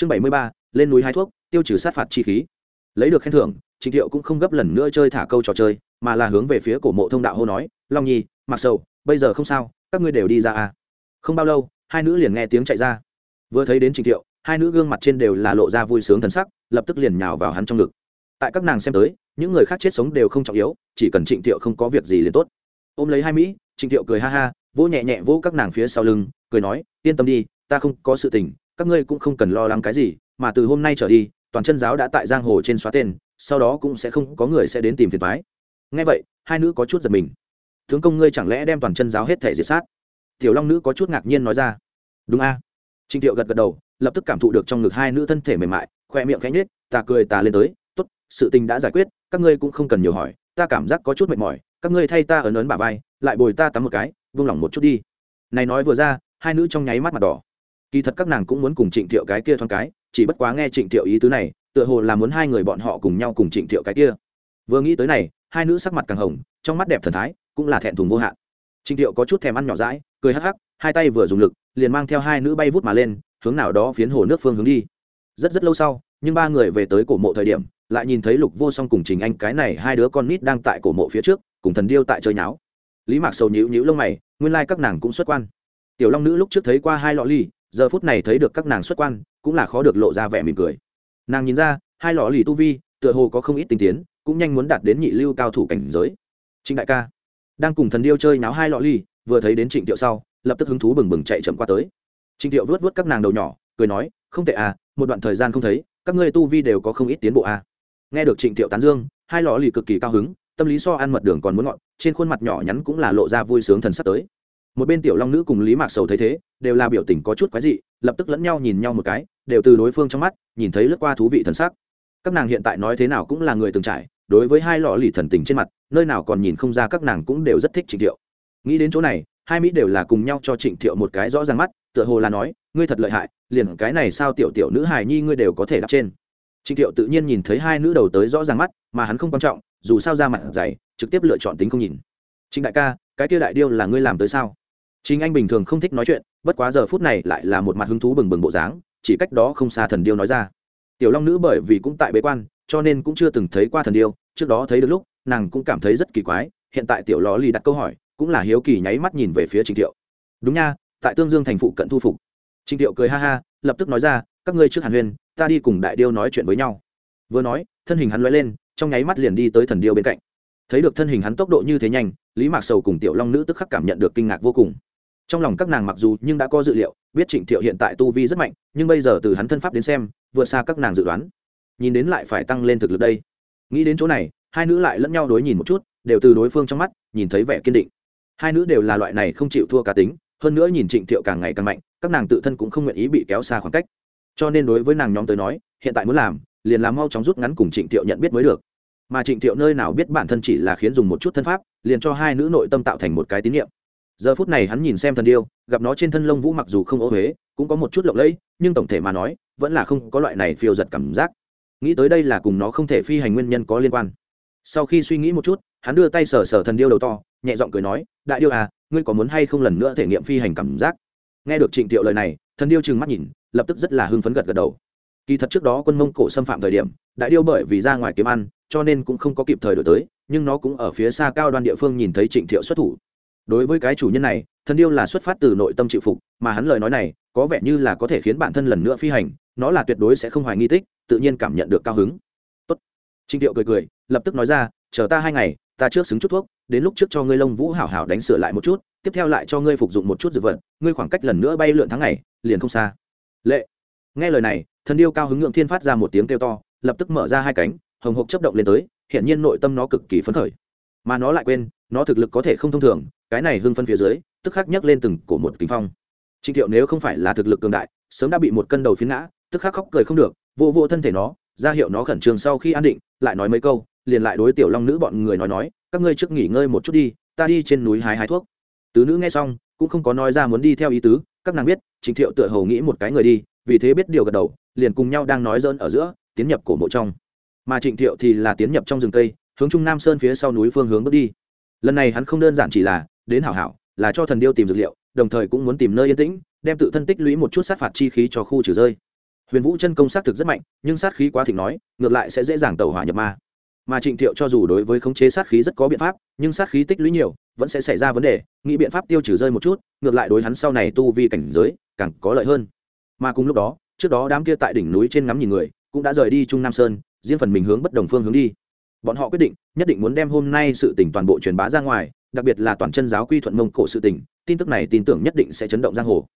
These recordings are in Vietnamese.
chương bảy mươi ba, lên núi hái thuốc, tiêu trừ sát phạt chi khí. Lấy được khen thưởng trịnh thiệu cũng không gấp lần nữa chơi thả câu trò chơi, mà là hướng về phía cổ mộ thông đạo hô nói, long nhi, mặc sầu, bây giờ không sao, các ngươi đều đi ra à. Không bao lâu, hai nữ liền nghe tiếng chạy ra. Vừa thấy đến trịnh thiệu, hai nữ gương mặt trên đều là lộ ra vui sướng thần sắc, lập tức liền nhào vào hắn trong ngực. Tại các nàng xem tới, những người khác chết sống đều không trọng yếu, chỉ cần trịnh thiệu không có việc gì liền tốt. Ôm lấy hai mỹ, trịnh thiệu cười ha ha, vỗ nhẹ nhẹ vỗ các nàng phía sau lưng, cười nói, yên tâm đi, ta không có sự tình các ngươi cũng không cần lo lắng cái gì mà từ hôm nay trở đi toàn chân giáo đã tại giang hồ trên xóa tên sau đó cũng sẽ không có người sẽ đến tìm phiền thoái ngay vậy hai nữ có chút giật mình. Tướng công ngươi chẳng lẽ đem toàn chân giáo hết thể diệt sát? Tiểu long nữ có chút ngạc nhiên nói ra. Đúng a. À? trịnh thiệu gật gật đầu lập tức cảm thụ được trong ngực hai nữ thân thể mềm mại khoe miệng khẽ nhếch, ta cười ta lên tới t ố t sự tình đã giải quyết các ngươi cũng không cần nhiều hỏi ta cảm giác có chút mệt mỏi các ngươi thay ta ấn ấn bà vai lại bồi ta tắm một cái vung lòng một chút đi. Này nói vừa ra hai nữ trong nháy mắt mặt đỏ kỳ thật các nàng cũng muốn cùng trịnh thiệu cái kia thoáng cái, chỉ bất quá nghe trịnh thiệu ý tứ này, tựa hồ là muốn hai người bọn họ cùng nhau cùng trịnh thiệu cái kia. Vừa nghĩ tới này, hai nữ sắc mặt càng hồng, trong mắt đẹp thần thái cũng là thẹn thùng vô hạn. Trịnh thiệu có chút thèm ăn nhỏ rãi cười hắc hắc, hai tay vừa dùng lực, liền mang theo hai nữ bay vút mà lên, hướng nào đó phiến hồ nước phương hướng đi. Rất rất lâu sau, nhưng ba người về tới cổ mộ thời điểm, lại nhìn thấy lục vô song cùng trình anh, cái này hai đứa con nít đang tại cổ mộ phía trước, cùng thần điêu tại chơi nháo. Lý mạc sầu nhữ nhữ lông mày, nguyên lai các nàng cũng xuất quan. Tiểu long nữ lúc trước thấy qua hai lọ ly giờ phút này thấy được các nàng xuất quan, cũng là khó được lộ ra vẻ mỉm cười. Nàng nhìn ra, hai lọ lì tu vi, tựa hồ có không ít tinh tiến, cũng nhanh muốn đạt đến nhị lưu cao thủ cảnh giới. Trịnh đại ca, đang cùng thần điêu chơi náo hai lọ ly vừa thấy đến trịnh tiệu sau, lập tức hứng thú bừng bừng chạy chậm qua tới. Trịnh tiệu vớt vớt các nàng đầu nhỏ, cười nói, không tệ à một đoạn thời gian không thấy, các ngươi tu vi đều có không ít tiến bộ à. Nghe được trịnh tiệu tán dương, hai lọ lì cực kỳ cao hứng, tâm lý so ăn mật đường còn muốn ngọn, trên khuôn mặt nhỏ nhắn cũng là lộ ra vui sướng thần sắp tới một bên tiểu long nữ cùng lý mạc sầu thấy thế, đều là biểu tình có chút quái dị, lập tức lẫn nhau nhìn nhau một cái, đều từ đối phương trong mắt, nhìn thấy lướt qua thú vị thần sắc. Các nàng hiện tại nói thế nào cũng là người từng trải, đối với hai lọ lì thần tình trên mặt, nơi nào còn nhìn không ra các nàng cũng đều rất thích trịnh thiệu. Nghĩ đến chỗ này, hai mỹ đều là cùng nhau cho trịnh thiệu một cái rõ ràng mắt, tựa hồ là nói, ngươi thật lợi hại, liền cái này sao tiểu tiểu nữ hài nhi ngươi đều có thể đắp trên. Trịnh thiệu tự nhiên nhìn thấy hai nữ đầu tới rõ ràng mắt, mà hắn không quan trọng, dù sao ra mặt dày, trực tiếp lựa chọn tính không nhìn. Trịnh đại ca, cái kia đại điêu là ngươi làm tới sao? Chính anh bình thường không thích nói chuyện, bất quá giờ phút này lại là một mặt hứng thú bừng bừng bộ dáng, chỉ cách đó không xa thần điêu nói ra. Tiểu long nữ bởi vì cũng tại bế quan, cho nên cũng chưa từng thấy qua thần điêu, trước đó thấy được lúc, nàng cũng cảm thấy rất kỳ quái, hiện tại tiểu lò lì đặt câu hỏi, cũng là hiếu kỳ nháy mắt nhìn về phía trình thiệu. Đúng nha, tại tương dương thành phụ cận thu phục. Trình thiệu cười ha ha, lập tức nói ra, các ngươi trước hàn huyên, ta đi cùng đại điêu nói chuyện với nhau. Vừa nói, thân hình hắn loay lên, trong nháy mắt liền đi tới thần điêu bên cạnh. Thấy được thân hình hắn tốc độ như thế nhanh, lý mạc sầu cùng tiểu long nữ tức khắc cảm nhận được kinh ngạc vô cùng trong lòng các nàng mặc dù nhưng đã có dự liệu, biết trịnh thiệu hiện tại tu vi rất mạnh, nhưng bây giờ từ hắn thân pháp đến xem, vượt xa các nàng dự đoán. Nhìn đến lại phải tăng lên thực lực đây. Nghĩ đến chỗ này, hai nữ lại lẫn nhau đối nhìn một chút, đều từ đối phương trong mắt, nhìn thấy vẻ kiên định. Hai nữ đều là loại này không chịu thua cá tính, hơn nữa nhìn trịnh thiệu càng ngày càng mạnh, các nàng tự thân cũng không nguyện ý bị kéo xa khoảng cách. Cho nên đối với nàng nhóm tới nói, hiện tại muốn làm, liền làm mau chóng rút ngắn cùng trịnh thiệu nhận biết mới được. Mà trịnh thiệu nơi nào biết bản thân chỉ là khiến dùng một chút thân pháp, liền cho hai nữ nội tâm tạo thành một cái tín nhiệm giờ phút này hắn nhìn xem thần điêu, gặp nó trên thân lông vũ mặc dù không ô huế, cũng có một chút lộng lẫy, nhưng tổng thể mà nói, vẫn là không có loại này phiêu giật cảm giác. Nghĩ tới đây là cùng nó không thể phi hành nguyên nhân có liên quan. Sau khi suy nghĩ một chút, hắn đưa tay sờ sờ thần điêu đầu to, nhẹ giọng cười nói, đại điêu à ngươi có muốn hay không lần nữa thể nghiệm phi hành cảm giác? Nghe được trịnh thiệu lời này, thần điêu trừng mắt nhìn, lập tức rất là hưng phấn gật gật đầu. Kỳ thật trước đó quân mông cổ xâm phạm thời điểm, đại điêu bởi vì ra ngoài kiếm ăn, cho nên cũng không có kịp thời đổi tới, nhưng nó cũng ở phía xa cao đoan địa phương nhìn thấy trịnh thiệu xuất thủ đối với cái chủ nhân này, thần điêu là xuất phát từ nội tâm chịu phục, mà hắn lời nói này, có vẻ như là có thể khiến bản thân lần nữa phi hành, nó là tuyệt đối sẽ không hoài nghi tích, tự nhiên cảm nhận được cao hứng. Tốt. trinh thiệu cười cười, lập tức nói ra, chờ ta hai ngày, ta trước xứng chút thuốc, đến lúc trước cho ngươi lông vũ hảo hảo đánh sửa lại một chút, tiếp theo lại cho ngươi phục dụng một chút dược vật, ngươi khoảng cách lần nữa bay lượn tháng ngày, liền không xa. Lệ. Nghe lời này, thần điêu cao hứng ngượng thiên phát ra một tiếng kêu to, lập tức mở ra hai cánh, hồng hộc chấp động lên tới hiện nhiên nội tâm nó cực kỳ phấn khởi mà nó lại quên, nó thực lực có thể không thông thường, cái này hưng phân phía dưới, tức khắc nhấc lên từng cổ một kính phong. Trịnh thiệu nếu không phải là thực lực cường đại, sớm đã bị một cân đầu phiến ngã, tức khắc khóc cười không được, vô vô thân thể nó, ra hiệu nó khẩn trương sau khi an định, lại nói mấy câu, liền lại đối tiểu long nữ bọn người nói nói, các ngươi trước nghỉ ngơi một chút đi, ta đi trên núi hái hái thuốc. Tứ nữ nghe xong, cũng không có nói ra muốn đi theo ý tứ, các nàng biết, trịnh thiệu tựa hầu nghĩ một cái người đi, vì thế biết điều gật đầu, liền cùng nhau đang nói dơn ở giữa, tiến nhập cổ mộ trong. Mà trịnh thiệu thì là tiến nhập trong rừng cây hướng trung nam sơn phía sau núi phương hướng bước đi. Lần này hắn không đơn giản chỉ là đến hảo hảo, là cho thần điêu tìm dược liệu, đồng thời cũng muốn tìm nơi yên tĩnh, đem tự thân tích lũy một chút sát phạt chi khí cho khu trừ rơi. Huyền vũ chân công sát thực rất mạnh, nhưng sát khí quá thịnh nói, ngược lại sẽ dễ dàng tẩu hỏa nhập ma. Mà trịnh thiệu cho dù đối với khống chế sát khí rất có biện pháp, nhưng sát khí tích lũy nhiều, vẫn sẽ xảy ra vấn đề, nghĩ biện pháp tiêu trừ rơi một chút, ngược lại đối hắn sau này tu vi cảnh giới, càng có lợi hơn. Mà cùng lúc đó, trước đó đám kia tại đỉnh núi trên ngắm nhìn người, cũng đã rời đi trung nam sơn, riêng phần mình hướng bất đồng phương hướng đi bọn họ quyết định nhất định muốn đem hôm nay sự tỉnh toàn bộ truyền bá ra ngoài đặc biệt là toàn chân giáo quy thuận mông cổ sự tỉnh tin tức này tin tưởng nhất định sẽ chấn động giang hồ.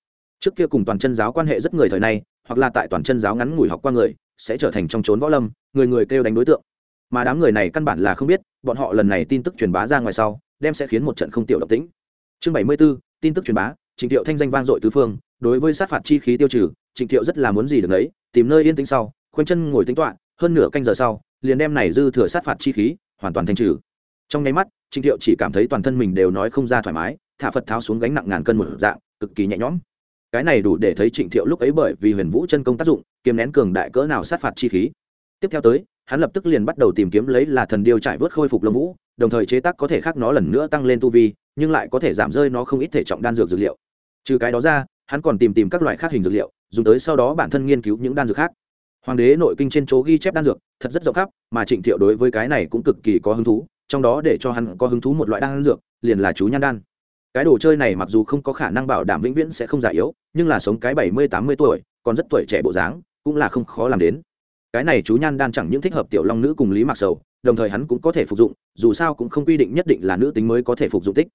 Trước kia cùng toàn chân giáo quan hệ rất người thời nay hoặc là tại toàn chân giáo ngắn ngủi học qua người sẽ trở thành trong trốn võ lâm người người kêu đánh đối tượng. Mà đám người này căn bản là không biết bọn họ lần này tin tức truyền bá ra ngoài sau đem sẽ khiến một trận không tiểu độc tĩnh. Chương bảy mươi 74, tin tức truyền bá trịnh thiệu thanh danh vang dội tứ phương đối với sát phạt chi khí tiêu trừ trịnh thiệu rất là muốn gì được đấy tìm nơi yên tĩnh sau khoanh chân ngồi tính toạ hơn nửa canh giờ sau liền đem này dư thừa sát phạt chi khí hoàn toàn thanh trừ. Trong nháy mắt, trịnh thiệu chỉ cảm thấy toàn thân mình đều nói không ra thoải mái, thả phật tháo xuống gánh nặng ngàn cân một dạng, cực kỳ nhẹ nhõm. Cái này đủ để thấy trịnh thiệu lúc ấy bởi vì huyền vũ chân công tác dụng, kiềm nén cường đại cỡ nào sát phạt chi khí. Tiếp theo tới, hắn lập tức liền bắt đầu tìm kiếm lấy là thần điêu trải vớt khôi phục lông vũ, đồng thời chế tác có thể khác nó lần nữa tăng lên tu vi, nhưng lại có thể giảm rơi nó không ít thể trọng đan dược dược liệu. Trừ cái đó ra, hắn còn tìm tìm các loại khác hình dược liệu, dùng tới sau đó bản thân nghiên cứu những đan dược khác hoàng đế nội kinh trên chỗ ghi chép đan dược, thật rất rộng khắp, mà trịnh thiệu đối với cái này cũng cực kỳ có hứng thú, trong đó để cho hắn có hứng thú một loại đan dược, liền là chú nhan đan. Cái đồ chơi này mặc dù không có khả năng bảo đảm vĩnh viễn sẽ không già yếu, nhưng là sống cái bảy mươi tám mươi tuổi, còn rất tuổi trẻ bộ dáng, cũng là không khó làm đến. Cái này chú nhan đan chẳng những thích hợp tiểu long nữ cùng lý mặc sầu, đồng thời hắn cũng có thể phục dụng, dù sao cũng không quy định nhất định là nữ tính mới có thể phục dụng tích.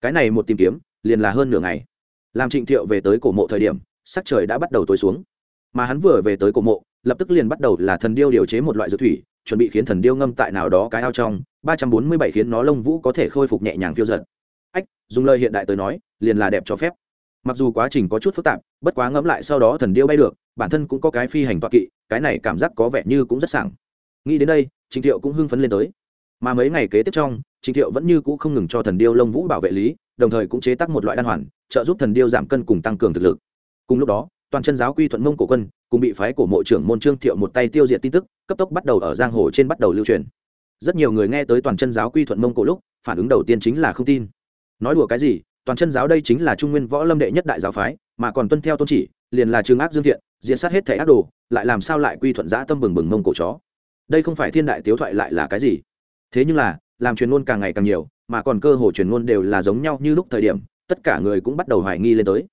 Cái này một tìm kiếm, liền là hơn nửa ngày. Làm trịnh thiệu về tới cổ mộ thời điểm, sắc trời đã bắt đầu tối xuống mà hắn vừa về tới cổ mộ, lập tức liền bắt đầu là thần điêu điều chế một loại dược thủy, chuẩn bị khiến thần điêu ngâm tại nào đó cái ao trong, ba trăm bốn mươi bảy khiến nó lông vũ có thể khôi phục nhẹ nhàng phiêu giật. Ách, dùng lời hiện đại tới nói, liền là đẹp cho phép. Mặc dù quá trình có chút phức tạp, bất quá ngẫm lại sau đó thần điêu bay được, bản thân cũng có cái phi hành toạ kỵ, cái này cảm giác có vẻ như cũng rất sảng. Nghĩ đến đây trịnh thiệu cũng hưng phấn lên tới. Mà mấy ngày kế tiếp trong trịnh thiệu vẫn như cũ không ngừng cho thần điêu lông vũ bảo vệ lý, đồng thời cũng chế tác một loại đan hoàn, trợ giúp thần điêu giảm cân cùng tăng cường thực lực. Cùng lúc đó toàn chân giáo quy thuận mông cổ quân, cùng bị phái của mộ trưởng môn trương thiệu một tay tiêu diệt tin tức, cấp tốc bắt đầu ở giang hồ trên bắt đầu lưu truyền. Rất nhiều người nghe tới toàn chân giáo quy thuận mông cổ lúc, phản ứng đầu tiên chính là không tin. Nói đùa cái gì, toàn chân giáo đây chính là trung nguyên võ lâm đệ nhất đại giáo phái, mà còn tuân theo tôn chỉ, liền là trường ác dương thiện diễn sát hết thể ác đồ, lại làm sao lại quy thuận giã tâm bừng bừng mông cổ chó. Đây không phải thiên đại tiếu thoại lại là cái gì? Thế nhưng là, làm truyền ngôn càng ngày càng nhiều, mà còn cơ hồ truyền ngôn đều là giống nhau như lúc thời điểm, tất cả người cũng bắt đầu hoài nghi lên tới.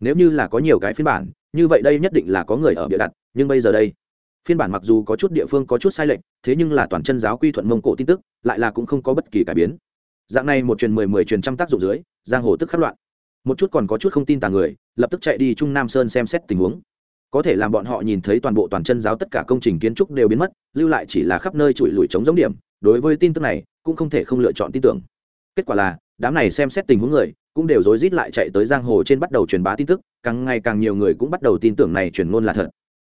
Nếu như là có nhiều cái phiên bản như vậy đây nhất định là có người ở bịa đặt, nhưng bây giờ đây, phiên bản mặc dù có chút địa phương có chút sai lệch, thế nhưng là toàn chân giáo quy thuận mông cổ tin tức, lại là cũng không có bất kỳ cải biến. Dạng này một truyền mười mười truyền trăm tác dụng dưới, giang hồ tức khắc loạn. Một chút còn có chút không tin tàng người, lập tức chạy đi trung nam sơn xem xét tình huống. Có thể làm bọn họ nhìn thấy toàn bộ toàn chân giáo tất cả công trình kiến trúc đều biến mất, lưu lại chỉ là khắp nơi trụi lùi chống giống điểm, đối với tin tức này, cũng không thể không lựa chọn tin tưởng. Kết quả là, đám này xem xét tình huống người cũng đều rối rít lại chạy tới giang hồ trên bắt đầu truyền bá tin tức, càng ngày càng nhiều người cũng bắt đầu tin tưởng này truyền ngôn là thật.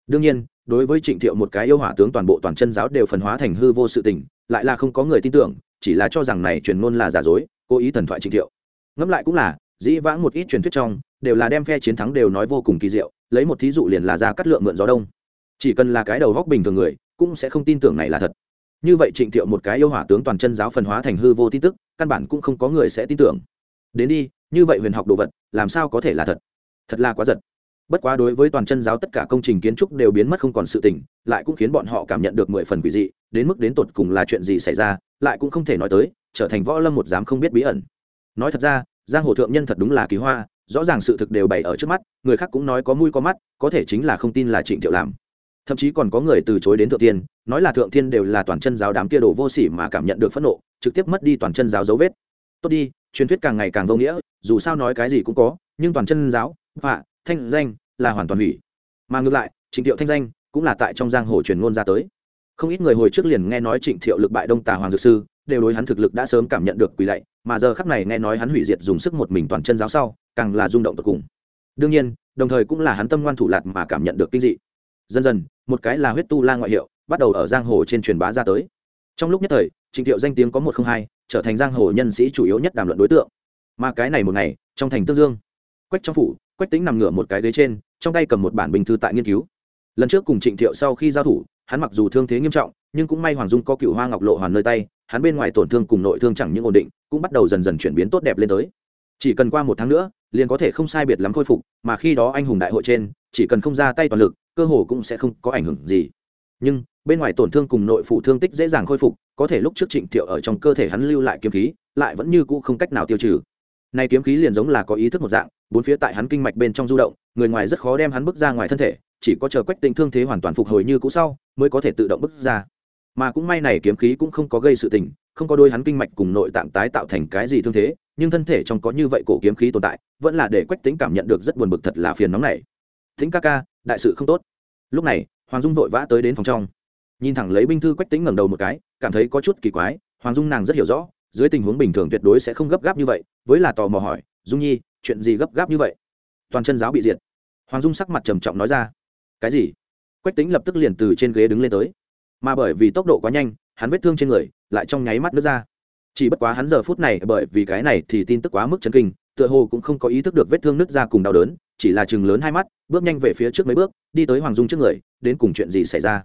Đương nhiên, đối với trịnh thiệu một cái yêu hỏa tướng toàn bộ toàn chân giáo đều phần hóa thành hư vô sự tình, lại là không có người tin tưởng, chỉ là cho rằng này truyền ngôn là giả dối, cố ý thần thoại trịnh thiệu. Ngẫm lại cũng là, dĩ vãng một ít truyền thuyết trong, đều là đem phe chiến thắng đều nói vô cùng kỳ diệu, lấy một thí dụ liền là ra cắt lượng mượn gió đông. Chỉ cần là cái đầu góc bình thường người, cũng sẽ không tin tưởng này là thật. Như vậy trịnh thiệu một cái yêu hỏa tướng toàn chân giáo phần hóa thành hư vô tin tức, căn bản cũng không có người sẽ tin tưởng đến đi, như vậy huyền học đồ vật, làm sao có thể là thật? Thật là quá giật. Bất quá đối với toàn chân giáo tất cả công trình kiến trúc đều biến mất không còn sự tỉnh lại cũng khiến bọn họ cảm nhận được mười phần quỷ dị, đến mức đến tột cùng là chuyện gì xảy ra, lại cũng không thể nói tới, trở thành võ lâm một dám không biết bí ẩn. Nói thật ra, giang hồ thượng nhân thật đúng là kỳ hoa, rõ ràng sự thực đều bày ở trước mắt, người khác cũng nói có mũi có mắt, có thể chính là không tin là trịnh thiệu làm. Thậm chí còn có người từ chối đến thượng tiên nói là thượng thiên đều là toàn chân giáo đám kia đồ vô sỉ mà cảm nhận được phẫn nộ, trực tiếp mất đi toàn chân giáo dấu vết. Tốt đi truyền thuyết càng ngày càng vô nghĩa, dù sao nói cái gì cũng có, nhưng toàn chân giáo vạ thanh danh là hoàn toàn hủy. Mà ngược lại, trịnh thiệu thanh danh cũng là tại trong giang hồ truyền ngôn ra tới. Không ít người hồi trước liền nghe nói trịnh thiệu lực bại đông tà hoàng dược sư, đều đối hắn thực lực đã sớm cảm nhận được quỳ lạy, mà giờ khắc này nghe nói hắn hủy diệt dùng sức một mình toàn chân giáo sau, càng là rung động tột cùng. Đương nhiên, đồng thời cũng là hắn tâm ngoan thủ lạt mà cảm nhận được kinh dị. Dần dần, một cái là huyết tu la ngoại hiệu bắt đầu ở giang hồ trên truyền bá ra tới. Trong lúc nhất thời, trịnh thiệu danh tiếng có một không hai trở thành giang hồ nhân sĩ chủ yếu nhất đàm luận đối tượng. Mà cái này một ngày, trong thành tương dương, quách trong phủ, quách tính nằm ngửa một cái ghế trên, trong tay cầm một bản bình thư tại nghiên cứu. Lần trước cùng trịnh thiệu sau khi giao thủ, hắn mặc dù thương thế nghiêm trọng, nhưng cũng may hoàng dung có cựu hoa ngọc lộ hoàn nơi tay, hắn bên ngoài tổn thương cùng nội thương chẳng những ổn định, cũng bắt đầu dần dần chuyển biến tốt đẹp lên tới. Chỉ cần qua một tháng nữa, liền có thể không sai biệt lắm khôi phục, mà khi đó anh hùng đại hội trên, chỉ cần không ra tay toàn lực, cơ hồ cũng sẽ không có ảnh hưởng gì. Nhưng bên ngoài tổn thương cùng nội phụ thương tích dễ dàng khôi phục, có thể lúc trước trịnh thiệu ở trong cơ thể hắn lưu lại kiếm khí, lại vẫn như cũ không cách nào tiêu trừ. Nay kiếm khí liền giống là có ý thức một dạng, bốn phía tại hắn kinh mạch bên trong du động, người ngoài rất khó đem hắn bước ra ngoài thân thể, chỉ có chờ quách tinh thương thế hoàn toàn phục hồi như cũ sau, mới có thể tự động bước ra. Mà cũng may này kiếm khí cũng không có gây sự tình, không có đôi hắn kinh mạch cùng nội tạng tái tạo thành cái gì thương thế, nhưng thân thể trong có như vậy cổ kiếm khí tồn tại, vẫn là để quách tính cảm nhận được rất buồn bực thật là phiền nóng này. Thính ca ca, đại sự không tốt. Lúc này, hoàng dung vội vã tới đến phòng trong nhìn thẳng lấy binh thư quách tính ngẩng đầu một cái, cảm thấy có chút kỳ quái, hoàng dung nàng rất hiểu rõ, dưới tình huống bình thường tuyệt đối sẽ không gấp gáp như vậy, với là tò mò hỏi, dung nhi, chuyện gì gấp gáp như vậy? Toàn chân giáo bị diệt. Hoàng dung sắc mặt trầm trọng nói ra, cái gì? Quách tính lập tức liền từ trên ghế đứng lên tới. Mà bởi vì tốc độ quá nhanh, hắn vết thương trên người lại trong nháy mắt nước ra. Chỉ bất quá hắn giờ phút này bởi vì cái này thì tin tức quá mức chấn kinh, tựa hồ cũng không có ý thức được vết thương nứt ra cùng đau đớn, chỉ là chừng lớn hai mắt, bước nhanh về phía trước mấy bước, đi tới hoàng dung trước người, đến cùng chuyện gì xảy ra?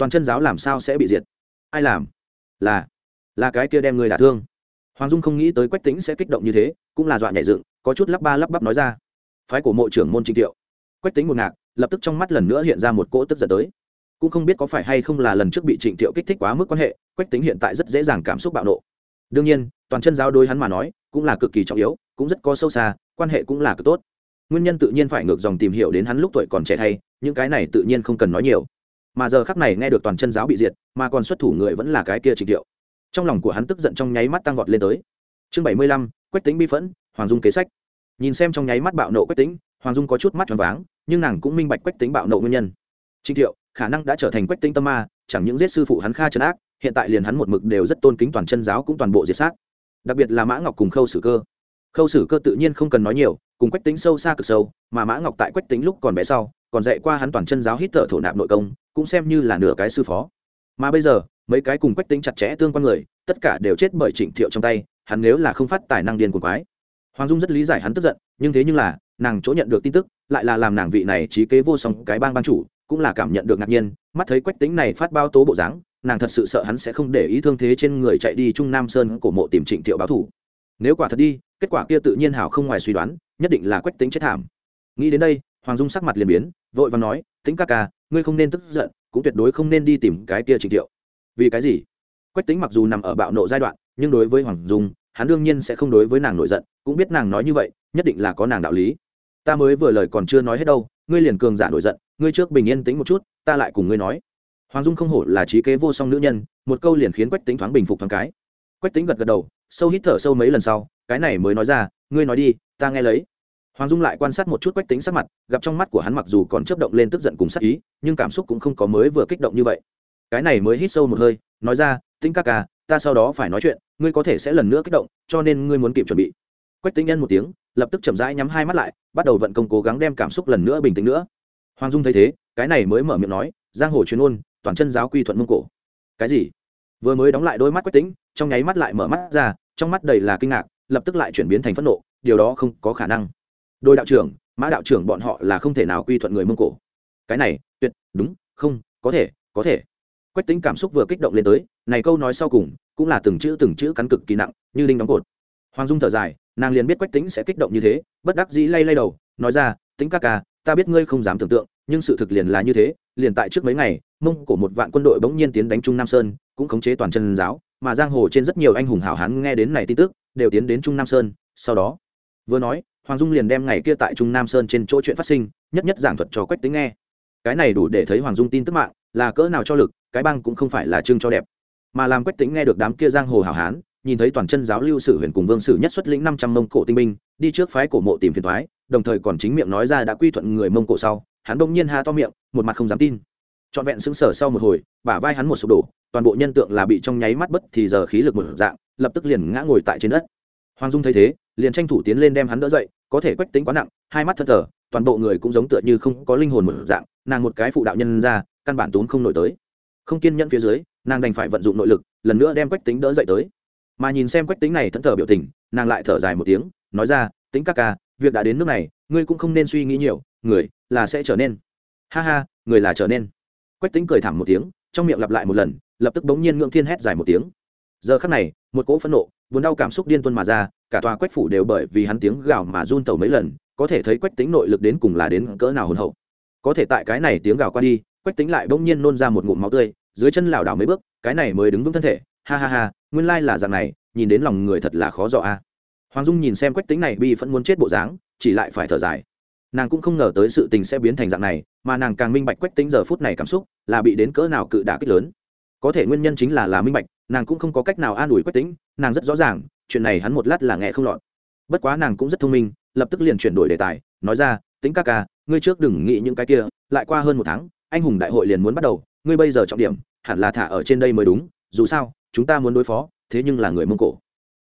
Toàn chân giáo làm sao sẽ bị diệt? Ai làm? Là là cái kia đem người đả thương. Hoàng dung không nghĩ tới quách tính sẽ kích động như thế, cũng là dọa nhảy dựng, có chút lắp ba lắp bắp nói ra. Phái của mộ trưởng môn trinh thiệu quách tính một ngạc, lập tức trong mắt lần nữa hiện ra một cỗ tức giận tới. Cũng không biết có phải hay không là lần trước bị trịnh thiệu kích thích quá mức quan hệ, quách tính hiện tại rất dễ dàng cảm xúc bạo nộ. Đương nhiên, toàn chân giáo đối hắn mà nói, cũng là cực kỳ trọng yếu, cũng rất có sâu xa, quan hệ cũng là cực tốt. Nguyên nhân tự nhiên phải ngược dòng tìm hiểu đến hắn lúc tuổi còn trẻ thay, những cái này tự nhiên không cần nói nhiều mà giờ khắc này nghe được toàn chân giáo bị diệt, mà còn xuất thủ người vẫn là cái kia trịnh thiệu trong lòng của hắn tức giận trong nháy mắt tăng vọt lên tới. Chương bảy mươi lăm, quách tính bi phẫn, hoàng dung kế sách. Nhìn xem trong nháy mắt bạo nộ quách tính hoàng dung có chút mắt tròn váng, nhưng nàng cũng minh bạch quách tính bạo nộ nguyên nhân. Trịnh thiệu, khả năng đã trở thành quách tính tâm ma, chẳng những giết sư phụ hắn kha trấn ác, hiện tại liền hắn một mực đều rất tôn kính toàn chân giáo cũng toàn bộ diệt sát. Đặc biệt là mã ngọc cùng khâu sử cơ. Khâu sử cơ tự nhiên không cần nói nhiều cùng quách tính sâu xa cực sâu, mà mã ngọc tại quách tính lúc còn bé sau, còn dạy qua hắn toàn chân giáo hít thở thổ nạp nội công, cũng xem như là nửa cái sư phó. Mà bây giờ, mấy cái cùng quách tính chặt chẽ tương quan người, tất cả đều chết bởi trịnh thiệu trong tay, hắn nếu là không phát tài năng điên của quái. Hoàng dung rất lý giải hắn tức giận, nhưng thế nhưng là, nàng chỗ nhận được tin tức, lại là làm nàng vị này trí kế vô song cái bang ban chủ, cũng là cảm nhận được ngạc nhiên, mắt thấy quách tính này phát bao tố bộ dáng, nàng thật sự sợ hắn sẽ không để ý thương thế trên người chạy đi trung nam sơn cổ mộ tìm trịnh thiệu báo thủ. Nếu quả thật đi, kết quả kia tự nhiên hảo không ngoài suy đoán nhất định là quách tính chết thảm. Nghĩ đến đây, hoàng dung sắc mặt liền biến, vội và nói, tính ca ca, ngươi không nên tức giận, cũng tuyệt đối không nên đi tìm cái kia trình thiệu. Vì cái gì? Quách tính mặc dù nằm ở bạo nộ giai đoạn, nhưng đối với hoàng dung, hắn đương nhiên sẽ không đối với nàng nổi giận, cũng biết nàng nói như vậy, nhất định là có nàng đạo lý. Ta mới vừa lời còn chưa nói hết đâu, ngươi liền cường giả nổi giận, ngươi trước bình yên tính một chút, ta lại cùng ngươi nói. Hoàng dung không hổ là trí kế vô song nữ nhân, một câu liền khiến quách tính thoáng bình phục thoáng cái. Quách tính gật gật đầu, sâu hít thở sâu mấy lần sau, cái này mới nói ra, ngươi nói đi ta nghe lấy. Hoàng dung lại quan sát một chút quách tính sắc mặt, gặp trong mắt của hắn mặc dù còn chấp động lên tức giận cùng sắc ý, nhưng cảm xúc cũng không có mới vừa kích động như vậy. Cái này mới hít sâu một hơi, nói ra tính ca ca, ta sau đó phải nói chuyện, ngươi có thể sẽ lần nữa kích động, cho nên ngươi muốn kịp chuẩn bị. Quách tính nhân một tiếng, lập tức chậm rãi nhắm hai mắt lại, bắt đầu vận công cố gắng đem cảm xúc lần nữa bình tĩnh nữa. Hoàng dung thấy thế, cái này mới mở miệng nói, giang hồ chuyên ôn toàn chân giáo quy thuận mông cổ. Cái gì? Vừa mới đóng lại đôi mắt quách tính, trong nháy mắt lại mở mắt ra, trong mắt đầy là kinh ngạc lập tức lại chuyển biến thành phẫn nộ, điều đó không có khả năng. Đôi đạo trưởng, mã đạo trưởng bọn họ là không thể nào quy thuận người mông cổ. Cái này, tuyệt, đúng, không, có thể có thể. Quách tính cảm xúc vừa kích động lên tới, này câu nói sau cùng, cũng là từng chữ từng chữ cắn cực kỳ nặng, như đinh đóng cột. Hoàng dung thở dài, nàng liền biết quách tính sẽ kích động như thế, bất đắc dĩ lay lay đầu, nói ra tính ca ca, ta biết ngươi không dám tưởng tượng, nhưng sự thực liền là như thế, liền tại trước mấy ngày, mông cổ một vạn quân đội bỗng nhiên tiến đánh trung nam sơn, cũng khống chế toàn chân giáo, mà giang hồ trên rất nhiều anh hùng hảo hán nghe đến này tin tức đều tiến đến trung nam sơn, sau đó, vừa nói, hoàng dung liền đem ngày kia tại trung nam sơn trên chỗ chuyện phát sinh, nhất nhất giảng thuật cho quách tính nghe. Cái này đủ để thấy hoàng dung tin tức mạng, là cỡ nào cho lực, cái băng cũng không phải là trưng cho đẹp. Mà làm quách tính nghe được đám kia giang hồ hảo hán, nhìn thấy toàn chân giáo lưu sử huyền cùng vương sử nhất xuất lĩnh năm trăm mông cổ tinh binh, đi trước phái cổ mộ tìm phiền thoái đồng thời còn chính miệng nói ra đã quy thuận người mông cổ sau, hắn đông nhiên ha to miệng, một mặt không dám tin. Trọn vẹn sững sờ sau một hồi, bả vai hắn một sụp đổ, toàn bộ nhân tượng là bị trong nháy mắt bất thì giờ khí lực một dạng lập tức liền ngã ngồi tại trên đất. Hoàng dung thấy thế, liền tranh thủ tiến lên đem hắn đỡ dậy, có thể quách tính quá nặng, hai mắt thất thờ, toàn bộ người cũng giống tựa như không có linh hồn một dạng, nàng một cái phụ đạo nhân ra, căn bản tốn không nổi tới. Không kiên nhẫn phía dưới, nàng đành phải vận dụng nội lực, lần nữa đem quách tính đỡ dậy tới. Mà nhìn xem quách tính này thẫn thờ biểu tình, nàng lại thở dài một tiếng, nói ra, tính ca ca, việc đã đến nước này, ngươi cũng không nên suy nghĩ nhiều, người là sẽ trở nên. Ha ha, người là trở nên. Quách tính cười thảm một tiếng, trong miệng lặp lại một lần, lập tức bỗng nhiên ngưỡng thiên hét dài một tiếng. Giờ khắc này một cỗ phẫn nộ vốn đau cảm xúc điên tuân mà ra, cả tòa quách phủ đều bởi vì hắn tiếng gào mà run tẩu mấy lần, có thể thấy quách tính nội lực đến cùng là đến cỡ nào hồn hậu. Có thể tại cái này tiếng gào qua đi, quách tính lại bỗng nhiên nôn ra một ngụm máu tươi, dưới chân lảo đảo mấy bước, cái này mới đứng vững thân thể, ha ha ha, nguyên lai là dạng này, nhìn đến lòng người thật là khó dọ a. Hoàng dung nhìn xem quách tính này bi vẫn muốn chết bộ dáng, chỉ lại phải thở dài. Nàng cũng không ngờ tới sự tình sẽ biến thành dạng này, mà nàng càng minh bạch quách tính giờ phút này cảm xúc là bị đến cỡ nào cự đả kích lớn. Có thể nguyên nhân chính là là minh bạch nàng cũng không có cách nào an ủi quách tính nàng rất rõ ràng, chuyện này hắn một lát là nghe không lọt. Bất quá nàng cũng rất thông minh, lập tức liền chuyển đổi đề tài, nói ra tính ca ca, ngươi trước đừng nghĩ những cái kia, lại qua hơn một tháng, anh hùng đại hội liền muốn bắt đầu, ngươi bây giờ trọng điểm, hẳn là thả ở trên đây mới đúng, dù sao, chúng ta muốn đối phó, thế nhưng là người mông cổ.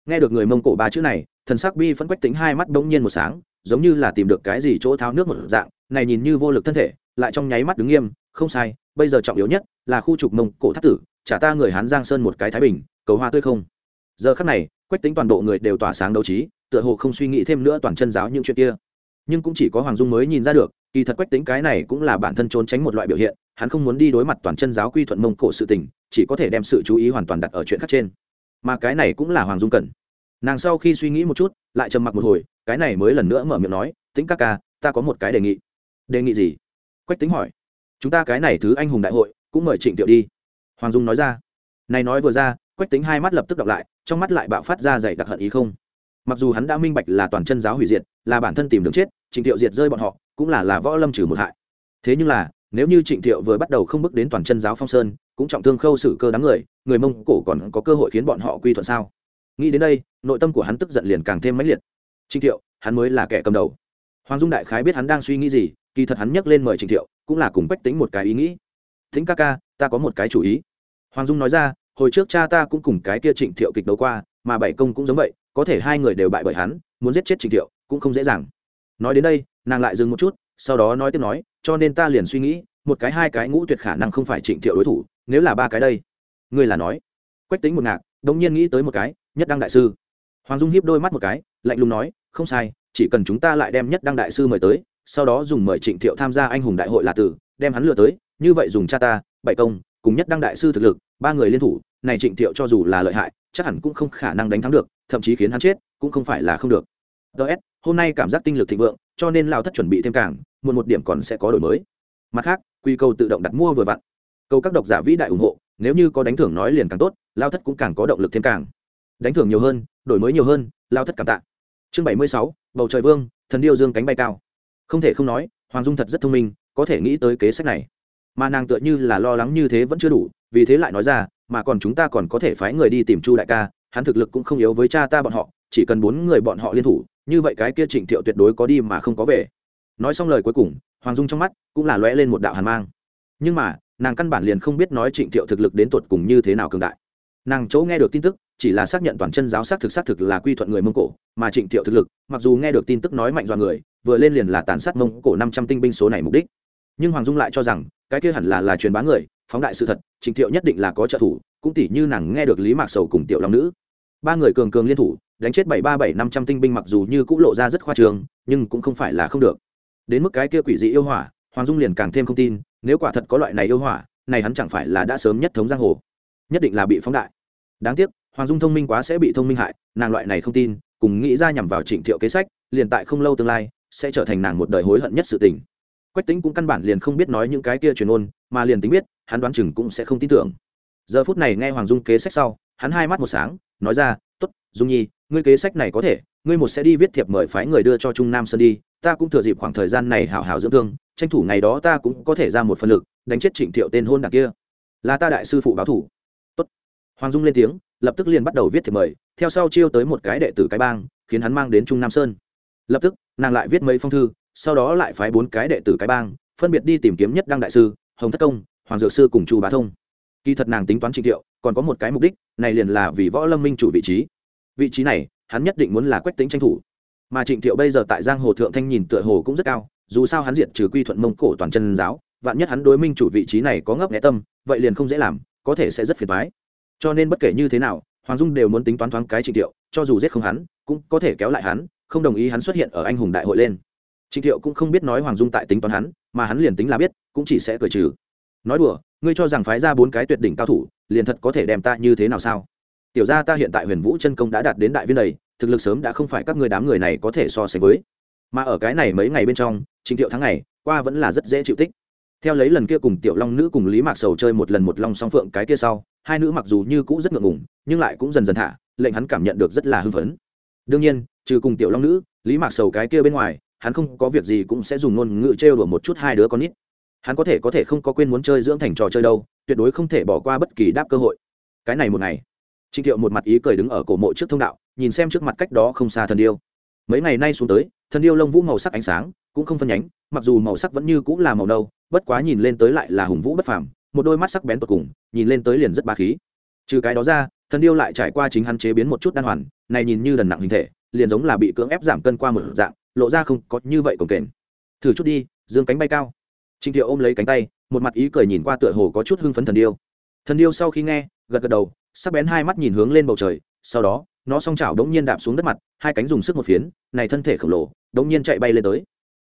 Nghe được người mông cổ ba chữ này, thần sắc bi phẫn quách tính hai mắt bỗng nhiên một sáng, giống như là tìm được cái gì chỗ tháo nước một dạng, này nhìn như vô lực thân thể, lại trong nháy mắt đứng nghiêm, không sai, bây giờ trọng yếu nhất là khu trục mông cổ thắt tử trả ta người hán giang sơn một cái thái bình, cầu hoa tươi không? Giờ khắc này, quách tính toàn bộ người đều tỏa sáng đấu trí, tựa hồ không suy nghĩ thêm nữa toàn chân giáo những chuyện kia. Nhưng cũng chỉ có hoàng dung mới nhìn ra được, kỳ thật quách tính cái này cũng là bản thân trốn tránh một loại biểu hiện, hắn không muốn đi đối mặt toàn chân giáo quy thuận mông cổ sự tình, chỉ có thể đem sự chú ý hoàn toàn đặt ở chuyện khác trên. Mà cái này cũng là hoàng dung cần. Nàng sau khi suy nghĩ một chút, lại trầm mặc một hồi, cái này mới lần nữa mở miệng nói tính ca ca, ta có một cái đề nghị. Đề nghị gì? Quách tính hỏi. Chúng ta cái này thứ anh hùng đại hội, cũng mời trịnh tiệu đi hoàng dung nói ra. Này nói vừa ra, quách tính hai mắt lập tức đọc lại, trong mắt lại bạo phát ra dày đặc hận ý không. Mặc dù hắn đã minh bạch là toàn chân giáo hủy diệt, là bản thân tìm đường chết, trịnh thiệu diệt rơi bọn họ, cũng là là võ lâm trừ một hại. Thế nhưng là, nếu như trịnh thiệu vừa bắt đầu không bước đến toàn chân giáo phong sơn, cũng trọng thương khâu xử cơ đám người người mông cổ còn có cơ hội khiến bọn họ quy thuận sao? Nghĩ đến đây, nội tâm của hắn tức giận liền càng thêm mãnh liệt. Trịnh thiệu, hắn mới là kẻ cầm đầu. Hoàng dung đại khái biết hắn đang suy nghĩ gì, kỳ thật hắn nhắc lên mời trịnh thiệu, cũng là cùng bách tính một cái ý nghĩ. Thính ca ca, ta có một cái chủ ý hoàng dung nói ra, hồi trước cha ta cũng cùng cái kia trịnh thiệu kịch đấu qua, mà bảy công cũng giống vậy, có thể hai người đều bại bởi hắn, muốn giết chết trịnh thiệu cũng không dễ dàng. Nói đến đây, nàng lại dừng một chút, sau đó nói tiếp nói, cho nên ta liền suy nghĩ, một cái hai cái ngũ tuyệt khả năng không phải trịnh thiệu đối thủ, nếu là ba cái đây. Ngươi là nói. Quách tính một ngạc, đống nhiên nghĩ tới một cái, nhất đăng đại sư. Hoàng dung hiếp đôi mắt một cái, lạnh lùng nói, không sai, chỉ cần chúng ta lại đem nhất đăng đại sư mời tới, sau đó dùng mời trịnh thiệu tham gia anh hùng đại hội là tử, đem hắn lừa tới, như vậy dùng cha ta, bảy công cùng nhất đăng đại sư thực lực, ba người liên thủ, này trịnh thiệu cho dù là lợi hại, chắc hẳn cũng không khả năng đánh thắng được, thậm chí khiến hắn chết, cũng không phải là không được. Ts hôm nay cảm giác tinh lực thịnh vượng, cho nên lao thất chuẩn bị thêm càng một một điểm còn sẽ có đổi mới. Mặt khác, quy cầu tự động đặt mua vừa vặn. Cầu các độc giả vĩ đại ủng hộ, nếu như có đánh thưởng nói liền càng tốt lao thất cũng càng có động lực thêm càng. Đánh thưởng nhiều hơn, đổi mới nhiều hơn lao thất cảm tạ. Chương bảy mươi sáu, bầu trời vương, thần điêu dương cánh bay cao. Không thể không nói, hoàng dung thật rất thông minh, có thể nghĩ tới kế sách này mà nàng tựa như là lo lắng như thế vẫn chưa đủ, vì thế lại nói ra, mà còn chúng ta còn có thể phái người đi tìm chu đại ca, hắn thực lực cũng không yếu với cha ta bọn họ, chỉ cần bốn người bọn họ liên thủ, như vậy cái kia trịnh thiệu tuyệt đối có đi mà không có về. Nói xong lời cuối cùng, hoàng dung trong mắt cũng là lóe lên một đạo hàn mang. Nhưng mà, nàng căn bản liền không biết nói trịnh thiệu thực lực đến tuột cùng như thế nào cường đại. Nàng chỗ nghe được tin tức, chỉ là xác nhận toàn chân giáo xác thực xác thực là quy thuận người mông cổ, mà trịnh thiệu thực lực, mặc dù nghe được tin tức nói mạnh do người, vừa lên liền là tàn sát mông cổ năm trăm tinh binh số này mục đích nhưng hoàng dung lại cho rằng cái kia hẳn là là truyền bá người, phóng đại sự thật trịnh thiệu nhất định là có trợ thủ, cũng tỷ như nàng nghe được lý mạc sầu cùng tiểu long nữ. Ba người cường cường liên thủ, đánh chết bảy ba bảy năm trăm tinh binh mặc dù như cũng lộ ra rất khoa trường nhưng cũng không phải là không được. Đến mức cái kia quỷ dị yêu hỏa, hoàng dung liền càng thêm không tin, nếu quả thật có loại này yêu hỏa, này hắn chẳng phải là đã sớm nhất thống giang hồ. Nhất định là bị phóng đại. Đáng tiếc, hoàng dung thông minh quá sẽ bị thông minh hại, nàng loại này không tin, cùng nghĩ ra nhằm vào trịnh thiệu kế sách, liền tại không lâu tương lai, sẽ trở thành nàng một đời hối hận nhất sự tình quách tính cũng căn bản liền không biết nói những cái kia truyền ôn mà liền tính biết, hắn đoán chừng cũng sẽ không tin tưởng. Giờ phút này nghe hoàng dung kế sách sau, hắn hai mắt một sáng, nói ra t ố t dung nhi, ngươi kế sách này có thể, ngươi một sẽ đi viết thiệp mời phái người đưa cho trung nam sơn đi, ta cũng thừa dịp khoảng thời gian này hảo hảo dưỡng thương, tranh thủ ngày đó ta cũng có thể ra một phần lực, đánh chết trịnh thiệu tên hôn đặc kia. Là ta đại sư phụ báo thủ. Tốt. hoàng dung lên tiếng, lập tức liền bắt đầu viết thiệp mời, theo sau chiêu tới một cái đệ tử cái bang, khiến hắn mang đến trung nam sơn. Lập tức, nàng lại viết mấy phong thư sau đó lại phái bốn cái đệ tử cái bang, phân biệt đi tìm kiếm nhất đăng đại sư, hồng thất công, hoàng dược sư cùng chu bá thông. Kỳ thật nàng tính toán trình thiệu, còn có một cái mục đích, này liền là vì võ lâm minh chủ vị trí. Vị trí này, hắn nhất định muốn là quách tính tranh thủ. Mà trịnh thiệu bây giờ tại giang hồ thượng thanh nhìn tựa hồ cũng rất cao, dù sao hắn diệt trừ quy thuận mông cổ toàn chân giáo, vạn nhất hắn đối minh chủ vị trí này có ngấp nghẽ tâm, vậy liền không dễ làm, có thể sẽ rất phiền thoái cho nên bất kể như thế nào, hoàng dung đều muốn tính toán thoáng cái trịnh thiệu, cho dù giết không hắn, cũng có thể kéo lại hắn, không đồng ý hắn xuất hiện ở anh hùng đại hội lên trịnh thiệu cũng không biết nói hoàng dung tại tính toán hắn, mà hắn liền tính là biết, cũng chỉ sẽ cười trừ. Nói đùa, ngươi cho rằng phái ra bốn cái tuyệt đỉnh cao thủ, liền thật có thể đem ta như thế nào sao? Tiểu ra ta hiện tại huyền vũ chân công đã đạt đến đại viên đầy, thực lực sớm đã không phải các người đám người này có thể so sánh với. Mà ở cái này mấy ngày bên trong, trịnh thiệu tháng ngày, qua vẫn là rất dễ chịu tích. Theo lấy lần kia cùng tiểu long nữ cùng lý mạc sầu chơi một lần một long song phượng cái kia sau, hai nữ mặc dù như cũ rất ngượng ngùng, nhưng lại cũng dần dần thả, lệnh hắn cảm nhận được rất là hưng phấn. Đương nhiên, trừ cùng tiểu long nữ, lý mạc sầu cái kia bên ngoài hắn không có việc gì cũng sẽ dùng ngôn ngữ trêu đùa một chút hai đứa con nít. Hắn có thể có thể không có quên muốn chơi dưỡng thành trò chơi đâu, tuyệt đối không thể bỏ qua bất kỳ đáp cơ hội. Cái này một ngày, trịnh thiệu một mặt ý cười đứng ở cổ mộ trước thông đạo, nhìn xem trước mặt cách đó không xa thần điêu. Mấy ngày nay xuống tới, thần điêu lông vũ màu sắc ánh sáng, cũng không phân nhánh, mặc dù màu sắc vẫn như cũng là màu nâu, bất quá nhìn lên tới lại là hùng vũ bất phàm, một đôi mắt sắc bén tột cùng, nhìn lên tới liền rất ba khí. Trừ cái đó ra, thần điêu lại trải qua chính hắn chế biến một chút đan hoàn, này nhìn như đần nặng hình thể, liền giống là bị cưỡng ép giảm cân qua một dạng lộ ra không có như vậy cồng kềnh. Thử chút đi, dương cánh bay cao. Trịnh thiệu ôm lấy cánh tay, một mặt ý cười nhìn qua tựa hồ có chút hưng phấn thần điêu. Thần điêu sau khi nghe, gật gật đầu sắp bén hai mắt nhìn hướng lên bầu trời, sau đó, nó song chảo đống nhiên đạp xuống đất mặt, hai cánh dùng sức một phiến, này thân thể khổng lồ, đống nhiên chạy bay lên tới.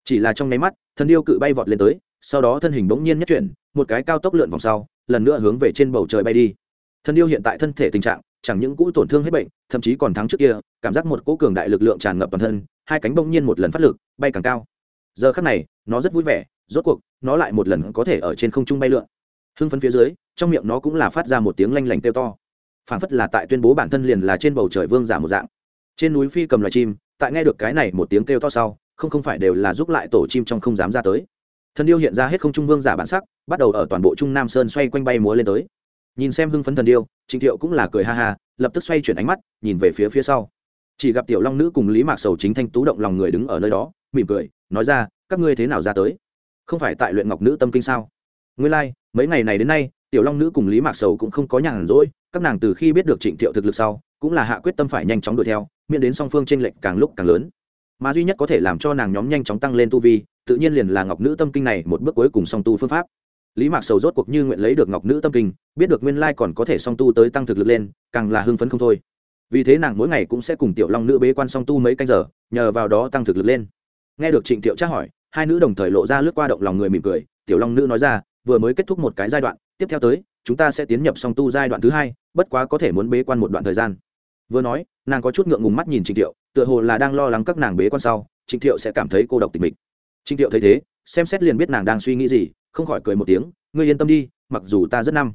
Chỉ là trong nháy mắt, thần điêu cự bay vọt lên tới, sau đó thân hình đống nhiên nhất chuyển, một cái cao tốc lượn vòng sau, lần nữa hướng về trên bầu trời bay đi. Thần điêu hiện tại thân thể tình trạng chẳng những cũ tổn thương hết bệnh, thậm chí còn thắng trước kia, cảm giác một cỗ cường đại lực lượng tràn ngập toàn thân, hai cánh bỗng nhiên một lần phát lực, bay càng cao. Giờ khắc này, nó rất vui vẻ, rốt cuộc, nó lại một lần có thể ở trên không trung bay lượn. Hưng phấn phía dưới, trong miệng nó cũng là phát ra một tiếng lanh lảnh kêu to. Phảng phất là tại tuyên bố bản thân liền là trên bầu trời vương giả một dạng. Trên núi phi cầm loài chim, tại nghe được cái này một tiếng kêu to sau, không không phải đều là giúp lại tổ chim trong không dám ra tới. Thần điêu hiện ra hết không trung vương giả bản sắc, bắt đầu ở toàn bộ trung nam sơn xoay quanh bay múa lên tới nhìn xem hưng phấn thần điêu trịnh thiệu cũng là cười ha ha lập tức xoay chuyển ánh mắt nhìn về phía phía sau. Chỉ gặp tiểu long nữ cùng lý mạc sầu chính thanh tú động lòng người đứng ở nơi đó mỉm cười nói ra các ngươi thế nào ra tới? Không phải tại luyện ngọc nữ tâm kinh sao? Nguyên lai、like, mấy ngày này đến nay tiểu long nữ cùng lý mạc sầu cũng không có nhàn rỗi các nàng từ khi biết được trịnh thiệu thực lực sau cũng là hạ quyết tâm phải nhanh chóng đuổi theo miễn đến song phương t r ê n lệch càng lúc càng lớn. Mà duy nhất có thể làm cho nàng nhóm nhanh chóng tăng lên tu vi tự nhiên liền là ngọc nữ tâm kinh này một bước cuối cùng song tu phương pháp lý mạc sầu rốt cuộc như nguyện lấy được ngọc nữ tâm kinh, biết được nguyên lai còn có thể song tu tới tăng thực lực lên, càng là hưng phấn không thôi. Vì thế nàng mỗi ngày cũng sẽ cùng tiểu long nữ bế quan song tu mấy canh giờ, nhờ vào đó tăng thực lực lên. Nghe được trịnh thiệu tra hỏi, hai nữ đồng thời lộ ra lướt qua động lòng người mỉm cười, tiểu long nữ nói ra, vừa mới kết thúc một cái giai đoạn, tiếp theo tới, chúng ta sẽ tiến nhập song tu giai đoạn thứ hai, bất quá có thể muốn bế quan một đoạn thời gian. Vừa nói, nàng có chút ngượng ngùng mắt nhìn trịnh thiệu, tựa hồ là đang lo lắng các nàng bế quan sau, trịnh thiệu sẽ cảm thấy cô độc tịch mình trịnh thiệu thấy thế, xem xét liền biết nàng đang suy nghĩ gì không khỏi cười một tiếng, ngươi yên tâm đi, mặc dù ta rất năm,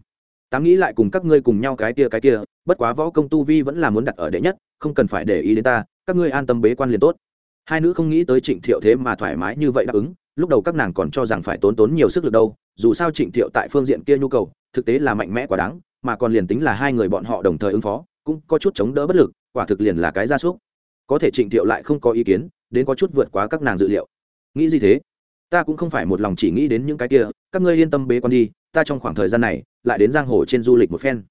tám nghĩ lại cùng các ngươi cùng nhau cái kia cái kia, bất quá võ công tu vi vẫn là muốn đặt ở đệ nhất, không cần phải để ý đến ta, các ngươi an tâm bế quan liền tốt. Hai nữ không nghĩ tới trịnh thiệu thế mà thoải mái như vậy đáp ứng, lúc đầu các nàng còn cho rằng phải tốn tốn nhiều sức lực đâu, dù sao trịnh thiệu tại phương diện kia nhu cầu, thực tế là mạnh mẽ quá đáng, mà còn liền tính là hai người bọn họ đồng thời ứng phó, cũng có chút chống đỡ bất lực, quả thực liền là cái gia súc. Có thể trịnh thiệu lại không có ý kiến, đến có chút vượt quá các nàng dự liệu. Nghĩ gì thế? Ta cũng không phải một lòng chỉ nghĩ đến những cái kia, các ngươi yên tâm bế con đi, ta trong khoảng thời gian này lại đến giang hồ trên du lịch một phen.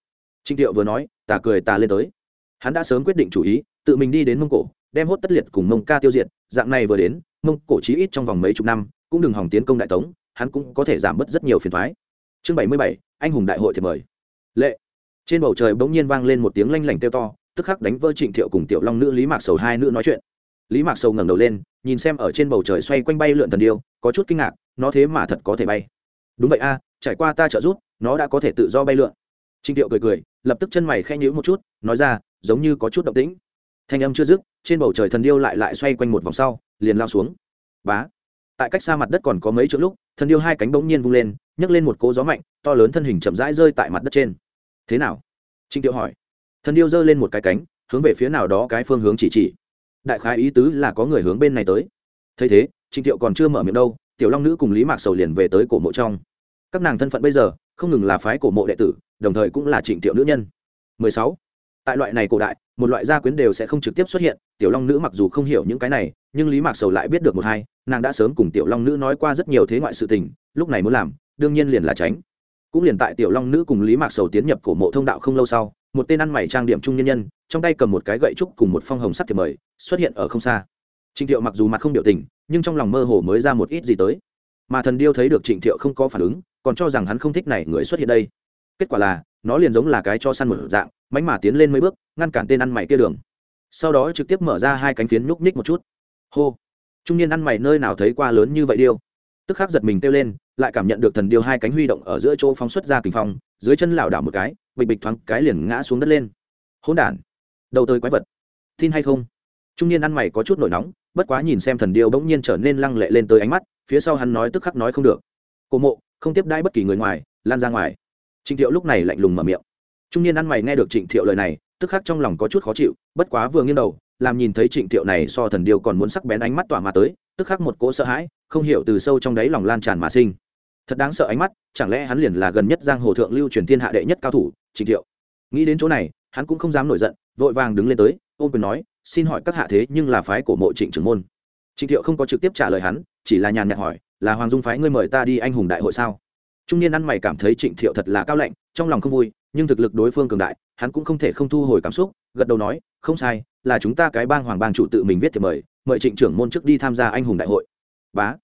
Trịnh thiệu vừa nói, ta cười ta lên tới. Hắn đã sớm quyết định chủ ý, tự mình đi đến mông cổ, đem hốt tất liệt cùng mông ca tiêu diệt, dạng này vừa đến, mông cổ chí ít trong vòng mấy chục năm, cũng đừng hỏng tiến công đại tống, hắn cũng có thể giảm bớt rất nhiều phiền thoái chương bảy mươi bảy, anh hùng đại hội thì mời. Lệ. Trên bầu trời bỗng nhiên vang lên một tiếng lanh lảnh kêu to, tức khắc đánh vỡ trịnh thiệu cùng tiểu long nữ lý mạc sầu hai nữ nói chuyện. Lý mạc sầu ngẩng đầu lên, nhìn xem ở trên bầu trời xoay quanh bay lượn thần điêu có chút kinh ngạc, nó thế mà thật có thể bay. Đúng vậy a, trải qua ta trợ giúp, nó đã có thể tự do bay lượn. Trinh thiệu cười cười, lập tức chân mày khen nhíu một chút, nói ra, giống như có chút động tĩnh. Thanh âm chưa dứt, trên bầu trời thần điêu lại lại xoay quanh một vòng sau, liền lao xuống. Bá. Tại cách xa mặt đất còn có mấy chỗ lúc, thần điêu hai cánh bỗng nhiên vung lên, nhấc lên một cỗ gió mạnh, to lớn thân hình chậm rãi rơi tại mặt đất trên. Thế nào? Trinh tiệu hỏi. Thần điêu giơ lên một cái cánh, hướng về phía nào đó cái phương hướng chỉ chỉ. Đại khái ý tứ là có người hướng bên này tới. Thấy thế Trịnh tiệu còn chưa mở miệng đâu, tiểu long nữ cùng lý mạc sầu liền về tới cổ mộ trong. Các nàng thân phận bây giờ, không ngừng là phái cổ mộ đệ tử, đồng thời cũng là trịnh tiệu nữ nhân. 16. tại loại này cổ đại, một loại gia quyến đều sẽ không trực tiếp xuất hiện, tiểu long nữ mặc dù không hiểu những cái này, nhưng lý mạc sầu lại biết được một hai, nàng đã sớm cùng tiểu long nữ nói qua rất nhiều thế ngoại sự tình, lúc này muốn làm, đương nhiên liền là tránh. Cũng liền tại tiểu long nữ cùng lý mạc sầu tiến nhập cổ mộ thông đạo không lâu sau, một tên ăn mày trang điểm trung nhân nhân, trong tay cầm một cái gậy trúc cùng một phong hồng sắt thiệp mời, xuất hiện ở không xa trịnh thiệu mặc dù mặt không biểu tình, nhưng trong lòng mơ hồ mới ra một ít gì tới. Mà thần điêu thấy được trịnh thiệu không có phản ứng, còn cho rằng hắn không thích này người xuất hiện đây. Kết quả là, nó liền giống là cái cho săn một dạng mánh mà tiến lên mấy bước, ngăn cản tên ăn mày kia đường. Sau đó trực tiếp mở ra hai cánh phiến nhúc nhích một chút. Hô! Trung niên ăn mày nơi nào thấy qua lớn như vậy điêu? Tức khắc giật mình kêu lên, lại cảm nhận được thần điêu hai cánh huy động ở giữa chỗ phóng xuất ra kình phong, dưới chân lảo đảo một cái, bịch bịch thoáng cái liền ngã xuống đất lên. Hỗn đản! Đầu tới quái vật. Tin hay không? Trung niên ăn mày có chút nổi nóng, bất quá nhìn xem thần điêu bỗng nhiên trở nên lăng lệ lên tới ánh mắt, phía sau hắn nói tức khắc nói không được. Cổ mộ, không tiếp đãi bất kỳ người ngoài, lan ra ngoài. Trịnh thiệu lúc này lạnh lùng mở miệng. Trung niên ăn mày nghe được trịnh thiệu lời này, tức khắc trong lòng có chút khó chịu, bất quá vừa nghiêng đầu, làm nhìn thấy trịnh thiệu này so thần điêu còn muốn sắc bén ánh mắt tỏa mà tới, tức khắc một cỗ sợ hãi, không hiểu từ sâu trong đáy lòng lan tràn mà sinh. Thật đáng sợ ánh mắt, chẳng lẽ hắn liền là gần nhất giang hồ thượng lưu truyền thiên hạ đệ nhất cao thủ, trịnh thiệu? Nghĩ đến chỗ này hắn cũng không dám nổi giận, vội vàng đứng lên tới, ôm quyền nói, xin hỏi các hạ thế nhưng là phái của mộ trịnh trưởng môn? Trịnh thiệu không có trực tiếp trả lời hắn, chỉ là nhàn nhạt hỏi, là hoàng dung phái ngươi mời ta đi anh hùng đại hội sao? Trung niên ăn mày cảm thấy trịnh thiệu thật là cao lạnh, trong lòng không vui, nhưng thực lực đối phương cường đại, hắn cũng không thể không thu hồi cảm xúc, gật đầu nói, không sai, là chúng ta cái bang hoàng bang chủ tự mình viết thì mời mời trịnh trưởng môn trước đi tham gia anh hùng đại hội. Bá.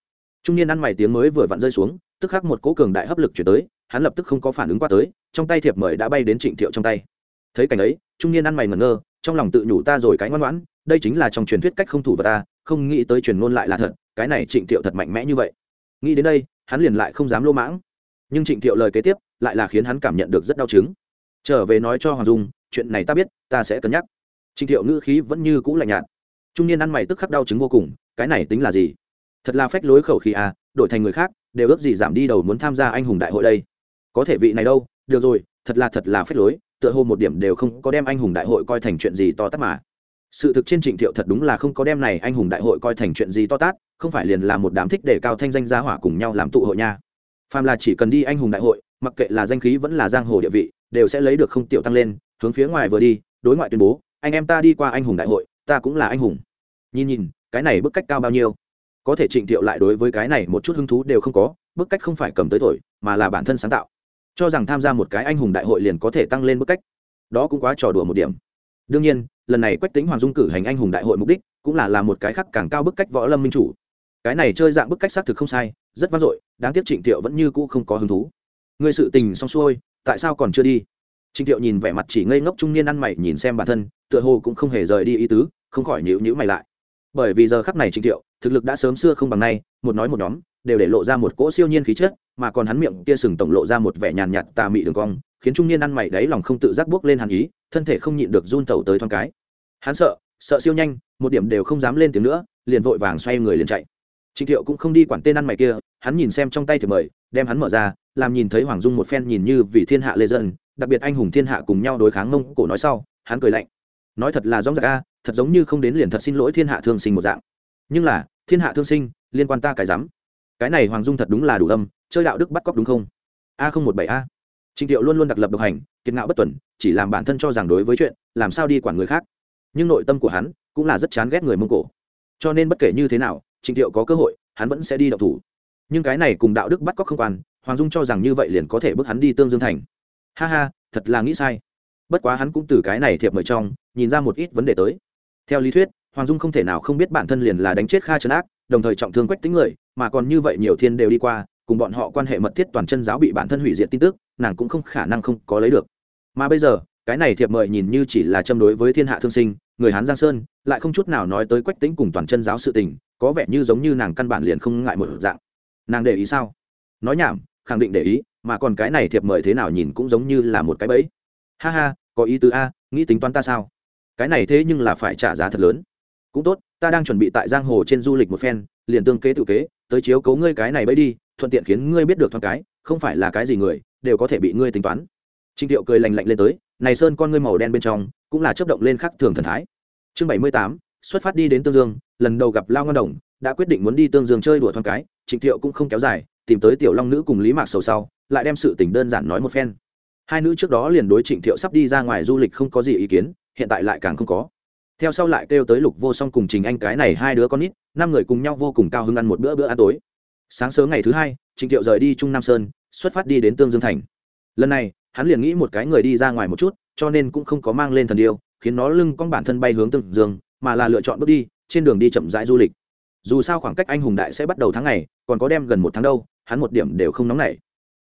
Trung niên ăn mày tiếng mới vừa vặn rơi xuống, tức khắc một cỗ cường đại hấp lực chuyển tới, hắn lập tức không có phản ứng qua tới, trong tay thiệp mời đã bay đến trịnh thiệu trong tay thấy cảnh ấy, trung niên ăn mày ngẩn ngơ, trong lòng tự nhủ ta rồi cái ngoan ngoãn, đây chính là trong truyền thuyết cách không thủ vào ta, không nghĩ tới truyền ngôn lại là thật, cái này trịnh thiệu thật mạnh mẽ như vậy. Nghĩ đến đây, hắn liền lại không dám lô mãng. Nhưng trịnh thiệu lời kế tiếp, lại là khiến hắn cảm nhận được rất đau chứng. Trở về nói cho hoàng dung, chuyện này ta biết, ta sẽ cân nhắc. Trịnh thiệu ngữ khí vẫn như cũ lạnh nhạt. Trung niên ăn mày tức khắc đau chứng vô cùng, cái này tính là gì? Thật là phách lối khẩu khí à đổi thành người khác, đều ước gì giảm đi đầu muốn tham gia anh hùng đại hội đây. Có thể vị này đâu, được rồi thật là thật là phết lối, tựa hồ một điểm đều không có đem anh hùng đại hội coi thành chuyện gì to tát mà. Sự thực trên trịnh thiệu thật đúng là không có đem này anh hùng đại hội coi thành chuyện gì to tát, không phải liền là một đám thích để cao thanh danh gia hỏa cùng nhau làm tụ hội nha. Phàm là chỉ cần đi anh hùng đại hội, mặc kệ là danh khí vẫn là giang hồ địa vị, đều sẽ lấy được không tiểu tăng lên, hướng phía ngoài vừa đi, đối ngoại tuyên bố, anh em ta đi qua anh hùng đại hội, ta cũng là anh hùng. Nhìn nhìn, cái này bức cách cao bao nhiêu? Có thể trịnh thiệu lại đối với cái này một chút hứng thú đều không có, bức cách không phải cầm tới thổi, mà là bản thân sáng tạo cho rằng tham gia một cái anh hùng đại hội liền có thể tăng lên mức cách. Đó cũng quá trò đùa một điểm. Đương nhiên, lần này quách tính hoàng dung cử hành anh hùng đại hội mục đích cũng là làm một cái khác càng cao bức cách võ lâm minh chủ. Cái này chơi dạng bức cách xác thực không sai, rất vang dội, đáng tiếc trịnh thiệu vẫn như cũ không có hứng thú. Người sự tình xong xuôi, tại sao còn chưa đi? Trịnh thiệu nhìn vẻ mặt chỉ ngây ngốc trung niên ăn mày nhìn xem bản thân, tựa hồ cũng không hề rời đi ý tứ, không khỏi nhữ nhữ mày lại. Bởi vì giờ khắc này trịnh thiệu, thực lực đã sớm xưa không bằng nay, một nói một nhóm, đều để lộ ra một cỗ siêu nhiên khí chất mà còn hắn miệng kia sừng tổng lộ ra một vẻ nhàn nhạt tà mị đường cong, khiến trung niên ăn mày đáy lòng không tự giác buốc lên hàn ý, thân thể không nhịn được run tẩu tới thoáng cái. Hắn sợ sợ siêu nhanh, một điểm đều không dám lên tiếng nữa, liền vội vàng xoay người liền chạy. Trịnh thiệu cũng không đi quản tên ăn mày kia, hắn nhìn xem trong tay thì mời, đem hắn mở ra, làm nhìn thấy hoàng dung một phen nhìn như vì thiên hạ lê dân, đặc biệt anh hùng thiên hạ cùng nhau đối kháng mông cổ nói sau, hắn cười lạnh. Nói thật là rõ ràng a, thật giống như không đến liền thật xin lỗi thiên hạ thương sinh một dạng. Nhưng là, thiên hạ thương sinh, liên quan ta cái rắm. Cái này hoàng dung thật đúng là đủ âm chơi đạo đức bắt cóc đúng không? A không một bảy a. Trịnh thiệu luôn luôn đặc lập độc hành, kiệt ngạo bất tuần, chỉ làm bản thân cho rằng đối với chuyện, làm sao đi quản người khác. Nhưng nội tâm của hắn cũng là rất chán ghét người mông cổ. Cho nên bất kể như thế nào, trịnh thiệu có cơ hội, hắn vẫn sẽ đi đậu thủ. Nhưng cái này cùng đạo đức bắt cóc không quan, hoàng dung cho rằng như vậy liền có thể bước hắn đi tương dương thành. Ha ha, thật là nghĩ sai. Bất quá hắn cũng từ cái này thiệp mời trong, nhìn ra một ít vấn đề tới. Theo lý thuyết, hoàng dung không thể nào không biết bản thân liền là đánh chết kha trấn ác, đồng thời trọng thương quách tính người, mà còn như vậy nhiều thiên đều đi qua cùng bọn họ quan hệ mật thiết toàn chân giáo bị bản thân hủy diệt tin tức, nàng cũng không khả năng không có lấy được. Mà bây giờ, cái này thiệp mời nhìn như chỉ là châm đối với thiên hạ thương sinh, người hán giang sơn, lại không chút nào nói tới quách tính cùng toàn chân giáo sự tình, có vẻ như giống như nàng căn bản liền không ngại một dạng. Nàng để ý sao? Nói nhảm, khẳng định để ý, mà còn cái này thiệp mời thế nào nhìn cũng giống như là một cái bẫy. Ha ha, có ý tứ a, nghĩ tính toán ta sao? Cái này thế nhưng là phải trả giá thật lớn. Cũng tốt, ta đang chuẩn bị tại giang hồ trên du lịch một phen, liền tương kế tự kế, tới chiếu cấu ngươi cái này bẫy đi thuận tiện khiến ngươi biết được thoáng cái, không phải là cái gì người đều có thể bị ngươi tính toán. Trinh thiệu cười lành lạnh lên tới, này sơn con ngươi màu đen bên trong cũng là chấp động lên khắc thường thần thái. Chương bảy mươi tám, xuất phát đi đến tương dương, lần đầu gặp lao ngân đồng, đã quyết định muốn đi tương dương chơi đùa thoáng cái, trịnh thiệu cũng không kéo dài, tìm tới tiểu long nữ cùng lý mạc sầu sau, lại đem sự tình đơn giản nói một phen. Hai nữ trước đó liền đối trịnh thiệu sắp đi ra ngoài du lịch không có gì ý kiến, hiện tại lại càng không có. Theo sau lại kêu tới lục vô song cùng trình anh cái này hai đứa con nít, năm người cùng nhau vô cùng cao hứng ăn một bữa bữa ăn tối sáng sớm ngày thứ hai trịnh thiệu rời đi trung nam sơn xuất phát đi đến tương dương thành. Lần này hắn liền nghĩ một cái người đi ra ngoài một chút cho nên cũng không có mang lên thần điêu khiến nó lưng con bản thân bay hướng tương dương mà là lựa chọn bước đi trên đường đi chậm rãi du lịch. Dù sao khoảng cách anh hùng đại sẽ bắt đầu tháng này, còn có đem gần một tháng đâu hắn một điểm đều không nóng nảy.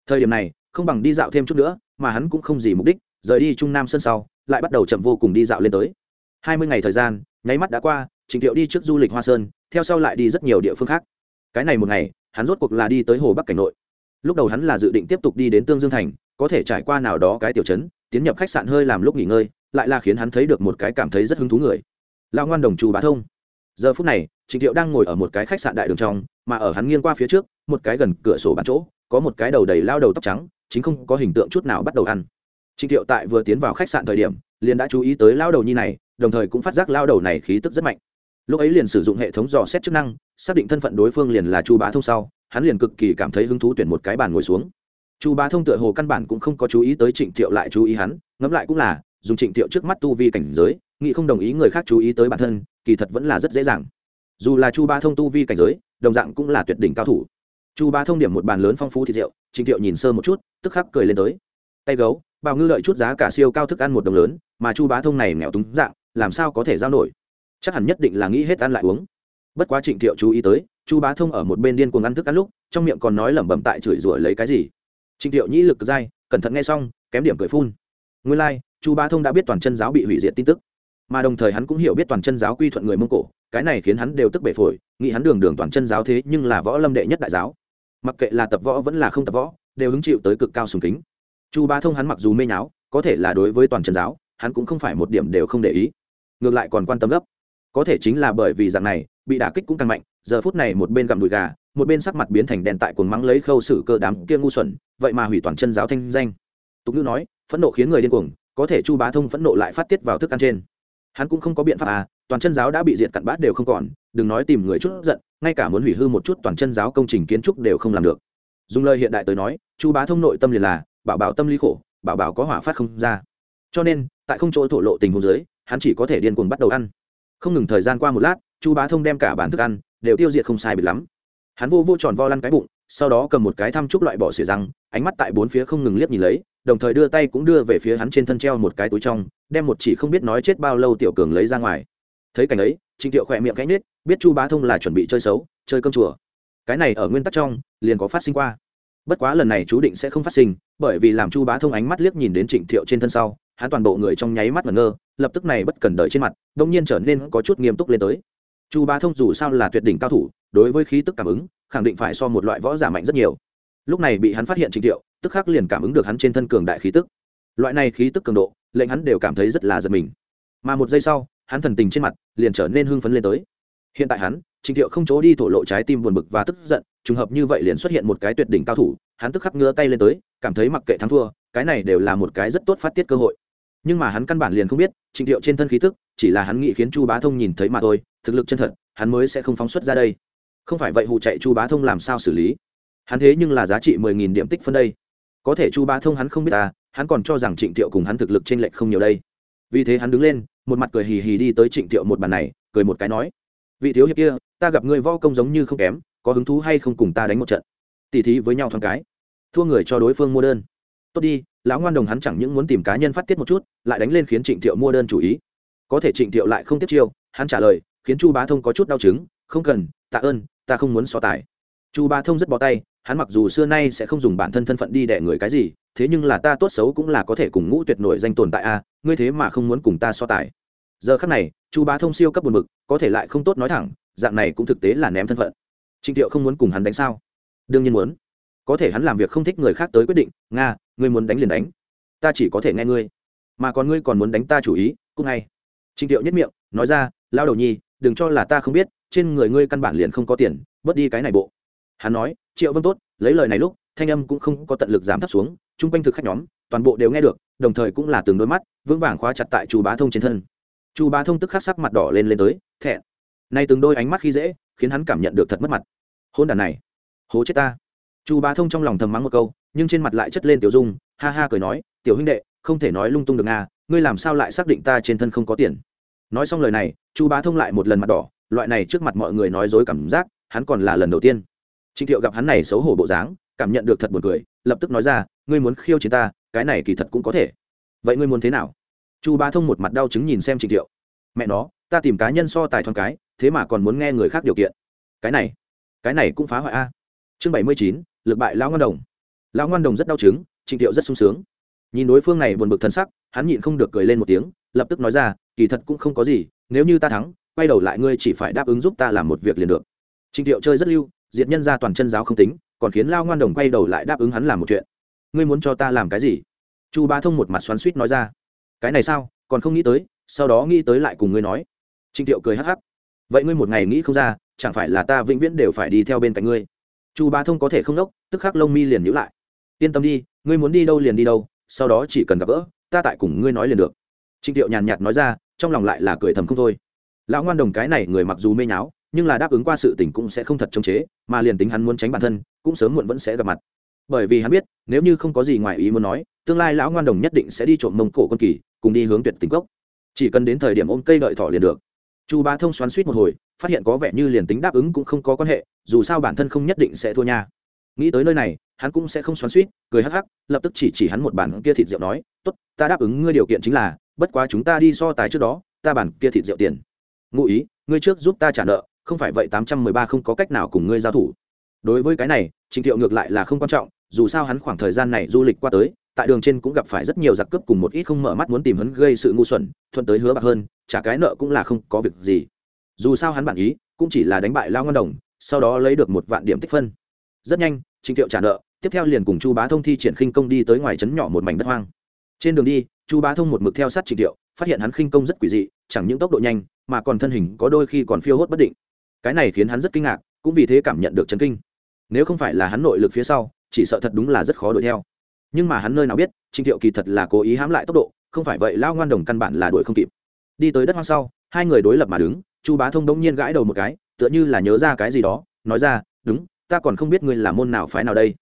Thời điểm này không bằng đi dạo thêm chút nữa mà hắn cũng không gì mục đích rời đi trung nam sân sau lại bắt đầu chậm vô cùng đi dạo lên tới. Hai mươi ngày thời gian nháy mắt đã qua trình thiệu đi trước du lịch hoa sơn theo sau lại đi rất nhiều địa phương khác. Cái này một ngày hắn rốt cuộc là đi tới hồ bắc cảnh nội. Lúc đầu hắn là dự định tiếp tục đi đến tương dương thành, có thể trải qua nào đó cái tiểu chấn tiến nhập khách sạn hơi làm lúc nghỉ ngơi, lại là khiến hắn thấy được một cái cảm thấy rất hứng thú người. Lão ngoan đồng chu bá thông. Giờ phút này, trịnh thiệu đang ngồi ở một cái khách sạn đại đường trong, mà ở hắn nghiêng qua phía trước, một cái gần cửa sổ bán chỗ, có một cái đầu đầy lao đầu tóc trắng, chính không có hình tượng chút nào bắt đầu ăn. Trịnh thiệu tại vừa tiến vào khách sạn thời điểm, liền đã chú ý tới lao đầu nhi này, đồng thời cũng phát giác lao đầu này khí tức rất mạnh. Lúc ấy liền sử dụng hệ thống dò xét chức năng xác định thân phận đối phương liền là chu bá thông sau, hắn liền cực kỳ cảm thấy hứng thú tuyển một cái bàn ngồi xuống. Chu bá thông tựa hồ căn bản cũng không có chú ý tới trịnh thiệu lại chú ý hắn, ngẫm lại cũng là, dùng trịnh thiệu trước mắt tu vi cảnh giới, nghĩ không đồng ý người khác chú ý tới bản thân, kỳ thật vẫn là rất dễ dàng. Dù là chu bá thông tu vi cảnh giới, đồng dạng cũng là tuyệt đỉnh cao thủ. Chu bá thông điểm một bàn lớn phong phú thịt rượu, trịnh thiệu nhìn sơ một chút, tức khắc cười lên tới. Tay gấu bào ngư lợi chút giá cả siêu cao thức ăn một đồng lớn, mà chu bá thông này nghèo túng dạng, làm sao có thể giao nổi? Chắc hẳn nhất định là nghĩ hết ăn lại uống bất quá trịnh thiệu chú ý tới chu bá thông ở một bên điên cuồng ăn thức ăn lúc trong miệng còn nói lẩm bẩm tại chửi rủa lấy cái gì. Trịnh thiệu nhĩ lực dai cẩn thận nghe xong kém điểm cười phun. Nguyên lai、like, chu bá thông đã biết toàn chân giáo bị hủy diệt tin tức. Mà đồng thời hắn cũng hiểu biết toàn chân giáo quy thuận người mông cổ cái này khiến hắn đều tức bể phổi nghĩ hắn đường đường toàn chân giáo thế nhưng là võ lâm đệ nhất đại giáo. Mặc kệ là tập võ vẫn là không tập võ đều hứng chịu tới cực cao sùng kính. Chu bá thông hắn mặc dù mê nháo có thể là đối với toàn chân giáo hắn cũng không phải một điểm đều không để ý. Ngược lại còn quan tâm gấp. Có thể chính là bởi vì dạng này bị đả kích cũng càng mạnh, giờ phút này một bên gặm đùi gà, một bên sắc mặt biến thành đèn tại cuồng mắng lấy khâu xử cơ đám kia ngu xuẩn, vậy mà hủy toàn chân giáo thanh danh. Tục ngữ nói, phẫn nộ khiến người điên cuồng, có thể chu bá thông phẫn nộ lại phát tiết vào thức ăn trên. Hắn cũng không có biện pháp à toàn chân giáo đã bị diện cặn bát đều không còn, đừng nói tìm người chút giận, ngay cả muốn hủy hư một chút toàn chân giáo công trình kiến trúc đều không làm được. Dùng lời hiện đại tới nói, chu bá thông nội tâm liền là, bảo bảo tâm lý khổ, bảo bảo có hỏa phát không ra. Cho nên, tại không chỗ thổ lộ tình huống dưới, hắn chỉ có thể điên cuồng bắt đầu ăn. Không ngừng thời gian qua một lát chu bá thông đem cả bản thức ăn đều tiêu diệt không sai biệt lắm. Hắn vô vô tròn vo lăn cái bụng, sau đó cầm một cái thăm trúc loại bỏ xỉa răng, ánh mắt tại bốn phía không ngừng liếc nhìn lấy, đồng thời đưa tay cũng đưa về phía hắn trên thân treo một cái túi trong, đem một chỉ không biết nói chết bao lâu tiểu cường lấy ra ngoài. Thấy cảnh ấy, trịnh thiệu khỏe miệng cánh nết biết chu bá thông là chuẩn bị chơi xấu, chơi cơm chùa. Cái này ở nguyên tắc trong, liền có phát sinh qua. Bất quá lần này chú định sẽ không phát sinh, bởi vì làm chu bá thông ánh mắt liếc nhìn đến trịnh thiệu trên thân sau, hắn toàn bộ người trong nháy mắt ngẩn ngơ, lập tức này bất cần đợi trên mặt, đông nhiên trở nên có chút nghiêm túc lên tới chu bá thông dù sao là tuyệt đỉnh cao thủ, đối với khí tức cảm ứng, khẳng định phải so một loại võ giả mạnh rất nhiều. Lúc này bị hắn phát hiện trình thiệu tức khắc liền cảm ứng được hắn trên thân cường đại khí tức. Loại này khí tức cường độ, lệnh hắn đều cảm thấy rất là giật mình. Mà một giây sau, hắn thần tình trên mặt liền trở nên hưng phấn lên tới. Hiện tại hắn, trình thiệu không chỗ đi thổ lộ trái tim buồn bực và tức giận, trùng hợp như vậy liền xuất hiện một cái tuyệt đỉnh cao thủ, hắn tức khắc ngứa tay lên tới, cảm thấy mặc kệ thắng thua, cái này đều là một cái rất tốt phát tiết cơ hội. Nhưng mà hắn căn bản liền không biết, trình thiệu trên thân khí tức chỉ là hắn nghĩ khiến chu bá thông nhìn thấy mà thôi, thực lực chân thật, hắn mới sẽ không phóng xuất ra đây. Không phải vậy hụ chạy chu bá thông làm sao xử lý? Hắn thế nhưng là giá trị mười nghìn điểm tích phân đây. Có thể chu bá thông hắn không biết ta hắn còn cho rằng trịnh thiệu cùng hắn thực lực t r ê n lệch không nhiều đây. Vì thế hắn đứng lên, một mặt cười hì hì đi tới trịnh thiệu một bàn này, cười một cái nói, vị thiếu hiệp kia, ta gặp người võ công giống như không kém, có hứng thú hay không cùng ta đánh một trận? Tỉ thí với nhau thoáng cái. Thua người cho đối phương mua đơn. Tốt đi, lão ngoan đồng hắn chẳng những muốn tìm cá nhân phát tiết một chút, lại đánh lên khiến trịnh thiệu mua đơn chủ ý có thể trịnh thiệu lại không tiếp chiêu, hắn trả lời, khiến chu bá thông có chút đau chứng, không cần, tạ ơn, ta không muốn so tài. Chu bá thông rất bó tay, hắn mặc dù xưa nay sẽ không dùng bản thân thân phận đi đẻ người cái gì, thế nhưng là ta tốt xấu cũng là có thể cùng ngũ tuyệt nổi danh tồn tại a, ngươi thế mà không muốn cùng ta so tài. Giờ khắc này, chu bá thông siêu cấp buồn mực có thể lại không tốt nói thẳng, dạng này cũng thực tế là ném thân phận. Trịnh thiệu không muốn cùng hắn đánh sao? Đương nhiên muốn. Có thể hắn làm việc không thích người khác tới quyết định, nga, ngươi muốn đánh liền đánh. Ta chỉ có thể nghe ngươi. Mà còn ngươi còn muốn đánh ta chủ ý, cũng ngay Trình thiệu nhất miệng, nói ra lao đầu nhi, đừng cho là ta không biết, trên người ngươi căn bản liền không có tiền, bớt đi cái này bộ. Hắn nói, triệu vân tốt, lấy lời này lúc, thanh âm cũng không có tận lực giảm thấp xuống trung quanh thực khách nhóm, toàn bộ đều nghe được, đồng thời cũng là từng đôi mắt, vững vàng khóa chặt tại chu bá thông trên thân. Chu bá thông tức khắc sắc mặt đỏ lên lên tới, thẹn. Nay từng đôi ánh mắt khi dễ, khiến hắn cảm nhận được thật mất mặt. Hôn đàn này, hố chết ta. Chu bá thông trong lòng thầm mắng một câu, nhưng trên mặt lại chất lên tiểu dung, ha ha cười nói, tiểu huynh đệ, không thể nói lung tung được nga, ngươi làm sao lại xác định ta trên thân không có tiền? Nói xong lời này, chu bá thông lại một lần mặt đỏ, loại này trước mặt mọi người nói dối cảm giác, hắn còn là lần đầu tiên. Trịnh thiệu gặp hắn này xấu hổ bộ dáng, cảm nhận được thật buồn cười, lập tức nói ra, ngươi muốn khiêu chiến ta, cái này kỳ thật cũng có thể. Vậy ngươi muốn thế nào? Chu bá thông một mặt đau chứng nhìn xem trịnh thiệu. Mẹ nó, ta tìm cá nhân so tài thoáng cái, thế mà còn muốn nghe người khác điều kiện. Cái này cái này cũng phá hoại a. Chương bảy mươi chín, lực bại lão ngoan đồng. Lão ngoan đồng rất đau chứng, trịnh thiệu rất sung sướng. Nhìn đối phương này buồn bực thân sắc, hắn nhịn không được cười lên một tiếng, lập tức nói ra kỳ thật cũng không có gì, nếu như ta thắng, quay đầu lại ngươi chỉ phải đáp ứng giúp ta làm một việc liền được. Trịnh thiệu chơi rất lưu, diệt nhân ra toàn chân giáo không tính, còn khiến lao ngoan đồng quay đầu lại đáp ứng hắn làm một chuyện. Ngươi muốn cho ta làm cái gì? Chu ba thông một mặt xoắn suýt nói ra. Cái này sao? Còn không nghĩ tới, sau đó nghĩ tới lại cùng ngươi nói. Trịnh thiệu cười hắc hắc. Vậy ngươi một ngày nghĩ không ra, chẳng phải là ta vĩnh viễn đều phải đi theo bên cạnh ngươi? Chu Ba thông có thể không đốc, tức khắc lông mi liền nhữ lại. Yên tâm đi, ngươi muốn đi đâu liền đi đâu, sau đó chỉ cần gặp gỡ, ta tại cùng ngươi nói liền được. Trịnh thiệu nhàn nhạt nói ra trong lòng lại là cười thầm không thôi. Lão ngoan đồng cái này người mặc dù mê nháo, nhưng là đáp ứng qua sự tình cũng sẽ không thật chống chế, mà liền tính hắn muốn tránh bản thân, cũng sớm muộn vẫn sẽ gặp mặt. Bởi vì hắn biết, nếu như không có gì ngoài ý muốn nói, tương lai lão ngoan đồng nhất định sẽ đi trộm mông cổ quân kỳ, cùng đi hướng tuyệt tình cốc. Chỉ cần đến thời điểm ôm cây đợi thỏ liền được. Chu bá thông xoắn suýt một hồi, phát hiện có vẻ như liền tính đáp ứng cũng không có quan hệ, dù sao bản thân không nhất định sẽ thua nha. Nghĩ tới nơi này, hắn cũng sẽ không xoắn suýt, cười hắc hắc, lập tức chỉ chỉ hắn một bản kia thịt rượu nói, tốt, ta đáp ứng ngươi điều kiện chính là bất quá chúng ta đi so tài trước đó, ta bản kia thịt rượu tiền. Ngụ ý, ngươi trước giúp ta trả nợ, không phải vậy tám trăm mười ba không có cách nào cùng ngươi giao thủ. Đối với cái này, trình thiệu ngược lại là không quan trọng, dù sao hắn khoảng thời gian này du lịch qua tới, tại đường trên cũng gặp phải rất nhiều giặc cướp cùng một ít không mở mắt muốn tìm hắn gây sự ngu xuẩn, thuận tới hứa bạc hơn, trả cái nợ cũng là không có việc gì. Dù sao hắn bản ý, cũng chỉ là đánh bại lao ngân đồng, sau đó lấy được một vạn điểm tích phân. Rất nhanh, trình thiệu trả nợ, tiếp theo liền cùng chu bá thông thi triển khinh công đi tới ngoài trấn nhỏ một mảnh đất hoang. Trên đường đi chu bá thông một mực theo sát trình thiệu, phát hiện hắn khinh công rất quỷ dị, chẳng những tốc độ nhanh, mà còn thân hình có đôi khi còn phiêu hốt bất định. Cái này khiến hắn rất kinh ngạc, cũng vì thế cảm nhận được chấn kinh. Nếu không phải là hắn nội lực phía sau, chỉ sợ thật đúng là rất khó đuổi theo. Nhưng mà hắn nơi nào biết, trịnh thiệu kỳ thật là cố ý hãm lại tốc độ, không phải vậy lao ngoan đồng căn bản là đuổi không kịp. Đi tới đất hoang sau, hai người đối lập mà đứng, chu bá thông đống nhiên gãi đầu một cái, tựa như là nhớ ra cái gì đó, nói ra, đúng, ta còn không biết ngươi là môn nào phái nào đây.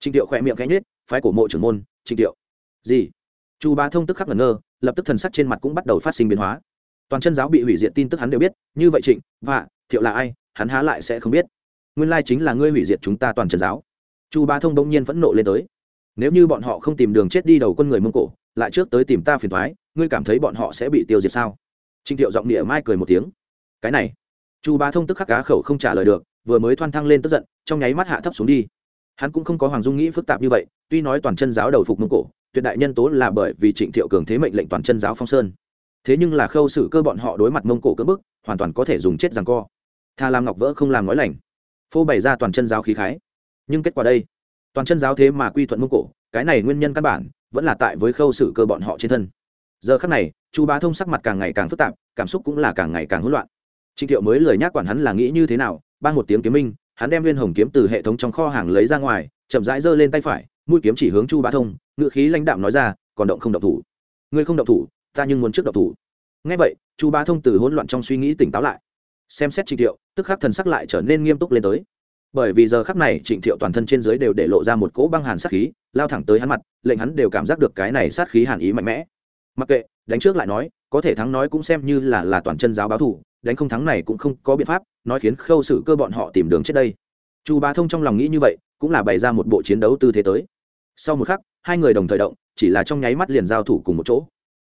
Trịnh thiệu khỏe miệng cánh nết phái của mộ trưởng môn, trịnh thiệu. Gì? Chu bá thông tức khắc ngẩn ngơ, lập tức thần sắc trên mặt cũng bắt đầu phát sinh biến hóa. Toàn chân giáo bị hủy diệt tin tức hắn đều biết, như vậy trịnh và thiệu là ai, hắn há lại sẽ không biết. Nguyên lai chính là ngươi hủy diệt chúng ta toàn chân giáo. Chu bá thông bỗng nhiên phẫn nộ lên tới. Nếu như bọn họ không tìm đường chết đi đầu quân người mông cổ, lại trước tới tìm ta phiền thoái ngươi cảm thấy bọn họ sẽ bị tiêu diệt sao? Trịnh thiệu giọng địa mai cười một tiếng. Cái này, chu bá thông tức khắc cá khẩu không trả lời được, vừa mới thoan thăng lên tức giận, trong nháy mắt hạ thấp xuống đi. Hắn cũng không có hoàng dung nghĩ phức tạp như vậy, tuy nói toàn chân giáo đầu phục mông cổ tuyệt đại nhân tố là bởi vì trịnh thiệu cường thế mệnh lệnh toàn chân giáo phong sơn. Thế nhưng là khâu xử cơ bọn họ đối mặt mông cổ cưỡng bức, hoàn toàn có thể dùng chết rằng co. Tha làm ngọc vỡ không làm nói lành. Phô bày ra toàn chân giáo khí khái. Nhưng kết quả đây? Toàn chân giáo thế mà quy thuận mông cổ, cái này nguyên nhân căn bản vẫn là tại với khâu xử cơ bọn họ trên thân. Giờ khắc này, chu bá thông sắc mặt càng ngày càng phức tạp, cảm xúc cũng là càng ngày càng hỗn loạn. Trịnh thiệu mới lời nhắc quản hắn là nghĩ như thế nào ban một tiếng kiếm minh, hắn đem viên hồng kiếm từ hệ thống trong kho hàng lấy ra ngoài, chậm rãi giơ lên tay phải mũi kiếm chỉ hướng chu bá thông ngự khí lãnh đạm nói ra, còn động không động thủ? Ngươi không động thủ, ta nhưng muốn trước động thủ. Ngay vậy, chu bá thông từ hỗn loạn trong suy nghĩ tỉnh táo lại. Xem xét trịnh thiệu, tức khắc thần sắc lại trở nên nghiêm túc lên tới. Bởi vì giờ khắc này, trịnh thiệu toàn thân trên dưới đều để lộ ra một cỗ băng hàn sát khí, lao thẳng tới hắn mặt, lệnh hắn đều cảm giác được cái này sát khí hàn ý mạnh mẽ. Mặc kệ, đánh trước lại nói, có thể thắng nói cũng xem như là là toàn chân giáo báo thủ, đánh không thắng này cũng không có biện pháp, nói khiến khâu xử cơ bọn họ tìm đường chết đây chu bá thông trong lòng nghĩ như vậy, cũng là bày ra một bộ chiến đấu tư thế tới. Sau một khắc, hai người đồng thời động, chỉ là trong nháy mắt liền giao thủ cùng một chỗ.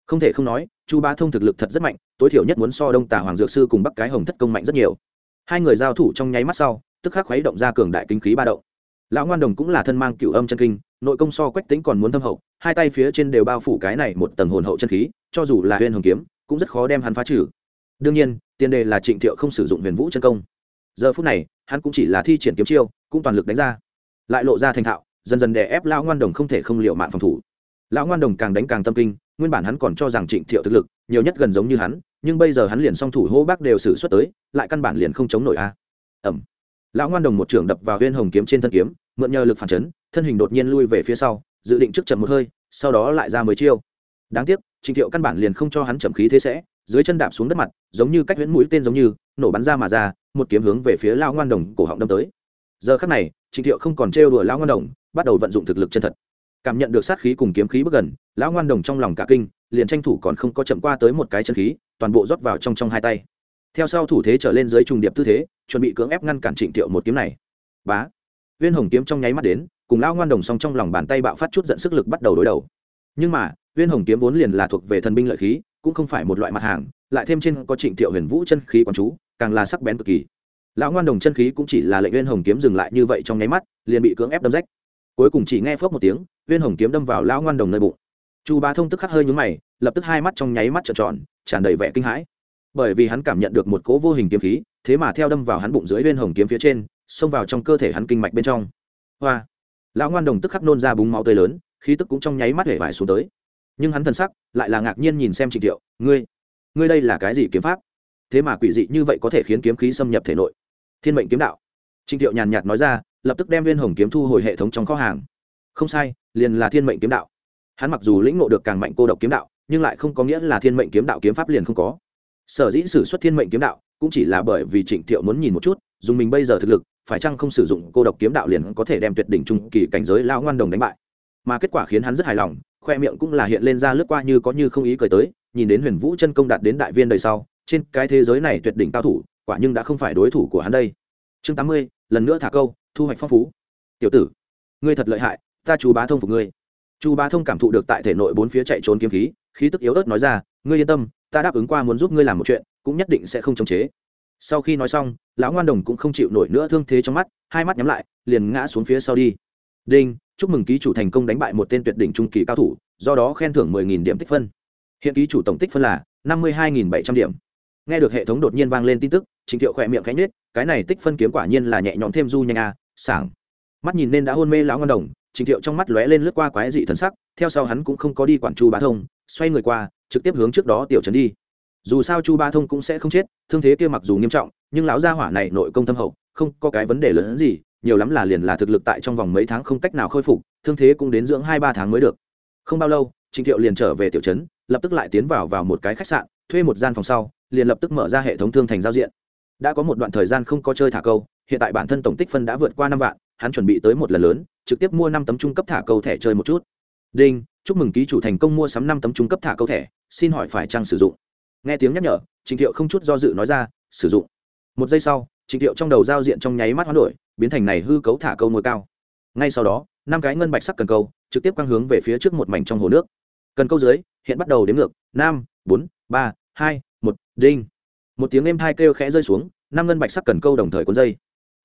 Không thể không nói, chu bá thông thực lực thật rất mạnh, tối thiểu nhất muốn so đông tà hoàng dược sư cùng bắc cái hồng thất công mạnh rất nhiều. Hai người giao thủ trong nháy mắt sau, tức khắc khuấy động ra cường đại kinh khí ba động. Lão ngoan đồng cũng là thân mang cựu âm chân kinh, nội công so quách tính còn muốn thâm hậu, hai tay phía trên đều bao phủ cái này một tầng hồn hậu chân khí, cho dù là huyền hồng kiếm, cũng rất khó đem hắn phá trừ. Đương nhiên, tiền đề là trịnh thiệu không sử dụng huyền vũ chân công. Giờ phút này hắn cũng chỉ là thi triển kiếm chiêu, cũng toàn lực đánh ra. Lại lộ ra thành thạo, dần dần đè ép lão ngoan đồng không thể không liệu mạng phòng thủ. Lão ngoan đồng càng đánh càng tâm kinh, nguyên bản hắn còn cho rằng trịnh thiệu thực lực, nhiều nhất gần giống như hắn, nhưng bây giờ hắn liền song thủ hô bác đều xử suất tới, lại căn bản liền không chống nổi a. Ẩm lão ngoan đồng một trưởng đập vào huyên hồng kiếm trên thân kiếm, mượn nhờ lực phản chấn, thân hình đột nhiên lui về phía sau, dự định trước chậm một hơi, sau đó lại ra mới chiêu. Đáng tiếc, trịnh thiệu căn bản liền không cho hắn chậm khí thế sẽ, dưới chân đạp xuống đất mặt, giống như cách huyễn mũi tên giống như, nổ bắn ra mà ra một kiếm hướng về phía lao ngoan đồng cổ họng đâm tới. Giờ khắc này trịnh thiệu không còn trêu đùa lao ngoan đồng, bắt đầu vận dụng thực lực chân thật. Cảm nhận được sát khí cùng kiếm khí bước gần, lão ngoan đồng trong lòng cả kinh, liền tranh thủ còn không có chậm qua tới một cái chân khí, toàn bộ rót vào trong trong hai tay. Theo sau thủ thế trở lên dưới trùng điệp tư thế, chuẩn bị cưỡng ép ngăn cản trịnh thiệu một kiếm này. Bá! Viên hồng kiếm trong nháy mắt đến, cùng lão ngoan đồng song trong lòng bàn tay bạo phát chút giận sức lực bắt đầu đối đầu. Nhưng mà, viên hồng kiếm vốn liền là thuộc về thần binh lợi khí, cũng không phải một loại mặt hàng, lại thêm trên có trịnh thiệu huyền vũ chân khí quán chú càng là sắc bén cực kỳ. Lão ngoan đồng chân khí cũng chỉ là lệnh viên hồng kiếm dừng lại như vậy trong nháy mắt, liền bị cưỡng ép đâm rách. Cuối cùng chỉ nghe phớp một tiếng viên hồng kiếm đâm vào lão ngoan đồng nơi bụng. Chu bá thông tức khắc hơi nhúng mày, lập tức hai mắt trong nháy mắt trợn tròn, tràn đầy vẻ kinh hãi. Bởi vì hắn cảm nhận được một cỗ vô hình kiếm khí, thế mà theo đâm vào hắn bụng dưới viên hồng kiếm phía trên, xông vào trong cơ thể hắn kinh mạch bên trong. Hoa! Lão ngoan đồng tức khắc nôn ra búng máu tươi lớn, khí tức cũng trong nháy mắt hể vải xuống tới. Nhưng hắn thần sắc lại là ngạc nhiên nhìn xem trịnh thiệu, ngươi ngươi đây là cái gì kiếm pháp? Thế mà quỷ dị như vậy có thể khiến kiếm khí xâm nhập thể nội. Thiên mệnh kiếm đạo. Trịnh thiệu nhàn nhạt nói ra, lập tức đem viên hồng kiếm thu hồi hệ thống trong kho hàng. Không sai, liền là thiên mệnh kiếm đạo. Hắn mặc dù lĩnh ngộ được càng mạnh cô độc kiếm đạo, nhưng lại không có nghĩa là thiên mệnh kiếm đạo kiếm pháp liền không có. Sở dĩ sử xuất thiên mệnh kiếm đạo, cũng chỉ là bởi vì trịnh thiệu muốn nhìn một chút, dùng mình bây giờ thực lực, phải chăng không sử dụng cô độc kiếm đạo liền có thể đem tuyệt đỉnh trung kỳ cảnh giới lao ngoan đồng đánh bại. Mà kết quả khiến hắn rất hài lòng, khoe miệng cũng là hiện lên ra lướt qua như có như không ý cười tới, nhìn đến huyền vũ chân công đạt đến đại viên đời sau trên cái thế giới này tuyệt đỉnh cao thủ, quả nhưng đã không phải đối thủ của hắn đây. Chương tám mươi, lần nữa thả câu, thu hoạch phong phú. Tiểu tử, ngươi thật lợi hại, ta chú bá thông phục ngươi. Chu bá thông cảm thụ được tại thể nội bốn phía chạy trốn kiếm khí khí tức yếu ớt nói ra, ngươi yên tâm, ta đáp ứng qua muốn giúp ngươi làm một chuyện, cũng nhất định sẽ không chống chế. Sau khi nói xong, lão ngoan đồng cũng không chịu nổi nữa thương thế trong mắt, hai mắt nhắm lại, liền ngã xuống phía sau đi. Đinh, chúc mừng ký chủ thành công đánh bại một tên tuyệt đỉnh trung kỳ cao thủ, do đó khen thưởng mười nghìn điểm tích phân. Hiện ký chủ tổng tích phân là năm mươi hai nghìn bảy trăm điểm nghe được hệ thống đột nhiên vang lên tin tức trình thiệu khỏe miệng cánh nết cái này tích phân kiếm quả nhiên là nhẹ nhõm thêm du nhanh a à, sảng. Mắt nhìn nên đã hôn mê lão ngân đồng trình thiệu trong mắt lóe lên lướt qua quái dị thần sắc theo sau hắn cũng không có đi quản chu bá thông xoay người qua trực tiếp hướng trước đó tiểu trấn đi. Dù sao chu ba thông cũng sẽ không chết thương thế kia mặc dù nghiêm trọng nhưng lão gia hỏa này nội công thâm hậu không có cái vấn đề lớn hơn gì nhiều lắm là liền là thực lực tại trong vòng mấy tháng không cách nào khôi phục thương thế cũng đến dưỡng hai ba tháng mới được. Không bao lâu trịnh thiệu liền trở về tiểu trấn lập tức lại tiến vào vào một cái khách sạn thuê một gian phòng sau liền lập tức mở ra hệ thống thương thành giao diện. Đã có một đoạn thời gian không có chơi thả câu, hiện tại bản thân tổng tích phân đã vượt qua năm vạn, hắn chuẩn bị tới một lần lớn, trực tiếp mua năm tấm trung cấp thả câu thẻ chơi một chút. Đinh, chúc mừng ký chủ thành công mua sắm năm tấm trung cấp thả câu thẻ, xin hỏi phải chăng sử dụng? Nghe tiếng nhắc nhở, Trình thiệu không chút do dự nói ra, sử dụng. Một giây sau, Trình thiệu trong đầu giao diện trong nháy mắt hoán đổi, biến thành này hư cấu thả câu nuôi cao. Ngay sau đó, năm cái ngân bạch sắc cần câu, trực tiếp quang hướng về phía trước một mảnh trong hồ nước. Cần câu dưới, hiện bắt đầu đếm ngược, năm, bốn, ba, hai một đinh. Một tiếng êm thai kêu khẽ rơi xuống, năm ngân bạch sắc cần câu đồng thời cuốn dây.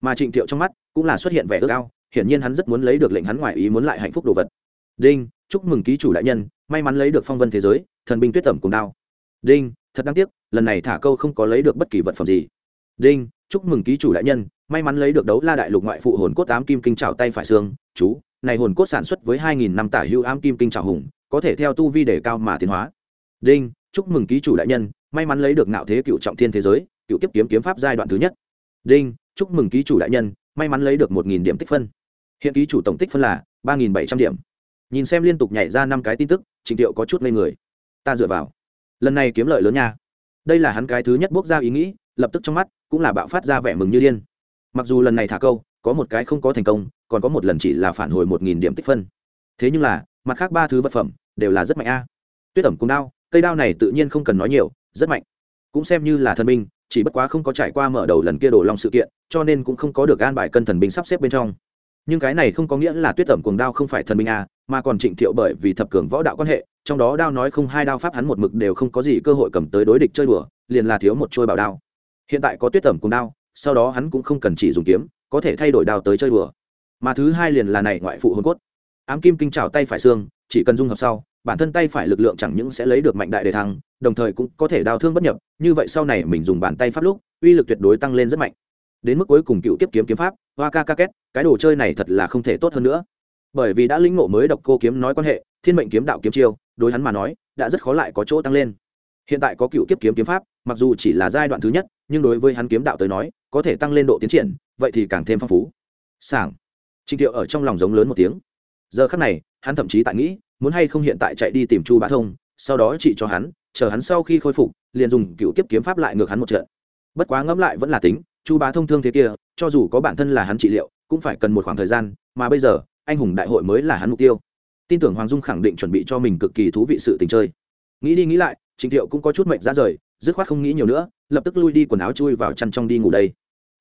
Mà trịnh thiệu trong mắt cũng là xuất hiện vẻ ước ao, hiển nhiên hắn rất muốn lấy được lệnh hắn ngoài ý muốn lại hạnh phúc đồ vật. Đinh, chúc mừng ký chủ đại nhân, may mắn lấy được phong vân thế giới, thần binh tuyết tẩm cùng đao. Đinh, thật đáng tiếc, lần này thả câu không có lấy được bất kỳ vật phẩm gì. Đinh, chúc mừng ký chủ đại nhân, may mắn lấy được đấu la đại lục ngoại phụ hồn cốt tám kim kinh trào tay phải xương. Chú, này hồn cốt sản xuất với hai nghìn năm tả hữu ám kim kinh trào hùng, có thể theo tu vi để cao mà tiến hóa. Đinh, chúc mừng ký chủ đại nhân may mắn lấy được ngạo thế cựu trọng thiên thế giới, cựu kiếp kiếm kiếm pháp giai đoạn thứ nhất. Đinh, chúc mừng ký chủ đại nhân, may mắn lấy được một nghìn điểm tích phân. Hiện ký chủ tổng tích phân là ba nghìn bảy trăm điểm. Nhìn xem liên tục nhảy ra năm cái tin tức trình thiệu có chút ngây người. Ta dựa vào. Lần này kiếm lợi lớn nha. Đây là hắn cái thứ nhất bước ra ý nghĩ, lập tức trong mắt cũng là bạo phát ra vẻ mừng như điên. Mặc dù lần này thả câu, có một cái không có thành công, còn có một lần chỉ là phản hồi một nghìn điểm tích phân. Thế nhưng là, mặt khác ba thứ vật phẩm đều là rất mạnh a. Tuyết ẩm cùng đao, cây đao này tự nhiên không cần nói nhiều rất mạnh. Cũng xem như là thần binh chỉ bất quá không có trải qua mở đầu lần kia đổ long sự kiện cho nên cũng không có được an bài cân thần binh sắp xếp bên trong. Nhưng cái này không có nghĩa là tuyết tẩm cuồng đao không phải thần binh à, mà còn trịnh thiệu bởi vì thập cường võ đạo quan hệ trong đó đao nói không hai đao pháp hắn một mực đều không có gì cơ hội cầm tới đối địch chơi đùa liền là thiếu một trôi bảo đao. Hiện tại có tuyết tẩm cuồng đao sau đó hắn cũng không cần chỉ dùng kiếm có thể thay đổi đao tới chơi đùa. Mà thứ hai liền là này ngoại phụ hồn cốt. Ám kim kinh trào tay phải xương chỉ cần dung hợp sau bản thân tay phải lực lượng chẳng những sẽ lấy được mạnh đại đề thăng đồng thời cũng có thể đao thương bất nhập, như vậy sau này mình dùng bàn tay pháp lúc, uy lực tuyệt đối tăng lên rất mạnh. Đến mức cuối cùng cựu tiếp kiếm kiếm pháp, hoa ca ca két, cái đồ chơi này thật là không thể tốt hơn nữa. Bởi vì đã lĩnh ngộ mới độc cô kiếm nói quan hệ, thiên mệnh kiếm đạo kiếm chiêu, đối hắn mà nói, đã rất khó lại có chỗ tăng lên. Hiện tại có cựu kiếp kiếm kiếm pháp, mặc dù chỉ là giai đoạn thứ nhất, nhưng đối với hắn kiếm đạo tới nói, có thể tăng lên độ tiến triển, vậy thì càng thêm phong phú. Sảng. Trịnh thiệu ở trong lòng giống lớn một tiếng. Giờ khắc này, hắn thậm chí tại nghĩ, muốn hay không hiện tại chạy đi tìm chu bá thông, sau đó chỉ cho hắn chờ hắn sau khi khôi phục, liền dùng cựu kiếp kiếm pháp lại ngược hắn một trận. Bất quá ngẫm lại vẫn là tính, chu bá thông thương thế kia, cho dù có bản thân là hắn trị liệu, cũng phải cần một khoảng thời gian, mà bây giờ, anh hùng đại hội mới là hắn mục tiêu. Tin tưởng hoàng dung khẳng định chuẩn bị cho mình cực kỳ thú vị sự tình chơi. Nghĩ đi nghĩ lại trịnh thiệu cũng có chút mệnh ra rời, dứt khoát không nghĩ nhiều nữa, lập tức lui đi quần áo chui vào chăn trong đi ngủ đây.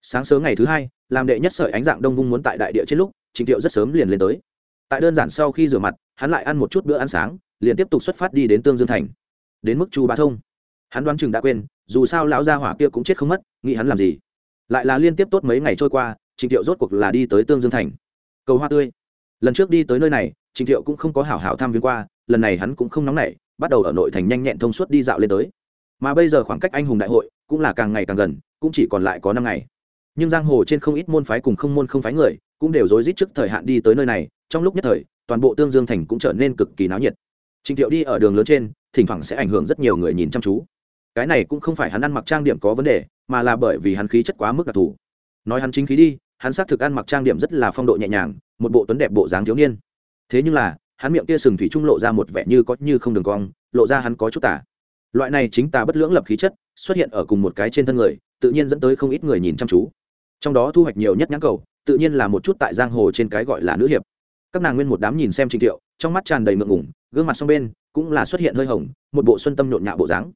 Sáng sớm ngày thứ hai, làm đệ nhất sợi ánh dạng đông vung muốn tại đại địa trên lúc trịnh thiệu rất sớm liền lên tới. Tại đơn giản sau khi rửa mặt, hắn lại ăn một chút bữa ăn sáng, liền tiếp tục xuất phát đi đến tương dương thành đến mức chu bá thông hắn đoán chừng đã quên dù sao lão gia hỏa kia cũng chết không mất nghĩ hắn làm gì lại là liên tiếp tốt mấy ngày trôi qua trịnh thiệu rốt cuộc là đi tới tương dương thành cầu hoa tươi lần trước đi tới nơi này Trình Thiệu cũng không có hảo hảo tham viếng qua, lần này hắn cũng không nóng nảy, bắt đầu ở nội thành nhanh nhẹn thông suốt đi dạo lên tới. Mà bây giờ khoảng cách anh hùng đại hội cũng là càng ngày càng gần, cũng chỉ còn lại có năm ngày. Nhưng giang hồ trên không ít môn phái cùng không môn không phái người, cũng đều rối rít trước thời hạn đi tới nơi này, trong lúc nhất thời, toàn bộ Tương Dương thành cũng trở nên cực kỳ náo nhiệt. Trình Thiệu đi ở đường lớn trên, thỉnh thoảng sẽ ảnh hưởng rất nhiều người nhìn chăm chú. cái này cũng không phải hắn ăn mặc trang điểm có vấn đề, mà là bởi vì hắn khí chất quá mức đặc thù. Nói hắn chính khí đi, hắn xác thực ăn mặc trang điểm rất là phong độ nhẹ nhàng, một bộ tuấn đẹp bộ dáng thiếu niên. Thế nhưng là, hắn miệng kia sừng thủy trung lộ ra một vẻ như có như không đường cong, lộ ra hắn có chút tả loại này chính tà bất lưỡng lập khí chất, xuất hiện ở cùng một cái trên thân người, tự nhiên dẫn tới không ít người nhìn chăm chú. Trong đó thu hoạch nhiều nhất nhãn cầu, tự nhiên là một chút tại giang hồ trên cái gọi là nữ hiệp. Các nàng nguyên một đám nhìn xem trình thiệu, trong mắt tràn đầy ngượng ngủng gương mặt song bên cũng là xuất hiện hơi hồng, một bộ xuân tâm nhộn nhạo bộ dáng.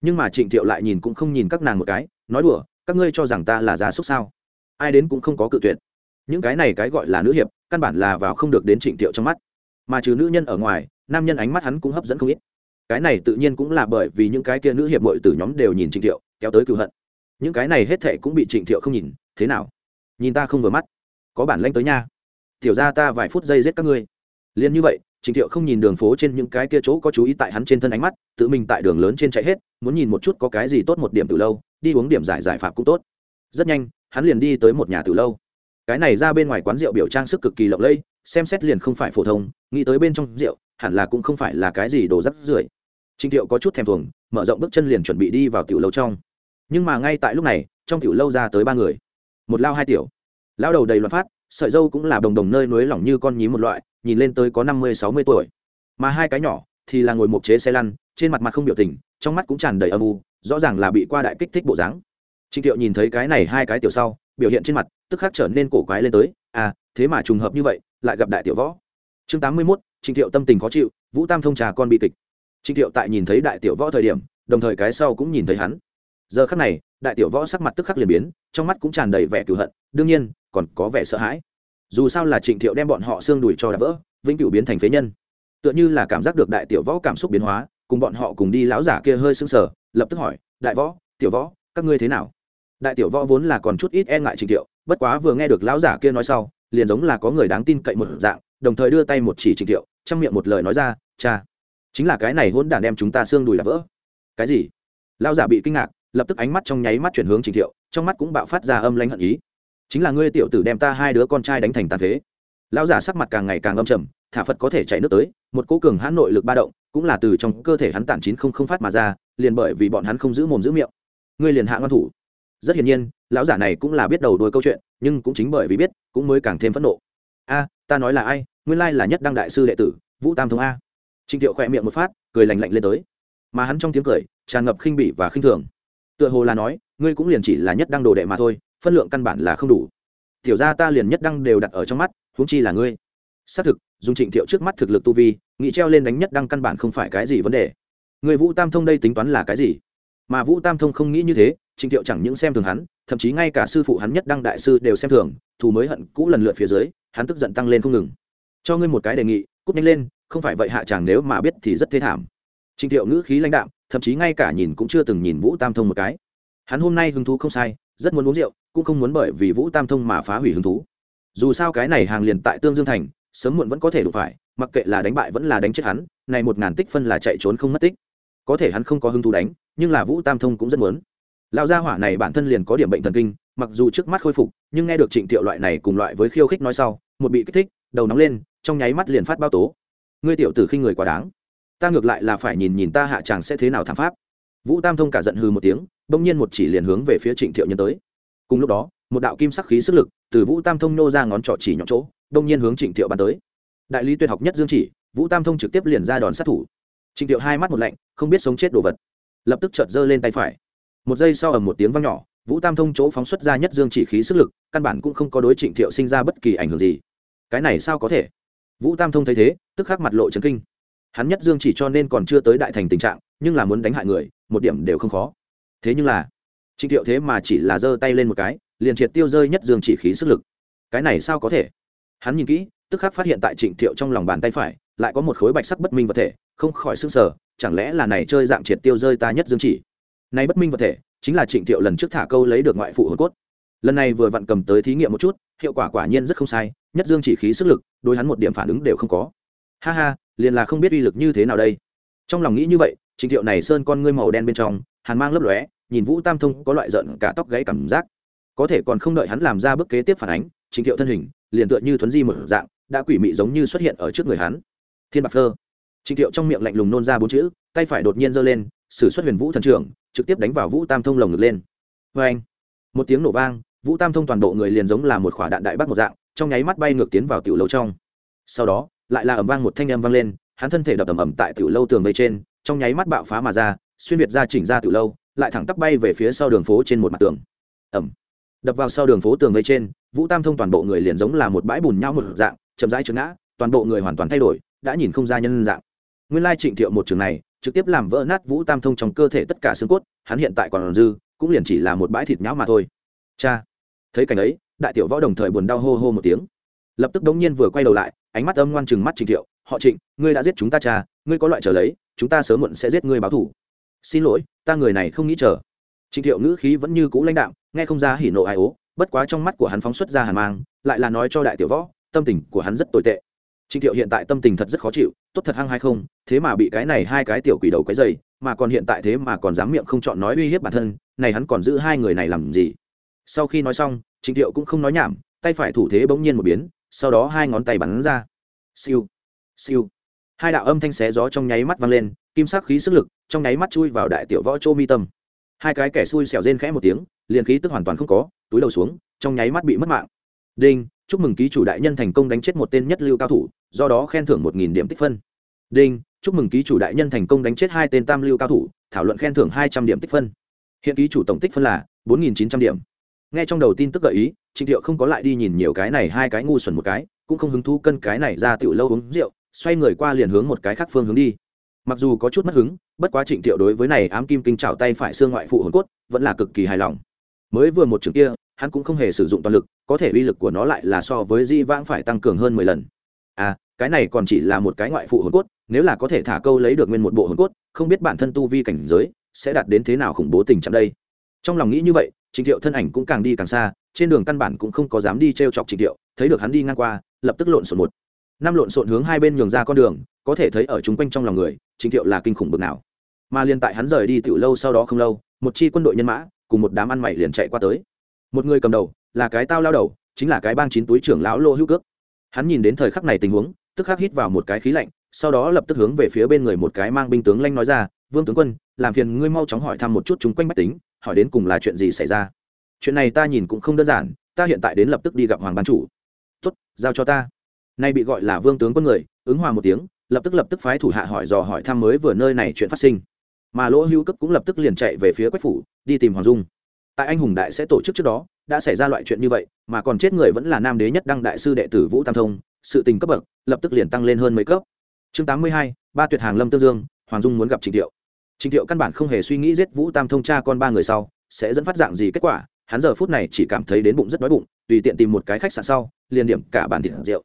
Nhưng mà trịnh thiệu lại nhìn cũng không nhìn các nàng một cái, nói đùa, các ngươi cho rằng ta là gia súc sao? Ai đến cũng không có cự tuyệt. Những cái này cái gọi là nữ hiệp, căn bản là vào không được đến trịnh thiệu trong mắt. Mà trừ nữ nhân ở ngoài, nam nhân ánh mắt hắn cũng hấp dẫn không ít. Cái này tự nhiên cũng là bởi vì những cái kia nữ hiệp mội từ nhóm đều nhìn trịnh thiệu, kéo tới cựu hận. Những cái này hết thệ cũng bị trịnh thiệu không nhìn, thế nào? Nhìn ta không vừa mắt. Có bản lanh tới nha. Tiểu ra ta vài phút giây giết các ngươi. Liền như vậy Trình thiệu không nhìn đường phố trên những cái kia chỗ có chú ý tại hắn trên thân ánh mắt, tự mình tại đường lớn trên chạy hết, muốn nhìn một chút có cái gì tốt một điểm từ lâu, đi uống điểm giải giải phạm cũng tốt. Rất nhanh, hắn liền đi tới một nhà từ lâu. Cái này ra bên ngoài quán rượu biểu trang sức cực kỳ lộng lẫy, xem xét liền không phải phổ thông, nghĩ tới bên trong rượu, hẳn là cũng không phải là cái gì đồ rất rưởi. Trình thiệu có chút thèm thuồng, mở rộng bước chân liền chuẩn bị đi vào tiểu lâu trong. Nhưng mà ngay tại lúc này, trong tiểu lâu ra tới ba người. Một lao hai tiểu. Lao đầu đầy loạn phát sợi dâu cũng là đồng đồng nơi núi lỏng như con nhím một loại, nhìn lên tới có năm mươi, sáu mươi tuổi. Mà hai cái nhỏ thì là ngồi một chế xe lăn, trên mặt mặt không biểu tình, trong mắt cũng tràn đầy âm u, rõ ràng là bị qua đại kích thích bộ dáng. Trịnh thiệu nhìn thấy cái này hai cái tiểu sau, biểu hiện trên mặt tức khắc trở nên cổ quái lên tới à thế mà trùng hợp như vậy, lại gặp đại tiểu võ. Chương tám mươi mốt, trịnh thiệu tâm tình khó chịu, vũ tam thông trà con bị kịch. Trịnh thiệu tại nhìn thấy đại tiểu võ thời điểm, đồng thời cái sau cũng nhìn thấy hắn. Giờ khắc này, đại tiểu võ sắc mặt tức khắc liền biến, trong mắt cũng tràn đầy vẻ cựu hận. Đương nhiên còn có vẻ sợ hãi. Dù sao là trịnh thiệu đem bọn họ xương đùi cho đã vỡ, vĩnh cửu biến thành phế nhân. Tựa như là cảm giác được đại tiểu võ cảm xúc biến hóa, cùng bọn họ cùng đi lão giả kia hơi sưng sờ, lập tức hỏi, đại võ, tiểu võ, các ngươi thế nào? Đại tiểu võ vốn là còn chút ít e ngại trịnh thiệu, bất quá vừa nghe được lão giả kia nói sau, liền giống là có người đáng tin cậy một dạng, đồng thời đưa tay một chỉ trịnh thiệu, trong miệng một lời nói ra, cha, chính là cái này hôn đản đem chúng ta xương đùi đã vỡ. Cái gì? Lão giả bị kinh ngạc, lập tức ánh mắt trong nháy mắt chuyển hướng trịnh thiệu, trong mắt cũng bạo phát ra âm lãnh hận ý chính là ngươi tiểu tử đem ta hai đứa con trai đánh thành tàn phế. Lão giả sắc mặt càng ngày càng âm trầm, thả phật có thể chạy nước tới, một cố cường hãn nội lực ba động, cũng là từ trong cơ thể hắn tản chín không không phát mà ra, liền bởi vì bọn hắn không giữ mồm giữ miệng. Ngươi liền hạ ngon thủ. Rất hiển nhiên, lão giả này cũng là biết đầu đuôi câu chuyện, nhưng cũng chính bởi vì biết, cũng mới càng thêm phẫn nộ. A, ta nói là ai? Nguyên lai là nhất đăng đại sư đệ tử, vũ tam thống a. Trịnh thiệu khỏe miệng một phát, cười lành lạnh lên tới. Mà hắn trong tiếng cười, tràn ngập khinh bỉ và khinh thường. Tựa hồ là nói, ngươi cũng liền chỉ là nhất đăng đồ đệ mà thôi phân lượng căn bản là không đủ. Tiểu gia ta liền nhất đăng đều đặt ở trong mắt, huống chi là ngươi. Xác thực, dùng trịnh thiệu trước mắt thực lực tu vi, nghĩ treo lên đánh nhất đăng căn bản không phải cái gì vấn đề. Người vũ tam thông đây tính toán là cái gì? Mà vũ tam thông không nghĩ như thế, trịnh thiệu chẳng những xem thường hắn, thậm chí ngay cả sư phụ hắn nhất đăng đại sư đều xem thường, thù mới hận cũ lần lượt phía dưới, hắn tức giận tăng lên không ngừng. Cho ngươi một cái đề nghị, cút nhanh lên, không phải vậy hạ chàng nếu mà biết thì rất thế thảm. Trịnh thiệu ngữ khí lãnh đạm, thậm chí ngay cả nhìn cũng chưa từng nhìn vũ tam thông một cái. Hắn hôm nay hứng thú không sai rất muốn uống rượu, cũng không muốn bởi vì vũ tam thông mà phá hủy hứng thú. Dù sao cái này hàng liền tại tương dương thành, sớm muộn vẫn có thể đụng phải, mặc kệ là đánh bại vẫn là đánh chết hắn, này một ngàn tích phân là chạy trốn không mất tích. Có thể hắn không có hứng thú đánh, nhưng là vũ tam thông cũng rất muốn. Lão gia hỏa này bản thân liền có điểm bệnh thần kinh, mặc dù trước mắt khôi phục, nhưng nghe được trịnh thiệu loại này cùng loại với khiêu khích nói sau, một bị kích thích, đầu nóng lên, trong nháy mắt liền phát bao tố. Ngươi tiểu tử khinh người quá đáng. Ta ngược lại là phải nhìn nhìn ta hạ chàng sẽ thế nào thảm pháp. Vũ tam thông cả giận hư một tiếng bỗng nhiên một chỉ liền hướng về phía trịnh thiệu nhân tới. Cùng lúc đó, một đạo kim sắc khí sức lực từ vũ tam thông nô ra ngón trỏ chỉ nhọn chỗ đông nhiên hướng trịnh thiệu bắn tới. Đại lý tuyệt học nhất dương chỉ, vũ tam thông trực tiếp liền ra đòn sát thủ. Trịnh thiệu hai mắt một lạnh, không biết sống chết đồ vật. Lập tức chợt giơ lên tay phải. Một giây sau ầm một tiếng vang nhỏ, vũ tam thông chỗ phóng xuất ra nhất dương chỉ khí sức lực, căn bản cũng không có đối trịnh thiệu sinh ra bất kỳ ảnh hưởng gì. Cái này sao có thể? Vũ tam thông thấy thế, tức khắc mặt lộ chấn kinh. Hắn nhất dương chỉ cho nên còn chưa tới đại thành tình trạng, nhưng là muốn đánh hại người, một điểm đều không khó thế nhưng là, trịnh thiệu thế mà chỉ là giơ tay lên một cái, liền triệt tiêu rơi nhất dương chỉ khí sức lực. Cái này sao có thể? Hắn nhìn kỹ, tức khắc phát hiện tại trịnh thiệu trong lòng bàn tay phải, lại có một khối bạch sắc bất minh vật thể, không khỏi s ư n g sở chẳng lẽ là này chơi dạng triệt tiêu rơi ta nhất dương chỉ? Nay bất minh vật thể, chính là trịnh thiệu lần trước thả câu lấy được ngoại phụ hồn cốt. Lần này vừa vặn cầm tới thí nghiệm một chút, hiệu quả quả nhiên rất không sai, nhất dương chỉ khí sức lực, đối hắn một điểm phản ứng đều không có. Ha ha, liền là không biết uy lực như thế nào đây. Trong lòng nghĩ như vậy, trịnh thiệu này sơn con ngươi màu đen bên trong, hàn mang lấp lóe nhìn vũ tam thông có loại giận cả tóc gáy cảm giác. Có thể còn không đợi hắn làm ra bước kế tiếp phản ánh, trình thiệu thân hình liền tựa như thuấn di một dạng, đã quỷ mị giống như xuất hiện ở trước người hắn. Thiên bạc thơ trình thiệu trong miệng lạnh lùng nôn ra bốn chữ, tay phải đột nhiên giơ lên, sử xuất huyền vũ thần trưởng, trực tiếp đánh vào vũ tam thông lồng ngực lên. Vê anh một tiếng nổ vang, vũ tam thông toàn bộ người liền giống là một quả đạn đại bác một dạng, trong nháy mắt bay ngược tiến vào tiểu lâu trong. Sau đó, lại là ầm vang một thanh âm vang lên, hắn thân thể đập ầm ầm tại tiểu lâu tường vây trên, trong nháy mắt bạo phá mà ra, xuyên việt ra chỉnh ra tiểu lâu lại thẳng tắp bay về phía sau đường phố trên một mặt tường. Ẩm. Đập vào sau đường phố tường vây trên, vũ tam thông toàn bộ người liền giống là một bãi bùn nhau một dạng, chậm rãi trượt ngã, toàn bộ người hoàn toàn thay đổi, đã nhìn không ra nhân dạng. Nguyên lai trịnh thiệu một trường này, trực tiếp làm vỡ nát vũ tam thông trong cơ thể tất cả xương cốt, hắn hiện tại còn dư, cũng liền chỉ là một bãi thịt nhão mà thôi. Cha. Thấy cảnh ấy, đại tiểu võ đồng thời buồn đau hô hô một tiếng. Lập tức đống nhiên vừa quay đầu lại, ánh mắt âm ngoan chừng mắt trịnh thiệu, họ trịnh, ngươi đã giết chúng ta cha, ngươi có loại trở lấy, chúng ta sớm muộn sẽ giết ngươi báo thủ xin lỗi, ta người này không nghĩ chờ. Trịnh thiệu ngữ khí vẫn như cũ lãnh đạm, nghe không ra hỉ nộ ai ố, bất quá trong mắt của hắn phóng xuất ra hàn mang, lại là nói cho đại tiểu võ, tâm tình của hắn rất tồi tệ. Trịnh thiệu hiện tại tâm tình thật rất khó chịu, tốt thật hăng hay không, thế mà bị cái này hai cái tiểu quỷ đầu cái dày mà còn hiện tại thế mà còn dám miệng không chọn nói uy hiếp bản thân, này hắn còn giữ hai người này làm gì? Sau khi nói xong, trịnh thiệu cũng không nói nhảm, tay phải thủ thế bỗng nhiên một biến, sau đó hai ngón tay bắn ra. Siêu siêu. Hai đạo âm thanh xé gió trong nháy mắt vang lên kim sắc khí sức lực, trong nháy mắt chui vào đại tiểu võ chỗ mi tâm. Hai cái kẻ xui xẻo rên khẽ một tiếng, liền khí tức hoàn toàn không có, túi đầu xuống, trong nháy mắt bị mất mạng. Đinh, chúc mừng ký chủ đại nhân thành công đánh chết một tên nhất lưu cao thủ, do đó khen thưởng một nghìn điểm tích phân. Đinh, chúc mừng ký chủ đại nhân thành công đánh chết hai tên tam lưu cao thủ, thảo luận khen thưởng hai trăm điểm tích phân. Hiện ký chủ tổng tích phân là bốn nghìn chín trăm điểm. Nghe trong đầu tin tức gợi ý, trịnh thiệu không có lại đi nhìn nhiều cái này, hai cái ngu xuẩn một cái, cũng không hứng thú cân cái này ra tựu lâu uống rượu, xoay người qua liền hướng một cái khác phương hướng đi mặc dù có chút mất hứng, bất quá trịnh thiệu đối với này ám kim kinh trào tay phải xương ngoại phụ hồn cốt, vẫn là cực kỳ hài lòng. Mới vừa một trường kia, hắn cũng không hề sử dụng toàn lực, có thể uy lực của nó lại là so với di vãng phải tăng cường hơn mười lần. À cái này còn chỉ là một cái ngoại phụ hồn cốt, nếu là có thể thả câu lấy được nguyên một bộ hồn cốt, không biết bản thân tu vi cảnh giới sẽ đạt đến thế nào khủng bố tình trạng đây. Trong lòng nghĩ như vậy, trịnh thiệu thân ảnh cũng càng đi càng xa, trên đường căn bản cũng không có dám đi t r e o chọc trịnh thiệu, thấy được hắn đi ngang qua, lập tức lộn xộn một năm lộn xộn hướng hai bên nhường ra con đường, có thể thấy ở chung quanh trong lòng người trịnh thiệu là kinh khủng bực nào. Mà liên tại hắn rời đi tiểu lâu sau đó không lâu, một chi quân đội nhân mã cùng một đám ăn mày liền chạy qua tới. Một người cầm đầu, là cái tao lao đầu, chính là cái bang chín túi trưởng lão lô hữu cước. Hắn nhìn đến thời khắc này tình huống, tức khắc hít vào một cái khí lạnh, sau đó lập tức hướng về phía bên người một cái mang binh tướng lanh nói ra, vương tướng quân, làm phiền ngươi mau chóng hỏi thăm một chút chúng quanh bách tính, hỏi đến cùng là chuyện gì xảy ra? Chuyện này ta nhìn cũng không đơn giản, ta hiện tại đến lập tức đi gặp hoàng ban chủ. Tuất giao cho ta nay bị gọi là vương tướng quân người, ứng hòa một tiếng, lập tức lập tức phái thủ hạ hỏi dò hỏi thăm mới vừa nơi này chuyện phát sinh. Mà lỗ hữu cấp cũng lập tức liền chạy về phía quách phủ, đi tìm hoàng dung. Tại anh hùng đại sẽ tổ chức trước đó, đã xảy ra loại chuyện như vậy, mà còn chết người vẫn là nam đế nhất đăng đại sư đệ tử vũ tam thông, sự tình cấp bậc, lập tức liền tăng lên hơn mấy cấp. Chương tám mươi hai, ba tuyệt hàng lâm tương dương, hoàng dung muốn gặp trịnh thiệu trịnh thiệu căn bản không hề suy nghĩ giết vũ tam thông cha con ba người sau, sẽ dẫn phát dạng gì kết quả, hắn giờ phút này chỉ cảm thấy đến bụng rất đói bụng, tùy tiện tìm một cái khách sạn sau, liền điểm cả bàn thịt rượu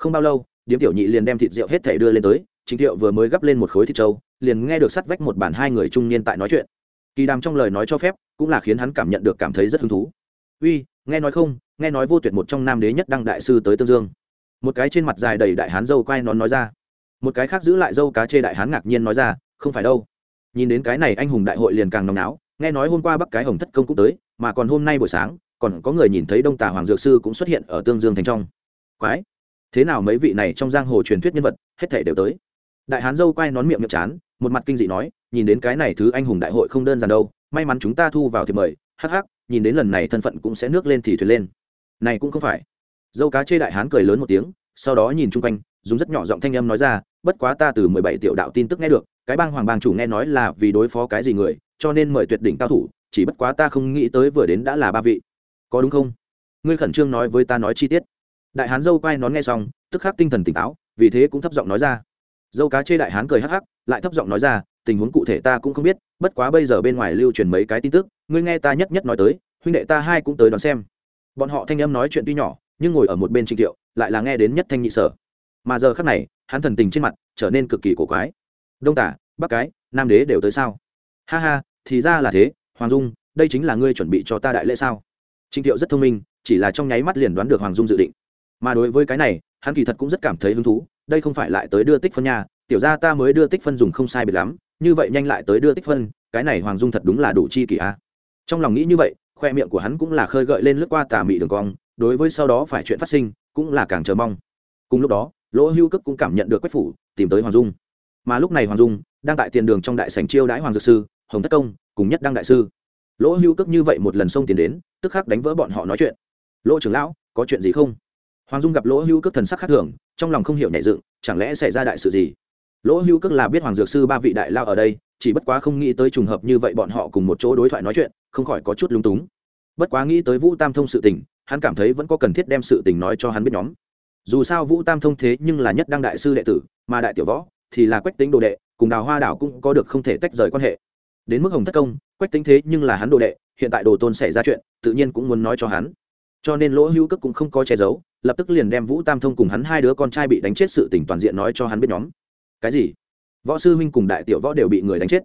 không bao lâu, điếm tiểu nhị liền đem thịt rượu hết thể đưa lên tới chính thiệu vừa mới gắp lên một khối thịt trâu, liền nghe được sắt vách một bàn hai người trung niên tại nói chuyện. Kỳ đàm trong lời nói cho phép, cũng là khiến hắn cảm nhận được cảm thấy rất hứng thú. Uy, nghe nói không, nghe nói vô tuyệt một trong nam đế nhất đăng đại sư tới tương dương. Một cái trên mặt dài đầy đại hán dâu quay nón nói ra. Một cái khác giữ lại dâu cá chê đại hán ngạc nhiên nói ra, không phải đâu. Nhìn đến cái này anh hùng đại hội liền càng nóng náo, nghe nói hôm qua bắc cái hồng thất công cũng tới, mà còn hôm nay buổi sáng, còn có người nhìn thấy đông tà hoàng dược sư cũng xuất hiện ở tương dương thành trong. Quái thế nào mấy vị này trong giang hồ truyền thuyết nhân vật, hết thể đều tới. Đại hán dâu quay nón miệng miệng chán, một mặt kinh dị nói, nhìn đến cái này thứ anh hùng đại hội không đơn giản đâu, may mắn chúng ta thu vào thì mời, hắc hắc, nhìn đến lần này thân phận cũng sẽ nước lên thì thuyền lên. Này cũng không phải. Dâu cá chê đại hán cười lớn một tiếng, sau đó nhìn chung quanh, dùng rất nhỏ giọng thanh âm nói ra, bất quá ta từ mười bảy tiểu đạo tin tức nghe được, cái bang hoàng bang chủ nghe nói là vì đối phó cái gì người, cho nên mời tuyệt đỉnh cao thủ, chỉ bất quá ta không nghĩ tới vừa đến đã là ba vị. Có đúng không? Ngươi khẩn trương nói với ta nói chi tiết đại hán dâu quai nón nghe xong, tức khắc tinh thần tỉnh táo, vì thế cũng thấp giọng nói ra. Dâu cá chê đại hán cười hắc hắc, lại thấp giọng nói ra, tình huống cụ thể ta cũng không biết, bất quá bây giờ bên ngoài lưu truyền mấy cái tin tức, ngươi nghe ta nhất nhất nói tới, huynh đệ ta hai cũng tới đón xem. Bọn họ thanh âm nói chuyện tuy nhỏ, nhưng ngồi ở một bên trịnh thiệu, lại là nghe đến nhất thanh nhị sở. Mà giờ khắc này, hắn thần tình trên mặt trở nên cực kỳ cổ quái. Đông tả, bắc cái, nam đế đều tới sao? Ha ha, thì ra là thế, hoàng dung, đây chính là ngươi chuẩn bị cho ta đại lễ sao? Trịnh thiệu rất thông minh, chỉ là trong nháy mắt liền đoán được hoàng dung dự định mà đối với cái này, hắn kỳ thật cũng rất cảm thấy hứng thú, đây không phải lại tới đưa tích phân nhà tiểu ra ta mới đưa tích phân dùng không sai biệt lắm, như vậy nhanh lại tới đưa tích phân, cái này hoàng dung thật đúng là đủ chi kỷ a. Trong lòng nghĩ như vậy, khoe miệng của hắn cũng là khơi gợi lên lướt qua tà mị đường cong, đối với sau đó phải chuyện phát sinh, cũng là càng chờ mong. Cùng lúc đó, lỗ hưu cức cũng cảm nhận được quách phủ, tìm tới hoàng dung. Mà lúc này hoàng dung đang tại tiền đường trong đại sảnh chiêu đãi hoàng dược sư, hồng thất công, cùng nhất đăng đại sư. Lỗ hưu cước như vậy một lần xông tiền đến, tức khắc đánh vỡ bọn họ nói chuyện. Lỗ trưởng lão, có chuyện gì không? Hoàng dung gặp lỗ hữu cước thần sắc khác thường, trong lòng không hiểu nhảy dựng, chẳng lẽ xảy ra đại sự gì? Lỗ hữu cước là biết hoàng dược sư ba vị đại lao ở đây, chỉ bất quá không nghĩ tới trùng hợp như vậy bọn họ cùng một chỗ đối thoại nói chuyện, không khỏi có chút lung túng. Bất quá nghĩ tới vũ tam thông sự tình, hắn cảm thấy vẫn có cần thiết đem sự tình nói cho hắn biết nhóm. Dù sao vũ tam thông thế nhưng là nhất đăng đại sư đệ tử, mà đại tiểu võ thì là quách tính đồ đệ, cùng đào hoa đảo cũng có được không thể tách rời quan hệ. Đến mức hồng thất công, quách tính thế nhưng là hắn đồ đệ, hiện tại đồ tôn xảy ra chuyện, tự nhiên cũng muốn nói cho hắn cho nên lỗ hữu cước cũng không có che giấu, lập tức liền đem vũ tam thông cùng hắn hai đứa con trai bị đánh chết sự tình toàn diện nói cho hắn biết nhóm. Cái gì? Võ sư huynh cùng đại tiểu võ đều bị người đánh chết.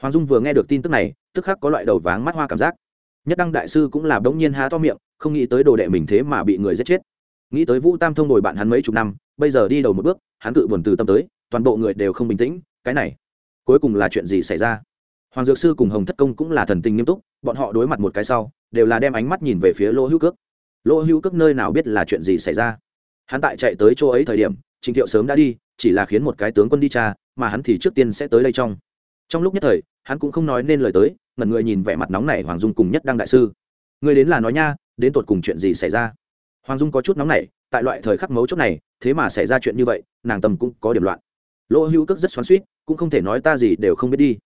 Hoàng dung vừa nghe được tin tức này, tức khắc có loại đầu váng mắt hoa cảm giác. Nhất đăng đại sư cũng là đống nhiên há to miệng, không nghĩ tới đồ đệ mình thế mà bị người giết chết. Nghĩ tới vũ tam thông đổi bạn hắn mấy chục năm, bây giờ đi đầu một bước, hắn tự buồn từ tâm tới, toàn bộ người đều không bình tĩnh, cái này, cuối cùng là chuyện gì xảy ra? Hoàng dược sư cùng hồng thất công cũng là thần tình nghiêm túc, bọn họ đối mặt một cái sau, đều là đem ánh mắt nhìn về phía lỗ hữu cước lỗ hữu cấp nơi nào biết là chuyện gì xảy ra? Hắn tại chạy tới chỗ ấy thời điểm, trình thiệu sớm đã đi, chỉ là khiến một cái tướng quân đi cha mà hắn thì trước tiên sẽ tới đây trong. Trong lúc nhất thời, hắn cũng không nói nên lời tới, ngẩn người nhìn vẻ mặt nóng này hoàng dung cùng nhất đăng đại sư. Người đến là nói nha, đến tột cùng chuyện gì xảy ra? Hoàng dung có chút nóng này tại loại thời khắc mấu chốt này, thế mà xảy ra chuyện như vậy, nàng tâm cũng có điểm loạn. Lỗ hữu cước rất xoắn suýt cũng không thể nói ta gì đều không biết đi.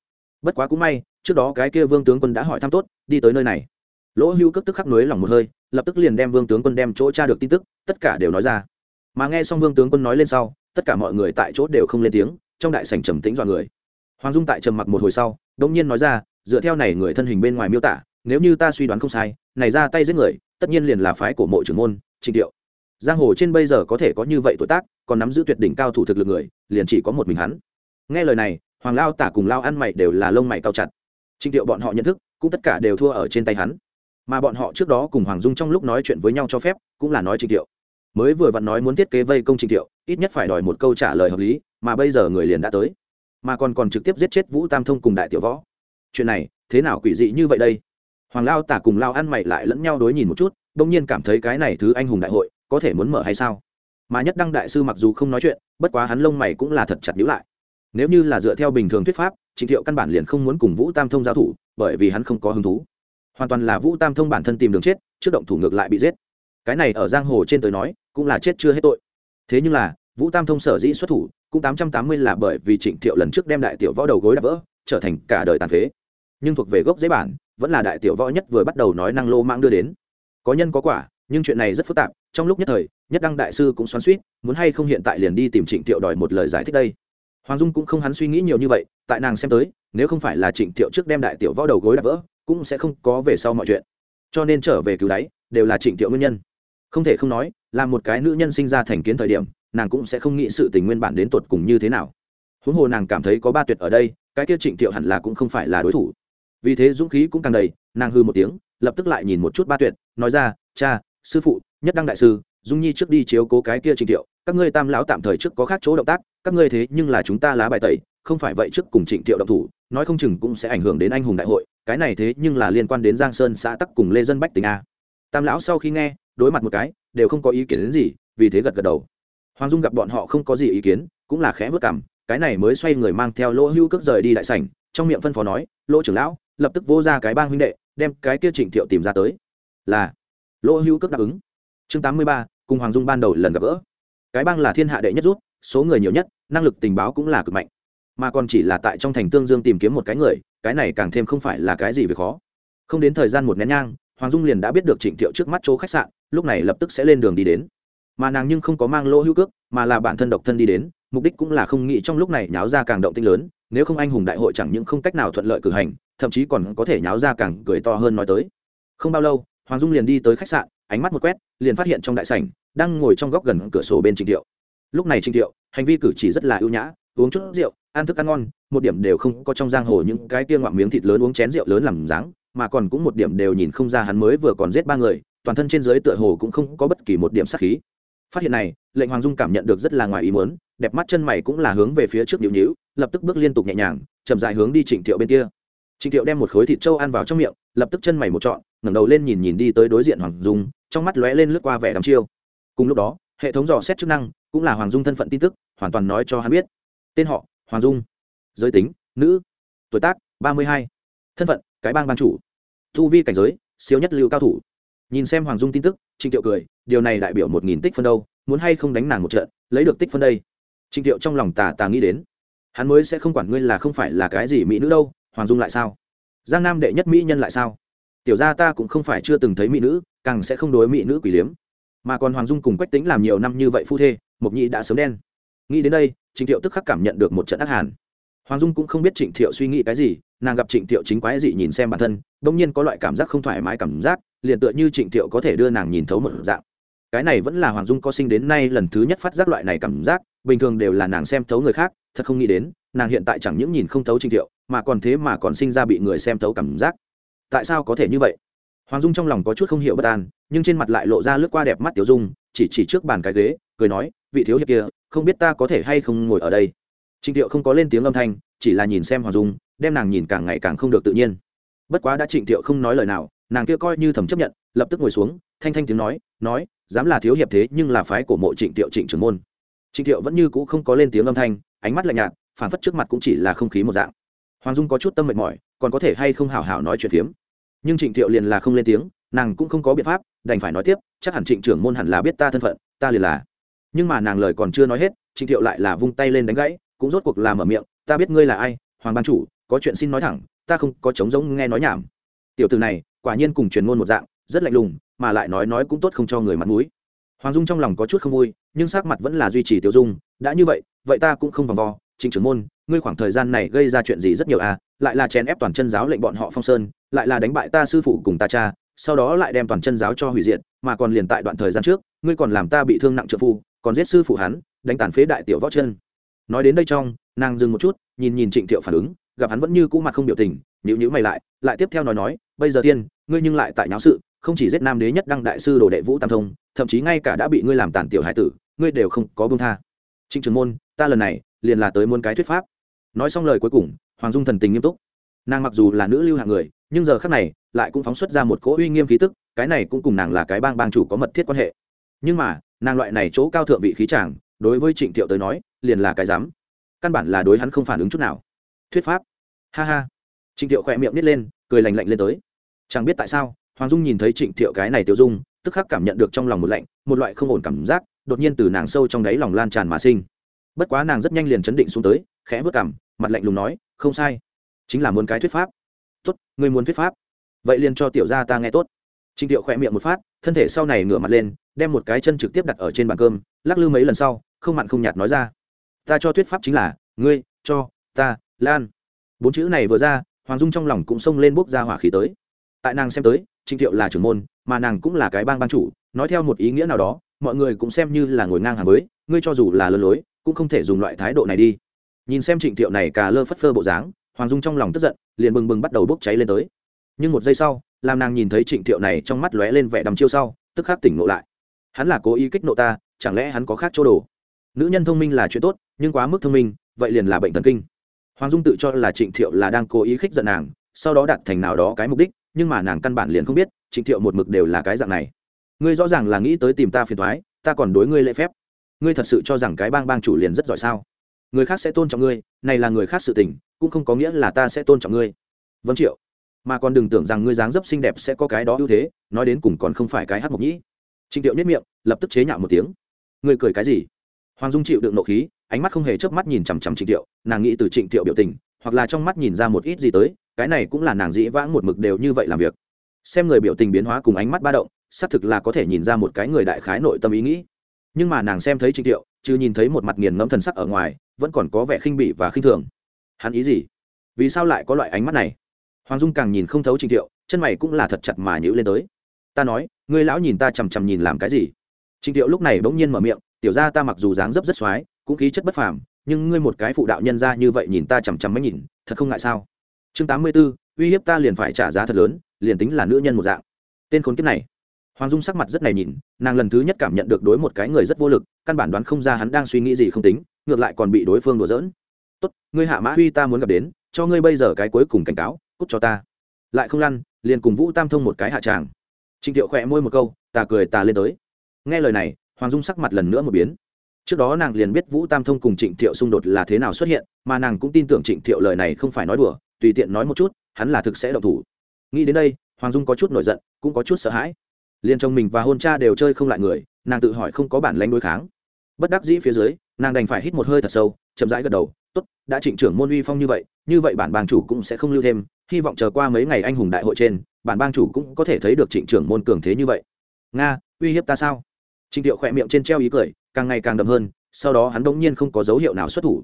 Bất quá cũng may, trước đó cái kia vương tướng quân đã hỏi thăm tốt, đi tới nơi này. Lỗ hữu cước tức khắc nới lòng một hơi lập tức liền đem vương tướng quân đem chỗ tra được tin tức, tất cả đều nói ra. Mà nghe xong vương tướng quân nói lên sau, tất cả mọi người tại chỗ đều không lên tiếng, trong đại sảnh trầm tĩnh dọa người. Hoàng dung tại trầm mặc một hồi sau, đống nhiên nói ra, dựa theo này người thân hình bên ngoài miêu tả, nếu như ta suy đoán không sai, này ra tay giết người, tất nhiên liền là phái của mộ trưởng môn, trịnh thiệu giang hồ trên bây giờ có thể có như vậy tuổi tác, còn nắm giữ tuyệt đỉnh cao thủ thực lực người, liền chỉ có một mình hắn. Nghe lời này, hoàng lao tả cùng lao ăn mày đều là lông mày cao chặt. Trịnh thiệu bọn họ nhận thức, cũng tất cả đều thua ở trên tay hắn mà bọn họ trước đó cùng hoàng dung trong lúc nói chuyện với nhau cho phép, cũng là nói trịnh thiệu. Mới vừa vặn nói muốn thiết kế vây công trịnh thiệu, ít nhất phải đòi một câu trả lời hợp lý, mà bây giờ người liền đã tới. Mà còn còn trực tiếp giết chết vũ tam thông cùng đại tiểu võ. Chuyện này, thế nào quỷ dị như vậy đây? Hoàng lao tả cùng lao ăn mày lại lẫn nhau đối nhìn một chút đông nhiên cảm thấy cái này thứ anh hùng đại hội, có thể muốn mở hay sao? Mà nhất đăng đại sư mặc dù không nói chuyện, bất quá hắn lông mày cũng là thật chặt nhữ lại. Nếu như là dựa theo bình thường thuyết pháp trịnh thiệu căn bản liền không muốn cùng vũ tam thông giao thủ, bởi vì hắn không có hứng thú hoàn toàn là vũ tam thông bản thân tìm đường chết, trước động thủ ngược lại bị giết. Cái này ở giang hồ trên tới nói, cũng là chết chưa hết tội. Thế nhưng là, vũ tam thông sở dĩ xuất thủ, cũng tám trăm tám mươi là bởi vì trịnh thiệu lần trước đem đại tiểu võ đầu gối đập vỡ, trở thành cả đời tàn phế. Nhưng thuộc về gốc giấy bản, vẫn là đại tiểu võ nhất vừa bắt đầu nói năng lô mang đưa đến. Có nhân có quả, nhưng chuyện này rất phức tạp, trong lúc nhất thời, nhất đăng đại sư cũng xoắn suýt muốn hay không hiện tại liền đi tìm trịnh thiệu đòi một lời giải thích đây. Hoàng dung cũng không hắn suy nghĩ nhiều như vậy, tại nàng xem tới, nếu không phải là trịnh thiệu trước đem đại tiểu võ đầu gối đập vỡ cũng sẽ không có về sau mọi chuyện. Cho nên trở về cứu đáy, đều là trịnh thiệu nguyên nhân. Không thể không nói, là một cái nữ nhân sinh ra thành kiến thời điểm, nàng cũng sẽ không nghĩ sự tình nguyên bản đến tột cùng như thế nào. Huống hồ nàng cảm thấy có ba tuyệt ở đây, cái kia trịnh thiệu hẳn là cũng không phải là đối thủ. Vì thế dũng khí cũng càng đầy, nàng hư một tiếng, lập tức lại nhìn một chút ba tuyệt, nói ra, cha, sư phụ, nhất đăng đại sư, dung nhi trước đi chiếu cố cái kia trịnh thiệu, các ngươi tam lão tạm thời trước có khác chỗ động tác, các ngươi thế nhưng là chúng ta lá bài tẩy không phải vậy trước cùng trịnh thiệu động thủ, nói không chừng cũng sẽ ảnh hưởng đến anh hùng đại hội, cái này thế nhưng là liên quan đến giang sơn xã tắc cùng lê dân bách tỉnh a. Tam lão sau khi nghe, đối mặt một cái, đều không có ý kiến đến gì, vì thế gật gật đầu. Hoàng dung gặp bọn họ không có gì ý kiến, cũng là khẽ vất cảm cái này mới xoay người mang theo lỗ hưu cước rời đi đại sảnh, trong miệng phân phó nói, lỗ trưởng lão, lập tức vô ra cái bang huynh đệ, đem cái kia trịnh thiệu tìm ra tới. Là, lỗ hưu cước đáp ứng. Chương tám mươi ba, cùng hoàng dung ban đầu lần gặp gỡ. Cái bang là thiên hạ đệ nhất rút, số người nhiều nhất, năng lực tình báo cũng là cực mạnh mà còn chỉ là tại trong thành tương dương tìm kiếm một cái người, cái này càng thêm không phải là cái gì về khó. Không đến thời gian một nén nhang, hoàng dung liền đã biết được trịnh thiệu trước mắt chỗ khách sạn, lúc này lập tức sẽ lên đường đi đến. Mà nàng nhưng không có mang lỗ hữu cước, mà là bản thân độc thân đi đến, mục đích cũng là không nghĩ trong lúc này nháo ra càng động tinh lớn, nếu không anh hùng đại hội chẳng những không cách nào thuận lợi cử hành, thậm chí còn có thể nháo ra càng cười to hơn nói tới. Không bao lâu, hoàng dung liền đi tới khách sạn, ánh mắt một quét, liền phát hiện trong đại sảnh, đang ngồi trong góc gần cửa sổ bên trịnh thiệu. Lúc này trịnh thiệu, hành vi cử chỉ rất là ưu nhã, uống chút rượu ăn thức ăn ngon, một điểm đều không có trong giang hồ những cái kia ngoạm miếng thịt lớn uống chén rượu lớn làm dáng, mà còn cũng một điểm đều nhìn không ra hắn mới vừa còn giết ba người, toàn thân trên dưới tựa hồ cũng không có bất kỳ một điểm sát khí. Phát hiện này, lệnh hoàng dung cảm nhận được rất là ngoài ý muốn, đẹp mắt chân mày cũng là hướng về phía trước nhịu nhữ lập tức bước liên tục nhẹ nhàng, chậm dài hướng đi trịnh thiệu bên kia. Trịnh thiệu đem một khối thịt trâu ăn vào trong miệng, lập tức chân mày một trọn, ngẩng đầu lên nhìn nhìn đi tới đối diện hoàng dung, trong mắt lóe lên lướt qua vẻ đắm chiêu. Cùng lúc đó, hệ thống dò xét chức năng, cũng là hoàng dung thân phận tin tức, hoàn toàn nói cho hắn biết. Tên họ hoàng dung. Giới tính, nữ. Tuổi tác, ba mươi hai. Thân phận, cái bang ban chủ. Thu vi cảnh giới, siêu nhất lưu cao thủ. Nhìn xem hoàng dung tin tức, trịnh thiệu cười, điều này đại biểu một nghìn tích phân đâu, muốn hay không đánh nàng một trận, lấy được tích phân đây. Trịnh thiệu trong lòng tà tà nghĩ đến. Hắn mới sẽ không quản ngươi là không phải là cái gì mỹ nữ đâu, hoàng dung lại sao? Giang nam đệ nhất mỹ nhân lại sao? Tiểu gia ta cũng không phải chưa từng thấy mỹ nữ, càng sẽ không đối mỹ nữ quỷ liếm. Mà còn hoàng dung cùng quách tính làm nhiều năm như vậy phu thê, mộc nhị đã sớm đen nghĩ đến đây trịnh thiệu tức khắc cảm nhận được một trận ác hàn. Hoàng dung cũng không biết trịnh thiệu suy nghĩ cái gì, nàng gặp trịnh thiệu chính quái dị nhìn xem bản thân đ ỗ n g nhiên có loại cảm giác không thoải mái cảm giác, liền tựa như trịnh thiệu có thể đưa nàng nhìn thấu một dạng. Cái này vẫn là hoàng dung có sinh đến nay lần thứ nhất phát giác loại này cảm giác, bình thường đều là nàng xem thấu người khác, thật không nghĩ đến, nàng hiện tại chẳng những nhìn không thấu trịnh thiệu, mà còn thế mà còn sinh ra bị người xem thấu cảm giác. Tại sao có thể như vậy? Hoàng dung trong lòng có chút không hiểu bất an, nhưng trên mặt lại lộ ra lướt qua đẹp mắt tiểu dung chỉ chỉ trước bàn cái ghế, cười nói, vị thiếu hiệp kia, không biết ta có thể hay không ngồi ở đây? Trịnh thiệu không có lên tiếng âm thanh, chỉ là nhìn xem hoàng dung, đem nàng nhìn càng ngày càng không được tự nhiên. Bất quá đã trịnh thiệu không nói lời nào, nàng kia coi như thầm chấp nhận, lập tức ngồi xuống, thanh thanh tiếng nói nói, dám là thiếu hiệp thế, nhưng là phái của mộ trịnh thiệu trịnh trưởng môn. Trịnh thiệu vẫn như cũ không có lên tiếng âm thanh, ánh mắt lạnh nhạt phản phất trước mặt cũng chỉ là không khí một dạng. Hoàng dung có chút tâm mệt mỏi, còn có thể hay không hào hào nói chuyện phiếm. Nhưng trịnh thiệu liền là không lên tiếng nàng cũng không có biện pháp, đành phải nói tiếp, chắc hẳn trịnh trưởng môn hẳn là biết ta thân phận, ta liền là. Nhưng mà nàng lời còn chưa nói hết, trịnh thiệu lại là vung tay lên đánh gãy, cũng rốt cuộc làm ở miệng, ta biết ngươi là ai, hoàng ban chủ, có chuyện xin nói thẳng, ta không có trống giống nghe nói nhảm. Tiểu từ này, quả nhiên cùng truyền ngôn một dạng, rất lạnh lùng, mà lại nói nói cũng tốt không cho người mặt mũi. Hoàng dung trong lòng có chút không vui, nhưng sắc mặt vẫn là duy trì tiêu dung, đã như vậy vậy ta cũng không vòng vo, trịnh trưởng môn, ngươi khoảng thời gian này gây ra chuyện gì rất nhiều à lại là chèn ép toàn chân giáo lệnh bọn họ phong sơn, lại là đánh bại ta sư phụ cùng ta cha sau đó lại đem toàn chân giáo cho hủy diệt, mà còn liền tại đoạn thời gian trước, ngươi còn làm ta bị thương nặng trợ phu, còn giết sư phụ hắn, đánh tàn phế đại tiểu võ chân. Nói đến đây trong, nàng dừng một chút, nhìn nhìn trịnh thiệu phản ứng, gặp hắn vẫn như cũ mặt không biểu tình nhữ nhữ mày lại lại tiếp theo nói nói, bây giờ tiên, ngươi nhưng lại tại nháo sự, không chỉ giết nam đế nhất đăng đại sư đồ đệ vũ tam thông, thậm chí ngay cả đã bị ngươi làm tàn tiểu hải tử, ngươi đều không có bông tha. Trịnh trường môn, ta lần này, liền là tới muôn cái thuyết pháp. Nói xong lời cuối cùng, hoàng dung thần tình nghiêm túc. Nàng mặc dù là nữ lưu hạng người, nhưng giờ khác này lại cũng phóng xuất ra một cỗ uy nghiêm khí tức cái này cũng cùng nàng là cái bang bang chủ có mật thiết quan hệ. Nhưng mà nàng loại này chỗ cao thượng vị khí chàng, đối với trịnh thiệu tới nói liền là cái dám căn bản là đối hắn không phản ứng chút nào. Thuyết pháp. Ha ha. Trịnh thiệu khỏe miệng nít lên cười lành lạnh lên tới. Chẳng biết tại sao hoàng dung nhìn thấy trịnh thiệu cái này tiêu dung tức khắc cảm nhận được trong lòng một lạnh một loại không ổn cảm giác đột nhiên từ nàng sâu trong đáy lòng lan tràn mà sinh. Bất quá nàng rất nhanh liền chấn định xuống tới khẽ vớt cảm mặt lạnh lùng nói không sai. Chính là muốn cái thuyết pháp. Tốt ngươi muốn thuyết pháp? Vậy liền cho tiểu gia ta nghe tốt. Trịnh thiệu khỏe miệng một phát, thân thể sau này ngửa mặt lên, đem một cái chân trực tiếp đặt ở trên bàn cơm, lắc lư mấy lần sau, không mặn không nhạt nói ra. Ta cho thuyết pháp chính là, ngươi, cho, ta, lan. Bốn chữ này vừa ra, hoàng dung trong lòng cũng xông lên bốc ra hỏa khí tới. Tại nàng xem tới trịnh thiệu là trưởng môn, mà nàng cũng là cái bang ban chủ, nói theo một ý nghĩa nào đó, mọi người cũng xem như là ngồi ngang hàng với, ngươi cho dù là lơ lối, cũng không thể dùng loại thái độ này đi. Nhìn xem trịnh thiệu này cà lơ phất phơ bộ dáng, hoàng dung trong lòng tức giận, liền bừng bừng bắt đầu bốc cháy lên tới nhưng một giây sau, làm nàng nhìn thấy trịnh thiệu này trong mắt lóe lên vẻ đầm chiêu sau, tức khắc tỉnh ngộ lại. Hắn là cố ý kích nộ ta, chẳng lẽ hắn có khác chỗ đồ? Nữ nhân thông minh là chuyện tốt, nhưng quá mức thông minh, vậy liền là bệnh thần kinh. Hoàng dung tự cho là trịnh thiệu là đang cố ý khích giận nàng, sau đó đặt thành nào đó cái mục đích, nhưng mà nàng căn bản liền không biết, trịnh thiệu một mực đều là cái dạng này. Ngươi rõ ràng là nghĩ tới tìm ta phiền thoái ta còn đối ngươi lễ phép. Ngươi thật sự cho rằng cái bang bang chủ liền rất giỏi sao? Người khác sẽ tôn trọng ngươi, này là người khác sự tình, cũng không có nghĩa là ta sẽ tôn trọng ngươi. Vâng triệu mà còn đừng tưởng rằng ngươi dáng dấp xinh đẹp sẽ có cái đó ưu thế, nói đến cùng còn không phải cái hát mộc nhĩ. Trịnh tiệu nhất miệng, lập tức chế nhạo một tiếng. Ngươi cười cái gì? Hoàng dung chịu đựng nộ khí, ánh mắt không hề chớp mắt nhìn chằm chằm trịnh tiệu, nàng nghĩ từ trịnh tiệu biểu tình, hoặc là trong mắt nhìn ra một ít gì tới, cái này cũng là nàng dĩ vãng một mực đều như vậy làm việc. Xem người biểu tình biến hóa cùng ánh mắt ba động, xác thực là có thể nhìn ra một cái người đại khái nội tâm ý nghĩ. Nhưng mà nàng xem thấy trịnh tiệu, chứ nhìn thấy một mặt nghiền ngẫm thần sắc ở ngoài, vẫn còn có vẻ khinh bỉ và khinh thường. Hắn ý gì? Vì sao lại có loại ánh mắt này? Hoàng dung càng nhìn không thấu trịnh thiệu, chân mày cũng là thật chặt mà nhữ lên tới. Ta nói, ngươi lão nhìn ta chằm chằm nhìn làm cái gì? Trịnh thiệu lúc này bỗng nhiên mở miệng, tiểu ra ta mặc dù dáng dấp rất x o á i cũng khí chất bất phàm, nhưng ngươi một cái phụ đạo nhân ra như vậy nhìn ta chằm chằm mấy nhìn, thật không ngại sao? Chương tám mươi b ố uy hiếp ta liền phải trả giá thật lớn, liền tính là nữ nhân một dạng. Tên khốn kiếp này. Hoàng dung sắc mặt rất này nhìn, nàng lần thứ nhất cảm nhận được đối một cái người rất vô lực, căn bản đoán không ra hắn đang suy nghĩ gì không tính, ngược lại còn bị đối phương đùa giỡn. Tốt, ngươi hạ mã huy ta muốn gặp đến, cho ngươi bây giờ cái cuối cùng cảnh cáo cút cho ta. Lại không lăn, liền cùng vũ tam thông một cái hạ tràng. Trịnh thiệu khỏe môi một câu tà cười tà lên tới. Nghe lời này, hoàng dung sắc mặt lần nữa một biến. Trước đó nàng liền biết vũ tam thông cùng trịnh thiệu xung đột là thế nào xuất hiện, mà nàng cũng tin tưởng trịnh thiệu lời này không phải nói đùa, tùy tiện nói một chút, hắn là thực sẽ động thủ. Nghĩ đến đây, hoàng dung có chút nổi giận, cũng có chút sợ hãi. Liền chồng mình và hôn cha đều chơi không lại người, nàng tự hỏi không có bản lãnh đối kháng. Bất đắc dĩ phía dưới, nàng đành phải hít một hơi thật sâu, chậm rãi gật đầu, tốt, đã trịnh trưởng môn uy phong như vậy như vậy bản bang chủ cũng sẽ không lưu thêm hy vọng chờ qua mấy ngày anh hùng đại hội trên, bản bang chủ cũng có thể thấy được trịnh trưởng môn cường thế như vậy. Nga, uy hiếp ta sao? Trịnh thiệu khỏe miệng trên treo ý cười, càng ngày càng đậm hơn, sau đó hắn bỗng nhiên không có dấu hiệu nào xuất thủ.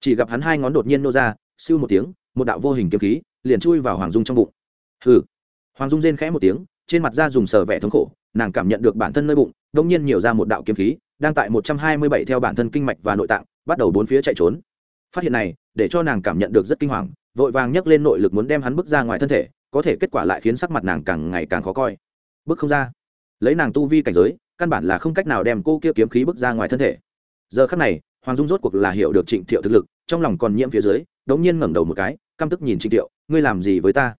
Chỉ gặp hắn hai ngón đột nhiên nô ra, siêu một tiếng, một đạo vô hình kiếm khí, liền chui vào hoàng dung trong bụng. Hừ. Hoàng dung rên khẽ một tiếng, trên mặt da dùng sờ vẻ thống khổ, nàng cảm nhận được bản thân nơi bụng đông nhiên nhiều ra một đạo kiếm khí, đang tại một trăm hai mươi bảy theo bản thân kinh mạch và nội tạng, bắt đầu bốn phía chạy trốn. Phát hiện này, để cho nàng cảm nhận được rất kinh hoàng vội vàng nhấc lên nội lực muốn đem hắn bước ra ngoài thân thể, có thể kết quả lại khiến sắc mặt nàng càng ngày càng khó coi. Bước không ra. Lấy nàng tu vi cảnh giới, căn bản là không cách nào đem cô kia kiếm khí bước ra ngoài thân thể. Giờ khắc này, hoàng dung rốt cuộc là hiểu được trịnh thiệu thực lực, trong lòng còn nhiễm phía dưới, đống nhiên ngẩng đầu một cái, căm tức nhìn trịnh thiệu, ngươi làm gì với ta?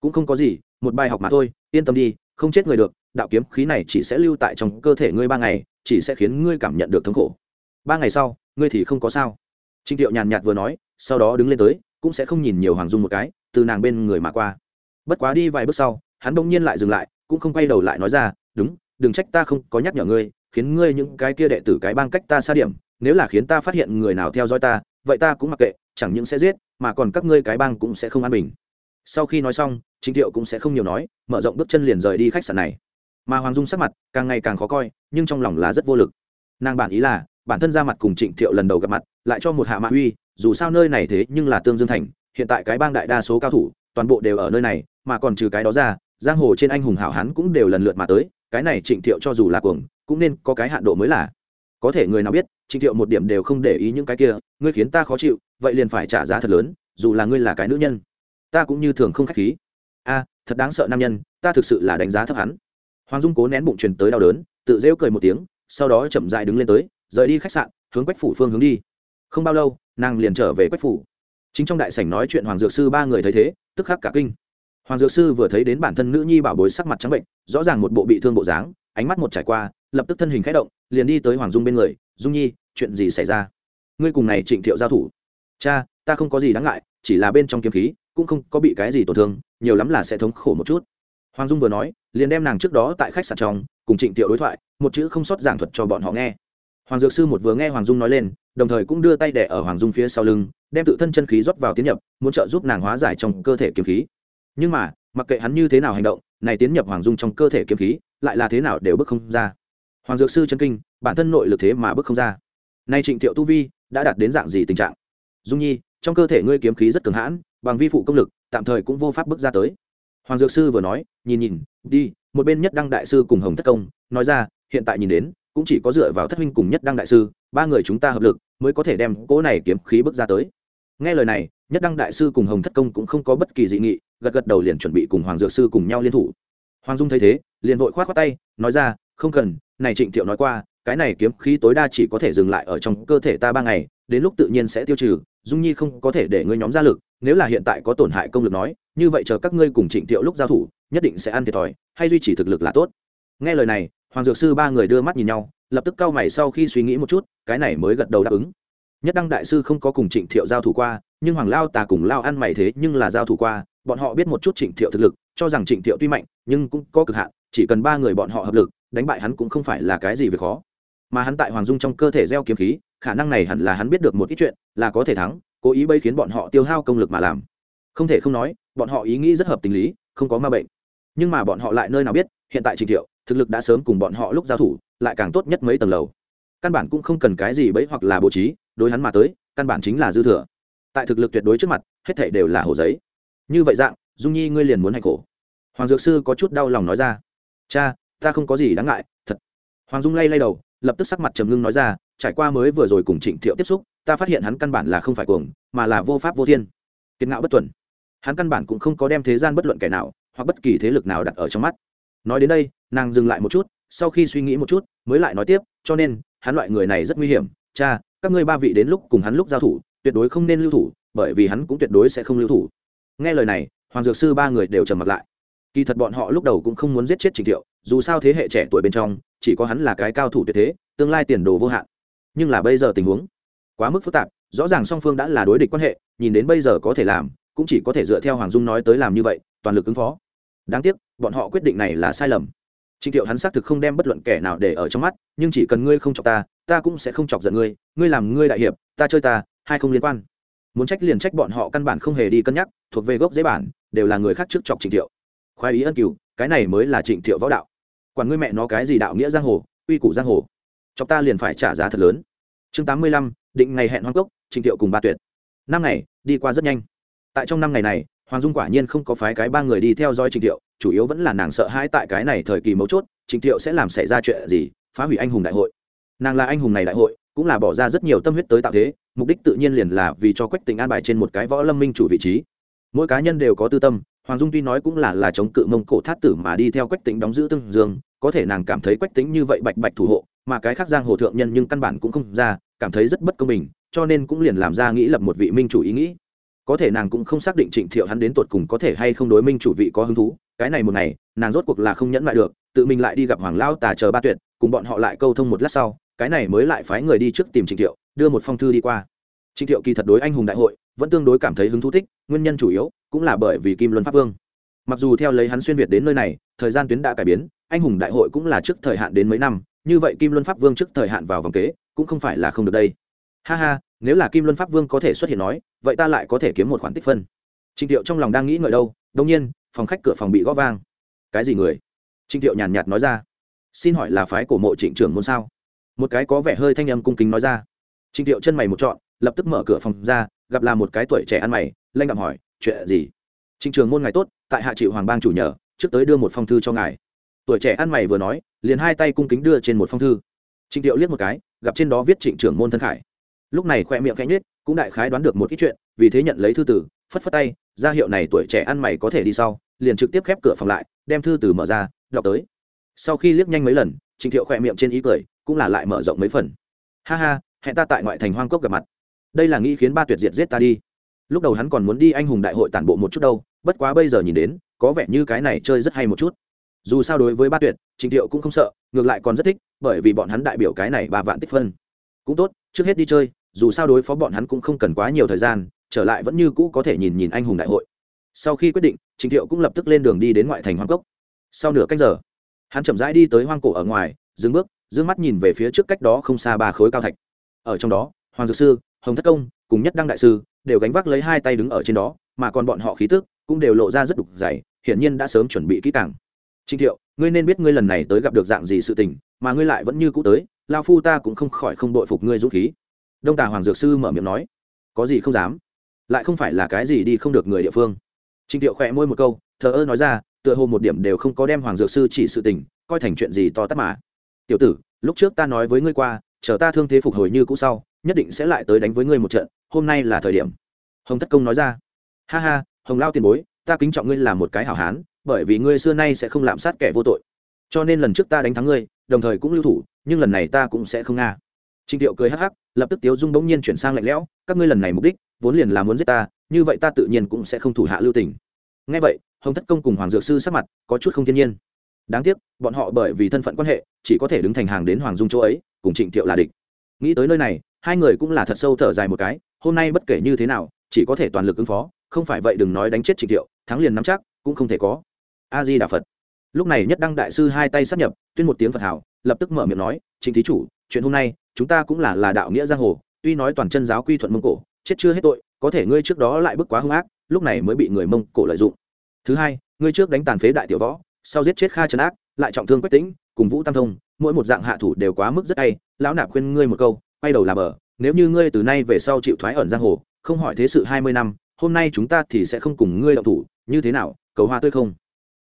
Cũng không có gì, một bài học mà thôi, yên tâm đi, không chết người được, đạo kiếm khí này chỉ sẽ lưu tại trong cơ thể ngươi ba ngày, chỉ sẽ khiến ngươi cảm nhận được thống khổ. Ba ngày sau, ngươi thì không có sao. Trịnh thiệu nhàn nhạt vừa nói, sau đó đứng lên tới cũng sẽ không nhìn nhiều hoàng dung một cái, từ nàng bên người mà qua. Bất quá đi vài bước sau, hắn bỗng nhiên lại dừng lại, cũng không quay đầu lại nói ra, đúng, đừng trách ta không có nhắc nhở ngươi, khiến ngươi những cái kia đệ tử cái bang cách ta xa điểm, nếu là khiến ta phát hiện người nào theo dõi ta, vậy ta cũng mặc kệ, chẳng những sẽ giết, mà còn các ngươi cái bang cũng sẽ không an bình. Sau khi nói xong chính thiệu cũng sẽ không nhiều nói, mở rộng bước chân liền rời đi khách sạn này. Mà hoàng dung sắc mặt càng ngày càng khó coi, nhưng trong lòng là rất vô lực. Nàng bản ý là, bản thân ra mặt cùng trịnh thiệu lần đầu gặp mặt, lại cho một hạ mạ uy dù sao nơi này thế nhưng là tương dương thành, hiện tại cái bang đại đa số cao thủ, toàn bộ đều ở nơi này, mà còn trừ cái đó ra, giang hồ trên anh hùng hảo hán cũng đều lần lượt mà tới, cái này trịnh thiệu cho dù là cuồng, cũng nên có cái hạn độ mới là. Có thể người nào biết, trịnh thiệu một điểm đều không để ý những cái kia, ngươi khiến ta khó chịu, vậy liền phải trả giá thật lớn, dù là ngươi là cái nữ nhân. Ta cũng như thường không khách khí. A, thật đáng sợ nam nhân, ta thực sự là đánh giá thấp hắn. Hoàng dung cố nén bụng truyền tới đau đớn, tự rêu cười một tiếng, sau đó chậm dại đứng lên tới, rời đi khách sạn, hướng quách phủ phương hướng đi. Không bao lâu nàng liền trở về quách phủ. Chính trong đại sảnh nói chuyện hoàng dược sư ba người thấy thế, tức khắc cả kinh. Hoàng dược sư vừa thấy đến bản thân nữ nhi bảo bối sắc mặt trắng bệnh, rõ ràng một bộ bị thương bộ dáng, ánh mắt một trải qua, lập tức thân hình khẽ động, liền đi tới hoàng dung bên người, dung nhi, chuyện gì xảy ra? Ngươi cùng này trịnh thiệu giao thủ. Cha, ta không có gì đáng ngại, chỉ là bên trong kiếm khí, cũng không có bị cái gì tổn thương, nhiều lắm là sẽ thống khổ một chút. Hoàng dung vừa nói, liền đem nàng trước đó tại khách sạn trong, cùng trịnh thiệu đối thoại, một chữ không sót giảng thuật cho bọn họ nghe hoàng dược sư một vừa nghe hoàng dung nói lên, đồng thời cũng đưa tay đẻ ở hoàng dung phía sau lưng, đem tự thân chân khí rót vào tiến nhập, muốn trợ giúp nàng hóa giải trong cơ thể kiếm khí. Nhưng mà, mặc kệ hắn như thế nào hành động, này tiến nhập hoàng dung trong cơ thể kiếm khí, lại là thế nào đều bước không ra. Hoàng dược sư chân kinh, bản thân nội lực thế mà bước không ra. Nay trịnh thiệu tu vi đã đạt đến dạng gì tình trạng? Dung nhi, trong cơ thể ngươi kiếm khí rất cường hãn, bằng vi phụ công lực, tạm thời cũng vô pháp bước ra tới. Hoàng dược sư vừa nói, nhìn nhìn, đi, một bên nhất đăng đại sư cùng hồng thất công, nói ra, hiện tại nhìn đến cũng chỉ có dựa vào thất huynh cùng nhất đăng đại sư, ba người chúng ta hợp lực mới có thể đem cỗ này kiếm khí bước ra tới. Nghe lời này, nhất đăng đại sư cùng hồng thất công cũng không có bất kỳ dị nghị, gật gật đầu liền chuẩn bị cùng hoàng dược sư cùng nhau liên thủ. Hoàng dung thấy thế, liền vội k h o á t khoác tay, nói ra, không cần, này trịnh thiệu nói qua, cái này kiếm khí tối đa chỉ có thể dừng lại ở trong cơ thể ta ba ngày, đến lúc tự nhiên sẽ tiêu trừ, dung nhi không có thể để ngươi nhóm ra lực, nếu là hiện tại có tổn hại công lực nói, như vậy chờ các ngươi cùng trịnh thiệu lúc giao thủ, nhất định sẽ ăn thiệt thòi, hay duy trì thực lực là tốt. Nghe lời này hoàng dược sư ba người đưa mắt nhìn nhau, lập tức cau mày sau khi suy nghĩ một chút, cái này mới gật đầu đáp ứng. Nhất đăng đại sư không có cùng trịnh thiệu giao thủ qua, nhưng hoàng lao tà cùng lao ăn mày thế nhưng là giao thủ qua, bọn họ biết một chút trịnh thiệu thực lực, cho rằng trịnh thiệu tuy mạnh, nhưng cũng có cực hạn, chỉ cần ba người bọn họ hợp lực, đánh bại hắn cũng không phải là cái gì về khó. Mà hắn tại hoàng dung trong cơ thể gieo kiếm khí, khả năng này hẳn là hắn biết được một ít chuyện, là có thể thắng, cố ý bây khiến bọn họ tiêu hao công lực mà làm. Không thể không nói, bọn họ ý nghĩ rất hợp tình lý, không có ma bệnh. Nhưng mà bọn họ lại nơi nào biết, hiện tại trịnh thiệu thực lực đã sớm cùng bọn họ lúc giao thủ, lại càng tốt nhất mấy tầng lầu. Căn bản cũng không cần cái gì bẫy hoặc là bố trí, đối hắn mà tới, căn bản chính là dư thừa. Tại thực lực tuyệt đối trước mặt, hết thảy đều là hồ giấy. Như vậy dạng, dung nhi ngươi liền muốn hay khổ. Hoàng dược sư có chút đau lòng nói ra. Cha, ta không có gì đáng ngại, thật. Hoàng dung lay lay đầu, lập tức sắc mặt trầm ngưng nói ra, trải qua mới vừa rồi cùng trịnh thiệu tiếp xúc, ta phát hiện hắn căn bản là không phải cuồng, mà là vô pháp vô thiên. Kiệt ngạo bất tuần. Hắn căn bản cũng không có đem thế gian bất luận kẻ nào, hoặc bất kỳ thế lực nào đặt ở trong mắt. Nói đến đây nàng dừng lại một chút, sau khi suy nghĩ một chút, mới lại nói tiếp, cho nên, hắn loại người này rất nguy hiểm. Cha, các ngươi ba vị đến lúc cùng hắn lúc giao thủ, tuyệt đối không nên lưu thủ, bởi vì hắn cũng tuyệt đối sẽ không lưu thủ. Nghe lời này, hoàng dược sư ba người đều trầm mặt lại. Kỳ thật bọn họ lúc đầu cũng không muốn giết chết trình thiệu, dù sao thế hệ trẻ tuổi bên trong, chỉ có hắn là cái cao thủ tuyệt thế, tương lai tiền đồ vô hạn. Nhưng là bây giờ tình huống quá mức phức tạp, rõ ràng song phương đã là đối địch quan hệ, nhìn đến bây giờ có thể làm, cũng chỉ có thể dựa theo hoàng dung nói tới làm như vậy, toàn lực ứng phó. Đáng tiếc, bọn họ quyết định này là sai lầm trịnh thiệu hắn xác thực không đem bất luận kẻ nào để ở trong mắt, nhưng chỉ cần ngươi không chọc ta ta cũng sẽ không chọc giận ngươi ngươi làm ngươi đại hiệp, ta chơi ta, hai không liên quan. Muốn trách liền trách bọn họ căn bản không hề đi cân nhắc, thuộc về gốc dễ bản, đều là người khác trước chọc trịnh thiệu. Khoái ý ân cửu cái này mới là trịnh thiệu võ đạo. Quản ngươi mẹ nó cái gì đạo nghĩa giang hồ uy củ giang hồ. Chọc ta liền phải trả giá thật lớn. Chương tám mươi lăm, định ngày hẹn hoang cốc, trịnh thiệu cùng ba tuyệt. Năm ngày, đi qua rất nhanh. Tại trong năm ngày này, hoàng dung quả nhiên không có phái cái ba người đi theo dõi trịnh thiệu chủ yếu vẫn là nàng sợ hãi tại cái này thời kỳ mấu chốt trịnh thiệu sẽ làm xảy ra chuyện gì, phá hủy anh hùng đại hội. Nàng là anh hùng này đại hội, cũng là bỏ ra rất nhiều tâm huyết tới tạo thế, mục đích tự nhiên liền là vì cho quách tình an bài trên một cái võ lâm minh chủ vị trí. Mỗi cá nhân đều có tư tâm, hoàng dung tuy nói cũng là là chống cự mông cổ thát tử mà đi theo quách tính đóng giữ tương dương, có thể nàng cảm thấy quách tính như vậy bạch bạch thủ hộ, mà cái khác giang hồ thượng nhân nhưng căn bản cũng không ra, cảm thấy rất bất công bình, cho nên cũng liền làm ra nghĩ lập một vị minh chủ ý nghĩ. Có thể nàng cũng không xác định trịnh thiệu hắn đến tột cùng có thể hay không đối minh chủ vị có hứng thú cái này một ngày, nàng rốt cuộc là không nhẫn lại được, tự mình lại đi gặp hoàng lao tà chờ ba tuyệt, cùng bọn họ lại câu thông một lát sau, cái này mới lại phái người đi trước tìm trịnh thiệu, đưa một phong thư đi qua. Trịnh thiệu kỳ thật đối anh hùng đại hội, vẫn tương đối cảm thấy hứng thú thích, nguyên nhân chủ yếu cũng là bởi vì kim luân pháp vương. Mặc dù theo lấy hắn xuyên việt đến nơi này, thời gian tuyến đã cải biến, anh hùng đại hội cũng là trước thời hạn đến mấy năm, như vậy kim luân pháp vương trước thời hạn vào vòng kế, cũng không phải là không được đây. Ha ha, nếu là kim luân pháp vương có thể xuất hiện nói, vậy ta lại có thể kiếm một khoản tích phân. Trịnh thiệu trong lòng đang nghĩ ngợi đâu đông nhiên phòng khách cửa phòng bị gõ vang. Cái gì người? Trịnh thiệu nhàn nhạt nói ra. Xin hỏi là phái của mộ trịnh trưởng môn sao? Một cái có vẻ hơi thanh âm cung kính nói ra. Trịnh thiệu chân mày một trọn, lập tức mở cửa phòng ra, gặp là một cái tuổi trẻ ăn mày, lanh đạm hỏi, chuyện gì? Trịnh trường môn ngài tốt, tại hạ chịu hoàng bang chủ nhờ, trước tới đưa một phong thư cho ngài. Tuổi trẻ ăn mày vừa nói, liền hai tay cung kính đưa trên một phong thư. Trịnh thiệu liếc một cái, gặp trên đó viết trịnh trưởng môn thân khải. Lúc này khoe miệng khẽ nhết cũng đại khái đoán được một ít chuyện, vì thế nhận lấy thư tử phất phất tay ra hiệu này tuổi trẻ ăn mày có thể đi sau, liền trực tiếp khép cửa phòng lại, đem thư từ mở ra, đọc tới. Sau khi liếc nhanh mấy lần trịnh thiệu khỏe miệng trên ý cười, cũng là lại mở rộng mấy phần. Ha ha, hẹn ta tại ngoại thành hoang cốc gặp mặt. Đây là nghĩ khiến ba tuyệt diệt giết ta đi. Lúc đầu hắn còn muốn đi anh hùng đại hội tản bộ một chút đâu, bất quá bây giờ nhìn đến, có vẻ như cái này chơi rất hay một chút. Dù sao đối với ba tuyệt, trình thiệu cũng không sợ, ngược lại còn rất thích, bởi vì bọn hắn đại biểu cái này ba vạn tích phân. Cũng tốt, trước hết đi chơi, dù sao đối phó bọn hắn cũng không cần quá nhiều thời gian trở lại vẫn như cũ có thể nhìn nhìn anh hùng đại hội. Sau khi quyết định, trình thiệu cũng lập tức lên đường đi đến ngoại thành hoang cốc. Sau nửa cách giờ, hắn chậm rãi đi tới hoang cổ ở ngoài, dừng bước d ư ơ n g mắt nhìn về phía trước cách đó không xa ba khối cao thạch. Ở trong đó, hoàng dược sư, hồng thất công, cùng nhất đăng đại sư đều gánh vác lấy hai tay đứng ở trên đó, mà còn bọn họ khí tức cũng đều lộ ra rất đục dày, hiển nhiên đã sớm chuẩn bị kỹ càng. Trịnh thiệu, ngươi nên biết ngươi lần này tới gặp được dạng gì sự tình, mà ngươi lại vẫn như cũ tới lao phu ta cũng không khỏi không đội phục ngươi dũng khí. Đông tà hoàng dược sư mở miệng nói, có gì không dám? Lại không phải là cái gì đi không được người địa phương. Trịnh thiệu khẽ môi một câu, thờ ơ nói ra, tựa hồ một điểm đều không có đem hoàng dược sư chỉ sự tình, coi thành chuyện gì to tát mà. Tiểu tử, lúc trước ta nói với ngươi qua, chờ ta thương thế phục hồi như cũ sau, nhất định sẽ lại tới đánh với ngươi một trận, hôm nay là thời điểm. Hồng thất công nói ra. Ha ha, hồng lao tiền bối, ta kính trọng ngươi là một cái hảo hán, bởi vì ngươi xưa nay sẽ không lạm sát kẻ vô tội. Cho nên lần trước ta đánh thắng ngươi, đồng thời cũng lưu thủ, nhưng lần này ta cũng sẽ không nga. Trình tiệu cười hắc hắc lập tức tiếu dung bỗng nhiên chuyển sang lạnh lẽo các ngươi lần này mục đích vốn liền là muốn giết ta như vậy ta tự nhiên cũng sẽ không thủ hạ lưu tình. Nghe vậy hồng thất công cùng hoàng dược sư sắc mặt có chút không thiên nhiên. Đáng tiếc bọn họ bởi vì thân phận quan hệ chỉ có thể đứng thành hàng đến hoàng dung chỗ ấy cùng trịnh Tiệu là địch. Nghĩ tới nơi này hai người cũng là thật sâu thở dài một cái hôm nay bất kể như thế nào chỉ có thể toàn lực ứng phó không phải vậy đừng nói đánh chết trịnh Tiệu, thắng liền nắm chắc cũng không thể có. A di đà phật. Lúc này nhất đăng đại sư hai tay sắp nhập tuyên một tiếng phật hảo lập tức mở miệng nói trịnh thí chủ chuyện hôm nay chúng ta cũng là là đạo nghĩa giang hồ, tuy nói toàn chân giáo quy thuận mông cổ, chết chưa hết tội, có thể ngươi trước đó lại bức quá hung ác, lúc này mới bị người mông cổ lợi dụng. Thứ hai, ngươi trước đánh tàn phế đại tiểu võ, sau giết chết kha trấn ác, lại trọng thương quách tĩnh, cùng vũ tam thông, mỗi một dạng hạ thủ đều quá mức rất hay, lão nạp khuyên ngươi một câu, quay đầu là bờ, nếu như ngươi từ nay về sau chịu thoái ẩn giang hồ, không hỏi thế sự hai mươi năm, hôm nay chúng ta thì sẽ không cùng ngươi động thủ, như thế nào, cầu hoa tươi không?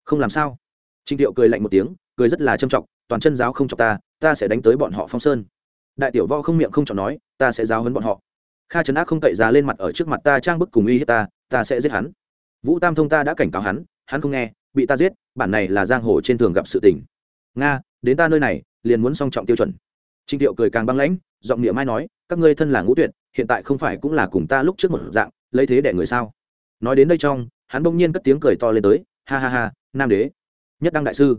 Không làm sao. Trịnh thiệu cười lạnh một tiếng, cười rất là trâm trọng, toàn chân giáo không chọc ta ta sẽ đánh tới bọn họ phong sơn đại tiểu võ không miệng không chọn nói, ta sẽ giáo hấn bọn họ. Kha trấn ác không cậy ra lên mặt ở trước mặt ta trang bức cùng uy hiếp ta ta sẽ giết hắn. Vũ tam thông ta đã cảnh cáo hắn hắn không nghe, bị ta giết, bản này là giang hồ trên thường gặp sự tình. Nga, đến ta nơi này, liền muốn song trọng tiêu chuẩn. Trinh thiệu cười càng băng lãnh, giọng niệm mai nói, các ngươi thân là ngũ tuyệt, hiện tại không phải cũng là cùng ta lúc trước một dạng, lấy thế để người sao? Nói đến đây trong, hắn bỗng nhiên cất tiếng cười to lên tới, ha ha ha, nam đế, nhất đăng đại sư,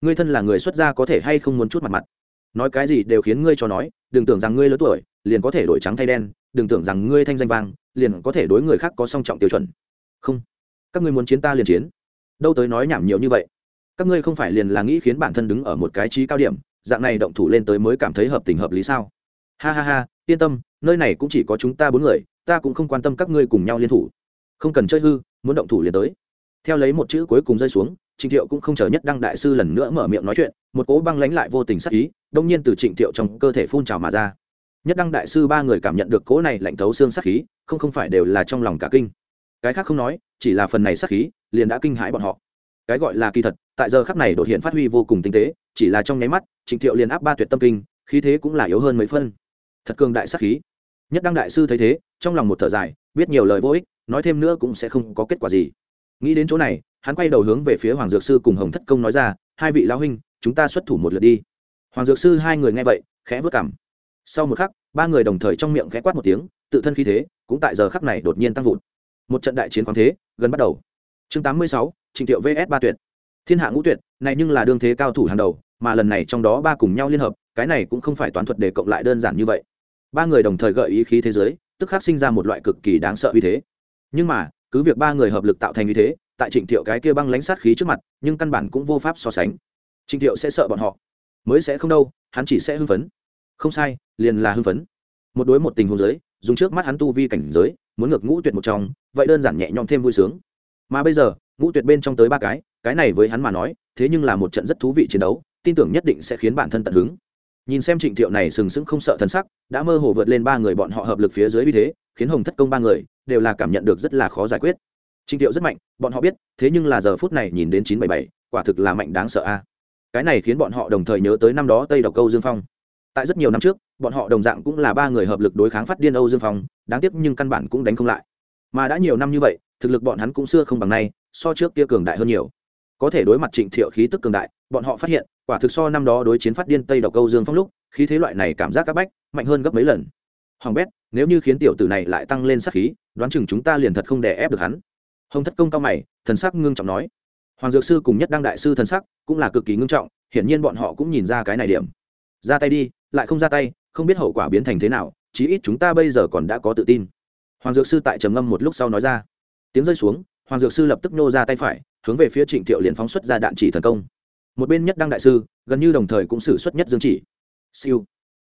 ngươi thân là người xuất gia có thể hay không muốn chút mặt mặt? Nói cái gì đều khiến ngươi cho nói đừng tưởng rằng ngươi lớn tuổi, liền có thể đổi trắng thay đen, đừng tưởng rằng ngươi thanh danh vang, liền có thể đối người khác có song trọng tiêu chuẩn. Không. Các ngươi muốn chiến ta liền chiến. Đâu tới nói nhảm nhiều như vậy. Các ngươi không phải liền là nghĩ khiến bản thân đứng ở một cái trí cao điểm, dạng này động thủ lên tới mới cảm thấy hợp tình hợp lý sao? Ha ha ha, yên tâm, nơi này cũng chỉ có chúng ta bốn người, ta cũng không quan tâm các ngươi cùng nhau liên thủ. Không cần chơi hư, muốn động thủ liền tới. Theo lấy một chữ cuối cùng rơi xuống trịnh thiệu cũng không chờ nhất đăng đại sư lần nữa mở miệng nói chuyện, một cố băng lánh lại vô tình sắc ý, đông nhiên từ trịnh thiệu trong cơ thể phun trào mà ra. Nhất đăng đại sư ba người cảm nhận được cố này lạnh thấu xương sắc khí, không không phải đều là trong lòng cả kinh. Cái khác không nói, chỉ là phần này sắc khí, liền đã kinh hãi bọn họ. Cái gọi là kỳ thật, tại giờ khắc này đột hiện phát huy vô cùng tinh tế, chỉ là trong nháy mắt, trịnh thiệu liền áp ba tuyệt tâm kinh, khí thế cũng là yếu hơn mấy phân. Thật cường đại sắc khí. Nhất đăng đại sư thấy thế, trong lòng một thở dài, biết nhiều lời vô ích, nói thêm nữa cũng sẽ không có kết quả gì. Nghĩ đến chỗ này hắn quay đầu hướng về phía hoàng dược sư cùng hồng thất công nói ra, hai vị lão huynh, chúng ta xuất thủ một lượt đi. Hoàng dược sư hai người nghe vậy, khẽ vớt cảm sau một khắc, ba người đồng thời trong miệng khẽ quát một tiếng, tự thân khí thế cũng tại giờ khắc này đột nhiên tăng vụt. Một trận đại chiến khoáng thế, gần bắt đầu. Chương tám mươi sáu, trình tiệu vs ba tuyệt. Thiên hạ ngũ tuyệt, này nhưng là đương thế cao thủ hàng đầu, mà lần này trong đó ba cùng nhau liên hợp, cái này cũng không phải toán thuật để cộng lại đơn giản như vậy. Ba người đồng thời gợi ý khí thế giới, tức khắc sinh ra một loại cực kỳ đáng sợ uy thế. Nhưng mà, cứ việc ba người hợp lực tạo thành uy thế tại trịnh thiệu cái kia băng lãnh sát khí trước mặt, nhưng căn bản cũng vô pháp so sánh. Trịnh thiệu sẽ sợ bọn họ, mới sẽ không đâu, hắn chỉ sẽ hưng phấn. Không sai, liền là hưng phấn. Một đối một tình huống giới, dùng trước mắt hắn tu vi cảnh giới, muốn ngược ngũ tuyệt một trong, vậy đơn giản nhẹ nhõm thêm vui sướng. Mà bây giờ, ngũ tuyệt bên trong tới ba cái cái này với hắn mà nói, thế nhưng là một trận rất thú vị chiến đấu, tin tưởng nhất định sẽ khiến bản thân tận hứng. Nhìn xem trịnh thiệu này sừng sững không sợ thần sắc, đã mơ hồ vượt lên ba người bọn họ hợp lực phía dưới uy thế, khiến hồng thất công ba người đều là cảm nhận được rất là khó giải quyết trịnh thiệu rất mạnh, bọn họ biết, thế nhưng là giờ phút này nhìn đến chín bảy bảy, quả thực là mạnh đáng sợ a. Cái này khiến bọn họ đồng thời nhớ tới năm đó tây độc câu dương phong. Tại rất nhiều năm trước, bọn họ đồng dạng cũng là ba người hợp lực đối kháng phát điên âu dương phong, đáng tiếc nhưng căn bản cũng đánh không lại. Mà đã nhiều năm như vậy, thực lực bọn hắn cũng xưa không bằng nay, so trước kia cường đại hơn nhiều. Có thể đối mặt trịnh thiệu khí tức cường đại, bọn họ phát hiện, quả thực so năm đó đối chiến phát điên tây độc câu dương phong lúc, khí thế loại này cảm giác áp bách, mạnh hơn gấp mấy lần. Hoàng bét, nếu như khiến tiểu tử này lại tăng lên sát khí, đoán chừng chúng ta liền thật không đè ép được hắn hồng thất công cao mày, thần sắc ngưng trọng nói. Hoàng dược sư cùng nhất đăng đại sư thần sắc cũng là cực kỳ ngưng trọng, hiển nhiên bọn họ cũng nhìn ra cái này điểm. Ra tay đi, lại không ra tay, không biết hậu quả biến thành thế nào, chí ít chúng ta bây giờ còn đã có tự tin. Hoàng dược sư tại trầm ngâm một lúc sau nói ra. Tiếng rơi xuống, hoàng dược sư lập tức nô ra tay phải, hướng về phía trịnh thiệu liền phóng xuất ra đạn chỉ thần công. Một bên nhất đăng đại sư, gần như đồng thời cũng xử xuất nhất dương chỉ. Siêu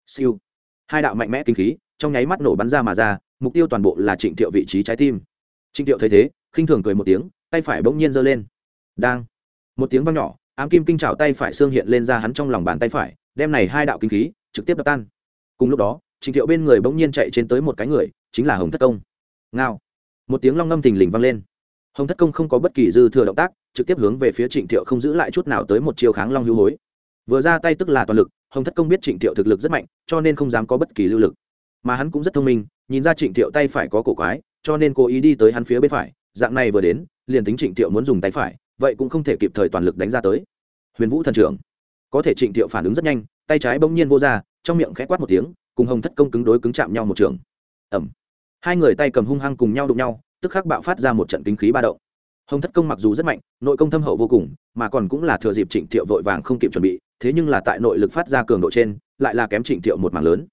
siêu. Hai đạo mạnh mẽ kinh khí, trong nháy mắt nổ bắn ra mà ra, mục tiêu toàn bộ là trịnh thiệu vị trí trái tim. Trịnh thiệu thấy thế khinh thường cười một tiếng, tay phải bỗng nhiên giơ lên. Đang. Một tiếng vang nhỏ, ám kim kinh trào tay phải xương hiện lên ra hắn trong lòng bàn tay phải, đem này hai đạo kinh khí, trực tiếp đập tan. Cùng lúc đó, Trình thiệu bên người bỗng nhiên chạy trên tới một cái người, chính là hồng thất công. Ngao. Một tiếng long ngâm thình lình vang lên. Hồng thất công không có bất kỳ dư thừa động tác, trực tiếp hướng về phía trịnh thiệu không giữ lại chút nào tới một chiều kháng long hữu hối. Vừa ra tay tức là toàn lực, hồng thất công biết trịnh thiệu thực lực rất mạnh, cho nên không dám có bất kỳ lưu lực. Mà hắn cũng rất thông minh, nhìn ra trịnh thiệu tay phải có cổ quái, cho nên cố ý đi tới hắn phía bên phải dạng này vừa đến, liền tính trịnh thiệu muốn dùng tay phải, vậy cũng không thể kịp thời toàn lực đánh ra tới. Huyền vũ thần trưởng, có thể trịnh thiệu phản ứng rất nhanh, tay trái bỗng nhiên vô ra, trong miệng khẽ quát một tiếng, cùng hồng thất công cứng đối cứng chạm nhau một trường. Ẩm hai người tay cầm hung hăng cùng nhau đụng nhau, tức khắc bạo phát ra một trận kinh khí ba động. Hồng thất công mặc dù rất mạnh, nội công thâm hậu vô cùng, mà còn cũng là thừa dịp trịnh thiệu vội vàng không kịp chuẩn bị, thế nhưng là tại nội lực phát ra cường độ trên, lại là kém trịnh thiệu một mảng lớn.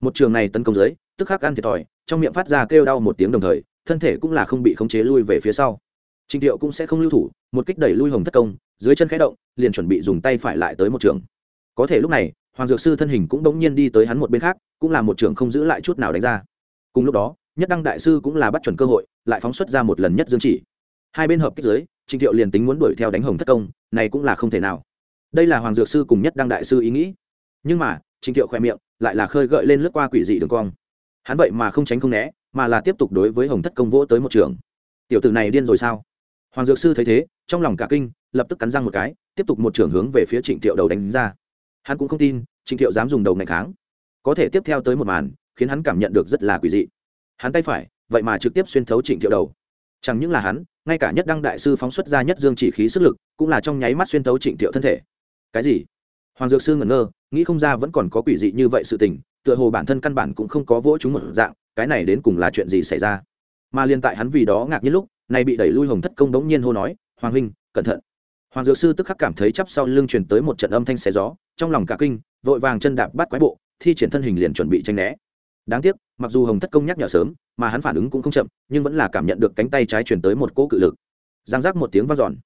Một trường này tấn công dưới, tức khắc ăn thiệt thòi, trong miệng phát ra kêu đau một tiếng đồng thời thân thể cũng là không bị khống chế lui về phía sau. Trình thiệu cũng sẽ không lưu thủ một kích đẩy lui hồng thất công dưới chân khẽ động liền chuẩn bị dùng tay phải lại tới một trường. Có thể lúc này hoàng dược sư thân hình cũng bỗng nhiên đi tới hắn một bên khác cũng là một trường không giữ lại chút nào đánh ra. Cùng lúc đó nhất đăng đại sư cũng là bắt chuẩn cơ hội lại phóng xuất ra một lần nhất dương chỉ. Hai bên hợp kích dưới, trình thiệu liền tính muốn đuổi theo đánh hồng thất công này cũng là không thể nào. Đây là hoàng dược sư cùng nhất đăng đại sư ý nghĩ. Nhưng mà trình thiệu khoe miệng lại là khơi gợi lên lướt qua quỷ dị đường cong. Hắn vậy mà không tránh không né mà là tiếp tục đối với hồng thất công vỗ tới một trường. Tiểu tử này điên rồi sao? Hoàng dược sư thấy thế, trong lòng cả kinh, lập tức cắn răng một cái, tiếp tục một trường hướng về phía trịnh thiệu đầu đánh ra. Hắn cũng không tin, trịnh thiệu dám dùng đầu ngày kháng. Có thể tiếp theo tới một màn, khiến hắn cảm nhận được rất là quỷ dị. Hắn tay phải, vậy mà trực tiếp xuyên thấu trịnh thiệu đầu. Chẳng những là hắn, ngay cả nhất đăng đại sư phóng xuất ra nhất dương chỉ khí sức lực, cũng là trong nháy mắt xuyên thấu trịnh thiệu thân thể. Cái gì? Hoàng dược sư ngẩn ngơ, nghĩ không ra vẫn còn có quỷ dị như vậy sự tình, tựa hồ bản thân căn bản cũng không có vỗ chúng một dạng cái này đến cùng là chuyện gì xảy ra? Mà liên tại hắn vì đó ngạc nhiên lúc, này bị đẩy lui hồng thất công đống nhiên hô nói, hoàng huynh, cẩn thận. Hoàng dược sư tức khắc cảm thấy chắp sau lưng truyền tới một trận âm thanh xé gió, trong lòng cả kinh, vội vàng chân đạp bắt quái bộ, thi triển thân hình liền chuẩn bị tranh né. Đáng tiếc, mặc dù hồng thất công nhắc nhở sớm, mà hắn phản ứng cũng không chậm, nhưng vẫn là cảm nhận được cánh tay trái chuyển tới một cỗ cự lực. Giang giác một tiếng vang dọn.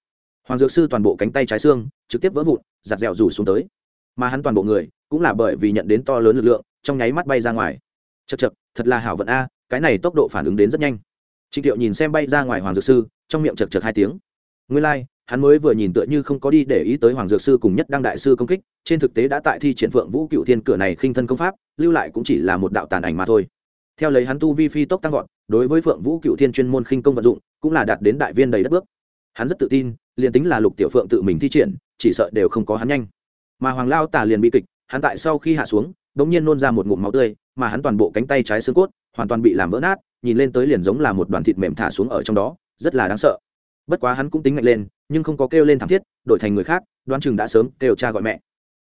Hoàng dược sư toàn bộ cánh tay trái xương, trực tiếp vỡ vụn, giặt dẻo rủ xuống tới. Mà hắn toàn bộ người, cũng là bởi vì nhận đến to lớn lực lượng, trong nháy mắt bay ra ngoài chật chật thật là hảo vận a cái này tốc độ phản ứng đến rất nhanh. Trịnh thiệu nhìn xem bay ra ngoài hoàng dược sư trong miệng chật chật hai tiếng. Nguyên lai、like, hắn mới vừa nhìn tựa như không có đi để ý tới hoàng dược sư cùng nhất đăng đại sư công kích trên thực tế đã tại thi triển phượng vũ cựu thiên cửa này khinh thân công pháp lưu lại cũng chỉ là một đạo tàn ảnh mà thôi. Theo lấy hắn tu vi phi tốc tăng vọt đối với phượng vũ cựu thiên chuyên môn khinh công vận dụng cũng là đạt đến đại viên đầy đất bước. Hắn rất tự tin liền tính là lục tiểu phượng tự mình thi triển chỉ sợ đều không có hắn nhanh. Mà hoàng lao tả liền bị kịch hắn tại sau khi hạ xuống đ ỗ n g nhiên nôn ra một ngụm máu tươi mà hắn toàn bộ cánh tay trái xương cốt hoàn toàn bị làm vỡ nát, nhìn lên tới liền giống là một đoàn thịt mềm thả xuống ở trong đó, rất là đáng sợ. Bất quá hắn cũng tính mạnh lên, nhưng không có kêu lên thảm thiết, đổi thành người khác, đoán chừng đã sớm kêu cha gọi mẹ.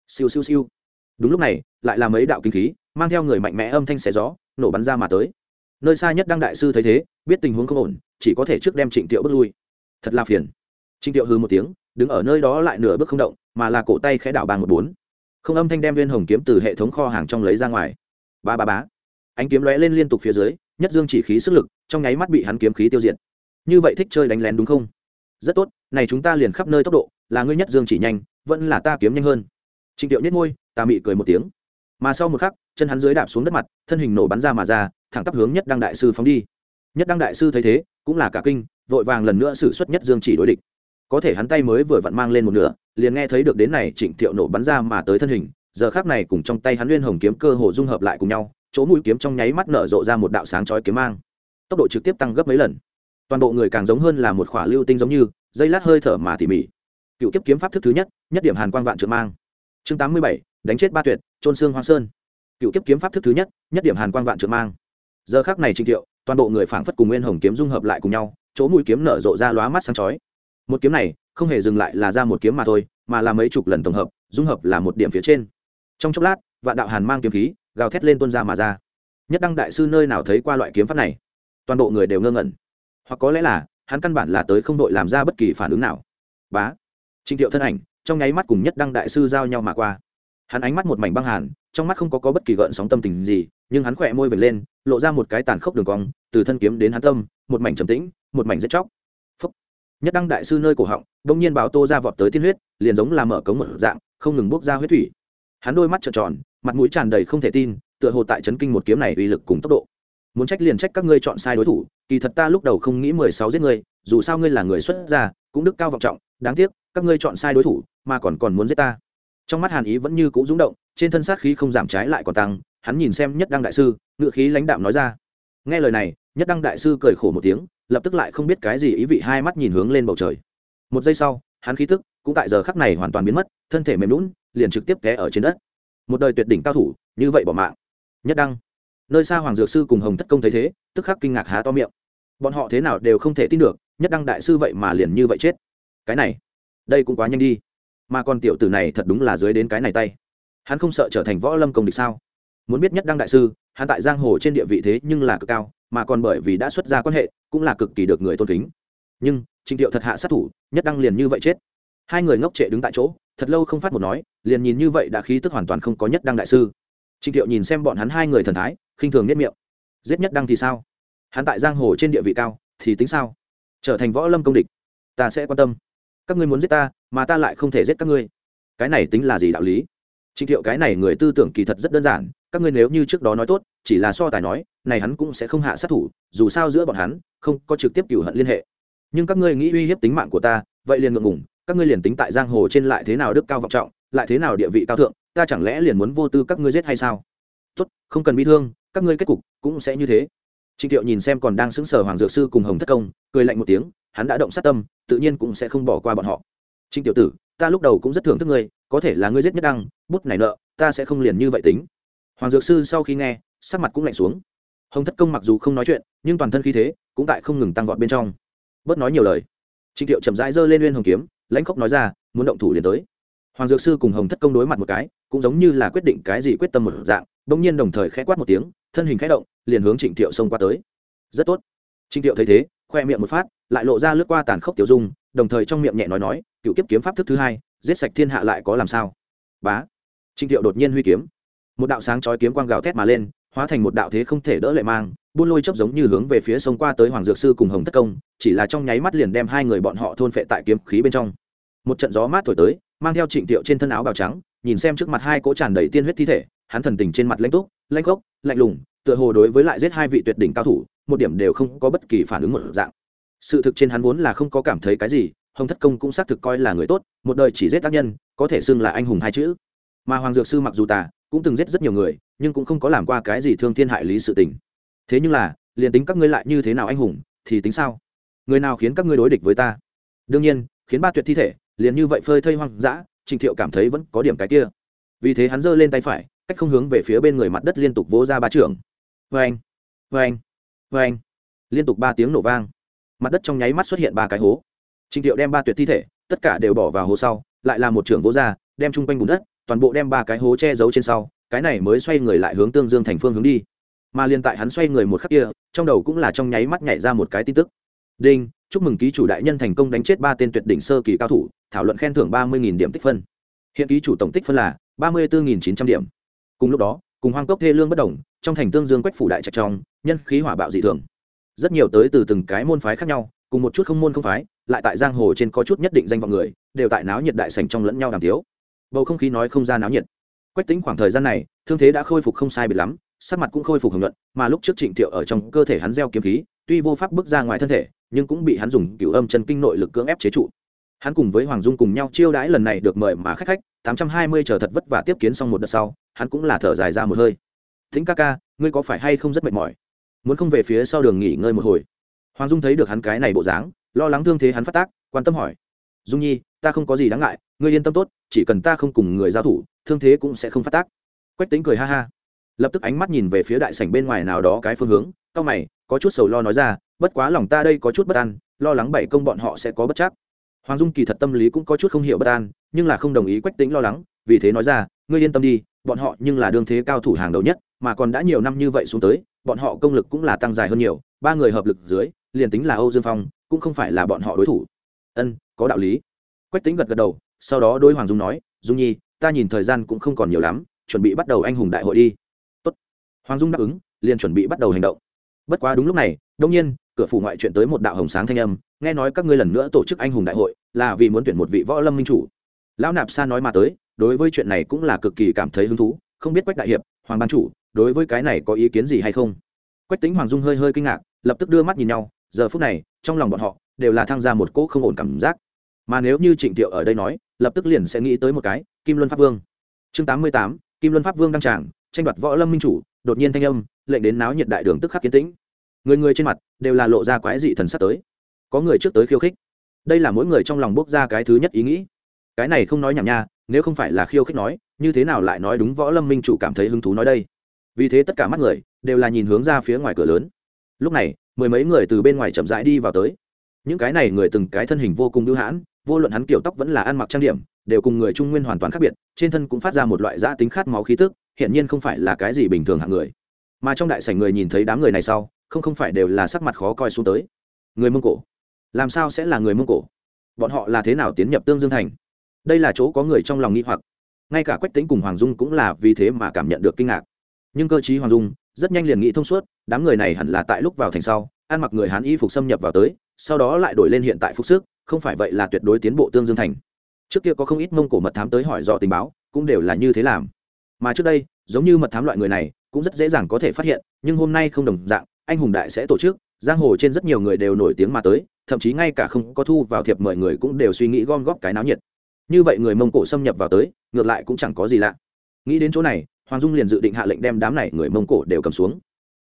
Siêu siêu siêu. Đúng lúc này, lại là mấy đạo kinh khí, mang theo người mạnh mẽ âm thanh xẻ gió, nổ bắn ra mà tới. Nơi xa nhất đăng đại sư thấy thế, biết tình huống không ổn, chỉ có thể trước đem trịnh tiệu bước lui. Thật là phiền. Trịnh tiệu hư một tiếng, đứng ở nơi đó lại nửa bước không động, mà là cổ tay khẽ đảo bàn một bốn. Không âm thanh đem viên hồng kiếm từ hệ thống kho hàng trong lấy ra ngoài ba ba bá ánh kiếm lóe lên liên tục phía dưới, nhất dương chỉ khí sức lực, trong nháy mắt bị hắn kiếm khí tiêu diệt. Như vậy thích chơi đánh lén đúng không? Rất tốt, này chúng ta liền khắp nơi tốc độ, là ngươi nhất dương chỉ nhanh, vẫn là ta kiếm nhanh hơn. Trịnh tiệu nhất ngôi ta mị cười một tiếng. Mà sau một khắc, chân hắn dưới đạp xuống đất mặt, thân hình nổ bắn ra mà ra, thẳng tắp hướng nhất đăng đại sư phóng đi. Nhất đăng đại sư thấy thế, cũng là cả kinh, vội vàng lần nữa xử suất nhất dương chỉ đối địch. Có thể hắn tay mới vừa vặn mang lên một nửa, liền nghe thấy được đến này trịnh thiệu nổ bắn ra mà tới thân hình giờ khác này cùng trong tay hắn liên hồng kiếm cơ hồ dung hợp lại cùng nhau, chỗ mũi kiếm trong nháy mắt nở rộ ra một đạo sáng chói kiếm mang. Tốc độ trực tiếp tăng gấp mấy lần. Toàn bộ người càng giống hơn là một khỏa lưu tinh giống như, dây lát hơi thở mà tỉ mỉ. Cựu kiếp kiếm pháp thức thứ nhất nhất điểm hàn quang vạn trượng mang. Chương tám mươi bảy, đánh chết ba tuyệt trôn xương hoa sơn. Cựu kiếp kiếm pháp thức thứ nhất nhất điểm hàn quang vạn trượng mang. Giờ khác này trình thiệu, toàn bộ người phảng phất cùng nguyên hồng kiếm dung hợp lại cùng nhau, chỗ mũi kiếm nở rộ ra lóa mắt sáng chói. Một kiếm này, không hề dừng lại là ra một kiếm mà thôi, mà là mấy chục lần tổng hợp, dung hợp là một điểm phía trên trong chốc lát vạn đạo hàn mang kiếm khí gào thét lên tuôn ra mà ra. Nhất đăng đại sư nơi nào thấy qua loại kiếm pháp này? Toàn bộ người đều ngơ ngẩn. Hoặc có lẽ là hắn căn bản là tới không đội làm ra bất kỳ phản ứng nào. Bá. Trịnh thiệu thân ảnh trong nháy mắt cùng nhất đăng đại sư giao nhau mà qua. Hắn ánh mắt một mảnh băng hàn trong mắt không có, có bất kỳ gợn sóng tâm tình gì nhưng hắn khỏe môi vệt lên lộ ra một cái tàn khốc đường cong từ thân kiếm đến hắn tâm một mảnh trầm tĩnh một mảnh giết chóc. Phúc. nhất đăng đại sư nơi cổ họng đông nhiên báo tô ra vọt tới tiên huyết liền giống là mở cống một dạng không ngừng bốc ra huyết thủy hắn đôi mắt trợn tròn, mặt mũi tràn đầy không thể tin, tựa hồ tại chấn kinh một kiếm này uy lực cùng tốc độ. Muốn trách liền trách các ngươi chọn sai đối thủ, kỳ thật ta lúc đầu không nghĩ mười sáu giết ngươi, dù sao ngươi là người xuất gia, cũng đức cao vọng trọng, đáng tiếc, các ngươi chọn sai đối thủ, mà còn còn muốn giết ta. Trong mắt hàn ý vẫn như cũ rúng động, trên thân sát khí không giảm trái lại còn tăng, hắn nhìn xem nhất đăng đại sư ngự khí lãnh đạm nói ra. Nghe lời này, nhất đăng đại sư cười khổ một tiếng, lập tức lại không biết cái gì ý vị hai mắt nhìn hướng lên bầu trời. Một giây sau, hắn khí tức cũng tại giờ khắc này hoàn toàn biến mất, thân thể mềm lún liền trực tiếp té ở trên đất. Một đời tuyệt đỉnh cao thủ, như vậy bỏ mạng. Nhất đăng. Nơi xa hoàng dược sư cùng hồng thất công thấy thế, tức khắc kinh ngạc há to miệng. Bọn họ thế nào đều không thể tin được, nhất đăng đại sư vậy mà liền như vậy chết. Cái này, đây cũng quá nhanh đi. Mà còn tiểu tử này thật đúng là dưới đến cái này tay. Hắn không sợ trở thành võ lâm công địch sao? Muốn biết nhất đăng đại sư, hắn tại giang hồ trên địa vị thế nhưng là cực cao, mà còn bởi vì đã xuất ra quan hệ, cũng là cực kỳ được người tôn kính. Nhưng trịnh thiệu thật hạ sát thủ, nhất đăng liền như vậy chết. Hai người ngốc trệ đứng tại chỗ thật lâu không phát một nói, liền nhìn như vậy đã khí tức hoàn toàn không có nhất đăng đại sư. Trịnh thiệu nhìn xem bọn hắn hai người thần thái, khinh thường nhất miệng. Giết nhất đăng thì sao? Hắn tại giang hồ trên địa vị cao, thì tính sao? Trở thành võ lâm công địch, ta sẽ quan tâm. Các ngươi muốn giết ta, mà ta lại không thể giết các ngươi. Cái này tính là gì đạo lý? Trịnh thiệu cái này người tư tưởng kỳ thật rất đơn giản, các ngươi nếu như trước đó nói tốt, chỉ là so tài nói, này hắn cũng sẽ không hạ sát thủ, dù sao giữa bọn hắn, không có trực tiếp cửu hận liên hệ. Nhưng các ngươi nghĩ uy hiếp tính mạng của ta, vậy liền ngượng ngùng các ngươi liền tính tại giang hồ trên lại thế nào đức cao vọng trọng, lại thế nào địa vị cao thượng, ta chẳng lẽ liền muốn vô tư các ngươi giết hay sao? Tốt, không cần bị thương, các ngươi kết cục cũng sẽ như thế. Trịnh thiệu nhìn xem còn đang xứng sở hoàng dược sư cùng hồng thất công, cười lạnh một tiếng, hắn đã động sát tâm, tự nhiên cũng sẽ không bỏ qua bọn họ. Trịnh tiểu tử, ta lúc đầu cũng rất thưởng thức ngươi, có thể là ngươi giết nhất đăng, bút này nợ, ta sẽ không liền như vậy tính. Hoàng dược sư sau khi nghe, sắc mặt cũng lạnh xuống. Hồng thất công mặc dù không nói chuyện, nhưng toàn thân khí thế cũng tại không ngừng tăng vọt bên trong. Bớt nói nhiều lời. Trịnh thiệu chậm rãi giơ lên nguyên hồng kiếm lãnh khốc nói ra, muốn động thủ liền tới. Hoàng dược sư cùng hồng thất công đối mặt một cái, cũng giống như là quyết định cái gì quyết tâm một dạng, bỗng nhiên đồng thời khẽ quát một tiếng, thân hình khẽ động, liền hướng trịnh thiệu xông qua tới. Rất tốt. Trịnh thiệu thấy thế, khoe miệng một phát, lại lộ ra lướt qua tàn khốc tiểu dung, đồng thời trong miệng nhẹ nói nói, cựu kiếp kiếm pháp thức thứ hai, giết sạch thiên hạ lại có làm sao? Bá. Trịnh thiệu đột nhiên huy kiếm. Một đạo sáng chói kiếm quang gào thét mà lên, hóa thành một đạo thế không thể đỡ lệ mang buôn lôi chấp giống như hướng về phía sông qua tới hoàng dược sư cùng hồng thất công, chỉ là trong nháy mắt liền đem hai người bọn họ thôn phệ tại kiếm khí bên trong. Một trận gió mát thổi tới, mang theo trịnh tiệu trên thân áo bào trắng, nhìn xem trước mặt hai cỗ tràn đầy tiên huyết thi thể, hắn thần tình trên mặt lãnh túc, lãnh gốc, lạnh lùng, tựa hồ đối với lại giết hai vị tuyệt đỉnh cao thủ, một điểm đều không có bất kỳ phản ứng một dạng. Sự thực trên hắn vốn là không có cảm thấy cái gì, hồng thất công cũng xác thực coi là người tốt, một đời chỉ giết tác nhân, có thể xưng là anh hùng hai chữ. Mà hoàng dược sư mặc dù tà, cũng từng giết rất nhiều người, nhưng cũng không có làm qua cái gì thương thiên hại lý sự tình thế nhưng là, liền tính các ngươi lại như thế nào anh hùng, thì tính sao? Người nào khiến các ngươi đối địch với ta? Đương nhiên, khiến ba tuyệt thi thể, liền như vậy phơi thây hoang dã trịnh thiệu cảm thấy vẫn có điểm cái kia. Vì thế hắn giơ lên tay phải, cách không hướng về phía bên người mặt đất liên tục vỗ ra ba trưởng vê anh vê anh vê anh liên tục ba tiếng nổ vang. Mặt đất trong nháy mắt xuất hiện ba cái hố. Trịnh thiệu đem ba tuyệt thi thể, tất cả đều bỏ vào hố sau, lại là một trưởng vỗ ra, đem chung quanh bùn đất, toàn bộ đem ba cái hố che giấu trên sau, cái này mới xoay người lại hướng tương dương thành phương hướng đi mà liên tại hắn xoay người một khắc kia, trong đầu cũng là trong nháy mắt nhảy ra một cái tin tức. Đinh, chúc mừng ký chủ đại nhân thành công đánh chết ba tên tuyệt đỉnh sơ kỳ cao thủ, thảo luận khen thưởng ba mươi điểm tích phân. Hiện ký chủ tổng tích phân là ba mươi bốn chín trăm điểm. Cùng lúc đó, cùng hoang cốc thê lương bất đồng, trong thành tương dương quách phủ đại trạch trong, nhân khí hỏa bạo dị thường. Rất nhiều tới từ từng cái môn phái khác nhau, cùng một chút không môn không phái, lại tại giang hồ trên có chút nhất định danh vọng người, đều tại náo nhiệt đại sành trong lẫn nhau đàm tiếu. Bầu không khí nói không ra náo nhiệt. Quách tính khoảng thời gian này, thương thế đã khôi phục không sai biệt lắm sắc mặt cũng khôi phục hồng luận mà lúc trước trịnh thiệu ở trong cơ thể hắn gieo kiếm khí, tuy vô pháp bước ra ngoài thân thể, nhưng cũng bị hắn dùng cửu âm chân kinh nội lực cưỡng ép chế trụ. Hắn cùng với hoàng dung cùng nhau chiêu đãi lần này được mời mà khách khách, tám trăm hai mươi chờ thật vất vả tiếp kiến xong một đợt sau, hắn cũng là thở dài ra một hơi. Thính ca ca, ngươi có phải hay không rất mệt mỏi? Muốn không về phía sau đường nghỉ ngơi một hồi? Hoàng dung thấy được hắn cái này bộ dáng, lo lắng thương thế hắn phát tác, quan tâm hỏi. Dung nhi, ta không có gì đáng ngại, ngươi yên tâm tốt, chỉ cần ta không cùng người giao thủ, thương thế cũng sẽ không phát tác. Quách tính cười ha ha lập tức ánh mắt nhìn về phía đại sảnh bên ngoài nào đó cái phương hướng cao mày, có chút sầu lo nói ra, bất quá lòng ta đây có chút bất an, lo lắng bảy công bọn họ sẽ có bất chắc. Hoàng dung kỳ thật tâm lý cũng có chút không hiểu bất an, nhưng là không đồng ý quách tính lo lắng, vì thế nói ra, ngươi yên tâm đi, bọn họ nhưng là đương thế cao thủ hàng đầu nhất, mà còn đã nhiều năm như vậy xuống tới, bọn họ công lực cũng là tăng dài hơn nhiều, ba người hợp lực dưới, liền tính là âu dương phong, cũng không phải là bọn họ đối thủ. Ân, có đạo lý. Quách tính gật gật đầu, sau đó đôi hoàng dung nói, dung nhi, ta nhìn thời gian cũng không còn nhiều lắm, chuẩn bị bắt đầu anh hùng đại hội đi hoàng dung đáp ứng, liền chuẩn bị bắt đầu hành động. Bất quá đúng lúc này đông nhiên, cửa phủ ngoại chuyện tới một đạo hồng sáng thanh âm, nghe nói các ngươi lần nữa tổ chức anh hùng đại hội, là vì muốn tuyển một vị võ lâm minh chủ. Lão nạp sa nói mà tới, đối với chuyện này cũng là cực kỳ cảm thấy hứng thú, không biết quách đại hiệp, hoàng ban chủ, đối với cái này có ý kiến gì hay không? Quách tính hoàng dung hơi hơi kinh ngạc, lập tức đưa mắt nhìn nhau, giờ phút này, trong lòng bọn họ, đều là thăng ra một cỗ không ổn cảm giác. Mà nếu như trịnh thiệu ở đây nói, lập tức liền sẽ nghĩ tới một cái, kim luân pháp vương. Chương tám mươi tám, kim luân pháp vương đăng tràng, tranh đoạt võ lâm minh chủ đột nhiên thanh âm, lệnh đến náo nhiệt đại đường tức khắc kiến tĩnh. Người người trên mặt đều là lộ ra quái dị thần sắc tới. Có người trước tới khiêu khích. Đây là mỗi người trong lòng bốc ra cái thứ nhất ý nghĩ. Cái này không nói nhảm nha, nếu không phải là khiêu khích nói, như thế nào lại nói đúng võ lâm minh chủ cảm thấy hứng thú nói đây? Vì thế tất cả mắt người đều là nhìn hướng ra phía ngoài cửa lớn. Lúc này, mười mấy người từ bên ngoài chậm rãi đi vào tới. Những cái này người từng cái thân hình vô cùng hữu hãn, vô luận hắn kiểu tóc vẫn là ăn mặc trang điểm, đều cùng người trung nguyên hoàn toàn khác biệt, trên thân cũng phát ra một loại giã tính khát máu khí tức hiện nhiên không phải là cái gì bình thường hạng người. Mà trong đại sảnh người nhìn thấy đám người này sau, không không phải đều là sắc mặt khó coi xuống tới. Người mông cổ. Làm sao sẽ là người mông cổ? Bọn họ là thế nào tiến nhập tương dương thành? Đây là chỗ có người trong lòng nghi hoặc. Ngay cả quách tính cùng hoàng dung cũng là vì thế mà cảm nhận được kinh ngạc. Nhưng cơ chí hoàng dung rất nhanh liền nghĩ thông suốt, đám người này hẳn là tại lúc vào thành sau, ăn mặc người hán y phục xâm nhập vào tới, sau đó lại đổi lên hiện tại phục sức, không phải vậy là tuyệt đối tiến bộ tương dương thành. Trước kia có không ít mông cổ mật thám tới hỏi dò tình báo, cũng đều là như thế làm mà trước đây, giống như mật thám loại người này, cũng rất dễ dàng có thể phát hiện, nhưng hôm nay không đồng dạng, anh hùng đại sẽ tổ chức, giang hồ trên rất nhiều người đều nổi tiếng mà tới, thậm chí ngay cả không có thu vào thiệp mời người cũng đều suy nghĩ gom góp cái náo nhiệt. Như vậy người mông cổ xâm nhập vào tới, ngược lại cũng chẳng có gì lạ. Nghĩ đến chỗ này, hoàng dung liền dự định hạ lệnh đem đám này người mông cổ đều cầm xuống.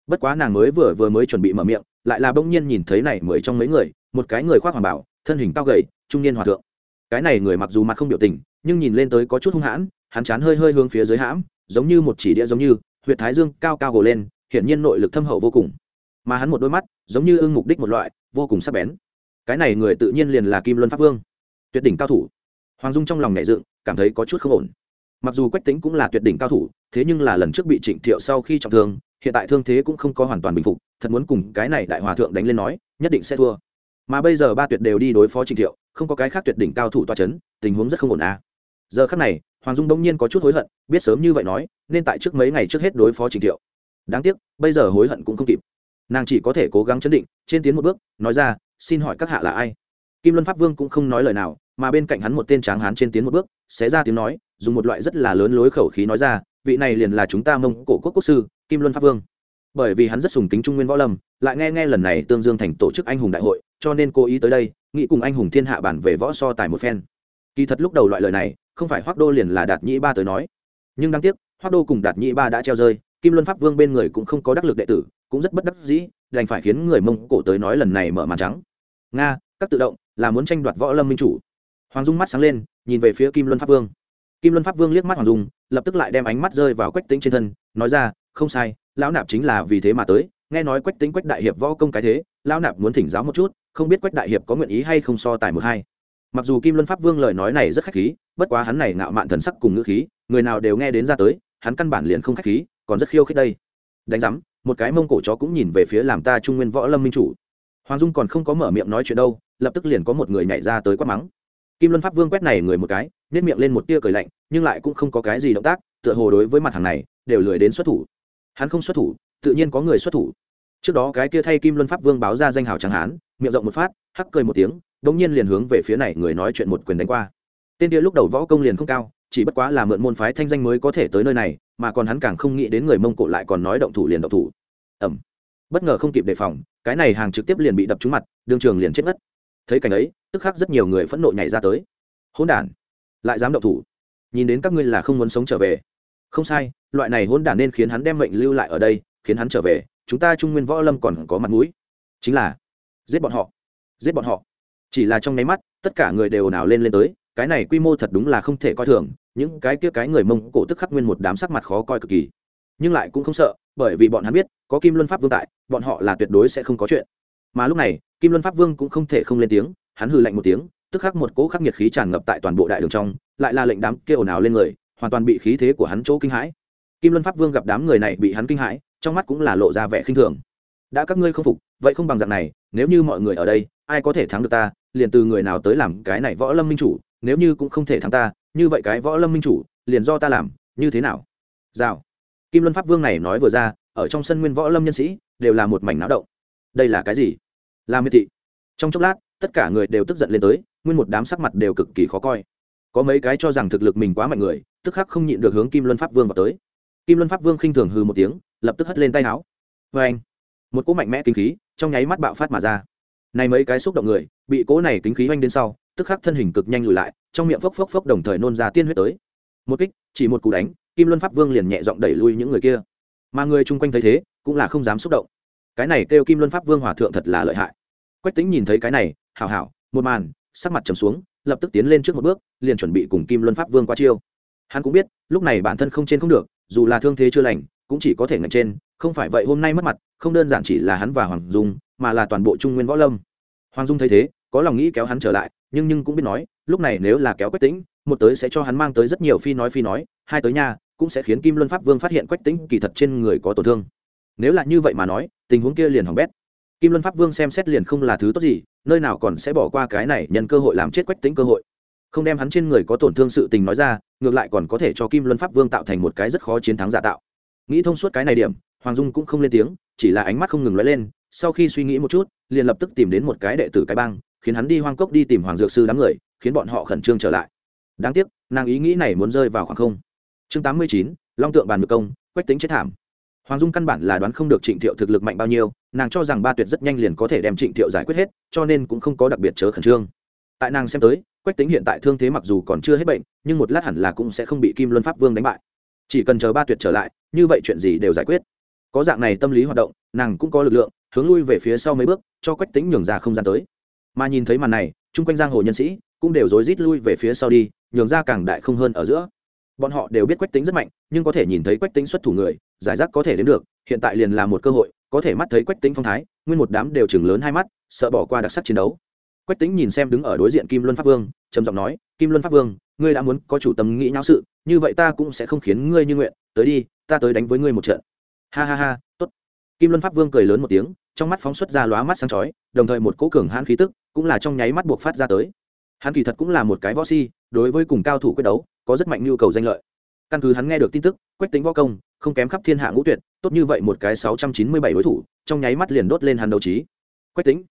Bất quá nàng mới vừa vừa mới chuẩn bị mở miệng, lại là bỗng nhiên nhìn thấy này mới trong mấy người, một cái người khoác hoàng bảo, thân hình cao gầy, trung niên hòa thượng. Cái này người mặc dù mặt không biểu tình, nhưng nhìn lên tới có chút hung hãn hắn chán hơi hơi hướng phía dưới hãm, giống như một chỉ đĩa giống như, huyệt thái dương cao cao gồ lên, hiển nhiên nội lực thâm hậu vô cùng. Mà hắn một đôi mắt, giống như ưng mục đích một loại, vô cùng sắc bén. Cái này người tự nhiên liền là kim luân pháp vương, tuyệt đỉnh cao thủ. Hoàng dung trong lòng nhẹ dựng, cảm thấy có chút không ổn. Mặc dù quách tính cũng là tuyệt đỉnh cao thủ, thế nhưng là lần trước bị trịnh thiệu sau khi trọng thương, hiện tại thương thế cũng không có hoàn toàn bình phục, thật muốn cùng cái này đại hòa thượng đánh lên nói, nhất định sẽ thua. Mà bây giờ ba tuyệt đều đi đối phó trịnh thiệu, không có cái khác tuyệt đỉnh cao thủ toa c h ấ n tình huống rất không ổn à giờ khắc này, hoàng dung đông nhiên có chút hối hận, biết sớm như vậy nói, nên tại trước mấy ngày trước hết đối phó trình thiệu. Đáng tiếc, bây giờ hối hận cũng không kịp. Nàng chỉ có thể cố gắng chấn định, trên tiến một bước, nói ra, xin hỏi các hạ là ai? Kim luân pháp vương cũng không nói lời nào, mà bên cạnh hắn một tên tráng hán trên tiến một bước, xé ra tiếng nói, dùng một loại rất là lớn lối khẩu khí nói ra, vị này liền là chúng ta mông cổ quốc quốc sư, kim luân pháp vương. Bởi vì hắn rất sùng kính trung nguyên võ lâm, lại nghe nghe lần này tương dương thành tổ chức anh hùng đại hội, cho nên cố ý tới đây, nghĩ cùng anh hùng thiên hạ bản về võ so tài một phen kỳ thật lúc đầu loại lời này, không phải hoác đô liền là đạt nhĩ ba tới nói. Nhưng đáng tiếc hoác đô cùng đạt nhĩ ba đã treo rơi, kim luân pháp vương bên người cũng không có đắc lực đệ tử, cũng rất bất đắc dĩ, đành phải khiến người mông cổ tới nói lần này mở màn trắng. Nga, các tự động, là muốn tranh đoạt võ lâm minh chủ. Hoàng dung mắt sáng lên, nhìn về phía kim luân pháp vương. Kim luân pháp vương liếc mắt hoàng dung, lập tức lại đem ánh mắt rơi vào quách tính trên thân, nói ra, không sai, lão nạp chính là vì thế mà tới, nghe nói quách tính quách đại hiệp võ công cái thế, lão nạp muốn thỉnh giáo một chút, không biết quách đại hiệp có nguyện ý hay không so tài một hai mặc dù kim luân pháp vương lời nói này rất khách khí, bất quá hắn này ngạo mạn thần sắc cùng ngữ khí, người nào đều nghe đến ra tới, hắn căn bản liền không khách khí, còn rất khiêu khích đây. Đánh giám, một cái mông cổ chó cũng nhìn về phía làm ta trung nguyên võ lâm minh chủ. Hoàng dung còn không có mở miệng nói chuyện đâu, lập tức liền có một người nhảy ra tới quát mắng. Kim luân pháp vương quét này người một cái nếp miệng lên một tia cười lạnh, nhưng lại cũng không có cái gì động tác, tựa hồ đối với mặt hàng này, đều lười đến xuất thủ. Hắn không xuất thủ, tự nhiên có người xuất thủ. Trước đó cái kia thay kim luân pháp vương báo ra danh hào chẳng hán miệng rộng một phát, hắc cười một tiếng đ nhiên liền hướng về phía này người nói chuyện một quyền đánh qua. Tên kia lúc đầu võ công liền không cao, chỉ bất quá là mượn môn phái thanh danh mới có thể tới nơi này, mà còn hắn càng không nghĩ đến người mông cổ lại còn nói động thủ liền động thủ. Ẩm bất ngờ không kịp đề phòng, cái này hàng trực tiếp liền bị đập trúng mặt đương trường liền chết mất thấy cảnh ấy, tức khắc rất nhiều người phẫn nộ nhảy ra tới. Hỗn đản, lại dám động thủ. Nhìn đến các ngươi là không muốn sống trở về. Không sai, loại này hỗn đản nên khiến hắn đem mệnh lưu lại ở đây, khiến hắn trở về, chúng ta trung nguyên võ lâm còn có mặt mũi. Chính là, giết bọn họ. Giết bọn họ chỉ là trong nháy mắt, tất cả người đều nào lên lên tới, cái này quy mô thật đúng là không thể coi thường, những cái kia cái người mông cổ tức khắc nguyên một đám sắc mặt khó coi cực kỳ. Nhưng lại cũng không sợ, bởi vì bọn hắn biết, có kim luân pháp vương tại, bọn họ là tuyệt đối sẽ không có chuyện. Mà lúc này, kim luân pháp vương cũng không thể không lên tiếng, hắn hừ lạnh một tiếng, tức khắc một cỗ khắc nghiệt khí tràn ngập tại toàn bộ đại đường trong, lại là lệnh đám kia ồn ào lên người, hoàn toàn bị khí thế của hắn chỗ kinh hãi. Kim luân pháp vương gặp đám người này bị hắn kinh hãi, trong mắt cũng là lộ ra vẻ khinh thường. Đã các ngươi không phục, vậy không bằng dạng này, nếu như mọi người ở đây, ai có thể thắng được ta liền từ người nào tới làm cái này võ lâm minh chủ, nếu như cũng không thể thắng ta, như vậy cái võ lâm minh chủ, liền do ta làm, như thế nào? Rào. Kim luân pháp vương này nói vừa ra, ở trong sân nguyên võ lâm nhân sĩ, đều là một mảnh náo động. Đây là cái gì? Là miệt thị. Trong chốc lát, tất cả người đều tức giận lên tới, nguyên một đám sắc mặt đều cực kỳ khó coi. Có mấy cái cho rằng thực lực mình quá mạnh người, tức khắc không nhịn được hướng kim luân pháp vương vào tới. Kim luân pháp vương khinh thường hư một tiếng, lập tức hất lên tay áo. Vê anh một cỗ mạnh mẽ kinh khí, trong nháy mắt bạo phát mà ra này mấy cái xúc động người, bị cỗ này kính khí oanh đến sau, tức khắc thân hình cực nhanh lùi lại, trong miệng phốc phốc phốc đồng thời nôn ra tiên huyết tới. Một kích, chỉ một cú đánh, kim luân pháp vương liền nhẹ giọng đẩy lui những người kia. Mà người chung quanh thấy thế, cũng là không dám xúc động. Cái này kêu kim luân pháp vương hòa thượng thật là lợi hại. Quách tính nhìn thấy cái này, hảo hảo, một màn, sắc mặt trầm xuống, lập tức tiến lên trước một bước, liền chuẩn bị cùng kim luân pháp vương qua chiêu. Hắn cũng biết, lúc này bản thân không trên không được, dù là thương thế chưa lành, cũng chỉ có thể ngạch trên, không phải vậy hôm nay mất mặt, không đơn giản chỉ là hắn và hoàng dung mà là toàn bộ trung nguyên võ lâm. Hoàng dung thấy thế có lòng nghĩ kéo hắn trở lại nhưng nhưng cũng biết nói lúc này nếu là kéo quách Tĩnh, một tới sẽ cho hắn mang tới rất nhiều phi nói phi nói hai tới nhà cũng sẽ khiến kim luân pháp vương phát hiện quách Tĩnh kỳ thật trên người có tổn thương. Nếu là như vậy mà nói tình huống kia liền hỏng bét. Kim luân pháp vương xem xét liền không là thứ tốt gì nơi nào còn sẽ bỏ qua cái này nhân cơ hội làm chết quách tính cơ hội. Không đem hắn trên người có tổn thương sự tình nói ra ngược lại còn có thể cho kim luân pháp vương tạo thành một cái rất khó chiến thắng giả tạo. Nghĩ thông suốt cái này điểm hoàng dung cũng không lên tiếng chỉ là ánh mắt không ngừng lóe lên sau khi suy nghĩ một chút, liền lập tức tìm đến một cái đệ tử cái bang, khiến hắn đi hoang cốc đi tìm hoàng dược sư đám người, khiến bọn họ khẩn trương trở lại. Đáng tiếc, nàng ý nghĩ này muốn rơi vào khoảng không. Chương tám mươi chín, long tượng bàn ngược công, quách tính chết thảm. Hoàng dung căn bản là đoán không được trịnh thiệu thực lực mạnh bao nhiêu, nàng cho rằng ba tuyệt rất nhanh liền có thể đem trịnh thiệu giải quyết hết, cho nên cũng không có đặc biệt chớ khẩn trương. Tại nàng xem tới, quách tính hiện tại thương thế mặc dù còn chưa hết bệnh, nhưng một lát hẳn là cũng sẽ không bị kim luân pháp vương đánh bại. Chỉ cần chờ ba tuyệt trở lại, như vậy chuyện gì đều giải quyết. Có dạng này tâm lý hoạt động, nàng cũng có lực lượng hướng lui về phía sau mấy bước, cho quách tính nhường ra không gian tới. Mà nhìn thấy màn này, chung quanh giang hồ nhân sĩ cũng đều rối rít lui về phía sau đi, nhường ra càng đại không hơn ở giữa. Bọn họ đều biết quách tính rất mạnh, nhưng có thể nhìn thấy quách tính xuất thủ người, giải rác có thể đến được, hiện tại liền là một cơ hội, có thể mắt thấy quách tính phong thái, nguyên một đám đều chừng lớn hai mắt, sợ bỏ qua đặc sắc chiến đấu. Quách tính nhìn xem đứng ở đối diện kim luân pháp vương, trầm giọng nói, kim luân pháp vương, ngươi đã muốn có chủ tâm nghĩ nháo sự, như vậy ta cũng sẽ không khiến ngươi như nguyện. Tới đi, ta tới đánh với ngươi một trận. Ha ha ha, tốt. Kim luân pháp vương cười lớn một tiếng trong mắt phóng xuất ra lóa mắt sáng chói, đồng thời một cỗ cường hãn khí tức cũng là trong nháy mắt buộc phát ra tới. Hắn kỳ thật cũng là một cái võ si, đối với cùng cao thủ quyết đấu, có rất mạnh nhu cầu danh lợi. Căn cứ hắn nghe được tin tức, quách tính võ công, không kém khắp thiên hạ ngũ tuyệt, tốt như vậy một cái sáu trăm chín mươi bảy đối thủ, trong nháy mắt liền đốt lên hắn đấu trí. Quách tính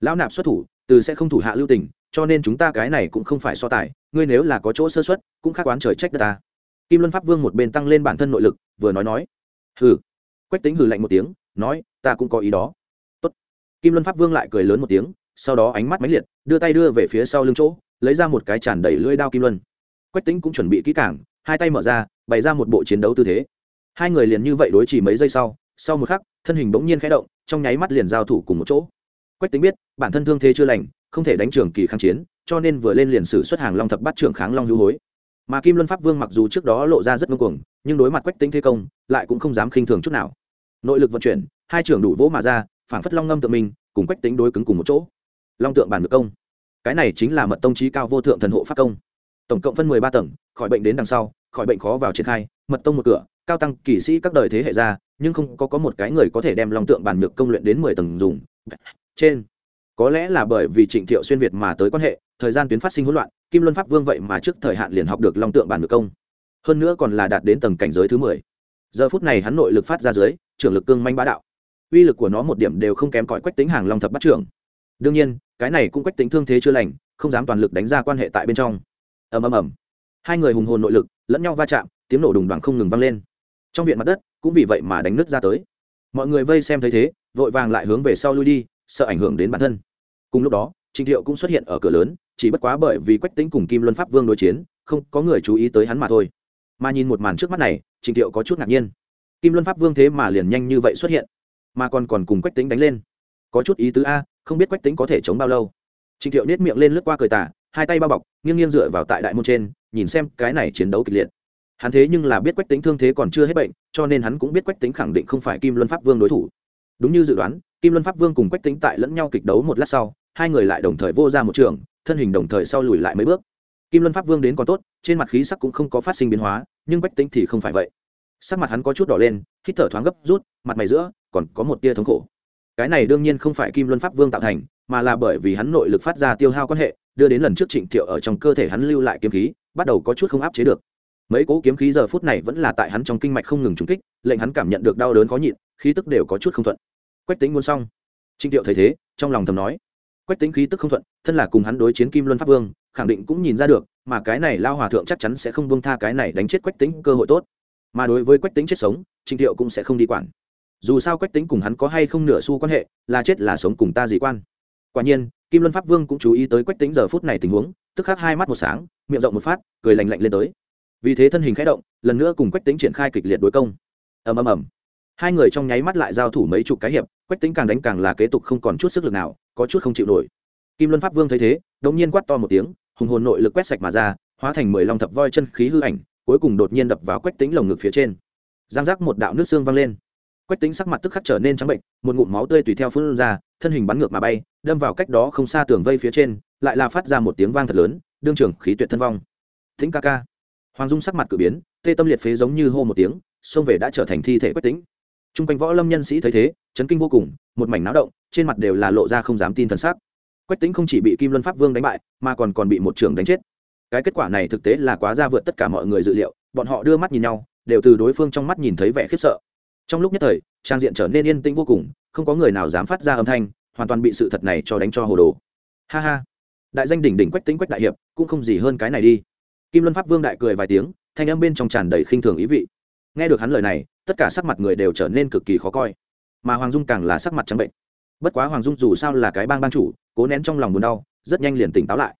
lão nạp xuất thủ, từ sẽ không thủ hạ lưu tình, cho nên chúng ta cái này cũng không phải so tài, ngươi nếu là có chỗ sơ xuất cũng khác oán trời trách đất ta. Kim luân pháp vương một bên tăng lên bản thân nội lực, vừa nói nói. Hừ. Quách tính hừ lạnh một tiếng, nói, ta cũng có ý đó kim luân pháp vương lại cười lớn một tiếng, sau đó ánh mắt máy liệt, đưa tay đưa về phía sau lưng chỗ, lấy ra một cái tràn đầy lưỡi đao kim luân. Quách tính cũng chuẩn bị kỹ cảng hai tay mở ra, bày ra một bộ chiến đấu tư thế. Hai người liền như vậy đối chỉ mấy giây sau sau một khắc, thân hình bỗng nhiên khẽ động, trong nháy mắt liền giao thủ cùng một chỗ. Quách tính biết, bản thân thương thế chưa lành, không thể đánh trường kỳ kháng chiến, cho nên vừa lên liền sử xuất hàng long thập bắt trưởng kháng long hữu hối. Mà kim luân pháp vương mặc dù trước đó lộ ra rất ngưng cuồng, nhưng đối mặt quách tính thế công, lại cũng không dám khinh thường chút nào. Nội lực vận chuyển, hai trưởng đủ vỗ mà ra phản phất long ngâm tự mình, cùng quách tính đối cứng cùng một chỗ. Long tượng bản ngược công. Cái này chính là mật tông trí cao vô thượng thần hộ pháp công. Tổng cộng phân mười ba tầng, khỏi bệnh đến đằng sau, khỏi bệnh khó vào triển khai, mật tông một cửa, cao tăng kỷ sĩ các đời thế hệ ra, nhưng không có có một cái người có thể đem long tượng bản nhược công luyện đến mười tầng dùng. Trên, có lẽ là bởi vì trịnh thiệu xuyên việt mà tới quan hệ, thời gian tuyến phát sinh hỗn loạn, kim luân pháp vương vậy mà trước thời hạn liền học được long tượng bản ngược công. Hơn nữa còn là đạt đến tầng cảnh giới thứ mười. Giờ phút này hắn nội lực phát ra dưới, trưởng lực cương manh bá đạo uy lực của nó một điểm đều không kém cỏi quách tính hàng long thập bắt trưởng. Đương nhiên, cái này cũng quách tính thương thế chưa lành, không dám toàn lực đánh ra quan hệ tại bên trong. Ầm ầm ầm. Hai người hùng hồn nội lực, lẫn nhau va chạm, tiếng nổ đùng đoàn không ngừng vang lên. Trong viện mặt đất, cũng vì vậy mà đánh nứt ra tới. Mọi người vây xem thấy thế, vội vàng lại hướng về sau lui đi, sợ ảnh hưởng đến bản thân. Cùng lúc đó trịnh thiệu cũng xuất hiện ở cửa lớn, chỉ bất quá bởi vì quách tính cùng kim luân pháp vương đối chiến, không có người chú ý tới hắn mà thôi. Mà nhìn một màn trước mắt này trịnh thiệu có chút ngạc nhiên. Kim luân pháp vương thế mà liền nhanh như vậy xuất hiện mà còn còn cùng quách tính đánh lên. Có chút ý tứ a, không biết quách tính có thể chống bao lâu. Trịnh thiệu nết miệng lên lướt qua cười tả hai tay bao bọc, nghiêng nghiêng dựa vào tại đại môn trên, nhìn xem cái này chiến đấu kịch liệt. Hắn thế nhưng là biết quách tính thương thế còn chưa hết bệnh, cho nên hắn cũng biết quách tính khẳng định không phải kim luân pháp vương đối thủ. Đúng như dự đoán, kim luân pháp vương cùng quách tính tại lẫn nhau kịch đấu một lát sau, hai người lại đồng thời vô ra một trường, thân hình đồng thời sau lùi lại mấy bước. Kim luân pháp vương đến còn tốt, trên mặt khí sắc cũng không có phát sinh biến hóa, nhưng quách tính thì không phải vậy sắc mặt hắn có chút đỏ lên, hít thở thoáng gấp rút, mặt mày giữa còn có một tia thống khổ. Cái này đương nhiên không phải kim luân pháp vương tạo thành, mà là bởi vì hắn nội lực phát ra tiêu hao quan hệ, đưa đến lần trước trịnh thiệu ở trong cơ thể hắn lưu lại kiếm khí, bắt đầu có chút không áp chế được. Mấy cỗ kiếm khí giờ phút này vẫn là tại hắn trong kinh mạch không ngừng trúng kích, lệnh hắn cảm nhận được đau đớn khó nhịn, khí tức đều có chút không thuận. Quách tính muốn xong. Trịnh thiệu thấy thế, trong lòng thầm nói. Quách tính khí tức không thuận, thân là cùng hắn đối chiến kim luân pháp vương, khẳng định cũng nhìn ra được, mà cái này lao hòa thượng chắc chắn sẽ không buông tha cái này đánh chết quách tính cơ hội tốt mà đối với quách tính chết sống trịnh thiệu cũng sẽ không đi quản. Dù sao quách tính cùng hắn có hay không nửa xu quan hệ, là chết là sống cùng ta dị quan. Quả nhiên, kim luân pháp vương cũng chú ý tới quách tính giờ phút này tình huống, tức khắc hai mắt một sáng, miệng rộng một phát, cười lành lạnh lên tới. Vì thế thân hình khẽ động, lần nữa cùng quách tính triển khai kịch liệt đối công. Ầm ầm ầm. Hai người trong nháy mắt lại giao thủ mấy chục cái hiệp, quách tính càng đánh càng là kế tục không còn chút sức lực nào, có chút không chịu nổi. Kim luân pháp vương thấy thế đống nhiên quát to một tiếng, hùng hồn nội lực quét sạch mà ra, hóa thành mười long thập voi chân khí hư ảnh cuối cùng đột nhiên đập vào quách tính lồng ngực phía trên. Giang giác một đạo nước xương văng lên. Quách tính sắc mặt tức khắc trở nên trắng bệnh, một ngụm máu tươi tùy theo phun ra, thân hình bắn ngược mà bay, đâm vào cách đó không xa tường vây phía trên, lại là phát ra một tiếng vang thật lớn, đương trưởng khí tuyệt thân vong. Thính ca ca. Hoàng dung sắc mặt cử biến, tê tâm liệt phế giống như hô một tiếng, xông về đã trở thành thi thể quách tính t r u n g quanh võ lâm nhân sĩ thấy thế, chấn kinh vô cùng, một mảnh náo động, trên mặt đều là lộ ra không dám tin thần sắc. Quách tính không chỉ bị kim luân pháp vương đánh bại, mà còn còn bị một trường đánh chết cái kết quả này thực tế là quá ra vượt tất cả mọi người dự liệu, bọn họ đưa mắt nhìn nhau, đều từ đối phương trong mắt nhìn thấy vẻ khiếp sợ. Trong lúc nhất thời, trang diện trở nên yên tĩnh vô cùng, không có người nào dám phát ra âm thanh, hoàn toàn bị sự thật này cho đánh cho hồ đồ. Ha ha. Đại danh đỉnh đỉnh quách tính quách đại hiệp, cũng không gì hơn cái này đi. Kim luân pháp vương đại cười vài tiếng, thanh âm bên trong tràn đầy khinh thường ý vị. Nghe được hắn lời này, tất cả sắc mặt người đều trở nên cực kỳ khó coi. Mà hoàng dung càng là sắc mặt trắng bệnh bất quá hoàng dung dù sao là cái bang ban chủ, cố nén trong lòng buồn đau, rất nhanh liền tỉnh táo lại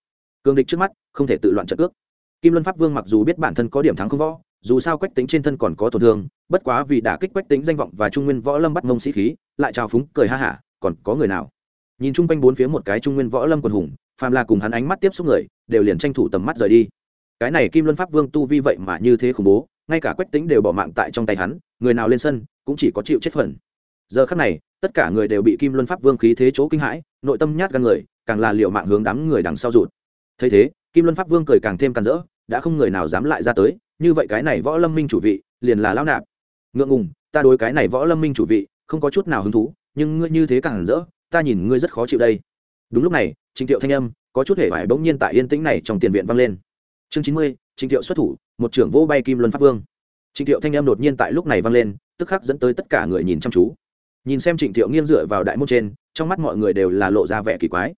cương địch trước mắt, không thể tự loạn trận cước. kim luân pháp vương mặc dù biết bản thân có điểm thắng không võ, dù sao quách tính trên thân còn có tổn thương, bất quá vì đã kích quách tính danh vọng và trung nguyên võ lâm bắt mông sĩ khí, lại trào phúng, cười ha hả, còn có người nào? Nhìn chung quanh bốn phía một cái trung nguyên võ lâm quần hùng, phàm là cùng hắn ánh mắt tiếp xúc người, đều liền tranh thủ tầm mắt rời đi. Cái này kim luân pháp vương tu vi vậy mà như thế khủng bố, ngay cả quách tính đều bỏ mạng tại trong tay hắn, người nào lên sân, cũng chỉ có chịu chết phần. Giờ khắc này, tất cả người đều bị kim luân pháp vương khí thế chỗ kinh hãi, nội tâm nhát gan người, càng là liệu mạng hướng đám người đằng sau rụt thấy thế, kim luân pháp vương cười càng thêm càng rỡ, đã không người nào dám lại ra tới, như vậy cái này võ lâm minh chủ vị, liền là lão nạp. Ngượng ngùng, ta đối cái này võ lâm minh chủ vị, không có chút nào hứng thú, nhưng ngươi như thế càng rỡ, ta nhìn ngươi rất khó chịu đây. Đúng lúc này, trình thiệu thanh âm, có chút hề vải bỗng nhiên tại yên tĩnh này trong tiền viện vang lên. Chương chín mươi, trình thiệu xuất thủ, một trưởng vô bay kim luân pháp vương. Trịnh thiệu thanh em đột nhiên tại lúc này vang lên, tức khắc dẫn tới tất cả người nhìn chăm chú. Nhìn xem trịnh thiệu nghiêng dựa vào đại môn trên, trong mắt mọi người đều là lộ ra vẻ kỳ quái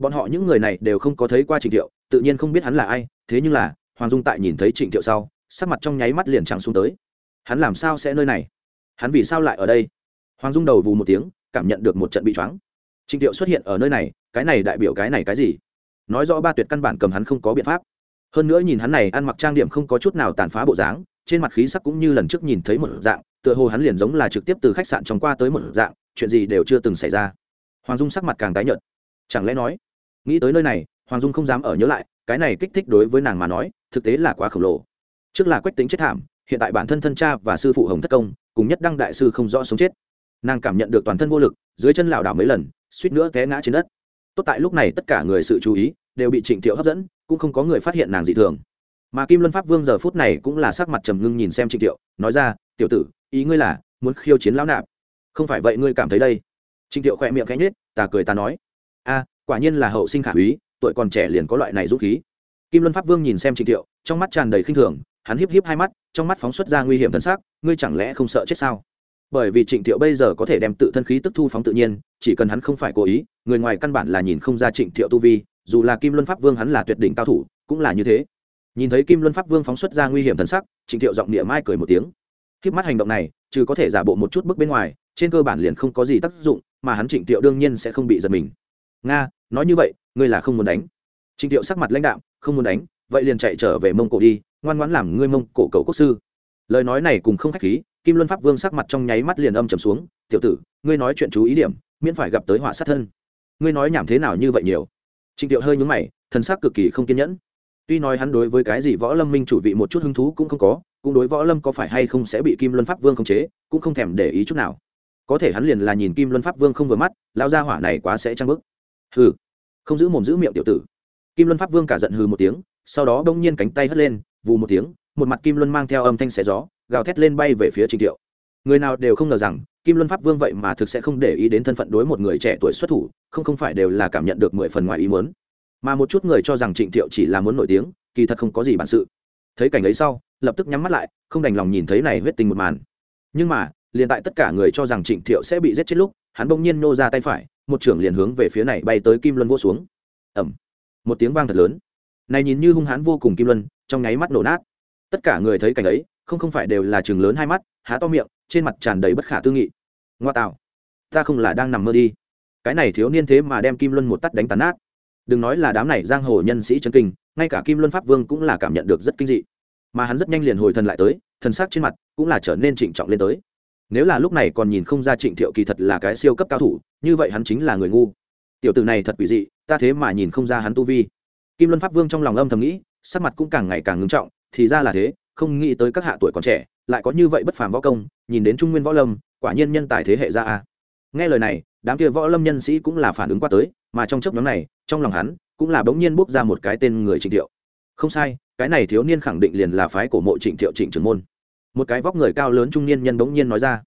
bọn họ những người này đều không có thấy qua trịnh thiệu, tự nhiên không biết hắn là ai, thế nhưng là, hoàng dung tại nhìn thấy trịnh thiệu sau, sắc mặt trong nháy mắt liền trắng xuống tới. Hắn làm sao sẽ nơi này? Hắn vì sao lại ở đây? Hoàng dung đầu vù một tiếng, cảm nhận được một trận bị choáng. Trịnh thiệu xuất hiện ở nơi này, cái này đại biểu cái này cái gì? Nói rõ ba tuyệt căn bản cầm hắn không có biện pháp. Hơn nữa nhìn hắn này, ăn mặc trang điểm không có chút nào tàn phá bộ dáng, trên mặt khí sắc cũng như lần trước nhìn thấy một dạng, tựa hồ hắn liền giống là trực tiếp từ khách sạn trong qua tới một dạng, chuyện gì đều chưa từng xảy ra. Hoàng dung sắc mặt càng tái nhợt. Chẳng lẽ nói nghĩ tới nơi này, hoàng dung không dám ở nhớ lại, cái này kích thích đối với nàng mà nói, thực tế là quá khổng lồ. Trước là quách tính chết thảm, hiện tại bản thân thân cha và sư phụ hồng thất công, cùng nhất đăng đại sư không rõ sống chết. Nàng cảm nhận được toàn thân vô lực, dưới chân lảo đảo mấy lần, suýt nữa té ngã trên đất. Tốt tại lúc này tất cả người sự chú ý, đều bị trịnh thiệu hấp dẫn, cũng không có người phát hiện nàng dị thường. Mà kim luân pháp vương giờ phút này cũng là sắc mặt trầm ngưng nhìn xem trịnh thiệu, nói ra, tiểu tử, ý ngươi là, muốn khiêu chiến lão nạp. Không phải vậy ngươi cảm thấy đây. Trịnh thiệu khỏe miệng khẽ nhết ta cười ta nói, a quả nhiên là hậu sinh khả úy, tuổi còn trẻ liền có loại này dũng khí. Kim luân pháp vương nhìn xem trịnh thiệu, trong mắt tràn đầy khinh thường, hắn híp híp hai mắt, trong mắt phóng xuất ra nguy hiểm thân xác ngươi chẳng lẽ không sợ chết sao? Bởi vì trịnh thiệu bây giờ có thể đem tự thân khí tức thu phóng tự nhiên, chỉ cần hắn không phải cố ý, người ngoài căn bản là nhìn không ra trịnh thiệu tu vi, dù là kim luân pháp vương hắn là tuyệt đỉnh cao thủ, cũng là như thế. Nhìn thấy kim luân pháp vương phóng xuất ra nguy hiểm thần sắc, trịnh thiệu giọng địa mai cười một tiếng. Khiếp mắt hành động này chứ có thể giả bộ một chút bước bên ngoài, trên cơ bản liền không có gì tác dụng, mà hắn trịnh thiệu đương nhiên sẽ không bị giật mình. Nga nói như vậy ngươi là không muốn đánh. Trịnh thiệu sắc mặt lãnh đạo, không muốn đánh vậy liền chạy trở về mông cổ đi ngoan ngoãn làm ngươi mông cổ cầu quốc sư. Lời nói này cùng không khách khí kim luân pháp vương sắc mặt trong nháy mắt liền âm trầm xuống tiểu tử ngươi nói chuyện chú ý điểm miễn phải gặp tới họa sát thân. Ngươi nói nhảm thế nào như vậy nhiều? Trịnh thiệu hơi nhúng mày thần sắc cực kỳ không kiên nhẫn. Tuy nói hắn đối với cái gì võ lâm minh chủ vị một chút hứng thú cũng không có cũng đối võ lâm có phải hay không sẽ bị kim luân pháp vương khống chế cũng không thèm để ý chút nào. Có thể hắn liền là nhìn kim luân pháp vương không vừa mắt lao ra hỏa này quá sẽ trăng bức hừ. Không giữ mồm giữ miệng tiểu tử. Kim luân pháp vương cả giận hừ một tiếng, sau đó bỗng nhiên cánh tay hất lên, vù một tiếng, một mặt kim luân mang theo âm thanh xẻ gió, gào thét lên bay về phía trình thiệu người nào đều không ngờ rằng, kim luân pháp vương vậy mà thực sẽ không để ý đến thân phận đối một người trẻ tuổi xuất thủ, không không phải đều là cảm nhận được mười phần ngoài ý muốn. Mà một chút người cho rằng trịnh thiệu chỉ là muốn nổi tiếng, kỳ thật không có gì bản sự. Thấy cảnh ấy sau, lập tức nhắm mắt lại, không đành lòng nhìn thấy này huyết tình một màn. Nhưng mà, liền tại tất cả người cho rằng trịnh thiệu sẽ bị giết chết lúc, hắn bỗng nhiên nô ra tay phải một trưởng liền hướng về phía này bay tới kim luân vô xuống. Ẩm một tiếng vang thật lớn. Này nhìn như hung hãn vô cùng kim luân, trong nháy mắt nổ nát. Tất cả người thấy cảnh ấy, không không phải đều là chừng lớn hai mắt, há to miệng, trên mặt tràn đầy bất khả tư nghị. Ngoa tạo. Ta không là đang nằm mơ đi. Cái này thiếu niên thế mà đem kim luân một tắt đánh tàn nát. Đừng nói là đám này giang hồ nhân sĩ chân kinh, ngay cả kim luân pháp vương cũng là cảm nhận được rất kinh dị. Mà hắn rất nhanh liền hồi thần lại tới, thần sắc trên mặt cũng là trở nên trịnh trọng lên tới nếu là lúc này còn nhìn không ra trịnh thiệu kỳ thật là cái siêu cấp cao thủ, như vậy hắn chính là người ngu. Tiểu tử này thật quỷ dị, ta thế mà nhìn không ra hắn tu vi. Kim luân pháp vương trong lòng âm thầm nghĩ, sắc mặt cũng càng ngày càng ngưng trọng, thì ra là thế, không nghĩ tới các hạ tuổi còn trẻ, lại có như vậy bất phàm võ công, nhìn đến trung nguyên võ lâm, quả nhiên nhân tài thế hệ ra a. Nghe lời này, đám kia võ lâm nhân sĩ cũng là phản ứng qua tới, mà trong chấp nhóm này, trong lòng hắn cũng là bỗng nhiên bốc ra một cái tên người trịnh thiệu. Không sai, cái này thiếu niên khẳng định liền là phái của mộ trịnh thiệu trịnh trưởng môn một cái vóc người cao lớn trung niên nhân bỗng nhiên nói ra,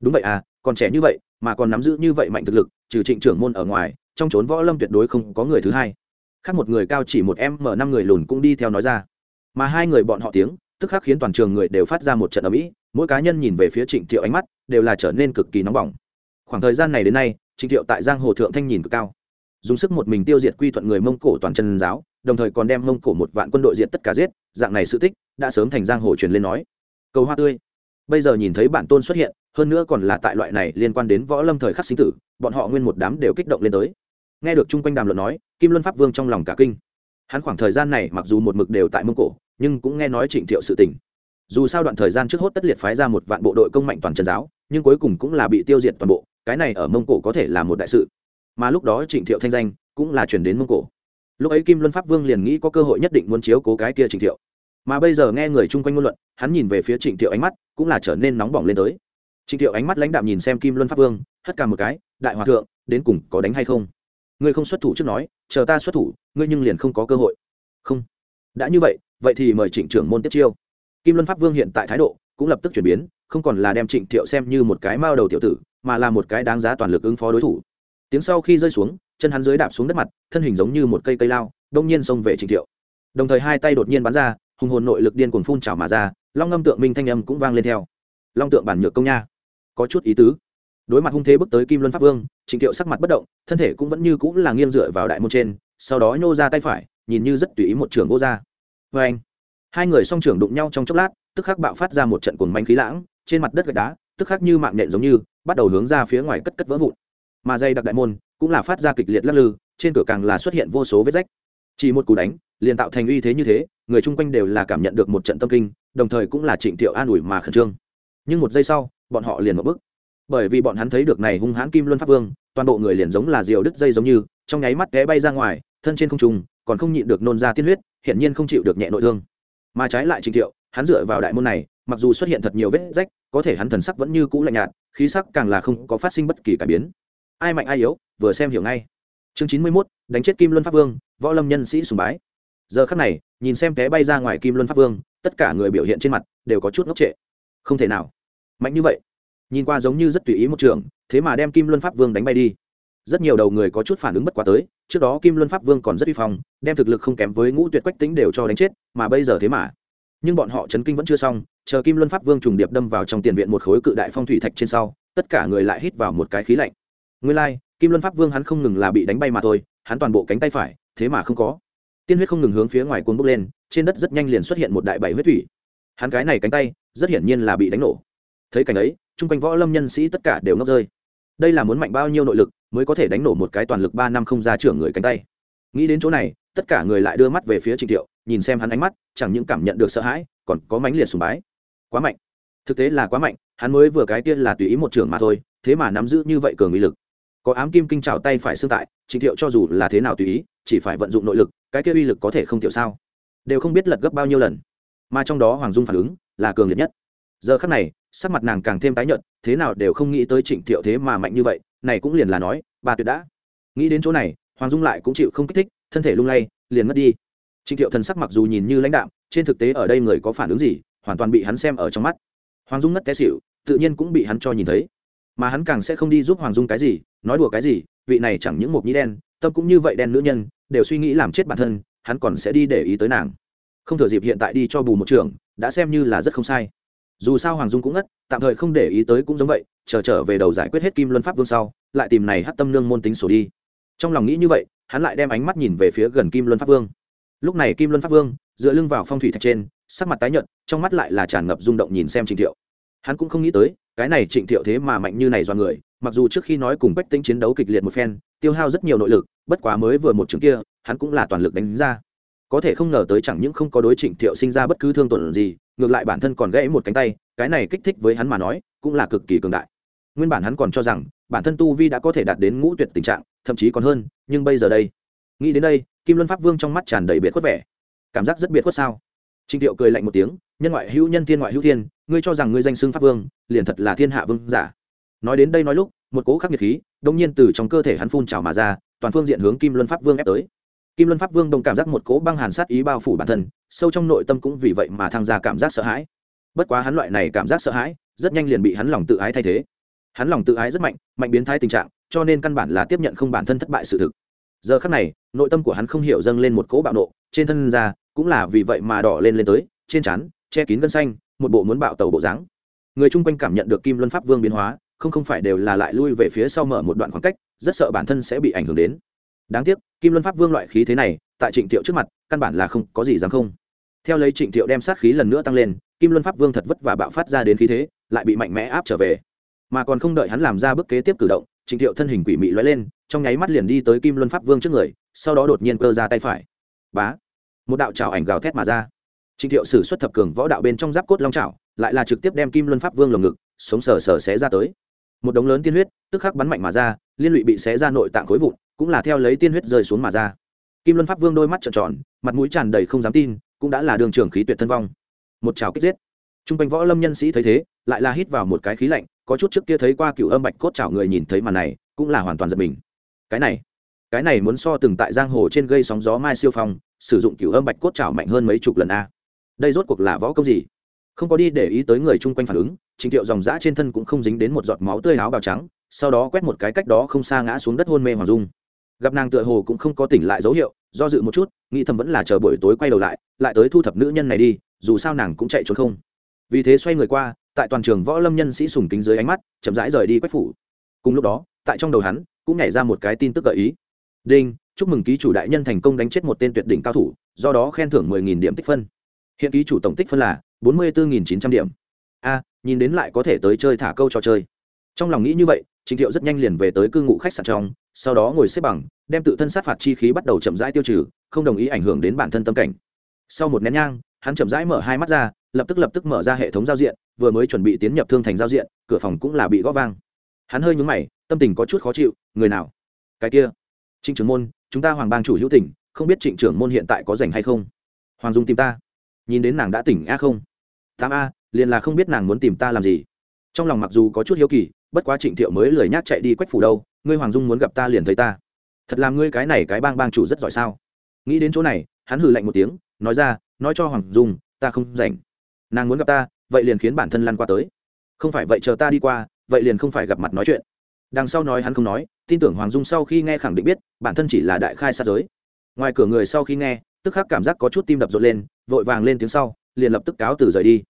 đúng vậy à còn trẻ như vậy mà còn nắm giữ như vậy mạnh thực lực, trừ trịnh trưởng môn ở ngoài, trong trốn võ lâm tuyệt đối không có người thứ hai. Khác một người cao chỉ một em mở năm người lùn cũng đi theo nói ra. Mà hai người bọn họ tiếng, tức khắc khiến toàn trường người đều phát ra một trận ở mỹ mỗi cá nhân nhìn về phía trịnh thiệu ánh mắt đều là trở nên cực kỳ nóng bỏng. Khoảng thời gian này đến nay, trịnh thiệu tại giang hồ thượng thanh nhìn cực cao. Dùng sức một mình tiêu diệt quy thuận người mông cổ toàn chân giáo, đồng thời còn đem mông cổ một vạn quân đội diệt tất cả giết, dạng này sự tích đã sớm thành giang hồ truyền lên nói cầu hoa tươi. Bây giờ nhìn thấy bản tôn xuất hiện, hơn nữa còn là tại loại này liên quan đến võ lâm thời khắc sinh tử, bọn họ nguyên một đám đều kích động lên tới. Nghe được chung quanh đàm luận nói, kim luân pháp vương trong lòng cả kinh. Hắn khoảng thời gian này mặc dù một mực đều tại mông cổ, nhưng cũng nghe nói trịnh thiệu sự tình. Dù sao đoạn thời gian trước hốt tất liệt phái ra một vạn bộ đội công mạnh toàn trần giáo, nhưng cuối cùng cũng là bị tiêu diệt toàn bộ, cái này ở mông cổ có thể là một đại sự. Mà lúc đó trịnh thiệu thanh danh cũng là chuyển đến mông cổ. Lúc ấy kim luân pháp vương liền nghĩ có cơ hội nhất định muốn chiếu cố cái kia trịnh thiệu mà bây giờ nghe người chung quanh ngôn luận, hắn nhìn về phía trịnh thiệu ánh mắt cũng là trở nên nóng bỏng lên tới. Trịnh thiệu ánh mắt lãnh đạm nhìn xem kim luân pháp vương, hất cả một cái, đại hòa thượng, đến cùng có đánh hay không? Ngươi không xuất thủ trước nói, chờ ta xuất thủ, ngươi nhưng liền không có cơ hội. Không. Đã như vậy vậy thì mời trịnh trưởng môn tiếp chiêu. Kim luân pháp vương hiện tại thái độ cũng lập tức chuyển biến, không còn là đem trịnh thiệu xem như một cái mao đầu tiểu tử, mà là một cái đáng giá toàn lực ứng phó đối thủ. Tiếng sau khi rơi xuống, chân hắn dưới đạp xuống đất mặt, thân hình giống như một cây cây lao, đông nhiên xông về trịnh thiệu. Đồng thời hai tay đột nhiên bắn ra hùng hồn nội lực điên cuồng phun trào mà ra, long ngâm tượng minh thanh âm cũng vang lên theo. Long tượng bản nhược công nha. Có chút ý tứ. Đối mặt hung thế bước tới kim luân pháp vương, trịnh thiệu sắc mặt bất động, thân thể cũng vẫn như cũng là nghiêng dựa vào đại môn trên, sau đó nhô ra tay phải, nhìn như rất tùy ý một trường vô ra vê anh, hai người song trưởng đụng nhau trong chốc lát, tức khắc bạo phát ra một trận cuồng manh khí lãng, trên mặt đất gạch đá, tức khắc như mạng nhện giống như, bắt đầu hướng ra phía ngoài cất cất vỡ vụn. Mà dây đặc đại môn cũng là phát ra kịch liệt lắc lư, trên cửa càng là xuất hiện vô số vết rách. Chỉ một cú đánh, liền tạo thành uy thế như thế người chung quanh đều là cảm nhận được một trận tâm kinh, đồng thời cũng là trịnh thiệu an ủi mà khẩn trương. Nhưng một giây sau, bọn họ liền một bức bởi vì bọn hắn thấy được này hung hãn kim luân pháp vương, toàn bộ người liền giống là diều đứt dây giống như, trong nháy mắt té bay ra ngoài, thân trên không trùng, còn không nhịn được nôn ra tiên huyết hiện nhiên không chịu được nhẹ nội thương. Mà trái lại trịnh thiệu, hắn dựa vào đại môn này, mặc dù xuất hiện thật nhiều vết rách, có thể hắn thần sắc vẫn như cũ lạnh nhạt, khí sắc càng là không có phát sinh bất kỳ cải biến. Ai mạnh ai yếu, vừa xem hiểu ngay. Chương chín mươi mốt, đánh chết kim luân pháp vương, võ lâm nhân sĩ sùng bái giờ khắc này nhìn xem té bay ra ngoài kim luân pháp vương tất cả người biểu hiện trên mặt đều có chút ngốc trệ. Không thể nào. Mạnh như vậy. Nhìn qua giống như rất tùy ý một trường thế mà đem kim luân pháp vương đánh bay đi. Rất nhiều đầu người có chút phản ứng bất quá tới trước đó kim luân pháp vương còn rất uy phong đem thực lực không kém với ngũ tuyệt quách tính đều cho đánh chết mà bây giờ thế mà. Nhưng bọn họ chấn kinh vẫn chưa xong chờ kim luân pháp vương trùng điệp đâm vào trong tiền viện một khối cự đại phong thủy thạch trên sau tất cả người lại hít vào một cái khí lạnh. Nguyên lai、like, kim luân pháp vương hắn không ngừng là bị đánh bay mà thôi hắn toàn bộ cánh tay phải thế mà không có tiên huyết không ngừng hướng phía ngoài cuốn bốc lên, trên đất rất nhanh liền xuất hiện một đại bảy huyết thủy. Hắn cái này cánh tay, rất hiển nhiên là bị đánh nổ. Thấy cảnh ấy, chung quanh võ lâm nhân sĩ tất cả đều ngốc rơi. Đây là muốn mạnh bao nhiêu nội lực mới có thể đánh nổ một cái toàn lực ba năm không ra trưởng người cánh tay? Nghĩ đến chỗ này, tất cả người lại đưa mắt về phía trịnh thiệu, nhìn xem hắn ánh mắt, chẳng những cảm nhận được sợ hãi, còn có mãnh liệt sùng bái. Quá mạnh. Thực tế là quá mạnh, hắn mới vừa cái tiên là tùy ý một trưởng mà thôi, thế mà nắm giữ như vậy cường uy lực. Có ám kim kinh trào tay phải xương tại trịnh thiệu cho dù là thế nào tùy ý chỉ phải vận dụng nội lực, cái kia uy lực có thể không tiểu sao? Đều không biết lật gấp bao nhiêu lần. Mà trong đó hoàng dung phản ứng là cường liệt nhất. Giờ khắc này, sắc mặt nàng càng thêm tái nhợt, thế nào đều không nghĩ tới trịnh thiệu thế mà mạnh như vậy, này cũng liền là nói, bà tuyệt đã. Nghĩ đến chỗ này, hoàng dung lại cũng chịu không kích thích, thân thể lung lay, liền mất đi. Trịnh thiệu thần sắc mặc dù nhìn như lãnh đạm, trên thực tế ở đây người có phản ứng gì, hoàn toàn bị hắn xem ở trong mắt. Hoàng dung ngất té xịu tự nhiên cũng bị hắn cho nhìn thấy. Mà hắn càng sẽ không đi giúp hoàng dung cái gì, nói đùa cái gì, vị này chẳng những một nhĩ đen tâm cũng như vậy đen nữ nhân, đều suy nghĩ làm chết bản thân, hắn còn sẽ đi để ý tới nàng. Không thừa dịp hiện tại đi cho bù một trường, đã xem như là rất không sai. Dù sao hoàng dung cũng ngất, tạm thời không để ý tới cũng giống vậy, chờ trở về đầu giải quyết hết kim luân pháp vương sau, lại tìm này hát tâm nương môn tính sổ đi. Trong lòng nghĩ như vậy, hắn lại đem ánh mắt nhìn về phía gần kim luân pháp vương. Lúc này kim luân pháp vương, dựa lưng vào phong thủy thạch trên, sắc mặt tái nhợt, trong mắt lại là tràn ngập rung động nhìn xem trình thiệu. Hắn cũng không nghĩ tới cái này trịnh thiệu thế mà mạnh như này do người, mặc dù trước khi nói cùng bách tính chiến đấu kịch liệt một phen, tiêu hao rất nhiều nội lực, bất quá mới vừa một trường kia, hắn cũng là toàn lực đánh ra. Có thể không ngờ tới chẳng những không có đối trịnh thiệu sinh ra bất cứ thương tổn gì, ngược lại bản thân còn gãy một cánh tay, cái này kích thích với hắn mà nói, cũng là cực kỳ cường đại. Nguyên bản hắn còn cho rằng, bản thân tu vi đã có thể đạt đến ngũ tuyệt tình trạng, thậm chí còn hơn, nhưng bây giờ đây, nghĩ đến đây, kim luân pháp vương trong mắt tràn đầy biệt khuất vẻ. Cảm giác rất biệt khuất sao? Trịnh thiệu cười lạnh một tiếng nhân ngoại hữu nhân thiên ngoại hữu thiên, ngươi cho rằng ngươi danh xưng pháp vương, liền thật là thiên hạ vương giả. Nói đến đây nói lúc, một cố khắc nhiệt khí đông nhiên từ trong cơ thể hắn phun trào mà ra, toàn phương diện hướng kim luân pháp vương ép tới. Kim luân pháp vương đồng cảm giác một cố băng hàn sát ý bao phủ bản thân, sâu trong nội tâm cũng vì vậy mà tham gia cảm giác sợ hãi. Bất quá hắn loại này cảm giác sợ hãi, rất nhanh liền bị hắn lòng tự ái thay thế. Hắn lòng tự ái rất mạnh mạnh biến thái tình trạng, cho nên căn bản là tiếp nhận không bản thân thất bại sự thực. Giờ khắc này, nội tâm của hắn không hiểu dâng lên một cỗ bạo nộ, trên thân ra cũng là vì vậy mà đỏ lên lên tới, trên trán che kín gân xanh, một bộ muốn bạo tàu bộ dáng. Người chung quanh cảm nhận được kim luân pháp vương biến hóa, không không phải đều là lại lui về phía sau mở một đoạn khoảng cách, rất sợ bản thân sẽ bị ảnh hưởng đến. Đáng tiếc, kim luân pháp vương loại khí thế này, tại trịnh thiệu trước mặt, căn bản là không có gì dám không. Theo lấy trịnh thiệu đem sát khí lần nữa tăng lên, kim luân pháp vương thật vất và bạo phát ra đến khí thế, lại bị mạnh mẽ áp trở về. Mà còn không đợi hắn làm ra bước kế tiếp cử động, trịnh thiệu thân hình quỷ mị lóe lên, trong nháy mắt liền đi tới kim luân pháp vương trước người, sau đó đột nhiên cơ ra tay phải. Bá! Một đạo trào ảnh gào thét mà ra trịnh thiệu sử xuất thập cường võ đạo bên trong giáp cốt long trào lại là trực tiếp đem kim luân pháp vương lồng ngực, sống sờ sờ xé ra tới. Một đống lớn tiên huyết, tức khắc bắn mạnh mà ra, liên lụy bị xé ra nội tạng khối vụn, cũng là theo lấy tiên huyết rơi xuống mà ra. Kim luân pháp vương đôi mắt trợn tròn, mặt mũi tràn đầy không dám tin, cũng đã là đường trưởng khí tuyệt thân vong. Một trào kích giết. T r u n g quanh võ lâm nhân sĩ thấy thế, lại là hít vào một cái khí lạnh, có chút trước kia thấy qua cựu âm bạch cốt chảo người nhìn thấy màn này, cũng là hoàn toàn giật mình. Cái này cái này muốn so từng tại giang hồ trên gây sóng gió mai siêu phong, sử dụng cựu âm bạch cốt chảo mạnh hơn mấy chục lần a đây rốt cuộc là võ công gì? Không có đi để ý tới người chung quanh phản ứng, trình thiệu dòng dã trên thân cũng không dính đến một giọt máu tươi áo bào trắng, sau đó quét một cái cách đó không xa ngã xuống đất hôn mê hoàng dung. Gặp nàng tựa hồ cũng không có tỉnh lại dấu hiệu, do dự một chút, nghĩ thầm vẫn là chờ buổi tối quay đầu lại lại tới thu thập nữ nhân này đi, dù sao nàng cũng chạy trốn không. Vì thế xoay người qua, tại toàn trường võ lâm nhân sĩ sùng kính dưới ánh mắt, chậm rãi rời đi quách phủ. Cùng lúc đó, tại trong đầu hắn, cũng nhảy ra một cái tin tức gợi ý. Đinh, chúc mừng ký chủ đại nhân thành công đánh chết một tên tuyệt đỉnh cao thủ, do đó khen thưởng mười nghìn điểm tích phân hiện ký chủ tổng tích phân là bốn mươi bốn nghìn chín trăm điểm. A, nhìn đến lại có thể tới chơi thả câu trò chơi. Trong lòng nghĩ như vậy, trình thiệu rất nhanh liền về tới cư ngụ khách sạn trong, sau đó ngồi xếp bằng, đem tự thân sát phạt chi khí bắt đầu chậm rãi tiêu trừ, không đồng ý ảnh hưởng đến bản thân tâm cảnh. Sau một nén nhang, hắn chậm rãi mở hai mắt ra, lập tức lập tức mở ra hệ thống giao diện, vừa mới chuẩn bị tiến nhập thương thành giao diện, cửa phòng cũng là bị gõ vang. Hắn hơi nhúng mày, tâm tình có chút khó chịu, người nào? Cái kia. Trịnh trưởng môn, chúng ta hoàng bang chủ hữu tỉnh, không biết trịnh trưởng môn hiện tại có rảnh hay không? Hoàng dung tìm ta nhìn đến nàng đã tỉnh a không? Tám a, liền là không biết nàng muốn tìm ta làm gì. Trong lòng mặc dù có chút hiếu kỳ, bất quá trịnh thiệu mới lười nhác chạy đi quách phủ đâu, ngươi hoàng dung muốn gặp ta liền thấy ta. Thật làm ngươi cái này cái bang bang chủ rất giỏi sao? Nghĩ đến chỗ này, hắn hừ lạnh một tiếng, nói ra, nói cho hoàng dung, ta không rảnh. Nàng muốn gặp ta, vậy liền khiến bản thân lăn qua tới. Không phải vậy chờ ta đi qua, vậy liền không phải gặp mặt nói chuyện. Đằng sau nói hắn không nói, tin tưởng hoàng dung sau khi nghe khẳng định biết, bản thân chỉ là đại khai sát giới. Ngoài cửa người sau khi nghe, tức khắc cảm giác có chút tim đập rộn lên vội vàng lên tiếng sau, liền lập tức cáo từ rời đi.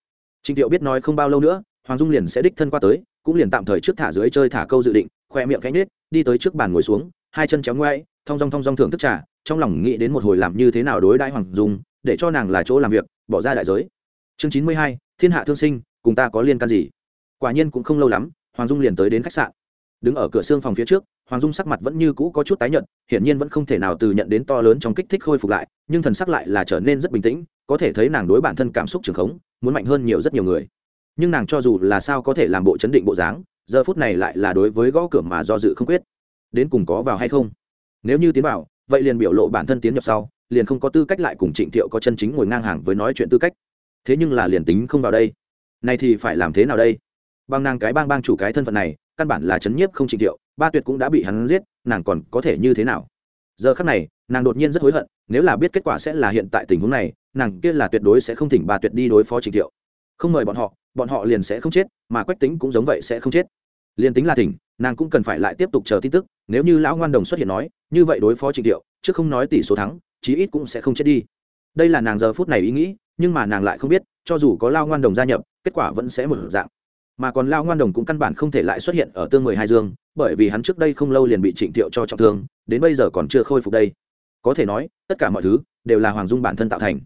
Trịnh thiệu biết nói không bao lâu nữa, hoàng dung liền sẽ đích thân qua tới, cũng liền tạm thời trước thả dưới chơi thả câu dự định khoe miệng cánh nết, đi tới trước bàn ngồi xuống, hai chân chéo ngoáy thong dong thong dong thưởng thức trà, trong lòng nghĩ đến một hồi làm như thế nào đối đãi hoàng dung, để cho nàng là chỗ làm việc, bỏ ra đại giới. Chương chín mươi hai, thiên hạ thương sinh, cùng ta có liên can gì? Quả nhiên cũng không lâu lắm, hoàng dung liền tới đến khách sạn đứng ở cửa xương phòng phía trước, hoàng dung sắc mặt vẫn như cũ có chút tái nhợt, hiển nhiên vẫn không thể nào từ nhận đến to lớn trong kích thích khôi phục lại, nhưng thần sắc lại là trở nên rất bình tĩnh, có thể thấy nàng đối bản thân cảm xúc trường khống, muốn mạnh hơn nhiều rất nhiều người. Nhưng nàng cho dù là sao có thể làm bộ chấn định bộ dáng, giờ phút này lại là đối với gõ cửa mà do dự không quyết. Đến cùng có vào hay không? Nếu như tiến vào, vậy liền biểu lộ bản thân tiến nhập sau, liền không có tư cách lại cùng trịnh thiệu có chân chính ngồi ngang hàng với nói chuyện tư cách. Thế nhưng là liền tính không vào đây này thì phải làm thế nào đây? Bằng nàng cái bang bang chủ cái thân phận này căn bản là chấn nhiếp không trịnh thiệu, ba tuyệt cũng đã bị hắn giết, nàng còn có thể như thế nào? Giờ khắc này, nàng đột nhiên rất hối hận, nếu là biết kết quả sẽ là hiện tại tình huống này, nàng kia là tuyệt đối sẽ không thỉnh ba tuyệt đi đối phó trịnh thiệu. Không mời bọn họ bọn họ liền sẽ không chết, mà quách tính cũng giống vậy sẽ không chết. Liền tính là thỉnh, nàng cũng cần phải lại tiếp tục chờ tin tức, nếu như lão ngoan đồng xuất hiện nói, như vậy đối phó trịnh thiệu, chứ không nói tỷ số thắng, chí ít cũng sẽ không chết đi. Đây là nàng giờ phút này ý nghĩ, nhưng mà nàng lại không biết, cho dù có lao ngoan đồng gia nhập, kết quả vẫn sẽ một dạng mà còn lao ngoan đồng cũng căn bản không thể lại xuất hiện ở tương mười hai dương, bởi vì hắn trước đây không lâu liền bị trịnh thiệu cho trọng thương, đến bây giờ còn chưa khôi phục đây. Có thể nói, tất cả mọi thứ đều là hoàng dung bản thân tạo thành.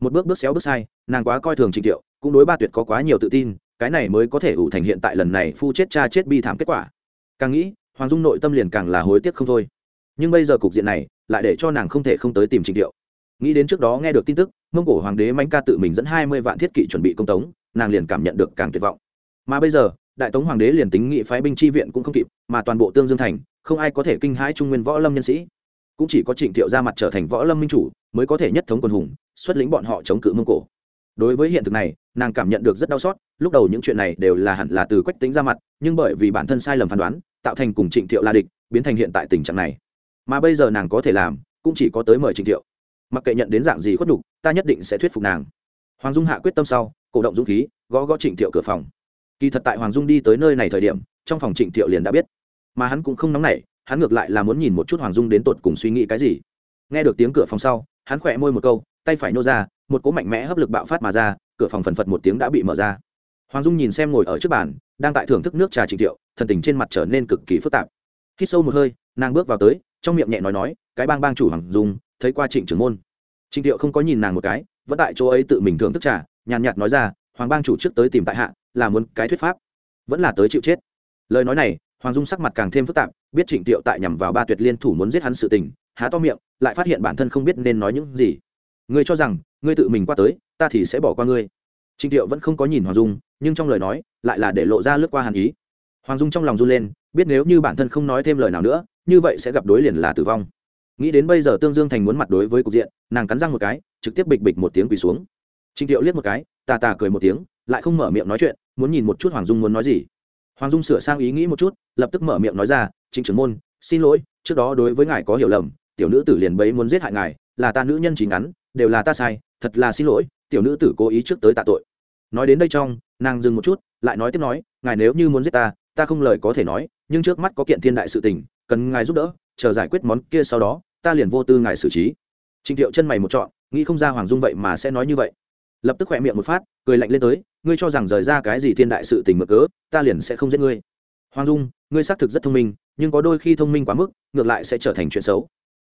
Một bước bước xéo bước sai, nàng quá coi thường trịnh thiệu, cũng đối ba tuyệt có quá nhiều tự tin, cái này mới có thể ủ thành hiện tại lần này phu chết cha chết bi thảm kết quả. Càng nghĩ, hoàng dung nội tâm liền càng là hối tiếc không thôi. Nhưng bây giờ cục diện này, lại để cho nàng không thể không tới tìm trịnh thiệu. Nghĩ đến trước đó nghe được tin tức, mông cổ hoàng đế manh ca tự mình dẫn hai mươi vạn thiết kỵ chuẩn bị công tống, nàng liền cảm nhận được càng tuyệt vọng mà bây giờ, đại tống hoàng đế liền tính nghị phái binh chi viện cũng không kịp, mà toàn bộ tương dương thành, không ai có thể kinh hãi trung nguyên võ lâm nhân sĩ. Cũng chỉ có trịnh thiệu ra mặt trở thành võ lâm minh chủ, mới có thể nhất thống quân hùng, xuất lĩnh bọn họ chống cự mông cổ. Đối với hiện thực này, nàng cảm nhận được rất đau xót, lúc đầu những chuyện này đều là hẳn là từ quách tính ra mặt, nhưng bởi vì bản thân sai lầm phán đoán, tạo thành cùng trịnh thiệu la địch, biến thành hiện tại tình trạng này. Mà bây giờ nàng có thể làm, cũng chỉ có tới mời trịnh thiệu. Mặc kệ nhận đến dạng gì khuất đục ta nhất định sẽ thuyết phục nàng. Hoàng dung hạ quyết tâm sau, cổ động dũng khí, gõ gõ trịnh thiệu cửa phòng kỳ thật tại hoàng dung đi tới nơi này thời điểm, trong phòng trịnh thiệu liền đã biết. Mà hắn cũng không nóng nảy, hắn ngược lại là muốn nhìn một chút hoàng dung đến tột cùng suy nghĩ cái gì. Nghe được tiếng cửa phòng sau, hắn khỏe môi một câu, tay phải nô ra, một cỗ mạnh mẽ hấp lực bạo phát mà ra, cửa phòng phần phật một tiếng đã bị mở ra. Hoàng dung nhìn xem ngồi ở trước bàn, đang tại thưởng thức nước trà trịnh thiệu, thần tình trên mặt trở nên cực kỳ phức tạp. Khi sâu một hơi, nàng bước vào tới, trong miệng nhẹ nói nói, cái bang bang chủ hoàng dung, thấy qua trịnh trưởng môn. Trịnh thiệu không có nhìn nàng một cái, vẫn tại chỗ ấy tự mình thưởng thức trà, nhàn nhạt nói ra, hoàng bang chủ trước tới tìm tại hạ là muốn cái thuyết pháp. Vẫn là tới chịu chết. Lời nói này, hoàng dung sắc mặt càng thêm phức tạp, biết trịnh tiệu tại nhằm vào ba tuyệt liên thủ muốn giết hắn sự tình, há to miệng, lại phát hiện bản thân không biết nên nói những gì. Ngươi cho rằng, ngươi tự mình qua tới, ta thì sẽ bỏ qua ngươi. Trịnh tiệu vẫn không có nhìn hoàng dung, nhưng trong lời nói, lại là để lộ ra lướt qua hàn ý. Hoàng dung trong lòng run lên, biết nếu như bản thân không nói thêm lời nào nữa, như vậy sẽ gặp đối liền là tử vong. Nghĩ đến bây giờ tương dương thành muốn mặt đối với cục diện, nàng cắn răng một cái, trực tiếp bịch bịch một tiếng quỳ xuống. Trịnh tiệu liếc một cái, tà tà cười một tiếng, lại không mở miệng nói chuyện muốn nhìn một chút hoàng dung muốn nói gì. Hoàng dung sửa sang ý nghĩ một chút, lập tức mở miệng nói ra, trịnh trưởng môn, xin lỗi, trước đó đối với ngài có hiểu lầm, tiểu nữ tử liền bấy muốn giết hại ngài, là ta nữ nhân chỉ ngắn, đều là ta sai, thật là xin lỗi, tiểu nữ tử cố ý trước tới tạ tội. Nói đến đây trong, nàng dừng một chút, lại nói tiếp nói, ngài nếu như muốn giết ta ta không lời có thể nói, nhưng trước mắt có kiện thiên đại sự tình, cần ngài giúp đỡ, chờ giải quyết món kia sau đó, ta liền vô tư ngài xử trí. Trịnh thiệu chân mày một trọn, nghĩ không ra hoàng dung vậy mà sẽ nói như vậy. Lập tức khỏe miệng một phát, cười lạnh lên tới ngươi cho rằng rời ra cái gì thiên đại sự tình mực cớ, ta liền sẽ không giết ngươi. Hoàng dung, ngươi xác thực rất thông minh, nhưng có đôi khi thông minh quá mức, ngược lại sẽ trở thành chuyện xấu.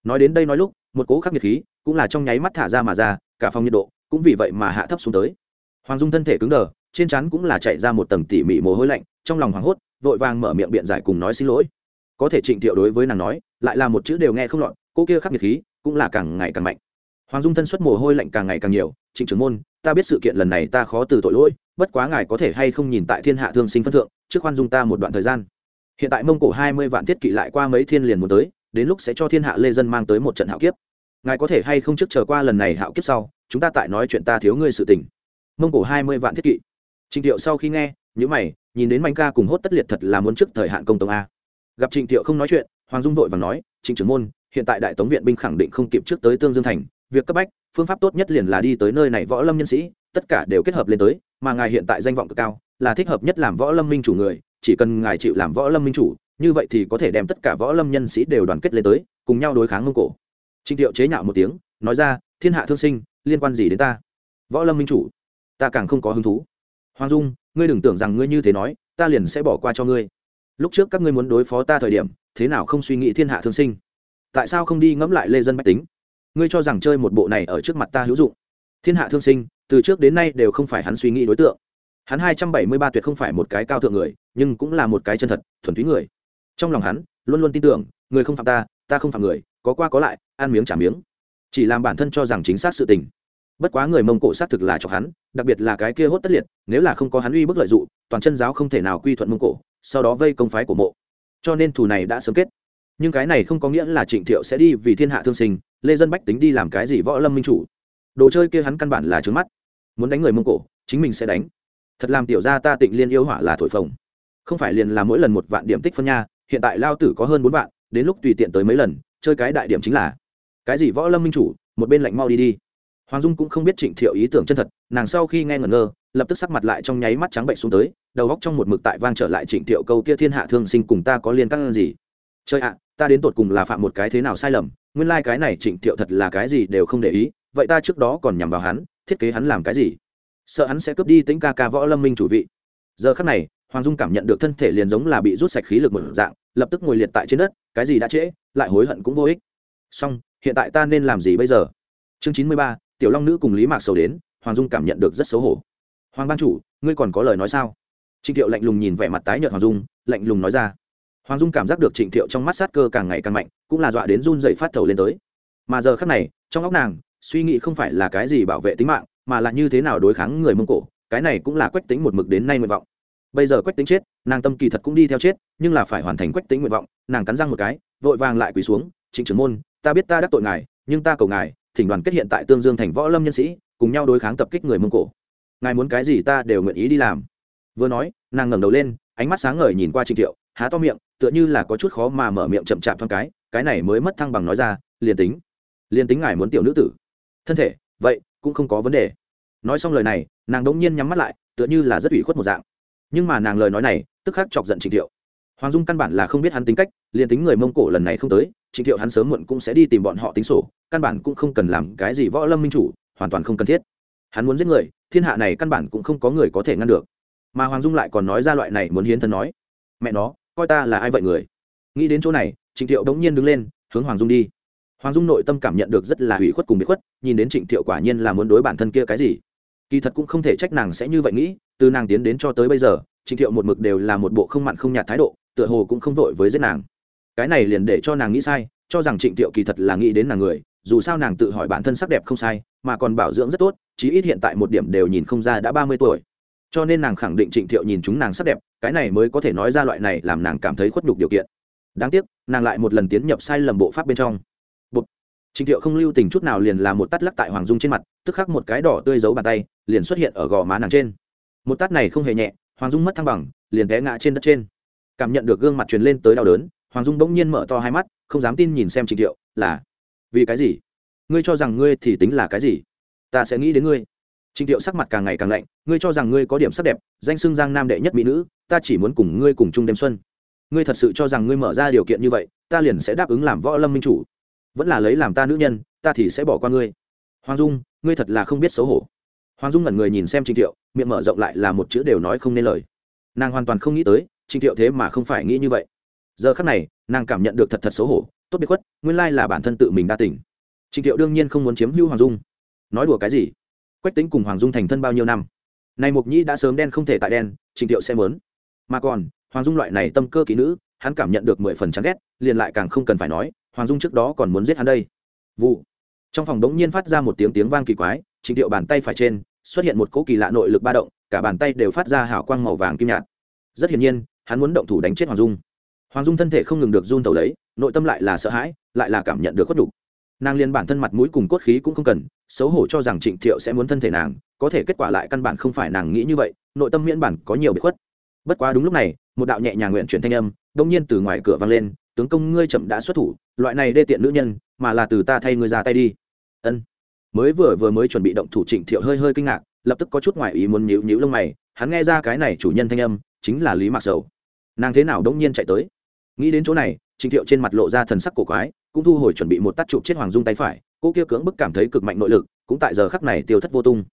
Nói đến đây nói lúc, một cố khắc nhiệt khí cũng là trong nháy mắt thả ra mà ra, cả phòng nhiệt độ cũng vì vậy mà hạ thấp xuống tới. Hoàng dung thân thể cứng đờ, trên trán cũng là chạy ra một tầng tỉ mỉ mồ hôi lạnh, trong lòng hoảng hốt, vội vàng mở miệng biện giải cùng nói xin lỗi. Có thể trịnh thiệu đối với nàng nói, lại là một chữ đều nghe không lọt cô kia khắc nhiệt khí cũng là càng ngày càng mạnh hoàng dung thân xuất mồ hôi lạnh càng ngày càng nhiều, trịnh trưởng môn, ta biết sự kiện lần này ta khó từ tội lỗi, bất quá ngài có thể hay không nhìn tại thiên hạ thương sinh phân thượng, trước khoan dung ta một đoạn thời gian. Hiện tại mông cổ hai mươi vạn thiết kỵ lại qua mấy thiên liền muốn tới, đến lúc sẽ cho thiên hạ lê dân mang tới một trận hạo kiếp. Ngài có thể hay không trước chờ qua lần này hạo kiếp sau, chúng ta tại nói chuyện ta thiếu ngươi sự tình. Mông cổ hai mươi vạn thiết kỵ. Trịnh thiệu sau khi nghe nhữ mày, nhìn đến manh ca cùng hốt tất liệt thật là muốn trước thời hạn công tông a. Gặp trịnh thiệu không nói chuyện, hoàng dung vội và nói, trịnh trưởng môn, hiện tại đại tống viện binh khẳng định không kịp trước tới tương dương thành việc cấp bách, phương pháp tốt nhất liền là đi tới nơi này võ lâm nhân sĩ, tất cả đều kết hợp lên tới, mà ngài hiện tại danh vọng cực cao, là thích hợp nhất làm võ lâm minh chủ người, chỉ cần ngài chịu làm võ lâm minh chủ, như vậy thì có thể đem tất cả võ lâm nhân sĩ đều đoàn kết lên tới, cùng nhau đối kháng mông cổ. Trịnh thiệu chế nhạo một tiếng, nói ra, thiên hạ thương sinh, liên quan gì đến ta? Võ lâm minh chủ, ta càng không có hứng thú. Hoàng dung, ngươi đừng tưởng rằng ngươi như thế nói, ta liền sẽ bỏ qua cho ngươi. Lúc trước các ngươi muốn đối phó ta thời điểm, thế nào không suy nghĩ thiên hạ thương sinh? Tại sao không đi ngẫm lại lê dân bách tính? Ngươi cho rằng chơi một bộ này ở trước mặt ta hữu dụng. Thiên hạ thương sinh, từ trước đến nay đều không phải hắn suy nghĩ đối tượng. Hắn hai trăm bảy mươi ba tuyệt không phải một cái cao thượng người, nhưng cũng là một cái chân thật, thuần túy người. Trong lòng hắn, luôn luôn tin tưởng, người không phạm ta ta không phạm người, có qua có lại, ăn miếng trả miếng. Chỉ làm bản thân cho rằng chính xác sự tình. Bất quá người mông cổ xác thực là cho hắn, đặc biệt là cái kia hốt tất liệt, nếu là không có hắn uy bức lợi dụng, toàn chân giáo không thể nào quy thuận mông cổ, sau đó vây công phái của mộ. Cho nên thù này đã sớm kết nhưng cái này không có nghĩa là trịnh thiệu sẽ đi vì thiên hạ thương sinh, lê dân bách tính đi làm cái gì võ lâm minh chủ. Đồ chơi kia hắn căn bản là trướng mắt. Muốn đánh người mông cổ, chính mình sẽ đánh. Thật làm tiểu gia ta tịnh liên yêu hỏa là thổi phồng. Không phải liền là mỗi lần một vạn điểm tích phân nha, hiện tại lao tử có hơn bốn vạn, đến lúc tùy tiện tới mấy lần, chơi cái đại điểm chính là, cái gì võ lâm minh chủ, một bên lạnh mau đi đi. Hoàng dung cũng không biết trịnh thiệu ý tưởng chân thật, nàng sau khi nghe ngẩn ngơ, lập tức sắc mặt lại trong nháy mắt trắng bệnh xuống tới, đầu góc trong một mực tại vang trở lại trịnh thiệu câu kia thiên hạ thương sinh cùng ta có liên căn gì? Chơi ạ, ta đến tột cùng là phạm một cái thế nào sai lầm, nguyên lai、like、cái này trịnh thiệu thật là cái gì đều không để ý, vậy ta trước đó còn nhằm vào hắn, thiết kế hắn làm cái gì? Sợ hắn sẽ cướp đi tính ca ca võ lâm minh chủ vị. Giờ khắc này, hoàng dung cảm nhận được thân thể liền giống là bị rút sạch khí lực một dạng, lập tức ngồi liệt tại trên đất, cái gì đã trễ, lại hối hận cũng vô ích. Song hiện tại ta nên làm gì bây giờ? Chương chín mươi ba, tiểu long nữ cùng lý mạc sầu đến, hoàng dung cảm nhận được rất xấu hổ. Hoàng ban chủ, ngươi còn có lời nói sao? Trịnh thiệu lạnh lùng nhìn vẻ mặt tái nhợt hoàng dung, lạnh lùng nói ra hoàng dung cảm giác được trịnh thiệu trong mắt sát cơ càng ngày càng mạnh, cũng là dọa đến run dậy phát thầu lên tới. Mà giờ khắc này, trong óc nàng, suy nghĩ không phải là cái gì bảo vệ tính mạng, mà là như thế nào đối kháng người mông cổ, cái này cũng là quách tính một mực đến nay nguyện vọng. Bây giờ quách tính chết, nàng tâm kỳ thật cũng đi theo chết, nhưng là phải hoàn thành quách tính nguyện vọng, nàng cắn răng một cái, vội vàng lại quỳ xuống, trịnh trưởng môn, ta biết ta đắc tội ngài, nhưng ta cầu ngài, thỉnh đoàn kết hiện tại tương dương thành võ lâm nhân sĩ, cùng nhau đối kháng tập kích người mông cổ. Ngài muốn cái gì ta đều nguyện ý đi làm. Vừa nói, nàng ngẩng đầu lên ánh mắt sáng ngời nhìn qua trịnh thiệu, há to miệng, tựa như là có chút khó mà mở miệng chậm chạp thoáng cái cái này mới mất thăng bằng nói ra liền tính liền tính ngài muốn tiểu nữ tử. Thân thể, vậy, cũng không có vấn đề. Nói xong lời này, nàng đống nhiên nhắm mắt lại, tựa như là rất ủy khuất một dạng. Nhưng mà nàng lời nói này, tức khắc chọc giận trịnh thiệu. Hoàng dung căn bản là không biết hắn tính cách liền tính người mông cổ lần này không tới trịnh thiệu hắn sớm muộn cũng sẽ đi tìm bọn họ tính sổ, căn bản cũng không cần làm cái gì võ lâm minh chủ, hoàn toàn không cần thiết. Hắn muốn giết người, thiên hạ này căn bản cũng không có người có thể ngăn được mà hoàng dung lại còn nói ra loại này muốn hiến thân nói mẹ nó coi ta là ai vậy người nghĩ đến chỗ này trịnh thiệu đống nhiên đứng lên hướng hoàng dung đi hoàng dung nội tâm cảm nhận được rất là hủy khuất cùng bị khuất nhìn đến trịnh thiệu quả nhiên là muốn đối bản thân kia cái gì kỳ thật cũng không thể trách nàng sẽ như vậy nghĩ từ nàng tiến đến cho tới bây giờ trịnh thiệu một mực đều là một bộ không mặn không nhạt thái độ tựa hồ cũng không vội với giết nàng cái này liền để cho nàng nghĩ sai cho rằng trịnh thiệu kỳ thật là nghĩ đến nàng người dù sao nàng tự hỏi bản thân sắc đẹp không sai mà còn bảo dưỡng rất tốt chí ít hiện tại một điểm đều nhìn không ra đã ba mươi tuổi cho nên nàng khẳng định trịnh thiệu nhìn chúng nàng sắc đẹp, cái này mới có thể nói ra loại này làm nàng cảm thấy khuất nhục điều kiện. Đáng tiếc, nàng lại một lần tiến nhập sai lầm bộ pháp bên trong. Bụt. trịnh thiệu không lưu tình chút nào liền làm một tắt lắc tại hoàng dung trên mặt, tức khắc một cái đỏ tươi giấu bàn tay, liền xuất hiện ở gò má nàng trên. Một tát này không hề nhẹ, hoàng dung mất thăng bằng, liền té ngã trên đất trên. Cảm nhận được gương mặt truyền lên tới đau đớn, hoàng dung bỗng nhiên mở to hai mắt, không dám tin nhìn xem trịnh thiệu, là, vì cái gì? Ngươi cho rằng ngươi thì tính là cái gì? Ta sẽ nghĩ đến ngươi. Trình thiệu sắc mặt càng ngày càng lạnh, ngươi cho rằng ngươi có điểm sắc đẹp, danh xưng giang nam đệ nhất mỹ nữ, ta chỉ muốn cùng ngươi cùng chung đêm xuân. Ngươi thật sự cho rằng ngươi mở ra điều kiện như vậy, ta liền sẽ đáp ứng làm võ lâm minh chủ. Vẫn là lấy làm ta nữ nhân, ta thì sẽ bỏ qua ngươi. Hoàng dung, ngươi thật là không biết xấu hổ. Hoàng dung ngẩn người nhìn xem Trình thiệu miệng mở rộng lại là một chữ đều nói không nên lời. Nàng hoàn toàn không nghĩ tới, Trình thiệu thế mà không phải nghĩ như vậy. Giờ khắc này, nàng cảm nhận được thật thật xấu hổ, tốt biệt khuất, nguyên lai là bản thân tự mình đa tỉnh Trình thiệu đương nhiên không muốn chiếm hữu hoàng dung. Nói đùa cái gì? Quách tính cùng hoàng dung thành thân bao nhiêu năm? Này mục nhĩ đã sớm đen không thể tại đen, Trình thiệu sẽ mớn mà còn, hoàng dung loại này tâm cơ kỹ nữ, hắn cảm nhận được mười phần chán ghét, liền lại càng không cần phải nói, hoàng dung trước đó còn muốn giết hắn đây. Vụ. Trong phòng đống nhiên phát ra một tiếng tiếng vang kỳ quái, Trình thiệu bàn tay phải trên, xuất hiện một cỗ kỳ lạ nội lực ba động, cả bàn tay đều phát ra hào quang màu vàng kim nhạt. Rất hiển nhiên, hắn muốn động thủ đánh chết hoàng dung. Hoàng dung thân thể không ngừng được run tẩu lấy, nội tâm lại là sợ hãi, lại là cảm nhận được khuất đủ. nàng liên bản thân mặt mũi cùng cốt khí cũng không cần xấu hổ cho rằng trịnh thiệu sẽ muốn thân thể nàng, có thể kết quả lại căn bản không phải nàng nghĩ như vậy, nội tâm miễn bản có nhiều bị khuất. Bất quá đúng lúc này, một đạo nhẹ nhàng nguyện chuyển thanh âm đông nhiên từ ngoài cửa vang lên, tướng công ngươi chậm đã xuất thủ, loại này đê tiện nữ nhân, mà là từ ta thay ngươi ra tay đi. Ân. Mới vừa vừa mới chuẩn bị động thủ trịnh thiệu hơi hơi kinh ngạc, lập tức có chút ngoại ý muốn nhíu nhíu lông mày, hắn nghe ra cái này chủ nhân thanh âm, chính là lý mạc sầu. Nàng thế nào đông nhiên chạy tới? Nghĩ đến chỗ này, trịnh thiệu trên mặt lộ ra thần sắc cổ quái, cũng thu hồi chuẩn bị một tắt chụp chết hoàng dung tay phải cô kia cưỡng bức cảm thấy cực mạnh nội lực, cũng tại giờ khắc này tiêu thất vô tung.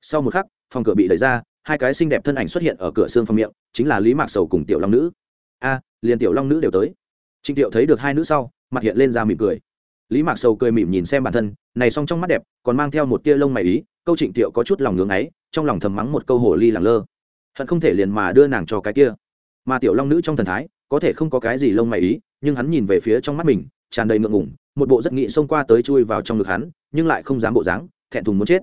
Sau một khắc, phòng cửa bị đẩy ra, hai cái xinh đẹp thân ảnh xuất hiện ở cửa xương phòng miệng, chính là lý mạc sầu cùng tiểu long nữ. A, liền tiểu long nữ đều tới. Trịnh thiệu thấy được hai nữ sau, mặt hiện lên ra mỉm cười. Lý mạc sầu cười mỉm nhìn xem bản thân, này song trong mắt đẹp, còn mang theo một tia lông mày ý, câu trịnh thiệu có chút lòng ngưỡng ấy, trong lòng thầm mắng một câu hồ ly lẳng lơ. Hận không thể liền mà đưa nàng cho cái kia. Mà tiểu long nữ trong thần thái, có thể không có cái gì lông mày ý, nhưng hắn nhìn về phía trong mắt mình, tràn đầy ngượng ngủng một bộ rất nghị xông qua tới chui vào trong ngực hắn, nhưng lại không dám bộ dáng, thẹn thùng muốn chết.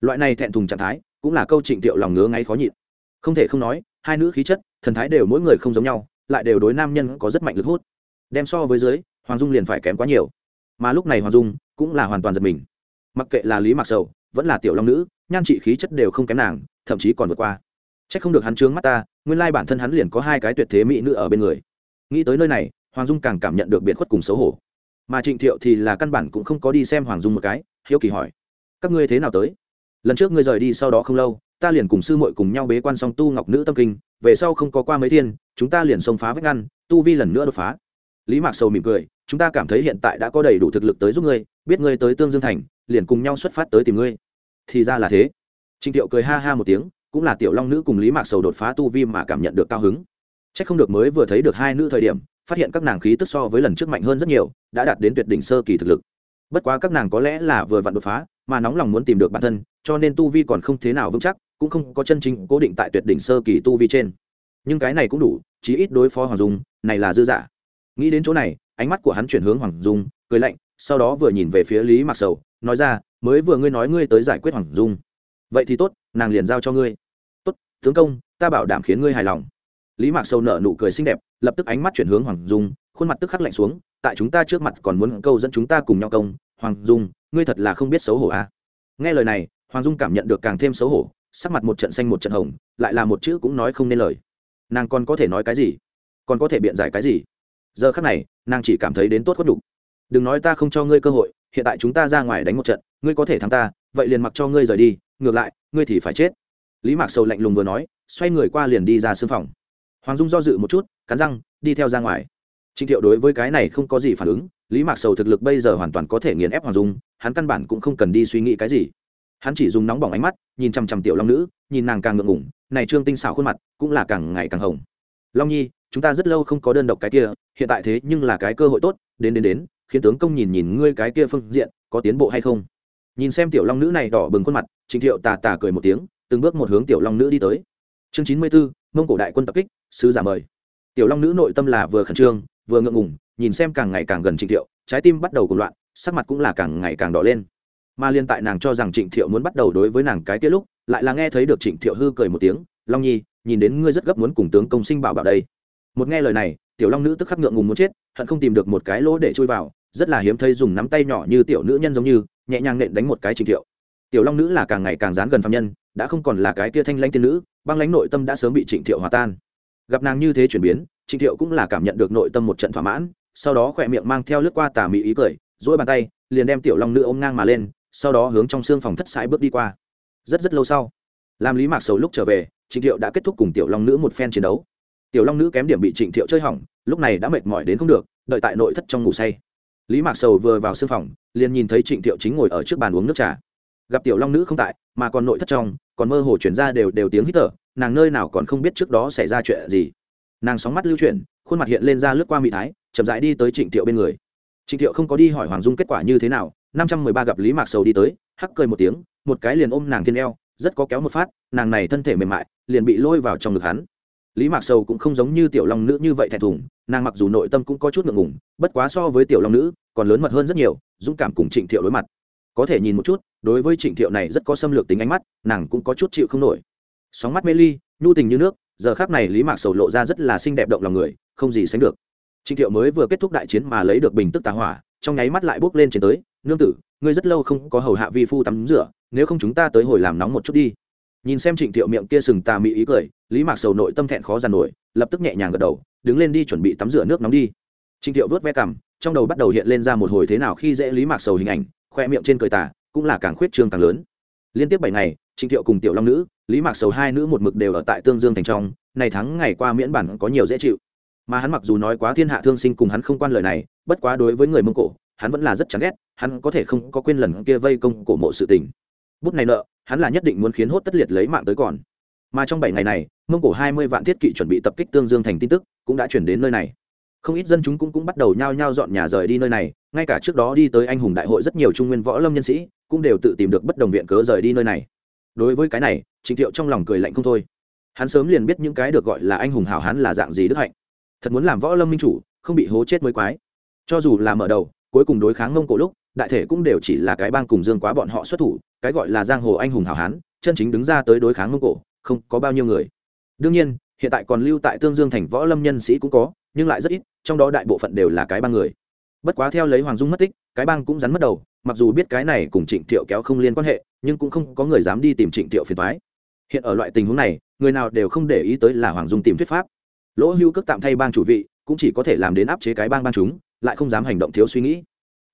Loại này thẹn thùng trạng thái cũng là câu trịnh tiệu lòng ngứa ngáy khó nhịn. Không thể không nói, hai nữ khí chất, thần thái đều mỗi người không giống nhau, lại đều đối nam nhân có rất mạnh lực hút. Đem so với dưới, hoàng dung liền phải kém quá nhiều. Mà lúc này hoàng dung cũng là hoàn toàn giật mình. Mặc kệ là lý mặc sầu, vẫn là tiểu long nữ, nhan trị khí chất đều không kém nàng, thậm chí còn vượt qua. C h ắ c không được hắn trướng mắt ta, nguyên lai bản thân hắn liền có hai cái tuyệt thế mỹ nữ ở bên người. Nghĩ tới nơi này, hoàng dung càng cảm nhận được biệt khuất cùng xấu hổ mà trịnh thiệu thì là căn bản cũng không có đi xem hoàng dung một cái, hiếu kỳ hỏi, các ngươi thế nào tới? Lần trước ngươi rời đi sau đó không lâu, ta liền cùng sư muội cùng nhau bế quan song tu ngọc nữ tâm kinh, về sau không có qua mấy thiên, chúng ta liền xông phá vách ngăn, tu vi lần nữa đột phá. Lý mạc sầu mỉm cười, chúng ta cảm thấy hiện tại đã có đầy đủ thực lực tới giúp ngươi, biết ngươi tới tương dương thành, liền cùng nhau xuất phát tới tìm ngươi. Thì ra là thế. Trịnh thiệu cười ha ha một tiếng, cũng là tiểu long nữ cùng lý mạc sầu đột phá tu vi mà cảm nhận được cao hứng. C h ắ c không được mới vừa thấy được hai nữ thời điểm phát hiện các nàng khí tức so với lần trước mạnh hơn rất nhiều, đã đạt đến tuyệt đỉnh sơ kỳ thực lực. Bất quá các nàng có lẽ là vừa vặn đột phá, mà nóng lòng muốn tìm được bản thân, cho nên tu vi còn không thế nào vững chắc, cũng không có chân chính cố định tại tuyệt đỉnh sơ kỳ tu vi trên. Nhưng cái này cũng đủ, chí ít đối phó hoàng dung, này là dư giả nghĩ đến chỗ này, ánh mắt của hắn chuyển hướng hoàng dung, cười lạnh, sau đó vừa nhìn về phía lý mặc sầu, nói ra, mới vừa ngươi nói ngươi tới giải quyết hoàng dung. Vậy thì tốt, nàng liền giao cho ngươi. Tốt, tướng công, ta bảo đảm khiến ngươi hài lòng lý mạc sầu nở nụ cười xinh đẹp, lập tức ánh mắt chuyển hướng hoàng dung, khuôn mặt tức khắc lạnh xuống, tại chúng ta trước mặt còn muốn câu dẫn chúng ta cùng nhau công. Hoàng dung, ngươi thật là không biết xấu hổ à. nghe lời này, hoàng dung cảm nhận được càng thêm xấu hổ, sắc mặt một trận xanh một trận hồng, lại là một chữ cũng nói không nên lời. Nàng còn có thể nói cái gì? Còn có thể biện giải cái gì? Giờ khắc này, nàng chỉ cảm thấy đến tốt khuất đục đừng nói ta không cho ngươi cơ hội, hiện tại chúng ta ra ngoài đánh một trận, ngươi có thể thắng ta, vậy liền mặc cho ngươi rời đi, ngược lại, ngươi thì phải chết. Lý mạc sầu lạnh lùng vừa nói, xoay người qua liền đi ra sưng phòng hoàng dung do dự một chút, cắn răng, đi theo ra ngoài. Trịnh thiệu đối với cái này không có gì phản ứng, lý mạc sầu thực lực bây giờ hoàn toàn có thể nghiền ép hoàng dung, hắn căn bản cũng không cần đi suy nghĩ cái gì. Hắn chỉ dùng nóng bỏng ánh mắt, nhìn chằm chằm tiểu long nữ, nhìn nàng càng ngượng ngủng này trương tinh xảo khuôn mặt cũng là càng ngày càng hồng. Long nhi, chúng ta rất lâu không có đơn độc cái kia, hiện tại thế nhưng là cái cơ hội tốt, đến đến đến, khiến tướng công nhìn nhìn ngươi cái kia phương diện, có tiến bộ hay không? Nhìn xem tiểu long nữ này đỏ bừng khuôn mặt trình thiệu tà tà cười một tiếng, từng bước một hướng tiểu long nữ đi tới. Chương chín mươi bốn mông cổ đại quân tập kích, sứ giả mời. Tiểu long nữ nội tâm là vừa khẩn trương, vừa ngượng ngùng, nhìn xem càng ngày càng gần trịnh thiệu, trái tim bắt đầu cùng loạn, sắc mặt cũng là càng ngày càng đỏ lên. Mà liên tại nàng cho rằng trịnh thiệu muốn bắt đầu đối với nàng cái kia lúc, lại là nghe thấy được trịnh thiệu hư cười một tiếng, long nhi, nhìn đến ngươi rất gấp muốn cùng tướng công sinh bảo bảo đây. Một nghe lời này, tiểu long nữ tức khắc ngượng ngùng muốn chết, hận không tìm được một cái lỗ để chui vào, rất là hiếm thấy dùng nắm tay nhỏ như tiểu nữ nhân giống như, nhẹ nhàng nện đánh một cái trình thiệu. Tiểu long nữ là càng ngày càng dán gần phạm nhân đã không còn là cái tia thanh lãnh tiên nữ, băng lãnh nội tâm đã sớm bị trịnh thiệu hòa tan. Gặp nàng như thế chuyển biến, trịnh thiệu cũng là cảm nhận được nội tâm một trận thỏa mãn, sau đó khỏe miệng mang theo lướt qua tà mỹ ý cười dỗi bàn tay, liền đem tiểu long nữ ôm ngang mà lên, sau đó hướng trong xương phòng thất sãi bước đi qua. Rất rất lâu sau, làm lý mạc sầu lúc trở về, trịnh thiệu đã kết thúc cùng tiểu long nữ một phen chiến đấu. Tiểu long nữ kém điểm bị trịnh thiệu chơi hỏng, lúc này đã mệt mỏi đến không được, đợi tại nội thất trong ngủ say. Lý mạc sầu vừa vào sương phòng, liền nhìn thấy trịnh thiệu chính ngồi ở trước bàn uống nước trà gặp tiểu long nữ không tại, mà còn nội thất trong, còn mơ hồ chuyển ra đều đều tiếng hít thở, nàng nơi nào còn không biết trước đó xảy ra chuyện gì. Nàng sóng mắt lưu chuyển, khuôn mặt hiện lên ra lướt qua mỹ thái, chậm rãi đi tới trịnh thiệu bên người. Trịnh thiệu không có đi hỏi hoàng dung kết quả như thế nào, năm trăm mười ba gặp lý mạc sầu đi tới, hắc cười một tiếng, một cái liền ôm nàng thiên eo, rất có kéo một phát, nàng này thân thể mềm mại, liền bị lôi vào trong ngực hắn. Lý mạc sầu cũng không giống như tiểu long nữ như vậy thẹn thùng, nàng mặc dù nội tâm cũng có chút ngượng ngùng, bất quá so với tiểu long nữ, còn lớn mật hơn rất nhiều, dũng cảm cùng trịnh thiệu đối mặt có thể nhìn một chút, đối với trịnh thiệu này rất có xâm lược tính ánh mắt, nàng cũng có chút chịu không nổi. Sóng mắt mê ly, nhu tình như nước, giờ khác này lý mạc sầu lộ ra rất là xinh đẹp động lòng người, không gì sánh được. Trịnh thiệu mới vừa kết thúc đại chiến mà lấy được bình tức tà hỏa, trong nháy mắt lại bốc lên trên tới, nương tử, ngươi rất lâu không có hầu hạ vi phu tắm rửa, nếu không chúng ta tới hồi làm nóng một chút đi. Nhìn xem trịnh thiệu miệng kia sừng tà mị ý cười, lý mạc sầu nội tâm thẹn khó giàn nổi, lập tức nhẹ nhàng gật đầu, đứng lên đi chuẩn bị tắm rửa nước nóng đi. Trịnh thiệu vớt ve cằm, trong đầu bắt đầu hiện lên ra một hồi thế nào khi dễ lý mạc sầu hình ảnh khoe miệng trên cười tà, cũng là càng khuyết trương càng lớn. Liên tiếp bảy ngày, trịnh thiệu cùng tiểu long nữ, lý mạc sầu hai nữ một mực đều ở tại tương dương thành trong, này tháng ngày qua miễn bản có nhiều dễ chịu. Mà hắn mặc dù nói quá thiên hạ thương sinh cùng hắn không quan lời này, bất quá đối với người mông cổ, hắn vẫn là rất chán ghét, hắn có thể không có quên lần kia vây công cổ mộ sự tình. Bút này nợ, hắn là nhất định muốn khiến hốt tất liệt lấy mạng tới còn. Mà trong bảy ngày này, mông cổ hai mươi vạn thiết kỵ chuẩn bị tập kích tương dương thành tin tức, cũng đã chuyển đến nơi này. Không ít dân chúng cũng cũng bắt đầu nhao nhao dọn nhà rời đi nơi này ngay cả trước đó đi tới anh hùng đại hội rất nhiều trung nguyên võ lâm nhân sĩ cũng đều tự tìm được bất đồng viện cớ rời đi nơi này. Đối với cái này, trịnh thiệu trong lòng cười lạnh không thôi. Hắn sớm liền biết những cái được gọi là anh hùng hảo hán là dạng gì đức hạnh. Thật muốn làm võ lâm minh chủ, không bị hố chết mới quái. Cho dù là mở đầu, cuối cùng đối kháng mông cổ lúc, đại thể cũng đều chỉ là cái bang cùng dương quá bọn họ xuất thủ, cái gọi là giang hồ anh hùng hảo hán, chân chính đứng ra tới đối kháng mông cổ, không có bao nhiêu người. Đương nhiên, hiện tại còn lưu tại tương dương thành võ lâm nhân sĩ cũng có, nhưng lại rất ít, trong đó đại bộ phận đều là cái bang người bất quá theo lấy hoàng dung mất tích, cái bang cũng rắn mất đầu, mặc dù biết cái này cùng trịnh thiệu kéo không liên quan hệ, nhưng cũng không có người dám đi tìm trịnh thiệu phiền thoái hiện ở loại tình huống này, người nào đều không để ý tới là hoàng dung tìm thuyết pháp. Lỗ hưu cước tạm thay bang chủ vị, cũng chỉ có thể làm đến áp chế cái bang bang chúng, lại không dám hành động thiếu suy nghĩ.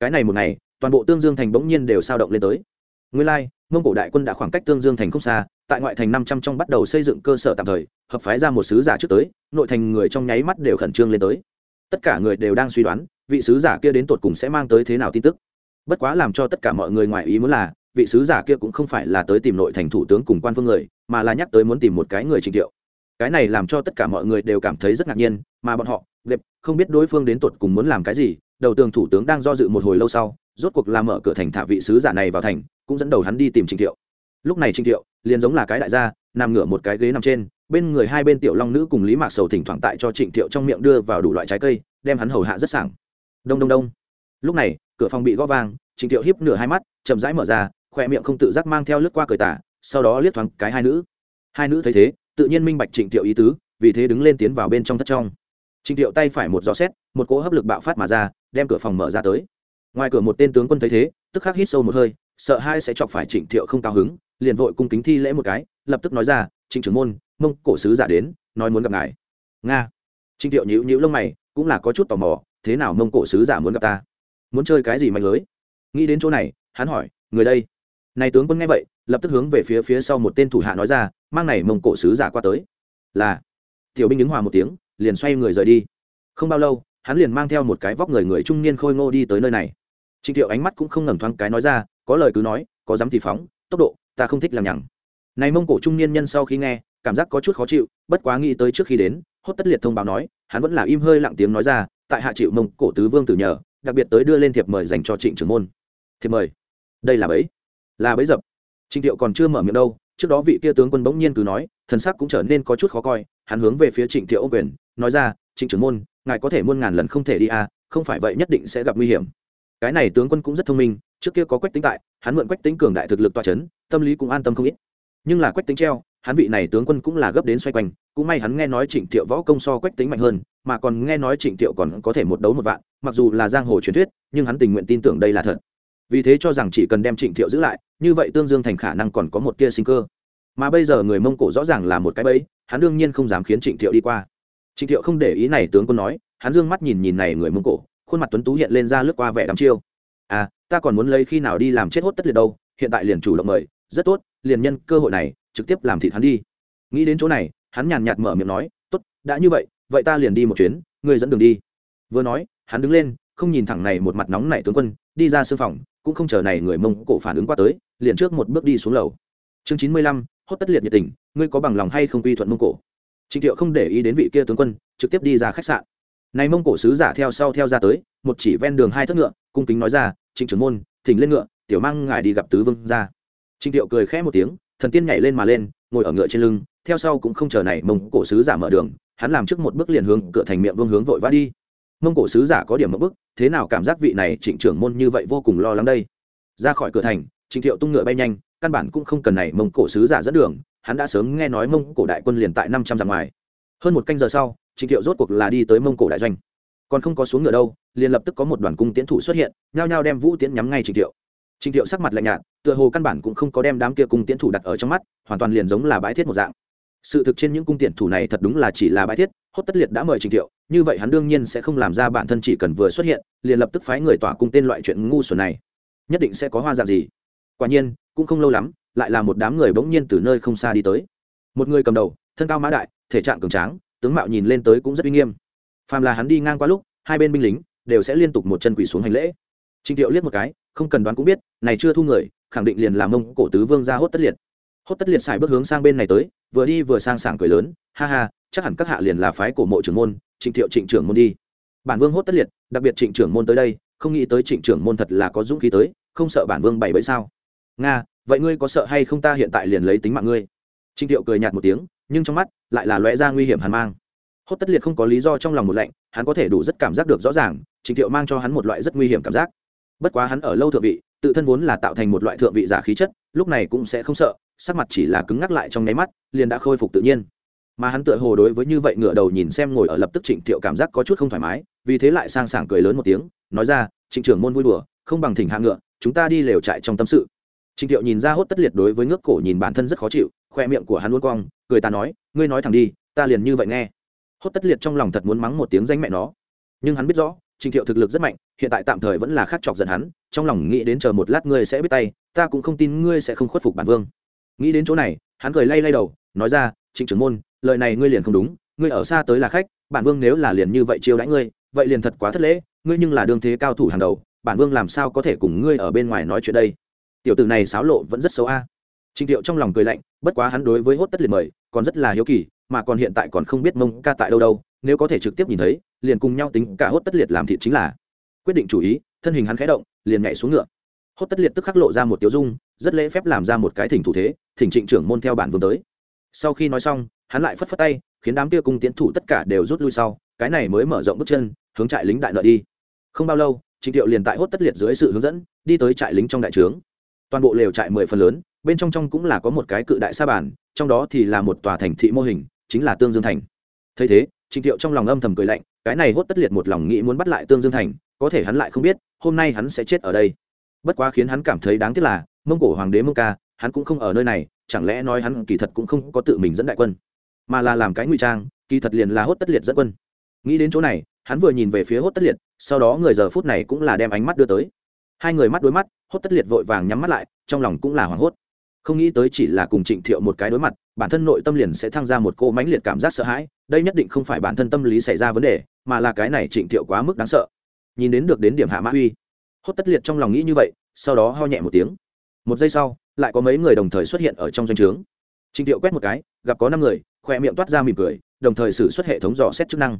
Cái này một ngày, toàn bộ tương dương thành bỗng nhiên đều sao động lên tới. Nguyên lai, mông cổ đại quân đã khoảng cách tương dương thành không xa, tại ngoại thành năm trăm trong bắt đầu xây dựng cơ sở tạm thời, hợp phái ra một sứ giả trước tới, nội thành người trong nháy mắt đều khẩn trương lên tới. Tất cả người đều đang suy đoán vị sứ giả kia đến tột cùng sẽ mang tới thế nào tin tức? Bất quá làm cho tất cả mọi người ngoài ý muốn là, vị sứ giả kia cũng không phải là tới tìm nội thành thủ tướng cùng quan phương người, mà là nhắc tới muốn tìm một cái người trình thiệu cái này làm cho tất cả mọi người đều cảm thấy rất ngạc nhiên, mà bọn họ đẹp không biết đối phương đến tột cùng muốn làm cái gì, đầu tường thủ tướng đang do dự một hồi lâu sau, rốt cuộc làm mở cửa thành thả vị sứ giả này vào thành, cũng dẫn đầu hắn đi tìm trình thiệu lúc này trình thiệu liền giống là cái đại gia, nằm ngửa một cái ghế nằm trên, bên người hai bên tiểu long nữ cùng lý mạc sầu thỉnh thoảng tại cho trịnh thiệu trong miệng đưa vào đủ loại trái cây, đem hắn hầu hạ rất sảng đông đông đông. Lúc này, cửa phòng bị gõ vang, trịnh thiệu hiếp nửa hai mắt, chậm rãi mở ra khoe miệng không tự giác mang theo lướt qua cười tả, sau đó liếc thoáng cái hai nữ. Hai nữ thấy thế, tự nhiên minh bạch trịnh thiệu ý tứ, vì thế đứng lên tiến vào bên trong thất trong. Trịnh thiệu tay phải một gió xét, một cỗ hấp lực bạo phát mà ra, đem cửa phòng mở ra tới. Ngoài cửa một tên tướng quân thấy thế, tức khắc hít sâu một hơi, sợ hai sẽ chọc phải trịnh thiệu không cao hứng, liền vội cung kính thi lễ một cái, lập tức nói ra, trịnh trưởng môn, mông cổ sứ giả đến, nói muốn gặp ngài. Nga. Trịnh thiệu nhíu nhíu lông mày, cũng là có chút tò mò thế nào mông cổ sứ giả muốn gặp ta? Muốn chơi cái gì mạnh lưới? Nghĩ đến chỗ này, hắn hỏi, người đây. Này tướng quân nghe vậy, lập tức hướng về phía phía sau một tên thủ hạ nói ra, mang này mông cổ sứ giả qua tới. Là. Tiểu binh ứng hòa một tiếng, liền xoay người rời đi. Không bao lâu, hắn liền mang theo một cái vóc người người trung niên khôi ngô đi tới nơi này. Trịnh thiệu ánh mắt cũng không ngẩng thoáng cái nói ra, có lời cứ nói, có dám thì phóng, tốc độ, ta không thích làm nhằng. Này mông cổ trung niên nhân sau khi nghe, cảm giác có chút khó chịu, bất quá nghĩ tới trước khi đến, hốt tất liệt thông báo nói, hắn vẫn là im hơi lặng tiếng nói ra tại hạ chịu mông cổ tứ vương tử nhờ, đặc biệt tới đưa lên thiệp mời dành cho trịnh trưởng môn. Thiệp mời? Đây là bấy. Là bấy dập. Trịnh thiệu còn chưa mở miệng đâu, trước đó vị kia tướng quân bỗng nhiên cứ nói, thần sắc cũng trở nên có chút khó coi, hắn hướng về phía trịnh thiệu ô quyền, nói ra, trịnh trưởng môn, ngài có thể muôn ngàn lần không thể đi à không phải vậy nhất định sẽ gặp nguy hiểm. Cái này tướng quân cũng rất thông minh, trước kia có quách tính tại, hắn mượn quách tính cường đại thực lực toa c h ấ n tâm lý cũng an tâm không ít. Nhưng là quách tính treo, hắn vị này tướng quân cũng là gấp đến xoay quanh, cũng may hắn nghe nói trịnh thiệu võ công so quách tính mạnh hơn mà còn nghe nói trịnh thiệu còn có thể một đấu một vạn, mặc dù là giang hồ truyền thuyết, nhưng hắn tình nguyện tin tưởng đây là thật. Vì thế cho rằng chỉ cần đem trịnh thiệu giữ lại, như vậy tương dương thành khả năng còn có một tia sinh cơ. Mà bây giờ người mông cổ rõ ràng là một cái bẫy, hắn đương nhiên không dám khiến trịnh thiệu đi qua. Trịnh thiệu không để ý này tướng quân nói, hắn dương mắt nhìn nhìn này người mông cổ, khuôn mặt tuấn tú hiện lên ra lướt qua vẻ đắm chiêu. À ta còn muốn lấy khi nào đi làm chết hốt tất liệt đâu, hiện tại liền chủ động mời, rất tốt, liền nhân cơ hội này, trực tiếp làm thịt hắn đi. Nghĩ đến chỗ này, hắn nhàn nhạt mở miệng nói, tốt, đã như vậy vậy ta liền đi một chuyến, ngươi dẫn đường đi. Vừa nói, hắn đứng lên, không nhìn thẳng này một mặt nóng nảy tướng quân, đi ra sương phòng, cũng không chờ này người mông cổ phản ứng qua tới, liền trước một bước đi xuống lầu. Chương chín mươi lăm, hốt tất liệt nhiệt tình, ngươi có bằng lòng hay không quy thuận mông cổ? Trịnh thiệu không để ý đến vị kia tướng quân, trực tiếp đi ra khách sạn. Này mông cổ sứ giả theo sau theo ra tới, một chỉ ven đường hai thất ngựa, cung kính nói ra, trịnh trưởng môn, thỉnh lên ngựa, tiểu mang ngài đi gặp tứ vương ra trịnh thiệu cười khẽ một tiếng, thần tiên nhảy lên mà lên, ngồi ở ngựa trên lưng, theo sau cũng không chờ này mông cổ sứ giả mở đường hắn làm trước một bước liền hướng cửa thành miệng vương hướng vội vã đi. Mông cổ sứ giả có điểm một bước thế nào cảm giác vị này trịnh trưởng môn như vậy vô cùng lo lắng đây? Ra khỏi cửa thành, trịnh thiệu tung ngựa bay nhanh, căn bản cũng không cần này mông cổ sứ giả dẫn đường, hắn đã sớm nghe nói mông cổ đại quân liền tại năm trăm dặm ngoài. Hơn một canh giờ sau, trịnh thiệu rốt cuộc là đi tới mông cổ đại doanh. Còn không có xuống ngựa đâu, liền lập tức có một đoàn cung tiến thủ xuất hiện, nhao nhao đem vũ tiễn nhắm ngay trịnh thiệu. Trịnh thiệu sắc mặt lạnh nhạt, tựa hồ căn bản cũng không có đem đám kia cung tiến thủ đặt ở trong mắt, hoàn toàn liền giống là bãi thiết một dạng sự thực trên những cung tiện thủ này thật đúng là chỉ là bãi thiết, hốt tất liệt đã mời Trình thiệu, như vậy hắn đương nhiên sẽ không làm ra bản thân chỉ cần vừa xuất hiện, liền lập tức phái người tỏa cung tên loại chuyện ngu xuẩn này. Nhất định sẽ có hoa dạng gì. Quả nhiên, cũng không lâu lắm, lại là một đám người bỗng nhiên từ nơi không xa đi tới. Một người cầm đầu, thân cao mã đại, thể trạng cường tráng, tướng mạo nhìn lên tới cũng rất uy nghiêm. Phàm là hắn đi ngang qua lúc, hai bên binh lính đều sẽ liên tục một chân quỳ xuống hành lễ. Trình thiệu liếc một cái, không cần đoán cũng biết, này chưa thu người, khẳng định liền làm mông cổ tứ vương ra hốt tất liệt hốt tất liệt xài bước hướng sang bên này tới, vừa đi vừa sang sảng cười lớn, ha ha, chắc hẳn các hạ liền là phái cổ mộ trưởng môn, trịnh thiệu trịnh trưởng môn đi. Bản vương hốt tất liệt, đặc biệt trịnh trưởng môn tới đây, không nghĩ tới trịnh trưởng môn thật là có dũng khí tới, không sợ bản vương bảy bẫy sao? Nga, vậy ngươi có sợ hay không ta hiện tại liền lấy tính mạng ngươi? Trịnh thiệu cười nhạt một tiếng, nhưng trong mắt lại là lóe ra nguy hiểm hàn mang. Hốt tất liệt không có lý do trong lòng một lạnh, hắn có thể đủ rất cảm giác được rõ ràng, trịnh thiệu mang cho hắn một loại rất nguy hiểm cảm giác. Bất quá hắn ở lâu thượng vị, tự thân vốn là tạo thành một loại thượng vị giả khí chất, lúc này cũng sẽ không sợ sắc mặt chỉ là cứng ngắc lại trong nháy mắt, liền đã khôi phục tự nhiên. Mà hắn tựa hồ đối với như vậy ngựa đầu nhìn xem ngồi ở lập tức trịnh thiệu cảm giác có chút không thoải mái, vì thế lại sang sảng cười lớn một tiếng, nói ra, trịnh trưởng môn vui đùa, không bằng thỉnh hạ ngựa, chúng ta đi lều trại trong tâm sự. Trịnh thiệu nhìn ra hốt tất liệt đối với ngước cổ nhìn bản thân rất khó chịu, khoe miệng của hắn luôn cong, cười ta nói, ngươi nói thẳng đi, ta liền như vậy nghe. Hốt tất liệt trong lòng thật muốn mắng một tiếng danh mẹ nó. Nhưng hắn biết rõ, trịnh thiệu thực lực rất mạnh, hiện tại tạm thời vẫn là khát chọc giận hắn, trong lòng nghĩ đến chờ một lát ngươi sẽ biết tay, ta cũng không tin ngươi sẽ không khuất phục bản vương nghĩ đến chỗ này, hắn cười lay lay đầu, nói ra, trịnh trưởng môn, lời này ngươi liền không đúng, ngươi ở xa tới là khách, bản vương nếu là liền như vậy chiêu đãi ngươi, vậy liền thật quá thất lễ, ngươi nhưng là đương thế cao thủ hàng đầu, bản vương làm sao có thể cùng ngươi ở bên ngoài nói chuyện đây? Tiểu tử này xáo lộ vẫn rất xấu a. À. trịnh thiệu trong lòng cười lạnh, bất quá hắn đối với hốt tất liệt mời, còn rất là hiếu kỳ, mà còn hiện tại còn không biết mông ca tại đâu đâu, nếu có thể trực tiếp nhìn thấy, liền cùng nhau tính cả hốt tất liệt làm thịt chính là. Quyết định chủ ý, thân hình hắn khẽ động, liền nhảy xuống ngựa. Hốt tất liệt tức khắc lộ ra một tiểu dung, rất lễ phép làm ra một cái thỉnh thủ thế thỉnh trịnh trưởng môn theo bản vương tới. Sau khi nói xong, hắn lại phất phất tay, khiến đám kia cung tiến thủ tất cả đều rút lui sau, cái này mới mở rộng bước chân, hướng trại lính đại nợ đi. Không bao lâu, trịnh thiệu liền tại hốt tất liệt dưới sự hướng dẫn, đi tới trại lính trong đại trướng. Toàn bộ lều trại mười phần lớn, bên trong trong cũng là có một cái cự đại sa bàn, trong đó thì là một tòa thành thị mô hình, chính là tương dương thành. Thấy thế, trịnh thiệu trong lòng âm thầm cười lạnh, cái này hốt tất liệt một lòng nghĩ muốn bắt lại tương dương thành, có thể hắn lại không biết, hôm nay hắn sẽ chết ở đây. Bất quá khiến hắn cảm thấy đáng tiếc là, mông cổ hoàng đế mông ca hắn cũng không ở nơi này, chẳng lẽ nói hắn kỳ thật cũng không có tự mình dẫn đại quân, mà là làm cái ngụy trang, kỳ thật liền là hốt tất liệt dẫn quân. Nghĩ đến chỗ này, hắn vừa nhìn về phía hốt tất liệt, sau đó người giờ phút này cũng là đem ánh mắt đưa tới. Hai người mắt đối mắt, hốt tất liệt vội vàng nhắm mắt lại, trong lòng cũng là hoảng hốt. Không nghĩ tới chỉ là cùng trịnh thiệu một cái đối mặt, bản thân nội tâm liền sẽ thăng ra một cô mãnh liệt cảm giác sợ hãi, đây nhất định không phải bản thân tâm lý xảy ra vấn đề, mà là cái này trịnh thiệu quá mức đáng sợ. Nhìn đến được đến điểm hạ mã uy hốt tất liệt trong lòng nghĩ như vậy, sau đó ho nhẹ một tiếng một giây sau, lại có mấy người đồng thời xuất hiện ở trong doanh trướng. Trịnh thiệu quét một cái, gặp có năm người khoe miệng toát ra mỉm cười, đồng thời xử suất hệ thống dò xét chức năng.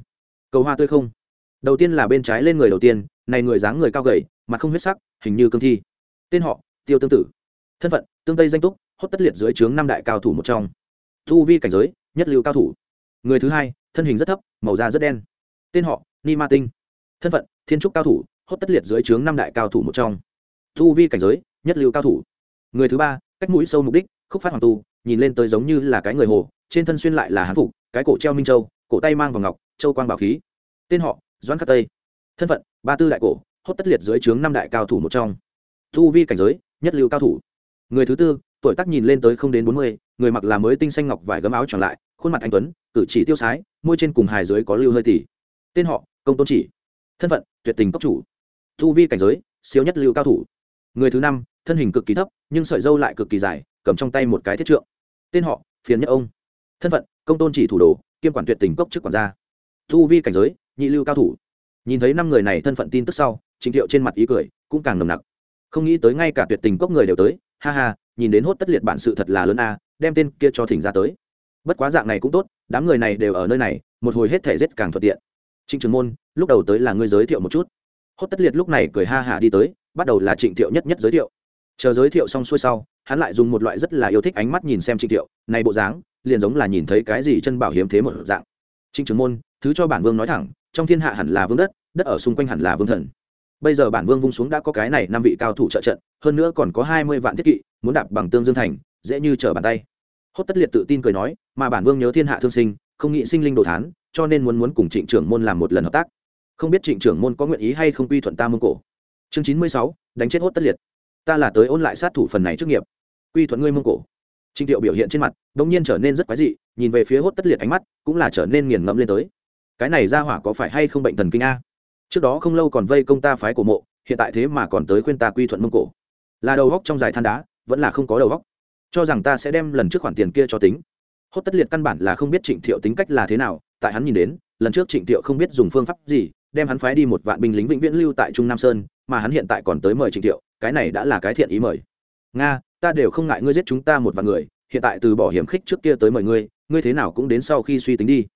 Cầu hoa tươi không. Đầu tiên là bên trái lên người đầu tiên, này người dáng người cao gầy, mặt không huyết sắc, hình như cương thi. Tên họ, tiêu tương tử. Thân phận, tương tây danh túc, hốt tất liệt dưới trướng năm đại cao thủ một trong. Thu vi cảnh giới, nhất lưu cao thủ. Người thứ hai, thân hình rất thấp, màu da rất đen. Tên họ, ni ma tinh. Thân phận, thiên trúc cao thủ, hốt tất liệt dưới trướng năm đại cao thủ một trong. Thu vi cảnh giới, nhất lưu cao thủ người thứ ba, cách mũi sâu mục đích, khúc phát hoàng tu, nhìn lên tới giống như là cái người hồ, trên thân xuyên lại là hán phục, cái cổ treo minh châu, cổ tay mang vào ngọc, châu quang bảo khí. Tên họ, doãn khắc tây. Thân phận, ba tư đại cổ, hốt tất liệt dưới trướng năm đại cao thủ một trong. Thu vi cảnh giới, nhất lưu cao thủ. Người thứ tư, tuổi tác nhìn lên tới không đến bốn mươi, người mặc là mới tinh xanh ngọc vải gấm áo tròn lại, khuôn mặt anh tuấn, cử chỉ tiêu sái, môi trên cùng hài dưới có lưu hơi tỉ. Tên họ, công tôn chỉ. Thân phận, tuyệt tình cốc chủ. Thu vi cảnh giới, siêu nhất lưu cao thủ. Người thứ năm thân hình cực kỳ thấp, nhưng sợi dâu lại cực kỳ dài, cầm trong tay một cái thiết trượng. Tên họ, phiền nhất ông. Thân phận, công tôn chỉ thủ đồ, kiêm quản tuyệt tình cốc chức quản gia. Thu vi cảnh giới, nhị lưu cao thủ. Nhìn thấy năm người này thân phận tin tức sau, trịnh thiệu trên mặt ý cười, cũng càng nồng nặc. Không nghĩ tới ngay cả tuyệt tình cốc người đều tới, ha ha, nhìn đến hốt tất liệt bản sự thật là lớn a, đem tên kia cho thỉnh ra tới. Bất quá dạng này cũng tốt, đám người này đều ở nơi này, một hồi hết thể rết càng thuận tiện. Trịnh trường môn, lúc đầu tới là ngươi giới thiệu một chút. Hốt tất liệt lúc này cười ha hả đi tới, bắt đầu là trịnh thiệu nhất nhất giới thiệu chờ giới thiệu xong xuôi sau, hắn lại dùng một loại rất là yêu thích ánh mắt nhìn xem trịnh thiệu, này bộ dáng, liền giống là nhìn thấy cái gì chân bảo hiếm thế một dạng. Trịnh trường môn, thứ cho bản vương nói thẳng, trong thiên hạ hẳn là vương đất đất ở xung quanh hẳn là vương thần. Bây giờ bản vương vung xuống đã có cái này năm vị cao thủ trợ trận, hơn nữa còn có hai mươi vạn thiết kỵ, muốn đạp bằng tương dương thành, dễ như trở bàn tay. Hốt tất liệt tự tin cười nói, mà bản vương nhớ thiên hạ thương sinh, không nghĩ sinh linh đồ thán, cho nên muốn muốn cùng trịnh trưởng môn làm một lần hợp tác. Không biết trịnh trưởng môn có nguyện ý hay không quy thuận ta mông cổ. Chương chín mươi sáu, đánh chết hốt tất liệt ta là tới ôn lại sát thủ phần này trước nghiệp. Quy thuận ngươi mông cổ. Trịnh thiệu biểu hiện trên mặt đ ỗ n g nhiên trở nên rất quái dị, nhìn về phía hốt tất liệt ánh mắt, cũng là trở nên nghiền ngẫm lên tới. Cái này ra hỏa có phải hay không bệnh thần kinh a? Trước đó không lâu còn vây công ta phái của mộ, hiện tại thế mà còn tới khuyên ta quy thuận mông cổ. Là đầu góc trong dài than đá, vẫn là không có đầu góc. Cho rằng ta sẽ đem lần trước khoản tiền kia cho tính. Hốt tất liệt căn bản là không biết trịnh thiệu tính cách là thế nào, tại hắn nhìn đến, lần trước trịnh thiệu không biết dùng phương pháp gì, đem hắn phái đi một vạn binh lính vĩnh viễn lưu tại trung nam sơn, mà hắn hiện tại còn tới mời trịnh thiệu cái này đã là cái thiện ý mời. Nga, ta đều không ngại ngươi giết chúng ta một vài người, hiện tại từ bỏ hiểm khích trước kia tới mời ngươi ngươi thế nào cũng đến sau khi suy tính đi.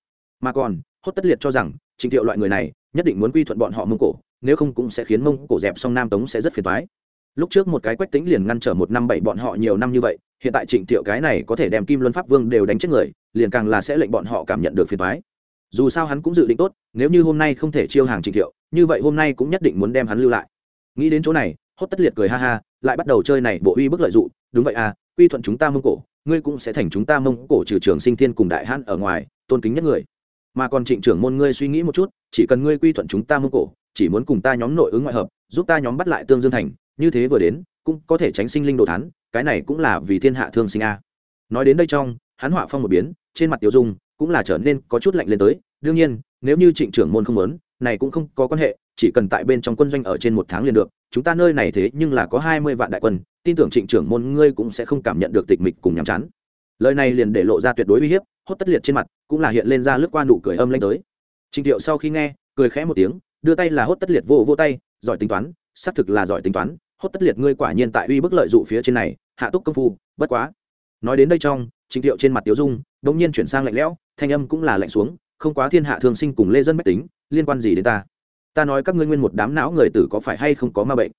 Mà còn, hốt tất liệt cho rằng, trịnh thiệu loại người này, nhất định muốn quy thuận bọn họ mông cổ, nếu không cũng sẽ khiến mông cổ dẹp xong nam tống sẽ rất phiền toái. Lúc trước một cái quách tính liền ngăn trở một năm bảy bọn họ nhiều năm như vậy, hiện tại trịnh thiệu cái này có thể đem kim luân pháp vương đều đánh chết người, liền càng là sẽ lệnh bọn họ cảm nhận được phiền toái. Dù sao hắn cũng dự định tốt, nếu như hôm nay không thể chiêu hàng trịnh thiệu, như vậy hôm nay cũng nhất định muốn đem hắn lưu lại. Nghĩ đến chỗ này hốt tất liệt cười ha ha, lại bắt đầu chơi này bộ uy bức lợi dụng đúng vậy à uy thuận chúng ta mông cổ, ngươi cũng sẽ thành chúng ta mông cổ trừ trường sinh thiên cùng đại hãn ở ngoài, tôn kính nhất người. Mà còn trịnh trưởng môn ngươi suy nghĩ một chút, chỉ cần ngươi quy thuận chúng ta mông cổ, chỉ muốn cùng ta nhóm nội ứng ngoại hợp, giúp ta nhóm bắt lại tương dương thành, như thế vừa đến, cũng có thể tránh sinh linh đồ thán, cái này cũng là vì thiên hạ thương sinh a. Nói đến đây trong, hắn họa phong một biến, trên mặt tiểu dung cũng là trở nên có chút lạnh lên tới, đương nhiên, nếu như trịnh trưởng môn không muốn này cũng không có quan hệ, chỉ cần tại bên trong quân doanh ở trên một tháng liền được, chúng ta nơi này thế nhưng là có hai mươi vạn đại quân, tin tưởng trịnh trưởng môn ngươi cũng sẽ không cảm nhận được tịch mịch cùng nhàm chán. Lời này liền để lộ ra tuyệt đối uy hiếp, hốt tất liệt trên mặt, cũng là hiện lên ra lướt qua nụ cười âm lanh tới. Trịnh thiệu sau khi nghe, cười khẽ một tiếng, đưa tay là hốt tất liệt vô vô tay, giỏi tính toán, xác thực là giỏi tính toán, hốt tất liệt ngươi quả nhiên tại uy bức lợi dụ phía trên này, hạ túc công phu, bất quá. Nói đến đây trong trịnh thiệu trên mặt tiếu dung đ ỗ n g nhiên chuyển sang lạnh lẽo, thanh âm cũng là lạnh xuống, không quá thiên hạ thường sinh cùng lê dân bách tính liên quan gì đến ta? Ta nói các ngươi nguyên một đám não người tử có phải hay không có ma bệnh?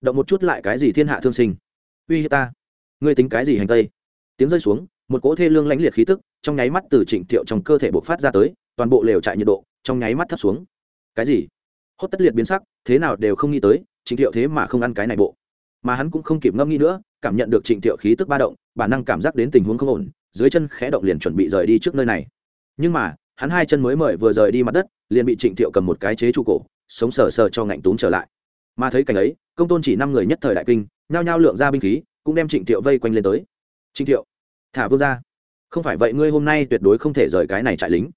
Động một chút lại cái gì thiên hạ thương sinh? Uy hiếp ta. Ngươi tính cái gì hành tây? Tiếng rơi xuống, một cỗ thê lương lãnh liệt khí tức trong nháy mắt từ trịnh thiệu trong cơ thể bộc phát ra tới, toàn bộ lều trại nhiệt độ trong nháy mắt thấp xuống. Cái gì? Hốt tất liệt biến sắc, thế nào đều không nghĩ tới, trịnh thiệu thế mà không ăn cái này bộ. Mà hắn cũng không kịp ngâm nghĩ nữa, cảm nhận được trịnh thiệu khí tức ba động, bản năng cảm giác đến tình huống không ổn, dưới chân khẽ động liền chuẩn bị rời đi trước nơi này. Nhưng mà hắn hai chân mới mời vừa rời đi mặt đất, liền bị trịnh thiệu cầm một cái chế trụ cổ, sống sờ sờ cho ngạnh túm trở lại. Mà thấy cảnh ấy, công tôn chỉ năm người nhất thời đại kinh, nhao nhao lượng ra binh khí, cũng đem trịnh thiệu vây quanh lên tới. Trịnh thiệu, thả vương ra. Không phải vậy ngươi hôm nay tuyệt đối không thể rời cái này trại lính.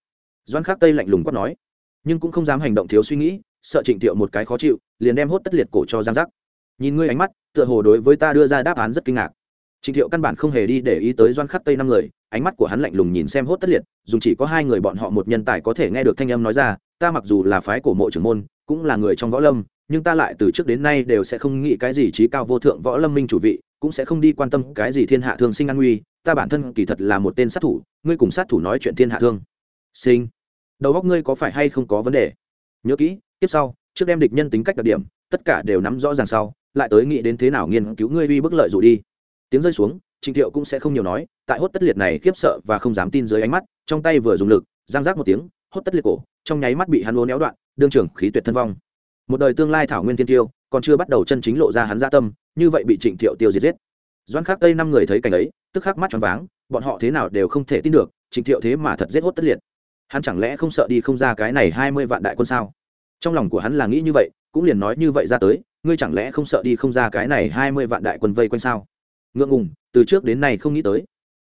Doan khắc tây lạnh lùng quát nói. Nhưng cũng không dám hành động thiếu suy nghĩ, sợ trịnh thiệu một cái khó chịu, liền đem hốt tất liệt cổ cho giang giác. Nhìn ngươi ánh mắt, tựa hồ đối với ta đưa ra đáp án rất kinh ngạc. Trịnh thiệu căn bản không hề đi để ý tới doan khắc tây năm người ánh mắt của hắn lạnh lùng nhìn xem hốt tất liệt dùng chỉ có hai người bọn họ một nhân tài có thể nghe được thanh âm nói ra, ta mặc dù là phái cổ mộ trưởng môn, cũng là người trong võ lâm, nhưng ta lại từ trước đến nay đều sẽ không nghĩ cái gì trí cao vô thượng võ lâm minh chủ vị, cũng sẽ không đi quan tâm cái gì thiên hạ thương sinh an nguy, ta bản thân kỳ thật là một tên sát thủ, ngươi cùng sát thủ nói chuyện thiên hạ thương. Sinh. Đầu óc ngươi có phải hay không có vấn đề? Nhớ kỹ, tiếp sau, trước đem địch nhân tính cách đặc điểm, tất cả đều nắm rõ ràng sau, lại tới nghĩ đến thế nào nghiên cứu ngươi uy bức lợi dụ đi. Tiếng rơi xuống Trình thiệu cũng sẽ không nhiều nói, tại hốt tất liệt này khiếp sợ và không dám tin dưới ánh mắt, trong tay vừa dùng lực, giang giác một tiếng, hốt tất liệt cổ, trong nháy mắt bị hắn uốn éo đoạn, đương trường khí tuyệt thân vong. Một đời tương lai thảo nguyên thiên tiêu, còn chưa bắt đầu chân chính lộ ra hắn dạ tâm, như vậy bị trịnh thiệu tiêu diệt giết. Doãn Khắc tây năm người thấy cảnh ấy, tức khắc mắt tròn váng, bọn họ thế nào đều không thể tin được, trịnh thiệu thế mà thật giết hốt tất liệt. Hắn chẳng lẽ không sợ đi không ra cái này hai mươi vạn đại quân sao? Trong lòng của hắn là nghĩ như vậy, cũng liền nói như vậy ra tới, ngươi chẳng lẽ không sợ đi không ra cái này hai mươi vạn đại quân vây quanh sao? Ngượng ngùng, từ trước đến nay không nghĩ tới.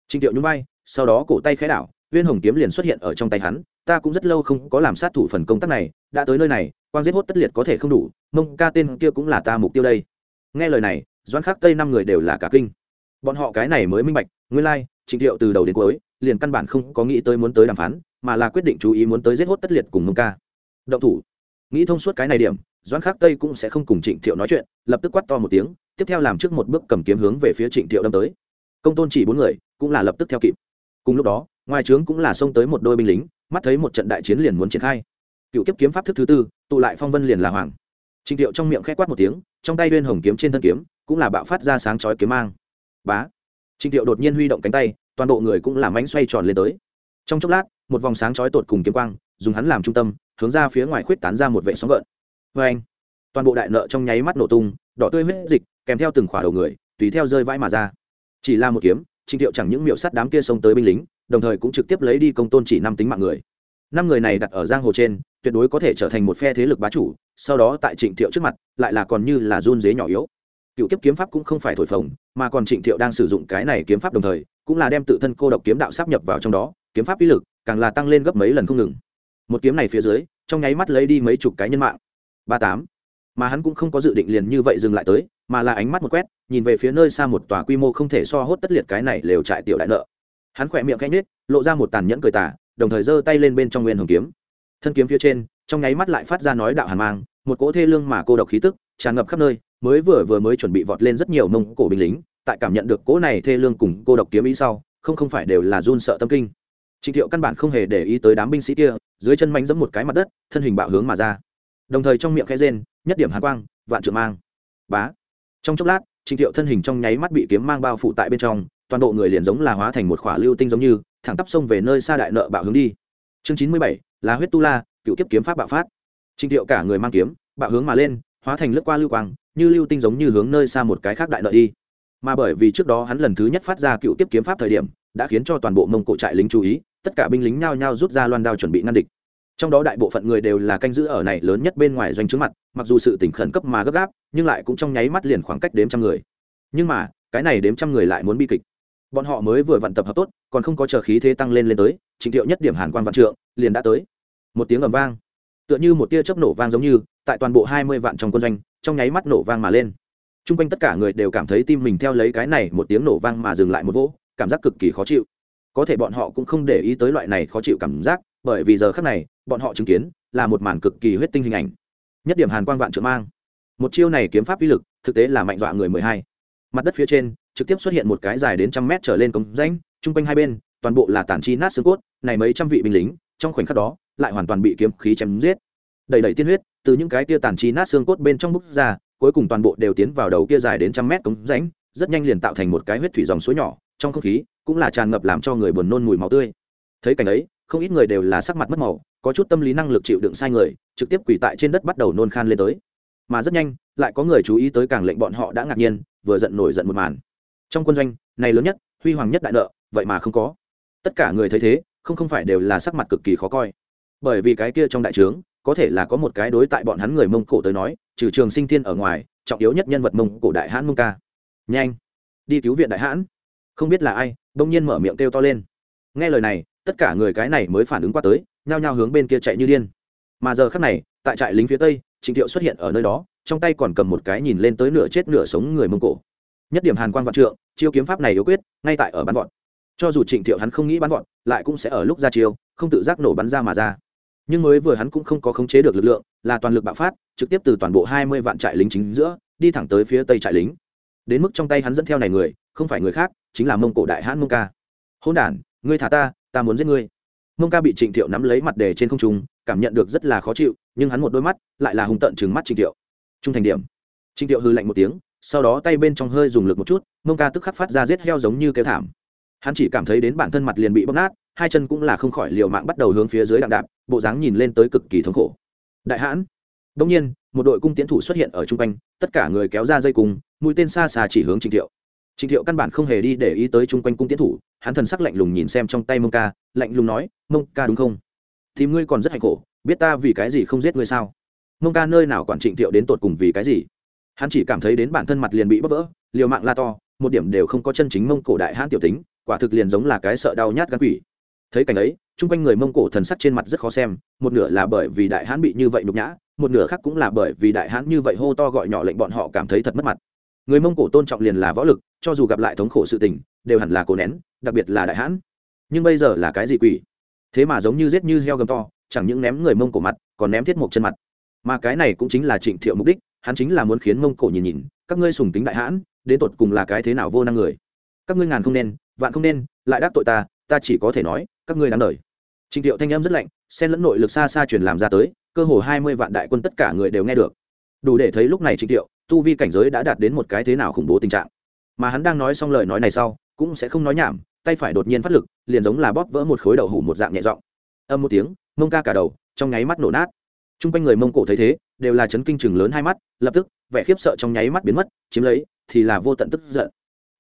Trịnh thiệu nhún vai, sau đó cổ tay khẽ đảo, viên hồng kiếm liền xuất hiện ở trong tay hắn. Ta cũng rất lâu không có làm sát thủ phần công tác này, đã tới nơi này quan giết hốt tất liệt có thể không đủ, mông ca tên kia cũng là ta mục tiêu đây. Nghe lời này, doãn khắc tây năm người đều là cả kinh. Bọn họ cái này mới minh bạch, nguyên lai trịnh thiệu từ đầu đến cuối, liền căn bản không có nghĩ tới muốn tới đàm phán, mà là quyết định chú ý muốn tới giết hốt tất liệt cùng mông ca. Động thủ. Nghĩ thông suốt cái này điểm, doãn khắc tây cũng sẽ không cùng trịnh thiệu nói chuyện, lập tức quát to một tiếng tiếp theo làm trước một bước cầm kiếm hướng về phía trịnh thiệu đâm tới. Công tôn chỉ bốn người, cũng là lập tức theo kịp. Cùng lúc đó, ngoài trướng cũng là xông tới một đôi binh lính, mắt thấy một trận đại chiến liền muốn triển khai. Cựu kiếp kiếm pháp thức thứ tư, tụ lại phong vân liền là hoàng. Trịnh thiệu trong miệng khẽ quát một tiếng, trong tay uyên hồng kiếm trên thân kiếm, cũng là bạo phát ra sáng chói kiếm mang. Bá! Trịnh thiệu đột nhiên huy động cánh tay, toàn bộ người cũng làm ánh xoay tròn lên tới. Trong chốc lát, một vòng sáng chói tột cùng kiếm quang, dùng hắn làm trung tâm, hướng ra phía ngoài khuyết tán ra một vệ sóng gợn. Vê anh toàn bộ đại nợ trong nháy mắt nổ tung, đỏ tươi huyết dịch kèm theo từng khỏa đầu người, tùy theo rơi vãi mà ra. Chỉ là một kiếm trịnh thiệu chẳng những miệu sắt đám kia xông tới binh lính, đồng thời cũng trực tiếp lấy đi công tôn chỉ năm tính mạng người. Năm người này đặt ở giang hồ trên, tuyệt đối có thể trở thành một phe thế lực bá chủ, sau đó tại trịnh thiệu trước mặt, lại là còn như là run dế nhỏ yếu. Cựu kiếp kiếm pháp cũng không phải thổi phồng, mà còn trịnh thiệu đang sử dụng cái này kiếm pháp đồng thời, cũng là đem tự thân cô độc kiếm đạo sắp nhập vào trong đó, kiếm pháp ý lực càng là tăng lên gấp mấy lần không ngừng. Một kiếm này phía dưới, trong nháy mắt lấy đi mấy chục cái nhân mạng. Ba tám. Mà hắn cũng không có dự định liền như vậy dừng lại tới mà là ánh mắt một quét, nhìn về phía nơi xa một tòa quy mô không thể so hốt tất liệt cái này lều trại tiểu đại nợ. Hắn khỏe miệng khẽ nết lộ ra một tàn nhẫn cười tả đồng thời giơ tay lên bên trong nguyên hồng kiếm. Thân kiếm phía trên, trong nháy mắt lại phát ra nói đạo hàn mang, một cỗ thê lương mà cô độc khí tức tràn ngập khắp nơi, mới vừa vừa mới chuẩn bị vọt lên rất nhiều mông cổ binh lính, tại cảm nhận được cỗ này thê lương cùng cô độc kiếm ý sau, không không phải đều là run sợ tâm kinh. Trịnh thiệu căn bản không hề để ý tới đám binh sĩ kia, dưới chân mánh giẫm một cái mặt đất, thân hình bạo hướng mà ra. Đồng thời trong miệng khẽ rên, nhất điểm hàn quang, vạn trượng mang. Bá trong chốc lát trịnh thiệu thân hình trong nháy mắt bị kiếm mang bao phủ tại bên trong, toàn bộ người liền giống là hóa thành một khỏa lưu tinh giống như, thẳng tắp sông về nơi xa đại nợ bạo hướng đi. Chương chín mươi bảy, là huyết tu la, cựu kiếp kiếm pháp bạo phát. Trịnh thiệu cả người mang kiếm, bạo hướng mà lên, hóa thành lướt qua lưu quang, như lưu tinh giống như hướng nơi xa một cái khác đại nợ đi. Mà bởi vì trước đó hắn lần thứ nhất phát ra cựu kiếp kiếm pháp thời điểm, đã khiến cho toàn bộ mông cổ trại lính chú ý, tất cả binh lính nhao nhao rút ra loan đao chuẩn bị ngăn địch trong đó đại bộ phận người đều là canh giữ ở này lớn nhất bên ngoài doanh trướng mặt, mặc dù sự tỉnh khẩn cấp mà gấp gáp, nhưng lại cũng trong nháy mắt liền khoảng cách đếm trăm người. Nhưng mà, cái này đếm trăm người lại muốn bi kịch. Bọn họ mới vừa vận tập hợp tốt, còn không có chờ khí thế tăng lên lên tới trình thiệu nhất điểm hàn quan vạn trượng, liền đã tới. Một tiếng ầm vang, tựa như một tia chớp nổ vang giống như, tại toàn bộ hai mươi vạn trong quân doanh, trong nháy mắt nổ vang mà lên. T r u n g quanh tất cả người đều cảm thấy tim mình theo lấy cái này một tiếng nổ vang mà dừng lại một vỗ, cảm giác cực kỳ khó chịu. Có thể bọn họ cũng không để ý tới loại này khó chịu cảm giác bởi vì giờ khắc này, bọn họ chứng kiến là một màn cực kỳ huyết tinh hình ảnh. Nhất điểm hàn quang vạn trượng mang. Một chiêu này kiếm pháp uy lực, thực tế là mạnh dọa người mười hai. Mặt đất phía trên, trực tiếp xuất hiện một cái dài đến trăm mét trở lên cống rãnh chung quanh hai bên, toàn bộ là tản chi nát xương cốt, này mấy trăm vị binh lính, trong khoảnh khắc đó, lại hoàn toàn bị kiếm khí chém giết. Đầy đầy tiên huyết, từ những cái tia tản chi nát xương cốt bên trong bức ra, cuối cùng toàn bộ đều tiến vào đầu kia dài đến trăm mét cống rãnh, rất nhanh liền tạo thành một cái huyết thủy dòng suối nhỏ, trong không khí cũng là tràn ngập làm cho người buồn nôn mùi máu tươi. Thấy cảnh ấy không ít người đều là sắc mặt mất màu, có chút tâm lý năng lực chịu đựng sai người, trực tiếp quỳ tại trên đất bắt đầu nôn khan lên tới. Mà rất nhanh, lại có người chú ý tới càng lệnh bọn họ đã ngạc nhiên, vừa giận nổi giận một màn. Trong quân doanh, này lớn nhất, huy hoàng nhất đại nợ, vậy mà không có. Tất cả người thấy thế, không không phải đều là sắc mặt cực kỳ khó coi. Bởi vì cái kia trong đại trướng, có thể là có một cái đối tại bọn hắn người mông cổ tới nói, trừ trường sinh thiên ở ngoài, trọng yếu nhất nhân vật mông cổ đại hãn mông ca. Nhanh, đi cứu viện đại hãn. Không biết là ai, bỗng nhiên mở miệng kêu to lên. Nghe lời này tất cả người cái này mới phản ứng qua tới, nhao nhao hướng bên kia chạy như điên. Mà giờ khắc này, tại trại lính phía tây, trịnh thiệu xuất hiện ở nơi đó, trong tay còn cầm một cái nhìn lên tới nửa chết nửa sống người mông cổ. Nhất điểm hàn quan vạn trượng, chiêu kiếm pháp này yếu quyết, ngay tại ở bắn vọt. Cho dù trịnh thiệu hắn không nghĩ bắn vọt, lại cũng sẽ ở lúc ra chiêu, không tự giác nổ bắn ra mà ra. Nhưng mới vừa hắn cũng không có khống chế được lực lượng, là toàn lực bạo phát, trực tiếp từ toàn bộ hai mươi vạn trại lính chính giữa, đi thẳng tới phía tây trại lính. Đến mức trong tay hắn dẫn theo này người, không phải người khác, chính là mông cổ đại hãn mông ca. Hôn đ ngươi thả ta ta muốn giết ngươi. Mông ca bị trịnh thiệu nắm lấy mặt đề trên không trung, cảm nhận được rất là khó chịu, nhưng hắn một đôi mắt lại là hùng tận chừng mắt trịnh thiệu. Trung thành điểm. Trịnh thiệu hư lạnh một tiếng, sau đó tay bên trong hơi dùng lực một chút, mông ca tức khắc phát ra rết heo giống như kêu thảm. Hắn chỉ cảm thấy đến bản thân mặt liền bị bóc nát, hai chân cũng là không khỏi liều mạng bắt đầu hướng phía dưới đạn đạp, bộ dáng nhìn lên tới cực kỳ thống khổ. Đại hãn. Đông nhiên, một đội cung tiến thủ xuất hiện ở chung quanh, tất cả người kéo ra dây cung mũi tên xa xa chỉ hướng trịnh thiệu. Trình thiệu căn bản không hề đi để ý tới chung quanh cung tiến thủ, hắn thần sắc lạnh lùng nhìn xem trong tay mông ca, lạnh lùng nói, mông ca đúng không? Thì ngươi còn rất hạnh khổ, biết ta vì cái gì không giết ngươi sao? Mông ca nơi nào quản trịnh thiệu đến tột cùng vì cái gì? Hắn chỉ cảm thấy đến bản thân mặt liền bị bóp vỡ, liều mạng la to, một điểm đều không có chân chính mông cổ đại hãn tiểu tính, quả thực liền giống là cái sợ đau nhát gan quỷ. Thấy cảnh ấy, chung quanh người mông cổ thần sắc trên mặt rất khó xem, một nửa là bởi vì đại hãn bị như vậy nhục nhã, một nửa khác cũng là bởi vì đại hãn như vậy hô to gọi nhỏ lệnh bọn họ cảm thấy thật mất mặt người mông cổ tôn trọng liền là võ lực, cho dù gặp lại thống khổ sự tình, đều hẳn là cố nén, đặc biệt là đại hãn. Nhưng bây giờ là cái gì quỷ? Thế mà giống như giết như heo gầm to, chẳng những ném người mông cổ mặt, còn ném thiết một chân mặt. Mà cái này cũng chính là trịnh thiệu mục đích, hắn chính là muốn khiến mông cổ nhìn nhìn, các ngươi sùng tính đại hãn, đến tột cùng là cái thế nào vô năng người? Các ngươi ngàn không nên, vạn không nên, lại đắc tội ta ta chỉ có thể nói, các ngươi đáng đời. Trịnh thiệu thanh âm rất lạnh, xen lẫn nội lực xa xa truyền làm ra tới, cơ hồ hai mươi vạn đại quân tất cả người đều nghe được. Đủ để thấy lúc này trịnh thiệu tu vi cảnh giới đã đạt đến một cái thế nào khủng bố tình trạng. Mà hắn đang nói xong lời nói này sau, cũng sẽ không nói nhảm, tay phải đột nhiên phát lực, liền giống là bóp vỡ một khối đậu hủ một dạng nhẹ giọng. Âm một tiếng, mông ca cả đầu, trong nháy mắt nổ nát. T r u n g quanh người mông cổ thấy thế, đều là chấn kinh chừng lớn hai mắt, lập tức, vẻ khiếp sợ trong nháy mắt biến mất, chiếm lấy, thì là vô tận tức giận.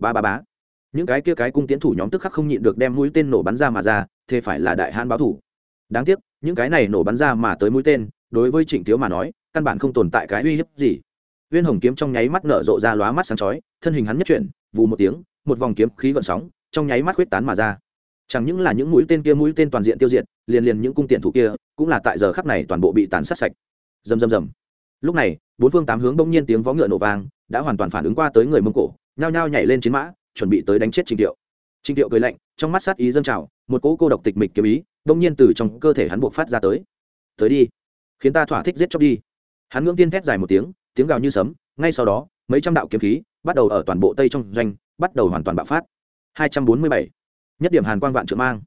Ba ba bá những cái kia cái cung tiến thủ nhóm tức khắc không nhịn được đem mũi tên nổ bắn ra mà ra, thế phải là đại hãn báo thủ. Đáng tiếc, những cái này nổ bắn ra mà tới mũi tên, đối với trịnh tiếu mà nói, căn bản không tồn tại cái uy hiếp gì viên hồng kiếm trong nháy mắt nở rộ ra lóa mắt sáng chói, thân hình hắn nhất chuyển, vù một tiếng, một vòng kiếm khí gợn sóng, trong nháy mắt huyết tán mà ra. Chẳng những là những mũi tên kia, mũi tên toàn diện tiêu diệt, liền liền những cung tiện thủ kia, cũng là tại giờ khắc này toàn bộ bị tàn sát sạch. Rầm rầm rầm. Lúc này, bốn phương tám hướng bỗng nhiên tiếng vó ngựa nổ vang, đã hoàn toàn phản ứng qua tới người mông cổ, nhao nhao nhảy lên chiến mã, chuẩn bị tới đánh chết trình tiệu. Trình tiệu cười lạnh, trong mắt sát ý dâng trào, một cỗ cô độc tịch mịch kiếm ý, bỗng nhiên từ trong cơ thể hắn buộc phát ra tới. Tới đi, khiến ta thỏa thích giết chóc đi. Hắn ngưỡng tiên thét dài một tiếng tiếng gào như sấm, ngay sau đó, mấy trăm đạo kiếm khí bắt đầu ở toàn bộ tây trong doanh bắt đầu hoàn toàn bạo phát. 247 nhất điểm hàn quang vạn trượng mang.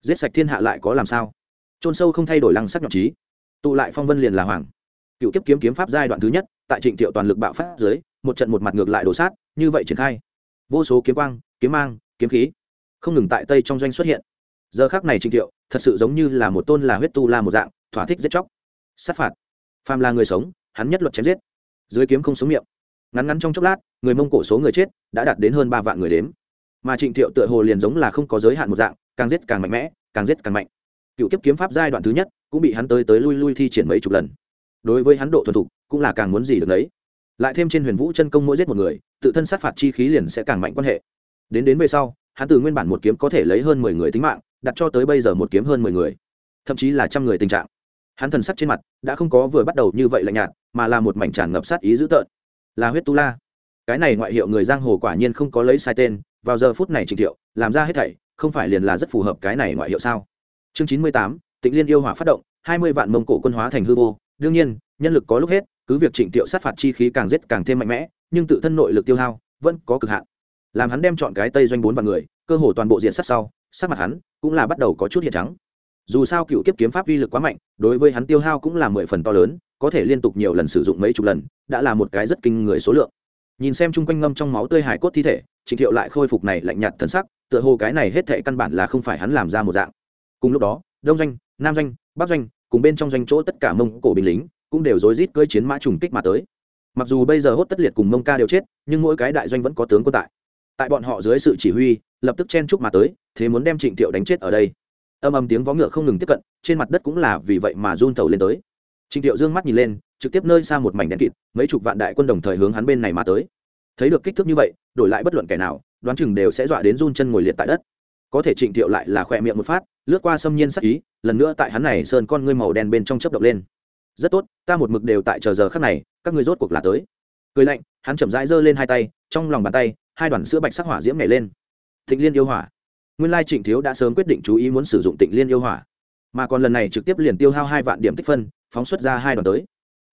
Giết sạch thiên hạ lại có làm sao? Trôn sâu không thay đổi lăng sắc nhọn trí. Tụ lại phong vân liền là hoàng. Cựu kiếp kiếm kiếm pháp giai đoạn thứ nhất, tại trịnh thiệu toàn lực bạo phát dưới, một trận một mặt ngược lại đổ sát, như vậy triển khai. Vô số kiếm quang, kiếm mang, kiếm khí không ngừng tại tây trong doanh xuất hiện. Giờ khác này trịnh thiệu thật sự giống như là một tôn là huyết tu la một dạng, thỏa thích giết chóc. Sát phạt. Phàm là người sống, hắn nhất luật chém giết dưới kiếm không xuống miệng. Ngắn ngắn trong chốc lát, người mông cổ số người chết đã đạt đến hơn ba vạn người đếm. Mà trịnh thiệu tựa hồ liền giống là không có giới hạn một dạng, càng giết càng mạnh mẽ, càng giết càng mạnh. Cựu kiếp kiếm pháp giai đoạn thứ nhất, cũng bị hắn tới tới lui lui thi triển mấy chục lần. Đối với hắn độ thuần thục, cũng là càng muốn gì được đấy lại thêm trên huyền vũ chân công mỗi giết một người, tự thân sát phạt chi khí liền sẽ càng mạnh quan hệ. Đến đến về sau, hắn từ nguyên bản một kiếm có thể lấy hơn mười người tính mạng, đặt cho tới bây giờ một kiếm hơn mười người. Thậm chí là trăm người tình trạng. Hắn thần sắc trên mặt đã không có vừa bắt đầu như vậy lạnh nhạt mà là một mảnh tràn ngập sát ý dữ tợn. Là huyết tu la. Cái này ngoại hiệu người giang hồ quả nhiên không có lấy sai tên, vào giờ phút này trình thiệu, làm ra hết thảy, không phải liền là rất phù hợp cái này ngoại hiệu sao? Chương chín mươi tám, tịnh liên yêu hỏa phát động, hai mươi vạn mông cổ quân hóa thành hư vô. Đương nhiên, nhân lực có lúc hết, cứ việc trịnh thiệu sát phạt chi khí càng giết càng thêm mạnh mẽ, nhưng tự thân nội lực tiêu hao vẫn có cực hạn. Làm hắn đem chọn cái tây doanh bốn vạn người, cơ hồ toàn bộ diện sát sau sát mặt hắn cũng là bắt đầu có chút hiện trắng. Dù sao cựu kiếp kiếm pháp uy lực quá mạnh, đối với hắn tiêu hao cũng là mười phần to lớn có thể liên tục nhiều lần sử dụng mấy chục lần, đã là một cái rất kinh người số lượng. Nhìn xem chung quanh ngâm trong máu tươi hải cốt thi thể, trịnh thiệu lại khôi phục này lạnh nhạt thân sắc, tựa hồ cái này hết thệ căn bản là không phải hắn làm ra một dạng. Cùng lúc đó, đông doanh, nam doanh, bắc doanh, cùng bên trong doanh chỗ tất cả mông cổ binh lính, cũng đều rối rít cưỡi chiến mã trùng kích mà tới. Mặc dù bây giờ hốt tất liệt cùng mông ca đều chết, nhưng mỗi cái đại doanh vẫn có tướng quân tại. Tại bọn họ dưới sự chỉ huy, lập tức chen chúc mà tới, thế muốn đem trịnh thiệu đánh chết ở đây. Âm âm tiếng vó ngựa không ngừng tiếp cận, trên mặt đất cũng là vì vậy mà run tàu lên tới. Trình thiệu dương mắt nhìn lên, trực tiếp nơi xa một mảnh đen kịt, mấy chục vạn đại quân đồng thời hướng hắn bên này mà tới. Thấy được kích thước như vậy, đổi lại bất luận kẻ nào, đoán chừng đều sẽ dọa đến run chân ngồi liệt tại đất. Có thể trịnh thiệu lại là khỏe miệng một phát, lướt qua xâm nhiên sắc ý, lần nữa tại hắn này sơn con ngươi màu đen bên trong chớp động lên. Rất tốt, ta một mực đều tại chờ giờ khắc này, các ngươi rốt cuộc là tới. Cười lạnh, hắn chậm rãi giơ lên hai tay, trong lòng bàn tay, hai đoàn sữa bạch sắc hỏa diễm nhảy lên. Thịnh liên yêu hỏa. Nguyên lai trịnh thiếu đã sớm quyết định chú ý muốn sử dụng tịnh liên yêu hỏa. Mà còn lần này trực tiếp liền tiêu hao hai vạn điểm tích phân phóng xuất ra hai đoàn tới.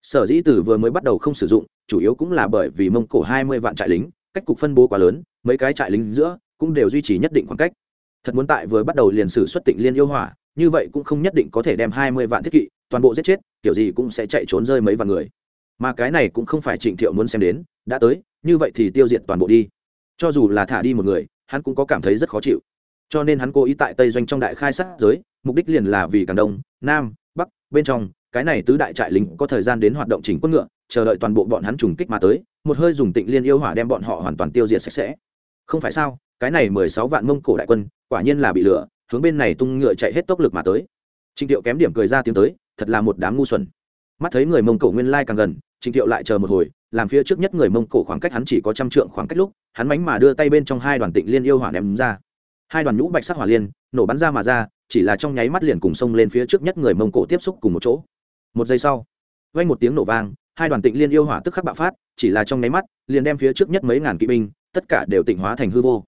Sở dĩ từ vừa mới bắt đầu không sử dụng, chủ yếu cũng là bởi vì mông cổ hai mươi vạn trại lính, cách cục phân bố quá lớn, mấy cái trại lính giữa cũng đều duy trì nhất định khoảng cách. Thật muốn tại vừa bắt đầu liền sử xuất tịnh liên yêu hỏa, như vậy cũng không nhất định có thể đem hai mươi vạn thiết kỵ, toàn bộ giết chết, kiểu gì cũng sẽ chạy trốn rơi mấy vạn người. Mà cái này cũng không phải trịnh thiệu muốn xem đến, đã tới, như vậy thì tiêu diệt toàn bộ đi. Cho dù là thả đi một người, hắn cũng có cảm thấy rất khó chịu. Cho nên hắn cố ý tại tây doanh trong đại khai sát giới, mục đích liền là vì càng đông, nam, bắc, bên trong cái này tứ đại trại lính có thời gian đến hoạt động chỉnh quân ngựa, chờ đợi toàn bộ bọn hắn trùng kích mà tới, một hơi dùng tịnh liên yêu hỏa đem bọn họ hoàn toàn tiêu diệt sạch sẽ. Không phải sao, cái này mười sáu vạn mông cổ đại quân, quả nhiên là bị lửa, hướng bên này tung ngựa chạy hết tốc lực mà tới. Trịnh thiệu kém điểm cười ra tiếng tới, thật là một đám ngu xuẩn. Mắt thấy người mông cổ nguyên lai càng gần, trịnh thiệu lại chờ một hồi, làm phía trước nhất người mông cổ khoảng cách hắn chỉ có trăm trượng khoảng cách lúc, hắn mánh mà đưa tay bên trong hai đoàn tịnh liên yêu hỏa ném ra. Hai đoàn nhũ bạch sắc hỏa liên, nổ bắn ra mà ra, chỉ là trong nháy mắt liền cùng xông lên phía trước nhất người mông cổ tiếp xúc cùng một chỗ một giây sau, vang một tiếng nổ vang, hai đoàn tịnh liên yêu hỏa tức khắc bạo phát, chỉ là trong nháy mắt, liền đem phía trước nhất mấy ngàn kỵ binh, tất cả đều tịnh hóa thành hư vô.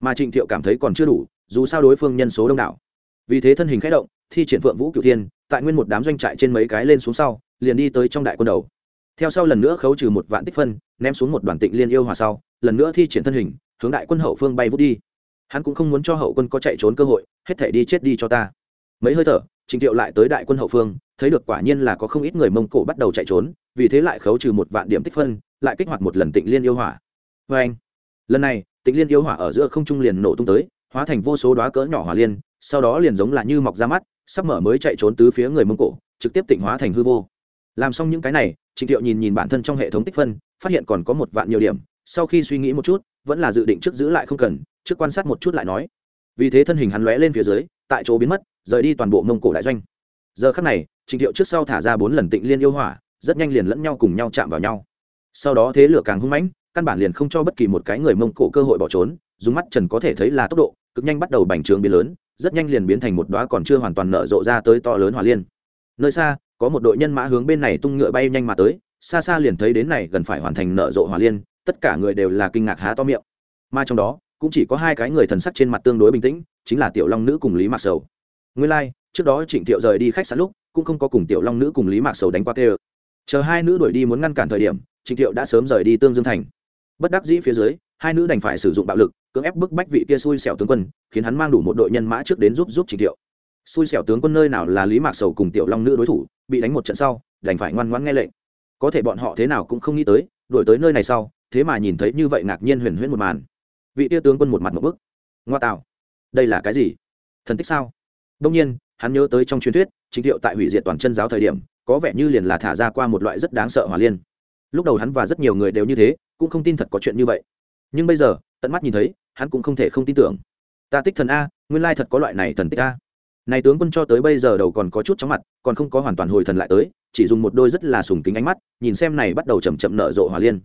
Mà trịnh thiệu cảm thấy còn chưa đủ, dù sao đối phương nhân số đông đảo. Vì thế thân hình khẽ động, thi triển phượng vũ cửu thiên, tại nguyên một đám doanh trại trên mấy cái lên xuống sau, liền đi tới trong đại quân đầu. Theo sau lần nữa khấu trừ một vạn tích phân, ném xuống một đoàn tịnh liên yêu hòa sau, lần nữa thi triển thân hình, hướng đại quân hậu phương bay vút đi. Hắn cũng không muốn cho hậu quân có chạy trốn cơ hội, hết thể đi chết đi cho ta. Mấy hơi thở trình thiệu lại tới đại quân hậu phương, thấy được quả nhiên là có không ít người mông cổ bắt đầu chạy trốn, vì thế lại khấu trừ một vạn điểm tích phân, lại kích hoạt một lần tịnh liên yêu hỏa. Vê anh, lần này, tịnh liên yêu hỏa ở giữa không trung liền nổ tung tới, hóa thành vô số đóa cỡ nhỏ hỏa liên, sau đó liền giống là như mọc ra mắt, sắp mở mới chạy trốn tứ phía người mông cổ, trực tiếp tịnh hóa thành hư vô. Làm xong những cái này, Trình thiệu nhìn nhìn bản thân trong hệ thống tích phân, phát hiện còn có một vạn nhiều điểm, sau khi suy nghĩ một chút, vẫn là dự định trước giữ lại không cần, trước quan sát một chút lại nói. Vì thế thân hình hắn lóe lên phía dưới, tại chỗ biến mất rời đi toàn bộ mông cổ đại doanh. Giờ khắc này trịnh thiệu trước sau thả ra bốn lần tịnh liên yêu hỏa, rất nhanh liền lẫn nhau cùng nhau chạm vào nhau. Sau đó thế lửa càng hung mãnh, căn bản liền không cho bất kỳ một cái người mông cổ cơ hội bỏ trốn, dùng mắt trần có thể thấy là tốc độ, cực nhanh bắt đầu bành trướng biến lớn, rất nhanh liền biến thành một đóa còn chưa hoàn toàn nở rộ ra tới to lớn hỏa liên. Nơi xa, có một đội nhân mã hướng bên này tung ngựa bay nhanh mà tới, xa xa liền thấy đến này gần phải hoàn thành nở rộ hỏa liên, tất cả người đều là kinh ngạc há to miệng. Mà trong đó, cũng chỉ có hai cái người thần sắc trên mặt tương đối bình tĩnh, chính là tiểu long nữ cùng lý mạc sầu nguyên lai、like, trước đó trịnh thiệu rời đi khách sạn lúc cũng không có cùng tiểu long nữ cùng lý mạc sầu đánh qua kê ơ chờ hai nữ đuổi đi muốn ngăn cản thời điểm trịnh thiệu đã sớm rời đi tương dương thành. Bất đắc dĩ phía dưới hai nữ đành phải sử dụng bạo lực cưỡng ép bức bách vị kia xui xẻo tướng quân khiến hắn mang đủ một đội nhân mã trước đến giúp giúp trịnh thiệu. Xui xẻo tướng quân nơi nào là lý mạc sầu cùng tiểu long nữ đối thủ bị đánh một trận sau đành phải ngoan ngoãn nghe lệnh. Có thể bọn họ thế nào cũng không nghĩ tới đuổi tới nơi này sau thế mà nhìn thấy như vậy ngạc nhiên huyền huyễn một màn. Vị tia tướng quân một mặt một bức. Ngoa tạo. Đây là cái gì? Thần tích sao? Đông nhiên, hắn nhớ tới trong truyền thuyết, chính thiệu tại hủy diệt toàn chân giáo thời điểm, có vẻ như liền là thả ra qua một loại rất đáng sợ hỏa liên. Lúc đầu hắn và rất nhiều người đều như thế, cũng không tin thật có chuyện như vậy. Nhưng bây giờ, tận mắt nhìn thấy, hắn cũng không thể không tin tưởng. Ta tích thần a, nguyên lai thật có loại này thần tích a. Này tướng quân cho tới bây giờ đầu còn có chút chóng mặt, còn không có hoàn toàn hồi thần lại tới, chỉ dùng một đôi rất là sùng kính ánh mắt, nhìn xem này bắt đầu chầm chậm nở rộ hỏa liên.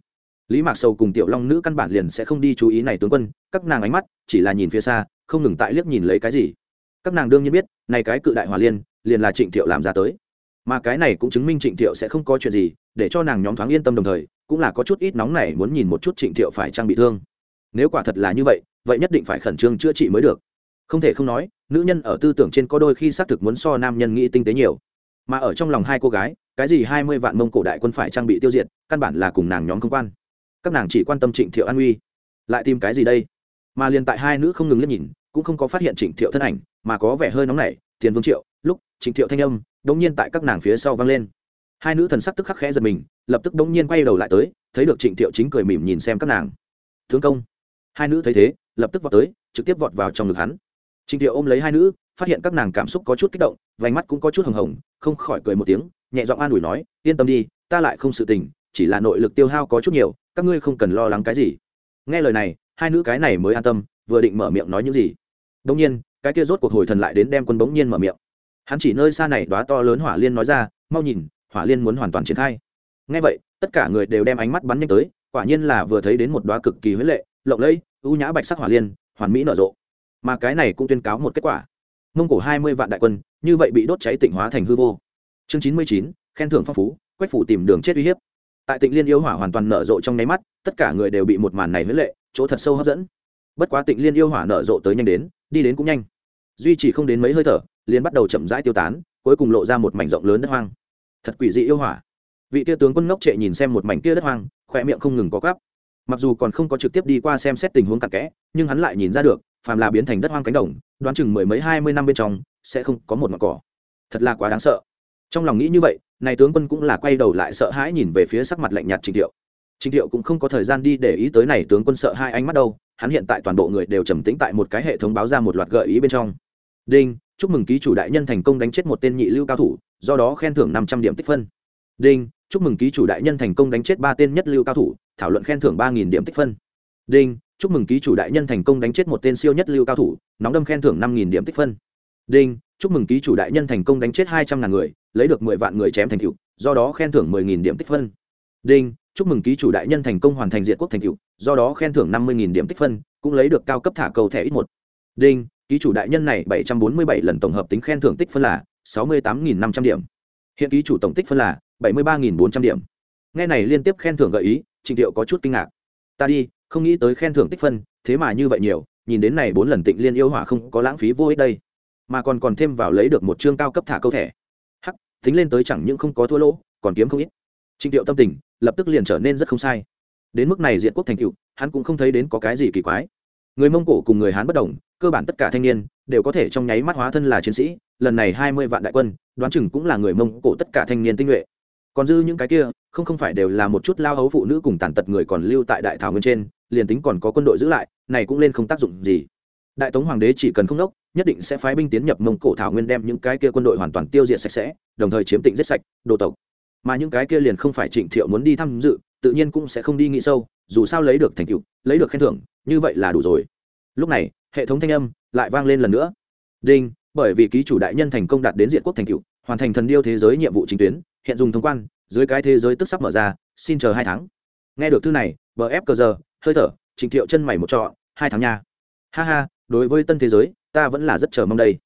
Lý mạc sầu cùng tiểu long nữ căn bản liền sẽ không đi chú ý này tướng quân, các nàng ánh mắt chỉ là nhìn phía xa, không ngừng tại liếc nhìn lấy cái gì các nàng đương nhiên biết, này cái cự đại hòa liên, liền là trịnh thiệu làm ra tới. Mà cái này cũng chứng minh trịnh thiệu sẽ không có chuyện gì, để cho nàng nhóm thoáng yên tâm đồng thời, cũng là có chút ít nóng này muốn nhìn một chút trịnh thiệu phải trang bị thương. Nếu quả thật là như vậy vậy nhất định phải khẩn trương chữa trị mới được. Không thể không nói, nữ nhân ở tư tưởng trên có đôi khi xác thực muốn so nam nhân nghĩ tinh tế nhiều. Mà ở trong lòng hai cô gái, cái gì hai mươi vạn mông cổ đại quân phải trang bị tiêu diệt, căn bản là cùng nàng nhóm không quan. Các nàng chỉ quan tâm trịnh thiệu an uy lại tìm cái gì đây? Mà liền tại hai nữ không ngừng liếc nhìn cũng không có phát hiện trịnh thiệu thân ảnh, mà có vẻ hơi nóng nảy, tiền vương triệu. Lúc trịnh thiệu thanh âm đống nhiên tại các nàng phía sau vang lên. Hai nữ thần sắc tức khắc khẽ giật mình, lập tức đống nhiên quay đầu lại tới, thấy được trịnh thiệu chính cười mỉm nhìn xem các nàng. Thương công. Hai nữ thấy thế, lập tức vọt tới, trực tiếp vọt vào trong ngực hắn. Trịnh thiệu ôm lấy hai nữ, phát hiện các nàng cảm xúc có chút kích động, vành mắt cũng có chút hồng hồng, không khỏi cười một tiếng, nhẹ giọng an ủi nói, yên tâm đi, ta lại không sự tình, chỉ là nội lực tiêu hao có chút nhiều, các ngươi không cần lo lắng cái gì. Nghe lời này, hai nữ cái này mới an tâm, vừa định mở miệng nói những gì đông nhiên, cái kia rốt cuộc hồi thần lại đến đem quân bỗng nhiên mở miệng. Hắn chỉ nơi xa này đoá to lớn hỏa liên nói ra, mau nhìn, hỏa liên muốn hoàn toàn triển khai. Ngay vậy, tất cả người đều đem ánh mắt bắn nhanh tới, quả nhiên là vừa thấy đến một đoá cực kỳ huế lệ, lộng lẫy, ưu nhã bạch sắc hỏa liên, hoàn mỹ nở rộ. Mà cái này cũng tuyên cáo một kết quả. Mông cổ hai mươi vạn đại quân, như vậy bị đốt cháy tịnh hóa thành hư vô. Chương chín mươi chín, khen thưởng phong phú quách phủ tìm đường chết uy hiếp. Tại tịnh liên yêu hỏa hoàn toàn nở rộ trong nháy mắt, tất cả người đều bị một màn này huế lệ, chỗ thật sâu hấp dẫn. Bất quá tịnh liên yêu hỏa nở rộ tới nhanh đến đi đến cũng nhanh. Duy trì không đến mấy hơi thở, liền bắt đầu chậm rãi tiêu tán, cuối cùng lộ ra một mảnh rộng lớn đất hoang. Thật quỷ dị yêu hỏa. Vị kia tướng quân ngốc trệ nhìn xem một mảnh kia đất hoang khỏe miệng không ngừng có gắp mặc dù còn không có trực tiếp đi qua xem xét tình huống cặn kẽ, nhưng hắn lại nhìn ra được, phàm là biến thành đất hoang cánh đồng, đoán chừng mười mấy hai mươi năm bên trong, sẽ không có một mặt cỏ. Thật là quá đáng sợ. Trong lòng nghĩ như vậy, này tướng quân cũng là quay đầu lại sợ hãi nhìn về phía sắc mặt lạnh nhạt trình thiệu trình thiệu cũng không có thời gian đi để ý tới này tướng quân sợ hai ánh mắt đâu hắn hiện tại toàn bộ người đều trầm tĩnh tại một cái hệ thống báo ra một loạt gợi ý bên trong. Đinh chúc mừng ký chủ đại nhân thành công đánh chết một tên nhị lưu cao thủ do đó khen thưởng năm trăm điểm tích phân. Đinh chúc mừng ký chủ đại nhân thành công đánh chết ba tên nhất lưu cao thủ thảo luận khen thưởng ba nghìn điểm tích phân. Đinh chúc mừng ký chủ đại nhân thành công đánh chết một tên siêu nhất lưu cao thủ nóng đâm khen thưởng năm nghìn điểm tích phân. Đinh chúc mừng ký chủ đại nhân thành công đánh chết hai trăm ngàn người lấy được mười vạn người chém thành tựu, do đó khen thưởng mười nghìn điểm tích phân. Đinh chúc mừng ký chủ đại nhân thành công hoàn thành diện quốc thành cựu do đó khen thưởng năm mươi nghìn điểm tích phân, cũng lấy được cao cấp thả cầu thẻ ít một. Đinh, ký chủ đại nhân này bảy trăm bốn mươi bảy lần tổng hợp tính khen thưởng tích phân là sáu mươi tám nghìn năm trăm điểm. Hiện ký chủ tổng tích phân là bảy mươi ba nghìn bốn trăm điểm. Nghe này liên tiếp khen thưởng gợi ý, trịnh thiệu có chút kinh ngạc. Ta đi, không nghĩ tới khen thưởng tích phân, thế mà như vậy nhiều, nhìn đến này bốn lần tịnh liên yêu hỏa không có lãng phí vô ích đây. Mà còn còn thêm vào lấy được một chương cao cấp thả câu thẻ. Hắc, tính lên tới chẳng những không có thua lỗ, còn kiếm không ít trịnh thiệu tâm tình lập tức liền trở nên rất không sai. Đến mức này diện quốc thành cựu hắn cũng không thấy đến có cái gì kỳ quái. Người mông cổ cùng người hán bất đồng, cơ bản tất cả thanh niên đều có thể trong nháy mắt hóa thân là chiến sĩ, lần này hai mươi vạn đại quân, đoán chừng cũng là người mông cổ tất cả thanh niên tinh nhuệ. Còn dư những cái kia, không không phải đều là một chút lao hấu phụ nữ cùng tàn tật người còn lưu tại đại thảo nguyên trên, liền tính còn có quân đội giữ lại, này cũng lên không tác dụng gì. Đại tống hoàng đế chỉ cần không đốc, nhất định sẽ phái binh tiến nhập mông cổ thảo nguyên đem những cái kia quân đội hoàn toàn tiêu diệt sạch sẽ, đồng thời chiếm tịnh giết sạch, đồ tộc mà những cái kia liền không phải trịnh thiệu muốn đi tham dự, tự nhiên cũng sẽ không đi nghĩ sâu, dù sao lấy được thành tựu, lấy được khen thưởng, như vậy là đủ rồi. Lúc này, hệ thống thanh âm lại vang lên lần nữa. Đinh, bởi vì ký chủ đại nhân thành công đạt đến diện quốc thành tựu, hoàn thành thần điêu thế giới nhiệm vụ chính tuyến, hiện dùng thông quan, dưới cái thế giới tức sắp mở ra, xin chờ hai tháng. Nghe được thư này, bờ ép cờ giờ, hơi thở, trịnh thiệu chân mày một trọ hai tháng nha. Ha ha, đối với tân thế giới, ta vẫn là rất chờ mong đây.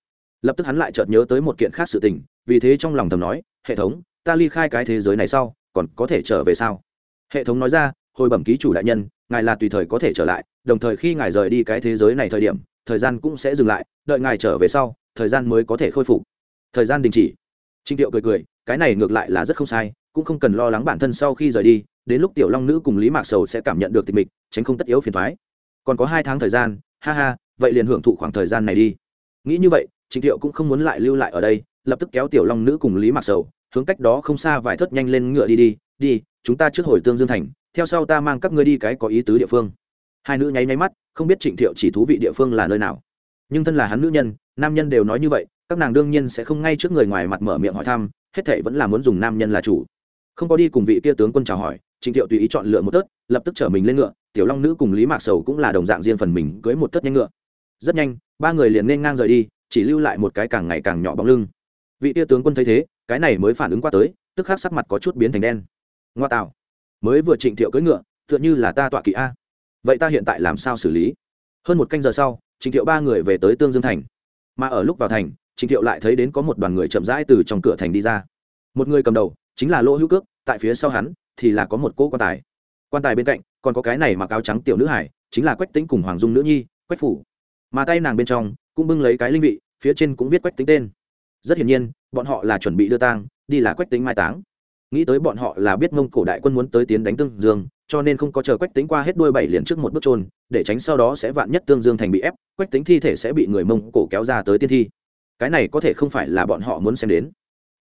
Lập tức hắn lại chợt nhớ tới một kiện khác sự tình, vì thế trong lòng thầm nói, hệ thống ta ly khai cái thế giới này sau, còn có thể trở về sao? Hệ thống nói ra, hồi bẩm ký chủ đại nhân, ngài là tùy thời có thể trở lại, đồng thời khi ngài rời đi cái thế giới này thời điểm, thời gian cũng sẽ dừng lại, đợi ngài trở về sau, thời gian mới có thể khôi phục. Thời gian đình chỉ. Trinh tiệu cười cười, cái này ngược lại là rất không sai, cũng không cần lo lắng bản thân sau khi rời đi, đến lúc tiểu long nữ cùng lý mạc sầu sẽ cảm nhận được tịch mịch, tránh không tất yếu phiền thoái còn có hai tháng thời gian, ha ha, vậy liền hưởng thụ khoảng thời gian này đi. Nghĩ như vậy, trịnh thiệu cũng không muốn lại lưu lại ở đây, lập tức kéo tiểu long nữ cùng lý mạc sầu hướng cách đó không xa vài thất nhanh lên ngựa đi đi đi, chúng ta trước hồi tương dương thành, theo sau ta mang các ngươi đi cái có ý tứ địa phương. Hai nữ nháy nháy mắt, không biết trịnh thiệu chỉ thú vị địa phương là nơi nào. Nhưng thân là hắn nữ nhân, nam nhân đều nói như vậy, các nàng đương nhiên sẽ không ngay trước người ngoài mặt mở miệng hỏi thăm, hết thể vẫn là muốn dùng nam nhân là chủ. Không có đi cùng vị kia tướng quân chào hỏi, trịnh thiệu tùy ý chọn lựa một tớt lập tức chở mình lên ngựa, tiểu long nữ cùng lý mạc sầu cũng là đồng dạng riêng phần mình cưới một tớt nhanh ngựa. Rất nhanh, ba người liền nên ngang rời đi, chỉ lưu lại một cái càng ngày càng nhỏ bóng lưng. Vị tia tướng quân thấy thế cái này mới phản ứng qua tới, tức khắc sắc mặt có chút biến thành đen. Ngoa tạo. Mới vừa trịnh thiệu cưỡi ngựa, tựa như là ta tọa kỵ a. Vậy ta hiện tại làm sao xử lý? Hơn một canh giờ sau, trịnh thiệu ba người về tới tương dương thành. Mà ở lúc vào thành, trịnh thiệu lại thấy đến có một đoàn người chậm rãi từ trong cửa thành đi ra. Một người cầm đầu, chính là lỗ hữu cước, tại phía sau hắn thì là có một cỗ quan tài. Quan tài bên cạnh còn có cái này mặc áo trắng tiểu nữ hải, chính là quách tính cùng hoàng dung nữ nhi, quách phủ. Mà tay nàng bên trong cũng bưng lấy cái linh vị, phía trên cũng viết quách tính tên rất hiển nhiên, bọn họ là chuẩn bị đưa tang, đi là quách tính mai táng. Nghĩ tới bọn họ là biết mông cổ đại quân muốn tới tiến đánh tương dương, cho nên không có chờ quách tính qua hết đuôi bảy liền trước một bước trôn để tránh sau đó sẽ vạn nhất tương dương thành bị ép, quách tính thi thể sẽ bị người mông cổ kéo ra tới tiên thi. Cái này có thể không phải là bọn họ muốn xem đến.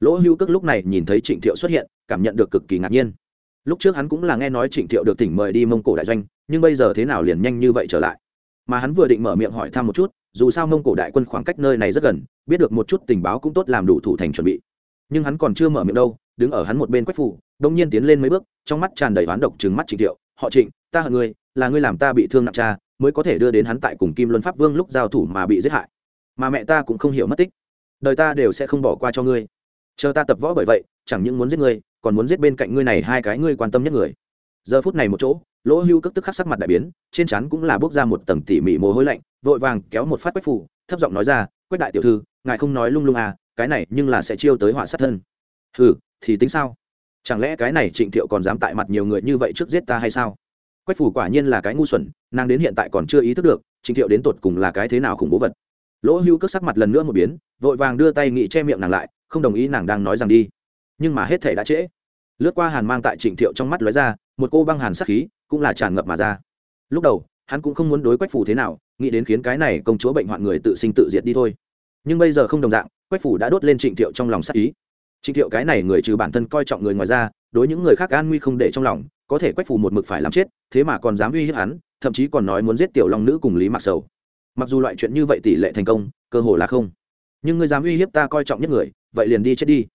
Lỗ hữu cước lúc này nhìn thấy trịnh thiệu xuất hiện, cảm nhận được cực kỳ ngạc nhiên. Lúc trước hắn cũng là nghe nói trịnh thiệu được tỉnh mời đi mông cổ đại doanh, nhưng bây giờ thế nào liền nhanh như vậy trở lại? Mà hắn vừa định mở miệng hỏi thăm một chút dù sao mông cổ đại quân khoảng cách nơi này rất gần, biết được một chút tình báo cũng tốt làm đủ thủ thành chuẩn bị. Nhưng hắn còn chưa mở miệng đâu, đứng ở hắn một bên quách phủ, đông nhiên tiến lên mấy bước, trong mắt tràn đầy oán độc trừng mắt trịnh thiệu, họ trịnh, ta hận ngươi, là ngươi làm ta bị thương nặng cha, mới có thể đưa đến hắn tại cùng kim luân pháp vương lúc giao thủ mà bị giết hại. Mà mẹ ta cũng không hiểu mất tích. Đời ta đều sẽ không bỏ qua cho ngươi. Chờ ta tập võ bởi vậy, chẳng những muốn giết ngươi, còn muốn giết bên cạnh ngươi này hai cái ngươi quan tâm nhất người giờ phút này một chỗ, lỗ hưu cất tức khắc sắc mặt đại biến, trên chắn cũng là bước ra một tầng tỉ mỉ mồ hôi lạnh, vội vàng kéo một phát quách phủ, thấp giọng nói ra, quách đại tiểu thư, ngài không nói lung lung à cái này nhưng là sẽ chiêu tới họa sát thân. Ừ thì tính sao? Chẳng lẽ cái này trịnh thiệu còn dám tại mặt nhiều người như vậy trước giết ta hay sao? Quách phủ quả nhiên là cái ngu xuẩn, nàng đến hiện tại còn chưa ý thức được, trịnh thiệu đến tột cùng là cái thế nào khủng bố vật. Lỗ hưu cất sắc mặt lần nữa một biến, vội vàng đưa tay nghị che miệng nàng lại, không đồng ý nàng đang nói rằng đi. Nhưng mà hết thể đã trễ lướt qua hàn mang tại trịnh thiệu trong mắt lóe ra, một cô băng hàn sắc khí cũng là tràn ngập mà ra. Lúc đầu, hắn cũng không muốn đối quách phủ thế nào, nghĩ đến khiến cái này công chúa bệnh hoạn người tự sinh tự diệt đi thôi. Nhưng bây giờ không đồng dạng, quách phủ đã đốt lên trịnh thiệu trong lòng sắc ý. Trịnh thiệu cái này người trừ bản thân coi trọng người ngoài ra, đối những người khác an nguy không để trong lòng, có thể quách phủ một mực phải làm chết, thế mà còn dám uy hiếp hắn, thậm chí còn nói muốn giết tiểu long nữ cùng lý mạc sầu. Mặc dù loại chuyện như vậy tỷ lệ thành công, cơ hồ là không. Nhưng ngươi dám uy hiếp ta coi trọng nhất người, vậy liền đi chết đi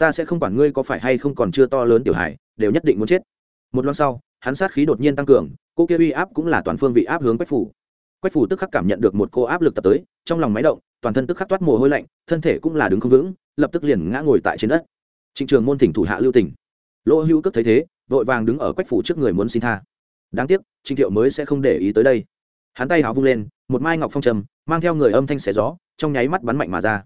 ta sẽ không quản ngươi có phải hay không còn chưa to lớn tiểu hải đều nhất định muốn chết. Một loan sau, hắn sát khí đột nhiên tăng cường, cô kia uy áp cũng là toàn phương vị áp hướng quách phủ. Quách phủ tức khắc cảm nhận được một cô áp lực tập tới, trong lòng máy động, toàn thân tức khắc toát mồ hôi lạnh, thân thể cũng là đứng không vững, lập tức liền ngã ngồi tại trên đất. Trịnh trường môn thỉnh thủ hạ lưu tỉnh lỗ hữu cất thấy thế, vội vàng đứng ở quách phủ trước người muốn xin tha. Đáng tiếc, trịnh thiệu mới sẽ không để ý tới đây. Hắn tay háo vung lên, một mai ngọc phong trầm, mang theo người âm thanh xẻ gió, trong nháy mắt bắn mạnh mà ra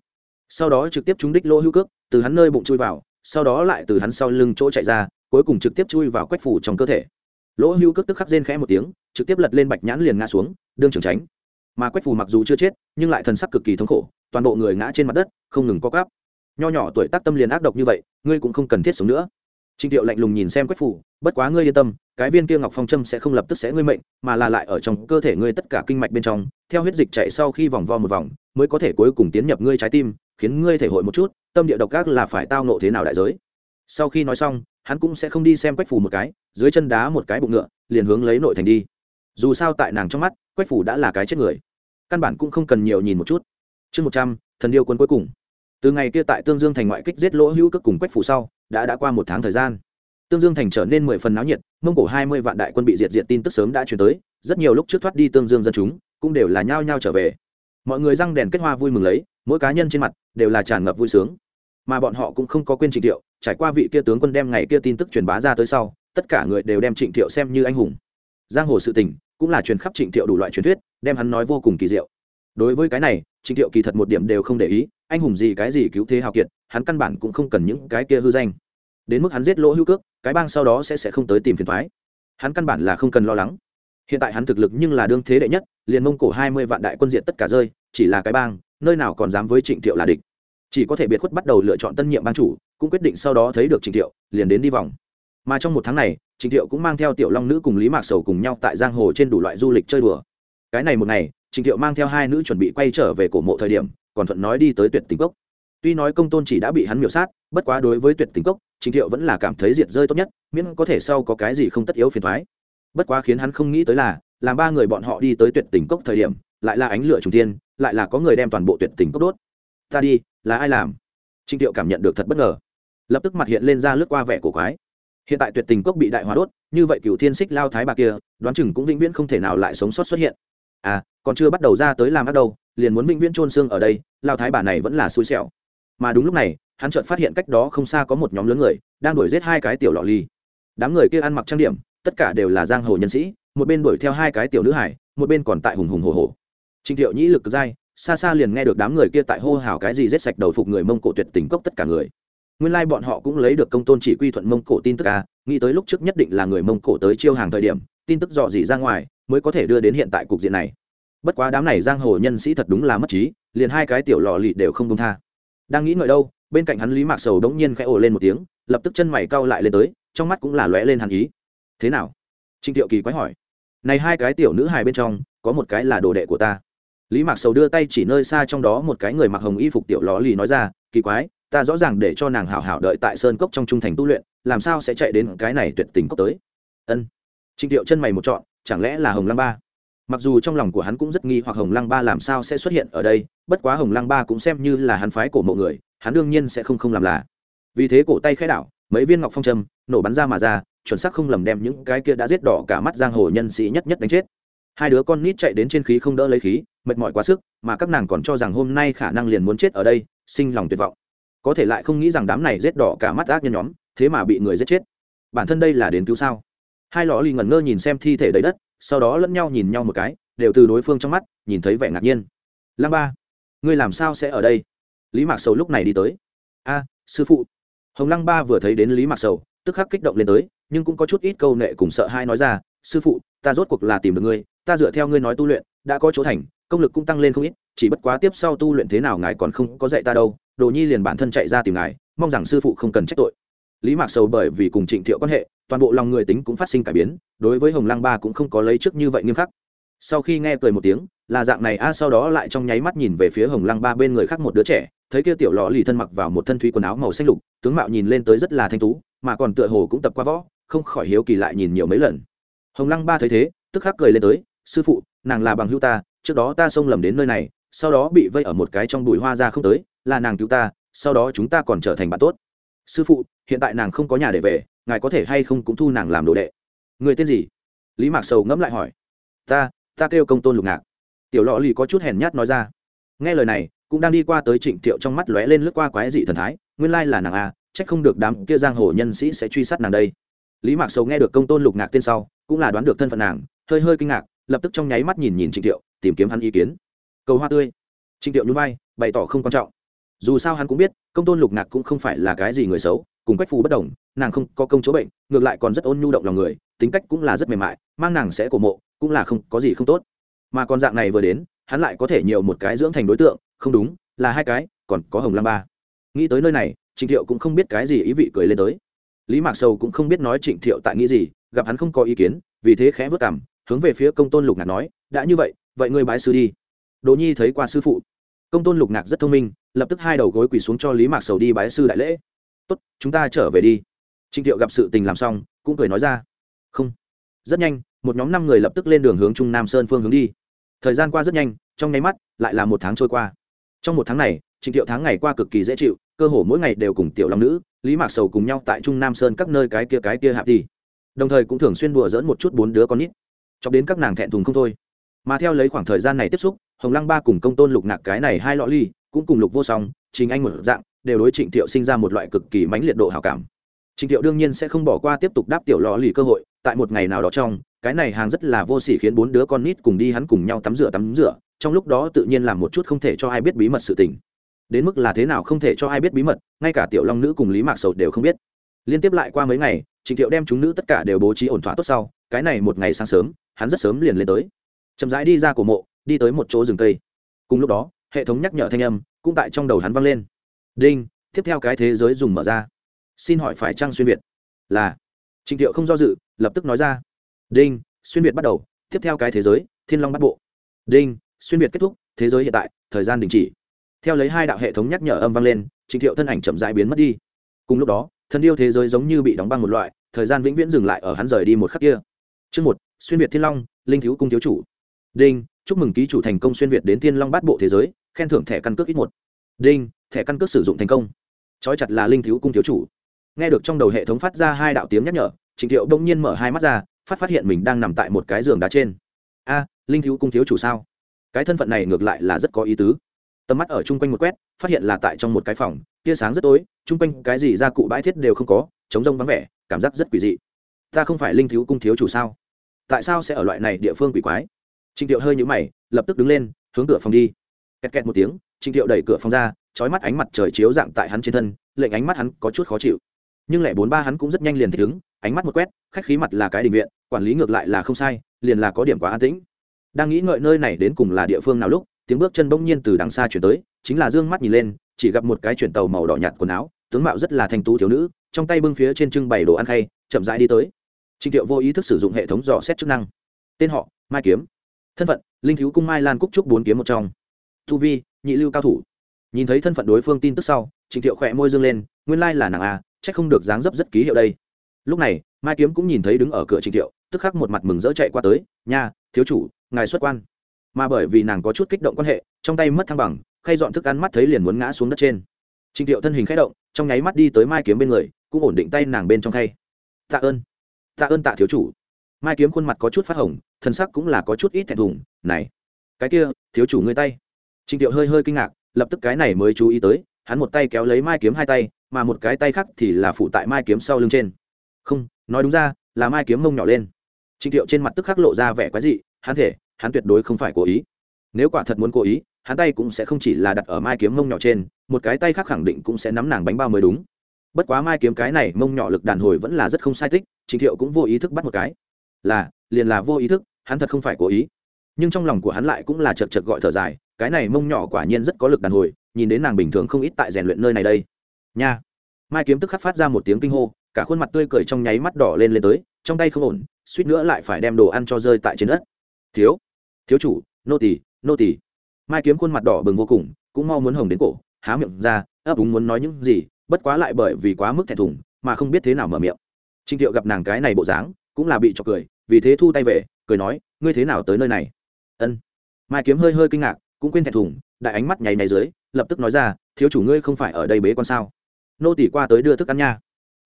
sau đó trực tiếp trúng đích lỗ hữu cước, từ hắn nơi bụng chui vào, sau đó lại từ hắn sau lưng chỗ chạy ra, cuối cùng trực tiếp chui vào quách phủ trong cơ thể. Lỗ hữu cước tức khắc rên khẽ một tiếng, trực tiếp lật lên bạch nhãn liền ngã xuống, đương trường tránh. Mà quách phủ mặc dù chưa chết, nhưng lại thần sắc cực kỳ thống khổ, toàn bộ người ngã trên mặt đất, không ngừng co cắp nho nhỏ tuổi tác tâm liền ác độc như vậy, ngươi cũng không cần thiết sống nữa. Trịnh thiệu lạnh lùng nhìn xem quách phủ, bất quá ngươi yên tâm cái viên kia ngọc phong châm sẽ không lập tức sẽ ngươi mệnh, mà là lại ở trong cơ thể ngươi tất cả kinh mạch bên trong, theo huyết dịch chạy sau khi vòng vo một vòng, mới có thể cuối cùng tiến nhập ngươi trái tim, khiến ngươi thể hội một chút, tâm địa độc ác là phải tao nộ thế nào đại giới. Sau khi nói xong, hắn cũng sẽ không đi xem quách phủ một cái, dưới chân đá một cái bụng ngựa, liền hướng lấy nội thành đi. Dù sao tại nàng trong mắt, quách phủ đã là cái chết người. Căn bản cũng không cần nhiều nhìn một chút. Chương một trăm, thần điêu quân cuối cùng. Từ ngày kia tại tương dương thành ngoại kích giết lỗ hữu cước cùng quách phủ sau, đã đã qua một tháng thời gian tương dương thành trở nên mười phần náo nhiệt, mông cổ hai mươi vạn đại quân bị diệt diệt tin tức sớm đã chuyển tới, rất nhiều lúc trước thoát đi tương dương dân chúng, cũng đều là nhao nhao trở về. Mọi người răng đèn kết hoa vui mừng lấy, mỗi cá nhân trên mặt đều là tràn ngập vui sướng. Mà bọn họ cũng không có quên trịnh thiệu, trải qua vị kia tướng quân đem ngày kia tin tức truyền bá ra tới sau, tất cả người đều đem trịnh thiệu xem như anh hùng. Giang hồ sự tình cũng là truyền khắp trịnh thiệu đủ loại truyền thuyết, đem hắn nói vô cùng kỳ diệu. Đối với cái này, trịnh thiệu kỳ thật một điểm đều không để ý, anh hùng gì cái gì cứu thế hào kiệt, hắn căn bản cũng không cần những cái kia hư danh đến mức hắn giết lỗ hữu cước, cái bang sau đó sẽ sẽ không tới tìm phiền thoái. Hắn căn bản là không cần lo lắng. Hiện tại hắn thực lực nhưng là đương thế đệ nhất, liền mông cổ hai mươi vạn đại quân diện tất cả rơi, chỉ là cái bang, nơi nào còn dám với trịnh thiệu là địch. Chỉ có thể biệt khuất bắt đầu lựa chọn tân nhiệm ban chủ, cũng quyết định sau đó thấy được trịnh thiệu, liền đến đi vòng. Mà trong một tháng này, trịnh thiệu cũng mang theo tiểu long nữ cùng lý mạc sầu cùng nhau tại giang hồ trên đủ loại du lịch chơi đùa. Cái này một ngày, trịnh thiệu mang theo hai nữ chuẩn bị quay trở về cổ mộ thời điểm, còn thuận nói đi tới tuyệt tình cốc. Tuy nói công tôn chỉ đã bị hắn miểu sát, bất quá đối với tuyệt tình cốc Trình thiệu vẫn là cảm thấy diệt rơi tốt nhất miễn có thể sau có cái gì không tất yếu phiền toái. bất quá khiến hắn không nghĩ tới là làm ba người bọn họ đi tới tuyệt tình cốc thời điểm lại là ánh lửa trùng thiên, lại là có người đem toàn bộ tuyệt tình cốc đốt. Ta đi là ai làm? Trình thiệu cảm nhận được thật bất ngờ. Lập tức mặt hiện lên ra lướt qua vẻ cổ quái. Hiện tại tuyệt tình cốc bị đại hóa đốt như vậy cựu thiên xích lao thái bà kia đoán chừng cũng vĩnh viễn không thể nào lại sống sót xuất hiện. À còn chưa bắt đầu ra tới làm bắt đầu liền muốn vĩnh viễn trôn xương ở đây lao thái bà này vẫn là xui xẻo mà đúng lúc này, hắn chợt phát hiện cách đó không xa có một nhóm lớn người đang đuổi giết hai cái tiểu lọ ly. Đám người kia ăn mặc trang điểm, tất cả đều là giang hồ nhân sĩ, một bên đuổi theo hai cái tiểu nữ hải, một bên còn tại hùng hùng hồ hồ trịnh thiệu nhĩ lực cực dai, xa xa liền nghe được đám người kia tại hô hào cái gì giết sạch đầu phục người mông cổ tuyệt tình cốc tất cả người. Nguyên lai bọn họ cũng lấy được công tôn chỉ quy thuận mông cổ tin tức à nghĩ tới lúc trước nhất định là người mông cổ tới chiêu hàng thời điểm, tin tức dò dỉ ra ngoài, mới có thể đưa đến hiện tại cục diện này. Bất quá đám này giang hồ nhân sĩ thật đúng là mất trí, liền hai cái tiểu lò lì đều không công tha đang nghĩ ngợi đâu, bên cạnh hắn lý mạc sầu đống nhiên khẽ ồ lên một tiếng, lập tức chân mày cau lại lên tới, trong mắt cũng là lóe lên hàn ý. Thế nào? Trịnh thiệu kỳ quái hỏi. Này hai cái tiểu nữ hài bên trong, có một cái là đồ đệ của ta. Lý mạc sầu đưa tay chỉ nơi xa trong đó một cái người mặc hồng y phục tiểu ló lì nói ra, kỳ quái, ta rõ ràng để cho nàng hảo hảo đợi tại sơn cốc trong trung thành tu luyện, làm sao sẽ chạy đến cái này tuyệt tình cốc tới? Ân. Trịnh thiệu chân mày một trọn, chẳng lẽ là hồng lăng ba? Mặc dù trong lòng của hắn cũng rất nghi hoặc hồng lăng ba làm sao sẽ xuất hiện ở đây, bất quá hồng lăng ba cũng xem như là hắn phái cổ mộ người, hắn đương nhiên sẽ không không làm là. Vì thế cổ tay khai đảo, mấy viên ngọc phong trâm nổ bắn ra mà ra, chuẩn xác không lầm đem những cái kia đã giết đỏ cả mắt giang hồ nhân sĩ nhất nhất đánh chết. Hai đứa con nít chạy đến trên khí không đỡ lấy khí, mệt mỏi quá sức, mà các nàng còn cho rằng hôm nay khả năng liền muốn chết ở đây, sinh lòng tuyệt vọng. Có thể lại không nghĩ rằng đám này giết đỏ cả mắt ác nhân nhóm, thế mà bị người giết chết. Bản thân đây là đến cứu sao? Hai lò lì ngẩn ngơ nhìn xem thi thể đầy đất sau đó lẫn nhau nhìn nhau một cái, đều từ đối phương trong mắt, nhìn thấy vẻ ngạc nhiên. Lăng ba, ngươi làm sao sẽ ở đây? Lý mạc sầu lúc này đi tới. A, sư phụ. Hồng lăng ba vừa thấy đến lý mạc sầu, tức khắc kích động lên tới, nhưng cũng có chút ít câu nệ cùng sợ hai nói ra, sư phụ, ta rốt cuộc là tìm được ngươi, ta dựa theo ngươi nói tu luyện, đã có chỗ thành, công lực cũng tăng lên không ít, chỉ bất quá tiếp sau tu luyện thế nào ngài còn không có dạy ta đâu, đồ nhi liền bản thân chạy ra tìm ngài, mong rằng sư phụ không cần trách tội lý mạc sầu bởi vì cùng trịnh thiệu quan hệ, toàn bộ lòng người tính cũng phát sinh cải biến, đối với hồng lăng ba cũng không có lấy trước như vậy nghiêm khắc. Sau khi nghe cười một tiếng, là dạng này a, sau đó lại trong nháy mắt nhìn về phía hồng lăng ba bên người khác một đứa trẻ, thấy kia tiểu lò lì thân mặc vào một thân thúy quần áo màu xanh lục, tướng mạo nhìn lên tới rất là thanh tú, mà còn tựa hồ cũng tập qua võ, không khỏi hiếu kỳ lại nhìn nhiều mấy lần. Hồng lăng ba thấy thế, tức khắc cười lên tới, sư phụ, nàng là bằng hữu ta, trước đó ta xông lầm đến nơi này, sau đó bị vây ở một cái trong bụi hoa ra không tới, là nàng cứu ta, sau đó chúng ta còn trở thành bạn tốt sư phụ, hiện tại nàng không có nhà để về, ngài có thể hay không cũng thu nàng làm đồ đệ. Người tên gì? Lý mạc sầu ngẫm lại hỏi. Ta ta kêu công tôn lục ngạc. Tiểu lọ lì có chút hèn nhát nói ra. Nghe lời này, cũng đang đi qua tới trịnh thiệu trong mắt lóe lên lướt qua quái dị thần thái, nguyên lai là nàng à? trách không được đám kia giang hồ nhân sĩ sẽ truy sát nàng đây. Lý mạc sầu nghe được công tôn lục ngạc tên sau, cũng là đoán được thân phận nàng, hơi hơi kinh ngạc, lập tức trong nháy mắt nhìn nhìn trịnh thiệu, tìm kiếm hắn ý kiến. Cầu hoa tươi. Trịnh thiệu nhún vai, bày tỏ không quan trọng dù sao hắn cũng biết, công tôn lục ngạc cũng không phải là cái gì người xấu, cùng quách phù bất đồng, nàng không có công chỗ bệnh, ngược lại còn rất ôn nhu động lòng người, tính cách cũng là rất mềm mại, mang nàng sẽ cổ mộ, cũng là không, có gì không tốt. Mà còn dạng này vừa đến, hắn lại có thể nhiều một cái dưỡng thành đối tượng, không đúng, là hai cái, còn có hồng lam ba. Nghĩ tới nơi này, trịnh thiệu cũng không biết cái gì ý vị cười lên tới. Lý mạc sầu cũng không biết nói trịnh thiệu tại nghĩ gì, gặp hắn không có ý kiến, vì thế khẽ vất cảm hướng về phía công tôn lục ngạc nói, đã như vậy vậy ngươi bái sư đi. Đỗ nhi thấy qua sư phụ công tôn lục ngạc rất thông minh, lập tức hai đầu gối quỳ xuống cho lý mạc sầu đi bái sư đại lễ. Tốt, chúng ta trở về đi. Trịnh thiệu gặp sự tình làm xong, cũng cười nói ra. Không. Rất nhanh, một nhóm năm người lập tức lên đường hướng trung nam sơn phương hướng đi. Thời gian qua rất nhanh, trong nháy mắt, lại là một tháng trôi qua. Trong một tháng này, trịnh thiệu tháng ngày qua cực kỳ dễ chịu, cơ hồ mỗi ngày đều cùng tiểu long nữ, lý mạc sầu cùng nhau tại trung nam sơn các nơi cái kia cái kia hạp đi. Đồng thời cũng thường xuyên đùa dỡn một chút bốn đứa con nít. Cho đến các nàng thẹn thùng không thôi. Mà theo lấy khoảng thời gian này tiếp xúc hồng lăng ba cùng công tôn lục nạc cái này hai lọ ly, cũng cùng lục vô song chính anh một dạng, đều đối trịnh thiệu sinh ra một loại cực kỳ mãnh liệt độ hào cảm. Trịnh thiệu đương nhiên sẽ không bỏ qua tiếp tục đáp tiểu lọ lì cơ hội, tại một ngày nào đó trong, cái này hàng rất là vô sỉ khiến bốn đứa con nít cùng đi hắn cùng nhau tắm rửa tắm rửa, trong lúc đó tự nhiên làm một chút không thể cho ai biết bí mật sự tình. Đến mức là thế nào không thể cho ai biết bí mật, ngay cả tiểu long nữ cùng lý mạc sầu đều không biết. Liên tiếp lại qua mấy ngày, trịnh thiệu đem chúng nữ tất cả đều bố trí ổn thỏa tốt sau, cái này một ngày sáng sớm, hắn rất sớm liền lên tới. Chậm rãi đi ra cổ mộ đi tới một chỗ rừng cây. Cùng lúc đó, hệ thống nhắc nhở thanh âm cũng tại trong đầu hắn vang lên. Đinh, tiếp theo cái thế giới dùng mở ra. Xin hỏi phải trăng xuyên việt? Là. Trịnh thiệu không do dự, lập tức nói ra. Đinh, xuyên việt bắt đầu, tiếp theo cái thế giới, thiên long bắt bộ. Đinh, xuyên việt kết thúc, thế giới hiện tại, thời gian đình chỉ. Theo lấy hai đạo hệ thống nhắc nhở âm vang lên trịnh thiệu thân ảnh chậm rãi biến mất đi. Cùng lúc đó, thần yêu thế giới giống như bị đóng băng một loại, thời gian vĩnh viễn dừng lại ở hắn rời đi một khắc kia. Chương một, xuyên việt thiên long, linh thiếu cung thiếu chủ. Đinh chúc mừng ký chủ thành công xuyên việt đến thiên long bát bộ thế giới, khen thưởng thẻ căn cước ít một. Đinh, thẻ căn cước sử dụng thành công. Trói chặt là linh thiếu cung thiếu chủ. Nghe được trong đầu hệ thống phát ra hai đạo tiếng nhắc nhở trịnh thiệu đông nhiên mở hai mắt ra, phát phát hiện mình đang nằm tại một cái giường đá trên. A, linh thiếu cung thiếu chủ sao? Cái thân phận này ngược lại là rất có ý tứ. Tầm mắt ở chung quanh một quét, phát hiện là tại trong một cái phòng, tia sáng rất tối, chung quanh cái gì ra cụ bãi thiết đều không có chống rông vắng vẻ, cảm giác rất quỷ dị. Ta không phải linh thiếu cung thiếu chủ sao? Tại sao sẽ ở loại này địa phương quỷ quái? Trịnh thiệu hơi nhũ mày, lập tức đứng lên, hướng cửa phòng đi. Kẹt kẹt một tiếng, trịnh thiệu đẩy cửa phòng ra, trói mắt ánh mặt trời chiếu dạng tại hắn trên thân, lệnh ánh mắt hắn có chút khó chịu. Nhưng lại bốn ba hắn cũng rất nhanh liền thích ứng, ánh mắt một quét, khách khí mặt là cái định viện, quản lý ngược lại là không sai, liền là có điểm quá an tĩnh. Đang nghĩ ngợi nơi này đến cùng là địa phương nào lúc, tiếng bước chân bỗng nhiên từ đằng xa chuyển tới, chính là dương mắt nhìn lên, chỉ gặp một cái chuyển tàu màu đỏ nhạt quần áo, tướng mạo rất là thanh tú thiếu nữ, trong tay bưng phía trên trưng bày đồ ăn khay, chậm rãi đi tới. Trịnh thiệu vô ý thức sử dụng hệ thống dò xét chức năng. Tên họ, mai kiếm thân phận, linh thiếu cung mai lan cúc trúc bốn kiếm một trong. Thu vi, nhị lưu cao thủ. Nhìn thấy thân phận đối phương tin tức sau, trịnh thiệu khỏe môi dương lên, nguyên lai là nàng à, a c c không được dáng dấp rất ký hiệu đây. Lúc này, mai kiếm cũng nhìn thấy đứng ở cửa trịnh thiệu, tức khắc một mặt mừng rỡ chạy qua tới, nha, thiếu chủ, ngài xuất quan. Mà bởi vì nàng có chút kích động quan hệ, trong tay mất thăng bằng, khay dọn thức ăn mắt thấy liền muốn ngã xuống đất trên. Trịnh thiệu thân hình k h ẽ động, trong nháy mắt đi tới mai kiếm bên người, cũng ổn định tay nàng bên trong khay. Tạ ơn tạ ơn tạ thiếu chủ. Mai kiếm khuôn mặt có chút phát hồng thân sắc cũng là có chút ít thẹn thùng, này, cái kia, thiếu chủ ngươi tay. Trịnh thiệu hơi hơi kinh ngạc, lập tức cái này mới chú ý tới, hắn một tay kéo lấy mai kiếm hai tay, mà một cái tay khác thì là phụ tại mai kiếm sau lưng trên. Không, nói đúng ra, là mai kiếm mông nhỏ lên. Trịnh thiệu trên mặt tức khắc lộ ra vẻ quái dị, hắn thể, hắn tuyệt đối không phải cố ý. Nếu quả thật muốn cố ý, hắn tay cũng sẽ không chỉ là đặt ở mai kiếm mông nhỏ trên, một cái tay khác khẳng định cũng sẽ nắm nàng bánh bao mới đúng. Bất quá mai kiếm cái này mông nhỏ lực đàn hồi vẫn là rất không sai tích trịnh thiệu cũng vô ý thức bắt một cái. Là, liền là vô ý thức hắn thật không phải cố ý. Nhưng trong lòng của hắn lại cũng là chật chật gọi thở dài, cái này mông nhỏ quả nhiên rất có lực đàn hồi, nhìn đến nàng bình thường không ít tại rèn luyện nơi này đây. Nha. Mai kiếm tức khắc phát ra một tiếng kinh hô, cả khuôn mặt tươi cười trong nháy mắt đỏ lên lên tới, trong tay không ổn, suýt nữa lại phải đem đồ ăn cho rơi tại trên đất. Thiếu. Thiếu chủ, nô tỳ nô tỳ. Mai kiếm khuôn mặt đỏ bừng vô cùng, cũng mau muốn hồng đến cổ, há miệng ra, ấp úng muốn nói những gì, bất quá lại bởi vì quá mức thẹn thùng, mà không biết thế nào mở miệng. Trinh thiệu gặp nàng cái này bộ dáng, cũng là bị trọc cười, vì thế thu tay về cười nói, ngươi thế nào tới nơi này? Ân. Mai kiếm hơi hơi kinh ngạc, cũng quên thẹn thùng, đại ánh mắt nháy nháy dưới, lập tức nói ra, thiếu chủ ngươi không phải ở đây bế con sao? Nô tỷ qua tới đưa thức ăn nha.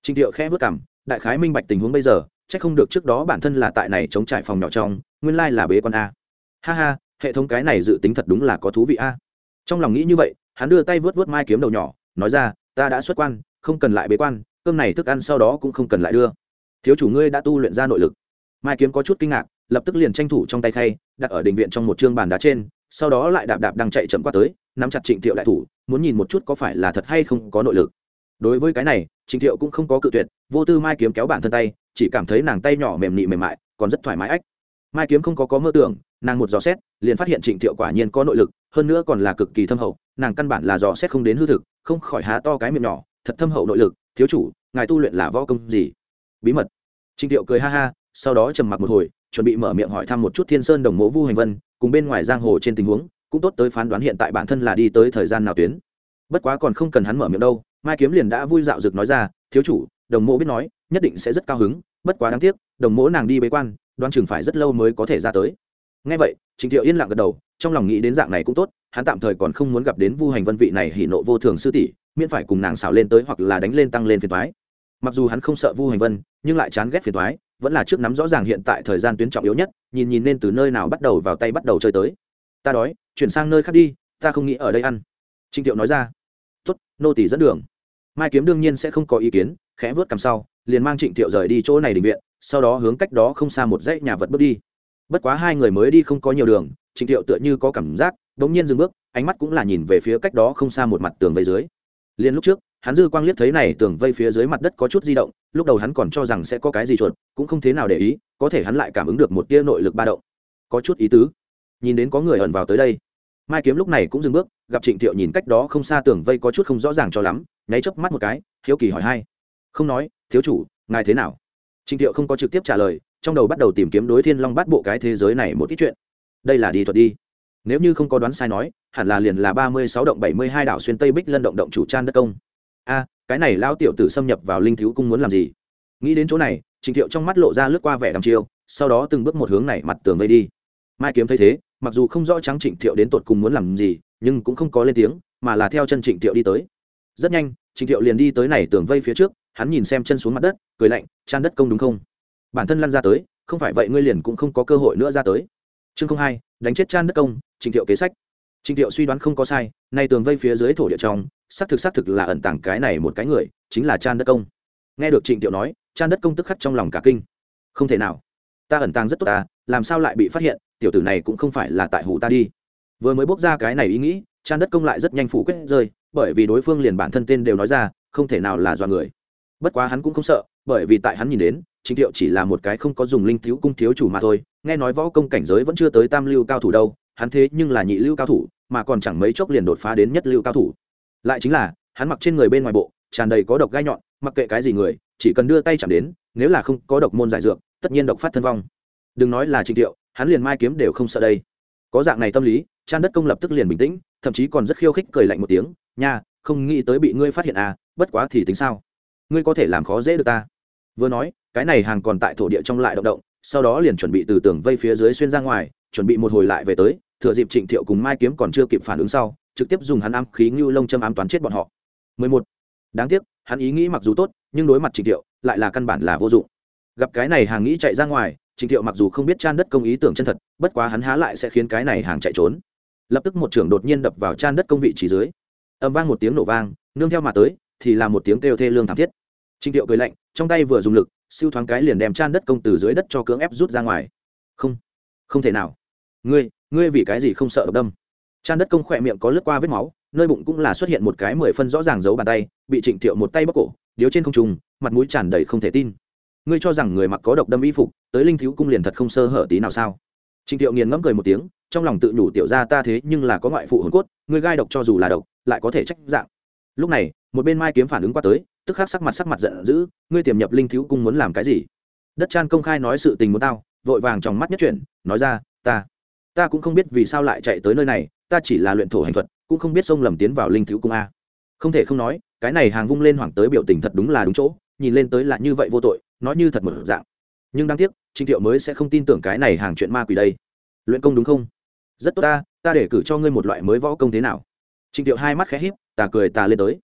Trinh thiệu khẽ vớt cảm đại khái minh bạch tình huống bây giờ c h ắ c không được trước đó bản thân là tại này chống trải phòng nhỏ trong, nguyên lai là bế con a. Ha ha, hệ thống cái này dự tính thật đúng là có thú vị a. Trong lòng nghĩ như vậy, hắn đưa tay vớt vớt mai kiếm đầu nhỏ, nói ra, ta đã xuất quan, không cần lại bế quan, cơm này thức ăn sau đó cũng không cần lại đưa. Thiếu chủ ngươi đã tu luyện ra nội lực. Mai kiếm có chút kinh ngạc lập tức liền tranh thủ trong tay khay, đặt ở định viện trong một chương bàn đá trên, sau đó lại đạp đạp đang chạy chậm qua tới, nắm chặt trịnh thiệu đại thủ, muốn nhìn một chút có phải là thật hay không có nội lực. Đối với cái này, trịnh thiệu cũng không có cự tuyệt, vô tư mai kiếm kéo bản thân tay, chỉ cảm thấy nàng tay nhỏ mềm nị mềm mại, còn rất thoải mái ách. Mai kiếm không có có mơ tưởng, nàng một dò xét, liền phát hiện trịnh thiệu quả nhiên có nội lực, hơn nữa còn là cực kỳ thâm hậu, nàng căn bản là dò xét không đến hư thực, không khỏi há to cái miệng nhỏ, thật thâm hậu nội lực, thiếu chủ, ngài tu luyện là võ công gì? Bí mật. Trịnh thiệu cười ha ha, sau đó trầm mặc một hồi chuẩn bị mở miệng hỏi thăm một chút thiên sơn đồng mộ vu hành vân, cùng bên ngoài giang hồ trên tình huống, cũng tốt tới phán đoán hiện tại bản thân là đi tới thời gian nào tuyến. Bất quá còn không cần hắn mở miệng đâu, mai kiếm liền đã vui dạo rực nói ra, thiếu chủ, đồng mộ biết nói, nhất định sẽ rất cao hứng, bất quá đáng tiếc, đồng mộ nàng đi bế quan đoan chừng phải rất lâu mới có thể ra tới. Ngay vậy trịnh thiệu yên lặng gật đầu, trong lòng nghĩ đến dạng này cũng tốt, hắn tạm thời còn không muốn gặp đến vu hành vân vị này hỉ nộ vô thường sư tỷ, miễn phải cùng nàng xảo lên tới hoặc là đánh lên tăng lên phiền thoái mặc dù hắn không sợ vu hành vân, nhưng lại chán ghét phiền thoái vẫn là trước nắm rõ ràng hiện tại thời gian tuyến trọng yếu nhất, nhìn nhìn nên từ nơi nào bắt đầu vào tay bắt đầu chơi tới. Ta đói, chuyển sang nơi khác đi, ta không nghĩ ở đây ăn. Trịnh thiệu nói ra. Tuất nô tỷ dẫn đường. Mai kiếm đương nhiên sẽ không có ý kiến, khẽ vớt cầm sau, liền mang trịnh thiệu rời đi chỗ này định viện, sau đó hướng cách đó không xa một dãy nhà vật bước đi. Bất quá hai người mới đi không có nhiều đường, trịnh thiệu tựa như có cảm giác đ ố n g nhiên dừng bước, ánh mắt cũng là nhìn về phía cách đó không xa một mặt tường vây dưới. Liền lúc trước hắn dư quang liếc thấy này tường vây phía dưới mặt đất có chút di động, lúc đầu hắn còn cho rằng sẽ có cái gì chuột, cũng không thế nào để ý, có thể hắn lại cảm ứng được một tia nội lực ba động. Có chút ý tứ. Nhìn đến có người ẩn vào tới đây. Mai kiếm lúc này cũng dừng bước, gặp trịnh thiệu nhìn cách đó không xa tường vây có chút không rõ ràng cho lắm, nháy chớp mắt một cái, hiếu kỳ hỏi hai không nói, thiếu chủ, ngài thế nào? Trịnh thiệu không có trực tiếp trả lời, trong đầu bắt đầu tìm kiếm đối thiên long bắt bộ cái thế giới này một ít chuyện. Đây là đi thuật đi. Nếu như không có đoán sai nói, hẳn là liền là ba mươi sáu động bảy mươi hai đảo xuyên tây bích lân động động chủ trang đất công a, cái này lao tiểu tử xâm nhập vào linh thiếu cung muốn làm gì? Nghĩ đến chỗ này trịnh thiệu trong mắt lộ ra lướt qua vẻ đăm chiêu, sau đó từng bước một hướng này mặt tường vây đi. Mai kiếm thấy thế, mặc dù không rõ trắng trịnh thiệu đến tột cùng muốn làm gì, nhưng cũng không có lên tiếng, mà là theo chân trịnh thiệu đi tới. Rất nhanh, trịnh thiệu liền đi tới này tường vây phía trước, hắn nhìn xem chân xuống mặt đất, cười lạnh, chan đất công đúng không? Bản thân lăn ra tới, không phải vậy ngươi liền cũng không có cơ hội nữa ra tới. Chương không hai, đánh chết chan đất công, trịnh thiệu kế sách. Trình Tiệu suy đoán không có sai, nay tường vây phía dưới thổ địa trong, xác thực xác thực là ẩn tàng cái này một cái người, chính là chan đất công. Nghe được trịnh Tiệu nói, chan đất công tức khắc trong lòng cả kinh. Không thể nào. Ta ẩn tàng rất tốt ta, làm sao lại bị phát hiện, tiểu tử này cũng không phải là tại hủ ta đi. Vừa mới bốc ra cái này ý nghĩ, chan đất công lại rất nhanh phủ quyết rơi, bởi vì đối phương liền bản thân tên đều nói ra, không thể nào là do người. Bất quá hắn cũng không sợ, bởi vì tại hắn nhìn đến, Trình Tiệu chỉ là một cái không có dùng linh thiếu cung thiếu chủ mà thôi, nghe nói võ công cảnh giới vẫn chưa tới tam lưu cao thủ đâu hắn thế nhưng là nhị lưu cao thủ, mà còn chẳng mấy chốc liền đột phá đến nhất lưu cao thủ. Lại chính là, hắn mặc trên người bên ngoài bộ, tràn đầy có độc gai nhọn, mặc kệ cái gì người, chỉ cần đưa tay chạm đến, nếu là không có độc môn giải dược, tất nhiên độc phát thân vong. Đừng nói là trịnh thiệu, hắn liền mai kiếm đều không sợ đây. Có dạng này tâm lý, chan đất công lập tức liền bình tĩnh, thậm chí còn rất khiêu khích cười lạnh một tiếng, nha, không nghĩ tới bị ngươi phát hiện à bất quá thì tính sao? Ngươi có thể làm khó dễ được ta. Vừa nói, cái này hàng còn tại thổ địa trong lại động động, sau đó liền chuẩn bị từ tường vây phía dưới xuyên ra ngoài, chuẩn bị một hồi lại về tới thừa dịp trịnh thiệu cùng mai kiếm còn chưa kịp phản ứng sau, trực tiếp dùng hắn ám khí ngưu lông châm ám toán chết bọn họ. 11. đáng tiếc, hắn ý nghĩ mặc dù tốt, nhưng đối mặt trịnh thiệu, lại là căn bản là vô dụng. Gặp cái này hàng nghĩ chạy ra ngoài, trịnh thiệu mặc dù không biết chan đất công ý tưởng chân thật, bất quá hắn há lại sẽ khiến cái này hàng chạy trốn. Lập tức một trưởng đột nhiên đập vào chan đất công vị trí dưới. Âm vang một tiếng nổ vang, nương theo mà tới, thì là một tiếng kêu thê lương thảm thiết. Trịnh thiệu cười lạnh, trong tay vừa dùng lực, siêu thoáng cái liền đem chan đất công từ dưới đất cho cưỡng ép rút ra ngoài. Không không thể nào. Ngươi ngươi vì cái gì không sợ độc đâm? Chan đất công khỏe miệng có lướt qua vết máu, nơi bụng cũng là xuất hiện một cái mười phân rõ ràng giấu bàn tay, bị trịnh thiệu một tay bóc cổ, điếu trên không trùng mặt mũi tràn đầy không thể tin. Ngươi cho rằng người mặc có độc đâm y phục, tới linh thiếu cung liền thật không sơ hở tí nào sao? Trịnh thiệu nghiền ngẫm cười một tiếng, trong lòng tự nhủ tiểu ra ta thế nhưng là có ngoại phụ hồn cốt, ngươi gai độc cho dù là độc, lại có thể trách dạng. Lúc này, một bên mai kiếm phản ứng qua tới, tức khắc sắc mặt sắc mặt giận dữ, ngươi tiềm nhập linh thiếu cung muốn làm cái gì? Đất chan công khai nói sự tình muốn tao, vội vàng trong mắt nhất chuyển, nói ra, ta ta cũng không biết vì sao lại chạy tới nơi này ta chỉ là luyện thổ hành thuật cũng không biết sông lầm tiến vào linh thiếu cung a. Không thể không nói cái này hàng vung lên hoảng tới biểu tình thật đúng là đúng chỗ nhìn lên tới là như vậy vô tội nói như thật một dạng. Nhưng đáng tiếc trịnh thiệu mới sẽ không tin tưởng cái này hàng chuyện ma quỷ đây. Luyện công đúng không? Rất tốt ta ta để cử cho ngươi một loại mới võ công thế nào. Trịnh thiệu hai mắt khẽ híp tà cười tà lên tới.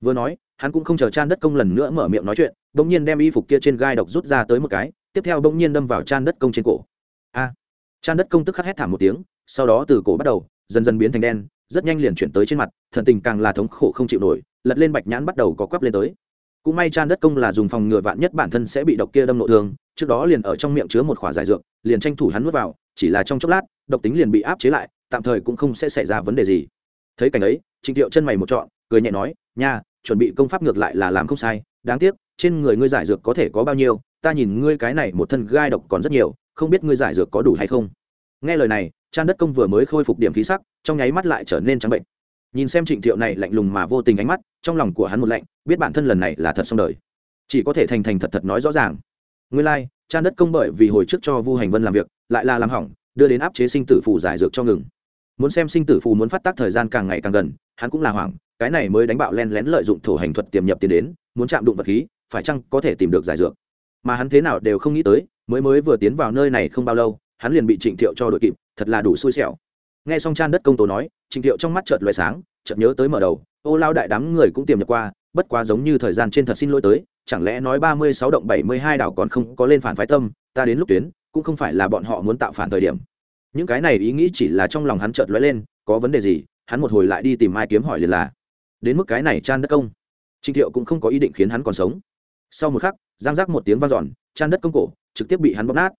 Vừa nói hắn cũng không chờ chan đất công lần nữa mở miệng nói chuyện bỗng nhiên đem y phục kia trên gai độc rút ra tới một cái tiếp theo bỗng nhiên đâm vào chan đất công trên cổ. A! à, chan đất công tức khắc hét thảm một tiếng, sau đó từ cổ bắt đầu, dần dần biến thành đen, rất nhanh liền chuyển tới trên mặt, thần tình càng là thống khổ không chịu nổi, lật lên bạch nhãn bắt đầu có quắp lên tới. Cũng may chan đất công là dùng phòng ngừa vạn nhất bản thân sẽ bị độc kia đâm nội thương, trước đó liền ở trong miệng chứa một khỏa giải dược, liền tranh thủ hắn nuốt vào, chỉ là trong chốc lát, độc tính liền bị áp chế lại, tạm thời cũng không sẽ xảy ra vấn đề gì. Thấy cảnh ấy Trình thiệu chân mày một trọn, cười nhẹ nói, nha, chuẩn bị công pháp ngược lại là làm không sai, đáng tiếc, trên người ngươi giải dược có thể có bao nhiêu, ta nhìn ngươi cái này một thân gai độc còn rất nhiều không biết ngươi giải dược có đủ hay không. Nghe lời này trang đất công vừa mới khôi phục điểm khí sắc trong nháy mắt lại trở nên trắng bệnh. Nhìn xem trịnh thiệu này lạnh lùng mà vô tình ánh mắt trong lòng của hắn một lạnh biết bản thân lần này là thật xong đời. Chỉ có thể thành thành thật thật nói rõ ràng. Ngươi lai、like, trang đất công bởi vì hồi trước cho vu hành vân làm việc lại là làm hỏng đưa đến áp chế sinh tử phù giải dược cho ngừng. Muốn xem sinh tử phù muốn phát tác thời gian càng ngày càng gần hắn cũng là hoảng cái này mới đánh bạo len lén lợi dụng thổ hành thuật tiềm nhập tiền đến muốn chạm đụng vật khí phải chăng có thể tìm được giải dược? Mà hắn thế nào đều không nghĩ tới mới mới vừa tiến vào nơi này không bao lâu, hắn liền bị trịnh thiệu cho đội kịp, thật là đủ xui xẻo. Nghe xong chan đất công tố nói, trịnh thiệu trong mắt chợt loài sáng, chợt nhớ tới mở đầu, ô lao đại đám người cũng tiềm nhập qua, bất quá giống như thời gian trên thật xin lỗi tới, chẳng lẽ nói ba mươi sáu động bảy mươi hai đảo còn không có lên phản phái tâm, ta đến lúc tuyến, cũng không phải là bọn họ muốn tạo phản thời điểm. Những cái này ý nghĩ chỉ là trong lòng hắn chợt lóe lên, có vấn đề gì? Hắn một hồi lại đi tìm mai kiếm hỏi liền là, đến mức cái này chan đất công? Trịnh thiệu cũng không có ý định khiến hắn còn sống. Sau một khắc giang giác một tiếng vang dọn, chan đất công cổ trực tiếp bị hắn bóp nát.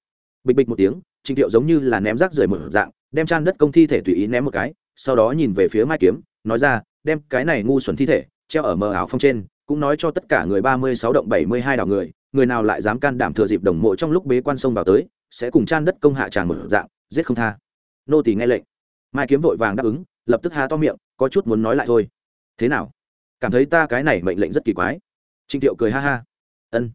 Bịch bịch một tiếng trịnh thiệu giống như là ném rác rời một dạng, đem chan đất công thi thể tùy ý ném một cái, sau đó nhìn về phía mai kiếm, nói ra, đem cái này ngu xuẩn thi thể treo ở mờ áo phong trên, cũng nói cho tất cả người ba mươi sáu động bảy mươi hai đảo người người nào lại dám can đảm thừa dịp đồng mộ trong lúc bế quan sông vào tới, sẽ cùng chan đất công hạ tràn một dạng, giết không tha. Nô tỳ nghe lệnh. Mai kiếm vội vàng đáp ứng, lập tức há to miệng, có chút muốn nói lại thôi. Thế nào? Cảm thấy ta cái này mệnh lệnh rất kỳ quái. Trịnh thiệu cười ha ha. Ân.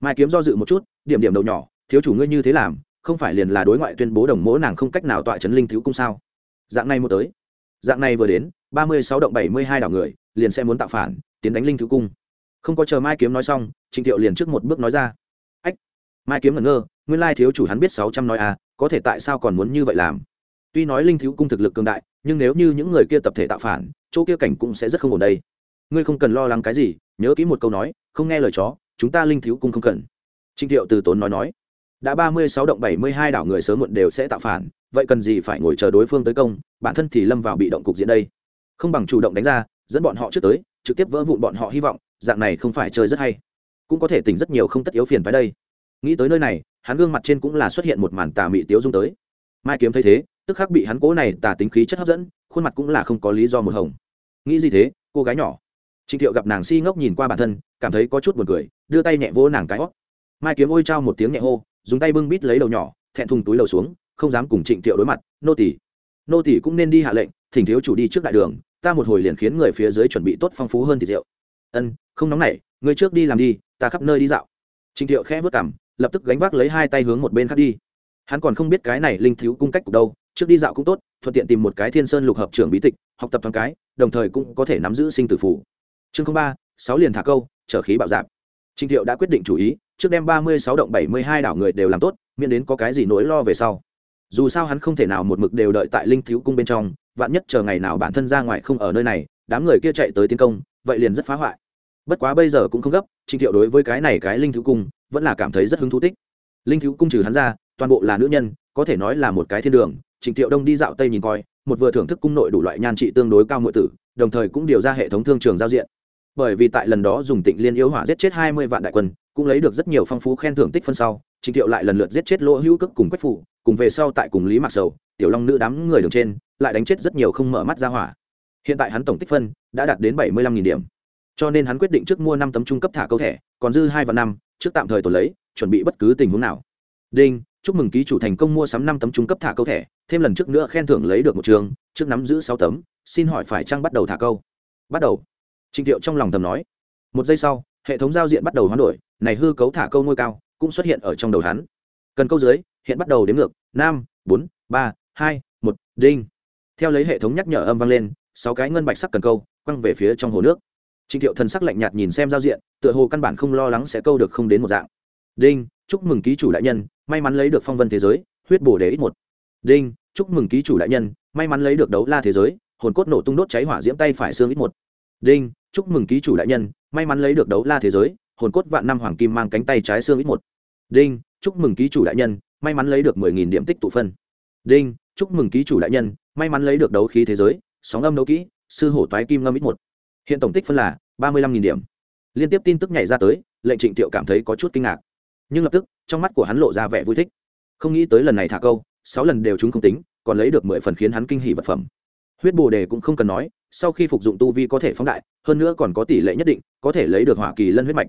Mai kiếm do dự một chút điểm điểm đầu nhỏ, thiếu chủ ngươi như thế làm, không phải liền là đối ngoại tuyên bố đồng mỗ nàng không cách nào tọa chấn linh thiếu cung sao? Dạng này một tới, dạng này vừa đến, ba mươi sáu động bảy mươi hai đảo người, liền sẽ muốn tạo phản, tiến đánh linh thiếu cung. Không có chờ mai kiếm nói xong trịnh thiệu liền trước một bước nói ra. Ách, mai kiếm ngẩn ngơ, nguyên lai thiếu chủ hắn biết sáu trăm nói à có thể tại sao còn muốn như vậy làm? Tuy nói linh thiếu cung thực lực cường đại, nhưng nếu như những người kia tập thể tạo phản, chỗ kia cảnh cũng sẽ rất không ổn đây. Ngươi không cần lo lắng cái gì, nhớ kỹ một câu nói, không nghe lời chó, chúng ta linh thiếu cung không cần trịnh thiệu từ tốn nói nói, đã ba mươi sáu động bảy mươi hai đảo người sớm muộn đều sẽ tạo phản, vậy cần gì phải ngồi chờ đối phương tới công, bản thân thì lâm vào bị động cục diện đây. Không bằng chủ động đánh ra, dẫn bọn họ trước tới, trực tiếp vỡ vụn bọn họ hy vọng, dạng này không phải chơi rất hay. Cũng có thể tỉnh rất nhiều không tất yếu phiền phải đây. Nghĩ tới nơi này, hắn gương mặt trên cũng là xuất hiện một màn tà mị tiếu dung tới. Mai kiếm thấy thế, tức khắc bị hắn cố này tà tính khí chất hấp dẫn, khuôn mặt cũng là không có lý do một hồng. Nghĩ gì thế, cô gái nhỏ? Trịnh thiệu gặp nàng si ngốc nhìn qua bản thân, cảm thấy có chút buồn cười, đưa tay nhẹ vỗ nàng cái hót mai kiếm ôi trao một tiếng nhẹ hô, dùng tay bưng bít lấy đầu nhỏ, thẹn thùng túi lầu xuống, không dám cùng trịnh thiệu đối mặt, nô tỷ nô tỷ cũng nên đi hạ lệnh, thỉnh thiếu chủ đi trước đại đường, ta một hồi liền khiến người phía dưới chuẩn bị tốt phong phú hơn thịt rượu. Ân, không nóng nảy người trước đi làm đi, ta khắp nơi đi dạo. Trịnh thiệu khẽ vớt cảm lập tức gánh vác lấy hai tay hướng một bên khác đi. Hắn còn không biết cái này linh thiếu cung cách cục đâu, trước đi dạo cũng tốt, thuận tiện tìm một cái thiên sơn lục hợp trưởng bí tịch, học tập thoáng cái, đồng thời cũng có thể nắm giữ sinh tử phủ chương ba, sáu liền thả câu, trở khí bạo dạp. Trịnh thiệu đã quyết định chủ ý trước đem ba mươi sáu động bảy mươi hai đảo người đều làm tốt, miễn đến có cái gì nỗi lo về sau. Dù sao hắn không thể nào một mực đều đợi tại linh thiếu cung bên trong, vạn nhất chờ ngày nào bản thân ra ngoài không ở nơi này, đám người kia chạy tới tiến công, vậy liền rất phá hoại. Bất quá bây giờ cũng không gấp, trịnh thiệu đối với cái này cái linh thiếu cung, vẫn là cảm thấy rất hứng thú tích. Linh thiếu cung trừ hắn ra, toàn bộ là nữ nhân, có thể nói là một cái thiên đường. Trịnh thiệu đông đi dạo tây nhìn coi, một vừa thưởng thức cung nội đủ loại nhan trị tương đối cao mọi tử, đồng thời cũng điều ra hệ thống thương trường giao diện. Bởi vì tại lần đó dùng tịnh liên yếu hỏa giết chết hai mươi vạn đại quân cũng lấy được rất nhiều phong phú khen thưởng tích phân sau trịnh thiệu lại lần lượt giết chết lỗ hữu cước cùng quách phủ, cùng về sau tại cùng lý mạc sầu, tiểu long nữ đám người đường trên, lại đánh chết rất nhiều không mở mắt ra hỏa. Hiện tại hắn tổng tích phân đã đạt đến bảy mươi lăm nghìn điểm. Cho nên hắn quyết định trước mua năm tấm trung cấp thả câu thẻ, còn dư hai và năm, trước tạm thời tồn lấy, chuẩn bị bất cứ tình huống nào. Đinh, chúc mừng ký chủ thành công mua sắm năm tấm trung cấp thả câu thẻ, thêm lần trước nữa khen thưởng lấy được một trường, trước nắm giữ sáu tấm, xin hỏi phải chăng bắt đầu thả câu? Bắt đầu. Trịnh thiệu trong lòng tầm nói. Một giây sau hệ thống giao diện bắt đầu hoán đổi, này hư cấu thả câu ngôi cao cũng xuất hiện ở trong đầu hắn. Cần câu dưới, hiện bắt đầu đếm ngược, năm, bốn, ba, hai, một, đinh. Theo lấy hệ thống nhắc nhở âm vang lên, sáu cái ngân bạch sắc cần câu quăng về phía trong hồ nước. Trịnh thiệu thần sắc lạnh nhạt nhìn xem giao diện, tựa hồ căn bản không lo lắng sẽ câu được không đến một dạng. Đinh, chúc mừng ký chủ đại nhân, may mắn lấy được phong vân thế giới, huyết bổ đế ít một. Đinh, chúc mừng ký chủ đại nhân, may mắn lấy được đấu la thế giới, hồn cốt nổ tung đốt cháy hỏa diễm tay phải xương ít một đinh, chúc mừng ký chủ đại nhân, may mắn lấy được đấu la thế giới, hồn cốt vạn năm hoàng kim mang cánh tay trái xương ít một. Đinh, chúc mừng ký chủ đại nhân, may mắn lấy được mười nghìn điểm tích tụ phân. Đinh, chúc mừng ký chủ đại nhân, may mắn lấy được đấu khí thế giới, sóng âm đấu kỹ, sư hổ toái kim ngâm ít một. Hiện tổng tích phân là ba mươi lăm nghìn điểm. Liên tiếp tin tức nhảy ra tới, lệnh trịnh thiệu cảm thấy có chút kinh ngạc. Nhưng lập tức, trong mắt của hắn lộ ra vẻ vui thích. Không nghĩ tới lần này thả câu, sáu lần đều chúng không tính, còn lấy được mười phần khiến hắn kinh hỉ vật phẩm. Huyết bồ đề cũng không cần nói sau khi phục dụng tu vi có thể phóng đại, hơn nữa còn có tỷ lệ nhất định, có thể lấy được hỏa kỳ lân huyết mạch.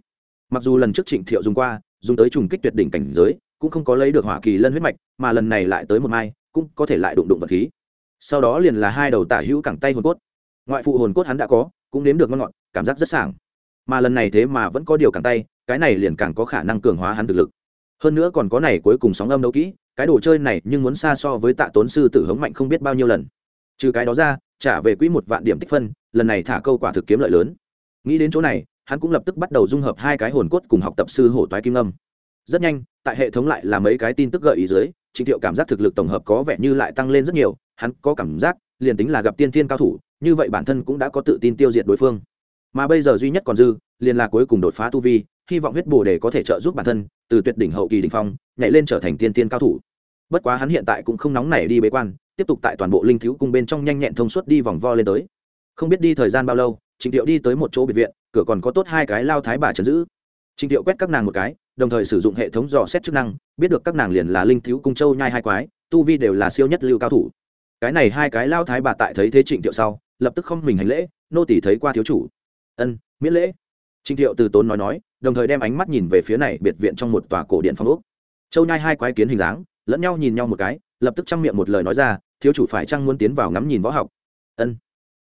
Mặc dù lần trước trịnh thiệu dùng qua, dùng tới trùng kích tuyệt đỉnh cảnh giới, cũng không có lấy được hỏa kỳ lân huyết mạch, mà lần này lại tới một mai, cũng có thể lại đụng đụng vật khí. Sau đó liền là hai đầu tả hữu cẳng tay hồn cốt. Ngoại phụ hồn cốt hắn đã có, cũng nếm được ngon ngọt, cảm giác rất sảng. Mà lần này thế mà vẫn có điều cẳng tay, cái này liền càng có khả năng cường hóa hắn thực lực. Hơn nữa còn có này cuối cùng sóng âm đấu kỹ, cái đồ chơi này nhưng muốn xa so với tạ tốn sư tử hống mạnh không biết bao nhiêu lần. Trừ cái đó ra trả về quỹ một vạn điểm tích phân, lần này thả câu quả thực kiếm lợi lớn. Nghĩ đến chỗ này, hắn cũng lập tức bắt đầu dung hợp hai cái hồn cốt cùng học tập sư hổ toái kim âm. Rất nhanh, tại hệ thống lại là mấy cái tin tức gợi ý dưới, trịnh thiệu cảm giác thực lực tổng hợp có vẻ như lại tăng lên rất nhiều, hắn có cảm giác, liền tính là gặp tiên thiên cao thủ, như vậy bản thân cũng đã có tự tin tiêu diệt đối phương. Mà bây giờ duy nhất còn dư, liền là cuối cùng đột phá tu vi, hy vọng huyết bồ đề có thể trợ giúp bản thân, từ tuyệt đỉnh hậu kỳ đình phong, nhảy lên trở thành tiên tiên cao thủ. Bất quá hắn hiện tại cũng không nóng nảy đi bế quan tiếp tục tại toàn bộ linh thiếu cung bên trong nhanh nhẹn thông suốt đi vòng vo lên tới. Không biết đi thời gian bao lâu, trịnh thiệu đi tới một chỗ biệt viện, cửa còn có tốt hai cái lao thái bà trấn giữ. Trịnh thiệu quét các nàng một cái, đồng thời sử dụng hệ thống dò xét chức năng, biết được các nàng liền là linh thiếu cung châu nhai hai quái, tu vi đều là siêu nhất lưu cao thủ. Cái này hai cái lao thái bà tại thấy thế trịnh thiệu sau, lập tức không mình hành lễ, nô tỷ thấy qua thiếu chủ. Ân, miễn lễ. Trịnh thiệu từ tốn nói nói, đồng thời đem ánh mắt nhìn về phía này biệt viện trong một tòa cổ điện phong ốc. Châu nhai hai quái kiến hình dáng, lẫn nhau nhìn nhau một cái lập tức chăm miệng một lời nói ra, thiếu chủ phải chăng muốn tiến vào ngắm nhìn võ học? Ân.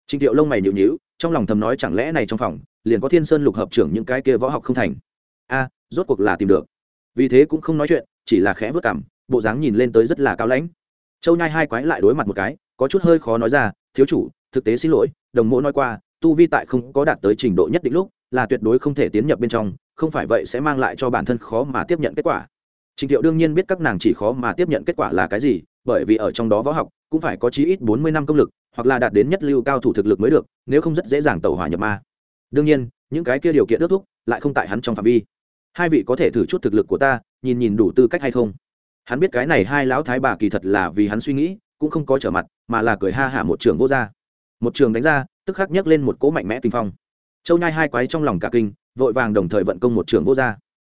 Trịnh thiệu lông mày nhịu nhịu trong lòng thầm nói chẳng lẽ này trong phòng, liền có thiên sơn lục hợp trưởng những cái kia võ học không thành? A, rốt cuộc là tìm được. Vì thế cũng không nói chuyện, chỉ là khẽ vớt cảm bộ dáng nhìn lên tới rất là cao lãnh. Châu nhai hai quái lại đối mặt một cái, có chút hơi khó nói ra, thiếu chủ, thực tế xin lỗi, đồng mỗ nói qua, tu vi tại không có đạt tới trình độ nhất định lúc, là tuyệt đối không thể tiến nhập bên trong, không phải vậy sẽ mang lại cho bản thân khó mà tiếp nhận kết quả. Trình thiệu đương nhiên biết các nàng chỉ khó mà tiếp nhận kết quả là cái gì bởi vì ở trong đó võ học cũng phải có chí ít bốn mươi năm công lực, hoặc là đạt đến nhất lưu cao thủ thực lực mới được, nếu không rất dễ dàng tẩu hỏa nhập ma. Đương nhiên, những cái kia điều kiện ước thúc lại không tại hắn trong phạm vi. Hai vị có thể thử chút thực lực của ta, nhìn nhìn đủ tư cách hay không? Hắn biết cái này hai lão thái bà kỳ thật là vì hắn suy nghĩ, cũng không có trở mặt, mà là cười ha hả một trường vô r một trường đánh ra, tức khắc nhấc lên một cỗ mạnh mẽ kinh phong. Châu nhai hai quái trong lòng cả kinh, vội vàng đồng thời vận công một trường vô r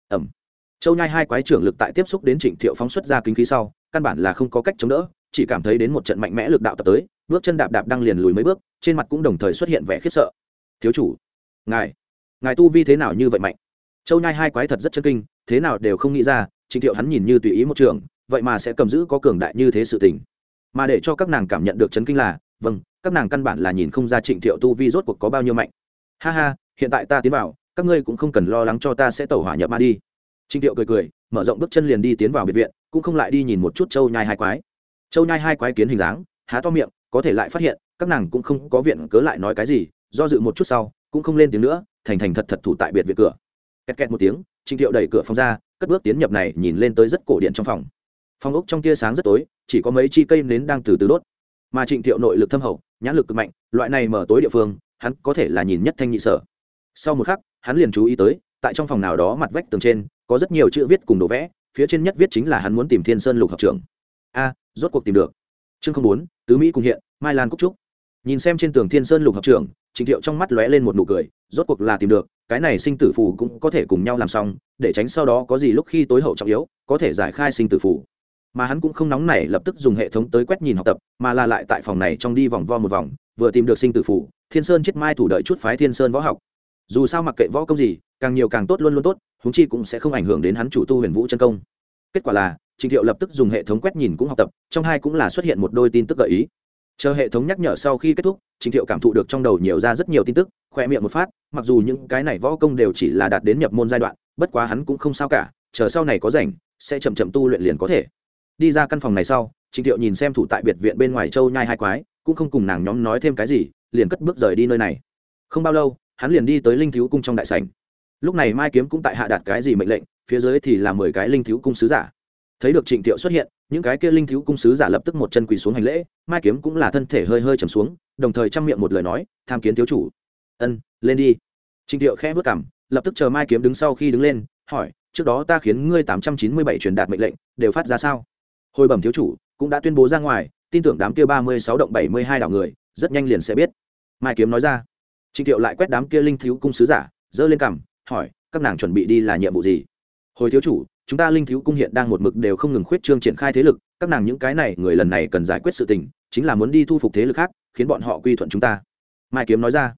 ẩm châu nhai hai quái trưởng lực tại tiếp xúc đến trịnh thiệu phóng xuất ra kinh khí sau, căn bản là không có cách chống đỡ, chỉ cảm thấy đến một trận mạnh mẽ lực đạo tập tới, bước chân đạp đạp đang liền lùi mấy bước, trên mặt cũng đồng thời xuất hiện vẻ khiếp sợ. Thiếu chủ, ngài ngài tu vi thế nào như vậy mạnh? Châu nhai hai quái thật rất chân kinh, thế nào đều không nghĩ ra, trịnh thiệu hắn nhìn như tùy ý một trường, vậy mà sẽ cầm giữ có cường đại như thế sự tình. Mà để cho các nàng cảm nhận được chấn kinh là vâng các nàng căn bản là nhìn không ra trịnh thiệu tu vi rốt cuộc có bao nhiêu mạnh. Ha ha, hiện tại ta tiến vào, các ngươi cũng không cần lo lắng cho ta sẽ tẩu hỏa nhập ma đi trịnh thiệu cười cười, mở rộng bước chân liền đi tiến vào biệt viện, cũng không lại đi nhìn một chút châu nhai hai quái. Châu nhai hai quái kiến hình dáng, há to miệng, có thể lại phát hiện, các nàng cũng không có viện cớ lại nói cái gì, do dự một chút sau, cũng không lên tiếng nữa, thành thành thật thật thủ tại biệt viện cửa. Kẹt kẹt một tiếng trịnh thiệu đẩy cửa phòng ra, cất bước tiến nhập này, nhìn lên tới rất cổ điện trong phòng. Phòng ốc trong tia sáng rất tối, chỉ có mấy chi cây nến đang từ từ đốt. Mà trịnh thiệu nội lực thâm hậu, nhãn lực cực mạnh, loại này mở tối địa phương, hắn có thể là nhìn nhất thanh nhị sở. Sau một khắc, hắn liền chú ý tới, tại trong phòng nào đó mặt vách tường trên có rất nhiều chữ viết cùng đồ vẽ, phía trên nhất viết chính là hắn muốn tìm thiên sơn lục học trưởng a, rốt cuộc tìm được. Chương không bốn, tứ mỹ cùng hiện, mai lan cúc trúc. Nhìn xem trên tường thiên sơn lục học trưởng trịnh thiệu trong mắt lóe lên một nụ cười, rốt cuộc là tìm được, cái này sinh tử phù cũng có thể cùng nhau làm xong, để tránh sau đó có gì lúc khi tối hậu trọng yếu, có thể giải khai sinh tử phù. Mà hắn cũng không nóng nảy lập tức dùng hệ thống tới quét nhìn học tập, mà là lại tại phòng này trong đi vòng vo một vòng, vừa tìm được sinh tử phù, thiên sơn chết mai thủ đợi chút phái thiên sơn võ học dù sao mặc kệ võ công gì càng nhiều càng tốt luôn luôn tốt húng chi cũng sẽ không ảnh hưởng đến hắn chủ tu huyền vũ chân công kết quả là Trình Thiệu lập tức dùng hệ thống quét nhìn cũng học tập, trong hai cũng là xuất hiện một đôi tin tức gợi ý. Chờ hệ thống nhắc nhở sau khi kết thúc, Trình Thiệu cảm thụ được trong đầu nhiều ra rất nhiều tin tức, khỏe miệng một phát, mặc dù những cái này võ công đều chỉ là đạt đến nhập môn giai đoạn, bất quá hắn cũng không sao cả, chờ sau này có rảnh, sẽ chậm chậm tu luyện liền có thể. Đi ra căn phòng này sau, Trình Thiệu nhìn xem thủ tại biệt viện bên ngoài Châu Nhai hai quái, cũng không cùng nàng nhóm nói thêm cái gì, liền cất bước rời đi nơi này. Không bao lâu, hắn liền đi tới Linh thiếu cung trong đại sảnh. Lúc này Mai Kiếm cũng tại hạ đạt cái gì mệnh lệnh, phía dưới thì là mười cái linh thiếu cung sứ giả. Thấy được trịnh thiệu xuất hiện những cái kia linh thiếu cung sứ giả lập tức một chân quỳ xuống hành lễ mai kiếm cũng là thân thể hơi hơi trầm xuống đồng thời chăm miệng một lời nói tham kiến thiếu chủ. Ân lên đi. Trịnh thiệu khẽ vất cảm lập tức chờ mai kiếm đứng sau khi đứng lên hỏi trước đó ta khiến ngươi tám trăm chín mươi bảy truyền đạt mệnh lệnh đều phát ra sao? Hồi bẩm thiếu chủ cũng đã tuyên bố ra ngoài tin tưởng đám kia ba mươi sáu động bảy mươi hai đảo người rất nhanh liền sẽ biết. Mai kiếm nói ra trịnh thiệu lại quét đám kia linh thiếu cung sứ giả dơ lên cằm, hỏi, các nàng chuẩn bị đi là nhiệm vụ gì? Hồi thiếu chủ, chúng ta linh thiếu cung hiện đang một mực đều không ngừng khuyết trương triển khai thế lực, các nàng những cái này, người lần này cần giải quyết sự tình, chính là muốn đi thu phục thế lực khác, khiến bọn họ quy thuận chúng ta. Mai kiếm nói ra.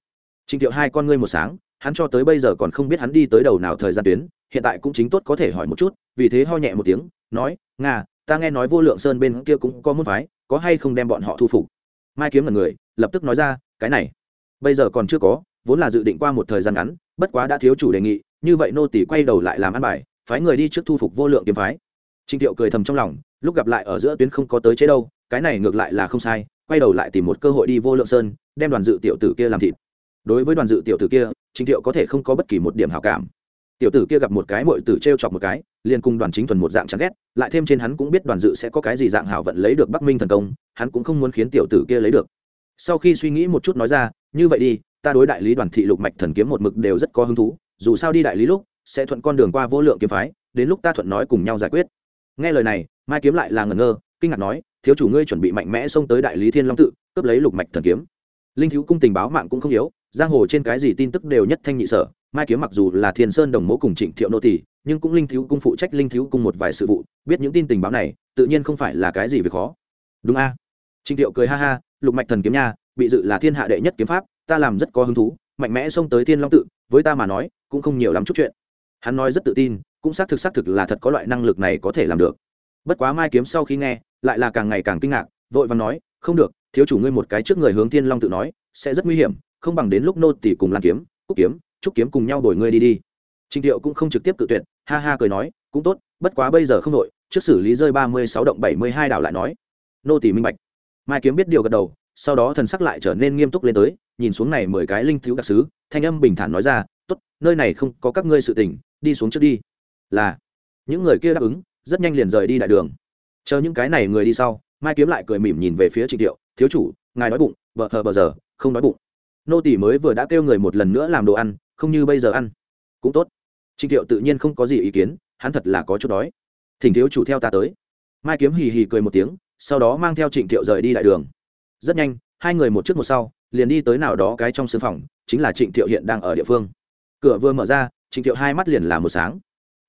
Trịnh thiệu hai con ngươi một sáng, hắn cho tới bây giờ còn không biết hắn đi tới đầu nào thời gian tuyến, hiện tại cũng chính tốt có thể hỏi một chút, vì thế ho nhẹ một tiếng, nói, nga, ta nghe nói vô lượng sơn bên kia cũng có môn phái, có hay không đem bọn họ thu phục? Mai kiếm là người, lập tức nói ra, cái này bây giờ còn chưa có, vốn là dự định qua một thời gian ngắn, bất quá đã thiếu chủ đề nghị, như vậy nô tỷ quay đầu lại làm ăn bài, phái người đi trước thu phục vô lượng kiếm phái. Trịnh thiệu cười thầm trong lòng, lúc gặp lại ở giữa tuyến không có tới chế đâu, cái này ngược lại là không sai, quay đầu lại tìm một cơ hội đi vô lượng sơn, đem đoàn dự tiểu tử kia làm thịt. Đối với đoàn dự tiểu tử kia trịnh thiệu có thể không có bất kỳ một điểm hảo cảm. Tiểu tử kia gặp một cái mội tử t r e o chọc một cái, liền cùng đoàn chính thuần một dạng chán ghét, lại thêm trên hắn cũng biết đoàn dự sẽ có cái gì dạng hảo vận lấy được bắc minh thần công, hắn cũng không muốn khiến tiểu tử kia lấy được sau khi suy nghĩ một chút nói ra, như vậy đi, ta đối đại lý đoàn thị lục mạch thần kiếm một mực đều rất có hứng thú, dù sao đi đại lý lúc, sẽ thuận con đường qua vô lượng kiếm phái, đến lúc ta thuận nói cùng nhau giải quyết. Nghe lời này, mai kiếm lại là ngẩn ngơ, kinh ngạc nói, thiếu chủ ngươi chuẩn bị mạnh mẽ xông tới đại lý thiên long tự, cướp lấy lục mạch thần kiếm. Linh thiếu cung tình báo mạng cũng không yếu, giang hồ trên cái gì tin tức đều nhất thanh nhị sở, mai kiếm mặc dù là thiên sơn đồng mố cùng trịnh thiệu nô tỷ nhưng cũng linh thiếu cung phụ trách linh thiếu cung một vài sự vụ, biết những tin tình báo này, tự nhiên không phải là cái gì việc khó. Đúng a? Trình thiệu cười ha ha, lục mạch thần kiếm nha, bị dự là thiên hạ đệ nhất kiếm pháp, ta làm rất có hứng thú, mạnh mẽ xông tới thiên long tự, với ta mà nói, cũng không nhiều lắm chút chuyện. Hắn nói rất tự tin, cũng xác thực xác thực là thật có loại năng lực này có thể làm được. Bất quá mai kiếm sau khi nghe, lại là càng ngày càng kinh ngạc, vội vàng nói, không được, thiếu chủ ngươi một cái trước người hướng thiên long tự nói, sẽ rất nguy hiểm, không bằng đến lúc nô tỷ cùng lan kiếm, cúc kiếm, trúc kiếm cùng nhau đổi ngươi đi đi. Trình thiệu cũng không trực tiếp tự tuyệt, ha ha cười nói, cũng tốt, bất quá bây giờ không đội trước xử lý rơi ba mươi sáu động bảy mươi hai đảo lại nói. Nô tỷ minh bạch mai kiếm biết điều gật đầu, sau đó thần sắc lại trở nên nghiêm túc lên tới, nhìn xuống này mười cái linh thiếu đặc sứ, thanh âm bình thản nói ra, tốt, nơi này không có các ngươi sự tình, đi xuống trước đi. Là, những người kia đáp ứng, rất nhanh liền rời đi đại đường. Chờ những cái này người đi sau, mai kiếm lại cười mỉm nhìn về phía trịnh thiệu thiếu chủ, ngài đói bụng bờ hờ bờ giờ, không đói bụng. Nô tỷ mới vừa đã kêu người một lần nữa làm đồ ăn, không như bây giờ ăn. Cũng tốt. Trịnh thiệu tự nhiên không có gì ý kiến, hắn thật là có chút đói. Thỉnh thiếu chủ theo ta tới. Mai kiếm hì hì cười một tiếng sau đó mang theo trịnh thiệu rời đi đại đường. Rất nhanh, hai người một trước một sau, liền đi tới nào đó cái trong sân phòng, chính là trịnh thiệu hiện đang ở địa phương. Cửa vừa mở ra, trịnh thiệu hai mắt liền là một sáng.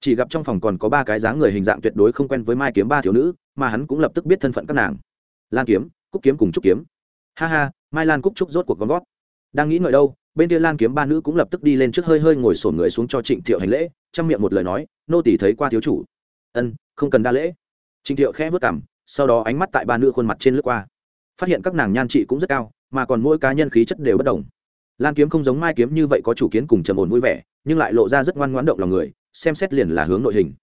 Chỉ gặp trong phòng còn có ba cái dáng người hình dạng tuyệt đối không quen với mai kiếm ba thiếu nữ, mà hắn cũng lập tức biết thân phận các nàng. Lan kiếm, cúc kiếm cùng trúc kiếm. Ha ha, mai lan cúc trúc rốt cuộc con gót đang nghĩ ngợi đâu, bên kia lan kiếm ba nữ cũng lập tức đi lên trước hơi hơi ngồi sổn người xuống cho trịnh thiệu hành lễ chăm miệng một lời nói, nô tỷ thấy qua thiếu chủ. Ân, không cần đa lễ. Trịnh thiệu khẽ vất cảm sau đó ánh mắt tại ba nữ khuôn mặt trên lướt qua. Phát hiện các nàng nhan trị cũng rất cao, mà còn mỗi cá nhân khí chất đều bất đồng. Lan kiếm không giống mai kiếm như vậy có chủ kiến cùng trầm ổn vui vẻ, nhưng lại lộ ra rất ngoan ngoãn động lòng người, xem xét liền là hướng nội hình.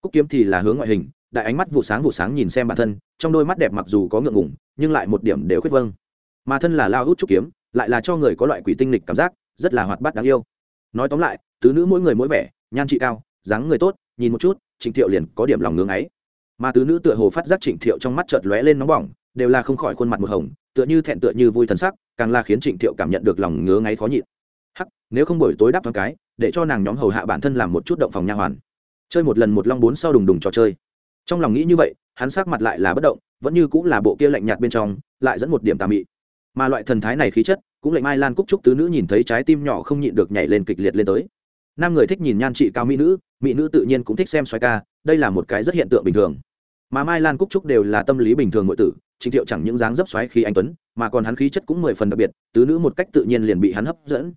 Cúc kiếm thì là hướng ngoại hình, đại ánh mắt vụ sáng vụ sáng nhìn xem bản thân, trong đôi mắt đẹp mặc dù có ngượng ngủng nhưng lại một điểm đều khuyết vâng. Mà thân là lao hút trúc kiếm, lại là cho người có loại quỷ tinh lịch cảm giác, rất là hoạt bát đáng yêu. Nói tóm lại, tứ nữ mỗi người mỗi vẻ, nhan trị cao, dáng người tốt, nhìn một chút, trịnh thiệu liền có điểm lòng ngưng ấy mà tứ nữ tựa hồ phát giác trịnh thiệu trong mắt chợt lóe lên nóng bỏng, đều là không khỏi khuôn mặt một hồng, tựa như thẹn tựa như vui thần sắc, càng là khiến trịnh thiệu cảm nhận được lòng ngứa ngáy khó nhịn. Hắc, nếu không buổi tối đáp thoáng cái, để cho nàng nhóm hầu hạ bản thân làm một chút động phòng nha hoàn. Chơi một lần một long bốn sau đùng đùng trò chơi. Trong lòng nghĩ như vậy, hắn sắc mặt lại là bất động, vẫn như cũng là bộ kia lạnh nhạt bên trong, lại dẫn một điểm tà mị. Mà loại thần thái này khí chất, cũng lệnh mai lan cúc trúc tứ nữ nhìn thấy trái tim nhỏ không nhịn được nhảy lên kịch liệt lên tới nam người thích nhìn nhan trị cao mỹ nữ mỹ nữ tự nhiên cũng thích xem xoay ca, đây là một cái rất hiện tượng bình thường. Mà mai lan cúc trúc đều là tâm lý bình thường nội tử, trình thiệu chẳng những dáng dấp xoáy khi anh tuấn, mà còn hắn khí chất cũng mười phần đặc biệt, tứ nữ một cách tự nhiên liền bị hắn hấp dẫn.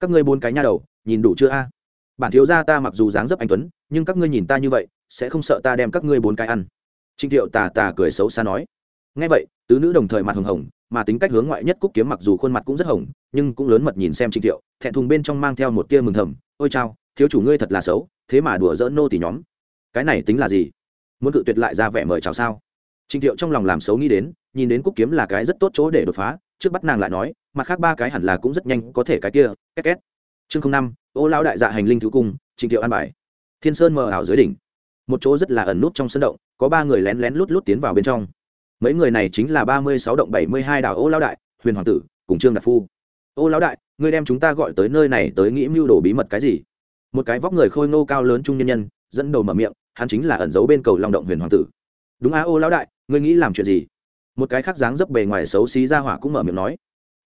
Các ngươi bốn cái nha đầu, nhìn đủ chưa a? Bản thiếu gia ta mặc dù dáng dấp anh tuấn, nhưng các ngươi nhìn ta như vậy, sẽ không sợ ta đem các ngươi bốn cái ăn. Trình thiệu tà tà cười xấu xa nói. Ngay vậy, tứ nữ đồng thời mặt hồng hồng mà tính cách hướng ngoại nhất cúc kiếm mặc dù khuôn mặt cũng rất hồng, nhưng cũng lớn mật nhìn xem trịnh thiệu, thẹn thùng bên trong mang theo một tia mừng thầm, ôi chao, thiếu chủ ngươi thật là xấu, thế mà đùa dỡ nô tỷ nhóm. Cái này tính là gì? Muốn cự tuyệt lại ra vẻ mời chào sao? Trịnh thiệu trong lòng làm xấu nghĩ đến, nhìn đến cúc kiếm là cái rất tốt chỗ để đột phá, trước bắt nàng lại nói, mặt khác ba cái hẳn là cũng rất nhanh có thể cái kia, két két. Chương năm, ô lão đại dạ hành linh thứ cung trịnh thiệu an bài. Thiên sơn mờ ảo dưới đỉnh. Một chỗ rất là ẩn nút trong sân động, có ba người lén lén lút lút tiến vào bên trong mấy người này chính là ba mươi sáu động bảy mươi hai đảo ô lão đại, huyền hoàng tử, cùng trương đạt phu. Ô lão đại, ngươi đem chúng ta gọi tới nơi này tới nghĩ mưu đồ bí mật cái gì? Một cái vóc người khôi ngô cao lớn trung nhân nhân, dẫn đầu mở miệng, hắn chính là ẩn giấu bên cầu long động huyền hoàng tử. Đúng á ô lão đại, ngươi nghĩ làm chuyện gì? Một cái khác dáng dấp bề ngoài xấu xí ra hỏa cũng mở miệng nói.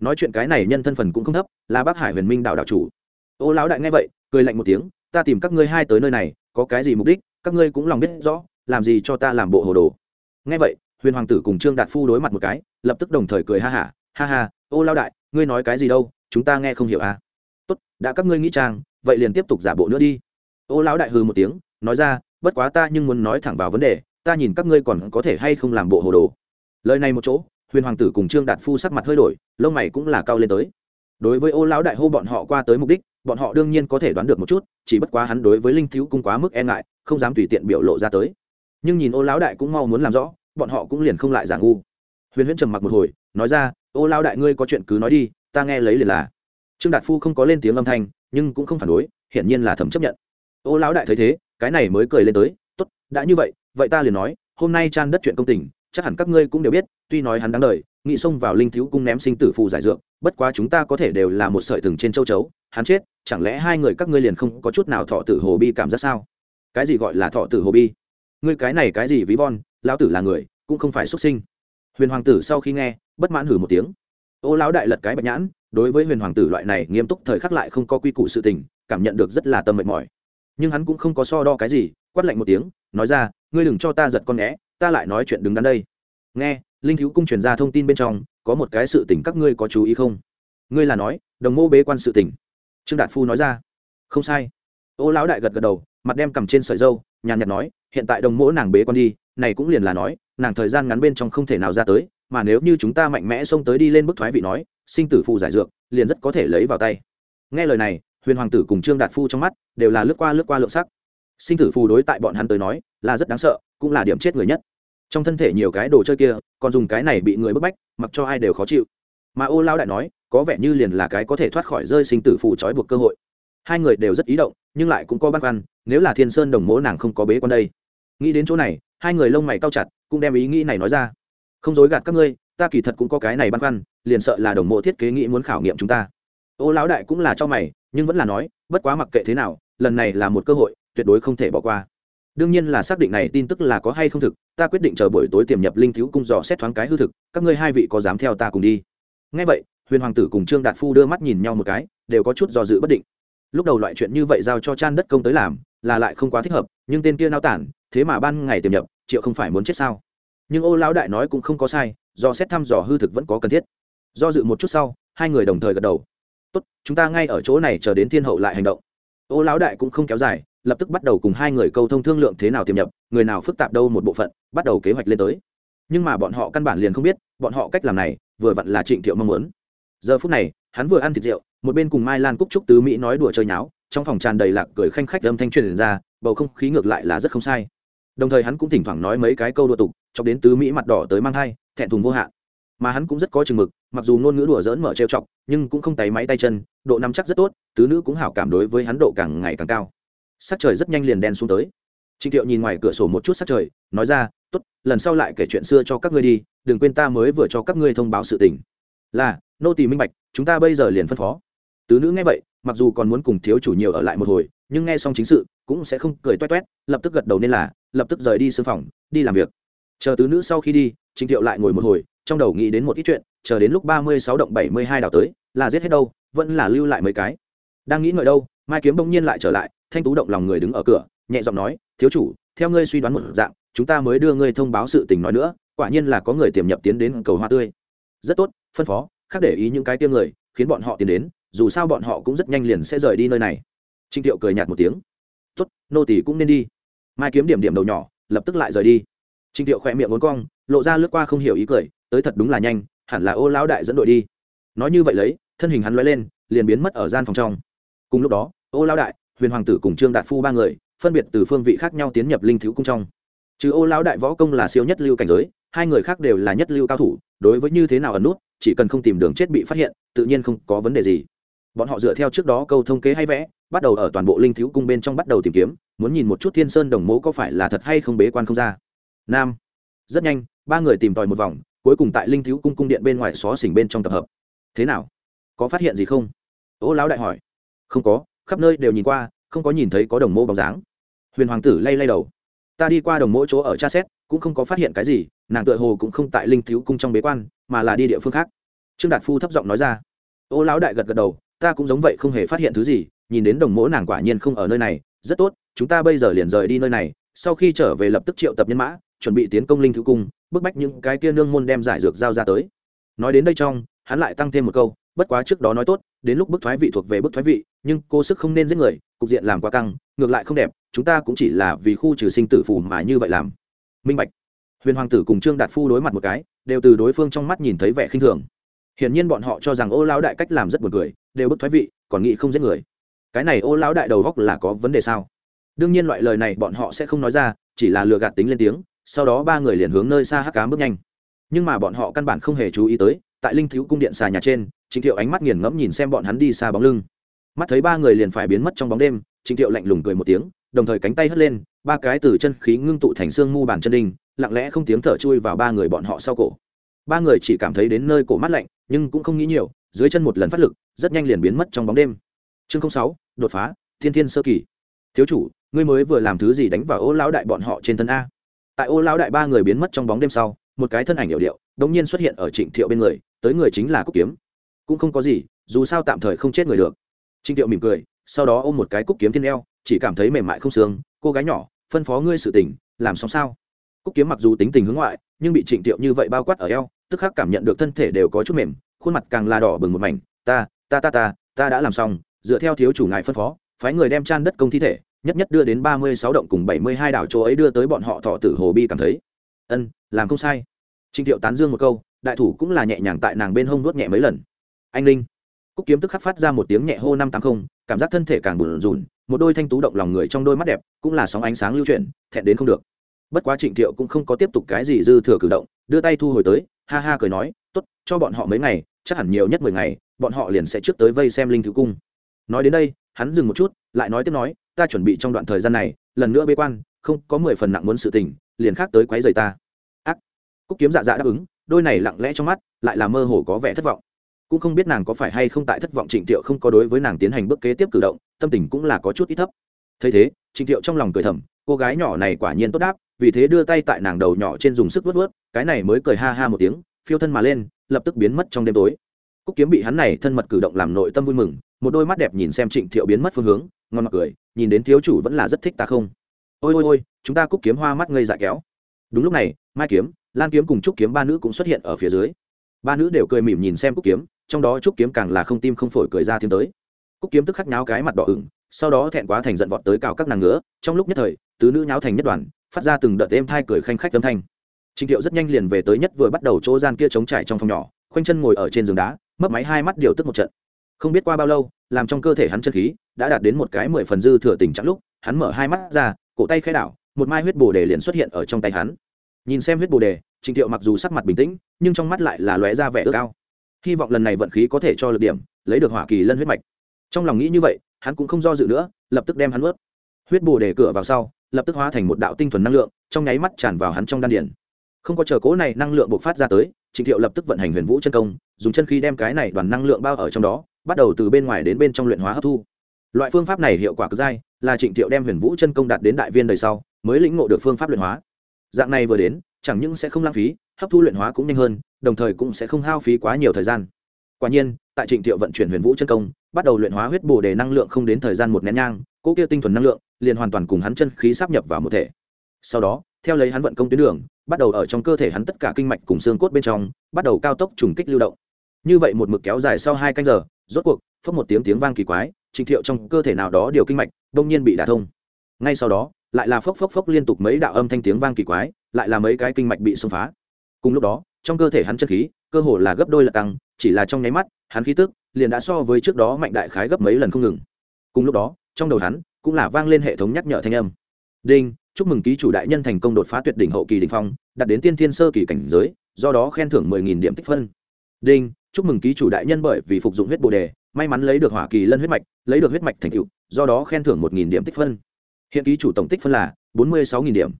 Nói chuyện cái này nhân thân phần cũng không thấp, là bác hải huyền minh đạo đạo chủ. Ô lão đại nghe vậy, cười lạnh một tiếng, ta tìm các ngươi hai tới nơi này, có cái gì mục đích, các ngươi cũng lòng biết rõ, làm gì cho ta làm bộ hồ đồ. Nghe vậy huyền hoàng tử cùng trương đạt phu đối mặt một cái lập tức đồng thời cười ha hả ha, ha ha ô lao đại ngươi nói cái gì đâu chúng ta nghe không hiểu à? Tốt đã các ngươi nghĩ trang vậy liền tiếp tục giả bộ nữa đi. Ô lão đại hừ một tiếng nói ra bất quá ta nhưng muốn nói thẳng vào vấn đề ta nhìn các ngươi còn có thể hay không làm bộ hồ đồ. Lời này một chỗ huyền hoàng tử cùng trương đạt phu sắc mặt hơi đổi lông mày cũng là cao lên tới. Đối với ô lão đại hô bọn họ qua tới mục đích bọn họ đương nhiên có thể đoán được một chút chỉ bất quá hắn đối với linh thiếu cung quá mức e ngại không dám tùy tiện biểu lộ ra tới. Nhưng nhìn ô lão đại cũng mau muốn làm rõ bọn họ cũng liền không lại giả ngu. Huyền huyễn trầm mặc một hồi, nói ra, ô lao đại ngươi có chuyện cứ nói đi, ta nghe lấy liền là. Trương đạt phu không có lên tiếng âm thanh, nhưng cũng không phản đối, hiển nhiên là thầm chấp nhận. Ô lão đại thấy thế, cái này mới cười lên tới, tốt, đã như vậy vậy ta liền nói, hôm nay trang đất chuyện công tình, chắc hẳn các ngươi cũng đều biết, tuy nói hắn đáng đời, nghị xông vào linh thiếu cung ném sinh tử phù giải dượng bất quá chúng ta có thể đều là một sợi thừng trên châu chấu, hắn chết, chẳng lẽ hai người các ngươi liền không có chút nào thọ tử hồ bi cảm giác sao? Cái gì gọi là thọ tử hồ bi? Ngươi cái này cái gì ví von lão tử là người, cũng không phải xuất sinh. Huyền hoàng tử sau khi nghe, bất mãn hử một tiếng. Ô lão đại lật cái bạch nhãn, đối với huyền hoàng tử loại này nghiêm túc thời khắc lại không có quy củ sự tình, cảm nhận được rất là tâm mệt mỏi. Nhưng hắn cũng không có so đo cái gì, quát lạnh một tiếng, nói ra, ngươi đừng cho ta giật con né ta lại nói chuyện đứng đắn đây. Nghe, linh thiếu cung truyền ra thông tin bên trong, có một cái sự tình các ngươi có chú ý không? Ngươi là nói, đồng mô bế quan sự tình. Trương đạt phu nói ra, không sai. Ô lão đại gật gật đầu, mặt đem cầm trên sợi dâu, nhàn nhạt nói, hiện tại đồng mỗ nàng bế quan đi này cũng liền là nói, nàng thời gian ngắn bên trong không thể nào ra tới, mà nếu như chúng ta mạnh mẽ xông tới đi lên bức thoái vị nói, sinh tử phù giải dược, liền rất có thể lấy vào tay. Nghe lời này, huyền hoàng tử cùng trương đạt phu trong mắt đều là lướt qua lướt qua lượng sắc. Sinh tử phù đối tại bọn hắn tới nói, là rất đáng sợ, cũng là điểm chết người nhất. Trong thân thể nhiều cái đồ chơi kia, còn dùng cái này bị người bức bách, mặc cho ai đều khó chịu. Mà ô lao đại nói, có vẻ như liền là cái có thể thoát khỏi rơi sinh tử phù trói buộc cơ hội. Hai người đều rất ý động, nhưng lại cũng có băn khoăn, nếu là thiên sơn đồng mỗ nàng không có bế con đây. Nghĩ đến chỗ này hai người lông mày cao chặt, cũng đem ý nghĩ này nói ra. Không dối gạt các ngươi, ta kỳ thật cũng có cái này băn khoăn, liền sợ là đồng mộ thiết kế nghĩ muốn khảo nghiệm chúng ta. Ô lão đại cũng là cho mày, nhưng vẫn là nói, bất quá mặc kệ thế nào, lần này là một cơ hội, tuyệt đối không thể bỏ qua. Đương nhiên là xác định này tin tức là có hay không thực, ta quyết định chờ buổi tối tiềm nhập linh thiếu cung dò xét thoáng cái hư thực, các ngươi hai vị có dám theo ta cùng đi. Ngay vậy, huyền hoàng tử cùng trương đạt phu đưa mắt nhìn nhau một cái, đều có chút do dự bất định. Lúc đầu loại chuyện như vậy giao cho chan đất công tới làm, là lại không quá thích hợp, nhưng tên kia nao tản, thế mà ban ngày tiềm nhập triệu không phải muốn chết sao? Nhưng ô lão đại nói cũng không có sai, do xét thăm dò hư thực vẫn có cần thiết. Do dự một chút sau, hai người đồng thời gật đầu. Tốt, chúng ta ngay ở chỗ này chờ đến thiên hậu lại hành động. Ô lão đại cũng không kéo dài, lập tức bắt đầu cùng hai người câu thông thương lượng thế nào tiềm nhập, người nào phức tạp đâu một bộ phận, bắt đầu kế hoạch lên tới. Nhưng mà bọn họ căn bản liền không biết, bọn họ cách làm này, vừa vặn là trịnh thiệu mong muốn. Giờ phút này, hắn vừa ăn thịt rượu, một bên cùng mai lan cúc trúc tứ mỹ nói đùa chơi nháo, trong phòng tràn đầy lạc cười khanh khách âm thanh truyền ra, bầu không khí ngược lại là rất không sai đồng thời hắn cũng thỉnh thoảng nói mấy cái câu đùa tục cho đến tứ mỹ mặt đỏ tới mang thai, thẹn thùng vô hạn. Mà hắn cũng rất có chừng mực, mặc dù ngôn ngữ đùa dỡn mở trêu chọc, nhưng cũng không tay máy tay chân, độ nắm chắc rất tốt, tứ nữ cũng hảo cảm đối với hắn độ càng ngày càng cao. Sắc trời rất nhanh liền đen xuống tới. Trịnh thiệu nhìn ngoài cửa sổ một chút sắc trời, nói ra, tốt, lần sau lại kể chuyện xưa cho các ngươi đi, đừng quên ta mới vừa cho các ngươi thông báo sự tình. Là, nô tỳ minh bạch, chúng ta bây giờ liền phân phó. Tứ nữ nghe vậy, mặc dù còn muốn cùng thiếu chủ nhiều ở lại một hồi, nhưng nghe xong chính sự, cũng sẽ không cười toét toét, lập tức gật đầu nên là lập tức rời đi sưng phòng, đi làm việc. Chờ tứ nữ sau khi đi trịnh thiệu lại ngồi một hồi, trong đầu nghĩ đến một ít chuyện, chờ đến lúc ba mươi sáu động bảy mươi hai đảo tới, là giết hết đâu, vẫn là lưu lại mấy cái. Đang nghĩ ngợi đâu, mai kiếm bỗng nhiên lại trở lại, thanh tú động lòng người đứng ở cửa, nhẹ giọng nói, thiếu chủ, theo ngươi suy đoán một dạng, chúng ta mới đưa ngươi thông báo sự tình nói nữa, quả nhiên là có người tiềm nhập tiến đến cầu hoa tươi. Rất tốt, phân phó, khác để ý những cái tiêm người, khiến bọn họ tiến đến, dù sao bọn họ cũng rất nhanh liền sẽ rời đi nơi này. Trình thiệu cười nhạt một tiếng. Tốt, nô tỷ cũng nên đi mai kiếm điểm điểm đầu nhỏ, lập tức lại rời đi. Trịnh thiệu khỏe miệng ngốn cong, lộ ra lướt qua không hiểu ý cười, tới thật đúng là nhanh, hẳn là ô lão đại dẫn đội đi. Nói như vậy lấy, thân hình hắn lóe lên, liền biến mất ở gian phòng trong. Cùng lúc đó, ô lão đại, huyền hoàng tử cùng trương đạt phu ba người, phân biệt từ phương vị khác nhau tiến nhập linh thiếu cung trong. Trừ ô lão đại võ công là siêu nhất lưu cảnh giới, hai người khác đều là nhất lưu cao thủ, đối với như thế nào ẩn nút, chỉ cần không tìm đường chết bị phát hiện, tự nhiên không có vấn đề gì. Bọn họ dựa theo trước đó câu thông kế hay vẽ, bắt đầu ở toàn bộ linh thiếu cung bên trong bắt đầu tìm kiếm muốn nhìn một chút thiên sơn đồng mẫu có phải là thật hay không bế quan không ra. Nam. Rất nhanh, ba người tìm tòi một vòng, cuối cùng tại linh thiếu cung cung điện bên ngoài xó xỉnh bên trong tập hợp. Thế nào? Có phát hiện gì không? Ô lão đại hỏi. Không có, khắp nơi đều nhìn qua, không có nhìn thấy có đồng mô bóng dáng. Huyền hoàng tử lay lay đầu. Ta đi qua đồng mỗ chỗ ở cha xét, cũng không có phát hiện cái gì, nàng tựa hồ cũng không tại linh thiếu cung trong bế quan, mà là đi địa phương khác. Trương đạt phu thấp giọng nói ra. Ô lão đại gật gật đầu, ta cũng giống vậy không hề phát hiện thứ gì, nhìn đến đồng mỗ nàng quả nhiên không ở nơi này rất tốt, chúng ta bây giờ liền rời đi nơi này, sau khi trở về lập tức triệu tập nhân mã, chuẩn bị tiến công linh thứ cung, bức bách những cái kia nương môn đem giải dược giao ra tới. Nói đến đây trong, hắn lại tăng thêm một câu, bất quá trước đó nói tốt, đến lúc bức thoái vị thuộc về bức thoái vị, nhưng cô sức không nên giết người, cục diện làm quá căng, ngược lại không đẹp, chúng ta cũng chỉ là vì khu trừ sinh tử phù mà như vậy làm. Minh bạch. Huyền hoàng tử cùng trương đạt phu đối mặt một cái, đều từ đối phương trong mắt nhìn thấy vẻ khinh thường. Hiển nhiên bọn họ cho rằng ô lão đại cách làm rất buồn cười, đều bức thoái vị, còn nghĩ không giết người cái này ô lão đại đầu góc là có vấn đề sao? Đương nhiên loại lời này bọn họ sẽ không nói ra, chỉ là lừa gạt tính lên tiếng, sau đó ba người liền hướng nơi xa hắc cám bước nhanh. Nhưng mà bọn họ căn bản không hề chú ý tới, tại linh thiếu cung điện xà nhà trên, trịnh thiệu ánh mắt nghiền ngẫm nhìn xem bọn hắn đi xa bóng lưng. Mắt thấy ba người liền phải biến mất trong bóng đêm, trịnh thiệu lạnh lùng cười một tiếng, đồng thời cánh tay hất lên, ba cái từ chân khí ngưng tụ thành xương mu bàn chân đinh, lặng lẽ không tiếng thở chui vào ba người bọn họ sau cổ. Ba người chỉ cảm thấy đến nơi cổ mắt lạnh, nhưng cũng không nghĩ nhiều, dưới chân một lần phát lực, rất nhanh liền biến mất trong bóng đêm. Chương sáu đột phá, thiên thiên sơ kỳ. Thiếu chủ, ngươi mới vừa làm thứ gì đánh vào ô lão đại bọn họ trên thân a? Tại ô lão đại ba người biến mất trong bóng đêm sau, một cái thân ảnh hiệu điệu, đống nhiên xuất hiện ở trịnh thiệu bên người, tới người chính là cúc kiếm. Cũng không có gì, dù sao tạm thời không chết người được. Trịnh thiệu mỉm cười, sau đó ôm một cái cúc kiếm thiên eo, chỉ cảm thấy mềm mại không sướng cô gái nhỏ, phân phó ngươi sự tình, làm xong sao? Cúc kiếm mặc dù tính tình hướng ngoại, nhưng bị trịnh thiệu như vậy bao quát ở eo, tức khắc cảm nhận được thân thể đều có chút mềm, khuôn mặt càng là đỏ bừng một mảnh, ta ta ta ta ta đã làm xong dựa theo thiếu chủ ngài phân phó, phái người đem chan đất công thi thể, nhất nhất đưa đến ba mươi sáu động cùng bảy mươi hai đảo chỗ ấy đưa tới bọn họ thọ tử hồ bi cảm thấy. Ân, làm không sai. Trịnh thiệu tán dương một câu, đại thủ cũng là nhẹ nhàng tại nàng bên hông nuốt nhẹ mấy lần. Anh linh. Cúc kiếm tức khắc phát ra một tiếng nhẹ hô năm tám không, cảm giác thân thể càng bùn rùn, một đôi thanh tú động lòng người trong đôi mắt đẹp, cũng là sóng ánh sáng lưu chuyển, thẹn đến không được. Bất quá trịnh thiệu cũng không có tiếp tục cái gì dư thừa cử động, đưa tay thu hồi tới, ha ha cười nói t ố t cho bọn họ mấy ngày, chắc hẳn nhiều nhất mười ngày, bọn họ liền sẽ trước tới vây xem linh thứ cung nói đến đây, hắn dừng một chút, lại nói tiếp nói, ta chuẩn bị trong đoạn thời gian này, lần nữa bế quan, không có mười phần nặng muốn sự tình, liền khác tới quấy rầy ta. Ác. Cúc kiếm dạ dạ đáp ứng, đôi này lặng lẽ trong mắt, lại là mơ hồ có vẻ thất vọng. Cũng không biết nàng có phải hay không tại thất vọng trịnh thiệu không có đối với nàng tiến hành bước kế tiếp cử động, tâm tình cũng là có chút ít thấp. Thấy thế, trịnh thiệu trong lòng cười thầm, cô gái nhỏ này quả nhiên tốt đáp, vì thế đưa tay tại nàng đầu nhỏ trên dùng sức vớt vớt cái này mới cười ha ha một tiếng, phiêu thân mà lên, lập tức biến mất trong đêm tối cúc kiếm bị hắn này thân mật cử động làm nội tâm vui mừng một đôi mắt đẹp nhìn xem trịnh thiệu biến mất phương hướng ngon mặt cười nhìn đến thiếu chủ vẫn là rất thích ta không? Ôi ôi ôi chúng ta cúc kiếm hoa mắt ngây dại kéo. Đúng lúc này mai kiếm lan kiếm cùng trúc kiếm ba nữ cũng xuất hiện ở phía dưới. Ba nữ đều cười mỉm nhìn xem cúc kiếm trong đó trúc kiếm càng là không tim không phổi cười ra tiến tới. Cúc kiếm tức khắc nháo cái mặt đỏ ửng sau đó thẹn quá thành giận vọt tới cào các nàng ngứa trong lúc nhất thời tứ nữ nháo thành nhất đoàn phát ra từng đợt êm thai cười khanh khách âm thanh. Trịnh Thiệu rất nhanh liền về tới nhất vừa bắt đầu chỗ gian kia chống trải trong phòng nhỏ, khoanh chân ngồi ở trên giường đá, mấp máy hai mắt điều tức một trận. Không biết qua bao lâu, làm trong cơ thể hắn chân khí đã đạt đến một cái mười phần dư thừa tình trạng lúc, hắn mở hai mắt ra, cổ tay khai đảo, một mai huyết bồ đề liền xuất hiện ở trong tay hắn. Nhìn xem huyết bồ đề, Trình Thiệu mặc dù sắc mặt bình tĩnh, nhưng trong mắt lại là lóe ra vẻ ước ao. Hy vọng lần này vận khí có thể cho lực điểm, lấy được hỏa kỳ lân huyết mạch. Trong lòng nghĩ như vậy, hắn cũng không do dự nữa, lập tức đem hắn ướt Huyết bồ đề cửa vào sau, lập tức hóa thành một đạo tinh thuần năng lượng, trong nháy mắt tràn vào hắn trong đan điền không có chờ cố này năng lượng bộc phát ra tới trịnh thiệu lập tức vận hành huyền vũ chân công, dùng chân khí đem cái này đoàn năng lượng bao ở trong đó, bắt đầu từ bên ngoài đến bên trong luyện hóa hấp thu. Loại phương pháp này hiệu quả cực dai, là trịnh thiệu đem huyền vũ chân công đạt đến đại viên đời sau, mới lĩnh ngộ được phương pháp luyện hóa. Dạng này vừa đến, chẳng những sẽ không lãng phí, hấp thu luyện hóa cũng nhanh hơn, đồng thời cũng sẽ không hao phí quá nhiều thời gian. Quả nhiên, tại trịnh thiệu vận chuyển huyền vũ chân công, bắt đầu luyện hóa huyết bổ đề năng lượng không đến thời gian một nén nhang cỗ kia tinh thuần năng lượng, liền hoàn toàn cùng hắn chân khí sắp nhập vào một thể. Sau đó, theo lấy hắn vận công tuyến đường bắt đầu ở trong cơ thể hắn tất cả kinh mạch cùng xương cốt bên trong, bắt đầu cao tốc trùng kích lưu động. Như vậy một mực kéo dài sau hai canh giờ, rốt cuộc phất một tiếng tiếng vang kỳ quái, trình thiệu trong cơ thể nào đó điều kinh mạch đông nhiên bị đả thông. Ngay sau đó, lại là phốc phốc phốc liên tục mấy đạo âm thanh tiếng vang kỳ quái, lại là mấy cái kinh mạch bị xông phá. Cùng lúc đó, trong cơ thể hắn chân khí, cơ hồ là gấp đôi là tăng, chỉ là trong nháy mắt, hắn khí tức liền đã so với trước đó mạnh đại khái gấp mấy lần không ngừng. Cùng lúc đó, trong đầu hắn cũng là vang lên hệ thống nhắc nhở thanh âm. Đinh! Chúc mừng ký chủ đại nhân thành công đột phá tuyệt đỉnh hậu kỳ đỉnh phong, đạt đến tiên thiên sơ kỳ cảnh giới, do đó khen thưởng mười nghìn điểm tích phân. Đinh, chúc mừng ký chủ đại nhân bởi vì phục dụng huyết bồ đề, may mắn lấy được hỏa kỳ lân huyết mạch, lấy được huyết mạch thành cựu do đó khen thưởng một nghìn điểm tích phân. Hiện ký chủ tổng tích phân là bốn mươi sáu nghìn điểm.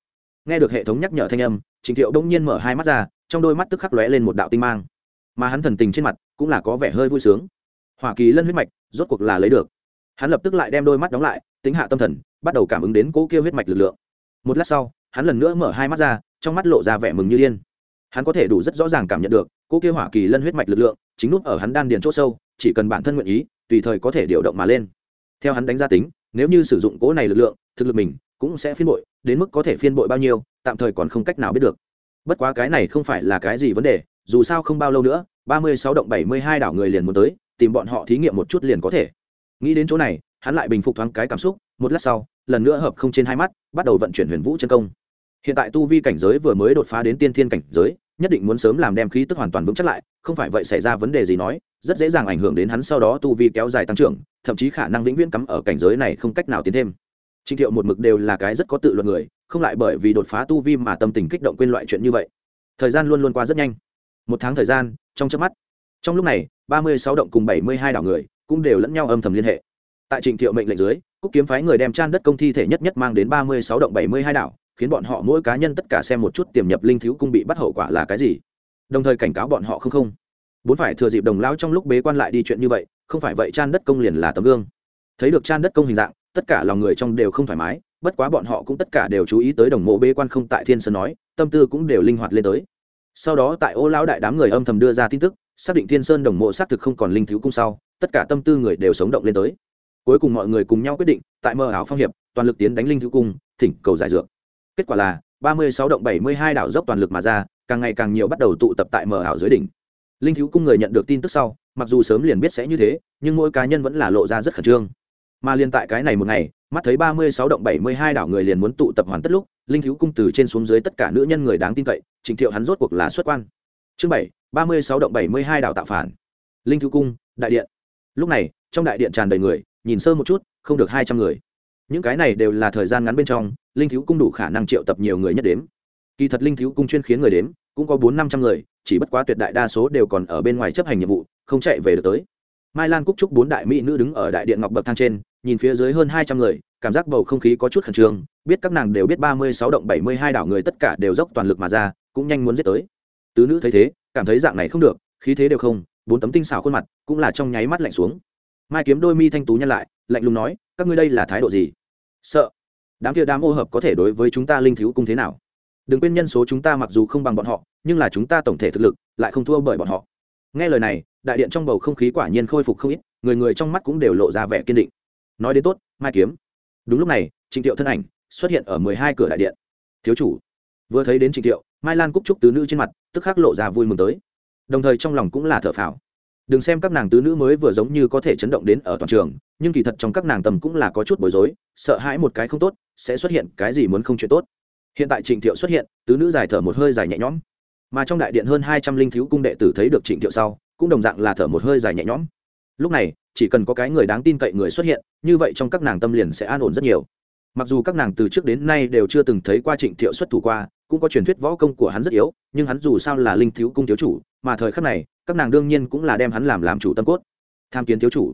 Nghe được hệ thống nhắc nhở thanh âm, trình thiệu đông nhiên mở hai mắt ra, trong đôi mắt tức khắc lóe lên một đạo tinh mang. Mà hắn thần tình trên mặt cũng là có vẻ hơi vui sướng. Hỏa kỳ lân huyết mạch rốt cuộc là lấy được. Hắn lập tức lại đem đôi mắt đóng lại, tính hạ tâm thần, bắt đầu cảm ứng đến cỗ kia huyết mạch lực lượng một lát sau, hắn lần nữa mở hai mắt ra, trong mắt lộ ra vẻ mừng như điên. Hắn có thể đủ rất rõ ràng cảm nhận được cỗ kia hỏa kỳ lân huyết mạch lực lượng, chính nút ở hắn đan điền chỗ sâu, chỉ cần bản thân nguyện ý, tùy thời có thể điều động mà lên. Theo hắn đánh giá tính, nếu như sử dụng cỗ này lực lượng, thực lực mình cũng sẽ phiên bội, đến mức có thể phiên bội bao nhiêu, tạm thời còn không cách nào biết được. Bất quá cái này không phải là cái gì vấn đề, dù sao không bao lâu nữa, ba mươi sáu động bảy mươi hai đảo người liền muốn tới, tìm bọn họ thí nghiệm một chút liền có thể. Nghĩ đến chỗ này, hắn lại bình phục thoáng cái cảm xúc, một lát sau lần nữa hợp không trên hai mắt, bắt đầu vận chuyển huyền vũ chân công. Hiện tại tu vi cảnh giới vừa mới đột phá đến tiên thiên cảnh giới, nhất định muốn sớm làm đem khí tức hoàn toàn vững chắc lại, không phải vậy xảy ra vấn đề gì nói, rất dễ dàng ảnh hưởng đến hắn sau đó tu vi kéo dài tăng trưởng, thậm chí khả năng vĩnh viễn cắm ở cảnh giới này không cách nào tiến thêm. Trình thiệu một mực đều là cái rất có tự luận người, không lại bởi vì đột phá tu vi mà tâm tình kích động quên loại chuyện như vậy. Thời gian luôn luôn qua rất nhanh. Một tháng thời gian, trong chớp mắt. Trong lúc này, ba mươi sáu động cùng bảy mươi hai đảo người cũng đều lẫn nhau âm thầm liên hệ. Tại Trình thiệu mệnh lệnh dưới cúc kiếm phái người đem chan đất công thi thể nhất nhất mang đến ba mươi sáu động bảy mươi hai đảo, khiến bọn họ mỗi cá nhân tất cả xem một chút tiềm nhập linh thiếu cung bị bắt hậu quả là cái gì. Đồng thời cảnh cáo bọn họ không không. Bốn phải thừa dịp đồng lão trong lúc bế quan lại đi chuyện như vậy, không phải vậy chan đất công liền là tấm gương. Thấy được chan đất công hình dạng, tất cả lòng người trong đều không thoải mái, bất quá bọn họ cũng tất cả đều chú ý tới đồng mộ bế quan không tại thiên sơn nói, tâm tư cũng đều linh hoạt lên tới. Sau đó tại ô lão đại đám người âm thầm đưa ra tin tức, xác định thiên sơn đồng mộ xác thực không còn linh thiếu cung sau, tất cả tâm tư người đều sống động lên tới cuối cùng mọi người cùng nhau quyết định, tại mơ ảo phong hiệp, toàn lực tiến đánh linh thư cung, thỉnh cầu giải dược. Kết quả là, ba mươi sáu động bảy mươi hai đảo dốc toàn lực mà ra, càng ngày càng nhiều bắt đầu tụ tập tại mờ ảo dưới đỉnh. Linh thiếu cung người nhận được tin tức sau, mặc dù sớm liền biết sẽ như thế, nhưng mỗi cá nhân vẫn là lộ ra rất khẩn trương. Mà liên tại cái này một ngày, mắt thấy ba mươi sáu động bảy mươi hai đảo người liền muốn tụ tập hoàn tất lúc, linh thiếu cung từ trên xuống dưới tất cả nữ nhân người đáng tin cậy, trình thiệu hắn rốt cuộc là xuất quan. Chương bảy, ba mươi sáu động bảy mươi hai đảo tạo phản. Linh thiếu cung, đại điện. Lúc này, trong đại điện tràn đầy người nhìn sơ một chút, không được hai trăm người. Những cái này đều là thời gian ngắn bên trong, linh thiếu cung đủ khả năng triệu tập nhiều người nhất đếm. Kỳ thật linh thiếu cung chuyên khiến người đếm, cũng có bốn năm trăm người, chỉ bất quá tuyệt đại đa số đều còn ở bên ngoài chấp hành nhiệm vụ, không chạy về được tới. Mai lan cúc trúc bốn đại mỹ nữ đứng ở đại điện ngọc bậc thang trên, nhìn phía dưới hơn hai trăm người, cảm giác bầu không khí có chút khẩn trương, biết các nàng đều biết ba mươi sáu động bảy mươi hai đảo người tất cả đều dốc toàn lực mà ra, cũng nhanh muốn giết tới. Tứ nữ thấy thế, cảm thấy dạng này không được, khí thế đều không, bốn tấm tinh xảo khuôn mặt cũng là trong nháy mắt lạnh xuống mai kiếm đôi mi thanh tú nhăn lại, lạnh lùng nói, các ngươi đây là thái độ gì? Sợ. Đám kia đám ô hợp có thể đối với chúng ta linh thiếu cung thế nào? Đừng quên nhân số chúng ta mặc dù không bằng bọn họ, nhưng là chúng ta tổng thể thực lực lại không thua bởi bọn họ. Nghe lời này, đại điện trong bầu không khí quả nhiên khôi phục không ít, người người trong mắt cũng đều lộ ra vẻ kiên định. Nói đến tốt, mai kiếm. Đúng lúc này, trịnh thiệu thân ảnh xuất hiện ở mười hai cửa đại điện. Thiếu chủ. Vừa thấy đến trịnh thiệu, mai lan cúc trúc tứ nữ trên mặt tức khắc lộ ra vui mừng tới. Đồng thời trong lòng cũng là thở phào đừng xem các nàng tứ nữ mới vừa giống như có thể chấn động đến ở toàn trường, nhưng kỳ thật trong các nàng tầm cũng là có chút bối rối, sợ hãi một cái không tốt, sẽ xuất hiện cái gì muốn không chuyện tốt. Hiện tại trịnh thiệu xuất hiện, tứ nữ giải thở một hơi dài nhẹ nhõm. Mà trong đại điện hơn hai trăm linh thiếu cung đệ tử thấy được trịnh thiệu sau, cũng đồng dạng là thở một hơi dài nhẹ nhõm. Lúc này, chỉ cần có cái người đáng tin cậy người xuất hiện, như vậy trong các nàng tâm liền sẽ an ổn rất nhiều. Mặc dù các nàng từ trước đến nay đều chưa từng thấy qua trịnh thiệu xuất thủ qua, cũng có truyền thuyết võ công của hắn rất yếu, nhưng hắn dù sao là linh thiếu cung thiếu chủ, mà thời khắc này các nàng đương nhiên cũng là đem hắn làm làm chủ tâm cốt. Tham kiến thiếu chủ.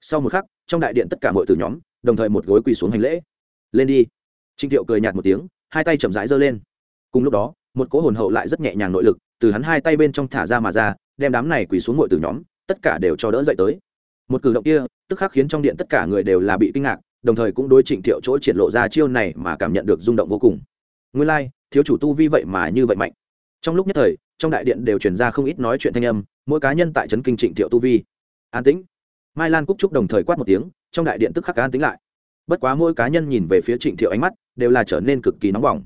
Sau một khắc trong đại điện tất cả mọi từ nhóm đồng thời một gối quỳ xuống hành lễ. Lên đi. Trịnh thiệu cười nhạt một tiếng hai tay chậm rãi giơ lên. Cùng lúc đó một cỗ hồn hậu lại rất nhẹ nhàng nội lực từ hắn hai tay bên trong thả ra mà ra đem đám này quỳ xuống mọi từ nhóm tất cả đều cho đỡ dậy tới. Một cử động kia tức khắc khiến trong điện tất cả người đều là bị kinh ngạc đồng thời cũng đối trịnh thiệu chỗ triển lộ ra chiêu này mà cảm nhận được rung động vô cùng. Nguyên lai、like, thiếu chủ tu vi vậy mà như vậy mạnh trong lúc nhất thời, trong đại điện đều truyền ra không ít nói chuyện thanh âm, mỗi cá nhân tại trấn kinh trịnh thiệu tu vi. An tĩnh. Mai lan cúc trúc đồng thời quát một tiếng, trong đại điện tức khắc an tĩnh lại. Bất quá mỗi cá nhân nhìn về phía trịnh thiệu ánh mắt, đều là trở nên cực kỳ nóng bỏng.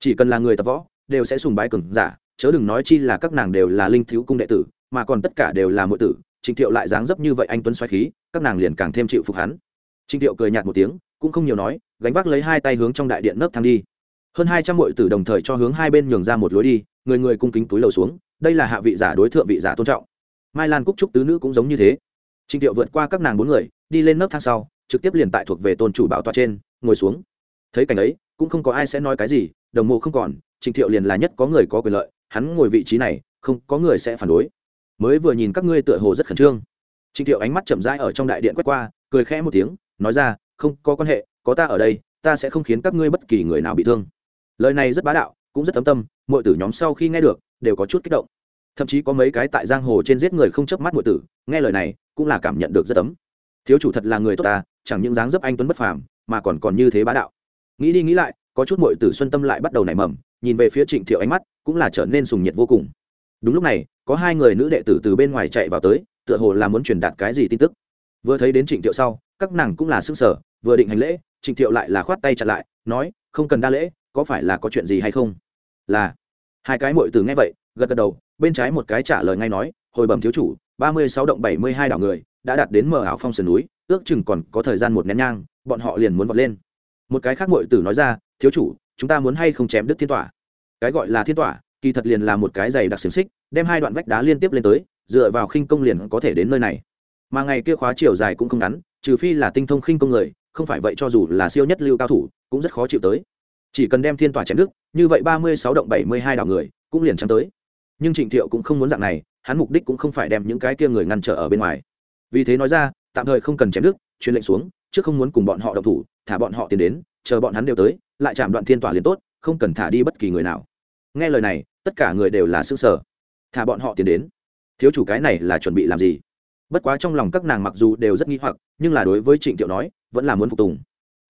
Chỉ cần là người tập võ, đều sẽ sùng bái cường giả, chớ đừng nói chi là các nàng đều là linh thiếu cung đệ tử, mà còn tất cả đều là mọi tử. Trịnh thiệu lại dáng dấp như vậy anh tuấn xoáy khí, các nàng liền càng thêm chịu phục hắn. Trịnh thiệu cười nhạt một tiếng, cũng không nhiều nói, gánh vác lấy hai tay hướng trong đại điện nấc thang đi hơn hai trăm mọi tử đồng thời cho hướng hai bên nhường ra một lối đi, người người cung kính túi lầu xuống, đây là hạ vị giả đối thượng vị giả tôn trọng. Mai lan cúc trúc tứ nữ cũng giống như thế. Trịnh thiệu vượt qua các nàng bốn người, đi lên nấc thang sau, trực tiếp liền tại thuộc về tôn chủ bảo tọa trên, ngồi xuống. Thấy cảnh ấy, cũng không có ai sẽ nói cái gì, đồng mộ không còn trịnh thiệu liền là nhất có người có quyền lợi, hắn ngồi vị trí này, không có người sẽ phản đối. Mới vừa nhìn các ngươi tựa hồ rất khẩn trương. Trịnh thiệu ánh mắt chậm rãi ở trong đại điện quét qua, cười khẽ một tiếng, nói ra, không có quan hệ, có ta ở đây, ta sẽ không khiến các ngươi bất kỳ người nào bị thương lời này rất bá đạo, cũng rất tấm tâm mọi tử nhóm sau khi nghe được, đều có chút kích động. Thậm chí có mấy cái tại giang hồ trên giết người không chớp mắt mọi tử, nghe lời này, cũng là cảm nhận được rất tấm thiếu chủ thật là người tốt ta, chẳng những dáng dấp anh tuấn bất phàm, mà còn còn như thế bá đạo. Nghĩ đi nghĩ lại, có chút mọi tử xuân tâm lại bắt đầu nảy mầm, nhìn về phía trịnh thiệu ánh mắt, cũng là trở nên sùng nhiệt vô cùng. Đúng lúc này, có hai người nữ đệ tử từ bên ngoài chạy vào tới, tựa hồ là muốn truyền đạt cái gì tin tức. Vừa thấy đến trịnh thiệu sau, các nàng cũng là s ư n g sở vừa định hành lễ, trịnh thiệu lại là khoát tay chặn lại, nói, không cần đa lễ có phải là có chuyện gì hay không? Là. Hai cái mội từ nghe vậy, gật gật đầu, bên trái một cái trả lời ngay nói, hồi bẩm thiếu chủ, ba mươi sáu động bảy mươi hai đảo người đã đạt đến mở ảo phong sườn núi, ước chừng còn có thời gian một nén nhang, bọn họ liền muốn vọt lên. Một cái khác mội tử nói ra, thiếu chủ, chúng ta muốn hay không chém đứt thiên tỏa? Cái gọi là thiên tỏa, kỳ thật liền là một cái giày đặc xiềng xích, đem hai đoạn vách đá liên tiếp lên tới, dựa vào khinh công liền có thể đến nơi này. Mà ngày kia khóa chiều dài cũng không ngắn, trừ phi là tinh thông khinh công người, không phải vậy cho dù là siêu nhất lưu cao thủ, cũng rất khó chịu tới chỉ cần đem thiên tòa chém đức như vậy ba mươi sáu động bảy mươi hai đảo người cũng liền trắng tới. Nhưng trịnh thiệu cũng không muốn dạng này, hắn mục đích cũng không phải đem những cái kia người ngăn trở ở bên ngoài. Vì thế nói ra, tạm thời không cần chém đức truyền lệnh xuống chứ không muốn cùng bọn họ độc thủ, thả bọn họ tiến đến, chờ bọn hắn đều tới, lại chạm đoạn thiên tòa liền tốt, không cần thả đi bất kỳ người nào. Nghe lời này, tất cả người đều là xương sở thả bọn họ tiến đến. Thiếu chủ cái này là chuẩn bị làm gì? Bất quá trong lòng các nàng mặc dù đều rất nghi hoặc, nhưng là đối với trịnh thiệu nói, vẫn là muốn phục tùng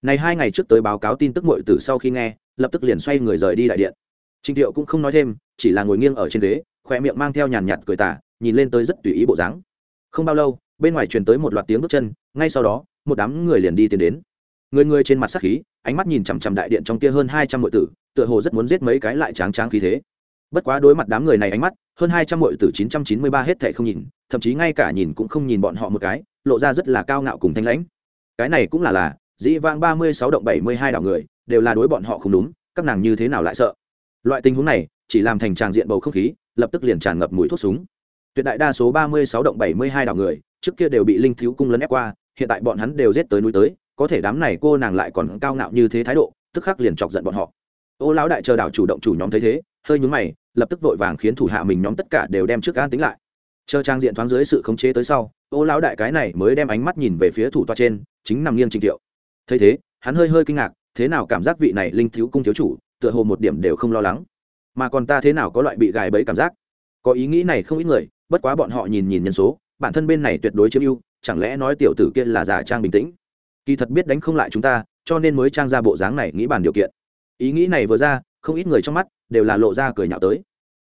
này hai ngày trước tới báo cáo tin tức muội tử sau khi nghe, lập tức liền xoay người rời đi đại điện. Trịnh thiệu cũng không nói thêm, chỉ là ngồi nghiêng ở trên ghế khoe miệng mang theo nhàn nhạt cười tả nhìn lên tới rất tùy ý bộ dáng. Không bao lâu, bên ngoài truyền tới một loạt tiếng bước chân, ngay sau đó, một đám người liền đi tiến đến. Người người trên mặt sắc khí, ánh mắt nhìn chằm chằm đại điện trong kia hơn hai trăm mọi tử, tựa hồ rất muốn giết mấy cái lại tráng tráng khí thế. Bất quá đối mặt đám người này ánh mắt, hơn hai trăm mọi tử chín trăm chín mươi ba hết thệ không nhìn, thậm chí ngay cả nhìn cũng không nhìn bọn họ một cái, lộ ra rất là cao ngạo cùng thanh lãnh. Cái này cũng là là dĩ vãng ba mươi sáu động bảy mươi hai đảo người, đều là đối bọn họ không đúng, các nàng như thế nào lại sợ? Loại tình huống này, chỉ làm thành tràng diện bầu không khí, lập tức liền tràn ngập mùi thuốc súng. Tuyệt đại đa số ba mươi sáu động bảy mươi hai đảo người, trước kia đều bị linh thiếu cung lấn ép qua, hiện tại bọn hắn đều giết tới núi tới, có thể đám này cô nàng lại còn cao ngạo như thế thái độ, tức khắc liền chọc giận bọn họ. Ô lão đại chờ đảo chủ động chủ nhóm thấy thế, hơi nhướng mày, lập tức vội vàng khiến thủ hạ mình nhóm tất cả đều đem trước an tính lại. Chờ trang diện thoáng dưới sự khống chế tới sau, ô lão đại cái này mới đem ánh mắt nhìn về phía thủ toa trên, chính nằm nghiêng trình thiệu thấy thế, hắn hơi hơi kinh ngạc, thế nào cảm giác vị này linh thiếu cung thiếu chủ, tựa hồ một điểm đều không lo lắng. Mà còn ta thế nào có loại bị gài bẫy cảm giác? Có ý nghĩ này không ít người, bất quá bọn họ nhìn nhìn nhân số, bản thân bên này tuyệt đối chiếm ưu, chẳng lẽ nói tiểu tử kia là giả trang bình tĩnh? Kỳ thật biết đánh không lại chúng ta, cho nên mới trang ra bộ dáng này nghĩ bàn điều kiện. Ý nghĩ này vừa ra, không ít người trong mắt đều là lộ ra cười nhạo tới.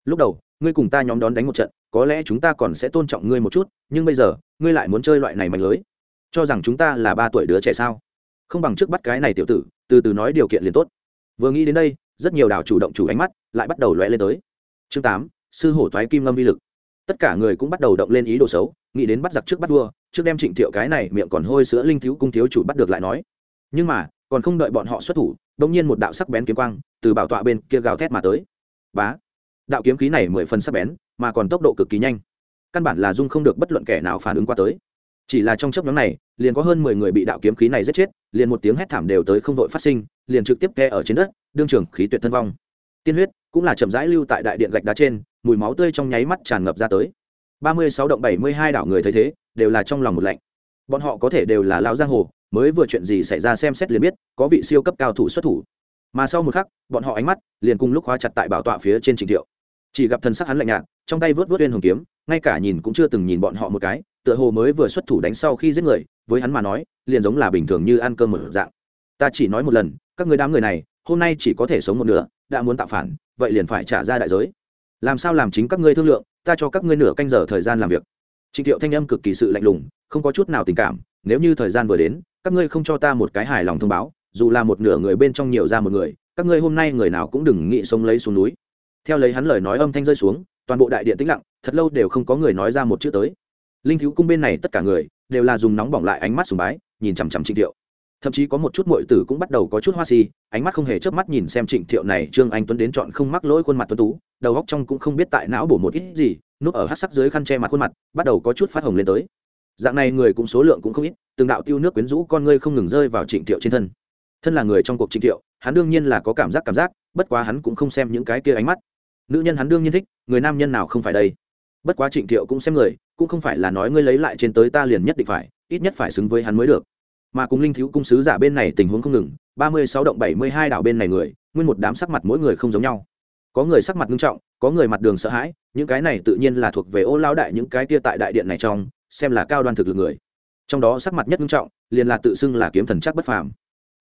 Lúc đầu, ngươi cùng ta nhóm đón đánh một trận, có lẽ chúng ta còn sẽ tôn trọng ngươi một chút, nhưng bây giờ, ngươi lại muốn chơi loại này mạnh lưới. Cho rằng chúng ta là ba tuổi đứa trẻ sao? Không bằng trước bắt cái này tiểu tử, từ từ nói điều kiện liền tốt. Vừa nghĩ đến đây, rất nhiều đảo chủ động chủ ánh mắt lại bắt đầu lóe lên tới. Chương tám, sư hổ thoái kim ngâm vi lực. Tất cả người cũng bắt đầu động lên ý đồ xấu, nghĩ đến bắt giặc trước bắt vua, trước đem trịnh thiệu cái này miệng còn hôi sữa linh thiếu cung thiếu chủ bắt được lại nói. Nhưng mà, còn không đợi bọn họ xuất thủ đông nhiên một đạo sắc bén kiếm quang từ bảo tọa bên kia gào thét mà tới. Bá! Đạo kiếm khí này mười phần sắc bén, mà còn tốc độ cực kỳ nhanh. Căn bản là dung không được bất luận kẻ nào phản ứng qua tới chỉ là trong chấp nhóm này, liền có hơn mười người bị đạo kiếm khí này giết chết, liền một tiếng hét thảm đều tới không vội phát sinh, liền trực tiếp ke ở trên đất, đương trường khí tuyệt thân vong. Tiên huyết cũng là chậm rãi lưu tại đại điện gạch đá trên, mùi máu tươi trong nháy mắt tràn ngập ra tới. Ba mươi sáu động bảy mươi hai đảo người thấy thế, đều là trong lòng một lạnh. Bọn họ có thể đều là lao giang hồ, mới vừa chuyện gì xảy ra xem xét liền biết, có vị siêu cấp cao thủ xuất thủ. Mà sau một khắc, bọn họ ánh mắt liền cùng lúc khóa chặt tại bảo tọa phía trên trình thiệu. Chỉ gặp thần sắc hắn lạnh nhạt, trong tay vớt vớt lên hồng kiếm ngay cả nhìn cũng chưa từng nhìn bọn họ một cái, tựa hồ mới vừa xuất thủ đánh sau khi giết người, với hắn mà nói, liền giống là bình thường như ăn cơm mở dạng. Ta chỉ nói một lần, các người đám người này, hôm nay chỉ có thể sống một nửa, đã muốn tạo phản, vậy liền phải trả ra đại giới. Làm sao làm chính các ngươi thương lượng, ta cho các ngươi nửa canh giờ thời gian làm việc. Trịnh thiệu thanh âm cực kỳ sự lạnh lùng, không có chút nào tình cảm, nếu như thời gian vừa đến, các ngươi không cho ta một cái hài lòng thông báo, dù là một nửa người bên trong nhiều ra một người, các ngươi hôm nay người nào cũng đừng nghĩ sống lấy xuống núi. Theo lấy hắn lời nói âm thanh rơi xuống toàn bộ đại điện tĩnh lặng, thật lâu đều không có người nói ra một chữ tới. Linh thiếu cung bên này tất cả người đều là dùng nóng bỏng lại ánh mắt sùng bái, nhìn chằm chằm trịnh thiệu. Thậm chí có một chút muội tử cũng bắt đầu có chút hoa si, ánh mắt không hề chớp mắt nhìn xem trịnh thiệu này, trương anh tuấn đến chọn không mắc lỗi khuôn mặt tuấn tú, đầu góc trong cũng không biết tại não bổ một ít gì, núp ở hát sắc dưới khăn che mặt khuôn mặt, bắt đầu có chút phát hồng lên tới. Dạng này người cũng số lượng cũng không ít, từng đạo tiêu nước quyến rũ con ngươi không ngừng rơi vào trịnh thiệu trên thân. Thân là người trong cuộc trịnh thiệu, hắn đương nhiên là có cảm giác cảm giác, bất quá hắn cũng không xem những cái kia ánh mắt nữ nhân hắn đương nhiên thích, người nam nhân nào không phải đây? Bất quá trịnh thiệu cũng xem người, cũng không phải là nói ngươi lấy lại trên tới ta liền nhất định phải, ít nhất phải xứng với hắn mới được. Mà cùng linh thiếu cung sứ giả bên này tình huống không ngừng, ba mươi sáu động bảy mươi hai đảo bên này người, nguyên một đám sắc mặt mỗi người không giống nhau. Có người sắc mặt nghiêm trọng, có người mặt đường sợ hãi, những cái này tự nhiên là thuộc về ô lao đại những cái kia tại đại điện này trong, xem là cao đoan thực lực người. Trong đó sắc mặt nhất nghiêm trọng, liền là tự xưng là kiếm thần chắc bất phàm.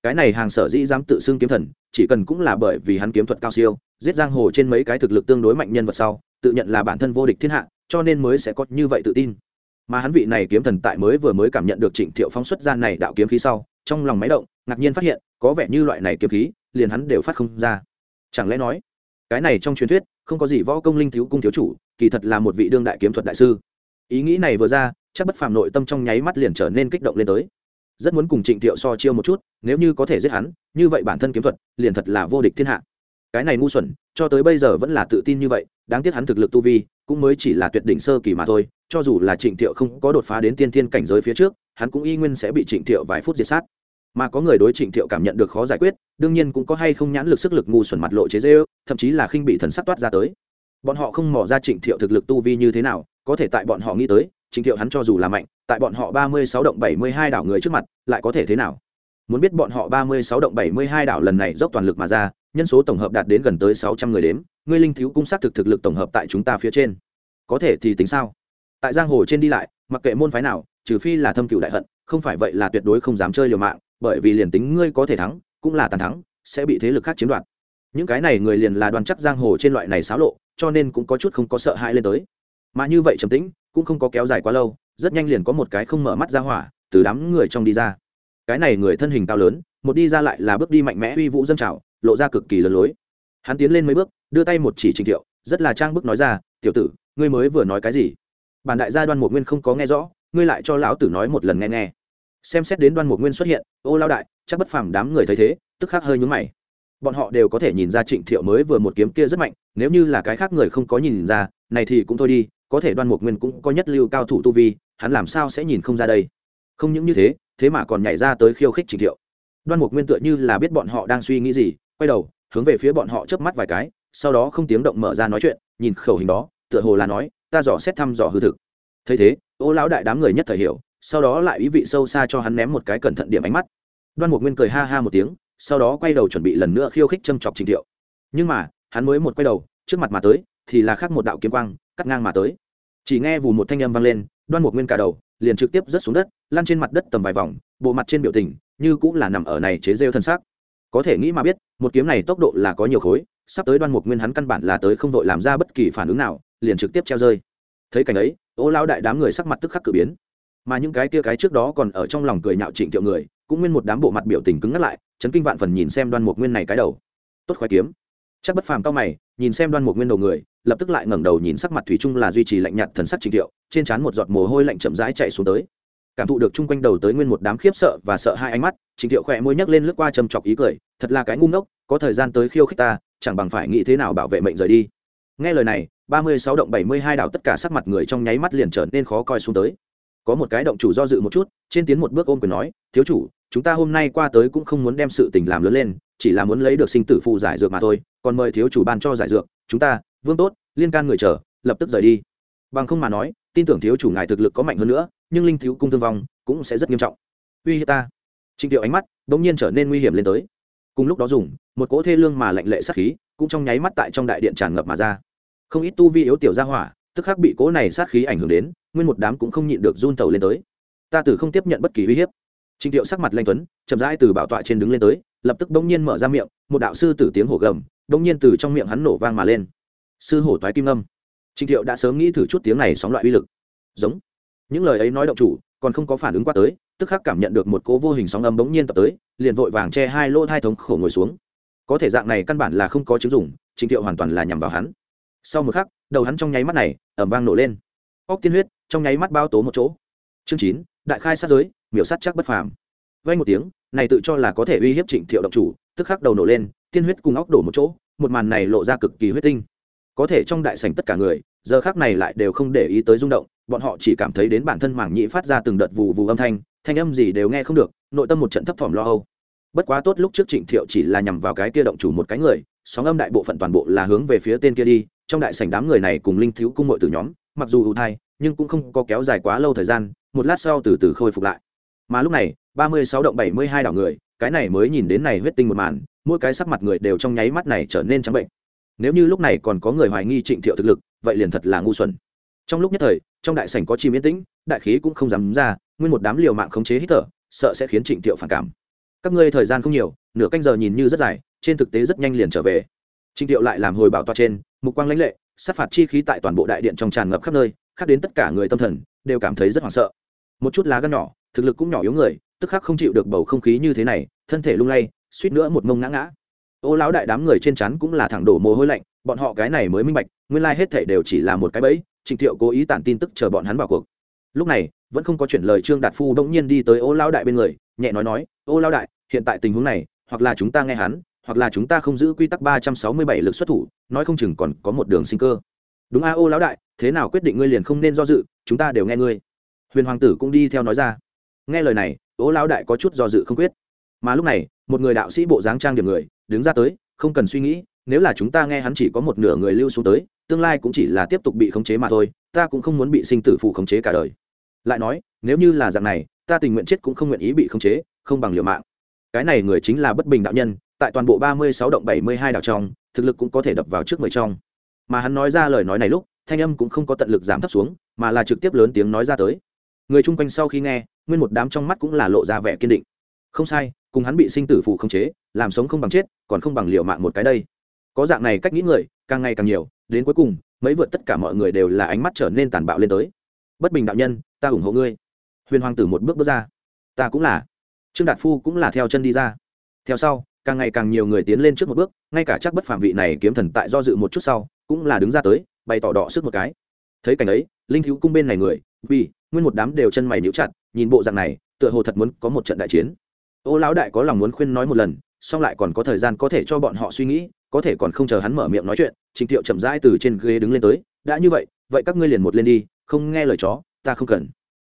Cái này hàng sở dĩ dám tự xưng kiếm thần chỉ cần cũng là bởi vì hắn kiếm thuật cao siêu, giết giang hồ trên mấy cái thực lực tương đối mạnh nhân vật sau, tự nhận là bản thân vô địch thiên hạ, cho nên mới sẽ có như vậy tự tin. Mà hắn vị này kiếm thần tại mới vừa mới cảm nhận được trịnh thiệu phóng xuất ra này đạo kiếm khí sau, trong lòng máy động, ngạc nhiên phát hiện, có vẻ như loại này kiếm khí, liền hắn đều phát không ra. Chẳng lẽ nói, cái này trong truyền thuyết, không có gì võ công linh thiếu cung thiếu chủ, kỳ thật là một vị đương đại kiếm thuật đại sư. Ý nghĩ này vừa ra, chắc bất phàm nội tâm trong nháy mắt liền trở nên kích động lên tới rất muốn cùng trịnh thiệu so chiêu một chút, nếu như có thể giết hắn, như vậy bản thân kiếm thuật liền thật là vô địch thiên hạ. Cái này ngu xuẩn, cho tới bây giờ vẫn là tự tin như vậy, đáng tiếc hắn thực lực tu vi cũng mới chỉ là tuyệt đỉnh sơ kỳ mà thôi, cho dù là trịnh thiệu không có đột phá đến tiên thiên cảnh giới phía trước, hắn cũng y nguyên sẽ bị trịnh thiệu vài phút diệt sát. Mà có người đối trịnh thiệu cảm nhận được khó giải quyết, đương nhiên cũng có hay không nhãn lực sức lực ngu xuẩn mặt lộ chế dễ ư thậm chí là khinh bị thần sắc toát ra tới. Bọn họ không mò ra trịnh thiệu thực lực tu vi như thế nào, có thể tại bọn họ nghĩ tới Trình thiệu hắn cho dù là mạnh, tại bọn họ ba mươi sáu động bảy mươi hai đảo người trước mặt, lại có thể thế nào? Muốn biết bọn họ ba mươi sáu động bảy mươi hai đảo lần này dốc toàn lực mà ra, nhân số tổng hợp đạt đến gần tới sáu trăm người đếm, ngươi linh thiếu cung xác thực thực lực tổng hợp tại chúng ta phía trên. Có thể thì tính sao? Tại giang hồ trên đi lại, mặc kệ môn phái nào, trừ phi là thâm cửu đại hận, không phải vậy là tuyệt đối không dám chơi liều mạng, bởi vì liền tính ngươi có thể thắng, cũng là tàn thắng, sẽ bị thế lực khác chiếm đoạt. Những cái này người liền là đoàn chắc giang hồ trên loại này xáo lộ, cho nên cũng có chút không có sợ hãi lên tới. Mà như vậy trầm tĩnh cũng không có kéo dài quá lâu, rất nhanh liền có một cái không mở mắt ra hỏa từ đám người trong đi ra. Cái này người thân hình cao lớn, một đi ra lại là bước đi mạnh mẽ uy vũ dân trào, lộ ra cực kỳ lớn lối. Hắn tiến lên mấy bước, đưa tay một chỉ trình thiệu, rất là trang bức nói ra, tiểu tử, ngươi mới vừa nói cái gì? Bản đại gia đoan một nguyên không có nghe rõ, ngươi lại cho lão tử nói một lần nghe nghe. Xem xét đến đoan một nguyên xuất hiện, ô lao đại, chắc bất phàm đám người thấy thế, tức khắc hơi nhúng mày. Bọn họ đều có thể nhìn ra trịnh thiệu mới vừa một kiếm kia rất mạnh, nếu như là cái khác người không có nhìn ra, này thì cũng thôi đi có thể đoan mục nguyên cũng có nhất lưu cao thủ tu vi, hắn làm sao sẽ nhìn không ra đây? Không những như thế thế mà còn nhảy ra tới khiêu khích trình thiệu. Đoan mục nguyên tựa như là biết bọn họ đang suy nghĩ gì, quay đầu, hướng về phía bọn họ chớp mắt vài cái, sau đó không tiếng động mở ra nói chuyện, nhìn khẩu hình đó, tựa hồ là nói, ta dò xét thăm dò hư thực. Thấy thế, ô lão đại đám người nhất thời hiểu, sau đó lại ý vị sâu xa cho hắn ném một cái cẩn thận điểm ánh mắt. Đoan mục nguyên cười ha ha một tiếng, sau đó quay đầu chuẩn bị lần nữa khiêu khích châm chọc trình thiệu. Nhưng mà, hắn mới một quay đầu, trước mặt mà tới, thì là khác một đạo kiếm quang cắt ngang mà tới. Chỉ nghe vù một thanh âm vang lên, đoan mục nguyên cả đầu, liền trực tiếp rớt xuống đất, lăn trên mặt đất tầm vài vòng, bộ mặt trên biểu tình như cũng là nằm ở này chế rêu thân xác. Có thể nghĩ mà biết, một kiếm này tốc độ là có nhiều khối, sắp tới đoan mục nguyên hắn căn bản là tới không đội làm ra bất kỳ phản ứng nào, liền trực tiếp treo rơi. Thấy cảnh ấy, ô lao đại đám người sắc mặt tức khắc cử biến. Mà những cái kia cái trước đó còn ở trong lòng cười nhạo trịnh thiệu người, cũng nguyên một đám bộ mặt biểu tình cứng ngắt lại, chấn kinh vạn phần nhìn xem đoan mục nguyên này cái đầu. Tốt khoái kiếm. Chắc bất phàm cao mày, nhìn xem đoan mục nguyên đầu người lập tức lại ngẩng đầu nhìn sắc mặt thủy chung là duy trì lạnh nhạt thần sắc trịnh thiệu trên trán một giọt mồ hôi lạnh chậm rãi chạy xuống tới. Cảm thụ được chung quanh đầu tới nguyên một đám khiếp sợ và sợ hai ánh mắt trịnh thiệu khỏe môi nhấc lên lướt qua châm chọc ý cười, thật là cái ngu ngốc, có thời gian tới khiêu khích ta, chẳng bằng phải nghĩ thế nào bảo vệ mệnh rời đi. Nghe lời này, ba mươi sáu động bảy mươi hai đảo tất cả sắc mặt người trong nháy mắt liền trở nên khó coi xuống tới. Có một cái động chủ do dự một chút, trên tiến một bước ôm quyền nói, thiếu chủ, chúng ta hôm nay qua tới cũng không muốn đem sự tình làm lớn lên, chỉ là muốn lấy được sinh tử phụ giải dược mà thôi, còn mời thiếu chủ ban cho giải dược, chúng ta vương tốt, liên can người chờ, lập tức rời đi. Bằng không mà nói, tin tưởng thiếu chủ ngài thực lực có mạnh hơn nữa, nhưng linh thiếu cung thương vong cũng sẽ rất nghiêm trọng. Uy hiếp ta. Trịnh thiệu ánh mắt đ ỗ n g nhiên trở nên nguy hiểm lên tới. Cùng lúc đó dùng, một cỗ thê lương mà lạnh lệ sát khí cũng trong nháy mắt tại trong đại điện tràn ngập mà ra. Không ít tu vi yếu tiểu ra hỏa, tức khắc bị cỗ này sát khí ảnh hưởng đến, nguyên một đám cũng không nhịn được run tàu lên tới. Ta từ không tiếp nhận bất kỳ uy hiếp. Trịnh thiệu sắc mặt lanh tuấn, chậm rãi từ bảo tọa trên đứng lên tới, lập tức bỗng nhiên mở ra miệng, một đạo sư tử tiếng hổ gầm, bỗng nhiên từ trong miệng hắn nổ vang mà lên sư hổ toái kim ngâm, trịnh thiệu đã sớm nghĩ thử chút tiếng này sóng loại uy lực. Giống. Những lời ấy nói động chủ còn không có phản ứng qua tới tức khắc cảm nhận được một cố vô hình sóng âm bỗng nhiên tập tới liền vội vàng che hai lỗ hai thống khổ ngồi xuống. Có thể dạng này căn bản là không có chứng dùng trịnh thiệu hoàn toàn là nhằm vào hắn. Sau một khắc đầu hắn trong nháy mắt này ẩm vang nổ lên. Óc tiên huyết trong nháy mắt bao tố một chỗ. Chương chín đại khai sát giới miểu sát chắc bất phàm. Vay một tiếng này tự cho là có thể uy hiếp trịnh thiệu động chủ tức khắc đầu nổ lên tiên huyết cùng óc đổ một chỗ một màn này lộ ra cực kỳ huyết tinh có thể trong đại sảnh tất cả người, giờ khác này lại đều không để ý tới rung động, bọn họ chỉ cảm thấy đến bản thân mảng nhĩ phát ra từng đợt vù vù âm thanh thanh âm gì đều nghe không được, nội tâm một trận thấp thỏm lo âu. Bất quá tốt lúc trước trịnh thiệu chỉ là nhằm vào cái kia động chủ một cái người, sóng âm đại bộ phận toàn bộ là hướng về phía tên kia đi, trong đại sảnh đám người này cùng linh thiếu cung mội từ nhóm, mặc dù ưu thai, nhưng cũng không có kéo dài quá lâu thời gian, một lát sau từ từ khôi phục lại. Mà lúc này, ba mươi sáu động bảy mươi hai đảo người, cái này mới nhìn đến này huyết tinh một màn, mỗi cái sắc mặt người đều trong nháy mắt này trở nên trắng bệnh nếu như lúc này còn có người hoài nghi trịnh thiệu thực lực, vậy liền thật là ngu xuẩn. Trong lúc nhất thời, trong đại sảnh có chim yên tĩnh, đại khí cũng không dám ra, nguyên một đám liều mạng khống chế hít thở, sợ sẽ khiến trịnh thiệu phản cảm. Các ngươi thời gian không nhiều, nửa canh giờ nhìn như rất dài, trên thực tế rất nhanh liền trở về. Trịnh thiệu lại làm hồi bảo toa trên, mục quang lãnh lệ, sát phạt chi khí tại toàn bộ đại điện trong tràn ngập khắp nơi, khác đến tất cả người tâm thần, đều cảm thấy rất hoảng sợ. Một chút lá gan nhỏ, thực lực cũng nhỏ yếu người, tức khắc không chịu được bầu không khí như thế này, thân thể lung lay, suýt nữa một mông ngã ngã ô lão đại đám người trên chắn cũng là thẳng đổ mồ hôi lạnh, bọn họ cái này mới minh bạch, nguyên lai、like、hết thể đều chỉ là một cái bẫy, trịnh thiệu cố ý tản tin tức chờ bọn hắn vào cuộc. Lúc này, vẫn không có chuyện lời trương đạt phu đ ỗ n g nhiên đi tới ô lão đại bên người, nhẹ nói nói, ô lão đại, hiện tại tình huống này, hoặc là chúng ta nghe hắn, hoặc là chúng ta không giữ quy tắc ba trăm sáu mươi bảy lực xuất thủ, nói không chừng còn có một đường sinh cơ. Đúng a, ô lão đại, thế nào quyết định ngươi liền không nên do dự, chúng ta đều nghe ngươi. Huyền hoàng tử cũng đi theo nói ra. Nghe lời này, ô lão đại có chút do dự không quyết. Mà lúc này, một người đạo sĩ bộ dáng trang điểm người đứng ra tới, không cần suy nghĩ, nếu là chúng ta nghe hắn chỉ có một nửa người lưu xuống tới, tương lai cũng chỉ là tiếp tục bị khống chế mà thôi, ta cũng không muốn bị sinh tử phụ khống chế cả đời. Lại nói, nếu như là dạng này, ta tình nguyện chết cũng không nguyện ý bị khống chế, không bằng liều mạng. Cái này người chính là bất bình đạo nhân, tại toàn bộ ba mươi sáu động bảy mươi hai đảo trong, thực lực cũng có thể đập vào trước mười trong. Mà hắn nói ra lời nói này lúc, thanh âm cũng không có tận lực giảm thấp xuống, mà là trực tiếp lớn tiếng nói ra tới. Người chung quanh sau khi nghe, nguyên một đám trong mắt cũng là lộ ra vẻ kiên định. Không sai, cùng hắn bị sinh tử phụ khống chế làm sống không bằng chết, còn không bằng liều mạng một cái đây. Có dạng này cách nghĩ người, càng ngày càng nhiều, đến cuối cùng, mấy vượt tất cả mọi người đều là ánh mắt trở nên tàn bạo lên tới. Bất bình đạo nhân, ta ủng hộ ngươi. Huyền hoàng tử một bước bước ra. Ta cũng là. Trương đạt phu cũng là theo chân đi ra. Theo sau, càng ngày càng nhiều người tiến lên trước một bước, ngay cả chắc bất phạm vị này kiếm thần tại do dự một chút sau, cũng là đứng ra tới, bày tỏ đỏ sức một cái. Thấy cảnh ấy, linh thiếu cung bên này người vì nguyên một đám đều chân mày níu chặt, nhìn bộ dạng này, tựa hồ thật muốn có một trận đại chiến. Ô lão đại có lòng muốn khuyên nói một lần song lại còn có thời gian có thể cho bọn họ suy nghĩ, có thể còn không chờ hắn mở miệng nói chuyện trịnh thiệu chậm rãi từ trên ghế đứng lên tới, đã như vậy vậy các ngươi liền một lên đi, không nghe lời chó, ta không cần.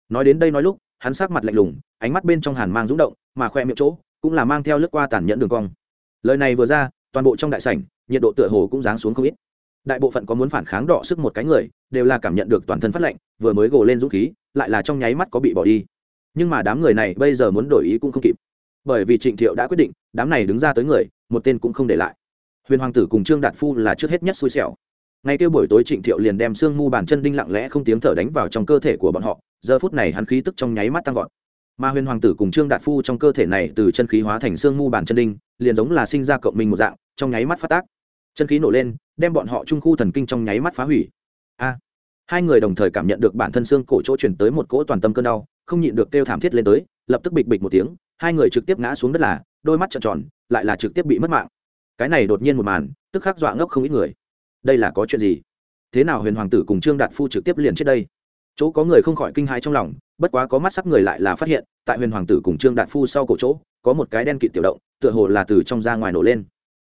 Nói đến đây nói lúc, hắn sắc mặt lạnh lùng, ánh mắt bên trong hàn mang rúng động, mà khoe miệng chỗ cũng là mang theo lướt qua tàn nhẫn đường cong. Lời này vừa ra, toàn bộ trong đại sảnh, nhiệt độ tựa hồ cũng giáng xuống không ít. Đại bộ phận có muốn phản kháng đọ sức một cái người, đều là cảm nhận được toàn thân phát lạnh, vừa mới gồ lên dũng khí, lại là trong nháy mắt có bị bỏ đi. Nhưng mà đám người này bây giờ muốn đổi ý cũng không kịp bởi vì trịnh thiệu đã quyết định, đám này đứng ra tới người, một tên cũng không để lại. Huyền hoàng tử cùng trương đạt phu là trước hết nhất xui xẻo. Ngay kêu buổi tối trịnh thiệu liền đem xương mu bàn chân đinh lặng lẽ không tiếng thở đánh vào trong cơ thể của bọn họ, giờ phút này hắn khí tức trong nháy mắt tăng vọt. Mà huyền hoàng tử cùng trương đạt phu trong cơ thể này từ chân khí hóa thành xương mu bàn chân đinh, liền giống là sinh ra cộng minh một dạng, trong nháy mắt phát tác. Chân khí nổ lên, đem bọn họ trung khu thần kinh trong nháy mắt phá hủy. A! Hai người đồng thời cảm nhận được bản thân xương cổ chỗ chuyển tới một cỗ toàn tâm cơn đau, không nhịn được kêu thảm thiết lên tới, lập tức bịch bịch một tiếng hai người trực tiếp ngã xuống đất là, đôi mắt trợn tròn, lại là trực tiếp bị mất mạng. Cái này đột nhiên một màn, tức khắc dọa ngốc không ít người. Đây là có chuyện gì? Thế nào huyền hoàng tử cùng trương đạt phu trực tiếp liền chết đây? Chỗ có người không khỏi kinh hãi trong lòng, bất quá có mắt sắc người lại là phát hiện, tại huyền hoàng tử cùng trương đạt phu sau cổ chỗ, có một cái đen kịt tiểu động, tựa hồ là từ trong ra ngoài nổ lên.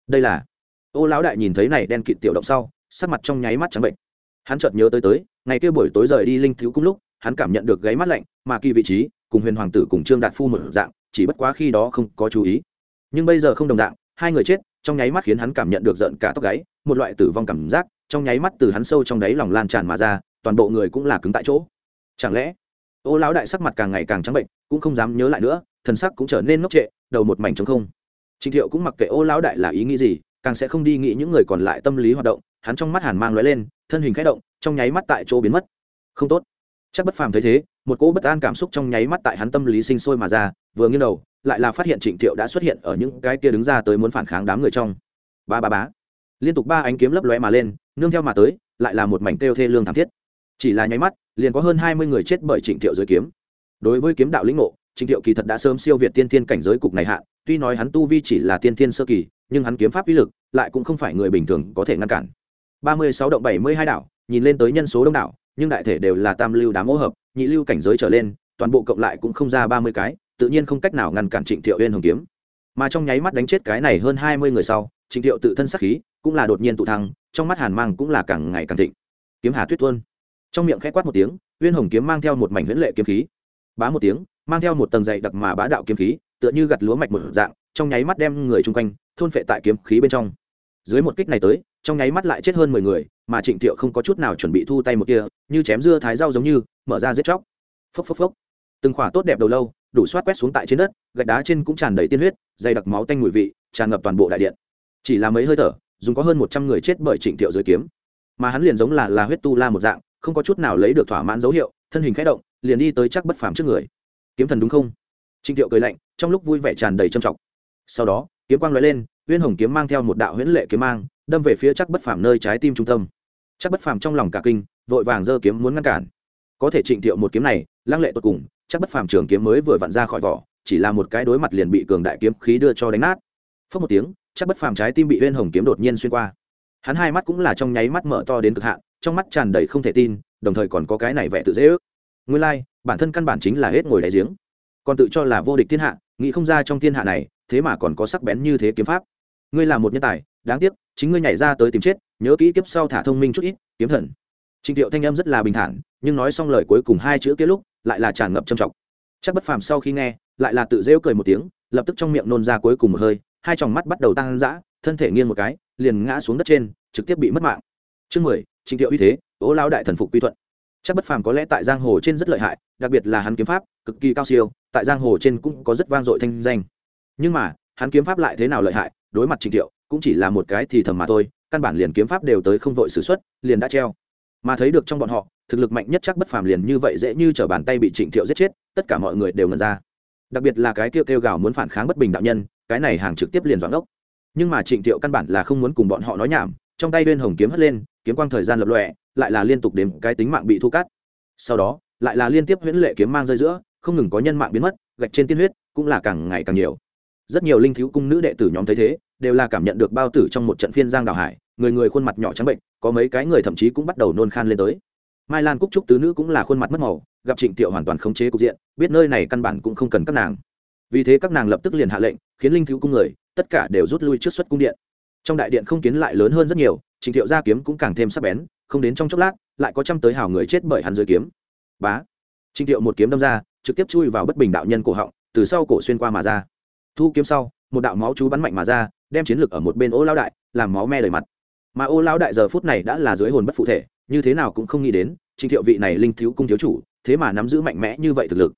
Đây là ô lão đại nhìn thấy này đen kịt tiểu động sau, sắc mặt trong nháy mắt trắng bệnh. Hắn chợt nhớ tới tới, ngày kia buổi tối rời đi linh thiếu cung lúc, hắn cảm nhận được gáy mắt lạnh, mà kỳ vị trí, cùng huyền hoàng tử cùng trương đạt phu một dạng chỉ bất quá khi đó không có chú ý. Nhưng bây giờ không đồng dạng, hai người chết, trong nháy mắt khiến hắn cảm nhận được giận cả tóc gáy, một loại tử vong cảm giác, trong nháy mắt từ hắn sâu trong đáy lòng lan tràn mà ra, toàn bộ người cũng là cứng tại chỗ. Chẳng lẽ, ô lão đại sắc mặt càng ngày càng trắng bệnh, cũng không dám nhớ lại nữa, thần sắc cũng trở nên ngốc trệ, đầu một mảnh trống không. Trịnh thiệu cũng mặc kệ ô lão đại là ý nghĩ gì, càng sẽ không đi nghĩ những người còn lại tâm lý hoạt động, hắn trong mắt hàn mang lóe lên, thân hình khẽ động, trong nháy mắt tại chỗ biến mất. Không tốt. Chắc bất phàm thấy thế một cỗ bất an cảm xúc trong nháy mắt tại hắn tâm lý sinh sôi mà ra, vừa nghiêng đầu, lại là phát hiện trịnh thiệu đã xuất hiện ở những cái kia đứng ra tới muốn phản kháng đám người trong. Ba ba bá liên tục ba ánh kiếm lấp lóe mà lên, nương theo mà tới, lại là một mảnh kêu thê lương thảm thiết. Chỉ là nháy mắt, liền có hơn hai mươi người chết bởi trịnh thiệu dưới kiếm. Đối với kiếm đạo lĩnh ngộ, trịnh thiệu kỳ thật đã sớm siêu việt tiên thiên cảnh giới cục này hạ, tuy nói hắn tu vi chỉ là tiên thiên sơ kỳ, nhưng hắn kiếm pháp uy lực lại cũng không phải người bình thường có thể ngăn cản. Ba mươi sáu động bảy mươi hai đảo, nhìn lên tới nhân số đông đảo, nhưng đại thể đều là tam lưu đám mỗ hợp nhị lưu cảnh giới trở lên, toàn bộ cộng lại cũng không ra ba mươi cái, tự nhiên không cách nào ngăn cản trịnh thiệu uyên hồng kiếm. Mà trong nháy mắt đánh chết cái này hơn hai mươi người sau, trịnh thiệu tự thân sắc khí cũng là đột nhiên tụ thăng, trong mắt hàn mang cũng là càng ngày càng thịnh. Kiếm hà tuyết tuôn. Trong miệng khẽ quát một tiếng, uyên hồng kiếm mang theo một mảnh huyễn lệ kiếm khí. Bá một tiếng, mang theo một tầng dày đặc mà bá đạo kiếm khí, tựa như gặt lúa mạch một dạng, trong nháy mắt đem người chung quanh thôn phệ tại kiếm khí bên trong. Dưới một kích này tới, trong nháy mắt lại chết hơn mười người mà trịnh thiệu không có chút nào chuẩn bị thu tay một kia, như chém dưa thái rau giống như, mở ra giết chóc. Phốc phốc phốc. Từng khỏa tốt đẹp đầu lâu, đủ soát quét xuống tại trên đất, gạch đá trên cũng tràn đầy tiên huyết, dày đặc máu tanh mùi vị, tràn ngập toàn bộ đại điện. Chỉ là mấy hơi thở, dùng có hơn một trăm người chết bởi trịnh thiệu dưới kiếm. Mà hắn liền giống là là huyết tu la một dạng, không có chút nào lấy được thỏa mãn dấu hiệu, thân hình khẽ động, liền đi tới chắc bất phàm trước người. Kiếm thần đúng không? Trịnh thiệu cười lạnh, trong lúc vui vẻ tràn đầy trầm trọng. Sau đó, kiếm quang lóe lên, uyên hồng kiếm mang theo một đạo huyễn lệ kiếm mang, đâm về phía chắc bất phàm nơi trái tim trung tâm chắc bất phàm trong lòng cả kinh vội vàng giơ kiếm muốn ngăn cản. Có thể trịnh thiệu một kiếm này lăng lệ tột cùng chắc bất phàm trường kiếm mới vừa vặn ra khỏi vỏ chỉ là một cái đối mặt liền bị cường đại kiếm khí đưa cho đánh nát. Phớt một tiếng chắc bất phàm trái tim bị huyên hồng kiếm đột nhiên xuyên qua. Hắn hai mắt cũng là trong nháy mắt mở to đến cực hạn trong mắt tràn đầy không thể tin đồng thời còn có cái này vẻ tự dễ ước. Nguyên lai、like, bản thân căn bản chính là hết ngồi đáy giếng. Còn tự cho là vô địch thiên hạ nghĩ không ra trong thiên hạ này thế mà còn có sắc bén như thế kiếm pháp ngươi là một nhân tài, đáng tiếc, chính ngươi nhảy ra tới tìm chết, nhớ kỹ kiếp sau thả thông minh chút ít, kiếm thần. Trịnh thiệu thanh em rất là bình thản, nhưng nói xong lời cuối cùng hai chữ kia lúc, lại là tràn ngập trầm trọng. Chắc bất phàm sau khi nghe, lại là tự rêu cười một tiếng, lập tức trong miệng nôn ra cuối cùng một hơi, hai tròng mắt bắt đầu tăng dã, thân thể nghiêng một cái, liền ngã xuống đất trên, trực tiếp bị mất mạng. Chương mười, trịnh thiệu uy thế, ố lao đại thần phục quy thuận. Chắc bất phàm có lẽ tại giang hồ trên rất lợi hại, đặc biệt là hắn kiếm pháp, cực kỳ cao siêu, tại giang hồ trên cũng có rất vang dội thanh danh. Nhưng mà, hắn kiếm pháp lại thế nào lợi hại đối mặt trịnh thiệu, cũng chỉ là một cái thì thầm mà thôi, căn bản liền kiếm pháp đều tới không vội s ử x u ấ t liền đã treo. Mà thấy được trong bọn họ, thực lực mạnh nhất chắc bất phàm liền như vậy dễ như t r ở bàn tay bị trịnh thiệu giết chết, tất cả mọi người đều ngần ra. Đặc biệt là cái kêu kêu gào muốn phản kháng bất bình đạo nhân, cái này hàng trực tiếp liền doãn ốc nhưng mà trịnh thiệu căn bản là không muốn cùng bọn họ nói nhảm, trong tay bên hồng kiếm hất lên, kiếm quang thời gian lập lọe lại là liên tục đếm cái tính mạng bị thu cắt. Sau đó, lại là liên tiếp huyễn lệ kiếm mang rơi giữa, không ngừng có nhân mạng biến mất, gạch trên tiên huyết cũng là càng ngày càng nhiều rất nhiều linh thiếu cung nữ đệ tử nhóm thấy thế, đều là cảm nhận được bao tử trong một trận phiên giang đào hải, người người khuôn mặt nhỏ trắng bệnh, có mấy cái người thậm chí cũng bắt đầu nôn khan lên tới. Mai lan cúc trúc tứ nữ cũng là khuôn mặt mất màu, gặp trịnh tiệu hoàn toàn khống chế cục diện, biết nơi này căn bản cũng không cần các nàng. Vì thế các nàng lập tức liền hạ lệnh, khiến linh thiếu cung người, tất cả đều rút lui trước xuất cung điện. Trong đại điện không kiến lại lớn hơn rất nhiều, trịnh thiệu gia kiếm cũng càng thêm sắc bén, không đến trong chốc lát, lại có trăm tới hào người chết bởi hắn dưới kiếm. Bá! Trịnh thiệu một kiếm đâm ra, trực tiếp chui vào bất bình đạo nhân cổ họng, từ sau cổ xuyên qua mà ra thu kiếm sau, một đạo máu chú bắn mạnh mà ra, đem chiến lược ở một bên ô lao đại làm máu me đầy mặt. Mà ô lao đại giờ phút này đã là dưới hồn bất phụ thể, như thế nào cũng không nghĩ đến, Trình thiệu vị này linh thiếu cung thiếu chủ, thế mà nắm giữ mạnh mẽ như vậy thực lực.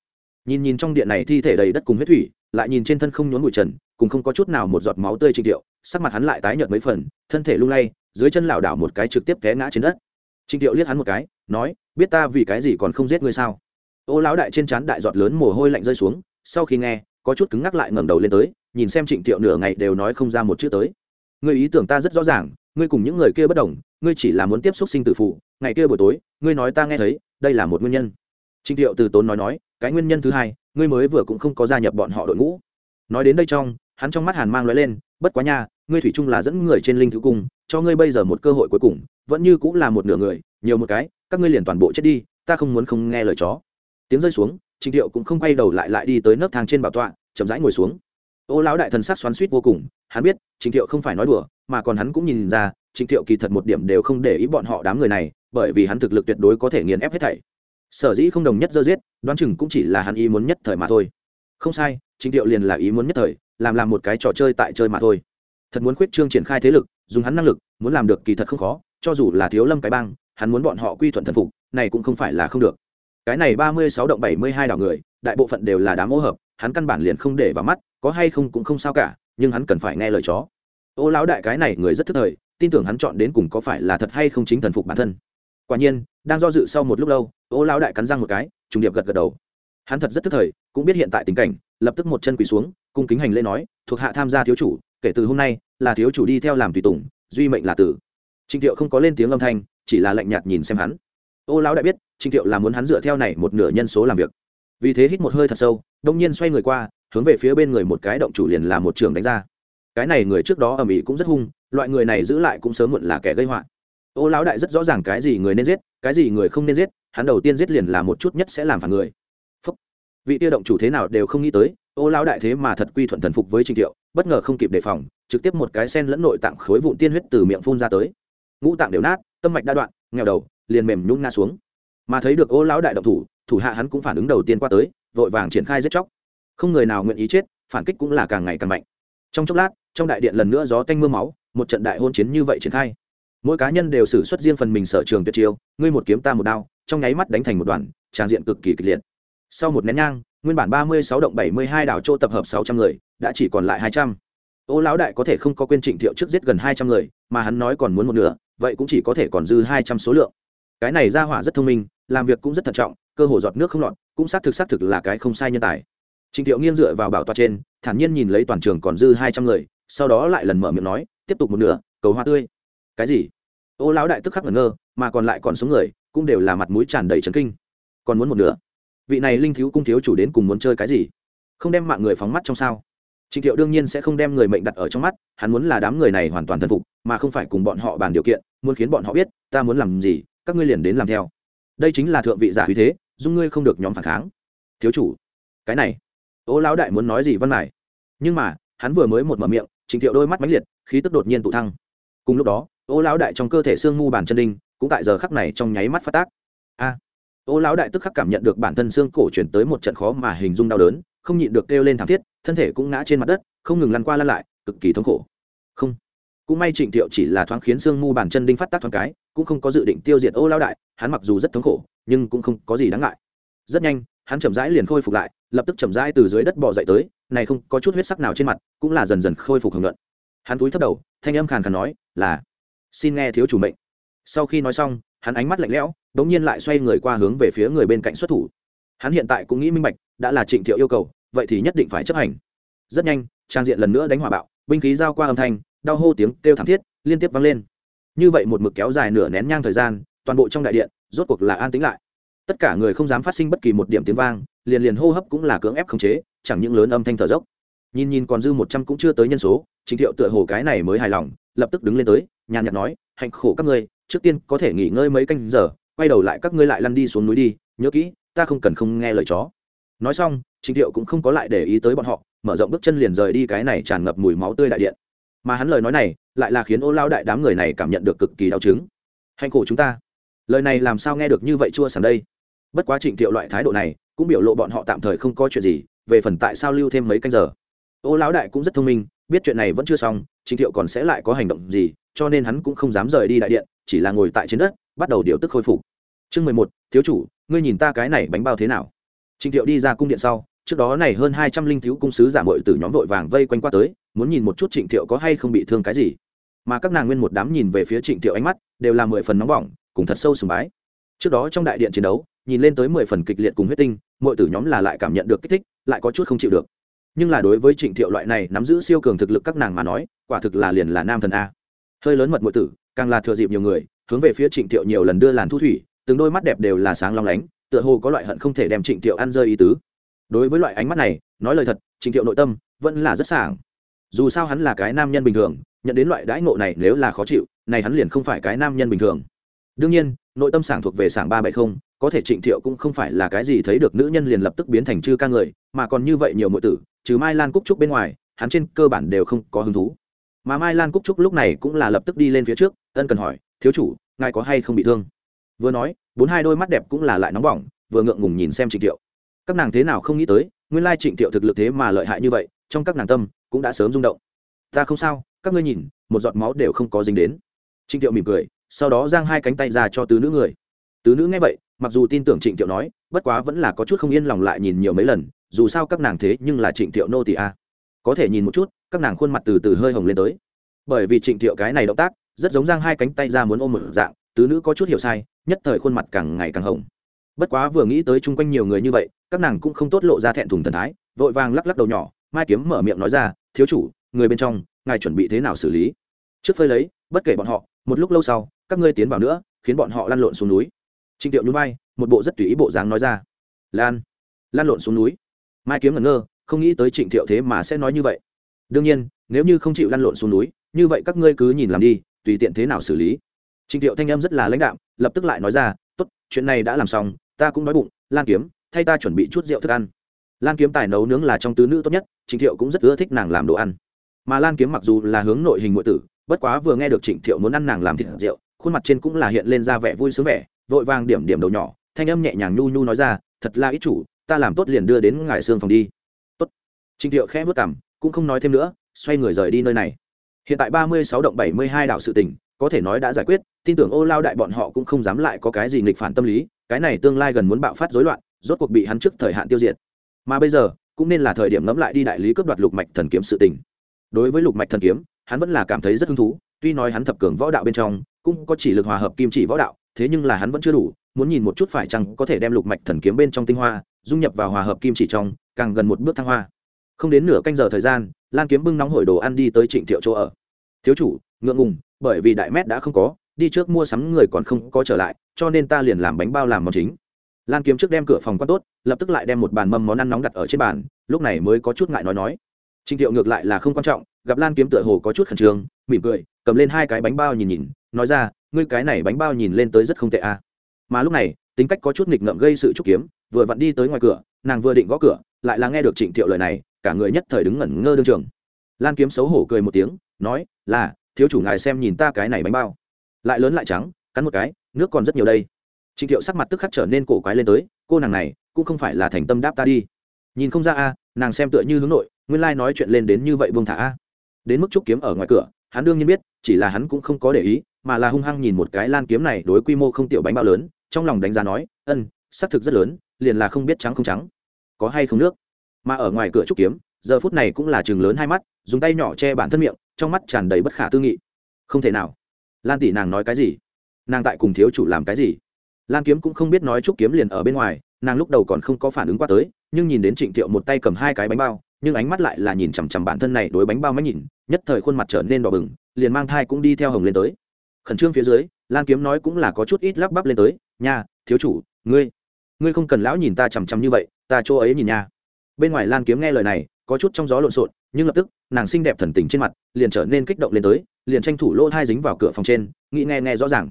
Nhìn nhìn trong điện này thi thể đầy đất cùng huyết thủy, lại nhìn trên thân không nhốn bụi trần, cùng không có chút nào một giọt máu tươi Trình thiệu, sắc mặt hắn lại tái nhợt mấy phần, thân thể lung lay, dưới chân lảo đảo một cái trực tiếp té ngã trên đất. Trình thiệu liếc hắn một cái, nói, biết ta vì cái gì còn không giết ngươi sao? Ô lão đại trên trán đại giọt lớn mồ hôi lạnh rơi xuống, sau khi nghe có chút cứng ngắc lại ngẩng đầu lên tới, nhìn xem trịnh thiệu nửa ngày đều nói không ra một chữ tới. Ngươi ý tưởng ta rất rõ ràng, ngươi cùng những người kia bất đồng, ngươi chỉ là muốn tiếp xúc sinh tử phụ, ngày kia buổi tối, ngươi nói ta nghe thấy, đây là một nguyên nhân. Trịnh thiệu từ tốn nói nói, cái nguyên nhân thứ hai, ngươi mới vừa cũng không có gia nhập bọn họ đội ngũ. Nói đến đây trong, hắn trong mắt hàn mang lóe lên, bất quá nha, ngươi thủy chung là dẫn người trên linh thứ cung cho ngươi bây giờ một cơ hội cuối cùng, vẫn như cũng là một nửa người, nhiều một cái, các ngươi liền toàn bộ chết đi, ta không muốn không nghe lời chó. Tiếng rơi xuống trịnh thiệu cũng không quay đầu lại lại đi tới nấc thang trên bảo tọa, chậm rãi ngồi xuống. Ô lão đại thần sắc xoắn suýt vô cùng, hắn biết trịnh thiệu không phải nói đùa, mà còn hắn cũng nhìn ra trịnh thiệu kỳ thật một điểm đều không để ý bọn họ đám người này, bởi vì hắn thực lực tuyệt đối có thể nghiền ép hết thảy. Sở dĩ không đồng nhất dơ giết, đoán chừng cũng chỉ là hắn ý muốn nhất thời mà thôi. Không sai trịnh thiệu liền là ý muốn nhất thời, làm làm một cái trò chơi tại chơi mà thôi. Thật muốn khuyết trương triển khai thế lực, dùng hắn năng lực, muốn làm được kỳ thật không khó, cho dù là thiếu lâm cái bang, hắn muốn bọn họ quy thuận thần phục, này cũng không phải là không được cái này ba mươi sáu động bảy mươi hai đảo người, đại bộ phận đều là đám ô hợp, hắn căn bản liền không để vào mắt, có hay không cũng không sao cả, nhưng hắn cần phải nghe lời chó. Ô lão đại cái này người rất thức thời, tin tưởng hắn chọn đến cùng có phải là thật hay không chính thần phục bản thân. Quả nhiên, đang do dự sau một lúc lâu, ô lão đại cắn răng một cái, trùng điệp gật gật đầu. Hắn thật rất thức thời, cũng biết hiện tại tình cảnh, lập tức một chân quỳ xuống, cung kính hành lễ nói, thuộc hạ tham gia thiếu chủ, kể từ hôm nay, là thiếu chủ đi theo làm tùy tùng, duy mệnh là tử. Trịnh thiệu không có lên tiếng âm thanh, chỉ là lạnh nhạt nhìn xem hắn ô lão đại biết trịnh thiệu là muốn hắn dựa theo này một nửa nhân số làm việc. Vì thế hít một hơi thật sâu, đông nhiên xoay người qua, hướng về phía bên người một cái động chủ liền là một trường đánh ra. Cái này người trước đó ở mỹ cũng rất hung, loại người này giữ lại cũng sớm muộn là kẻ gây họa. Ô lão đại rất rõ ràng cái gì người nên giết, cái gì người không nên giết, hắn đầu tiên giết liền là một chút nhất sẽ làm phản người. Phúc. vị tiêu động chủ thế nào đều không nghĩ tới, ô lão đại thế mà thật quy thuận thần phục với trình thiệu, bất ngờ không kịp đề phòng, trực tiếp một cái sen lẫn nội tạng khối vụn tiên huyết từ miệng phun ra tới. Ngũ tạng đều nát, tâm mạch đa đoạn, nghèo đầu liền mềm nhún nga xuống. Mà thấy được ô lão đại động thủ thủ hạ hắn cũng phản ứng đầu tiên qua tới, vội vàng triển khai giết chóc. Không người nào nguyện ý chết, phản kích cũng là càng ngày càng mạnh. Trong chốc lát, trong đại điện lần nữa gió tanh m ư a máu, một trận đại hôn chiến như vậy triển khai. Mỗi cá nhân đều xử suất riêng phần mình sở trường tuyệt chiêu, ngươi một kiếm ta một đao, trong nháy mắt đánh thành một đoàn tràn diện cực kỳ kịch liệt. Sau một nén nhang, nguyên bản ba mươi sáu động bảy mươi hai đảo chỗ tập hợp sáu trăm người, đã chỉ còn lại hai trăm. Ô lão đại có thể không có quên trịnh thiệu trước giết gần hai trăm người, mà hắn nói còn muốn một nửa, vậy cũng chỉ có thể còn dư hai trăm số lượng cái này ra hỏa rất thông minh, làm việc cũng rất thận trọng, cơ hồ giọt nước không lọt, cũng xác thực xác thực là cái không sai nhân tài. Trịnh thiệu nghiêng dựa vào bảo tọa trên, thản nhiên nhìn lấy toàn trường còn dư hai trăm người, sau đó lại lần mở miệng nói, tiếp tục một nửa, cầu hoa tươi. Cái gì? Ô lão đại tức khắc ngẩn ngơ, mà còn lại còn số người, cũng đều là mặt mũi tràn đầy trấn kinh. Còn muốn một nửa? Vị này linh thiếu cung thiếu chủ đến cùng muốn chơi cái gì? Không đem mạng người phóng mắt trong sao? Trịnh thiệu đương nhiên sẽ không đem người mệnh đặt ở trong mắt, hắn muốn là đám người này hoàn toàn thần phục, mà không phải cùng bọn họ bàn điều kiện, muốn khiến bọn họ biết, ta muốn làm gì các ngươi liền đến làm theo. Đây chính là thượng vị giả uy thế, dung ngươi không được nhóm phản kháng. Thiếu chủ, cái này. Ô lão đại muốn nói gì văn mải nhưng mà, hắn vừa mới một mở miệng trịnh thiệu đôi mắt mãnh liệt, khí tức đột nhiên tụ thăng. Cùng lúc đó, ô lão đại trong cơ thể xương mu bàn chân đinh, cũng tại giờ khắc này trong nháy mắt phát tác. A! Ô lão đại tức khắc cảm nhận được bản thân xương cổ chuyển tới một trận khó mà hình dung đau đớn, không nhịn được kêu lên thảm thiết, thân thể cũng ngã trên mặt đất, không ngừng lăn qua lăn lại, cực kỳ thống khổ. Không. Cũng may trịnh thiệu chỉ là thoáng khiến xương mu bàn chân đinh phát tác thoáng cái cũng không có dự định tiêu diệt ô lão đại, hắn mặc dù rất thống khổ, nhưng cũng không có gì đáng ngại. Rất nhanh, hắn chậm rãi liền khôi phục lại, lập tức chậm rãi từ dưới đất bò dậy tới, này không có chút huyết sắc nào trên mặt, cũng là dần dần khôi phục hưởng luận hắn cúi thấp đầu, thanh âm khàn khàn nói, là, xin nghe thiếu chủ mệnh. Sau khi nói xong, hắn ánh mắt lạnh lẽo đ ỗ n g nhiên lại xoay người qua hướng về phía người bên cạnh xuất thủ. Hắn hiện tại cũng nghĩ minh bạch, đã là trịnh thiệu yêu cầu, vậy thì nhất định phải chấp hành. Rất nhanh, trang diện lần nữa đánh hỏa bạo, binh khí giao qua âm thanh, đau hô tiếng kêu thảm thiết, liên tiếp vang lên như vậy một mực kéo dài nửa nén nhang thời gian, toàn bộ trong đại điện, rốt cuộc là an tính lại. Tất cả người không dám phát sinh bất kỳ một điểm tiếng vang, liền liền hô hấp cũng là cưỡng ép khống chế, chẳng những lớn âm thanh thở dốc. Nhìn nhìn còn dư một trăm cũng chưa tới nhân số chính thiệu tựa hồ cái này mới hài lòng, lập tức đứng lên tới, nhàn nhạt nói, hạnh khổ các ngươi, trước tiên có thể nghỉ ngơi mấy canh giờ, quay đầu lại các ngươi lại lăn đi xuống núi đi, nhớ kỹ, ta không cần không nghe lời chó. Nói xong chính thiệu cũng không có lại để ý tới bọn họ, mở rộng bước chân liền rời đi cái này tràn ngập mùi máu tươi đại điện mà hắn lời nói này lại là khiến ô lao đại đám người này cảm nhận được cực kỳ đau chứng. Hạnh khổ chúng ta. Lời này làm sao nghe được như vậy chua sẵn đây? Bất quá trịnh thiệu loại thái độ này cũng biểu lộ bọn họ tạm thời không có chuyện gì, về phần tại sao lưu thêm mấy canh giờ. Ô lão đại cũng rất thông minh, biết chuyện này vẫn chưa xong, trịnh thiệu còn sẽ lại có hành động gì, cho nên hắn cũng không dám rời đi đại điện, chỉ là ngồi tại trên đất, bắt đầu điều tức khôi phục. Chương mười một, thiếu chủ, ngươi nhìn ta cái này bánh bao thế nào? Trịnh thiệu đi ra cung điện sau trước đó này hơn hai trăm linh thiếu cung sứ giả mội từ nhóm vội vàng vây quanh qua tới, muốn nhìn một chút trịnh thiệu có hay không bị thương cái gì. Mà các nàng nguyên một đám nhìn về phía trịnh thiệu ánh mắt, đều là mười phần nóng bỏng, cùng thật sâu sùng bái. Trước đó trong đại điện chiến đấu, nhìn lên tới mười phần kịch liệt cùng huyết tinh mọi tử nhóm là lại cảm nhận được kích thích, lại có chút không chịu được. Nhưng là đối với trịnh thiệu loại này nắm giữ siêu cường thực lực các nàng mà nói, quả thực là liền là nam thần a. Hơi lớn mật mọi tử, càng là thừa dịp nhiều người, hướng về phía trịnh thiệu nhiều lần đưa làn thu thủy, từng đôi mắt đẹp đều là sáng long lánh, tựa hồ có loại hận không thể đem trịnh thiệu ăn rơi ý tứ đối với loại ánh mắt này, nói lời thật, trình thiệu nội tâm vẫn là rất sảng. Dù sao hắn là cái nam nhân bình thường, nhận đến loại đãi ngộ này nếu là khó chịu, này hắn liền không phải cái nam nhân bình thường. Đương nhiên, nội tâm sảng thuộc về sảng ba bảy không, có thể trịnh thiệu cũng không phải là cái gì thấy được nữ nhân liền lập tức biến thành chư ca người, mà còn như vậy nhiều mọi tử, trừ mai lan cúc trúc bên ngoài, hắn trên cơ bản đều không có hứng thú. Mà mai lan cúc trúc lúc này cũng là lập tức đi lên phía trước, ân cần hỏi, thiếu chủ, ngài có hay không bị thương? Vừa nói, bốn hai đôi mắt đẹp cũng là lại nóng bỏng, vừa ngượng ngùng nhìn xem trịnh thiệu các nàng thế nào không nghĩ tới, nguyên lai trịnh thiệu thực lực thế mà lợi hại như vậy, trong các nàng tâm cũng đã sớm rung động. Ta không sao, các ngươi nhìn, một giọt máu đều không có dính đến. Trịnh thiệu mỉm cười, sau đó giang hai cánh tay ra cho tứ nữ người. Tứ nữ nghe vậy, mặc dù tin tưởng trịnh thiệu nói, bất quá vẫn là có chút không yên lòng lại nhìn nhiều mấy lần, dù sao các nàng thế nhưng là trịnh thiệu nô tỳ a. Có thể nhìn một chút, các nàng khuôn mặt từ từ hơi hồng lên tới. Bởi vì trịnh thiệu cái này động tác, rất giống giang hai cánh tay ra muốn ôm một dạng, tứ nữ có chút hiểu sai, nhất thời khuôn mặt càng ngày càng hồng. Bất quá vừa nghĩ tới chung quanh nhiều người như vậy các nàng cũng không tốt lộ ra thẹn thùng thần thái, vội vàng lắc lắc đầu nhỏ, mai kiếm mở miệng nói ra, thiếu chủ, người bên trong, ngài chuẩn bị thế nào xử lý? Trước phơi lấy, bất kể bọn họ, một lúc lâu sau, các ngươi tiến vào nữa, khiến bọn họ lăn lộn xuống núi. Trịnh thiệu nhún vai, một bộ rất tùy ý bộ dáng nói ra, lan lan lộn xuống núi. Mai kiếm ngẩn ngơ, không nghĩ tới trịnh thiệu thế mà sẽ nói như vậy. Đương nhiên, nếu như không chịu lăn lộn xuống núi, như vậy các ngươi cứ nhìn làm đi, tùy tiện thế nào xử lý. Trịnh thiệu thanh em rất là lãnh đạm, lập tức lại nói ra, tốt, chuyện này đã làm xong, ta cũng đói bụng, lan kiếm thay ta chuẩn bị chút rượu thức ăn. Lan kiếm tài nấu nướng là trong tứ nữ tốt nhất, trịnh thiệu cũng rất ưa thích nàng làm đồ ăn. Mà lan kiếm mặc dù là hướng nội hình ngụy tử, bất quá vừa nghe được trịnh thiệu muốn ăn nàng làm thịt rượu, khuôn mặt trên cũng là hiện lên ra vẻ vui sướng vẻ, vội vàng điểm điểm đầu nhỏ, thanh âm nhẹ nhàng nhu nhu nói ra, thật là ít chủ, ta làm tốt liền đưa đến ngài xương phòng đi. Tốt. Trịnh thiệu khẽ vất cảm cũng không nói thêm nữa, xoay người rời đi nơi này. Hiện tại ba mươi sáu động bảy mươi hai đạo sự tỉnh có thể nói đã giải quyết, tin tưởng ô lao đại bọn họ cũng không dám lại có cái gì nghịch phản tâm lý, cái này tương lai gần muốn bạo phát rối loạn rốt cuộc bị hắn trước thời hạn tiêu diệt. Mà bây giờ, cũng nên là thời điểm ngẫm lại đi đại lý cướp đoạt lục mạch thần kiếm sự tình. Đối với lục mạch thần kiếm, hắn vẫn là cảm thấy rất hứng thú, tuy nói hắn thập cường võ đạo bên trong, cũng có chỉ lực hòa hợp kim chỉ võ đạo, thế nhưng là hắn vẫn chưa đủ, muốn nhìn một chút phải chăng có thể đem lục mạch thần kiếm bên trong tinh hoa, dung nhập vào hòa hợp kim chỉ trong, càng gần một bước thăng hoa. Không đến nửa canh giờ thời gian, lan kiếm bưng nóng hổi đồ ăn đi tới trịnh thiệu chỗ ở. Thiếu chủ, ngượng ngùng, bởi vì đại mét đã không có, đi trước mua sắm người còn không có trở lại, cho nên ta liền làm bánh bao làm món chính lan kiếm trước đem cửa phòng quan tốt, lập tức lại đem một bàn mâm món ăn nóng đặt ở trên bàn, lúc này mới có chút ngại nói nói. Trịnh thiệu ngược lại là không quan trọng, gặp lan kiếm tựa hồ có chút khẩn trương, mỉm cười, cầm lên hai cái bánh bao nhìn nhìn, nói ra, ngươi cái này bánh bao nhìn lên tới rất không tệ a à. mà lúc này, tính cách có chút nghịch ngợm gây sự trúc kiếm, vừa vặn đi tới ngoài cửa, nàng vừa định gõ cửa, lại là nghe được trịnh thiệu lời này, cả người nhất thời đứng ngẩn ngơ đương trường. Lan kiếm xấu hổ cười một tiếng, nói, là, thiếu chủ ngài xem nhìn ta cái này bánh bao. Lại lớn lại trắng, cắn một cái, nước còn rất nhiều đây trịnh thiệu sắc mặt tức khắc trở nên cổ quái lên tới, cô nàng này, cũng không phải là thành tâm đáp ta đi. Nhìn không ra a, nàng xem tựa như hướng nội, nguyên lai nói chuyện lên đến như vậy buông thả a. Đến mức trúc kiếm ở ngoài cửa, hắn đương nhiên biết, chỉ là hắn cũng không có để ý, mà là hung hăng nhìn một cái lan kiếm này đối quy mô không tiểu bánh bao lớn, trong lòng đánh giá nói, ân, xác thực rất lớn, liền là không biết trắng không trắng, có hay không nước? Mà ở ngoài cửa trúc kiếm, giờ phút này cũng là chừng lớn hai mắt, dùng tay nhỏ che bản thân miệng, trong mắt tràn đầy bất khả tư nghị. Không thể nào. Lan tỷ nàng nói cái gì? Nàng tại cùng thiếu chủ làm cái gì? Lan kiếm cũng không biết nói trúc kiếm liền ở bên ngoài, nàng lúc đầu còn không có phản ứng qua tới, nhưng nhìn đến trịnh thiệu một tay cầm hai cái bánh bao, nhưng ánh mắt lại là nhìn chằm chằm bản thân này đối bánh bao máy nhìn, nhất thời khuôn mặt trở nên đỏ bừng, liền mang thai cũng đi theo hồng lên tới. Khẩn trương phía dưới, lan kiếm nói cũng là có chút ít lắp bắp lên tới, nha, thiếu chủ, ngươi ngươi không cần lão nhìn ta chằm chằm như vậy, ta chỗ ấy nhìn nha. Bên ngoài lan kiếm nghe lời này, có chút trong gió lộn xộn, nhưng lập tức, nàng xinh đẹp thần tình trên mặt liền trở nên kích động lên tới, liền tranh thủ lỗ thai dính vào cửa phòng trên, nghĩ nghe nghe rõ ràng.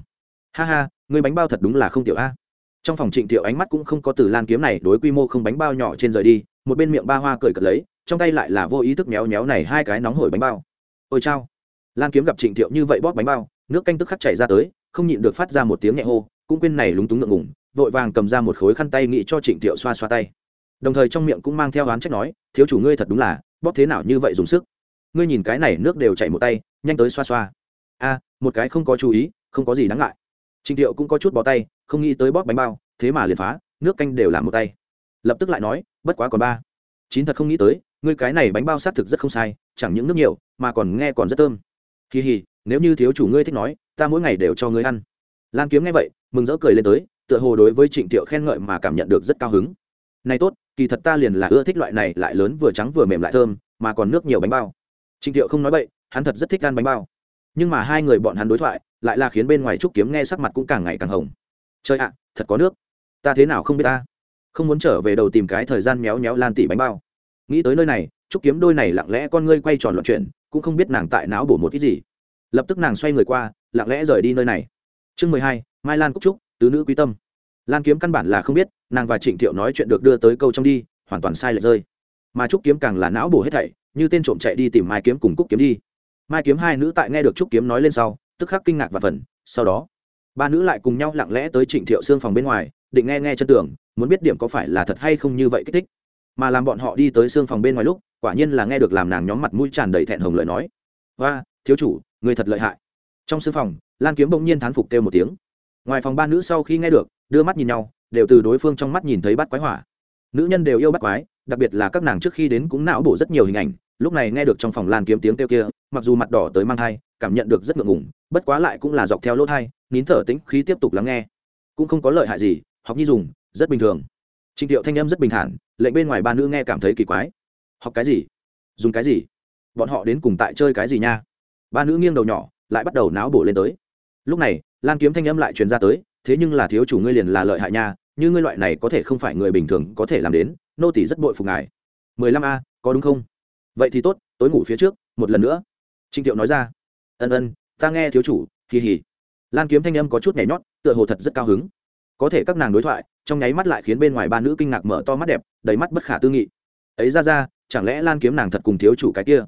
Ha ha ngươi bánh bao thật đúng là không tiểu a. Trong phòng trịnh tiểu ánh mắt cũng không có từ lan kiếm này đối quy mô không bánh bao nhỏ trên rời đi, một bên miệng ba hoa cười cật lấy, trong tay lại là vô ý thức méo méo này hai cái nóng hổi bánh bao. Ôi chao. Lan kiếm gặp trịnh thiệu như vậy bóp bánh bao, nước canh tức khắc chảy ra tới, không nhịn được phát ra một tiếng nhẹ hô, cũng quên này lúng túng ngượng ngủng vội vàng cầm ra một khối khăn tay nghĩ cho trịnh thiệu xoa xoa tay. Đồng thời trong miệng cũng mang theo oán trách nói, thiếu chủ ngươi thật đúng là, bóp thế nào như vậy dùng sức. Ngươi nhìn cái này nước đều chảy một tay, nhanh tới xoa xoa. A, một cái không có chú ý, không có gì đáng ngại trịnh thiệu cũng có chút bó tay, không nghĩ tới bóp bánh bao, thế mà liền phá, nước canh đều làm một tay. Lập tức lại nói, bất quá còn ba. Chín thật không nghĩ tới, ngươi cái này bánh bao xác thực rất không sai, chẳng những nước nhiều, mà còn nghe còn rất thơm. Kỳ hì, nếu như thiếu chủ ngươi thích nói, ta mỗi ngày đều cho ngươi ăn. Lan kiếm nghe vậy, mừng rỡ cười lên tới, tựa hồ đối với trịnh thiệu khen ngợi mà cảm nhận được rất cao hứng. Này tốt, kỳ thật ta liền là ưa thích loại này lại lớn vừa trắng vừa mềm lại thơm, mà còn nước nhiều bánh bao. Trịnh thiệu không nói bậy, hắn thật rất thích ăn bánh bao. Nhưng mà hai người bọn hắn đối thoại lại là khiến bên ngoài trúc kiếm nghe sắc mặt cũng càng ngày càng hồng. Chơi ạ, thật có nước. Ta thế nào không biết ta? Không muốn trở về đầu tìm cái thời gian méo méo lan tỉ bánh bao. Nghĩ tới nơi này, trúc kiếm đôi này lặng lẽ con ngươi quay tròn loạn chuyện cũng không biết nàng tại não bổ một ít gì. Lập tức nàng xoay người qua, lặng lẽ rời đi nơi này. Chương mười hai, mai lan cúc trúc, tứ nữ quý tâm. Lan kiếm căn bản là không biết, nàng và trịnh thiệu nói chuyện được đưa tới câu trong đi, hoàn toàn sai lệch rơi. Mà trúc kiếm càng là não bổ hết thảy, như tên trộm chạy đi tìm mai kiếm cùng cúc kiếm đi. Mai kiếm hai nữ tại nghe được trúc kiếm nói lên sau tức khắc kinh ngạc và phần, sau đó, ba nữ lại cùng nhau lặng lẽ tới trịnh thiệu xương phòng bên ngoài, định nghe nghe chân tưởng muốn biết điểm có phải là thật hay không như vậy kích thích. Mà làm bọn họ đi tới xương phòng bên ngoài lúc, quả nhiên là nghe được làm nàng nhóm mặt mũi tràn đầy thẹn hồng lời nói. Và thiếu chủ, người thật lợi hại. Trong xương phòng, lan kiếm bỗng nhiên thán phục kêu một tiếng. Ngoài phòng ba nữ sau khi nghe được, đưa mắt nhìn nhau, đều từ đối phương trong mắt nhìn thấy bắt quái hỏa. Nữ nhân đều yêu bắt quái, đặc biệt là các nàng trước khi đến cũng não bổ rất nhiều hình ảnh lúc này nghe được trong phòng lan kiếm tiếng kêu kia, mặc dù mặt đỏ tới mang thai, cảm nhận được rất ngượng ngùng, bất quá lại cũng là dọc theo lỗ thai, nín thở tĩnh, khí tiếp tục lắng nghe. Cũng không có lợi hại gì, học nhi dùng, rất bình thường. Trịnh thiệu thanh âm rất bình thản, lệnh bên ngoài ba nữ nghe cảm thấy kỳ quái. Học cái gì? Dùng cái gì? Bọn họ đến cùng tại chơi cái gì nha? Ba nữ nghiêng đầu nhỏ, lại bắt đầu náo bổ lên tới. Lúc này, lan kiếm thanh âm lại truyền ra tới, thế nhưng là thiếu chủ ngươi liền là lợi hại nha, như ngươi loại này có thể không phải người bình thường có thể làm đến, nô tỷ rất bội phục ngài. Mười lăm a, có đúng không? Vậy thì tốt, tối ngủ phía trước, một lần nữa. Trịnh thiệu nói ra. Ân ân, ta nghe thiếu chủ, hì hì. Lan kiếm thanh âm có chút nhảy nhót, tựa hồ thật rất cao hứng. Có thể các nàng đối thoại, trong nháy mắt lại khiến bên ngoài ba nữ kinh ngạc mở to mắt đẹp, đầy mắt bất khả tư nghị. Ấy ra ra, chẳng lẽ lan kiếm nàng thật cùng thiếu chủ cái kia?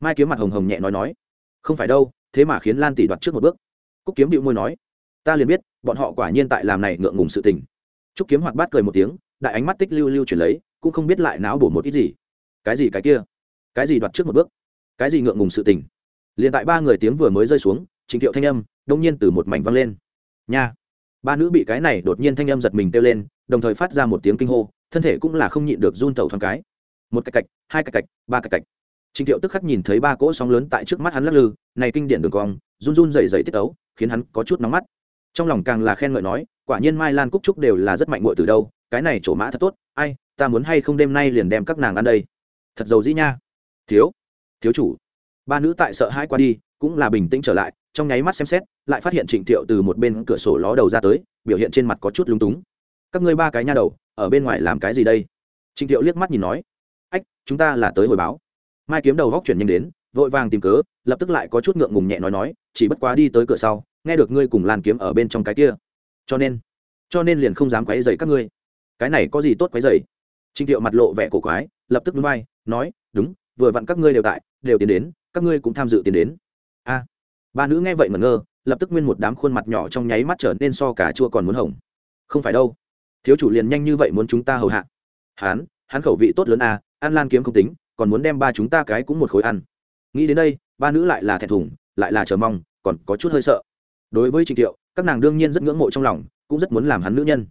Mai kiếm mặt hồng hồng nhẹ nói nói. Không phải đâu, thế mà khiến lan tỷ đoạt trước một bước. Cúc kiếm điệu môi nói. Ta liền biết, bọn họ quả nhiên tại làm này ngượng ngùng sự tình. Trúc kiếm hoạt bát cười một tiếng, đại ánh mắt tích lưu lưu chuyển lấy, cũng không biết lại não bổ một ít gì. Cái gì cái kia? Cái gì đoạt trước một bước? Cái gì ngượng ngùng sự tình? Liền tại ba người tiếng vừa mới rơi xuống, trình thiệu thanh âm đông nhiên từ một mảnh văng lên. Nha! Ba nữ bị cái này đột nhiên thanh âm giật mình kêu lên, đồng thời phát ra một tiếng kinh hô, thân thể cũng là không nhịn được run tẩu thoáng cái. Một cạch cạch, hai cạch cạch, ba cạch cạch. Trình thiệu tức khắc nhìn thấy ba cỗ sóng lớn tại trước mắt hắn lắc lư, này kinh điển đường cong, run run dày dày tiết ấu, khiến hắn có chút nóng mắt. Trong lòng càng là khen ngợi nói, quả nhiên mai lan cúc trúc đều là rất mạnh muội từ đâu, cái này trổ mã thật tốt, ai, ta muốn hay không đêm nay liền đem các nàng ăn đây. Thật giàu dĩ nha thiếu thiếu chủ. Ba nữ tại sợ hãi qua đi, cũng là bình tĩnh trở lại, trong nháy mắt xem xét, lại phát hiện trịnh thiệu từ một bên cửa sổ ló đầu ra tới, biểu hiện trên mặt có chút lúng túng. Các ngươi ba cái nha đầu, ở bên ngoài làm cái gì đây? Trịnh thiệu liếc mắt nhìn nói. Ách, chúng ta là tới hồi báo. Mai kiếm đầu góc chuyển nhanh đến, vội vàng tìm cớ, lập tức lại có chút ngượng ngùng nhẹ nói nói, chỉ bất quá đi tới cửa sau, nghe được ngươi cùng lan kiếm ở bên trong cái kia. Cho nên cho nên liền không dám quấy dày các ngươi. Cái này có gì tốt quấy dày trịnh thiệu mặt lộ vẻ cổ quái, lập tức núi vai, nói, đúng vừa vặn các ngươi đều tại, đều tiến đến, các ngươi cũng tham dự tiến đến. A. Ba nữ nghe vậy mẩn ngơ, lập tức nguyên một đám khuôn mặt nhỏ trong nháy mắt trở nên so cả chua còn muốn hồng. Không phải đâu. Thiếu chủ liền nhanh như vậy muốn chúng ta hầu hạ. Hán hán khẩu vị tốt lớn à ăn lan kiếm không tính, còn muốn đem ba chúng ta cái cũng một khối ăn. Nghĩ đến đây, ba nữ lại là thẹn thùng, lại là chờ mong, còn có chút hơi sợ. Đối với trịnh thiệu các nàng đương nhiên rất ngưỡng mộ trong lòng, cũng rất muốn làm hắn nữ nhân.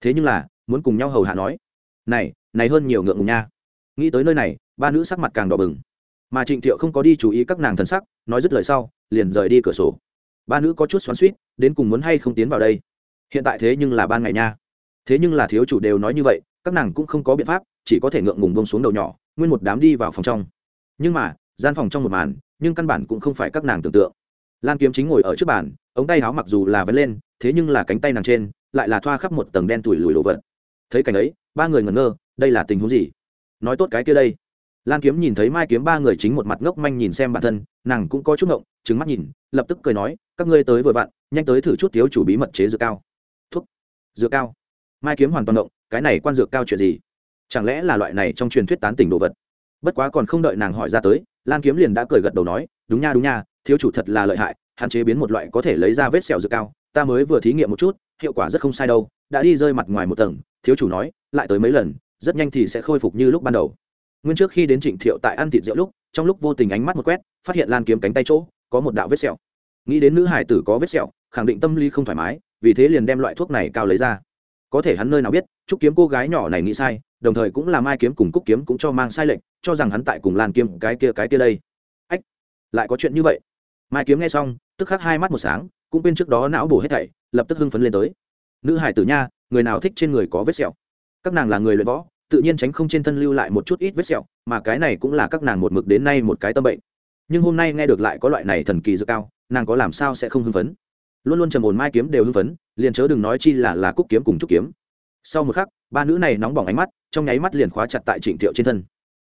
Thế nhưng là, muốn cùng nhau hầu hạ nói, này này hơn nhiều ngượng ngùng nha. Nghĩ tới nơi này ba nữ sắc mặt càng đỏ bừng. Mà trịnh thiệu không có đi chú ý các nàng thần sắc, nói dứt lời sau, liền rời đi cửa sổ. Ba nữ có chút xoắn suýt đến cùng muốn hay không tiến vào đây? Hiện tại thế nhưng là ban ngày nha. Thế nhưng là thiếu chủ đều nói như vậy, các nàng cũng không có biện pháp, chỉ có thể ngượng ngùng bông xuống đầu nhỏ, nguyên một đám đi vào phòng trong. Nhưng mà, gian phòng trong một màn, nhưng căn bản cũng không phải các nàng tưởng tượng. Lan kiếm chính ngồi ở trước bàn, ống tay áo mặc dù là vấn lên, thế nhưng là cánh tay nàng trên, lại là thoa khắp một tầng đen tủi lùi lộ vật. Thấy cảnh ấy, ba người ngẩn ngơ, đây là tình huống gì? Nói tốt cái kia đây lan kiếm nhìn thấy mai kiếm ba người chính một mặt ngốc manh nhìn xem bản thân, nàng cũng có chút ngộng trứng mắt nhìn, lập tức cười nói, các ngươi tới vừa vặn, nhanh tới thử chút thiếu chủ bí mật chế dược cao. Thuốc? Dược cao? Mai kiếm hoàn toàn động cái này quan dược cao chuyện gì? Chẳng lẽ là loại này trong truyền thuyết tán tỉnh đồ vật? Bất quá còn không đợi nàng hỏi ra tới, lan kiếm liền đã cười gật đầu nói, đúng nha đúng nha, thiếu chủ thật là lợi hại, hạn chế biến một loại có thể lấy ra vết sẹo dược cao, ta mới vừa thí nghiệm một chút, hiệu quả rất không sai đâu, đã đi rơi mặt ngoài một tầng. Thiếu chủ nói, lại tới mấy lần, rất nhanh thì sẽ khôi phục như lúc ban đầu nguyên trước khi đến trịnh thiệu tại ăn thịt rượu lúc, trong lúc vô tình ánh mắt một quét, phát hiện lan kiếm cánh tay chỗ, có một đạo vết sẹo. Nghĩ đến nữ hải tử có vết sẹo, khẳng định tâm lý không thoải mái, vì thế liền đem loại thuốc này cao lấy ra. Có thể hắn nơi nào biết, trúc kiếm cô gái nhỏ này nghĩ sai, đồng thời cũng là mai kiếm cùng cúc kiếm cũng cho mang sai lệnh, cho rằng hắn tại cùng lan kiếm cái kia cái kia đây. Ách, lại có chuyện như vậy. Mai kiếm nghe xong, tức khắc hai mắt một sáng, cũng bên trước đó não bổ hết thảy, lập tức hưng phấn lên tới. Nữ hải tử nha, người nào thích trên người có vết sẹo? Các nàng là người luyện võ tự nhiên tránh không trên thân lưu lại một chút ít vết sẹo, mà cái này cũng là các nàng một mực đến nay một cái tâm bệnh. Nhưng hôm nay nghe được lại có loại này thần kỳ dược cao, nàng có làm sao sẽ không hưng phấn? Luôn luôn trầm ồn mai kiếm đều hưng phấn, liền chớ đừng nói chi là là cúc kiếm cùng trúc kiếm. Sau một khắc, ba nữ này nóng bỏng ánh mắt, trong nháy mắt liền khóa chặt tại trịnh thiệu trên thân.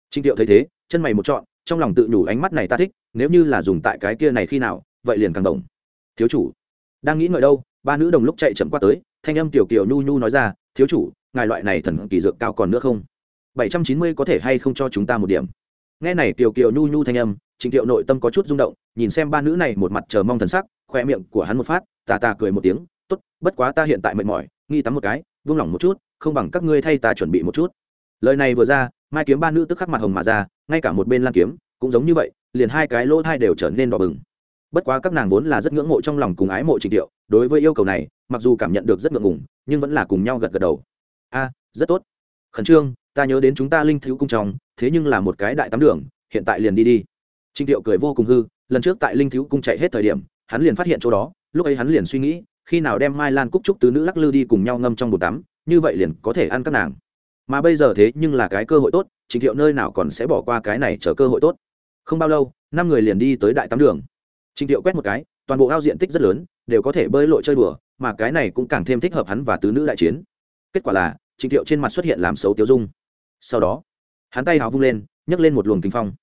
Trịnh thiệu thấy thế, chân mày một trọn, trong lòng tự nhủ ánh mắt này ta thích, nếu như là dùng tại cái kia này khi nào, vậy liền càng đồng thiếu chủ. Đang nghĩ ngợi đâu, ba nữ đồng lúc chạy chậm qua tới, thanh âm tiểu kiều nhu nhu nói ra, thiếu chủ ngài loại này thần kỳ dược cao còn nữa không? Bảy trăm chín mươi có thể hay không cho chúng ta một điểm? Nghe này tiểu kiều nhu nhu thanh âm, trịnh thiệu nội tâm có chút rung động, nhìn xem ba nữ này một mặt chờ mong thần sắc, khoe miệng của hắn một phát, tà tà cười một tiếng, tốt, bất quá ta hiện tại mệt mỏi, nghi tắm một cái, vung lòng một chút, không bằng các ngươi thay ta chuẩn bị một chút. Lời này vừa ra, mai kiếm ba nữ tức khắc mặt hồng mà ra, ngay cả một bên lan kiếm cũng giống như vậy, liền hai cái lỗ thai đều trở nên đỏ bừng. Bất quá các nàng vốn là rất ngưỡng mộ trong lòng cùng ái mộ trình tiệu đối với yêu cầu này, mặc dù cảm nhận được rất ngượng ngùng, nhưng vẫn là cùng nhau gật gật đầu a, rất tốt. Khẩn trương, ta nhớ đến chúng ta linh thiếu cung trong thế nhưng là một cái đại tắm đường, hiện tại liền đi đi. Trình tiệu cười vô cùng hư, lần trước tại linh thiếu cung chạy hết thời điểm, hắn liền phát hiện chỗ đó, lúc ấy hắn liền suy nghĩ, khi nào đem mai lan cúc trúc tứ nữ lắc lư đi cùng nhau ngâm trong bồn tắm, như vậy liền có thể ăn các nàng. Mà bây giờ thế nhưng là cái cơ hội tốt trình thiệu nơi nào còn sẽ bỏ qua cái này chờ cơ hội tốt. Không bao lâu, năm người liền đi tới đại tắm đường. Trình thiệu quét một cái, toàn bộ ao diện tích rất lớn, đều có thể bơi lội chơi đùa, mà cái này cũng càng thêm thích hợp hắn và tứ nữ đại chiến kết quả là trình thiệu trên mặt xuất hiện làm xấu tiêu dung sau đó hắn tay hào vung lên nhấc lên một luồng kinh phong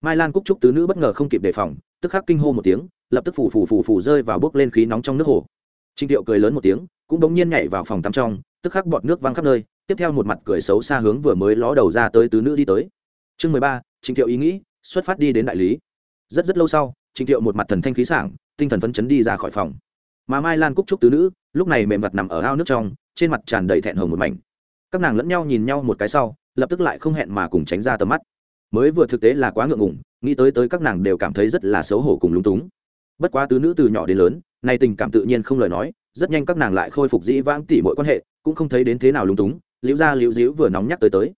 mai lan cúc trúc tứ nữ bất ngờ không kịp đề phòng tức khắc kinh hô một tiếng lập tức phủ phủ phủ phủ rơi vào bước lên khí nóng trong nước hồ Trình Tiệu cười lớn một tiếng, cũng đống nhiên nhảy vào phòng tắm trong, tức khắc bọt nước văng khắp nơi, tiếp theo một mặt cười xấu xa hướng vừa mới ló đầu ra tới tứ nữ đi tới. Chương mười ba, Trình Tiệu ý nghĩ, xuất phát đi đến đại lý. Rất rất lâu sau, Trình Tiệu một mặt thần thanh khí sảng, tinh thần phấn chấn đi ra khỏi phòng. Mà Mai Lan Cúc trúc tứ nữ, lúc này mềm mặt nằm ở ao nước trong, trên mặt tràn đầy thẹn hồng một mảnh. Các nàng lẫn nhau nhìn nhau một cái sau, lập tức lại không hẹn mà cùng tránh ra tầm mắt. Mới vừa thực tế là quá ngượng ngùng, nghĩ tới tới các nàng đều cảm thấy rất là xấu hổ cùng lúng túng. Bất quá tứ nữ từ nhỏ đến lớn, nay tình cảm tự nhiên không lời nói rất nhanh các nàng lại khôi phục dĩ vãng tỉ mọi quan hệ cũng không thấy đến thế nào lúng túng liễu gia liễu díu vừa nóng nhắc tới tới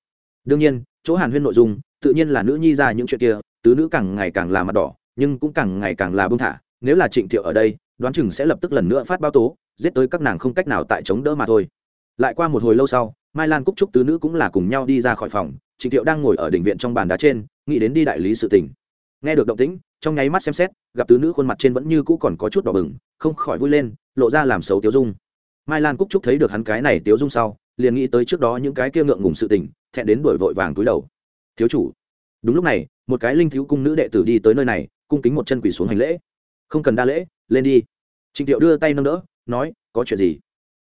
đương nhiên chỗ hàn huyên nội dung tự nhiên là nữ nhi ra những chuyện kia tứ nữ càng ngày càng là mặt đỏ nhưng cũng càng ngày càng là bưng thả nếu là trịnh thiệu ở đây đoán chừng sẽ lập tức lần nữa phát báo tố giết tới các nàng không cách nào tại chống đỡ mà thôi. Lại qua một hồi lâu sau, mai lan cúc trúc tứ nữ cũng là cùng nhau đi ra khỏi phòng, trịnh thiệu đang ngồi ở đỉnh viện trong bàn đá trên, nghĩ đến đi đại lý sự tình. Nghe được động tĩnh, trong nháy mắt xem xét, gặp tứ nữ khuôn mặt trên vẫn như cũ còn có chút đỏ bừng, không khỏi vui lên, lộ ra làm xấu tiếu dung. Mai lan cúc trúc thấy được hắn cái này tiếu dung sau, liền nghĩ tới trước đó những cái kia ngượng ngùng sự tình, thẹn đến đổi vội vàng túi đầu. Thiếu chủ. Đúng lúc này, một cái linh thiếu cung nữ đệ tử đi tới nơi này, cung kính một chân quỳ xuống hành lễ. Không cần đa lễ, lên đi. Trịnh thiệu đưa tay nâng đỡ nói, có chuyện gì?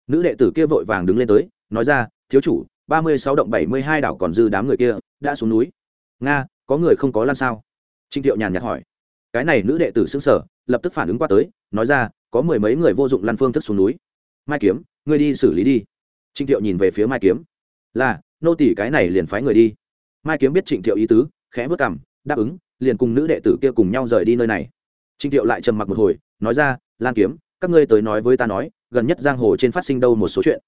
Nữ đệ tử kia vội vàng đứng lên tới, nói ra, thiếu chủ, ba mươi sáu động bảy mươi hai đảo còn dư đám người kia, đã xuống núi. Nga, có người không có lan sao? Trịnh thiệu nhàn nhạt hỏi. Cái này nữ đệ tử xứng sở lập tức phản ứng qua tới, nói ra, có mười mấy người vô dụng lăn phương thức xuống núi. Mai kiếm, ngươi đi xử lý đi. Trịnh thiệu nhìn về phía mai kiếm. Là, nô tỷ cái này liền phái người đi. Mai kiếm biết trịnh thiệu ý tứ, khẽ vất cảm đáp ứng, liền cùng nữ đệ tử kia cùng nhau rời đi nơi này. Trịnh thiệu lại trầm mặc một hồi, nói ra, lan kiếm các ngươi tới nói với ta nói gần nhất giang hồ trên phát sinh đâu một số chuyện.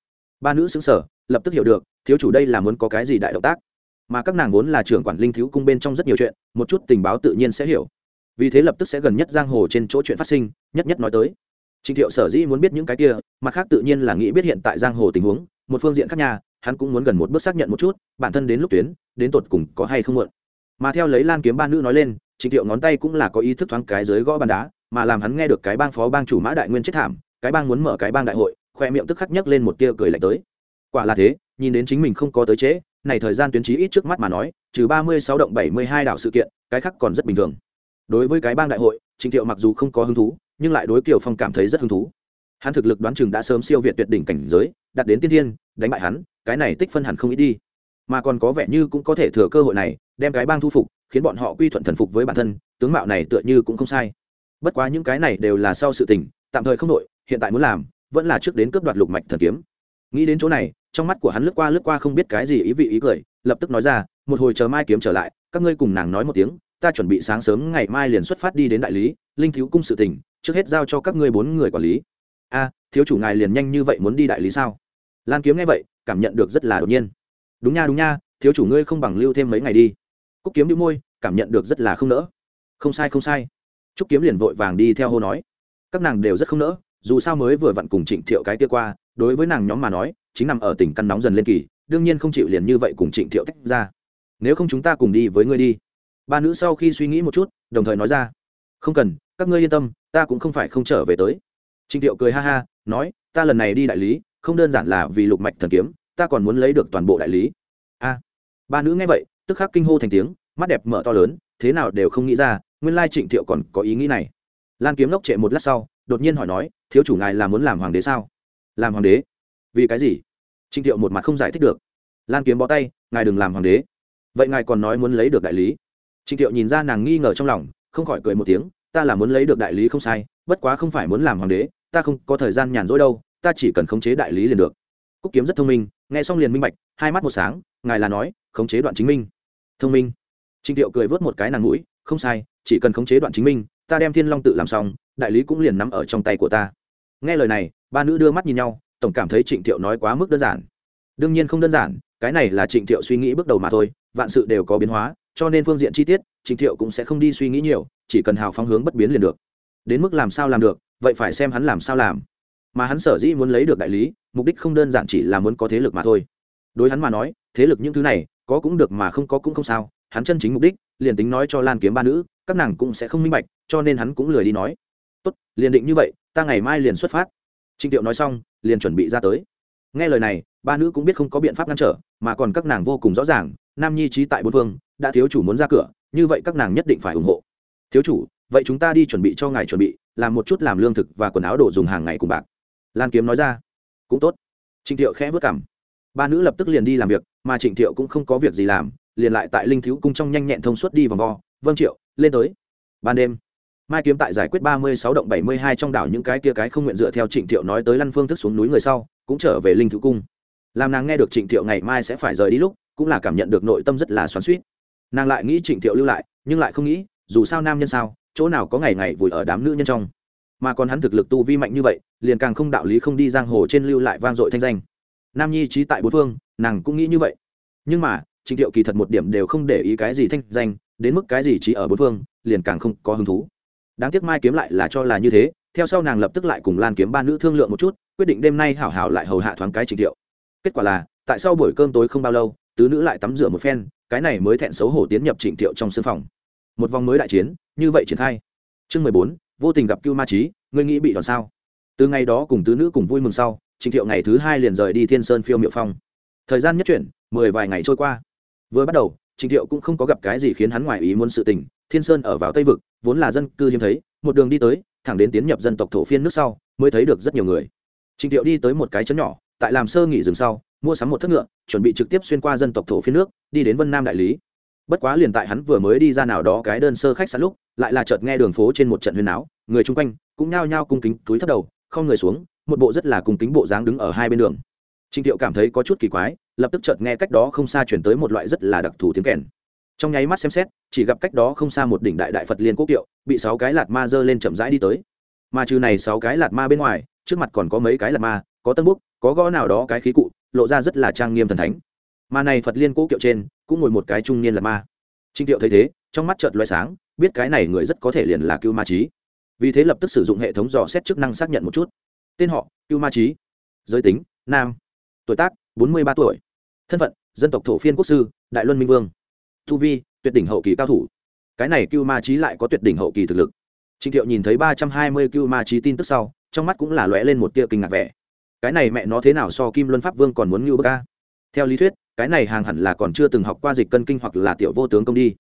Ba nữ xứng sở lập tức hiểu được thiếu chủ đây là muốn có cái gì đại động tác. Mà các nàng vốn là trưởng quản linh thiếu cung bên trong rất nhiều chuyện một chút tình báo tự nhiên sẽ hiểu. Vì thế lập tức sẽ gần nhất giang hồ trên chỗ chuyện phát sinh nhất nhất nói tới. Trình Thiệu sở dĩ muốn biết những cái kia, mặt khác tự nhiên là nghĩ biết hiện tại giang hồ tình huống, một phương diện khác nhà, hắn cũng muốn gần một bước xác nhận một chút, bản thân đến lúc tuyến, đến tột cùng có hay không muộn. Mà theo lấy Lan kiếm ba nữ nói lên, Trình Thiệu ngón tay cũng là có ý thức thoáng cái dưới gõ bàn đá, mà làm hắn nghe được cái bang phó bang chủ Mã Đại Nguyên chết thảm, cái bang muốn mở cái bang đại hội, khoe miệng tức khắc nhấc lên một tia cười lạnh tới. Quả là thế, nhìn đến chính mình không có tới chế, này thời gian tuyến trí ít trước mắt mà nói, trừ ba mươi sáu động bảy mươi hai đảo sự kiện, cái khác còn rất bình thường. Đối với cái bang đại hội, Trình Thiệu mặc dù không có hứng thú, nhưng lại đối Kiều Phong cảm thấy rất hứng thú hắn thực lực đoán chừng đã sớm siêu việt tuyệt đỉnh cảnh giới đạt đến tiên thiên đánh bại hắn cái này tích phân hẳn không ít đi mà còn có vẻ như cũng có thể thừa cơ hội này đem cái bang thu phục khiến bọn họ quy thuận thần phục với bản thân tướng mạo này tựa như cũng không sai bất quá những cái này đều là sau sự tình, tạm thời không đội, hiện tại muốn làm, vẫn là trước đến cướp đoạt lục mạch thần kiếm. Nghĩ đến chỗ này, trong mắt của hắn lướt qua lướt qua không biết cái gì ý vị ý cười, lập tức nói ra, một hồi chờ mai kiếm trở lại, các ngươi cùng nàng nói một tiếng, ta chuẩn bị sáng sớm ngày mai liền xuất phát đi đến đại lý, linh thiếu cung sự tình, trước hết giao cho các ngươi bốn người quản lý. A, thiếu chủ ngài liền nhanh như vậy muốn đi đại lý sao? Lan kiếm nghe vậy, cảm nhận được rất là đột nhiên. Đúng nha đúng nha, thiếu chủ ngươi không bằng lưu thêm mấy ngày đi. Cúc kiếm đĩu môi, cảm nhận được rất là không nỡ. Không sai không sai trúc kiếm liền vội vàng đi theo hô nói. Các nàng đều rất không nỡ dù sao mới vừa vặn cùng trịnh thiệu cái kia qua đối với nàng nhóm mà nói chính nằm ở tỉnh căn nóng dần lên kỳ đương nhiên không chịu liền như vậy cùng trịnh thiệu tách ra. Nếu không chúng ta cùng đi với ngươi đi. Ba nữ sau khi suy nghĩ một chút đồng thời nói ra. Không cần các ngươi yên tâm ta cũng không phải không trở về tới. Trịnh Thiệu cười ha ha, nói, ta lần này đi đại lý, không đơn giản là vì lục mạch thần kiếm, ta còn muốn lấy được toàn bộ đại lý. A. ba nữ nghe vậy, tức khắc kinh hô thành tiếng, mắt đẹp mở to lớn, thế nào đều không nghĩ ra, nguyên lai Trịnh Tiệu còn có ý nghĩ này. Lan Kiếm lốc trệ một lát sau, đột nhiên hỏi nói, thiếu chủ ngài là muốn làm hoàng đế sao? Làm hoàng đế? Vì cái gì? Trịnh Tiệu một mặt không giải thích được. Lan Kiếm bó tay, ngài đừng làm hoàng đế. Vậy ngài còn nói muốn lấy được đại lý? Trịnh Tiệu nhìn ra nàng nghi ngờ trong lòng, không khỏi cười một tiếng, ta là muốn lấy được đại lý không sai, bất quá không phải muốn làm hoàng đế, ta không có thời gian nhàn rỗi đâu ta chỉ cần khống chế đại lý liền được cúc kiếm rất thông minh nghe xong liền minh bạch hai mắt một sáng ngài là nói khống chế đoạn chính minh thông minh trịnh thiệu cười vớt một cái nàng mũi không sai, chỉ cần khống chế đoạn chính minh ta đem thiên long tự làm xong, đại lý cũng liền nắm ở trong tay của ta. Nghe lời này, ba nữ đưa mắt nhìn nhau, tổng cảm thấy trịnh thiệu nói quá mức đơn giản. Đương nhiên không đơn giản, cái này là trịnh thiệu suy nghĩ bước đầu mà thôi, vạn sự đều có biến hóa, cho nên phương diện chi tiết, trịnh thiệu cũng sẽ không đi suy nghĩ nhiều, chỉ cần hào phóng hướng bất biến liền được. Đến mức làm sao làm được, vậy phải xem hắn làm sao làm. Mà hắn sở dĩ muốn lấy được đại lý, mục đích không đơn giản chỉ là muốn có thế lực mà thôi. Đối hắn mà nói, thế lực những thứ này, có cũng được mà không có cũng không sao, hắn chân chính mục đích liền tính nói cho lan kiếm ba nữ, các nàng cũng sẽ không minh bạch, cho nên hắn cũng lười đi nói. Tốt, liền định như vậy, ta ngày mai liền xuất phát. Trịnh tiệu nói xong, liền chuẩn bị ra tới. Nghe lời này, ba nữ cũng biết không có biện pháp ngăn trở, mà còn các nàng vô cùng rõ ràng, nam nhi trí tại bốn phương đã thiếu chủ muốn ra cửa, như vậy các nàng nhất định phải ủng hộ. Thiếu chủ, vậy chúng ta đi chuẩn bị cho ngài chuẩn bị, làm một chút làm lương thực và quần áo đồ dùng hàng ngày cùng bạc. Lan kiếm nói ra. Cũng tốt. Trịnh thiệu khẽ vất cảm ba nữ lập tức liền đi làm việc, mà trịnh thiệu cũng không có việc gì làm liền lại tại linh thiếu cung trong nhanh nhẹn thông suốt đi vòng vo. Vâng triệu, lên tới. Ban đêm, mai kiếm tại giải quyết ba mươi sáu động bảy mươi hai trong đảo những cái kia cái không nguyện dựa theo trịnh thiệu nói tới lăn phương thức xuống núi người sau, cũng trở về linh thiếu cung. Làm nàng nghe được trịnh thiệu ngày mai sẽ phải rời đi lúc, cũng là cảm nhận được nội tâm rất là xoắn suýt nàng lại nghĩ trịnh thiệu lưu lại, nhưng lại không nghĩ, dù sao nam nhân sao, chỗ nào có ngày ngày vùi ở đám nữ nhân trong. Mà còn hắn thực lực tu vi mạnh như vậy, liền càng không đạo lý không đi giang hồ trên lưu lại vang dội thanh danh. Nam nhi trí tại bốn phương, nàng cũng nghĩ như vậy. Nhưng mà trịnh thiệu kỳ thật một điểm đều không để ý cái gì thanh danh, đến mức cái gì chỉ ở bốn phương, liền càng không có hứng thú. Đáng tiếc mai kiếm lại là cho là như thế, theo sau nàng lập tức lại cùng lan kiếm ba nữ thương lượng một chút, quyết định đêm nay hảo hảo lại hầu hạ thoáng cái trịnh thiệu. Kết quả là, tại sau buổi cơm tối không bao lâu, tứ nữ lại tắm rửa một phen, cái này mới thẹn xấu hổ tiến nhập trịnh thiệu trong sân phòng. Một vòng mới đại chiến, như vậy triển khai. Chương mười bốn, vô tình gặp cưu ma trí ngươi nghĩ bị đòn sao? Từ ngày đó cùng tứ nữ cùng vui mừng sau trịnh thiệu ngày thứ hai liền rời đi thiên sơn phiêu miệu phong. Thời gian nhất chuyển, mười vài ngày trôi qua vừa bắt đầu Trình thiệu cũng không có gặp cái gì khiến hắn ngoài ý muốn sự tình thiên sơn ở vào tây vực vốn là dân cư hiếm thấy một đường đi tới thẳng đến tiến nhập dân tộc thổ phiên nước sau mới thấy được rất nhiều người. Trình thiệu đi tới một cái chấn nhỏ tại làm sơ nghỉ dừng sau mua sắm một thất ngựa chuẩn bị trực tiếp xuyên qua dân tộc thổ phiên nước đi đến vân nam đại lý. Bất quá liền tại hắn vừa mới đi ra nào đó cái đơn sơ khách sạn lúc lại là chợt nghe đường phố trên một trận huyên náo, người chung quanh cũng nhao nhao cung kính túi thấp đầu không người xuống một bộ rất là cung kính bộ dáng đứng ở hai bên đường. Trình thiệu cảm thấy có chút kỳ quái lập tức chợt nghe cách đó không xa chuyển tới một loại rất là đặc thù tiếng kèn. Trong nháy mắt xem xét, chỉ gặp cách đó không xa một đỉnh đại đại phật liên quốc kiệu, bị sáu cái lạt ma dơ lên chậm rãi đi tới. Mà trừ này sáu cái lạt ma bên ngoài, trước mặt còn có mấy cái lạt ma, có tân búc, có gõ nào đó cái khí cụ, lộ ra rất là trang nghiêm thần thánh. Mà này phật liên cố kiệu trên, cũng ngồi một cái trung niên lạt ma. Trinh thiệu thấy thế, trong mắt chợt loay sáng, biết cái này người rất có thể liền là cưu ma trí vì thế lập tức sử dụng hệ thống dò xét chức năng xác nhận một chút. Tên họ, cưu ma trí giới tính, nam. Tuổi tác, bốn mươi ba tuổi thân phận, dân tộc thổ phiên quốc sư, đại luân minh vương. Tu vi, tuyệt đỉnh hậu kỳ cao thủ. Cái này cưu ma trí lại có tuyệt đỉnh hậu kỳ thực lực. Trịnh thiệu nhìn thấy ba trăm hai mươi cưu ma trí tin tức sau, trong mắt cũng là lóe lên một tia kinh ngạc vẻ. Cái này mẹ nó thế nào so kim luân pháp vương còn muốn ngưu bơ ca theo lý thuyết, cái này hàng hẳn là còn chưa từng học qua dịch cân kinh hoặc là tiểu vô tướng công đi.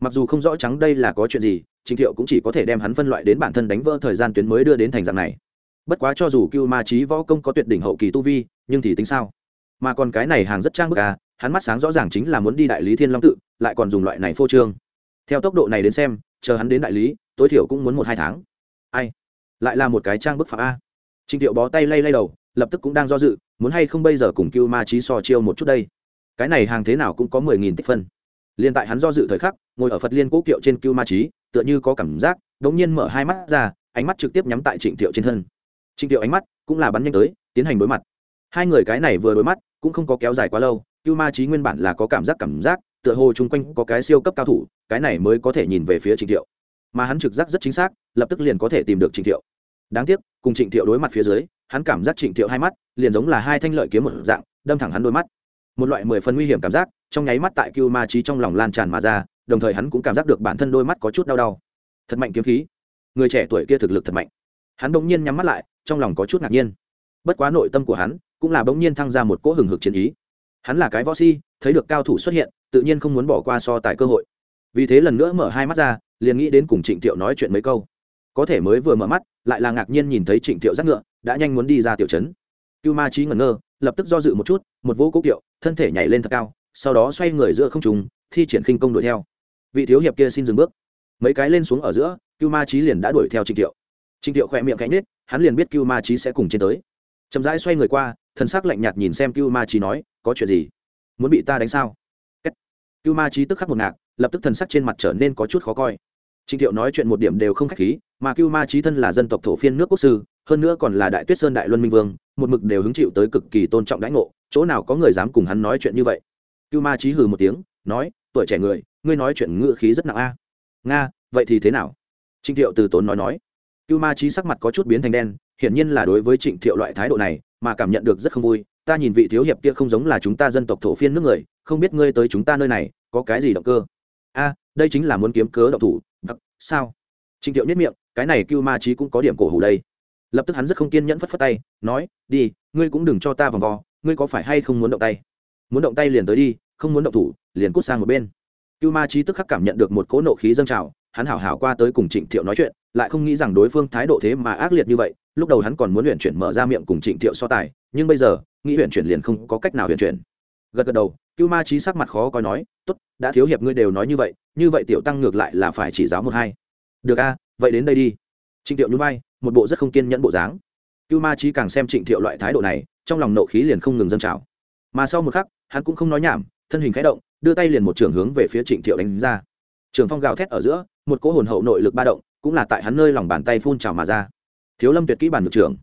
Mặc dù không rõ trắng đây là có chuyện gì, trịnh thiệu cũng chỉ có thể đem hắn phân loại đến bản thân đánh vỡ thời gian tuyến mới đưa đến thành dạng này. Bất quá cho dù cưu ma trí võ công có tuyệt đỉnh hậu kỳ tu vi, nhưng thì tính sao? Mà còn cái này hàng rất trang bức à hắn mắt sáng rõ ràng chính là muốn đi đại lý thiên long tự, lại còn dùng loại này phô trương. Theo tốc độ này đến xem, chờ hắn đến đại lý, tối thiểu cũng muốn một hai tháng. Ai? Lại là một cái trang bức phạm a. Trịnh thiệu bó tay lay lay đầu, lập tức cũng đang do dự, muốn hay không bây giờ cùng cưu ma trí so chiêu một chút đây? Cái này hàng thế nào cũng có mười nghìn tích phân. Liền tại hắn do dự thời khắc, ngồi ở phật liên cố kiệu trên cưu ma trí tựa như có cảm giác đ ỗ n g nhiên mở hai mắt ra, ánh mắt trực tiếp nhắm tại trịnh thiệu trên thân. Trịnh thiệu ánh mắt cũng là bắn nhanh tới, tiến hành đối mặt. Hai người cái này vừa đối mắt cũng không có kéo dài quá lâu, cưu ma trí nguyên bản là có cảm giác cảm giác, tựa hồ chung quanh có cái siêu cấp cao thủ, cái này mới có thể nhìn về phía trịnh thiệu. Mà hắn trực giác rất chính xác, lập tức liền có thể tìm được trịnh thiệu. Đáng tiếc, cùng trịnh thiệu đối mặt phía dưới, hắn cảm giác trịnh thiệu hai mắt liền giống là hai thanh lợi kiếm một dạng, đâm thẳng hắn đôi mắt. Một loại mười phần nguy hiểm cảm giác, trong nháy mắt tại cưu ma trí trong lòng lan tràn mà ra, đồng thời hắn cũng cảm giác được bản thân đôi mắt có chút đau đau. Thật mạnh kiếm khí. Người trẻ tuổi kia thực lực thật mạnh. Hắn bỗng nhiên nhắm mắt lại, trong lòng có chút ngạc nhiên. Bất quá nội tâm của hắn cũng là bỗng nhiên thăng ra một cỗ hừng hực chiến ý. Hắn là cái võ si thấy được cao thủ xuất hiện, tự nhiên không muốn bỏ qua so tài cơ hội. Vì thế lần nữa mở hai mắt ra, liền nghĩ đến cùng trịnh thiệu nói chuyện mấy câu. Có thể mới vừa mở mắt, lại là ngạc nhiên nhìn thấy trịnh thiệu giác ngựa, đã nhanh muốn đi ra tiểu trấn. Cưu ma trí ngẩn ngơ, lập tức do dự một chút, một vỗ cố kiệu, thân thể nhảy lên thật cao, sau đó xoay người giữa không trùng thi triển khinh công đuổi theo. Vị thiếu hiệp kia xin dừng bước. Mấy cái lên xuống ở giữa, cưu ma trí liền đã đuổi theo trịnh thiệu. Trịnh thiệu khỏe miệng cánh nết hắn liền biết cưu ma trí sẽ cùng trên tới. Chậm rãi xoay người qua thân xác lạnh nhạt nhìn xem cưu ma trí nói, có chuyện gì? Muốn bị ta đánh sao? Cưu ma trí tức khắc một ngạc, lập tức thần sắc trên mặt trở nên có chút khó coi. Trịnh thiệu nói chuyện một điểm đều không khách khí, mà cưu ma trí thân là dân tộc thổ phiên nước quốc sư, hơn nữa còn là đại tuyết sơn đại luân minh vương, một mực đều hứng chịu tới cực kỳ tôn trọng đãi ngộ, chỗ nào có người dám cùng hắn nói chuyện như vậy. Cưu ma trí hừ một tiếng, nói, tuổi trẻ người, ngươi nói chuyện ngự khí rất nặng a. Nga, vậy thì thế nào? Trịnh thiệu từ tốn nói nói. Cưu ma trí sắc mặt có chút biến thành đen, hiển nhiên là đối với trịnh thiệu loại thái độ này mà cảm nhận được rất không vui. Ta nhìn vị thiếu hiệp kia không giống là chúng ta dân tộc thổ phiên nước người, không biết ngươi tới chúng ta nơi này, có cái gì động cơ? A, đây chính là muốn kiếm cớ động thủ. Vâng, sao? Trịnh thiệu nhất miệng, cái này cưu ma trí cũng có điểm cổ hủ đây. Lập tức hắn rất không kiên nhẫn phất phất tay, nói, đi, ngươi cũng đừng cho ta vòng vo, ngươi có phải hay không muốn động tay? Muốn động tay liền tới đi, không muốn động thủ, liền cút sang một bên. Cưu ma trí tức khắc cảm nhận được một cỗ nộ khí dâng trào, hắn hảo hảo qua tới cùng trịnh thiệu nói chuyện, lại không nghĩ rằng đối phương thái độ thế mà ác liệt như vậy lúc đầu hắn còn muốn luyện chuyển mở ra miệng cùng trịnh thiệu so tài, nhưng bây giờ, nghĩ luyện chuyển liền không có cách nào luyện chuyển. Gật gật đầu, cưu ma trí sắc mặt khó coi nói, tốt, đã thiếu hiệp ngươi đều nói như vậy như vậy tiểu tăng ngược lại là phải chỉ giáo một hai. Được a, vậy đến đây đi. Trịnh thiệu nhún vai, một bộ rất không kiên nhẫn bộ dáng. Cưu ma trí càng xem trịnh thiệu loại thái độ này, trong lòng nộ khí liền không ngừng dâng trào. Mà sau một khắc, hắn cũng không nói nhảm, thân hình khẽ động, đưa tay liền một trường hướng về phía trịnh thiệu đánh ra. Trường phong gào thét ở giữa, một cỗ hồn hậu nội lực ba động, cũng là tại hắn nơi lòng bàn tay phun trào mà ra thiếu lâm tuyệt kỹ bản ngược trưởng.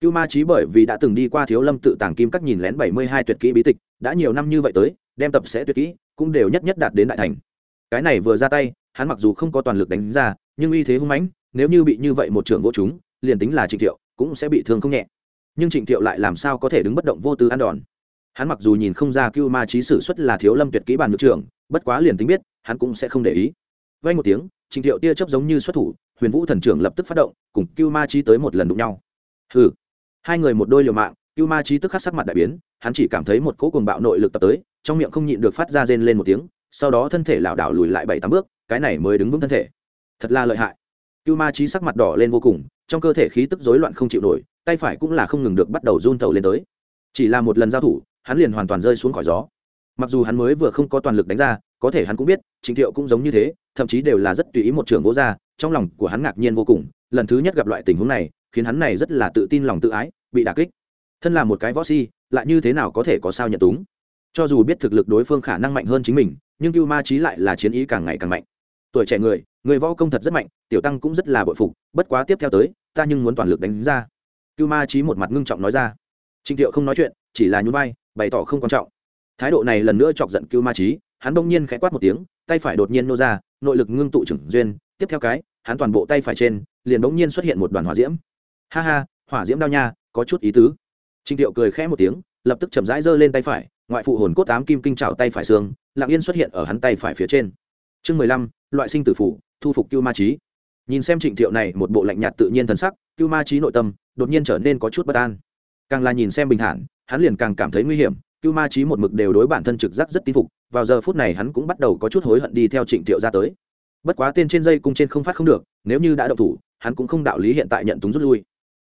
Cưu ma trí bởi vì đã từng đi qua thiếu lâm tự tàng kim các nhìn lén bảy mươi hai tuyệt kỹ bí tịch, đã nhiều năm như vậy tới, đem tập sẽ tuyệt kỹ cũng đều nhất nhất đạt đến đại thành. Cái này vừa ra tay, hắn mặc dù không có toàn lực đánh ra, nhưng uy thế hung mãnh, nếu như bị như vậy một trưởng vô chúng, liền tính là trịnh thiệu cũng sẽ bị thương không nhẹ. Nhưng trịnh thiệu lại làm sao có thể đứng bất động vô tư ăn đòn? Hắn mặc dù nhìn không ra cưu ma trí sử xuất là thiếu lâm tuyệt kỹ bàn ngược trưởng, bất quá liền tính biết, hắn cũng sẽ không để ý. Vay một tiếng, trịnh thiệu tia chấp giống như xuất thủ huyền vũ thần trưởng lập tức phát động, cùng cưu ma chi tới một lần đụng nhau. Hừ. Hai người một đôi liều mạng, cưu ma chi tức khắc sắc mặt đại biến, hắn chỉ cảm thấy một cỗ cuồng bạo nội lực tập tới, trong miệng không nhịn được phát ra rên lên một tiếng, sau đó thân thể lảo đảo lùi lại bảy tám bước, cái này mới đứng vững thân thể. Thật là lợi hại. Cưu ma chi sắc mặt đỏ lên vô cùng, trong cơ thể khí tức rối loạn không chịu nổi, tay phải cũng là không ngừng được bắt đầu run tàu lên tới. Chỉ là một lần giao thủ, hắn liền hoàn toàn rơi xuống khỏi gió. Mặc dù hắn mới vừa không có toàn lực đánh ra có thể hắn cũng biết trịnh thiệu cũng giống như thế, thậm chí đều là rất tùy ý một trường vỗ gia, trong lòng của hắn ngạc nhiên vô cùng, lần thứ nhất gặp loại tình huống này, khiến hắn này rất là tự tin lòng tự ái, bị đà kích. Thân là một cái võ si, lại như thế nào có thể có sao nhận túng? Cho dù biết thực lực đối phương khả năng mạnh hơn chính mình, nhưng cưu ma trí lại là chiến ý càng ngày càng mạnh. Tuổi trẻ người người võ công thật rất mạnh, tiểu tăng cũng rất là bội phục, bất quá tiếp theo tới, ta nhưng muốn toàn lực đánh ra. Cưu ma trí một mặt ngưng trọng nói ra. Trịnh thiệu không nói chuyện, chỉ là nhún vai, bày tỏ không quan trọng. Thái độ này lần nữa chọc giận cưu ma trí hắn đông nhiên khẽ quát một tiếng, tay phải đột nhiên nô ra, nội lực ngưng tụ trưởng duyên, tiếp theo cái, hắn toàn bộ tay phải trên, liền bỗng nhiên xuất hiện một đoàn hỏa diễm. Ha ha, hỏa diễm đao nha, có chút ý tứ. Trịnh thiệu cười khẽ một tiếng, lập tức chậm rãi giơ lên tay phải, ngoại phụ hồn cốt tám kim kinh trào tay phải xương, lặng yên xuất hiện ở hắn tay phải phía trên. Chương mười lăm, loại sinh tử phủ, thu phục cưu ma trí nhìn xem trịnh thiệu này một bộ lạnh nhạt tự nhiên thần sắc, cưu ma trí nội tâm đột nhiên trở nên có chút bất an. Càng là nhìn xem bình thản, hắn liền càng cảm thấy nguy hiểm cưu ma trí một mực đều đối bản thân trực giác rất tin phục, vào giờ phút này hắn cũng bắt đầu có chút hối hận đi theo trịnh thiệu ra tới. Bất quá tên trên dây cung trên không phát không được, nếu như đã đậu thủ, hắn cũng không đạo lý hiện tại nhận túng rút lui.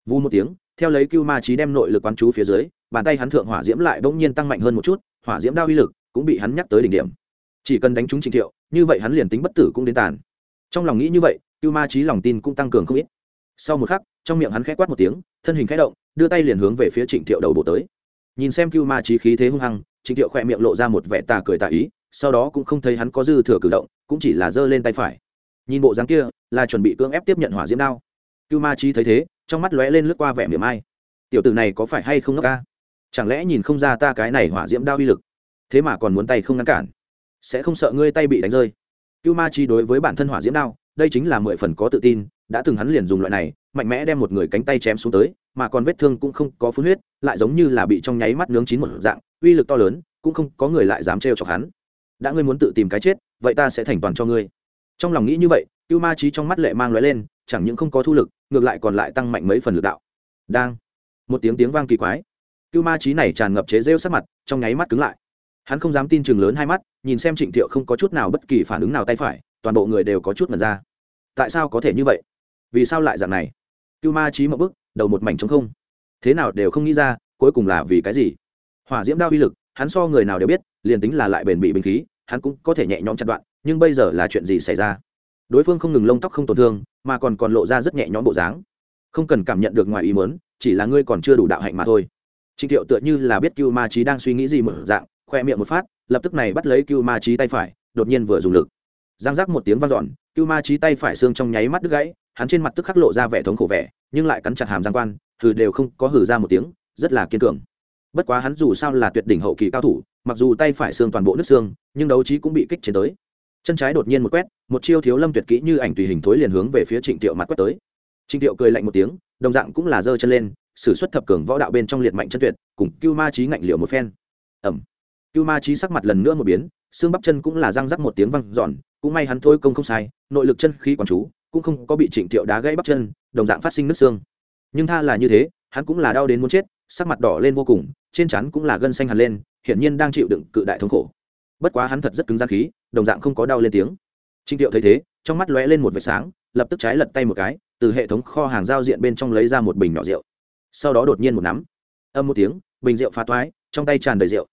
Vu một tiếng, theo lấy cưu ma trí đem nội lực quán chú phía dưới, bàn tay hắn thượng hỏa diễm lại bỗng nhiên tăng mạnh hơn một chút, hỏa diễm đao uy lực cũng bị hắn nhắc tới đỉnh điểm. Chỉ cần đánh trúng trịnh thiệu như vậy hắn liền tính bất tử cũng đến tàn. Trong lòng nghĩ như vậy, cưu ma trí lòng tin cũng tăng cường không ít. Sau một khắc, trong miệng hắn khẽ quát một tiếng, thân hình khẽ động, đưa tay liền hướng về phía trịnh thiệu đầu bộ tới nhìn xem cưu ma trí khí thế hung hăng, trịnh thiệu khỏe miệng lộ ra một vẻ tà cười tà ý, sau đó cũng không thấy hắn có dư thừa cử động, cũng chỉ là giơ lên tay phải. Nhìn bộ dáng kia, là chuẩn bị cưỡng ép tiếp nhận hỏa diễm đao. Cưu ma trí thấy thế, trong mắt lóe lên lướt qua vẻ miệng ai. Tiểu tử này có phải hay không ngốc ca? Chẳng lẽ nhìn không ra ta cái này hỏa diễm đao uy lực? Thế mà còn muốn tay không ngăn cản. Sẽ không sợ ngươi tay bị đánh rơi. Cưu ma chi đối với bản thân hỏa diễm đao, đây chính là mười phần có tự tin, đã từng hắn liền dùng loại này, mạnh mẽ đem một người cánh tay chém xuống tới mà còn vết thương cũng không có phun huyết, lại giống như là bị trong nháy mắt nướng chín một dạng, uy lực to lớn, cũng không có người lại dám trêu chọc hắn. Đã ngươi muốn tự tìm cái chết, vậy ta sẽ thành toàn cho ngươi. Trong lòng nghĩ như vậy, cưu ma trí trong mắt lệ mang lóe lên, chẳng những không có thu lực, ngược lại còn lại tăng mạnh mấy phần lực đạo. Đang. Một tiếng tiếng vang kỳ quái. Cưu ma trí này tràn ngập chế rêu sắc mặt, trong nháy mắt cứng lại. Hắn không dám tin chừng lớn hai mắt, nhìn xem trịnh thiệu không có chút nào bất kỳ phản ứng nào tay phải, toàn bộ người đều có chút mật ra. Tại sao có thể như vậy? Vì sao lại dạng này? Cưu ma trí một bức đầu một mảnh trống không. Thế nào đều không nghĩ ra, cuối cùng là vì cái gì? Hỏa diễm đao uy lực, hắn so người nào đều biết, liền tính là lại bền bị bình khí, hắn cũng có thể nhẹ nhõm chặt đoạn, nhưng bây giờ là chuyện gì xảy ra? Đối phương không ngừng lông tóc không tổn thương, mà còn còn lộ ra rất nhẹ nhõm bộ dáng. Không cần cảm nhận được ngoài ý mớn chỉ là ngươi còn chưa đủ đạo hạnh mà thôi. Trịnh thiệu tựa như là biết cưu ma trí đang suy nghĩ gì mở dạng, khoe miệng một phát, lập tức này bắt lấy cưu ma trí tay phải, đột nhiên vừa dùng lực. Giang giác một tiếng vang dọn, cưu ma trí tay phải xương trong nháy mắt đứt gãy hắn trên mặt tức khắc lộ ra vẻ thống khổ vẻ, nhưng lại cắn chặt hàm giang quan, hừ đều không có hừ ra một tiếng, rất là kiên cường. Bất quá hắn dù sao là tuyệt đỉnh hậu kỳ cao thủ, mặc dù tay phải xương toàn bộ nước xương, nhưng đấu trí cũng bị kích chiến tới. Chân trái đột nhiên một quét, một chiêu thiếu lâm tuyệt kỹ như ảnh tùy hình thối liền hướng về phía trịnh tiệu mặt quét tới. Trịnh tiệu cười lạnh một tiếng, đồng dạng cũng là giơ chân lên, sử xuất thập cường võ đạo bên trong liệt mạnh chân tuyệt, cùng cưu ma trí ngạnh liệu một phen. Ẩm cưu ma trí sắc mặt lần nữa một biến, xương bắp chân cũng là răng rắc một tiếng văng giòn cũng may hắn thôi công không sai, nội lực chân khí quản chú cũng không có bị trịnh thiệu đá gãy bắp chân, đồng dạng phát sinh nứt xương. Nhưng tha là như thế, hắn cũng là đau đến muốn chết, sắc mặt đỏ lên vô cùng, trên chắn cũng là gân xanh hẳn lên, hiển nhiên đang chịu đựng cự đại thống khổ. Bất quá hắn thật rất cứng gian khí, đồng dạng không có đau lên tiếng. Trịnh thiệu thấy thế, trong mắt lóe lên một vệt sáng, lập tức trái lật tay một cái, từ hệ thống kho hàng giao diện bên trong lấy ra một bình nhỏ rượu. Sau đó đột nhiên một nắm. Âm một tiếng, bình rượu phá toái, trong tay tràn đầy rượu.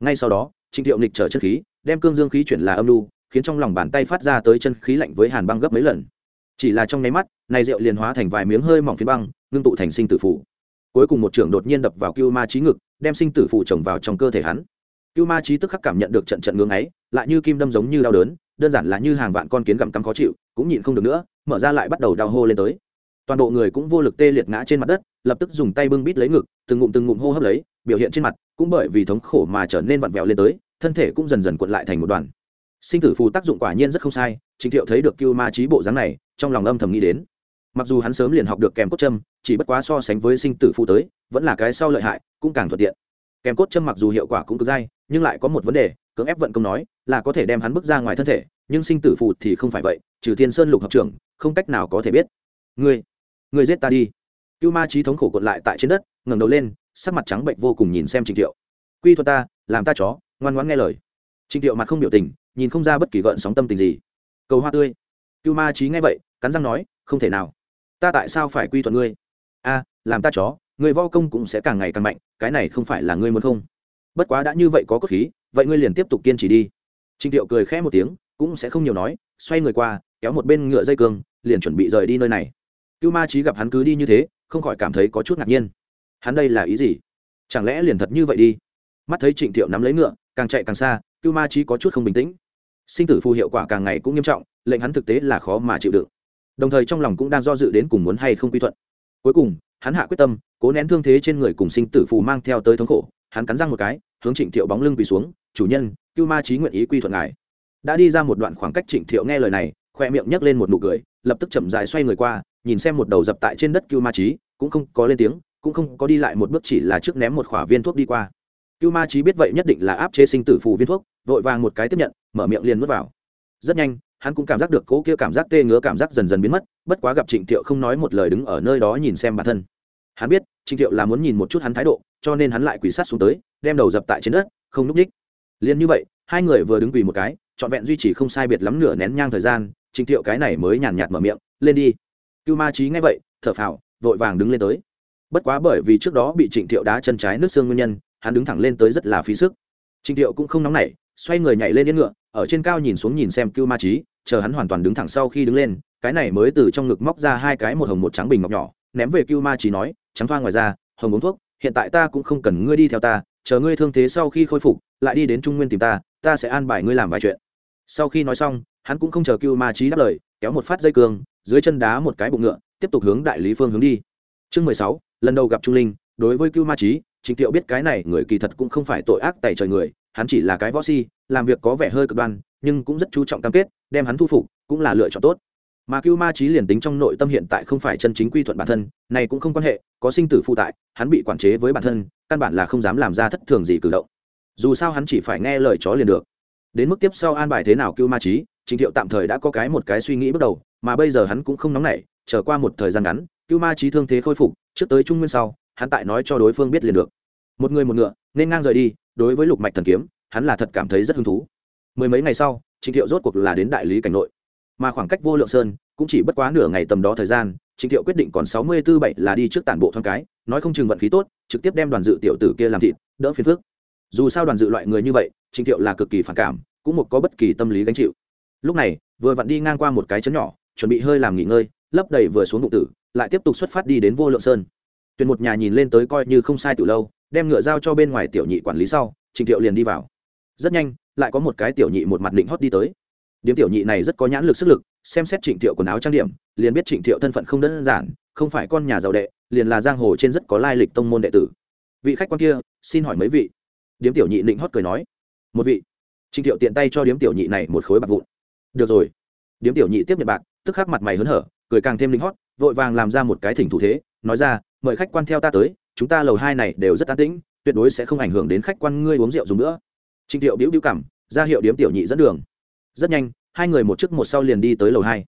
Ngay sau đó, trịnh thiệu nịch trở chân khí, đem cương dương khí chuyển là âm lưu khiến trong lòng bàn tay phát ra tới chân khí lạnh với hàn băng gấp mấy lần chỉ là trong nháy mắt, này rượu liền hóa thành vài miếng hơi mỏng phiến băng, ngưng tụ thành sinh tử phủ. Cuối cùng một trưởng đột nhiên đập vào cưu ma trí ngực, đem sinh tử phủ trồng vào trong cơ thể hắn. Cưu ma trí tức khắc cảm nhận được trận trận ngưỡng ấy, lại như kim đâm giống như đau đớn, đơn giản là như hàng vạn con kiến gặm cắm khó chịu, cũng nhịn không được nữa, mở ra lại bắt đầu đau hô lên tới. Toàn bộ người cũng vô lực tê liệt ngã trên mặt đất, lập tức dùng tay bưng bít lấy ngực, từng ngụm từng ngụm hô hấp lấy, biểu hiện trên mặt cũng bởi vì thống khổ mà trở nên vặn vẹo lên tới, thân thể cũng dần dần cuộn lại thành một đoàn. Sinh tử phù tác dụng quả nhiên rất không sai chính thiệu thấy được cưu ma trí bộ dáng này trong lòng âm thầm nghĩ đến. Mặc dù hắn sớm liền học được kèm cốt châm, chỉ bất quá so sánh với sinh tử phù tới, vẫn là cái sau lợi hại, cũng càng thuận tiện. Kèm cốt châm mặc dù hiệu quả cũng cực dai, nhưng lại có một vấn đề, cưỡng ép vận công nói, là có thể đem hắn bước ra ngoài thân thể, nhưng sinh tử phù thì không phải vậy, trừ thiên sơn lục học trưởng, không cách nào có thể biết. Ngươi ngươi giết ta đi. Cưu ma trí thống khổ cuộn lại tại trên đất, ngẩng đầu lên, sắc mặt trắng bệnh vô cùng nhìn xem trình thiệu. Quy thuật ta, làm ta chó, ngoan ngoãn nghe lời. Trình thiệu mặt không biểu tình, nhìn không ra bất kỳ gợn sóng tâm tình gì. Cầu hoa tươi. Cưu ma trí nghe vậy cắn răng nói, không thể nào. Ta tại sao phải quy thuận ngươi? A, làm ta chó người vo công cũng sẽ càng ngày càng mạnh, cái này không phải là ngươi muốn không? Bất quá đã như vậy có cốt khí, vậy ngươi liền tiếp tục kiên trì đi. Trịnh thiệu cười khẽ một tiếng, cũng sẽ không nhiều nói, xoay người qua, kéo một bên ngựa dây cương, liền chuẩn bị rời đi nơi này. Cưu ma trí gặp hắn cứ đi như thế, không khỏi cảm thấy có chút ngạc nhiên. Hắn đây là ý gì? Chẳng lẽ liền thật như vậy đi? Mắt thấy trịnh thiệu nắm lấy ngựa, càng chạy càng xa, cưu ma trí có chút không bình tĩnh. Sinh tử phù hiệu quả càng ngày cũng nghiêm trọng, lệnh hắn thực tế là khó mà chịu đựng đồng thời trong lòng cũng đang do dự đến cùng muốn hay không quy thuận. Cuối cùng, hắn hạ quyết tâm, cố nén thương thế trên người cùng sinh tử phù mang theo tới thống khổ. Hắn cắn răng một cái, hướng trịnh thiệu bóng lưng quỳ xuống, chủ nhân, cưu ma trí nguyện ý quy thuận ngài. Đã đi ra một đoạn khoảng cách trịnh thiệu nghe lời này, khoe miệng nhấc lên một nụ cười, lập tức chậm dài xoay người qua, nhìn xem một đầu dập tại trên đất cưu ma trí cũng không có lên tiếng, cũng không có đi lại một bước chỉ là trước ném một khỏa viên thuốc đi qua. Cưu ma trí biết vậy nhất định là áp chế sinh tử phù viên thuốc, vội vàng một cái tiếp nhận, mở miệng liền mất vào. Rất nhanh hắn cũng cảm giác được cố kia cảm giác tê ngứa cảm giác dần dần biến mất, bất quá gặp trịnh thiệu không nói một lời đứng ở nơi đó nhìn xem bản thân. Hắn biết, trịnh thiệu là muốn nhìn một chút hắn thái độ, cho nên hắn lại quỳ sát xuống tới, đem đầu dập tại trên đất, không núp ních liền như vậy, hai người vừa đứng quỳ một cái, trọn vẹn duy trì không sai biệt lắm nửa nén nhang thời gian, trịnh thiệu cái này mới nhàn nhạt mở miệng, lên đi. Cưu ma trí nghe vậy, thở phào, vội vàng đứng lên tới. Bất quá bởi vì trước đó bị trịnh thiệu đá chân trái nước xương nguyên nhân, hắn đứng thẳng lên tới rất là phí sức. Trịnh thiệu cũng không nóng nảy, xoay người nhảy lên yên ngựa ở trên cao nhìn xuống nhìn xem cưu ma trí chờ hắn hoàn toàn đứng thẳng sau khi đứng lên, cái này mới từ trong ngực móc ra hai cái một hồng một trắng bình ngọc nhỏ, ném về cưu ma trí nói, trắng thoa ngoài ra, hồng uống thuốc, hiện tại ta cũng không cần ngươi đi theo ta, chờ ngươi thương thế sau khi khôi phục, lại đi đến trung nguyên tìm ta ta sẽ an bài ngươi làm vài chuyện. Sau khi nói xong, hắn cũng không chờ cưu ma trí đáp lời, kéo một phát dây cương, dưới chân đá một cái bụng ngựa, tiếp tục hướng đại lý phương hướng đi. Chương mười sáu, lần đầu gặp trung linh, đối với cưu ma trí chính thiệu biết cái này người kỳ thật cũng không phải tội ác tại trời người hắn chỉ là cái võ si, làm việc có vẻ hơi cực đoan, nhưng cũng rất chú trọng cam kết, đem hắn thu phục, cũng là lựa chọn tốt. Mà cưu ma trí liền tính trong nội tâm hiện tại không phải chân chính quy thuận bản thân, này cũng không quan hệ, có sinh tử phụ tại, hắn bị quản chế với bản thân, căn bản là không dám làm ra thất thường gì cử động. Dù sao hắn chỉ phải nghe lời chó liền được. Đến mức tiếp sau an bài thế nào cưu ma trí trình thiệu tạm thời đã có cái một cái suy nghĩ bước đầu, mà bây giờ hắn cũng không nóng nảy trở qua một thời gian ngắn, cưu ma trí thương thế khôi phục, trước tới trung nguyên sau, hắn tại nói cho đối phương biết liền được. Một người một ngựa nên ngang rời đi, đối với lục mạch thần kiếm, hắn là thật cảm thấy rất hứng thú. Mười mấy ngày sau, trịnh thiệu rốt cuộc là đến đại lý cảnh nội. Mà khoảng cách vô lượng sơn cũng chỉ bất quá nửa ngày tầm đó thời gian, trịnh thiệu quyết định còn sáu mươi tư bảy là đi trước tản bộ thoáng cái, nói không chừng vận khí tốt, trực tiếp đem đoàn dự tiểu tử kia làm thịt, đỡ phiền phước dù sao đoàn dự loại người như vậy, trịnh thiệu là cực kỳ phản cảm, cũng một có bất kỳ tâm lý gánh chịu. Lúc này, vừa vặn đi ngang qua một cái chấn nhỏ, chuẩn bị hơi làm nghỉ ngơi, lấp đầy vừa xuống bụng tử, lại tiếp tục xuất phát đi đến vô lượng sơn. Tuyển một nhà nhìn lên tới coi như không sai từ lâu đem ngựa giao cho bên ngoài tiểu nhị quản lý sau trịnh thiệu liền đi vào. Rất nhanh, lại có một cái tiểu nhị một mặt định hót đi tới. Điếm tiểu nhị này rất có nhãn lực sức lực, xem xét trịnh thiệu quần áo trang điểm, liền biết trịnh thiệu thân phận không đơn giản, không phải con nhà giàu đệ, liền là giang hồ trên rất có lai lịch tông môn đệ tử. Vị khách quan kia, xin hỏi mấy vị? Điếm tiểu nhị định hót cười nói. Một vị. Trịnh thiệu tiện tay cho điếm tiểu nhị này một khối bạc vụn. Được rồi. Điếm tiểu nhị tiếp nhận bạc, tức khắc mặt mày hớn hở, cười càng thêm linh hót, vội vàng làm ra một cái thỉnh thủ thế, nói ra, mời khách quan theo ta tới chúng ta lầu hai này đều rất an tĩnh, tuyệt đối sẽ không ảnh hưởng đến khách quan ngươi uống rượu dùng nữa. Trịnh thiệu biểu biểu cảm, ra hiệu điếm tiểu nhị dẫn đường. Rất nhanh, hai người một trước một sau liền đi tới lầu hai.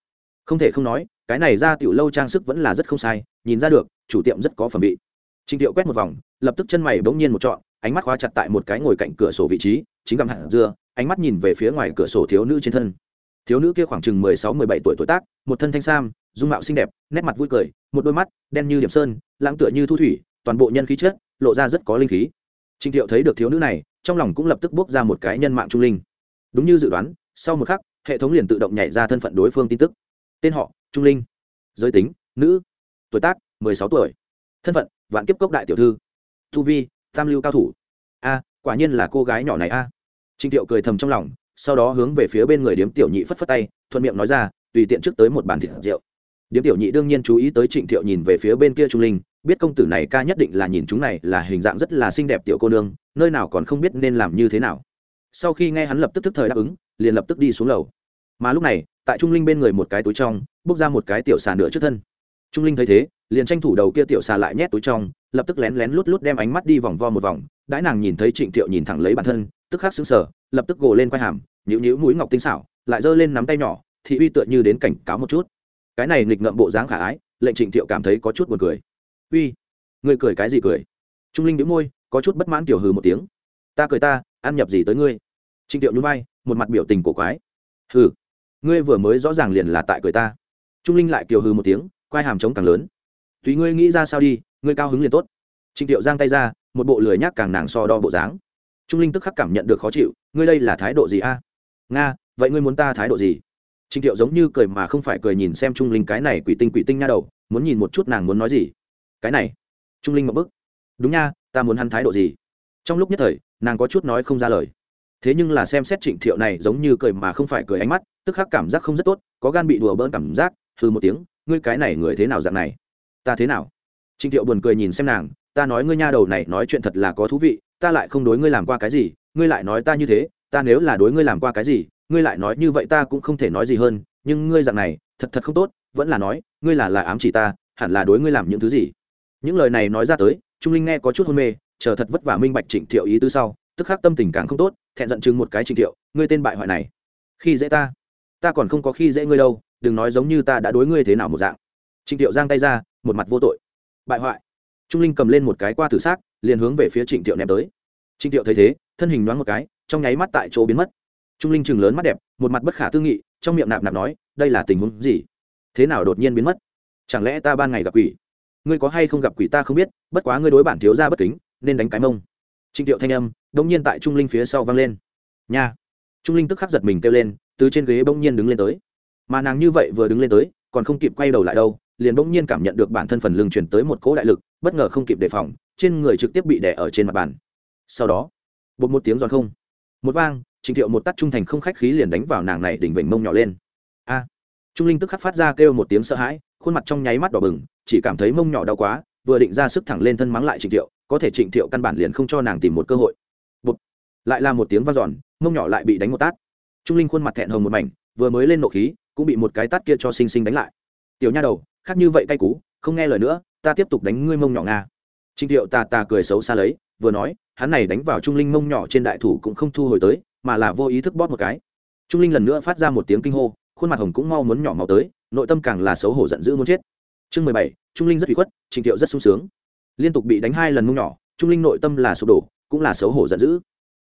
Không thể không nói, cái này ra tiểu lâu trang sức vẫn là rất không sai, nhìn ra được, chủ tiệm rất có phẩm vị. Trịnh thiệu quét một vòng, lập tức chân mày bỗng nhiên một trọn, ánh mắt khóa chặt tại một cái ngồi cạnh cửa sổ vị trí, chính gặm hẳn dưa, ánh mắt nhìn về phía ngoài cửa sổ thiếu nữ trên thân. Thiếu nữ kia khoảng chừng mười sáu, mười bảy tuổi tuổi tác, một thân thanh sam, dung mạo xinh đẹp, nét mặt vui cười, một đôi mắt đen như điểm sơn, lãng tựa như thu thủy toàn bộ nhân khí chất lộ ra rất có linh khí. Trịnh thiệu thấy được thiếu nữ này, trong lòng cũng lập tức bước ra một cái nhân mạng trung linh. Đúng như dự đoán, sau một khắc, hệ thống liền tự động nhảy ra thân phận đối phương tin tức. Tên họ, trung linh. Giới tính, nữ. Tuổi tác, mười sáu tuổi. Thân phận, vạn kiếp cốc đại tiểu thư. Thu vi, tam lưu cao thủ. A, quả nhiên là cô gái nhỏ này a. À. trịnh thiệu cười thầm trong lòng, sau đó hướng về phía bên người điếm tiểu nhị phất phất tay, thuận miệng nói ra, tùy tiện trước tới một bàn thịt rượu điếm tiểu nhị đương nhiên chú ý tới trịnh thiệu nhìn về phía bên kia trung linh, biết công tử này ca nhất định là nhìn chúng này, là hình dạng rất là xinh đẹp tiểu cô nương, nơi nào còn không biết nên làm như thế nào. Sau khi nghe hắn lập tức thức thời đáp ứng, liền lập tức đi xuống lầu. Mà lúc này, tại trung linh bên người một cái túi trong, bốc ra một cái tiểu xà nửa trước thân. Trung linh thấy thế, liền tranh thủ đầu kia tiểu xà lại nhét túi trong, lập tức lén lén lút lút đem ánh mắt đi vòng vo một vòng, đãi nàng nhìn thấy trịnh thiệu nhìn thẳng lấy bản thân, tức khắc xứng sở lập tức gồ lên quai hàm nhữ nhữ mũi ngọc tinh xảo, lại giơ lên nắm tay nhỏ, thị uy tựa như đến cảnh cáo một chút cái này nghịch ngợm bộ dáng khả ái, lệnh trịnh thiệu cảm thấy có chút buồn cười. Uy người cười cái gì cười? Trung linh đĩu môi, có chút bất mãn tiểu hừ một tiếng. Ta cười ta, ăn nhập gì tới ngươi? Trịnh thiệu nhún vai, một mặt biểu tình cổ quái. Hừ, ngươi vừa mới rõ ràng liền là tại cười ta. Trung linh lại kiều hừ một tiếng, quai hàm trống càng lớn. Tùy ngươi nghĩ ra sao đi, ngươi cao hứng liền tốt. Trịnh thiệu giang tay ra, một bộ lười nhác càng nàng so đo bộ dáng. Trung linh tức khắc cảm nhận được khó chịu, ngươi đây là thái độ gì a? Nga, vậy ngươi muốn ta thái độ gì? Trịnh thiệu giống như cười mà không phải cười nhìn xem trung linh cái này quỷ tinh quỷ tinh nha đầu, muốn nhìn một chút nàng muốn nói gì. Cái này, trung linh một bức đúng nha, ta muốn hắn thái độ gì? Trong lúc nhất thời, nàng có chút nói không ra lời. Thế nhưng là xem xét trịnh thiệu này giống như cười mà không phải cười ánh mắt, tức khắc cảm giác không rất tốt, có gan bị đùa bỡn cảm giác, Hừ một tiếng, ngươi cái này người thế nào dạng này? Ta thế nào? Trịnh thiệu buồn cười nhìn xem nàng, ta nói ngươi nha đầu này nói chuyện thật là có thú vị, ta lại không đối ngươi làm qua cái gì, ngươi lại nói ta như thế, ta nếu là đối ngươi làm qua cái gì ngươi lại nói như vậy ta cũng không thể nói gì hơn, nhưng ngươi dạng này, thật thật không tốt, vẫn là nói, ngươi là là ám chỉ ta, hẳn là đối ngươi làm những thứ gì. Những lời này nói ra tới, trung linh nghe có chút hôn mê, chờ thật vất vả minh bạch trịnh thiệu ý tứ sau, tức khắc tâm tình càng không tốt, thẹn giận chừng một cái trịnh thiệu, ngươi tên bại hoại này, khi dễ ta ta còn không có khi dễ ngươi đâu, đừng nói giống như ta đã đối ngươi thế nào một dạng. Trịnh thiệu giang tay ra, một mặt vô tội. Bại hoại. Trung linh cầm lên một cái qua tử xác, liền hướng về phía trịnh thiệu ném tới. Trịnh thiệu thấy thế, thân hình đoán một cái, trong nháy mắt tại chỗ biến mất trung linh chừng lớn mắt đẹp, một mặt bất khả tư nghị, trong miệng nạp nạp nói, đây là tình huống gì? Thế nào đột nhiên biến mất? Chẳng lẽ ta ban ngày gặp quỷ? Ngươi có hay không gặp quỷ ta không biết, bất quá ngươi đối bản thiếu ra bất kính, nên đánh cái mông. Trịnh thiệu thanh âm đông nhiên tại trung linh phía sau vang lên. Nha! Trung linh tức khắc giật mình kêu lên, từ trên ghế bỗng nhiên đứng lên tới. Mà nàng như vậy vừa đứng lên tới, còn không kịp quay đầu lại đâu, liền bỗng nhiên cảm nhận được bản thân phần lưng chuyển tới một cỗ đại lực, bất ngờ không kịp đề phòng, trên người trực tiếp bị đè ở trên mặt bàn. Sau đó bột một tiếng giòn không. Một vang trịnh thiệu một tắt trung thành không khách khí liền đánh vào nàng này đỉnh vểnh mông nhỏ lên. A! Trung linh tức khắc phát ra kêu một tiếng sợ hãi, khuôn mặt trong nháy mắt đỏ bừng, chỉ cảm thấy mông nhỏ đau quá, vừa định ra sức thẳng lên thân mắng lại trịnh thiệu, có thể trịnh thiệu căn bản liền không cho nàng tìm một cơ hội. Bụt. lại là một tiếng vang giòn mông nhỏ lại bị đánh một tát. Trung linh khuôn mặt thẹn hồng một mảnh, vừa mới lên nộ khí, cũng bị một cái tát kia cho xinh xinh đánh lại. Tiểu nha đầu, khác như vậy cay cú, không nghe lời nữa, ta tiếp tục đánh ngươi mông nhỏ nga. Trịnh thiệu tà tà cười xấu xa lấy, vừa nói, hắn này đánh vào trung linh mông nhỏ trên đại thủ cũng không thu hồi tới mà là vô ý thức bóp một cái. Trung linh lần nữa phát ra một tiếng kinh hô, khuôn mặt hồng cũng mau muốn nhỏ máu tới, nội tâm càng là xấu hổ giận dữ muốn chết. Chương mười bảy, trung linh rất bị khuất, trình thiệu rất sung sướng. Liên tục bị đánh hai lần mông nhỏ, trung linh nội tâm là sụp đổ, cũng là xấu hổ giận dữ.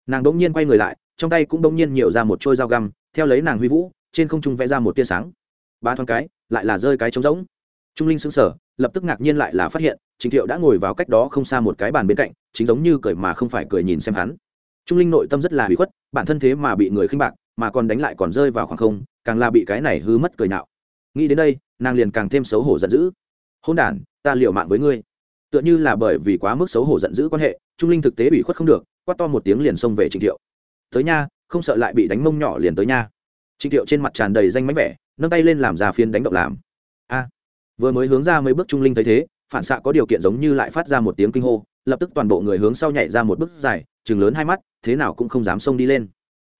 Nàng đ ỗ n g nhiên quay người lại, trong tay cũng đ ỗ n g nhiên nhiều ra một trôi dao găm, theo lấy nàng huy vũ, trên không trung vẽ ra một tia sáng. Ba thoáng cái, lại là rơi cái trống rỗng. Trung linh xứng sở lập tức ngạc nhiên lại là phát hiện, trình thiệu đã ngồi vào cách đó không xa một cái bàn bên cạnh, chính giống như cười mà không phải cười nhìn xem hắn trung linh nội tâm rất là hủy khuất, bản thân thế mà bị người khinh bạc, mà còn đánh lại còn rơi vào khoảng không, càng là bị cái này hư mất cười nạo. Nghĩ đến đây, nàng liền càng thêm xấu hổ giận dữ. Hôn đản, ta liệu mạng với ngươi. Tựa như là bởi vì quá mức xấu hổ giận dữ quan hệ, trung linh thực tế bị khuất không được, quát to một tiếng liền xông về trịnh thiệu. Tới nha, không sợ lại bị đánh mông nhỏ liền tới nha. Trịnh thiệu trên mặt tràn đầy danh mánh vẻ, nâng tay lên làm ra phiên đánh động làm. A, vừa mới hướng ra mấy bước trung linh thấy thế, phản xạ có điều kiện giống như lại phát ra một tiếng kinh hô, lập tức toàn bộ người hướng sau nhảy ra một bước dài chừng lớn hai mắt, thế nào cũng không dám xông đi lên.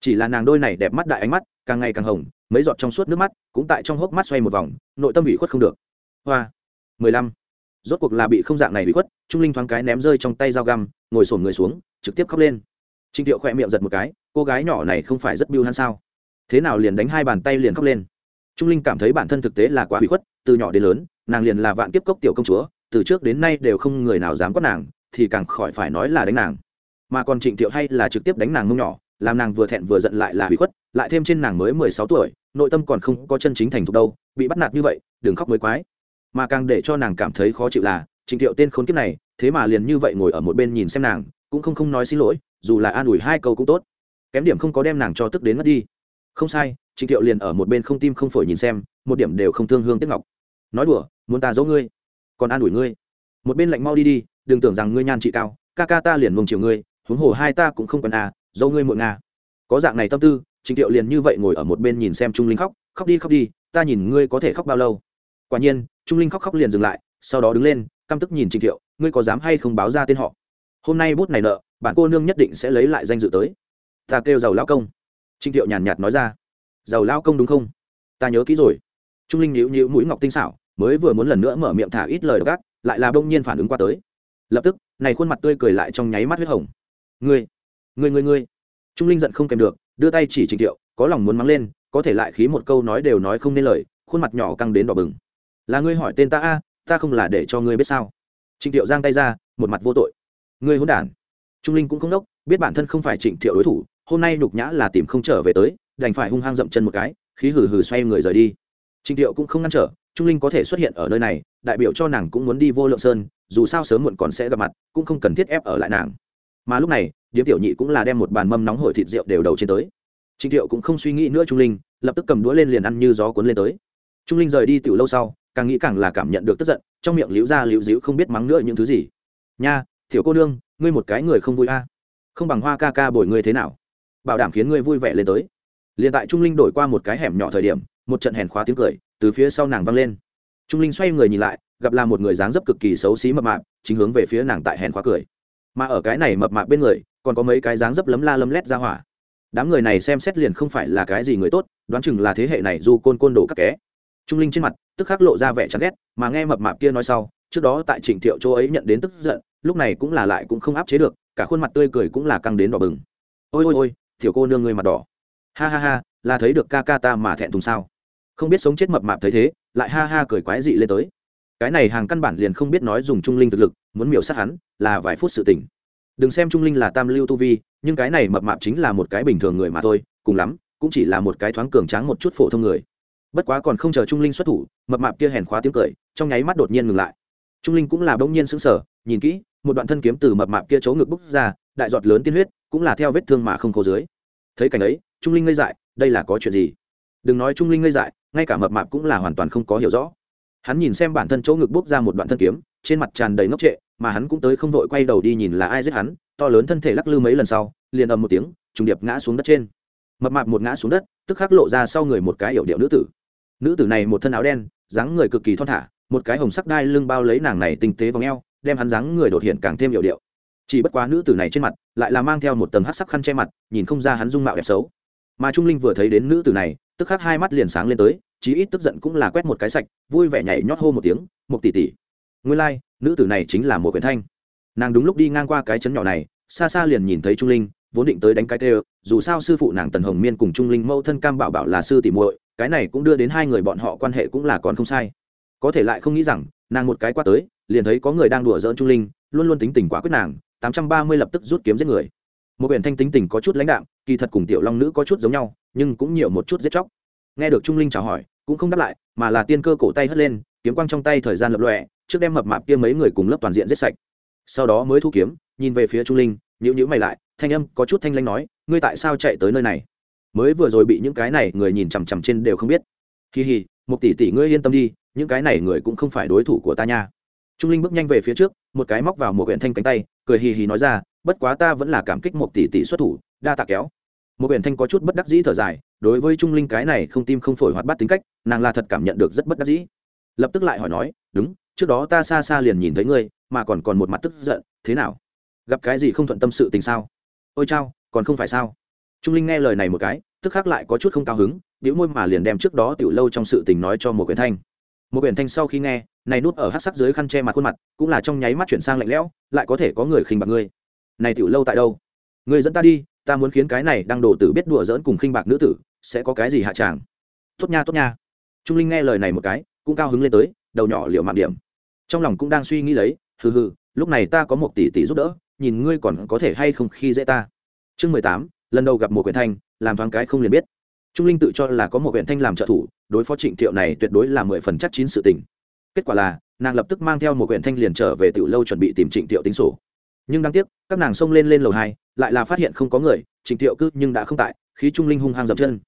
Chỉ là nàng đôi này đẹp mắt đại ánh mắt, càng ngày càng hồng, mấy giọt trong suốt nước mắt, cũng tại trong hốc mắt xoay một vòng, nội tâm bị khuất không được. Hoa, mười lăm. Rốt cuộc là bị không dạng này bị khuất, trung linh thoáng cái ném rơi trong tay dao găm, ngồi sổm người xuống, trực tiếp khóc lên. Trịnh thiệu khỏe miệng giật một cái, cô gái nhỏ này không phải rất biêu hắn sao? Thế nào liền đánh hai bàn tay liền khóc lên? Trung linh cảm thấy bản thân thực tế là quá bị khuất, từ nhỏ đến lớn, nàng liền là vạn kiếp cốc tiểu công chúa, từ trước đến nay đều không người nào dám quát nàng, thì càng khỏi phải nói là đánh nàng mà còn trịnh thiệu hay là trực tiếp đánh nàng mông nhỏ, làm nàng vừa thẹn vừa giận lại là hủy khuất, lại thêm trên nàng mới mười sáu tuổi, nội tâm còn không có chân chính thành thục đâu, bị bắt nạt như vậy, đừng khóc mới quái. Mà càng để cho nàng cảm thấy khó chịu là, trịnh thiệu tên khốn kiếp này, thế mà liền như vậy ngồi ở một bên nhìn xem nàng, cũng không không nói xin lỗi, dù là an ủi hai câu cũng tốt. Kém điểm không có đem nàng cho tức đến mất đi. Không sai, trịnh thiệu liền ở một bên không tim không phổi nhìn xem, một điểm đều không thương hương tiếc ngọc. Nói đùa, muốn ta giấu ngươi, còn an ủi ngươi. Một bên lạnh mau đi đi, đừng tưởng rằng ngươi nhan trị cao, ca ca ta liền mông chiều ngươi huống hồ hai ta cũng không cần à dâu ngươi muộn nga có dạng này tâm tư trịnh thiệu liền như vậy ngồi ở một bên nhìn xem trung linh khóc khóc đi khóc đi, ta nhìn ngươi có thể khóc bao lâu. Quả nhiên, trung linh khóc khóc liền dừng lại, sau đó đứng lên, căm tức nhìn trịnh thiệu ngươi có dám hay không báo ra tên họ? Hôm nay bút này nợ, bạn cô nương nhất định sẽ lấy lại danh dự tới. Ta kêu giàu lao công. Trịnh thiệu nhàn nhạt nói ra. Giàu lao công đúng không? Ta nhớ kỹ rồi. Trung linh nhíu nhíu mũi ngọc tinh xảo, mới vừa muốn lần nữa mở miệng thả ít lời gác lại là bỗng nhiên phản ứng qua tới. Lập tức, này khuôn mặt tươi cười lại trong nháy mắt huyết hồng ngươi ngươi ngươi ngươi. Trung linh giận không kèm được, đưa tay chỉ trịnh thiệu, có lòng muốn mắng lên, có thể lại khí một câu nói đều nói không nên lời, khuôn mặt nhỏ căng đến đỏ bừng. Là ngươi hỏi tên ta a, ta không là để cho ngươi biết sao? Trịnh thiệu giang tay ra, một mặt vô tội. Ngươi hôn đản. Trung linh cũng không đốc, biết bản thân không phải trịnh thiệu đối thủ, hôm nay nhục nhã là tìm không trở về tới, đành phải hung hăng dậm chân một cái, khí hừ hừ xoay người rời đi. Trịnh thiệu cũng không ngăn trở, trung linh có thể xuất hiện ở nơi này, đại biểu cho nàng cũng muốn đi vô lượng sơn, dù sao sớm muộn còn sẽ gặp mặt, cũng không cần thiết ép ở lại nàng mà lúc này, điếm tiểu nhị cũng là đem một bàn mâm nóng hổi thịt rượu đều đầu trên tới. Trịnh thiệu cũng không suy nghĩ nữa trung linh, lập tức cầm đũa lên liền ăn như gió cuốn lên tới. Trung linh rời đi tiểu lâu sau, càng nghĩ càng là cảm nhận được tức giận, trong miệng liễu ra liễu dĩu không biết mắng nữa những thứ gì. Nha thiểu cô nương, ngươi một cái người không vui a. À? Không bằng hoa ca ca bồi ngươi thế nào? Bảo đảm khiến ngươi vui vẻ lên tới. Liền tại trung linh đổi qua một cái hẻm nhỏ thời điểm, một trận hèn khóa tiếng cười từ phía sau nàng vang lên. Trung linh xoay người nhìn lại, gặp là một người dáng dấp cực kỳ xấu xí mập mạp, chính hướng về phía nàng tại hèn khóa cười mà ở cái này mập mạp bên người, còn có mấy cái dáng dấp lấm la lấm lét ra hỏa. Đám người này xem xét liền không phải là cái gì người tốt, đoán chừng là thế hệ này du côn côn đồ các ké trung linh trên mặt, tức khắc lộ ra vẻ chán ghét, mà nghe mập mạp kia nói sau, trước đó tại trịnh thiệu chỗ ấy nhận đến tức giận, lúc này cũng là lại cũng không áp chế được, cả khuôn mặt tươi cười cũng là căng đến đỏ bừng. Ôi ôi ôi thiểu cô nương ngươi mặt đỏ. Ha ha ha, là thấy được ca ca ta mà thẹn thùng sao? Không biết sống chết mập mạp thấy thế, lại ha ha cười quái dị lên tới. Cái này hàng căn bản liền không biết nói dùng trung linh thực lực, muốn miểu sát hắn là vài phút sự tỉnh đừng xem trung linh là tam lưu tu vi, nhưng cái này mập mạp chính là một cái bình thường người mà thôi, cùng lắm, cũng chỉ là một cái thoáng cường tráng một chút phổ thông người. Bất quá còn không chờ trung linh xuất thủ, mập mạp kia hèn khóa tiếng cười, trong nháy mắt đột nhiên ngừng lại. Trung linh cũng là bỗng nhiên sững sờ, nhìn kỹ, một đoạn thân kiếm từ mập mạp kia chỗ ngực bốc ra, đại giọt lớn tiên huyết, cũng là theo vết thương mà không khô dưới. Thấy cảnh ấy, trung linh ngây dại, đây là có chuyện gì? Đừng nói trung linh ngây dại, ngay cả mập mạp cũng là hoàn toàn không có hiểu rõ. Hắn nhìn xem bản thân chỗ ngực bốc ra một đoạn thân kiếm, trên mặt tràn đầy ngốc trệ mà hắn cũng tới không vội quay đầu đi nhìn là ai giết hắn to lớn thân thể lắc lư mấy lần sau liền ầm một tiếng trùng điệp ngã xuống đất trên. Mập mạp một ngã xuống đất tức khắc lộ ra sau người một cái yểu điệu nữ tử. Nữ tử này một thân áo đen dáng người cực kỳ thon thả một cái hồng sắc đai lưng bao lấy nàng này tinh tế vòng eo đem hắn dáng người đột hiện càng thêm yểu điệu. Chỉ bất quá nữ tử này trên mặt lại là mang theo một tầng hát sắc khăn che mặt nhìn không ra hắn dung mạo đẹp xấu. Mà trung linh vừa thấy đến nữ tử này tức khắc hai mắt liền sáng lên tới chí ít tức giận cũng là quét một cái sạch vui vẻ nhảy nhót hô một tiếng một tỷ tỷ. Nguyên lai、like, nữ tử này chính là một quyển thanh. Nàng đúng lúc đi ngang qua cái chấn nhỏ này, xa xa liền nhìn thấy trung linh, vốn định tới đánh cái tê dù sao sư phụ nàng tần hồng miên cùng trung linh mẫu thân cam bảo bảo là sư tỷ muội, cái này cũng đưa đến hai người bọn họ quan hệ cũng là còn không sai. Có thể lại không nghĩ rằng, nàng một cái qua tới, liền thấy có người đang đùa giỡn trung linh, luôn luôn tính tình quá quyết nàng, tám trăm ba mươi lập tức rút kiếm giết người. Một biển thanh tính tình có chút lãnh đạm, kỳ thật cùng tiểu long nữ có chút giống nhau, nhưng cũng nhiều một chút giết chóc. Nghe được trung linh chào hỏi, cũng không đáp lại, mà là tiên cơ cổ tay hất lên, kiếm quang trong tay thời gian lập lọe trước đem mập mạp kia mấy người cùng lớp toàn diện giết sạch. Sau đó mới thu kiếm, nhìn về phía trung linh nhữ nhữ mày lại, thanh âm có chút thanh lanh nói, ngươi tại sao chạy tới nơi này? Mới vừa rồi bị những cái này người nhìn chằm chằm trên đều không biết. Kỳ hì một tỷ tỷ ngươi yên tâm đi, những cái này người cũng không phải đối thủ của ta nha. Trung linh bước nhanh về phía trước, một cái móc vào một quyển thanh cánh tay, cười hì hì nói ra, bất quá ta vẫn là cảm kích một tỷ tỷ xuất thủ, đa tạ kéo. Một quyển thanh có chút bất đắc dĩ thở dài, đối với trung linh cái này không tim không phổi hoạt bát tính cách, nàng là thật cảm nhận được rất bất đắc dĩ. Lập tức lại hỏi nói, đúng trước đó ta xa xa liền nhìn thấy ngươi, mà còn còn một mặt tức giận, thế nào? Gặp cái gì không thuận tâm sự tình sao? Ôi chao, còn không phải sao? Trung linh nghe lời này một cái, tức khác lại có chút không cao hứng biểu môi mà liền đem trước đó tiểu lâu trong sự tình nói cho một quyển thanh. Một quyển thanh sau khi nghe, này nút ở hát sắc dưới khăn che mặt khuôn mặt, cũng là trong nháy mắt chuyển sang lạnh lẽo, lại có thể có người khinh bạc ngươi. Này tiểu lâu tại đâu? Người dẫn ta đi, ta muốn khiến cái này đang đổ tử biết đùa dỡn cùng khinh bạc nữ tử, sẽ có cái gì hạ tràng? Tốt nha tốt nha. Trung linh nghe lời này một cái, cũng cao hứng lên tới, đầu nhỏ liệu mạng điểm trong lòng cũng đang suy nghĩ lấy, hừ hừ, lúc này ta có một tỷ tỷ giúp đỡ, nhìn ngươi còn có thể hay không khi dễ ta. Chương mười tám, lần đầu gặp một quyển thanh, làm thoáng cái không liền biết. Trung linh tự cho là có một quyển thanh làm trợ thủ, đối phó trịnh thiệu này tuyệt đối là mười phần chắc chín sự tình. Kết quả là, nàng lập tức mang theo một quyển thanh liền trở về tiểu lâu chuẩn bị tìm trịnh thiệu tính sổ. Nhưng đáng tiếc, các nàng xông lên lên lầu hai, lại là phát hiện không có người, trịnh thiệu cứ nhưng đã không tại, khí trung linh hung hăng dập chân.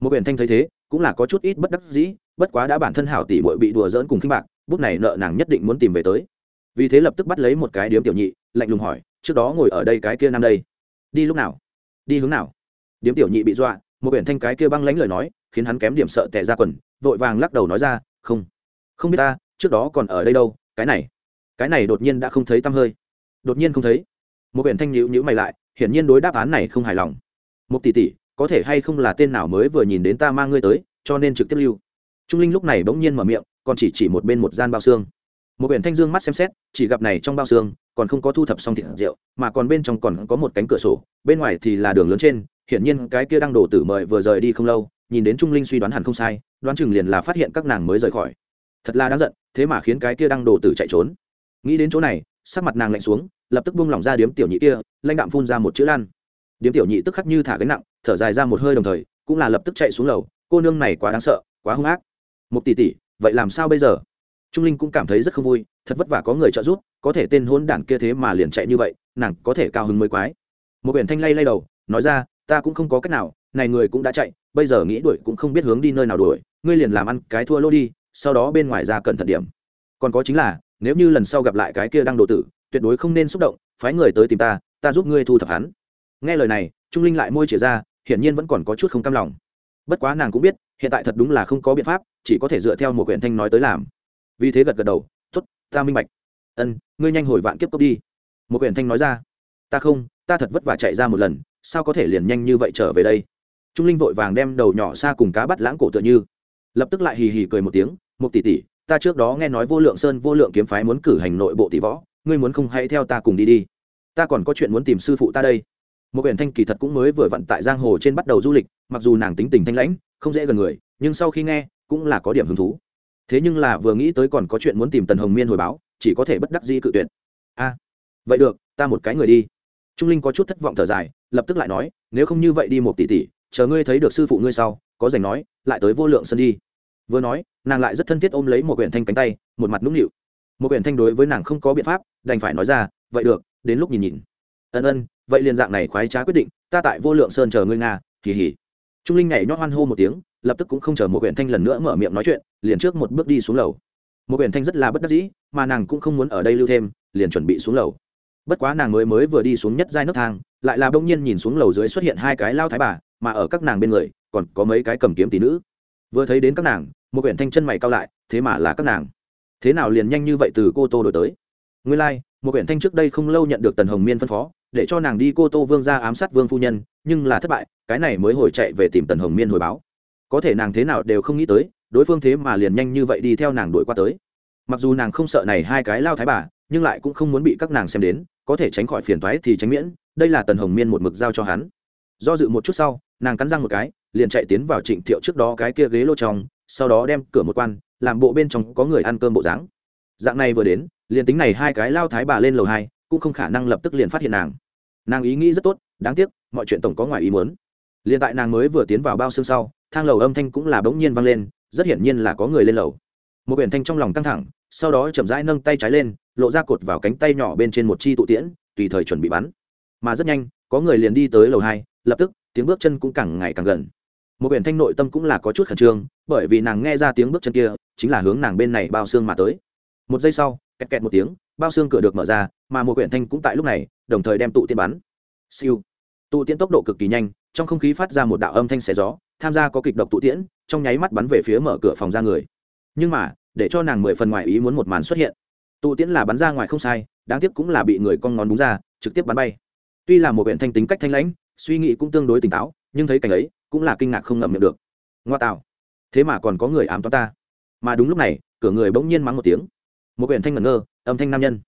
Một quyển thanh thấy thế, cũng là có chút ít bất đắc dĩ, bất quá đã bản thân hảo tỷ muội bị đùa dỡn cùng khinh bạc bút này nợ nàng nhất định muốn tìm về tới. Vì thế lập tức bắt lấy một cái điếm tiểu nhị, lạnh lùng hỏi, trước đó ngồi ở đây cái kia năm đây, đi lúc nào? Đi hướng nào? Điếm tiểu nhị bị dọa, một biển thanh cái kia băng lánh lời nói, khiến hắn kém điểm sợ tệ ra quần, vội vàng lắc đầu nói ra, không không biết ta, trước đó còn ở đây đâu, cái này cái này đột nhiên đã không thấy tăm hơi. Đột nhiên không thấy. Một biển thanh nhữ nhữ mày lại, hiển nhiên đối đáp án này không hài lòng. Một tỷ tỷ, có thể hay không là tên nào mới vừa nhìn đến ta mang ngươi tới, cho nên trực tiếp lưu. Trung linh lúc này bỗng nhiên mở miệng còn chỉ chỉ một bên một gian bao xương. Một biển thanh dương mắt xem xét, chỉ gặp này trong bao xương, còn không có thu thập xong thịt rượu, mà còn bên trong còn có một cánh cửa sổ, bên ngoài thì là đường lớn trên, hiển nhiên cái kia đang đổ tử mời vừa rời đi không lâu, nhìn đến trung linh suy đoán hẳn không sai, đoán chừng liền là phát hiện các nàng mới rời khỏi. Thật là đáng giận, thế mà khiến cái kia đang đổ tử chạy trốn. Nghĩ đến chỗ này, sắc mặt nàng lạnh xuống, lập tức buông lỏng ra điếm tiểu nhị kia, lãnh đạm phun ra một chữ lan. Điếm tiểu nhị tức khắc như thả gánh nặng, thở dài ra một hơi đồng thời, cũng là lập tức chạy xuống lầu, cô nương này quá đáng sợ, quá hung ác. Một tỷ tỷ vậy làm sao bây giờ? Trung linh cũng cảm thấy rất không vui, thật vất vả có người trợ giúp, có thể tên hôn đản kia thế mà liền chạy như vậy, nàng có thể cao hứng mới quái. Một biển thanh lay lay đầu, nói ra, ta cũng không có cách nào, này người cũng đã chạy, bây giờ nghĩ đuổi cũng không biết hướng đi nơi nào đuổi, ngươi liền làm ăn cái thua lô đi, sau đó bên ngoài ra cẩn thận điểm. Còn có chính là, nếu như lần sau gặp lại cái kia đang đồ tử, tuyệt đối không nên xúc động, phái người tới tìm ta ta giúp ngươi thu thập hắn. Nghe lời này, trung linh lại môi chĩa ra, hiển nhiên vẫn còn có chút không cam lòng bất quá nàng cũng biết, hiện tại thật đúng là không có biện pháp, chỉ có thể dựa theo một quyển thanh nói tới làm. Vì thế gật gật đầu t ố t ta minh bạch. Ân, ngươi nhanh hồi vạn kiếp cốc đi. Một quyển thanh nói ra. Ta không, ta thật vất vả chạy ra một lần, sao có thể liền nhanh như vậy trở về đây? Trung linh vội vàng đem đầu nhỏ xa cùng cá bắt lãng cổ tựa như. Lập tức lại hì hì cười một tiếng một tỷ tỷ, ta trước đó nghe nói vô lượng sơn vô lượng kiếm phái muốn cử hành nội bộ tỷ võ, ngươi muốn không hãy theo ta cùng đi đi. Ta còn có chuyện muốn tìm sư phụ ta đây một quyển thanh kỳ thật cũng mới vừa vận tại giang hồ trên bắt đầu du lịch, mặc dù nàng tính tình thanh lãnh, không dễ gần người, nhưng sau khi nghe, cũng là có điểm hứng thú. Thế nhưng là vừa nghĩ tới còn có chuyện muốn tìm tần hồng miên hồi báo, chỉ có thể bất đắc dĩ cự tuyệt. A, vậy được, ta một cái người đi. Trung linh có chút thất vọng thở dài, lập tức lại nói, nếu không như vậy đi một tỷ tỷ, chờ ngươi thấy được sư phụ ngươi sau, có dành nói, lại tới vô lượng sân đi. Vừa nói, nàng lại rất thân thiết ôm lấy một quyển thanh cánh tay, một mặt nũng nịu. Một quyển thanh đối với nàng không có biện pháp, đành phải nói ra, vậy được, đến lúc nhìn nhìn. Ân ân vậy liền dạng này khoái trá quyết định ta tại vô lượng sơn chờ ngươi nga kỳ hỉ trung linh nhảy nhót hoan hô một tiếng lập tức cũng không chờ một huyện thanh lần nữa mở miệng nói chuyện liền trước một bước đi xuống lầu. Một huyện thanh rất là bất đắc dĩ mà nàng cũng không muốn ở đây lưu thêm liền chuẩn bị xuống lầu. Bất quá nàng mới mới vừa đi xuống nhất giai nấc thang lại là bỗng nhiên nhìn xuống lầu dưới xuất hiện hai cái lao thái bà mà ở các nàng bên người còn có mấy cái cầm kiếm tỷ nữ. Vừa thấy đến các nàng một huyện thanh chân mày cao lại thế mà là các nàng. Thế nào liền nhanh như vậy từ cô tô đổi tới? Nguyên lai、like, một huyện thanh trước đây không lâu nhận được tần hồng miên phân phó để cho nàng đi cô tô vương ra ám sát vương phu nhân, nhưng là thất bại, cái này mới hồi chạy về tìm tần hồng miên hồi báo. Có thể nàng thế nào đều không nghĩ tới, đối phương thế mà liền nhanh như vậy đi theo nàng đuổi qua tới. Mặc dù nàng không sợ này hai cái lao thái bà, nhưng lại cũng không muốn bị các nàng xem đến, có thể tránh khỏi phiền toái thì tránh miễn, đây là tần hồng miên một mực giao cho hắn. Do dự một chút sau, nàng cắn răng một cái, liền chạy tiến vào trịnh thiệu trước đó cái kia ghế lô trong, sau đó đem cửa một quan, làm bộ bên trong có người ăn cơm bộ dáng. Dạng này vừa đến, liền tính này hai cái lao thái bà lên lầu hai, cũng không khả năng lập tức liền phát hiện nàng nàng ý nghĩ rất tốt, đáng tiếc, mọi chuyện tổng có ngoài ý muốn. Liền tại nàng mới vừa tiến vào bao xương sau, thang lầu âm thanh cũng là bỗng nhiên vang lên, rất hiển nhiên là có người lên lầu. Một biển thanh trong lòng căng thẳng, sau đó chậm rãi nâng tay trái lên, lộ ra cột vào cánh tay nhỏ bên trên một chi tụ tiễn, tùy thời chuẩn bị bắn. Mà rất nhanh, có người liền đi tới lầu hai, lập tức, tiếng bước chân cũng càng ngày càng gần. Một biển thanh nội tâm cũng là có chút khẩn trương, bởi vì nàng nghe ra tiếng bước chân kia, chính là hướng nàng bên này bao xương mà tới. Một giây sau, kẹt kẹt một tiếng bao xương cửa được mở ra, mà một quyển thanh cũng tại lúc này, đồng thời đem tụ tiên bắn. Siêu. Tụ tiễn tốc độ cực kỳ nhanh, trong không khí phát ra một đạo âm thanh xé gió, tham gia có kịch độc tụ tiễn, trong nháy mắt bắn về phía mở cửa phòng ra người. Nhưng mà, để cho nàng mười phần ngoài ý muốn một màn xuất hiện. Tụ tiễn là bắn ra ngoài không sai, đáng tiếc cũng là bị người con ngón đúng ra, trực tiếp bắn bay. Tuy là một huyện thanh tính cách thanh lãnh, suy nghĩ cũng tương đối tỉnh táo, nhưng thấy cảnh ấy, cũng là kinh ngạc không ngậm miệng được. Ngoa tạo. Thế mà còn có người ám toán ta. Mà đúng lúc này, cửa người bỗng nhiên mắng một tiếng. Một huyện thanh ngẩn ngơ âm thanh nam nhân.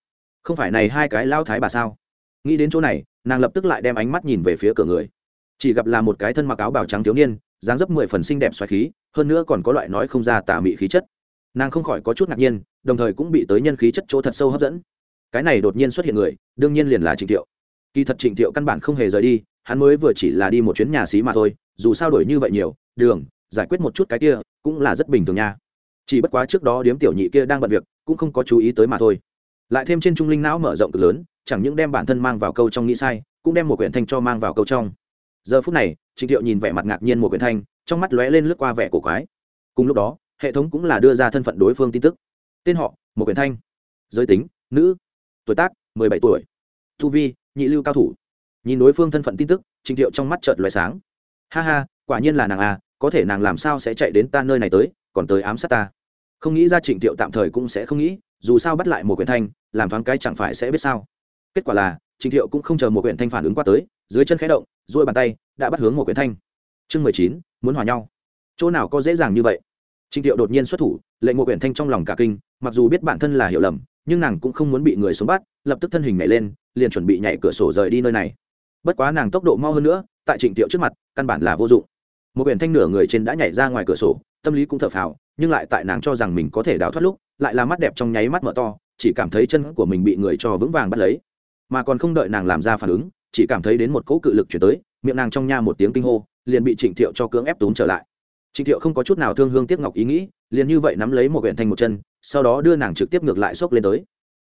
Không phải này hai cái lao thái bà sao? Nghĩ đến chỗ này, nàng lập tức lại đem ánh mắt nhìn về phía cửa người. Chỉ gặp là một cái thân mặc áo bào trắng thiếu niên, dáng dấp mười phần xinh đẹp xoài khí, hơn nữa còn có loại nói không ra tà mị khí chất. Nàng không khỏi có chút ngạc nhiên, đồng thời cũng bị tới nhân khí chất chỗ thật sâu hấp dẫn. Cái này đột nhiên xuất hiện người, đương nhiên liền là trịnh thiệu. Kỳ thật trịnh thiệu căn bản không hề rời đi, hắn mới vừa chỉ là đi một chuyến nhà xí mà thôi, dù sao đổi như vậy nhiều, đường, giải quyết một chút cái kia, cũng là rất bình thường nha. Chỉ bất quá trước đó điếm tiểu nhị kia đang bận việc, cũng không có chú ý tới mà thôi lại thêm trên trung linh não mở rộng cực lớn, chẳng những đem bản thân mang vào câu trong nghĩ sai, cũng đem một quyển thanh cho mang vào câu trong. Giờ phút này, trịnh thiệu nhìn vẻ mặt ngạc nhiên một quyển thanh, trong mắt lóe lên lướt qua vẻ cổ quái. Cùng lúc đó, hệ thống cũng là đưa ra thân phận đối phương tin tức. Tên họ, một quyển thanh. Giới tính, nữ. Tuổi tác, mười bảy tuổi. Thu vi, nhị lưu cao thủ. Nhìn đối phương thân phận tin tức, trịnh thiệu trong mắt trợt loài sáng. Ha ha, quả nhiên là nàng à có thể nàng làm sao sẽ chạy đến ta nơi này tới, còn tới ám sát ta. Không nghĩ ra trịnh thiệu tạm thời cũng sẽ không nghĩ dù sao bắt lại một quyển thanh, làm thoáng cái chẳng phải sẽ biết sao. Kết quả là trịnh thiệu cũng không chờ một quyển thanh phản ứng qua tới, dưới chân khẽ động dôi bàn tay, đã bắt hướng một quyển thanh. Chương mười chín, muốn hòa nhau. Chỗ nào có dễ dàng như vậy? Trịnh thiệu đột nhiên xuất thủ, lệnh một quyển thanh trong lòng cả kinh, mặc dù biết bản thân là hiểu lầm, nhưng nàng cũng không muốn bị người xuống bắt, lập tức thân hình nhảy lên, liền chuẩn bị nhảy cửa sổ rời đi nơi này. Bất quá nàng tốc độ mau hơn nữa, tại trịnh thiệu trước mặt, căn bản là vô dụng. Một quyển thanh nửa người trên đã nhảy ra ngoài cửa sổ tâm lý cũng thở phào, nhưng lại tại nàng cho rằng mình có thể đào thoát lúc, lại là mắt đẹp trong nháy mắt mở to, chỉ cảm thấy chân của mình bị người cho vững vàng bắt lấy. Mà còn không đợi nàng làm ra phản ứng, chỉ cảm thấy đến một cỗ cự lực chuyển tới, miệng nàng trong nha một tiếng kinh hô, liền bị trịnh thiệu cho cưỡng ép túm trở lại. Trịnh thiệu không có chút nào thương hương tiếc ngọc ý nghĩ, liền như vậy nắm lấy một huyện thanh một chân, sau đó đưa nàng trực tiếp ngược lại xốc lên tới.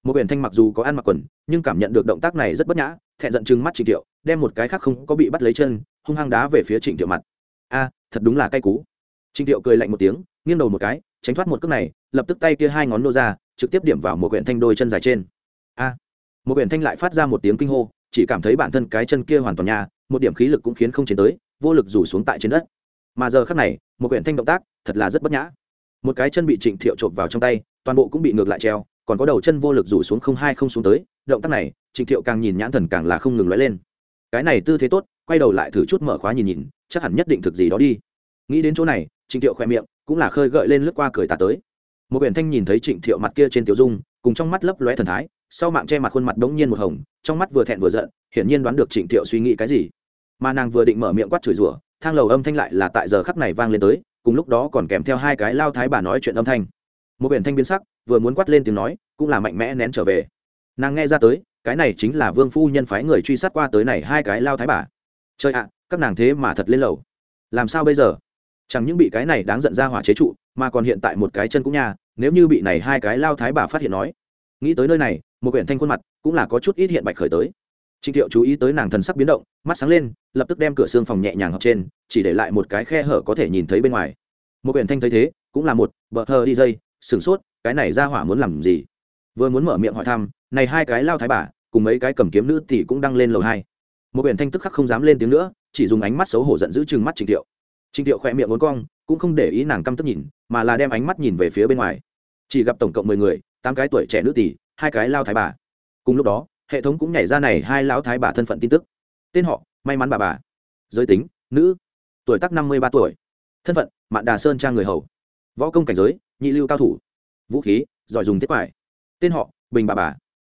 Một huyện thanh mặc dù có ăn mặc quần, nhưng cảm nhận được động tác này rất bất nhã, thẹn giận chừng mắt trịnh thiệu, đem một cái khác không có bị bắt lấy chân, hung hăng đá về phía trịnh thiệu mặt. A, thật đúng là cay cú. Trình thiệu cười lạnh một tiếng, nghiêng đầu một cái, tránh thoát một cước này, lập tức tay kia hai ngón nô ra, trực tiếp điểm vào một quyển thanh đôi chân dài trên. A! Một quyển thanh lại phát ra một tiếng kinh hô, chỉ cảm thấy bản thân cái chân kia hoàn toàn nhà, một điểm khí lực cũng khiến không chiến tới, vô lực rủ xuống tại trên đất. Mà giờ khắc này, một quyển thanh động tác, thật là rất bất nhã. Một cái chân bị trịnh thiệu trộm vào trong tay, toàn bộ cũng bị ngược lại treo, còn có đầu chân vô lực rủ xuống không hai không xuống tới, động tác này, trịnh thiệu càng nhìn nhãn thần càng là không ngừng lóe lên. Cái này tư thế tốt, quay đầu lại thử chút mở khóa nhìn nhìn, chắc hẳn nhất định thực gì đó đi. Nghĩ đến chỗ này trịnh thiệu khoe miệng, cũng là khơi gợi lên lướt qua cười tà tới. Một biển thanh nhìn thấy trịnh thiệu mặt kia trên tiểu dung, cùng trong mắt lấp lóe thần thái, sau mạng che mặt khuôn mặt đống nhiên một hồng, trong mắt vừa thẹn vừa giận, hiển nhiên đoán được trịnh thiệu suy nghĩ cái gì. Mà nàng vừa định mở miệng quát chửi rủa, thang lầu âm thanh lại là tại giờ khắc này vang lên tới, cùng lúc đó còn kèm theo hai cái lao thái bà nói chuyện âm thanh. Một biển thanh biến sắc, vừa muốn quát lên tiếng nói, cũng là mạnh mẽ nén trở về. Nàng nghe ra tới, cái này chính là vương phu nhân phái người truy sát qua tới này hai cái lao thái bà. Chơi ạ, các nàng thế mà thật lên lầu. Làm sao bây giờ? Chẳng những bị cái này đáng giận ra hỏa chế trụ, mà còn hiện tại một cái chân cũng nha, nếu như bị này hai cái lao thái bà phát hiện nói. Nghĩ tới nơi này, một quyển thanh khuôn mặt cũng là có chút ít hiện bạch khởi tới. Trịnh thiệu chú ý tới nàng thần sắc biến động, mắt sáng lên, lập tức đem cửa xương phòng nhẹ nhàng học trên, chỉ để lại một cái khe hở có thể nhìn thấy bên ngoài. Một quyển thanh thấy thế, cũng là một bờ hờ đi dây, sửng sốt, cái này ra hỏa muốn làm gì? Vừa muốn mở miệng hỏi thăm, này hai cái lao thái bà, cùng mấy cái cầm kiếm nữ tỷ cũng đang lên lầu hai. Một quyển thanh tức khắc không dám lên tiếng nữa, chỉ dùng ánh mắt xấu hổ giận giữ chừng mắt trịnh thiệu. Trình Tiệu khẽ miệng muốn cong, cũng không để ý nàng căm tức nhìn, mà là đem ánh mắt nhìn về phía bên ngoài. Chỉ gặp tổng cộng mười người, tám cái tuổi trẻ nữ tỷ hai cái lao thái bà. Cùng lúc đó, hệ thống cũng nhảy ra này hai lão thái bà thân phận tin tức. Tên họ, may mắn bà bà. Giới tính, nữ. Tuổi tác năm mươi ba tuổi. Thân phận, mạn đà sơn trang người hầu. Võ công cảnh giới, nhị lưu cao thủ. Vũ khí, giỏi dùng thiết quải. Tên họ, bình bà bà.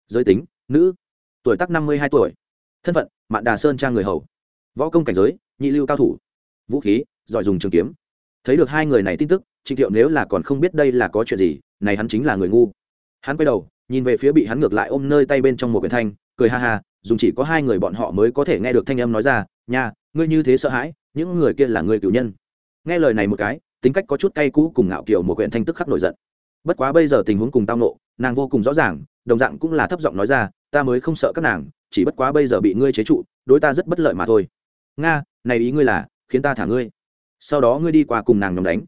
Giới tính, nữ. Tuổi tác năm mươi hai tuổi. Thân phận, mạn đà sơn trang người hầu. Võ công cảnh giới, nhị lưu cao thủ. Vũ khí giỏi dùng trường kiếm. Thấy được hai người này tin tức, trịnh thiệu nếu là còn không biết đây là có chuyện gì, này hắn chính là người ngu. Hắn quay đầu, nhìn về phía bị hắn ngược lại ôm nơi tay bên trong một quyển thanh, cười ha ha, dùng chỉ có hai người bọn họ mới có thể nghe được thanh âm nói ra, nha, ngươi như thế sợ hãi, những người kia là người cựu nhân. Nghe lời này một cái, tính cách có chút cay cũ cùng ngạo kiểu một quyển thanh tức khắc nổi giận. Bất quá bây giờ tình huống cùng tao nộ nàng vô cùng rõ ràng, đồng dạng cũng là thấp giọng nói ra, ta mới không sợ các nàng, chỉ bất quá bây giờ bị ngươi chế trụ, đối ta rất bất lợi mà thôi. Nga, này ý ngươi là, khiến ta thả ngươi sau đó ngươi đi qua cùng nàng nhóm đánh.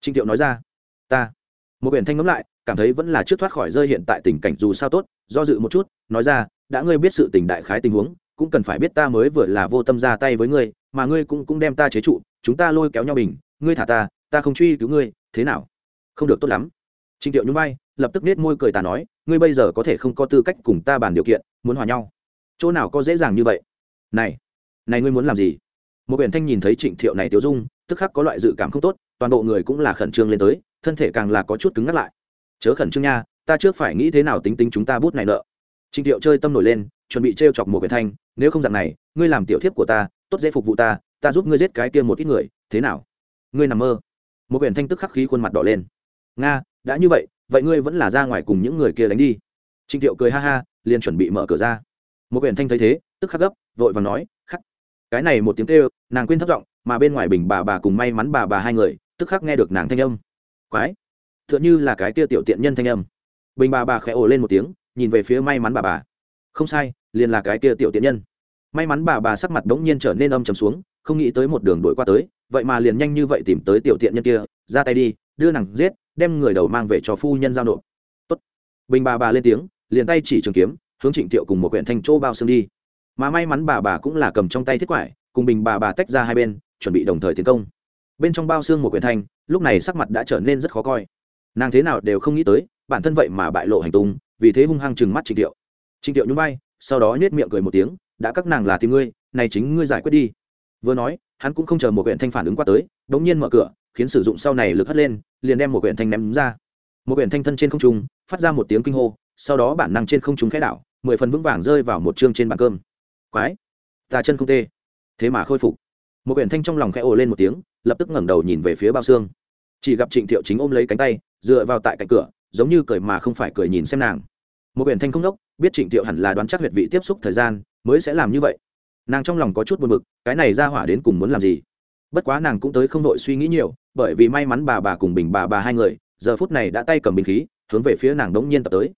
Trịnh thiệu nói ra, ta. Một biển thanh ngẫm lại, cảm thấy vẫn là trước thoát khỏi rơi hiện tại tình cảnh dù sao tốt, do dự một chút, nói ra, đã ngươi biết sự tình đại khái tình huống, cũng cần phải biết ta mới vừa là vô tâm ra tay với ngươi, mà ngươi cũng cũng đem ta chế trụ, chúng ta lôi kéo nhau bình, ngươi thả ta ta không truy cứu ngươi, thế nào? Không được tốt lắm. Trịnh thiệu nhún vai, lập tức nết môi cười ta nói, ngươi bây giờ có thể không có tư cách cùng ta bàn điều kiện, muốn hòa nhau. Chỗ nào có dễ dàng như vậy? Này này ngươi muốn làm gì? Một biển thanh nhìn thấy trịnh thiệu này tiêu dung tức khắc có loại dự cảm không tốt, toàn bộ người cũng là khẩn trương lên tới, thân thể càng là có chút cứng ngắt lại. Chớ khẩn trương nha, ta trước phải nghĩ thế nào tính tính chúng ta bút này nợ. Trịnh thiệu chơi tâm nổi lên, chuẩn bị t chọc một quyển thanh, nếu không dạng này, ngươi làm tiểu thiếp của ta, tốt dễ phục vụ ta ta giúp ngươi giết cái kia một ít người, thế nào? Ngươi nằm mơ. Một quyển thanh tức khắc khí khuôn mặt đỏ lên. Nga, đã như vậy vậy ngươi vẫn là ra ngoài cùng những người kia đánh đi. Trịnh thiệu cười ha ha, liền chuẩn bị mở cửa ra. Một quyển thanh thấy thế, tức khắc gấp, vội và nói, khắc. Cái này một tiếng kêu, nàng quên thất giọng mà bên ngoài bình bà bà cùng may mắn bà bà hai người, tức khắc nghe được nàng thanh âm. Quái t h ư ợ n h ư là cái kia tiểu tiện nhân thanh âm. Bình bà bà khẽ ồ lên một tiếng, nhìn về phía may mắn bà bà. Không sai, liền là cái kia tiểu tiện nhân. May mắn bà bà sắc mặt đ ố n g nhiên trở nên âm trầm xuống, không nghĩ tới một đường đổi qua tới, vậy mà liền nhanh như vậy tìm tới tiểu tiện nhân kia, ra tay đi, đưa nàng giết, đem người đầu mang về cho phu nhân giao nộp. Tốt. bình bà bà lên tiếng, liền tay chỉ trường kiếm, hướng trịnh tiệu cùng một quyển thanh chỗ bao xương đi. Mà may mắn bà bà cũng là cầm trong tay thiết quải, cùng bình bà bà tách ra hai bên chuẩn bị đồng thời tiến công. Bên trong bao xương một quyền thanh, lúc này sắc mặt đã trở nên rất khó coi. Nàng thế nào đều không nghĩ tới, bản thân vậy mà bại lộ hành tung, vì thế hung hăng chừng mắt trịnh thiệu. Trịnh thiệu nhún vai, sau đó nhét miệng cười một tiếng, đã các nàng là tìm ngươi, này chính ngươi giải quyết đi. Vừa nói, hắn cũng không chờ một quyển thanh phản ứng qua tới đ ỗ n g nhiên mở cửa, khiến sử dụng sau này lực hất lên, liền đem một quyển thanh ném ra. Một quyển thanh thân trên không trung, phát ra một tiếng kinh hô, sau đó bản năng trên không trung khẽ đảo, mười phần vững vàng rơi vào một chương trên bàn cơm. Quái tà chân không tê. Thế mà khôi phục một quyển thanh trong lòng khẽ ồ lên một tiếng, lập tức ngẩng đầu nhìn về phía bao xương. Chỉ gặp trịnh thiệu chính ôm lấy cánh tay, dựa vào tại cạnh cửa, giống như cười mà không phải cười nhìn xem nàng. Một quyển thanh không đốc, biết trịnh thiệu hẳn là đoán chắc huyệt vị tiếp xúc thời gian, mới sẽ làm như vậy. Nàng trong lòng có chút buồn bực, cái này ra hỏa đến cùng muốn làm gì? Bất quá nàng cũng tới không đội suy nghĩ nhiều, bởi vì may mắn bà bà cùng bình bà bà hai người, giờ phút này đã tay cầm bình khí, hướng về phía nàng đống nhiên tập tới.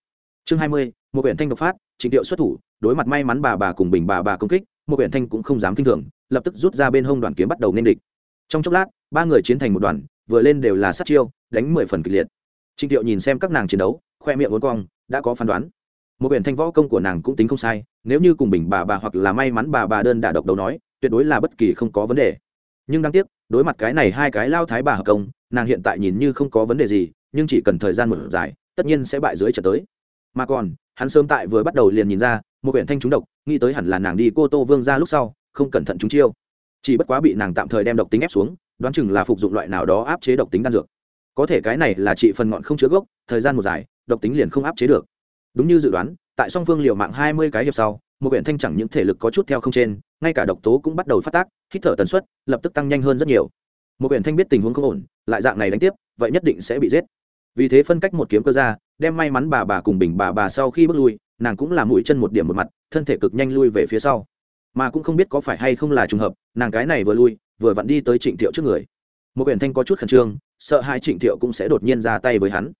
Chương hai mươi, một quyển thanh độc phát, trịnh thiệu xuất thủ, đối mặt may mắn bà bà cùng bình bà bà công kích, một huyện thanh cũng không dám kinh thường lập tức rút ra bên hông đoàn kiếm bắt đầu nên địch. Trong chốc lát, ba người chiến thành một đoàn, vừa lên đều là sát chiêu, đánh mười phần kịch liệt. Trịnh thiệu nhìn xem các nàng chiến đấu, khoe miệng uốn cong, đã có phán đoán. Một biển thanh võ công của nàng cũng tính không sai, nếu như cùng bình bà bà hoặc là may mắn bà bà đơn đả độc đấu nói, tuyệt đối là bất kỳ không có vấn đề. Nhưng đáng tiếc, đối mặt cái này hai cái lao thái bà hợp công, nàng hiện tại nhìn như không có vấn đề gì, nhưng chỉ cần thời gian một dài, tất nhiên sẽ bại dưới trở tới. Mà còn, hắn sớm tại vừa bắt đầu liền nhìn ra, một huyện thanh trúng độc, nghĩ tới hẳn là nàng đi cô tô vương ra lúc sau không cẩn thận trúng chiêu. Chỉ bất quá bị nàng tạm thời đem độc tính ép xuống, đoán chừng là phục dụng loại nào đó áp chế độc tính đan dược. Có thể cái này là trị phần ngọn không chứa gốc, thời gian một dài, độc tính liền không áp chế được. Đúng như dự đoán, tại song phương liều mạng hai mươi cái hiệp sau, một huyện thanh chẳng những thể lực có chút theo không trên, ngay cả độc tố cũng bắt đầu phát tác, hít thở tần suất, lập tức tăng nhanh hơn rất nhiều. Một huyện thanh biết tình huống không ổn, lại dạng này đánh tiếp, vậy nhất định sẽ bị giết. Vì thế phân cách một kiếm cơ ra, đem may mắn bà bà cùng bình bà bà sau khi bước lui, nàng cũng làm mũi chân một điểm một mặt, thân thể cực nhanh lui về phía sau mà cũng không biết có phải hay không là trùng hợp, nàng cái này vừa lui, vừa vặn đi tới trịnh thiệu trước người. Một quyển thanh có chút khẩn trương, sợ hai trịnh thiệu cũng sẽ đột nhiên ra tay với hắn.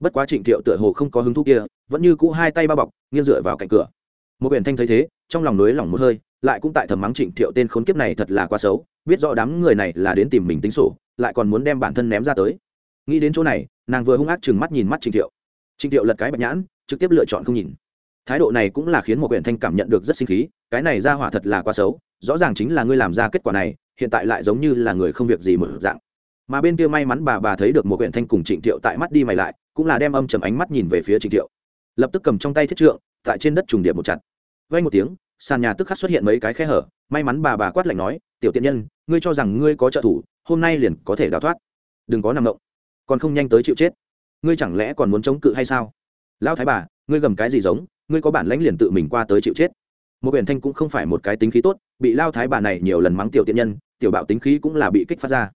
Bất quá trịnh thiệu tựa hồ không có hứng thú kia, vẫn như cũ hai tay bao bọc, nghiêng dựa vào cạnh cửa. Một quyển thanh thấy thế, trong lòng nới lỏng một hơi, lại cũng tại thầm mắng trịnh thiệu tên khốn kiếp này thật là quá xấu, biết rõ đám người này là đến tìm mình tính sổ, lại còn muốn đem bản thân ném ra tới. Nghĩ đến chỗ này, nàng vừa hung ác chừng mắt nhìn mắt trịnh thiệu. Trịnh thiệu lật cái bạch nhãn, trực tiếp lựa chọn không nhìn. Thái độ này cũng là khiến một quyển thanh cảm nhận được rất sinh khí cái này ra hỏa thật là quá xấu, rõ ràng chính là ngươi làm ra kết quả này, hiện tại lại giống như là người không việc gì mở dạng. Mà bên kia may mắn bà bà thấy được một huyện thanh cùng trịnh thiệu tại mắt đi mày lại, cũng là đem âm chầm ánh mắt nhìn về phía trịnh thiệu. Lập tức cầm trong tay thiết trượng, tại trên đất trùng điệp một chặt. Vay một tiếng, sàn nhà tức khắc xuất hiện mấy cái khe hở, may mắn bà bà quát lạnh nói, tiểu tiện nhân, ngươi cho rằng ngươi có trợ thủ, hôm nay liền có thể đào thoát. Đừng có nằm động, còn không nhanh tới chịu chết. Ngươi chẳng lẽ còn muốn chống cự hay sao? Lão thái bà, ngươi gầm cái gì giống, ngươi có bản lãnh liền tự mình qua tới chịu chết một biển thanh cũng không phải một cái tính khí tốt, bị lao thái bà này nhiều lần mắng tiểu tiện nhân, tiểu bạo tính khí cũng là bị kích phát ra.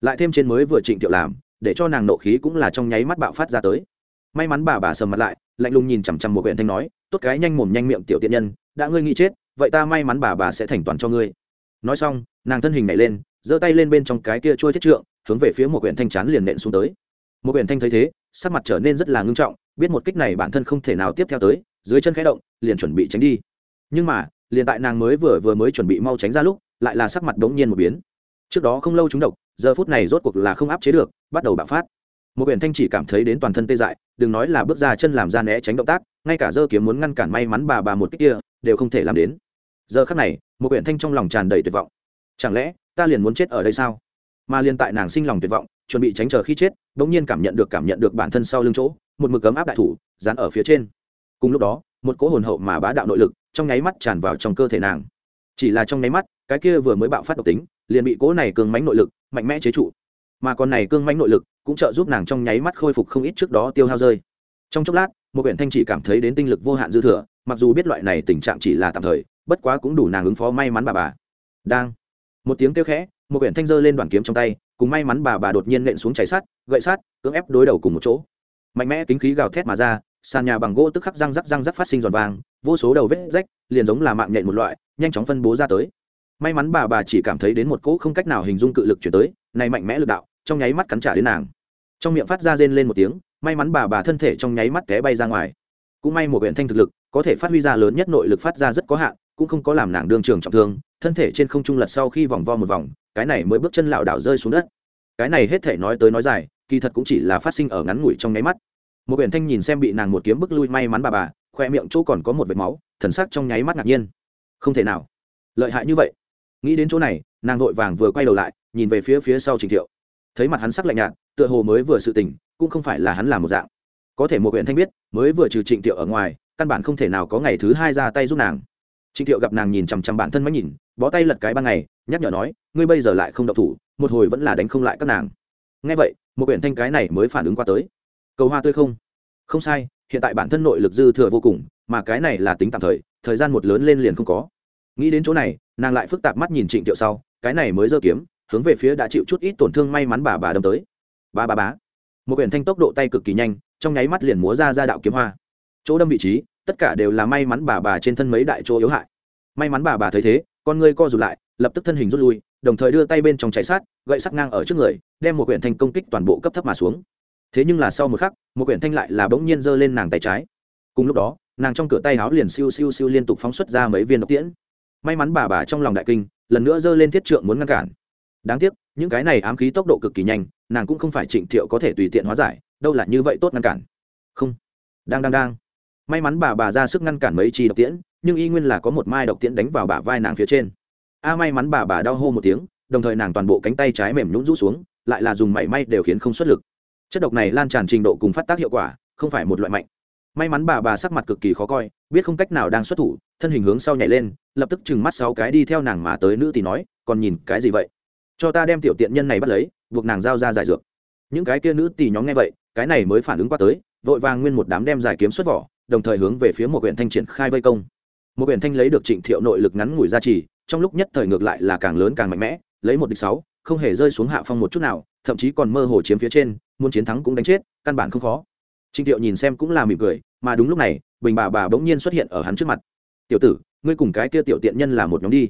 Lại thêm trên mới vừa trịnh tiểu làm, để cho nàng nộ khí cũng là trong nháy mắt bạo phát ra tới. May mắn bà bà sầm mặt lại, lạnh lùng nhìn chằm chằm một huyện thanh nói, tốt cái nhanh mồm nhanh miệng tiểu tiện nhân, đã ngươi nghĩ chết, vậy ta may mắn bà bà sẽ thành toàn cho ngươi. Nói xong, nàng thân hình nhảy lên, giơ tay lên bên trong cái kia trôi thiết trượng, hướng về phía một huyện thanh chán liền nện xuống tới. Một huyện thanh thấy thế, sắc mặt trở nên rất là ngưng trọng, biết một kích này bản thân không thể nào tiếp theo tới, dưới chân khẽ động, liền chuẩn bị tránh đi nhưng mà, liền tại nàng mới vừa vừa mới chuẩn bị mau tránh ra lúc, lại là sắc mặt đống nhiên một biến. Trước đó không lâu chúng độc, giờ phút này rốt cuộc là không áp chế được, bắt đầu bạo phát. Một biển thanh chỉ cảm thấy đến toàn thân tê dại, đừng nói là bước ra chân làm ra né tránh động tác, ngay cả dơ kiếm muốn ngăn cản may mắn bà bà một cách kia, đều không thể làm đến. Giờ khắc này, một biển thanh trong lòng tràn đầy tuyệt vọng. Chẳng lẽ, ta liền muốn chết ở đây sao? Mà liền tại nàng sinh lòng tuyệt vọng, chuẩn bị tránh chờ khi chết bỗng nhiên cảm nhận được cảm nhận được bản thân sau lưng chỗ, một mực cấm áp đại thủ, dán ở phía trên. Cùng lúc đó, một cỗ hồn hậu mà bá đạo nội lực trong nháy mắt tràn vào trong cơ thể nàng. Chỉ là trong nháy mắt, cái kia vừa mới bạo phát độc tính, liền bị cỗ này cường mánh nội lực mạnh mẽ chế trụ. Mà con này cương mánh nội lực cũng trợ giúp nàng trong nháy mắt khôi phục không ít trước đó tiêu hao rơi. Trong chốc lát, một quyển thanh chỉ cảm thấy đến tinh lực vô hạn dư thừa, mặc dù biết loại này tình trạng chỉ là tạm thời, bất quá cũng đủ nàng ứng phó may mắn bà bà. Đang, một tiếng kêu khẽ, một quyển thanh giơ lên đoàn kiếm trong tay, cùng may mắn bà bà đột nhiên nện xuống chảy sát gậy sát cưỡng ép đối đầu cùng một chỗ. Mạnh mẽ kính khí gào thét mà ra, sàn nhà bằng gỗ tức khắc răng rắc răng rắc phát sinh giòn vàng vô số đầu vết rách, liền giống là mạng nhện một loại, nhanh chóng phân bố ra tới. May mắn bà bà chỉ cảm thấy đến một cỗ không cách nào hình dung cự lực chuyển tới, này mạnh mẽ lực đạo, trong nháy mắt cắn trả đến nàng. Trong miệng phát ra rên lên một tiếng, may mắn bà bà thân thể trong nháy mắt té bay ra ngoài. Cũng may một huyện thanh thực lực, có thể phát huy ra lớn nhất nội lực phát ra rất có hạn, cũng không có làm nàng đương trường trọng thương, thân thể trên không trung lật sau khi vòng vo một vòng, cái này mới bước chân lảo đảo rơi xuống đất. Cái này hết thể nói tới nói dài, kỳ thật cũng chỉ là phát sinh ở ngắn ngủi trong nháy mắt. Một huyện thanh nhìn xem bị nàng một kiếm bức lui, may mắn bà bà khoe miệng chỗ còn có một vệt máu, thần sắc trong nháy mắt ngạc nhiên. Không thể nào. Lợi hại như vậy. Nghĩ đến chỗ này, nàng vội vàng vừa quay đầu lại, nhìn về phía phía sau trình thiệu. Thấy mặt hắn sắc lạnh nhạt, tựa hồ mới vừa sự tình, cũng không phải là hắn làm một dạng. Có thể một huyện thanh biết, mới vừa trừ trịnh thiệu ở ngoài, căn bản không thể nào có ngày thứ hai ra tay giúp nàng. Trịnh thiệu gặp nàng nhìn chằm chằm bản thân máy nhìn, bó tay lật cái ban ngày, nhắc nhở nói, ngươi bây giờ lại không độc thủ, một hồi vẫn là đánh không lại các nàng. Ngay vậy, một huyện thanh cái này mới phản ứng qua tới. Cầu hoa tươi không? Không sai, hiện tại bản thân nội lực dư thừa vô cùng, mà cái này là tính tạm thời thời gian một lớn lên liền không có. Nghĩ đến chỗ này, nàng lại phức tạp mắt nhìn trịnh thiệu sau, cái này mới giơ kiếm, hướng về phía đã chịu chút ít tổn thương may mắn bà bà đâm tới. Ba ba bá một quyển thanh tốc độ tay cực kỳ nhanh, trong nháy mắt liền múa ra ra đạo kiếm hoa. Chỗ đâm vị trí, tất cả đều là may mắn bà bà trên thân mấy đại chỗ yếu hại. May mắn bà bà thấy thế, con ngươi co rụt lại, lập tức thân hình rút lui, đồng thời đưa tay bên trong cháy sát gậy sắt ngang ở trước người, đem một quyển thanh công kích toàn bộ cấp thấp mà xuống thế nhưng là sau một khắc, một quyển thanh lại là bỗng nhiên giơ lên nàng tay trái. Cùng lúc đó, nàng trong cửa tay áo liền siêu siêu siêu liên tục phóng xuất ra mấy viên độc tiễn. May mắn bà bà trong lòng đại kinh, lần nữa giơ lên thiết trượng muốn ngăn cản. Đáng tiếc, những cái này ám khí tốc độ cực kỳ nhanh, nàng cũng không phải trịnh thiệu có thể tùy tiện hóa giải, đâu là như vậy tốt ngăn cản. Không. Đang đang đang. May mắn bà bà ra sức ngăn cản mấy chi độc tiễn, nhưng y nguyên là có một mai độc tiễn đánh vào bả vai nàng phía trên. A may mắn bà bà đau hô một tiếng, đồng thời nàng toàn bộ cánh tay trái mềm nhũn rũ xuống, lại là dùng mảy may đều khiến không xuất lực chất độc này lan tràn trình độ cùng phát tác hiệu quả, không phải một loại mạnh. May mắn bà bà sắc mặt cực kỳ khó coi, biết không cách nào đang xuất thủ, thân hình hướng sau nhảy lên, lập tức chừng mắt sáu cái đi theo nàng mà tới nữ thì nói, còn nhìn cái gì vậy? Cho ta đem tiểu tiện nhân này bắt lấy, buộc nàng giao ra giải dược. Những cái kia nữ tỷ nhóm nghe vậy, cái này mới phản ứng qua tới, vội vàng nguyên một đám đem giải kiếm xuất vỏ, đồng thời hướng về phía một huyện thanh triển khai vây công. Một huyện thanh lấy được trịnh thiệu nội lực ngắn ngủi ra trì, trong lúc nhất thời ngược lại là càng lớn càng mạnh mẽ, lấy một địch sáu không hề rơi xuống hạ phong một chút nào, thậm chí còn mơ hồ chiếm phía trên, muốn chiến thắng cũng đánh chết, căn bản không khó. Trịnh thiệu nhìn xem cũng là mỉm cười, mà đúng lúc này, bình bà bà bỗng nhiên xuất hiện ở hắn trước mặt. Tiểu tử, ngươi cùng cái kia tiểu tiện nhân là một nhóm đi.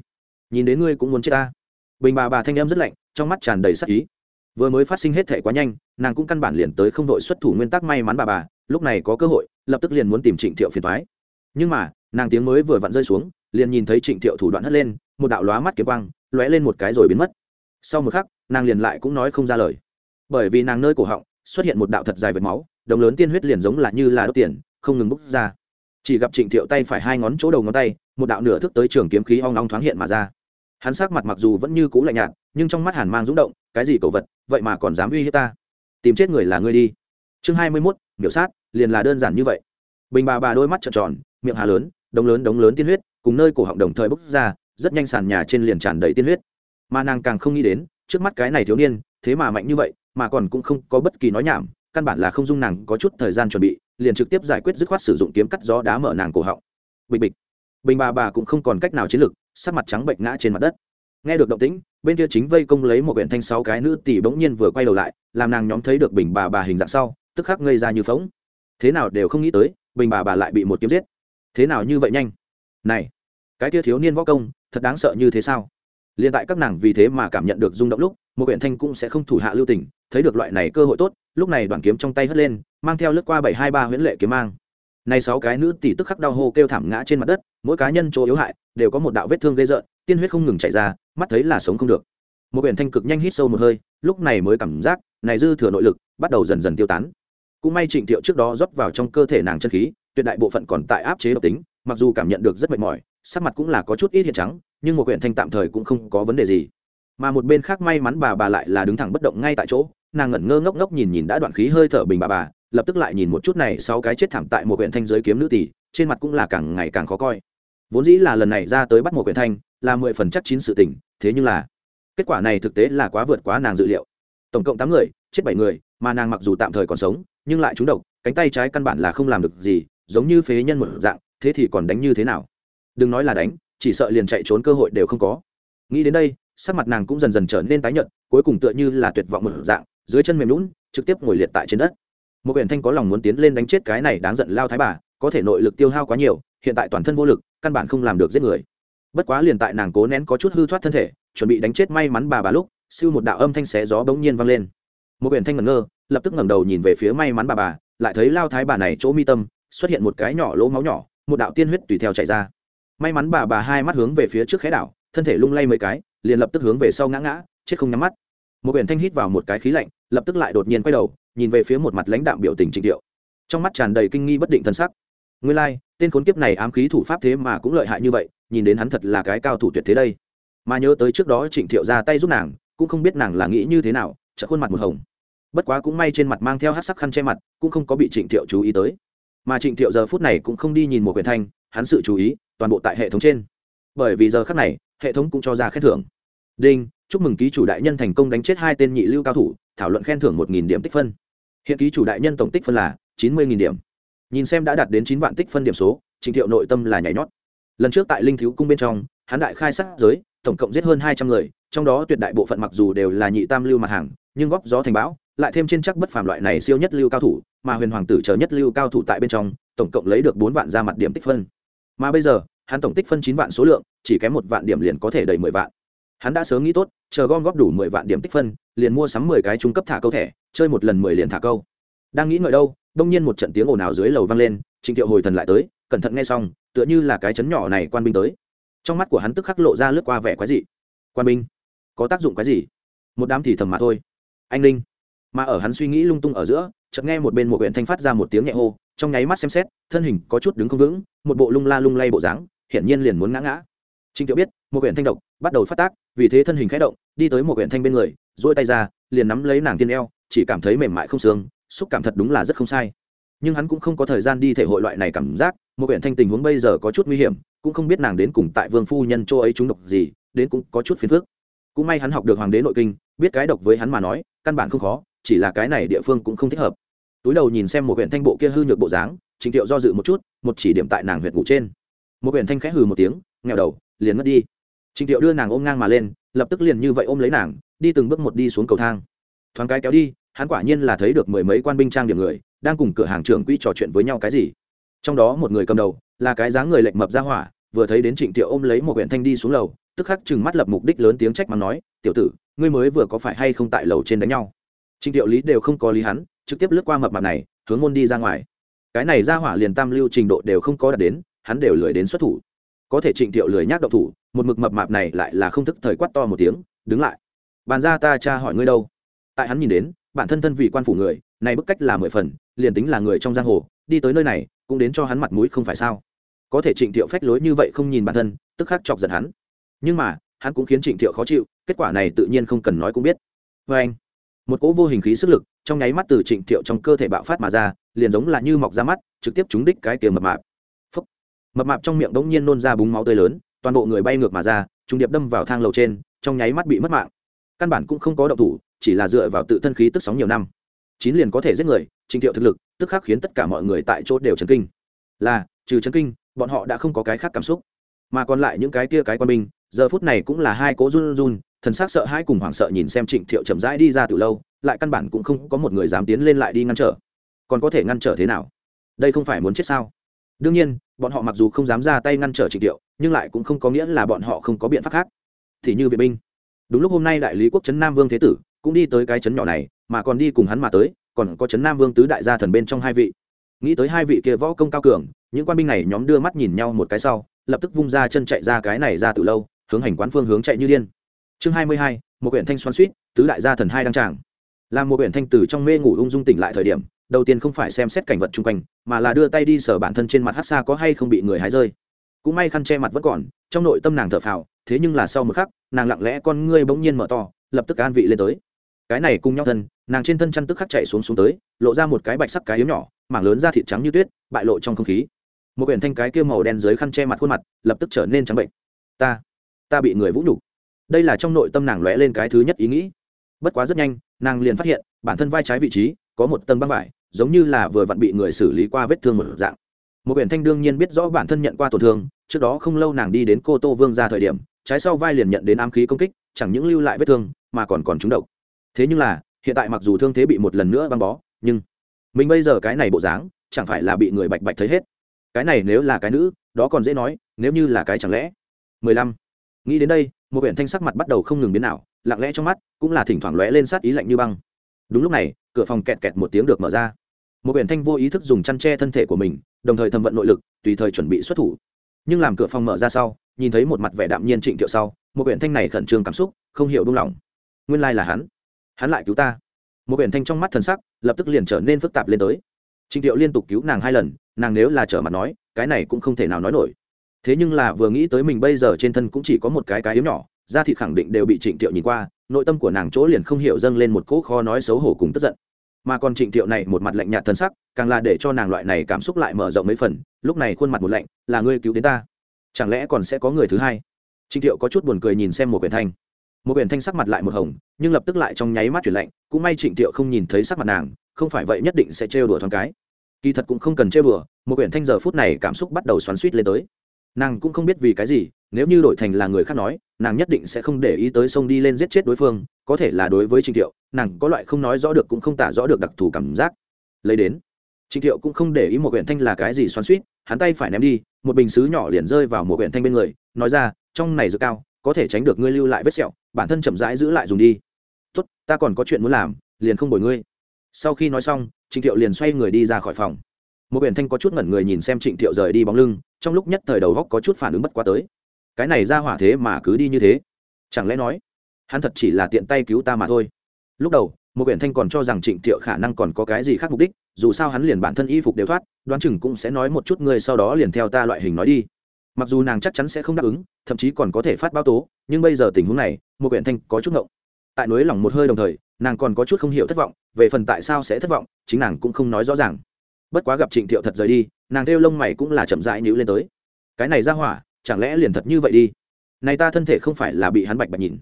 Nhìn đến ngươi cũng muốn chết ta. Bình bà bà thanh em rất lạnh, trong mắt tràn đầy sắc ý. Vừa mới phát sinh hết thể quá nhanh, nàng cũng căn bản liền tới không đội xuất thủ nguyên tắc may mắn bà bà, lúc này có cơ hội, lập tức liền muốn tìm trịnh thiệu phiền thoái nhưng mà, nàng tiếng mới vừa vặn rơi xuống, liền nhìn thấy trịnh thiệu thủ đoạn hất lên, một đạo lóa mắt kiếm quang, lóe lên một cái rồi biến mất sau một khắc, nàng liền lại cũng nói không ra lời. Bởi vì nàng nơi cổ họng xuất hiện một đạo thật dài vệt máu đồng lớn tiên huyết liền giống là như là đốt tiền, không ngừng bốc ra. Chỉ gặp trịnh thiệu tay phải hai ngón chỗ đầu ngón tay, một đạo nửa thức tới trường kiếm khí ong ong thoáng hiện mà ra. Hắn sắc mặt mặc dù vẫn như cũ lạnh nhạt, nhưng trong mắt hàn mang rúng động, cái gì cầu vật, vậy mà còn dám uy hiếp ta. Tìm chết người là ngươi đi. Chương hai mươi mốt, miểu sát, liền là đơn giản như vậy. Bình bà bà đôi mắt trợn tròn, miệng hà lớn, đống lớn đống lớn tiên huyết, cùng nơi cổ họng đồng thời bốc ra, rất nhanh sàn nhà trên liền tràn đầy tiên huyết mà nàng càng không nghĩ đến, trước mắt cái này thiếu niên, thế mà mạnh như vậy, mà còn cũng không có bất kỳ nói nhảm, căn bản là không dung nàng có chút thời gian chuẩn bị, liền trực tiếp giải quyết dứt khoát sử dụng kiếm cắt gió đá mở nàng cổ họng. Bịch bịch. Bình bà bà cũng không còn cách nào chiến lực sắc mặt trắng bệnh ngã trên mặt đất. Nghe được động tĩnh, bên kia chính vây công lấy một quyển thanh sáu cái nữ tỷ bỗng nhiên vừa quay đầu lại, làm nàng nhóm thấy được bình bà bà hình dạng sau, tức khắc ngây ra như phóng thế nào đều không nghĩ tới, bình bà bà lại bị một kiếm giết. Thế nào như vậy nhanh? Này, cái kia thiếu niên võ công, thật đáng sợ như thế sao? Liền tại các nàng vì thế mà cảm nhận được rung động lúc, một huyện thanh cũng sẽ không thủ hạ lưu tình, thấy được loại này cơ hội tốt, lúc này đoàn kiếm trong tay hất lên, mang theo lướt qua bảy hai ba huyễn lệ kiếm mang. Này sáu cái nữ tỷ tức khắc đau hô kêu thảm ngã trên mặt đất, mỗi cá nhân chỗ yếu hại, đều có một đạo vết thương gây rợn, tiên huyết không ngừng chảy ra, mắt thấy là sống không được. Một huyện thanh cực nhanh hít sâu một hơi, lúc này mới cảm giác, này dư thừa nội lực, bắt đầu dần dần tiêu tán. Cũng may trịnh thiệu trước đó rót vào trong cơ thể nàng chân khí, tuyệt đại bộ phận còn tại áp chế độc tính, mặc dù cảm nhận được rất mệt mỏi sắc mặt cũng là có chút ít hiện trắng, nhưng một quyển thanh tạm thời cũng không có vấn đề gì. Mà một bên khác may mắn bà bà lại là đứng thẳng bất động ngay tại chỗ, nàng ngẩn ngơ ngốc ngốc nhìn nhìn đã đoạn khí hơi thở bình bà bà, lập tức lại nhìn một chút này sau cái chết thảm tại một quyển thanh giới kiếm nữ tỷ, trên mặt cũng là càng ngày càng khó coi. Vốn dĩ là lần này ra tới bắt một quyển thanh, là mười phần chắc chín sự tình, thế nhưng là kết quả này thực tế là quá vượt quá nàng dự liệu. Tổng cộng tám người, chết bảy người, mà nàng mặc dù tạm thời còn sống, nhưng lại trúng độc, cánh tay trái căn bản là không làm được gì, giống như phế nhân một dạng, thế thì còn đánh như thế nào? Đừng nói là đánh, chỉ sợ liền chạy trốn cơ hội đều không có. Nghĩ đến đây, sắc mặt nàng cũng dần dần trở nên tái nhợt, cuối cùng tựa như là tuyệt vọng một dạng, dưới chân mềm lún trực tiếp ngồi liệt tại trên đất. Một huyện thanh có lòng muốn tiến lên đánh chết cái này đáng giận lao thái bà, có thể nội lực tiêu hao quá nhiều, hiện tại toàn thân vô lực, căn bản không làm được giết người. Bất quá liền tại nàng cố nén có chút hư thoát thân thể, chuẩn bị đánh chết may mắn bà bà lúc, siêu một đạo âm thanh xé gió bỗng nhiên vang lên. Một huyện thanh ngẩn ngơ, lập tức ngẩng đầu nhìn về phía may mắn bà bà, lại thấy lao thái bà này chỗ mi tâm, xuất hiện một cái nhỏ lỗ máu nhỏ, một đạo tiên huyết tùy theo chảy ra may mắn bà bà hai mắt hướng về phía trước khẽ đảo thân thể lung lay mấy cái liền lập tức hướng về sau ngã ngã chết không nhắm mắt. Một biển thanh hít vào một cái khí lạnh lập tức lại đột nhiên quay đầu nhìn về phía một mặt lãnh đạm biểu tình trịnh thiệu trong mắt tràn đầy kinh nghi bất định thân sắc. Nguyên lai、like, tên khốn kiếp này ám khí thủ pháp thế mà cũng lợi hại như vậy nhìn đến hắn thật là cái cao thủ tuyệt thế đây. Mà nhớ tới trước đó trịnh thiệu ra tay giúp nàng cũng không biết nàng là nghĩ như thế nào chợ khuôn mặt một hồng. Bất quá cũng may trên mặt mang theo hát sắc khăn che mặt cũng không có bị trịnh thiệu chú ý tới. Mà trịnh thiệu giờ phút này cũng không đi nhìn một quyển thanh hắn sự chú ý toàn bộ tại hệ thống trên. Bởi vì giờ khác này, hệ thống cũng cho ra khen thưởng. Đinh, chúc mừng ký chủ đại nhân thành công đánh chết hai tên nhị lưu cao thủ, thảo luận khen thưởng một nghìn điểm tích phân. Hiện ký chủ đại nhân tổng tích phân là chín mươi điểm. Nhìn xem đã đạt đến chín vạn tích phân điểm số, trình thiệu nội tâm là nhảy nhót. Lần trước tại linh thiếu cung bên trong, hắn đại khai sát giới, tổng cộng giết hơn hai trăm người, trong đó tuyệt đại bộ phận mặc dù đều là nhị tam lưu mặt hàng, nhưng góp gió thành bão, lại thêm trên chắc bất phàm loại này siêu nhất lưu cao thủ, mà huyền hoàng tử chờ nhất lưu cao thủ tại bên trong, tổng cộng lấy được bốn vạn ra mặt điểm tích phân mà bây giờ, hắn tổng tích phân chín vạn số lượng, chỉ kém một vạn điểm liền có thể đầy mười vạn. Hắn đã sớm nghĩ tốt, chờ gom góp đủ mười vạn điểm tích phân, liền mua sắm mười cái trung cấp thả câu thẻ, chơi một lần mười liền thả câu. Đang nghĩ ngợi đâu, đông nhiên một trận tiếng ồn ào dưới lầu vang lên, trịnh thiệu hồi thần lại tới, cẩn thận nghe xong, tựa như là cái chấn nhỏ này quan binh tới. Trong mắt của hắn tức khắc lộ ra lướt qua vẻ quái dị. Quan binh? Có tác dụng cái gì? Một đám thì thầm mà thôi. Anh linh. Mà ở hắn suy nghĩ lung tung ở giữa, chợt nghe một bên một huyện thanh phát ra một tiếng nhẹ hô trong nháy mắt xem xét, thân hình có chút đứng không vững, một bộ lung la lung lay bộ dáng, hiển nhiên liền muốn ngã ngã. Trinh tiểu biết, một huyện thanh độc bắt đầu phát tác, vì thế thân hình khẽ động, đi tới một huyện thanh bên người, duỗi tay ra, liền nắm lấy nàng tiên eo, chỉ cảm thấy mềm mại không sướng xúc cảm thật đúng là rất không sai. Nhưng hắn cũng không có thời gian đi thể hội loại này cảm giác, một huyện thanh tình huống bây giờ có chút nguy hiểm, cũng không biết nàng đến cùng tại vương phu nhân chỗ ấy trúng độc gì, đến cũng có chút phiền phức. Cũng may hắn học được hoàng đế nội kinh, biết cái độc với hắn mà nói, căn bản không khó, chỉ là cái này địa phương cũng không thích hợp túi đầu nhìn xem một huyện thanh bộ kia hư nhược bộ dáng, trình thiệu do dự một chút, một chỉ điểm tại nàng huyện ngủ trên. Một huyện thanh khẽ hừ một tiếng nghèo đầu, liền mất đi. Trình thiệu đưa nàng ôm ngang mà lên, lập tức liền như vậy ôm lấy nàng, đi từng bước một đi xuống cầu thang. Thoáng cái kéo đi, hắn quả nhiên là thấy được mười mấy quan binh trang điểm người, đang cùng cửa hàng trưởng quỹ trò chuyện với nhau cái gì. Trong đó một người cầm đầu, là cái dáng người lệnh mập ra hỏa, vừa thấy đến trịnh thiệu ôm lấy một huyện thanh đi xuống lầu, tức khắc chừng mắt lập mục đích lớn tiếng trách mắng nói, tiểu tử, ngươi mới vừa có phải hay không tại lầu trên đánh nhau? Trịnh thiệu lý đều không có lý hắn trực tiếp lướt qua mập mạp này, hướng môn đi ra ngoài. Cái này ra hỏa liền tam lưu trình độ đều không có đạt đến, hắn đều lười đến xuất thủ. Có thể trịnh thiệu lười nhác độc thủ, một mực mập mạp này lại là không thức thời quát to một tiếng, đứng lại. Bàn ra ta cha hỏi ngươi đâu? Tại hắn nhìn đến, bản thân thân vị quan phủ người, này bức cách là mười phần, liền tính là người trong giang hồ, đi tới nơi này, cũng đến cho hắn mặt mũi không phải sao. Có thể trịnh thiệu phách lối như vậy không nhìn bản thân, tức khắc chọc giận hắn. Nhưng mà, hắn cũng khiến trịnh thiệu khó chịu, kết quả này tự nhiên không cần nói cũng biết. Vê anh một cỗ vô hình khí sức lực trong nháy mắt từ trịnh thiệu trong cơ thể bạo phát mà ra, liền giống là như mọc ra mắt, trực tiếp trúng đích cái tiềm mập mạp. Phúc. mập mạp trong miệng đống nhiên nôn ra búng máu tươi lớn, toàn bộ người bay ngược mà ra trung điệp đâm vào thang lầu trên, trong nháy mắt bị mất mạng. Căn bản cũng không có động thủ, chỉ là dựa vào tự thân khí tức sóng nhiều năm. Chín liền có thể giết người, trịnh thiệu thực lực, tức khắc khiến tất cả mọi người tại chỗ đều chấn kinh. Là, trừ chấn kinh, bọn họ đã không có cái khác cảm xúc. Mà còn lại những cái kia cái quan binh, giờ phút này cũng là hai cố run run thần sắc sợ hãi cùng hoảng sợ nhìn xem trịnh thiệu chậm rãi đi ra từ lâu, lại căn bản cũng không có một người dám tiến lên lại đi ngăn trở. Còn có thể ngăn trở thế nào? Đây không phải muốn chết sao? Đương nhiên, bọn họ mặc dù không dám ra tay ngăn trở trịnh thiệu, nhưng lại cũng không có nghĩa là bọn họ không có biện pháp khác. Thì như vệ binh, đúng lúc hôm nay đại lý quốc trấn nam vương thế tử cũng đi tới cái trấn nhỏ này, mà còn đi cùng hắn mà tới, còn có trấn nam vương tứ đại gia thần bên trong hai vị. Nghĩ tới hai vị kia võ công cao cường, những quan binh này nhóm đưa mắt nhìn nhau một cái sau, lập tức vung ra chân chạy ra cái này ra từ lâu, hướng hành quán phương hướng chạy như điên chương hai mươi hai, một quyển thanh xoan suýt, tứ đại gia thần hai đăng tràng. Làm một quyển thanh từ trong mê ngủ ung dung tỉnh lại thời điểm, đầu tiên không phải xem xét cảnh vật chung quanh, mà là đưa tay đi sở bản thân trên mặt hát xa có hay không bị người hái rơi. Cũng may khăn che mặt vẫn còn, trong nội tâm nàng thở phào, thế nhưng là sau một khắc, nàng lặng lẽ con ngươi bỗng nhiên mở to, lập tức an vị lên tới. Cái này cùng nhau thân, nàng trên thân chăn tức khắc chạy xuống xuống tới, lộ ra một cái bạch sắc cái yếu nhỏ, mảng lớn da thịt trắng như tuyết, bại lộ trong không khí. Một quyển thanh cái kia màu đen dưới khăn che mặt khuôn mặt, lập tức trở nên trắng bệnh. Ta ta bị người vũ nhục đây là trong nội tâm nàng lóe lên cái thứ nhất ý nghĩ. Bất quá rất nhanh, nàng liền phát hiện, bản thân vai trái vị trí, có một tầng băng vải, giống như là vừa vặn bị người xử lý qua vết thương một dạng. Một biển thanh đương nhiên biết rõ bản thân nhận qua tổn thương, trước đó không lâu nàng đi đến cô tô vương ra thời điểm, trái sau vai liền nhận đến ám khí công kích, chẳng những lưu lại vết thương, mà còn còn trúng độc. Thế nhưng là, hiện tại mặc dù thương thế bị một lần nữa băng bó, nhưng mình bây giờ cái này bộ dáng, chẳng phải là bị người bạch bạch thấy hết. Cái này nếu là cái nữ, đó còn dễ nói, nếu như là cái chẳng lẽ. Mười lăm. Nghĩ đến đây một huyện thanh sắc mặt bắt đầu không ngừng biến nào lặng lẽ trong mắt cũng là thỉnh thoảng lóe lên sát ý lạnh như băng. Đúng lúc này, cửa phòng kẹt kẹt một tiếng được mở ra. Một huyện thanh vô ý thức dùng chăn tre thân thể của mình, đồng thời thâm vận nội lực, tùy thời chuẩn bị xuất thủ. Nhưng làm cửa phòng mở ra sau, nhìn thấy một mặt vẻ đạm nhiên trịnh thiệu sau, một huyện thanh này khẩn trương cảm xúc, không hiểu đúng lòng nguyên lai là hắn. Hắn lại cứu ta. Một huyện thanh trong mắt thần sắc, lập tức liền trở nên phức tạp lên tới. Trịnh thiệu liên tục cứu nàng hai lần, nàng nếu là trở mặt nói, cái này cũng không thể nào nói nổi thế nhưng là vừa nghĩ tới mình bây giờ trên thân cũng chỉ có một cái cái yếu nhỏ, da thịt khẳng định đều bị trịnh thiệu nhìn qua, nội tâm của nàng chỗ liền không hiểu dâng lên một cỗ kho nói xấu hổ cùng tức giận. Mà còn trịnh thiệu này một mặt lạnh nhạt thân sắc, càng là để cho nàng loại này cảm xúc lại mở rộng mấy phần, lúc này khuôn mặt một lạnh, là ngươi cứu đến ta? Chẳng lẽ còn sẽ có người thứ hai? Trịnh thiệu có chút buồn cười nhìn xem một quyển thanh. Một quyển thanh sắc mặt lại một hồng, nhưng lập tức lại trong nháy mắt chuyển lạnh, cũng may trịnh thiệu không nhìn thấy sắc mặt nàng, không phải vậy nhất định sẽ trêu đùa thoáng cái. Kỳ thật cũng không cần trêu đùa một quyển thanh giờ phút này cảm xúc bắt đầu xoắn suýt lên tới nàng cũng không biết vì cái gì, nếu như đổi thành là người khác nói, nàng nhất định sẽ không để ý tới sông đi lên giết chết đối phương, có thể là đối với trịnh thiệu, nàng có loại không nói rõ được cũng không tả rõ được đặc thù cảm giác. Lấy đến trịnh thiệu cũng không để ý một huyện thanh là cái gì xoắn suýt hắn tay phải ném đi, một bình xứ nhỏ liền rơi vào một huyện thanh bên người, nói ra, trong này dược cao, có thể tránh được ngươi lưu lại vết sẹo, bản thân chậm rãi giữ lại dùng đi. Tốt, ta còn có chuyện muốn làm, liền không bồi ngươi. Sau khi nói xong trịnh thiệu liền xoay người đi ra khỏi phòng một biển thanh có chút ngẩn người nhìn xem trịnh thiệu rời đi bóng lưng, trong lúc nhất thời đầu góc có chút phản ứng bất quá tới. Cái này ra hỏa thế mà cứ đi như thế. Chẳng lẽ nói, hắn thật chỉ là tiện tay cứu ta mà thôi? Lúc đầu, một biển thanh còn cho rằng trịnh thiệu khả năng còn có cái gì khác mục đích, dù sao hắn liền bản thân y phục đều thoát, đoán chừng cũng sẽ nói một chút người sau đó liền theo ta loại hình nói đi. Mặc dù nàng chắc chắn sẽ không đáp ứng, thậm chí còn có thể phát báo tố, nhưng bây giờ tình huống này, một quyển thanh có chút ngộng. Tại nối lòng một hơi đồng thời, nàng còn có chút không hiểu thất vọng, về phần tại sao sẽ thất vọng, chính nàng cũng không nói rõ ràng bất quá gặp trịnh thiệu thật rời đi, nàng theo lông mày cũng là chậm rãi nhữ lên tới. Cái này ra hỏa, chẳng lẽ liền thật như vậy đi? Này ta thân thể không phải là bị hắn bạch bạch nhìn.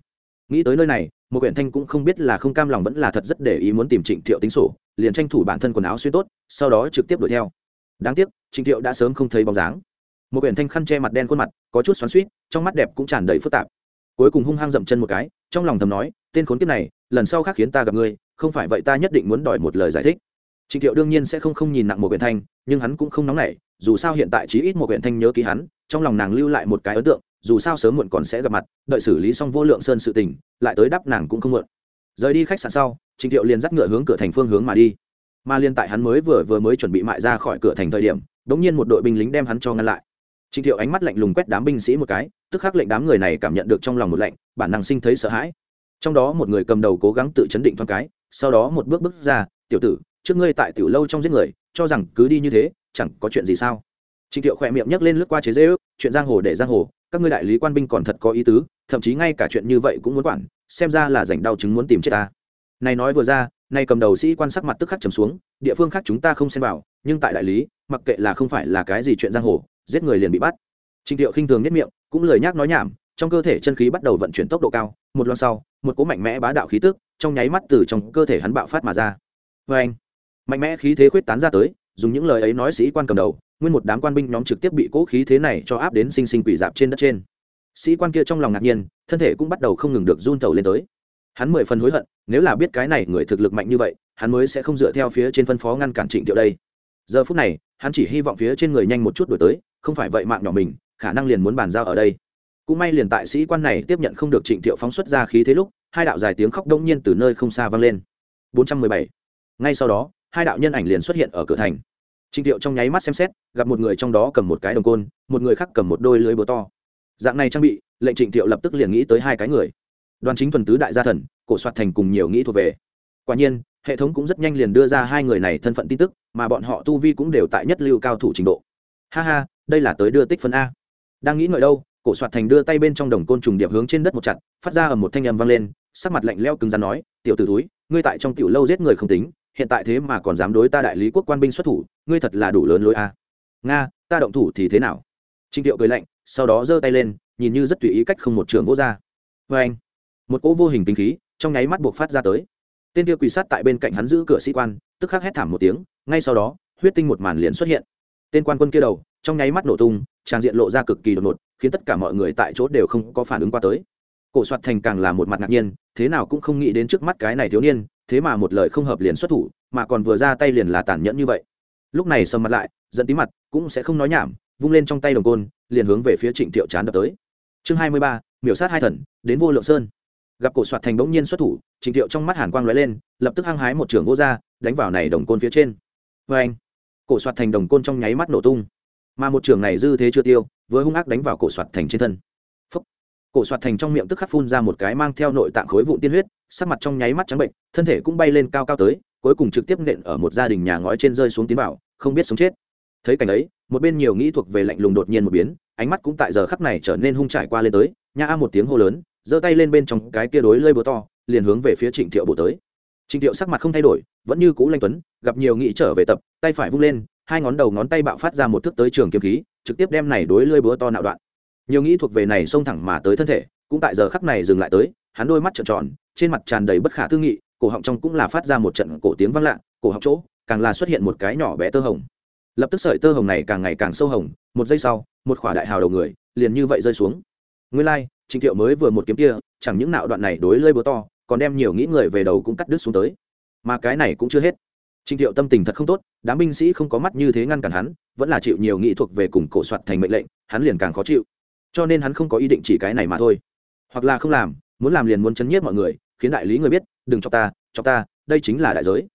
Nghĩ tới nơi này, một quyển thanh cũng không biết là không cam lòng vẫn là thật rất để ý muốn tìm trịnh thiệu tính sổ, liền tranh thủ bản thân quần áo xuyên tốt, sau đó trực tiếp đuổi theo. Đáng tiếc, trịnh thiệu đã sớm không thấy bóng dáng. Một quyển thanh khăn che mặt đen khuôn mặt, có chút xoắn suýt trong mắt đẹp cũng tràn đầy phức tạp. Cuối cùng hung hăng dậm chân một cái, trong lòng thầm nói, tên khốn kiếp này, lần sau khác khiến ta gặp ngươi, không phải vậy ta nhất định muốn đòi một lời giải thích. Trình thiệu đương nhiên sẽ không không nhìn nặng một quyển thanh, nhưng hắn cũng không nóng nảy, dù sao hiện tại chí ít một quyển thanh nhớ ký hắn, trong lòng nàng lưu lại một cái ấn tượng, dù sao sớm muộn còn sẽ gặp mặt, đợi xử lý xong vô lượng sơn sự tình, lại tới đáp nàng cũng không muộn. Rời đi khách sạn sau, Trình thiệu liền dắt ngựa hướng cửa thành phương hướng mà đi. Mà liên tại hắn mới vừa vừa mới chuẩn bị mại ra khỏi cửa thành thời điểm, đống nhiên một đội binh lính đem hắn cho ngăn lại. Trình thiệu ánh mắt lạnh lùng quét đám binh sĩ một cái, tức khắc lệnh đám người này cảm nhận được trong lòng một lạnh, bản năng sinh thấy sợ hãi. Trong đó một người cầm đầu cố gắng tự chấn định thoáng cái, sau đó một bước bước ra, tiểu tử trước ngươi tại tiểu lâu trong giết người, cho rằng cứ đi như thế, chẳng có chuyện gì sao? Trịnh thiệu khỏe miệng nhấc lên lướt qua chế dễ ước, chuyện giang hồ để giang hồ, các ngươi đại lý quan binh còn thật có ý tứ, thậm chí ngay cả chuyện như vậy cũng muốn quản, xem ra là rảnh đau chứng muốn tìm chết ta. Này nói vừa ra, nay cầm đầu sĩ quan sắc mặt tức khắc trầm xuống, địa phương khác chúng ta không xem vào, nhưng tại đại lý, mặc kệ là không phải là cái gì chuyện giang hồ, giết người liền bị bắt. Trịnh thiệu khinh thường nhất miệng, cũng lời nhắc nói nhảm, trong cơ thể chân khí bắt đầu vận chuyển tốc độ cao, một loan sau, một cỗ mạnh mẽ bá đạo khí tức, trong nháy mắt từ trong cơ thể hắn bạo phát mà ra. Vê anh mạnh mẽ khí thế khuyết tán ra tới, dùng những lời ấy nói sĩ quan cầm đầu, nguyên một đám quan binh nhóm trực tiếp bị cỗ khí thế này cho áp đến sinh sinh quỷ dạp trên đất trên. Sĩ quan kia trong lòng ngạc nhiên, thân thể cũng bắt đầu không ngừng được run tàu lên tới. Hắn mười phần hối hận, nếu là biết cái này người thực lực mạnh như vậy, hắn mới sẽ không dựa theo phía trên phân phó ngăn cản trịnh thiệu đây. Giờ phút này, hắn chỉ hy vọng phía trên người nhanh một chút đổi tới, không phải vậy mạng nhỏ mình, khả năng liền muốn bàn giao ở đây. Cũng may liền tại sĩ quan này tiếp nhận không được trịnh thiệu phóng xuất ra khí thế lúc, hai đạo dài tiếng khóc đông nhiên từ nơi không xa vang lên. 417. ngay sau đó hai đạo nhân ảnh liền xuất hiện ở cửa thành. Trịnh thiệu trong nháy mắt xem xét, gặp một người trong đó cầm một cái đồng côn, một người khác cầm một đôi lưới búa to. Dạng này trang bị, lệnh trịnh thiệu lập tức liền nghĩ tới hai cái người. Đoàn chính thuần tứ đại gia thần, cổ soạt thành cùng nhiều nghĩ thuộc về. Quả nhiên, hệ thống cũng rất nhanh liền đưa ra hai người này thân phận tin tức, mà bọn họ tu vi cũng đều tại nhất lưu cao thủ trình độ. Ha ha, đây là tới đưa tích phân a. Đang nghĩ ngợi đâu, cổ soạt thành đưa tay bên trong đồng côn trùng điệp hướng trên đất một chặt, phát ra ở một thanh âm vang lên, sắc mặt lạnh leo cứng rắn nói, tiểu t ử túi ngươi tại trong tiểu lâu giết người không tính hiện tại thế mà còn dám đối ta đại lý quốc quan binh xuất thủ, ngươi thật là đủ lớn lối a. Nga, ta động thủ thì thế nào? Trinh tiệu cười lạnh, sau đó giơ tay lên, nhìn như rất tùy ý cách không một trường vô r vê anh, một cỗ vô hình tính khí trong nháy mắt buộc phát ra tới. Tên kia quỳ sát tại bên cạnh hắn giữ cửa sĩ quan, tức khắc hét thảm một tiếng, ngay sau đó, huyết tinh một màn liền xuất hiện. Tên quan quân kia đầu, trong nháy mắt nổ tung trang diện lộ ra cực kỳ đột ngột, khiến tất cả mọi người tại chỗ đều không có phản ứng qua tới. Cổ soạt thành càng là một mặt ngạc nhiên, thế nào cũng không nghĩ đến trước mắt cái này thiếu niên thế mà một lời không hợp liền xuất thủ, mà còn vừa ra tay liền là tàn nhẫn như vậy. Lúc này sầm mặt lại dẫn tí mặt, cũng sẽ không nói nhảm, vung lên trong tay đồng côn, liền hướng về phía trịnh thiệu chán đập tới. Chương hai mươi ba, miểu sát hai thần, đến vô lượng sơn. Gặp cổ soạt thành bỗng nhiên xuất thủ, trịnh thiệu trong mắt hàn quang lóe lên, lập tức hăng hái một trưởng vô r đánh vào này đồng côn phía trên. Vê anh, cổ soạt thành đồng côn trong nháy mắt nổ tung. Mà một trưởng này dư thế chưa tiêu với hung ác đánh vào cổ soạt thành trên thân. Phúc. cổ soạt thành trong miệng tức khắc phun ra một cái mang theo nội tạng khối vụn tiên huyết sắc mặt trong nháy mắt trắng bệnh, thân thể cũng bay lên cao cao tới, cuối cùng trực tiếp nện ở một gia đình nhà ngói trên rơi xuống tiến vào, không biết sống chết. Thấy cảnh ấy, một bên nhiều nghĩ thuộc về lạnh lùng đột nhiên một biến, ánh mắt cũng tại giờ khắc này trở nên hung trải qua lên tới nha a một tiếng hô lớn, giơ tay lên bên trong cái kia đối lơi búa to, liền hướng về phía trịnh thiệu bổ tới. Trịnh thiệu sắc mặt không thay đổi, vẫn như cũ lanh tuấn, gặp nhiều nghĩ trở về tập, tay phải vung lên, hai ngón đầu ngón tay bạo phát ra một thước tới trường kiếm khí, trực tiếp đem này đối lơi búa to nạo đoạn. Nhiều nghĩ thuộc về này xông thẳng mà tới thân thể, cũng tại giờ khắc này dừng lại tới, hắn đôi mắt trợn tròn trên mặt tràn đầy bất khả tư nghị cổ họng trong cũng là phát ra một trận cổ tiếng vang lạ cổ họng chỗ càng là xuất hiện một cái nhỏ bé tơ hồng. Lập tức sợi tơ hồng này càng ngày càng sâu hồng một giây sau một khỏa đại hào đầu người liền như vậy rơi xuống. Nguyên lai、like, trịnh thiệu mới vừa một kiếm kia chẳng những nạo đoạn này đối lơi búa to còn đem nhiều nghĩ người về đầu cũng cắt đứt xuống tới. Mà cái này cũng chưa hết. Trịnh thiệu tâm tình thật không tốt đám binh sĩ không có mắt như thế ngăn cản hắn vẫn là chịu nhiều nghĩ thuộc về cùng cổ soạt thành mệnh lệnh hắn liền càng khó chịu. Cho nên hắn không có ý định chỉ cái này mà thôi. Hoặc là không làm muốn làm liền muốn chấn nhiếp mọi người khiến đại lý người biết, đừng cho ta cho ta, đây chính là đại giới.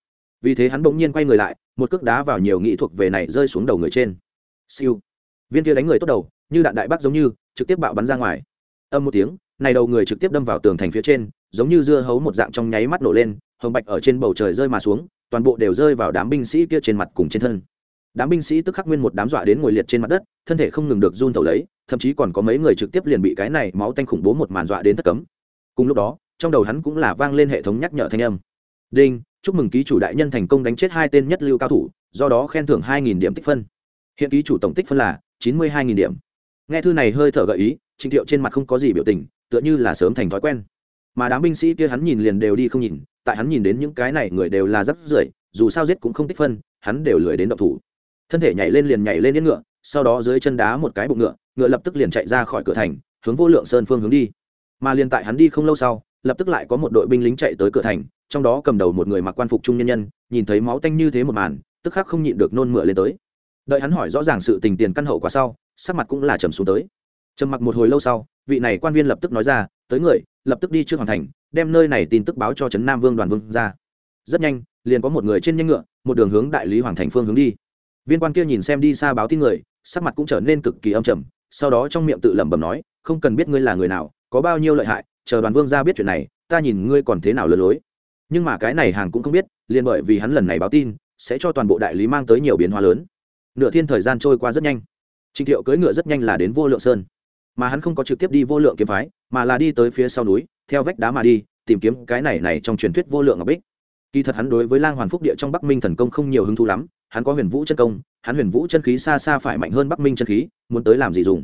Vì thế hắn bỗng nhiên quay người lại, một cước đá vào nhiều nghị thuộc về này rơi xuống đầu người trên. Siêu. Viên kia đánh người tốt đầu, như đạn đại bác giống như, trực tiếp bạo bắn ra ngoài. Âm một tiếng, này đầu người trực tiếp đâm vào tường thành phía trên, giống như dưa hấu một dạng trong nháy mắt nổ lên, hồng bạch ở trên bầu trời rơi mà xuống, toàn bộ đều rơi vào đám binh sĩ kia trên mặt cùng trên thân. Đám binh sĩ tức khắc nguyên một đám dọa đến ngồi liệt trên mặt đất, thân thể không ngừng được run thầu lấy, thậm chí còn có mấy người trực tiếp liền bị cái này máu tanh khủng bố một màn dọa đến thất cấm. Cùng lúc đó trong đầu hắn cũng là vang lên hệ thống nhắc nhở thanh âm. Đinh, chúc mừng ký chủ đại nhân thành công đánh chết hai tên nhất lưu cao thủ, do đó khen thưởng hai điểm tích phân. Hiện ký chủ tổng tích phân là chín mươi hai điểm. Nghe thư này hơi thở gợi ý trịnh thiệu trên mặt không có gì biểu tình, tựa như là sớm thành thói quen. Mà đám binh sĩ kia hắn nhìn liền đều đi không nhìn, tại hắn nhìn đến những cái này người đều là rắp rưởi, dù sao giết cũng không tích phân, hắn đều lười đến động thủ. Thân thể nhảy lên liền nhảy lên yên ngựa, sau đó dưới chân đá một cái bụng ngựa ngựa lập tức liền chạy ra khỏi cửa thành, hướng vô lượng sơn phương hướng đi. Mà liền tại hắn đi không lâu sau lập tức lại có một đội binh lính chạy tới cửa thành, trong đó cầm đầu một người mặc quan phục trung nhân nhân, nhìn thấy máu tanh như thế một màn, tức khắc không nhịn được nôn mửa lên tới. Đợi hắn hỏi rõ ràng sự tình tiền căn hậu quả sau, sắc mặt cũng là trầm xuống tới. Trầm mặc một hồi lâu sau, vị này quan viên lập tức nói ra, tới người, lập tức đi trước hoàng thành, đem nơi này tin tức báo cho trấn nam vương đoàn vương ra rất nhanh, liền có một người trên nhanh ngựa, một đường hướng đại lý hoàng thành phương hướng đi. Viên quan kia nhìn xem đi xa báo tin người, sắc mặt cũng trở nên cực kỳ âm trầm, sau đó trong miệng tự lẩm bẩm nói, không cần biết ngươi là người nào, có bao nhiêu lợi hại chờ đoàn vương ra biết chuyện này, ta nhìn ngươi còn thế nào lừa lối. Nhưng mà cái này hàng cũng không biết, liền bởi vì hắn lần này báo tin, sẽ cho toàn bộ đại lý mang tới nhiều biến hóa lớn. Nửa thiên thời gian trôi qua rất nhanh. Trịnh thiệu cưỡi ngựa rất nhanh là đến vô lượng sơn. Mà hắn không có trực tiếp đi vô lượng kiếm phái, mà là đi tới phía sau núi, theo vách đá mà đi, tìm kiếm cái này này trong truyền thuyết vô lượng ngọc bích. Kỳ thật hắn đối với lang hoàn phúc địa trong bắc minh thần công không nhiều hứng thú lắm, hắn có huyền vũ chân công, hắn huyền vũ chân khí xa xa phải mạnh hơn bắc minh chân khí, muốn tới làm gì dùng.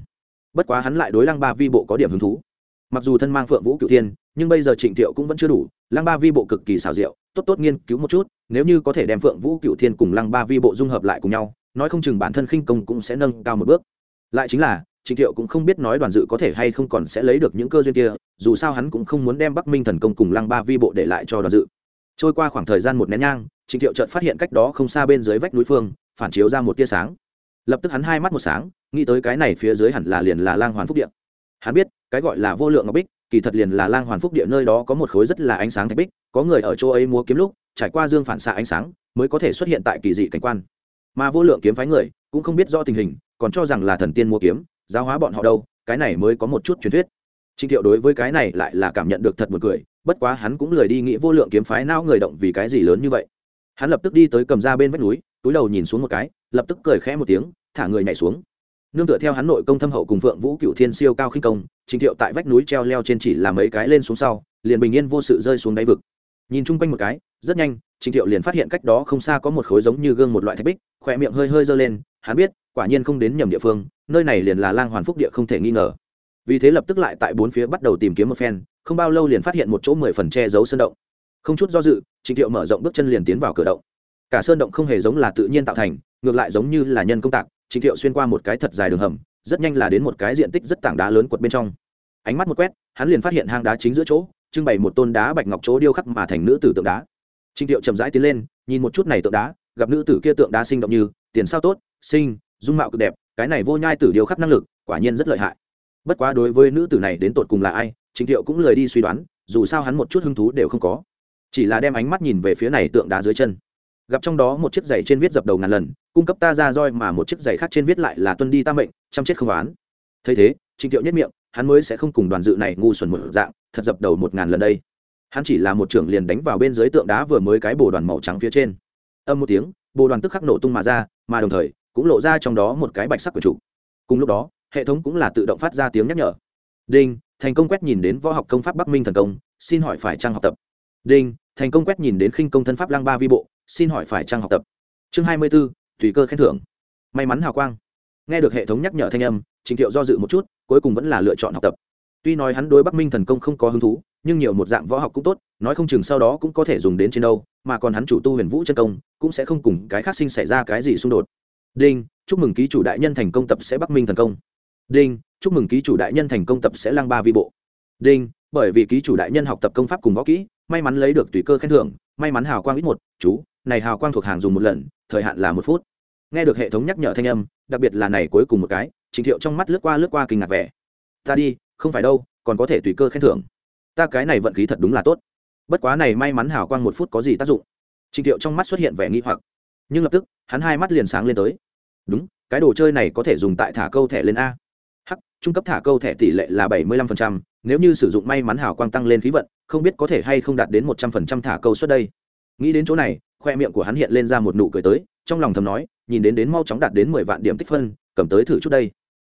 Bất quá hắn lại đối lang ba vi bộ có điểm hứng thú mặc dù thân mang phượng vũ cựu thiên, nhưng bây giờ trịnh thiệu cũng vẫn chưa đủ lang ba vi bộ cực kỳ xảo diệu, tốt tốt nghiên cứu một chút, nếu như có thể đem phượng vũ cựu thiên cùng lang ba vi bộ dung hợp lại cùng nhau, nói không chừng bản thân khinh công cũng sẽ nâng cao một bước. Lại chính là, trịnh thiệu cũng không biết nói đoàn dự có thể hay không còn sẽ lấy được những cơ duyên kia, dù sao hắn cũng không muốn đem bắc minh thần công cùng lăng ba vi bộ để lại cho đoàn dự. Trôi qua khoảng thời gian một nén nhang, trịnh thiệu chợt phát hiện cách đó không xa bên dưới vách núi phương, phản chiếu ra một tia sáng. Lập tức hắn hai mắt một sáng, nghĩ tới cái này phía dưới hẳn là liền là lang hoàn phúc điện. Hắn biết cái gọi là vô lượng ngọc bích, kỳ thật liền là lang hoàn phúc địa nơi đó có một khối rất là ánh sáng thạch bích, có người ở chỗ ấy múa kiếm lúc, trải qua dương phản xạ ánh sáng, mới có thể xuất hiện tại kỳ dị cảnh quan. Mà vô lượng kiếm phái người, cũng không biết rõ tình hình, còn cho rằng là thần tiên múa kiếm, giáo hóa bọn họ đâu, cái này mới có một chút truyền thuyết. Trịnh thiệu đối với cái này lại là cảm nhận được thật một cười, bất quá hắn cũng lười đi nghĩ vô lượng kiếm phái nao người động vì cái gì lớn như vậy. Hắn lập tức đi tới cầm ra bên vách núi, túi đầu nhìn xuống một cái, lập tức cười khẽ một tiếng, thả người nhảy xuống nương tựa theo hắn nội công thâm hậu cùng phượng vũ cựu thiên siêu cao khinh công, trình thiệu tại vách núi treo leo trên chỉ làm mấy cái lên xuống sau, liền bình yên vô sự rơi xuống đáy vực. Nhìn chung quanh một cái, rất nhanh, trình thiệu liền phát hiện cách đó không xa có một khối giống như gương một loại thạch bích khỏe miệng hơi hơi giơ lên, hắn biết, quả nhiên không đến nhầm địa phương, nơi này liền là lang hoàn phúc địa không thể nghi ngờ. Vì thế lập tức lại tại bốn phía bắt đầu tìm kiếm một phen, không bao lâu liền phát hiện một chỗ mười phần che giấu sơn động. Không chút do dự, trình thiệu mở rộng bước chân liền tiến vào cửa động. Cả sơn động không hề giống là tự nhiên tạo thành, ngược lại giống như là nhân công tạc trình thiệu xuyên qua một cái thật dài đường hầm, rất nhanh là đến một cái diện tích rất tảng đá lớn quật bên trong. Ánh mắt một quét, hắn liền phát hiện hang đá chính giữa chỗ, trưng bày một tôn đá bạch ngọc chỗ điêu khắc mà thành nữ tử tượng đá. Trình thiệu chậm rãi tiến lên, nhìn một chút này tượng đá, gặp nữ tử kia tượng đá sinh động như, tiền sao tốt sinh dung mạo cực đẹp, cái này vô nhai tử điêu khắc năng lực, quả nhiên rất lợi hại. Bất quá đối với nữ tử này đến tột cùng là ai, trình thiệu cũng lười đi suy đoán, dù sao hắn một chút hứng thú đều không có. Chỉ là đem ánh mắt nhìn về phía này tượng đá dưới chân gặp trong đó một chiếc giày trên viết dập đầu ngàn lần, cung cấp ta ra roi mà một chiếc giày khác trên viết lại là tuân đi ta mệnh, chăm chết không oán. Thấy thế, trịnh thiệu nhất miệng, hắn mới sẽ không cùng đoàn dự này ngu xuẩn một dạng, thật dập đầu một ngàn lần đây. Hắn chỉ là một trưởng liền đánh vào bên dưới tượng đá vừa mới cái bồ đoàn màu trắng phía trên. Âm một tiếng, bồ đoàn tức khắc nổ tung mà ra, mà đồng thời, cũng lộ ra trong đó một cái bạch sắc của chủ cùng lúc đó, hệ thống cũng là tự động phát ra tiếng nhắc nhở. Đinh, thành công quét nhìn đến võ học công pháp bắc minh thần công, xin hỏi phải trang học tập? Đinh, thành công quét nhìn đến khinh công thân pháp lang ba vi bộ xin hỏi phải trang học tập? Chương hai mươi b ố tùy cơ khen thưởng. May mắn hào quang. Nghe được hệ thống nhắc nhở thanh âm, trình thiệu do dự một chút, cuối cùng vẫn là lựa chọn học tập. Tuy nói hắn đối bắc minh thần công không có hứng thú, nhưng nhiều một dạng võ học cũng tốt, nói không chừng sau đó cũng có thể dùng đến trên đâu, mà còn hắn chủ tu huyền vũ chân công, cũng sẽ không cùng cái khác sinh xảy ra cái gì xung đột. Đinh, chúc mừng ký chủ đại nhân thành công tập sẽ bắc minh thần công. Đinh, chúc mừng ký chủ đại nhân thành công tập sẽ lăng ba vi bộ. Đinh, bởi vì ký chủ đại nhân học tập công pháp cùng võ kỹ, may mắn lấy được tùy cơ khen thưởng, may mắn hào quang ít một, chú này hào quang thuộc hàng dùng một lần, thời hạn là một phút. Nghe được hệ thống nhắc nhở thanh âm, đặc biệt là này cuối cùng một cái, trình thiệu trong mắt lướt qua lướt qua kinh ngạc vẻ. Ta đi, không phải đâu, còn có thể tùy cơ khen thưởng. Ta cái này vận khí thật đúng là tốt. Bất quá này may mắn hào quang một phút có gì tác dụng? Trình thiệu trong mắt xuất hiện vẻ nghi hoặc. Nhưng lập tức, hắn hai mắt liền sáng lên tới. Đúng, cái đồ chơi này có thể dùng tại thả câu thẻ lên a. Hắc, trung cấp thả câu thẻ tỷ lệ là bảy mươi lăm phần trăm, nếu như sử dụng may mắn hào quang tăng lên khí vận, không biết có thể hay không đạt đến một trăm phần trăm thả câu suất đây. Nghĩ đến chỗ này khoe miệng của hắn hiện lên ra một nụ cười tới, trong lòng thầm nói, nhìn đến đến mau chóng đạt đến mười vạn điểm tích phân, cầm tới thử chút đây.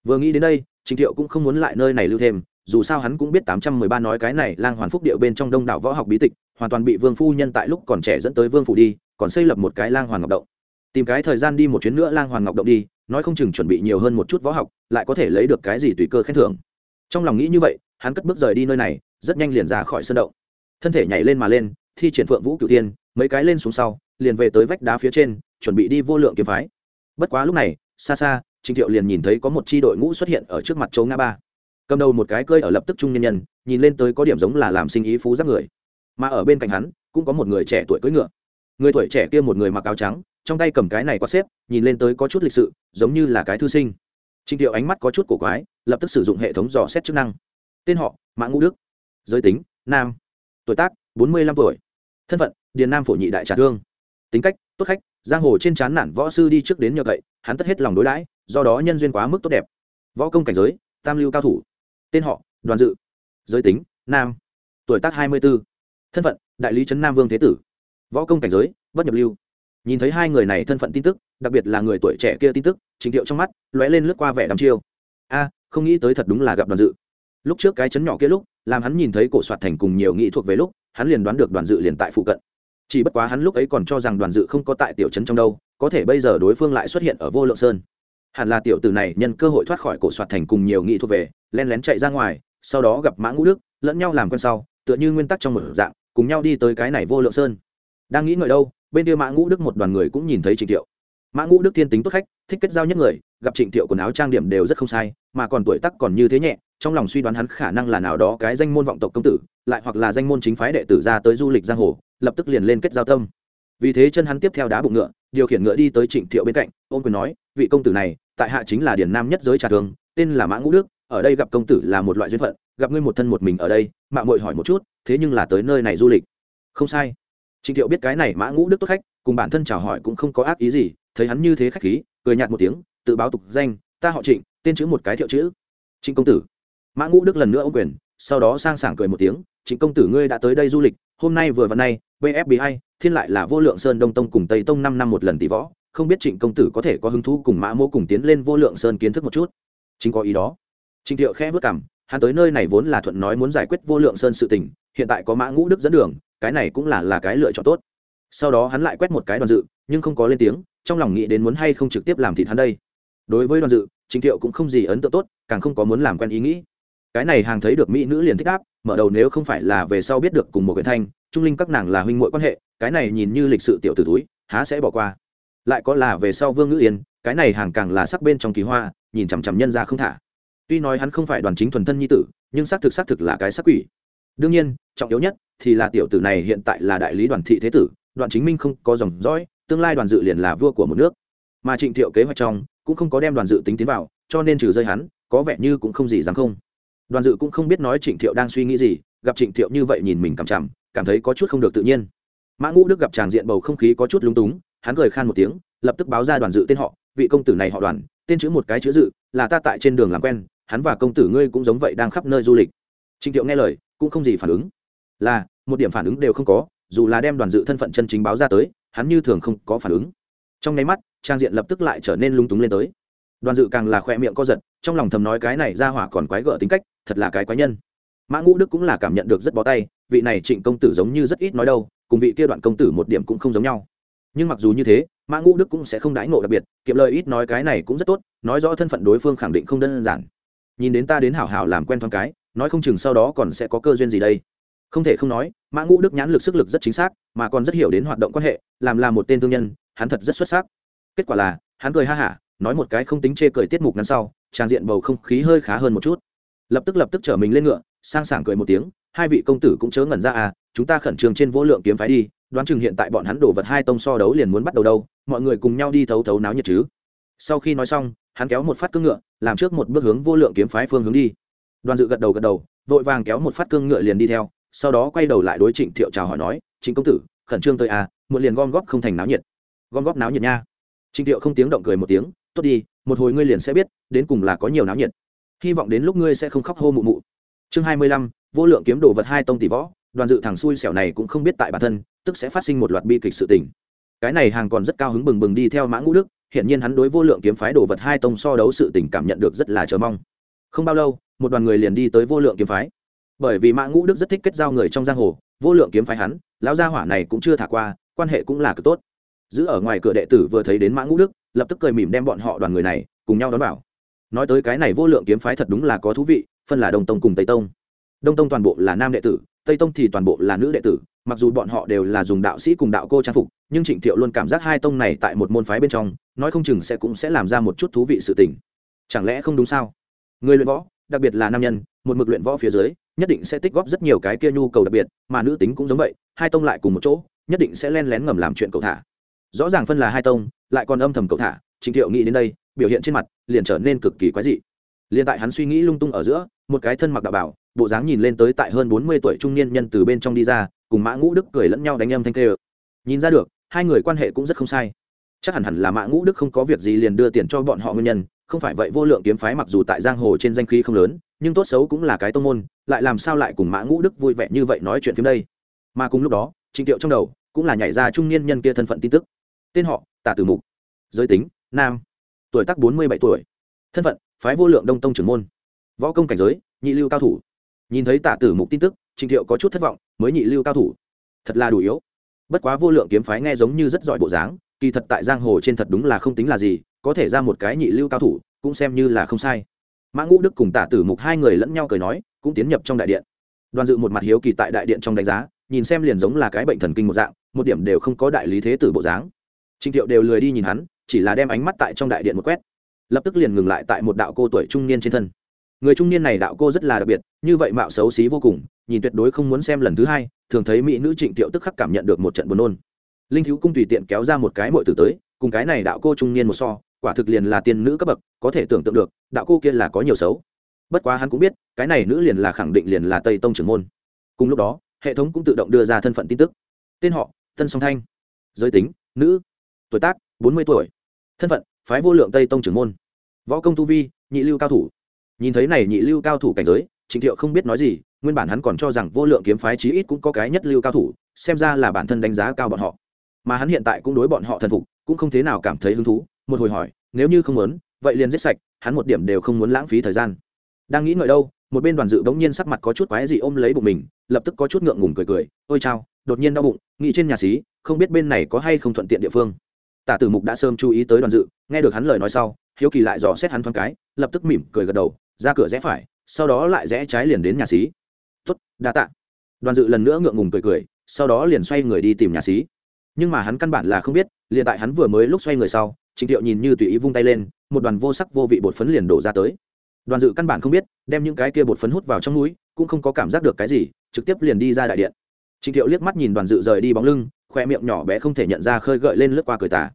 Vừa nghĩ đến đây, trình thiệu cũng không muốn lại nơi này lưu thêm, dù sao hắn cũng biết tám trăm mười ba nói cái này lang hoàn phúc điệu bên trong đông đảo võ học bí tịch, hoàn toàn bị vương phu nhân tại lúc còn trẻ dẫn tới vương phủ đi, còn xây lập một cái lang hoàn ngọc động. Tìm cái thời gian đi một chuyến nữa lang hoàn ngọc động đi, nói không chừng chuẩn bị nhiều hơn một chút võ học, lại có thể lấy được cái gì tùy cơ khen thưởng. Trong lòng nghĩ như vậy, hắn cất bước rời đi nơi này, rất nhanh liền ra khỏi sân động. Thân thể nhảy lên mà lên, thi triển phượng vũ cửu tiên mấy cái lên xuống sau, liền về tới vách đá phía trên, chuẩn bị đi vô lượng kiếm phái. Bất quá lúc này, xa xa trịnh thiệu liền nhìn thấy có một c h i đội ngũ xuất hiện ở trước mặt châu ngã ba. Cầm đầu một cái cơi ở lập tức trung nhân nhân, nhìn lên tới có điểm giống là làm sinh ý phú giáp người. Mà ở bên cạnh hắn, cũng có một người trẻ tuổi cưỡi ngựa. Người tuổi trẻ kia một người mặc áo trắng, trong tay cầm cái này có xếp, nhìn lên tới có chút lịch sự, giống như là cái thư sinh. Trịnh thiệu ánh mắt có chút cổ quái, lập tức sử dụng hệ thống dò xét chức năng. Tên họ, mã ngũ đức. Giới tính, nam. Tuổi tác, bốn mươi lăm tuổi. Thân phận điền nam phổ nhị đại trả thương. Tính cách, tốt khách, giang hồ trên chán nản võ sư đi trước đến nhờ cậy, hắn tất hết lòng đối đãi, do đó nhân duyên quá mức tốt đẹp. Võ công cảnh giới, tam lưu cao thủ. Tên họ, đoàn dự. Giới tính, nam. Tuổi tác hai mươi b ố thân phận, đại lý trấn nam vương thế tử. Võ công cảnh giới, bất nhập lưu. Nhìn thấy hai người này thân phận tin tức, đặc biệt là người tuổi trẻ kia tin tức, trình thiệu trong mắt, lóe lên lướt qua vẻ đắm chiêu. A, không nghĩ tới thật đúng là gặp đoàn dự. Lúc trước cái chấn nhỏ kia lúc, làm hắn nhìn thấy cổ soạt thành cùng nhiều nghị thuộc về lúc, hắn liền đoán được đoàn dự liền tại phụ cận chỉ bất quá hắn lúc ấy còn cho rằng đoàn dự không có tại tiểu trấn trong đâu, có thể bây giờ đối phương lại xuất hiện ở vô lượng sơn. Hẳn là tiểu tử này nhân cơ hội thoát khỏi cổ soạt thành cùng nhiều nghị thuộc về len lén chạy ra ngoài, sau đó gặp mã ngũ đức, lẫn nhau làm quen sau, tựa như nguyên tắc trong một dạng, cùng nhau đi tới cái này vô lượng sơn. Đang nghĩ ngợi đâu, bên kia mã ngũ đức một đoàn người cũng nhìn thấy trịnh thiệu. Mã ngũ đức thiên tính tốt khách, thích kết giao nhất người, gặp trịnh thiệu quần áo trang điểm đều rất không sai, mà còn tuổi tắc còn như thế nhẹ, trong lòng suy đoán hắn khả năng là nào đó cái danh môn vọng tộc công tử, lại hoặc là danh môn chính phái đệ tử ra tới du lịch giang hồ lập tức liền lên kết giao tâm. Vì thế chân hắn tiếp theo đá bụng ngựa, điều khiển ngựa đi tới trịnh thiệu bên cạnh ôm quyền nói, vị công tử này, tại hạ chính là điển nam nhất giới trà thường, tên là mã ngũ đức, ở đây gặp công tử là một loại duyên phận, gặp ngươi một thân một mình ở đây mạng mội hỏi một chút, thế nhưng là tới nơi này du lịch. Không sai. Trịnh thiệu biết cái này mã ngũ đức tốt khách, cùng bản thân chào hỏi cũng không có ác ý gì, thấy hắn như thế khách khí, cười nhạt một tiếng, tự báo tục danh, ta họ trịnh, tên chữ một cái thiệu chữ. Trịnh công tử. Mã ngũ đức lần nữa ô quyền sau đó sang sảng cười một tiếng, trịnh công tử ngươi đã tới đây du lịch, hôm nay vừa vặn nay vfbi thiên lại là vô lượng sơn đông tông cùng tây tông năm năm một lần tỷ võ, không biết trịnh công tử có thể có hứng thú cùng mã mô cùng tiến lên vô lượng sơn kiến thức một chút? Chính có ý đó. Trịnh thiệu khẽ vất cảm hắn tới nơi này vốn là thuận nói muốn giải quyết vô lượng sơn sự tình, hiện tại có mã ngũ đức dẫn đường, cái này cũng là là cái lựa chọn tốt. Sau đó hắn lại quét một cái đoàn dự, nhưng không có lên tiếng, trong lòng nghĩ đến muốn hay không trực tiếp làm thịt hắn đây. Đối với đoàn dự, trịnh thiệu cũng không gì ấn tượng tốt, càng không có muốn làm quen ý nghĩ cái này hàng thấy được mỹ nữ liền thích đáp mở đầu nếu không phải là về sau biết được cùng một quyển thanh, trung linh các nàng là huynh muội quan hệ, cái này nhìn như lịch sự tiểu tử túi há sẽ bỏ qua. Lại có là về sau vương ngữ yên, cái này hàng càng là sắc bên trong kỳ hoa, nhìn chằm chằm nhân ra không thả. Tuy nói hắn không phải đoàn chính thuần thân nhi tử, nhưng xác thực xác thực là cái sắc quỷ. Đương nhiên, trọng yếu nhất thì là tiểu tử này hiện tại là đại lý đoàn thị thế tử, đoàn chính minh không có dòng dõi, tương lai đoàn dự liền là vua của một nước. Mà trịnh thiệu kế hoạch trong cũng không có đem đoàn dự tính tiến vào, cho nên trừ rơi hắn, có vẻ như cũng không gì dám không đoàn dự cũng không biết nói trịnh thiệu đang suy nghĩ gì, gặp trịnh thiệu như vậy nhìn mình cằm chằm, cảm thấy có chút không được tự nhiên. Mã ngũ đức gặp tràng diện bầu không khí có chút lúng túng, hắn cười khan một tiếng, lập tức báo ra đoàn dự tên họ, vị công tử này họ đoàn, tên chữ một cái chữ dự, là ta tại trên đường làm quen, hắn và công tử ngươi cũng giống vậy đang khắp nơi du lịch. Trịnh thiệu nghe lời, cũng không gì phản ứng. Là, một điểm phản ứng đều không có, dù là đem đoàn dự thân phận chân chính báo ra tới, hắn như thường không có phản ứng. Trong nháy mắt, trang diện lập tức lại trở nên lung túng lên tới. Đoàn dự càng là khoe miệng co giật, trong lòng thầm nói cái này ra hỏa còn quái gở tính cách thật là cái quái nhân. Mã ngũ đức cũng là cảm nhận được rất bó tay, vị này trịnh công tử giống như rất ít nói đâu, cùng vị kia đoạn công tử một điểm cũng không giống nhau. Nhưng mặc dù như thế, mã ngũ đức cũng sẽ không đãi ngộ đặc biệt, kiệm lời ít nói cái này cũng rất tốt, nói rõ thân phận đối phương khẳng định không đơn giản. Nhìn đến ta đến hảo hảo làm quen thoáng cái, nói không chừng sau đó còn sẽ có cơ duyên gì đây. Không thể không nói, mã ngũ đức nhãn lực sức lực rất chính xác, mà còn rất hiểu đến hoạt động quan hệ, làm là một tên thương nhân, hắn thật rất xuất sắc. Kết quả là, hắn cười ha hả, nói một cái không tính chê cười tiết mục ngắn sau, trang diện bầu không khí hơi khá hơn một chút lập tức lập tức chở mình lên ngựa, sang sảng cười một tiếng, hai vị công tử cũng chớ ngẩn ra à chúng ta khẩn trương trên vô lượng kiếm phái đi, đoán chừng hiện tại bọn hắn đổ vật hai tông so đấu liền muốn bắt đầu đâu, mọi người cùng nhau đi thấu thấu náo nhiệt chứ. Sau khi nói xong, hắn kéo một phát cương ngựa, làm trước một bước hướng vô lượng kiếm phái phương hướng đi. Đoàn dự gật đầu gật đầu, vội vàng kéo một phát cương ngựa liền đi theo, sau đó quay đầu lại đối trịnh thiệu chào hỏi nói, trịnh công tử, khẩn trương tới à một liền gom góp không thành náo nhiệt. Gom góp náo nhiệt nha. Trịnh thiệu không tiếng động cười một tiếng, tốt đi, một hồi ngươi liền sẽ biết, đến cùng là có nhiều náo nhiệt hy vọng đến lúc ngươi sẽ không khóc hô mụ mụ. Chương hai mươi lăm, vô lượng kiếm đồ vật hai tông tỷ võ, đoàn dự thằng xui xẻo này cũng không biết tại bản thân, tức sẽ phát sinh một loạt bi kịch sự tình. Cái này hàng còn rất cao hứng bừng bừng đi theo mã ngũ đức hiện nhiên hắn đối vô lượng kiếm phái đồ vật hai tông so đấu sự tình cảm nhận được rất là chờ mong. Không bao lâu, một đoàn người liền đi tới vô lượng kiếm phái. Bởi vì mã ngũ đức rất thích kết giao người trong giang hồ, vô lượng kiếm phái hắn, lão gia hỏa này cũng chưa thả qua, quan hệ cũng là cực tốt. Giữ ở ngoài cửa đệ tử vừa thấy đến mã ngũ đức, lập tức cười mỉm đem bọn họ đoàn người này cùng nhau đón vào nói tới cái này vô lượng kiếm phái thật đúng là có thú vị, phân là đông tông cùng tây tông. Đông tông toàn bộ là nam đệ tử, tây tông thì toàn bộ là nữ đệ tử, mặc dù bọn họ đều là dùng đạo sĩ cùng đạo cô trang phục, nhưng trịnh thiệu luôn cảm giác hai tông này tại một môn phái bên trong, nói không chừng sẽ cũng sẽ làm ra một chút thú vị sự tình. Chẳng lẽ không đúng sao? Người luyện võ, đặc biệt là nam nhân, một mực luyện võ phía dưới, nhất định sẽ tích góp rất nhiều cái kia nhu cầu đặc biệt, mà nữ tính cũng giống vậy, hai tông lại cùng một chỗ, nhất định sẽ len lén ngầm làm chuyện cầu thả. Rõ ràng phân là hai tông, lại còn âm thầm cầu thả, trịnh thiệu nghĩ đến đây biểu hiện trên mặt liền trở nên cực kỳ quái dị. Liền tại hắn suy nghĩ lung tung ở giữa, một cái thân mặc đạo bảo, bộ dáng nhìn lên tới tại hơn bốn mươi tuổi trung niên nhân từ bên trong đi ra, cùng mã ngũ đức cười lẫn nhau đánh âm thanh kê nhìn ra được, hai người quan hệ cũng rất không sai. Chắc hẳn hẳn là mã ngũ đức không có việc gì liền đưa tiền cho bọn họ nguyên nhân, không phải vậy vô lượng kiếm phái mặc dù tại giang hồ trên danh khí không lớn, nhưng tốt xấu cũng là cái tông môn, lại làm sao lại cùng mã ngũ đức vui vẻ như vậy nói chuyện phim đây? Mà cùng lúc đó, trịnh tiệu trong đầu cũng là nhảy ra trung niên nhân kia thân phận tin tức. Tên họ, tả tử mục. Giới tính, nam tuổi tác bốn mươi bảy tuổi. Thân phận, phái vô lượng đông tông trưởng môn. Võ công cảnh giới, nhị lưu cao thủ. Nhìn thấy tả tử mục tin tức trịnh thiệu có chút thất vọng, mới nhị lưu cao thủ. Thật là đủ yếu. Bất quá vô lượng kiếm phái nghe giống như rất giỏi bộ dáng, kỳ thật tại giang hồ trên thật đúng là không tính là gì, có thể ra một cái nhị lưu cao thủ, cũng xem như là không sai. Mã ngũ đức cùng tả tử mục hai người lẫn nhau cười nói, cũng tiến nhập trong đại điện. Đoàn dự một mặt hiếu kỳ tại đại điện trong đánh giá, nhìn xem liền giống là cái bệnh thần kinh một dạng, một điểm đều không có đại lý thế tử bộ dáng. Trịnh thiệu đều lười đi nhìn hắn chỉ là đem ánh mắt tại trong đại điện một quét, lập tức liền ngừng lại tại một đạo cô tuổi trung niên trên thân. Người trung niên này đạo cô rất là đặc biệt, như vậy mạo xấu xí vô cùng, nhìn tuyệt đối không muốn xem lần thứ hai, thường thấy mỹ nữ trịnh tiệu tức khắc cảm nhận được một trận buồn nôn. Linh thiếu cung tùy tiện kéo ra một cái mội tử tới, cùng cái này đạo cô trung niên một so, quả thực liền là tiên nữ cấp bậc, có thể tưởng tượng được, đạo cô kia là có nhiều xấu. Bất quá hắn cũng biết, cái này nữ liền là khẳng định liền là tây tông trưởng môn. Cùng lúc đó, hệ thống cũng tự động đưa ra thân phận tin tức. Tên họ, tân song thanh. Giới tính, nữ. Tuổi tác, bốn mươi tuổi thân phận, phái vô lượng tây tông trưởng môn. Võ công tu vi, nhị lưu cao thủ. Nhìn thấy này nhị lưu cao thủ cảnh giới, trịnh thiệu không biết nói gì, nguyên bản hắn còn cho rằng vô lượng kiếm phái chí ít cũng có cái nhất lưu cao thủ, xem ra là bản thân đánh giá cao bọn họ. Mà hắn hiện tại cũng đối bọn họ thần phục, cũng không thế nào cảm thấy hứng thú, một hồi hỏi, nếu như không muốn, vậy liền giết sạch, hắn một điểm đều không muốn lãng phí thời gian. Đang nghĩ ngợi đâu, một bên đoàn dự bỗng nhiên sắc mặt có chút quái gì ôm lấy bụng mình, lập tức có chút ngượng ngùng cười cười, ôi chao, đột nhiên đau bụng, nghĩ trên nhà xí, không biết bên này có hay không thuận tiện địa phương tả tử mục đã sớm chú ý tới đoàn dự, nghe được hắn lời nói sau, hiếu kỳ lại dò xét hắn thoáng cái, lập tức mỉm cười gật đầu, ra cửa rẽ phải, sau đó lại rẽ trái liền đến nhà xí. Tuất đa tạ. Đoàn dự lần nữa ngượng ngùng cười cười, sau đó liền xoay người đi tìm nhà xí. Nhưng mà hắn căn bản là không biết, liền tại hắn vừa mới lúc xoay người sau trịnh thiệu nhìn như tùy ý vung tay lên, một đoàn vô sắc vô vị bột phấn liền đổ ra tới. Đoàn dự căn bản không biết, đem những cái kia bột phấn hút vào trong núi, cũng không có cảm giác được cái gì, trực tiếp liền đi ra đại điện. Trịnh thiệu liếc mắt nhìn đoàn dự rời đi bóng lưng khoe miệng nhỏ bé không thể nhận ra khơi gợi lên lướt qua cười tà.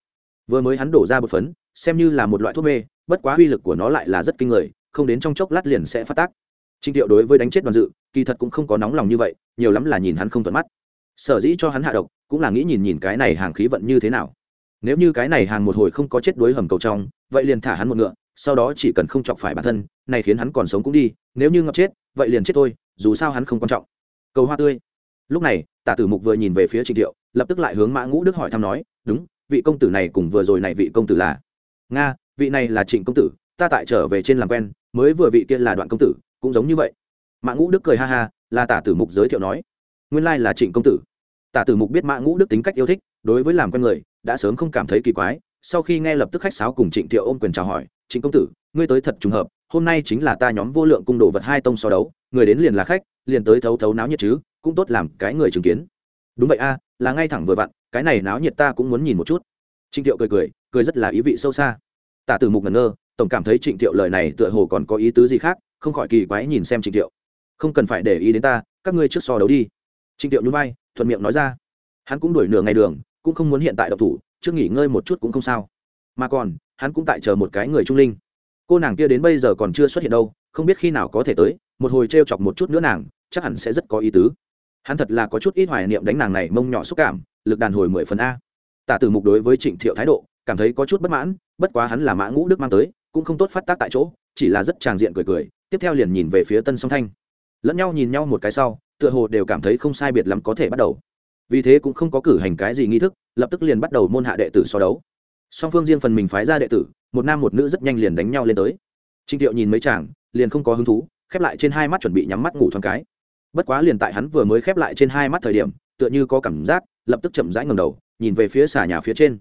Vừa mới hắn đổ ra bột phấn, xem như là một loại thuốc mê, bất quá uy lực của nó lại là rất kinh người, không đến trong chốc lát liền sẽ phát tác. Trịnh thiệu đối với đánh chết đoàn dự, kỳ thật cũng không có nóng lòng như vậy, nhiều lắm là nhìn hắn không thuận mắt. Sở dĩ cho hắn hạ độc, cũng là nghĩ nhìn nhìn cái này hàng khí vận như thế nào. Nếu như cái này hàng một hồi không có chết đuối hầm cầu trong, vậy liền thả hắn một ngựa, sau đó chỉ cần không chọc phải bản thân, này khiến hắn còn sống cũng đi, nếu như ngập chết, vậy liền chết thôi, dù sao hắn không quan trọng. Cầu hoa tươi lúc này, tả tử mục vừa nhìn về phía trịnh thiệu, lập tức lại hướng mã ngũ đức hỏi thăm nói, đúng, vị công tử này cùng vừa rồi này vị công tử là? Nga, vị này là trịnh công tử, ta tại trở về trên làm quen, mới vừa vị kia là đoạn công tử, cũng giống như vậy. Mã ngũ đức cười ha ha, là tả tử mục giới thiệu nói, nguyên lai là trịnh công tử. Tả tử mục biết mã ngũ đức tính cách yêu thích, đối với làm quen người, đã sớm không cảm thấy kỳ quái, sau khi nghe lập tức khách sáo cùng trịnh thiệu ôm quyền chào hỏi, trịnh công tử, ngươi tới thật trùng hợp, hôm nay chính là ta nhóm vô lượng cung đồ vật hai tông so đấu, người đến liền là khách, liền tới thấu thấu náo nhiệt chứ cũng tốt làm cái người chứng kiến. Đúng vậy a, là ngay thẳng vừa vặn, cái này náo nhiệt ta cũng muốn nhìn một chút. Trịnh thiệu cười cười cười rất là ý vị sâu xa. Tả tử mục ngẩn ngơ, tổng cảm thấy trịnh thiệu lời này tựa hồ còn có ý tứ gì khác, không khỏi kỳ quái nhìn xem trịnh thiệu. Không cần phải để ý đến ta, các ngươi trước so đấu đi. Trịnh thiệu nhún vai, thuận miệng nói ra. Hắn cũng đuổi nửa ngày đường, cũng không muốn hiện tại độc thủ, trước nghỉ ngơi một chút cũng không sao. Mà còn, hắn cũng tại chờ một cái người trung linh. Cô nàng kia đến bây giờ còn chưa xuất hiện đâu, không biết khi nào có thể tới, một hồi t r e o chọc một chút nữa nàng, chắc hẳn sẽ rất có ý tứ hắn thật là có chút ít hoài niệm đánh nàng này mông nhỏ xúc cảm, lực đàn hồi mười phần a. Tả tử mục đối với trịnh thiệu thái độ, cảm thấy có chút bất mãn, bất quá hắn là mã ngũ đức mang tới, cũng không tốt phát tác tại chỗ, chỉ là rất tràng diện cười cười, tiếp theo liền nhìn về phía tân song thanh. Lẫn nhau nhìn nhau một cái sau, tựa hồ đều cảm thấy không sai biệt lắm có thể bắt đầu. Vì thế cũng không có cử hành cái gì nghi thức, lập tức liền bắt đầu môn hạ đệ tử so đấu. Song phương riêng phần mình phái ra đệ tử, một nam một nữ rất nhanh liền đánh nhau lên tới. Trịnh thiệu nhìn mấy chàng, liền không có hứng thú, khép lại trên hai mắt chuẩn bị nhắm mắt ngủ thoáng cái bất quá liền tại hắn vừa mới khép lại trên hai mắt thời điểm, tựa như có cảm giác, lập tức chậm rãi ngầm đầu, nhìn về phía xà nhà phía trên.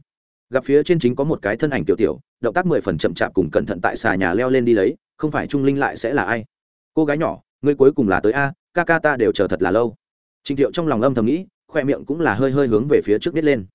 Gặp phía trên chính có một cái thân ảnh tiểu tiểu, động tác mười phần chậm chạp cùng cẩn thận tại xà nhà leo lên đi lấy, không phải trung linh lại sẽ là ai? Cô gái nhỏ, ngươi cuối cùng là tới a, ca ca ta đều chờ thật là lâu. Trình thiệu trong lòng âm thầm nghĩ, khoe miệng cũng là hơi hơi hướng về phía trước biết lên.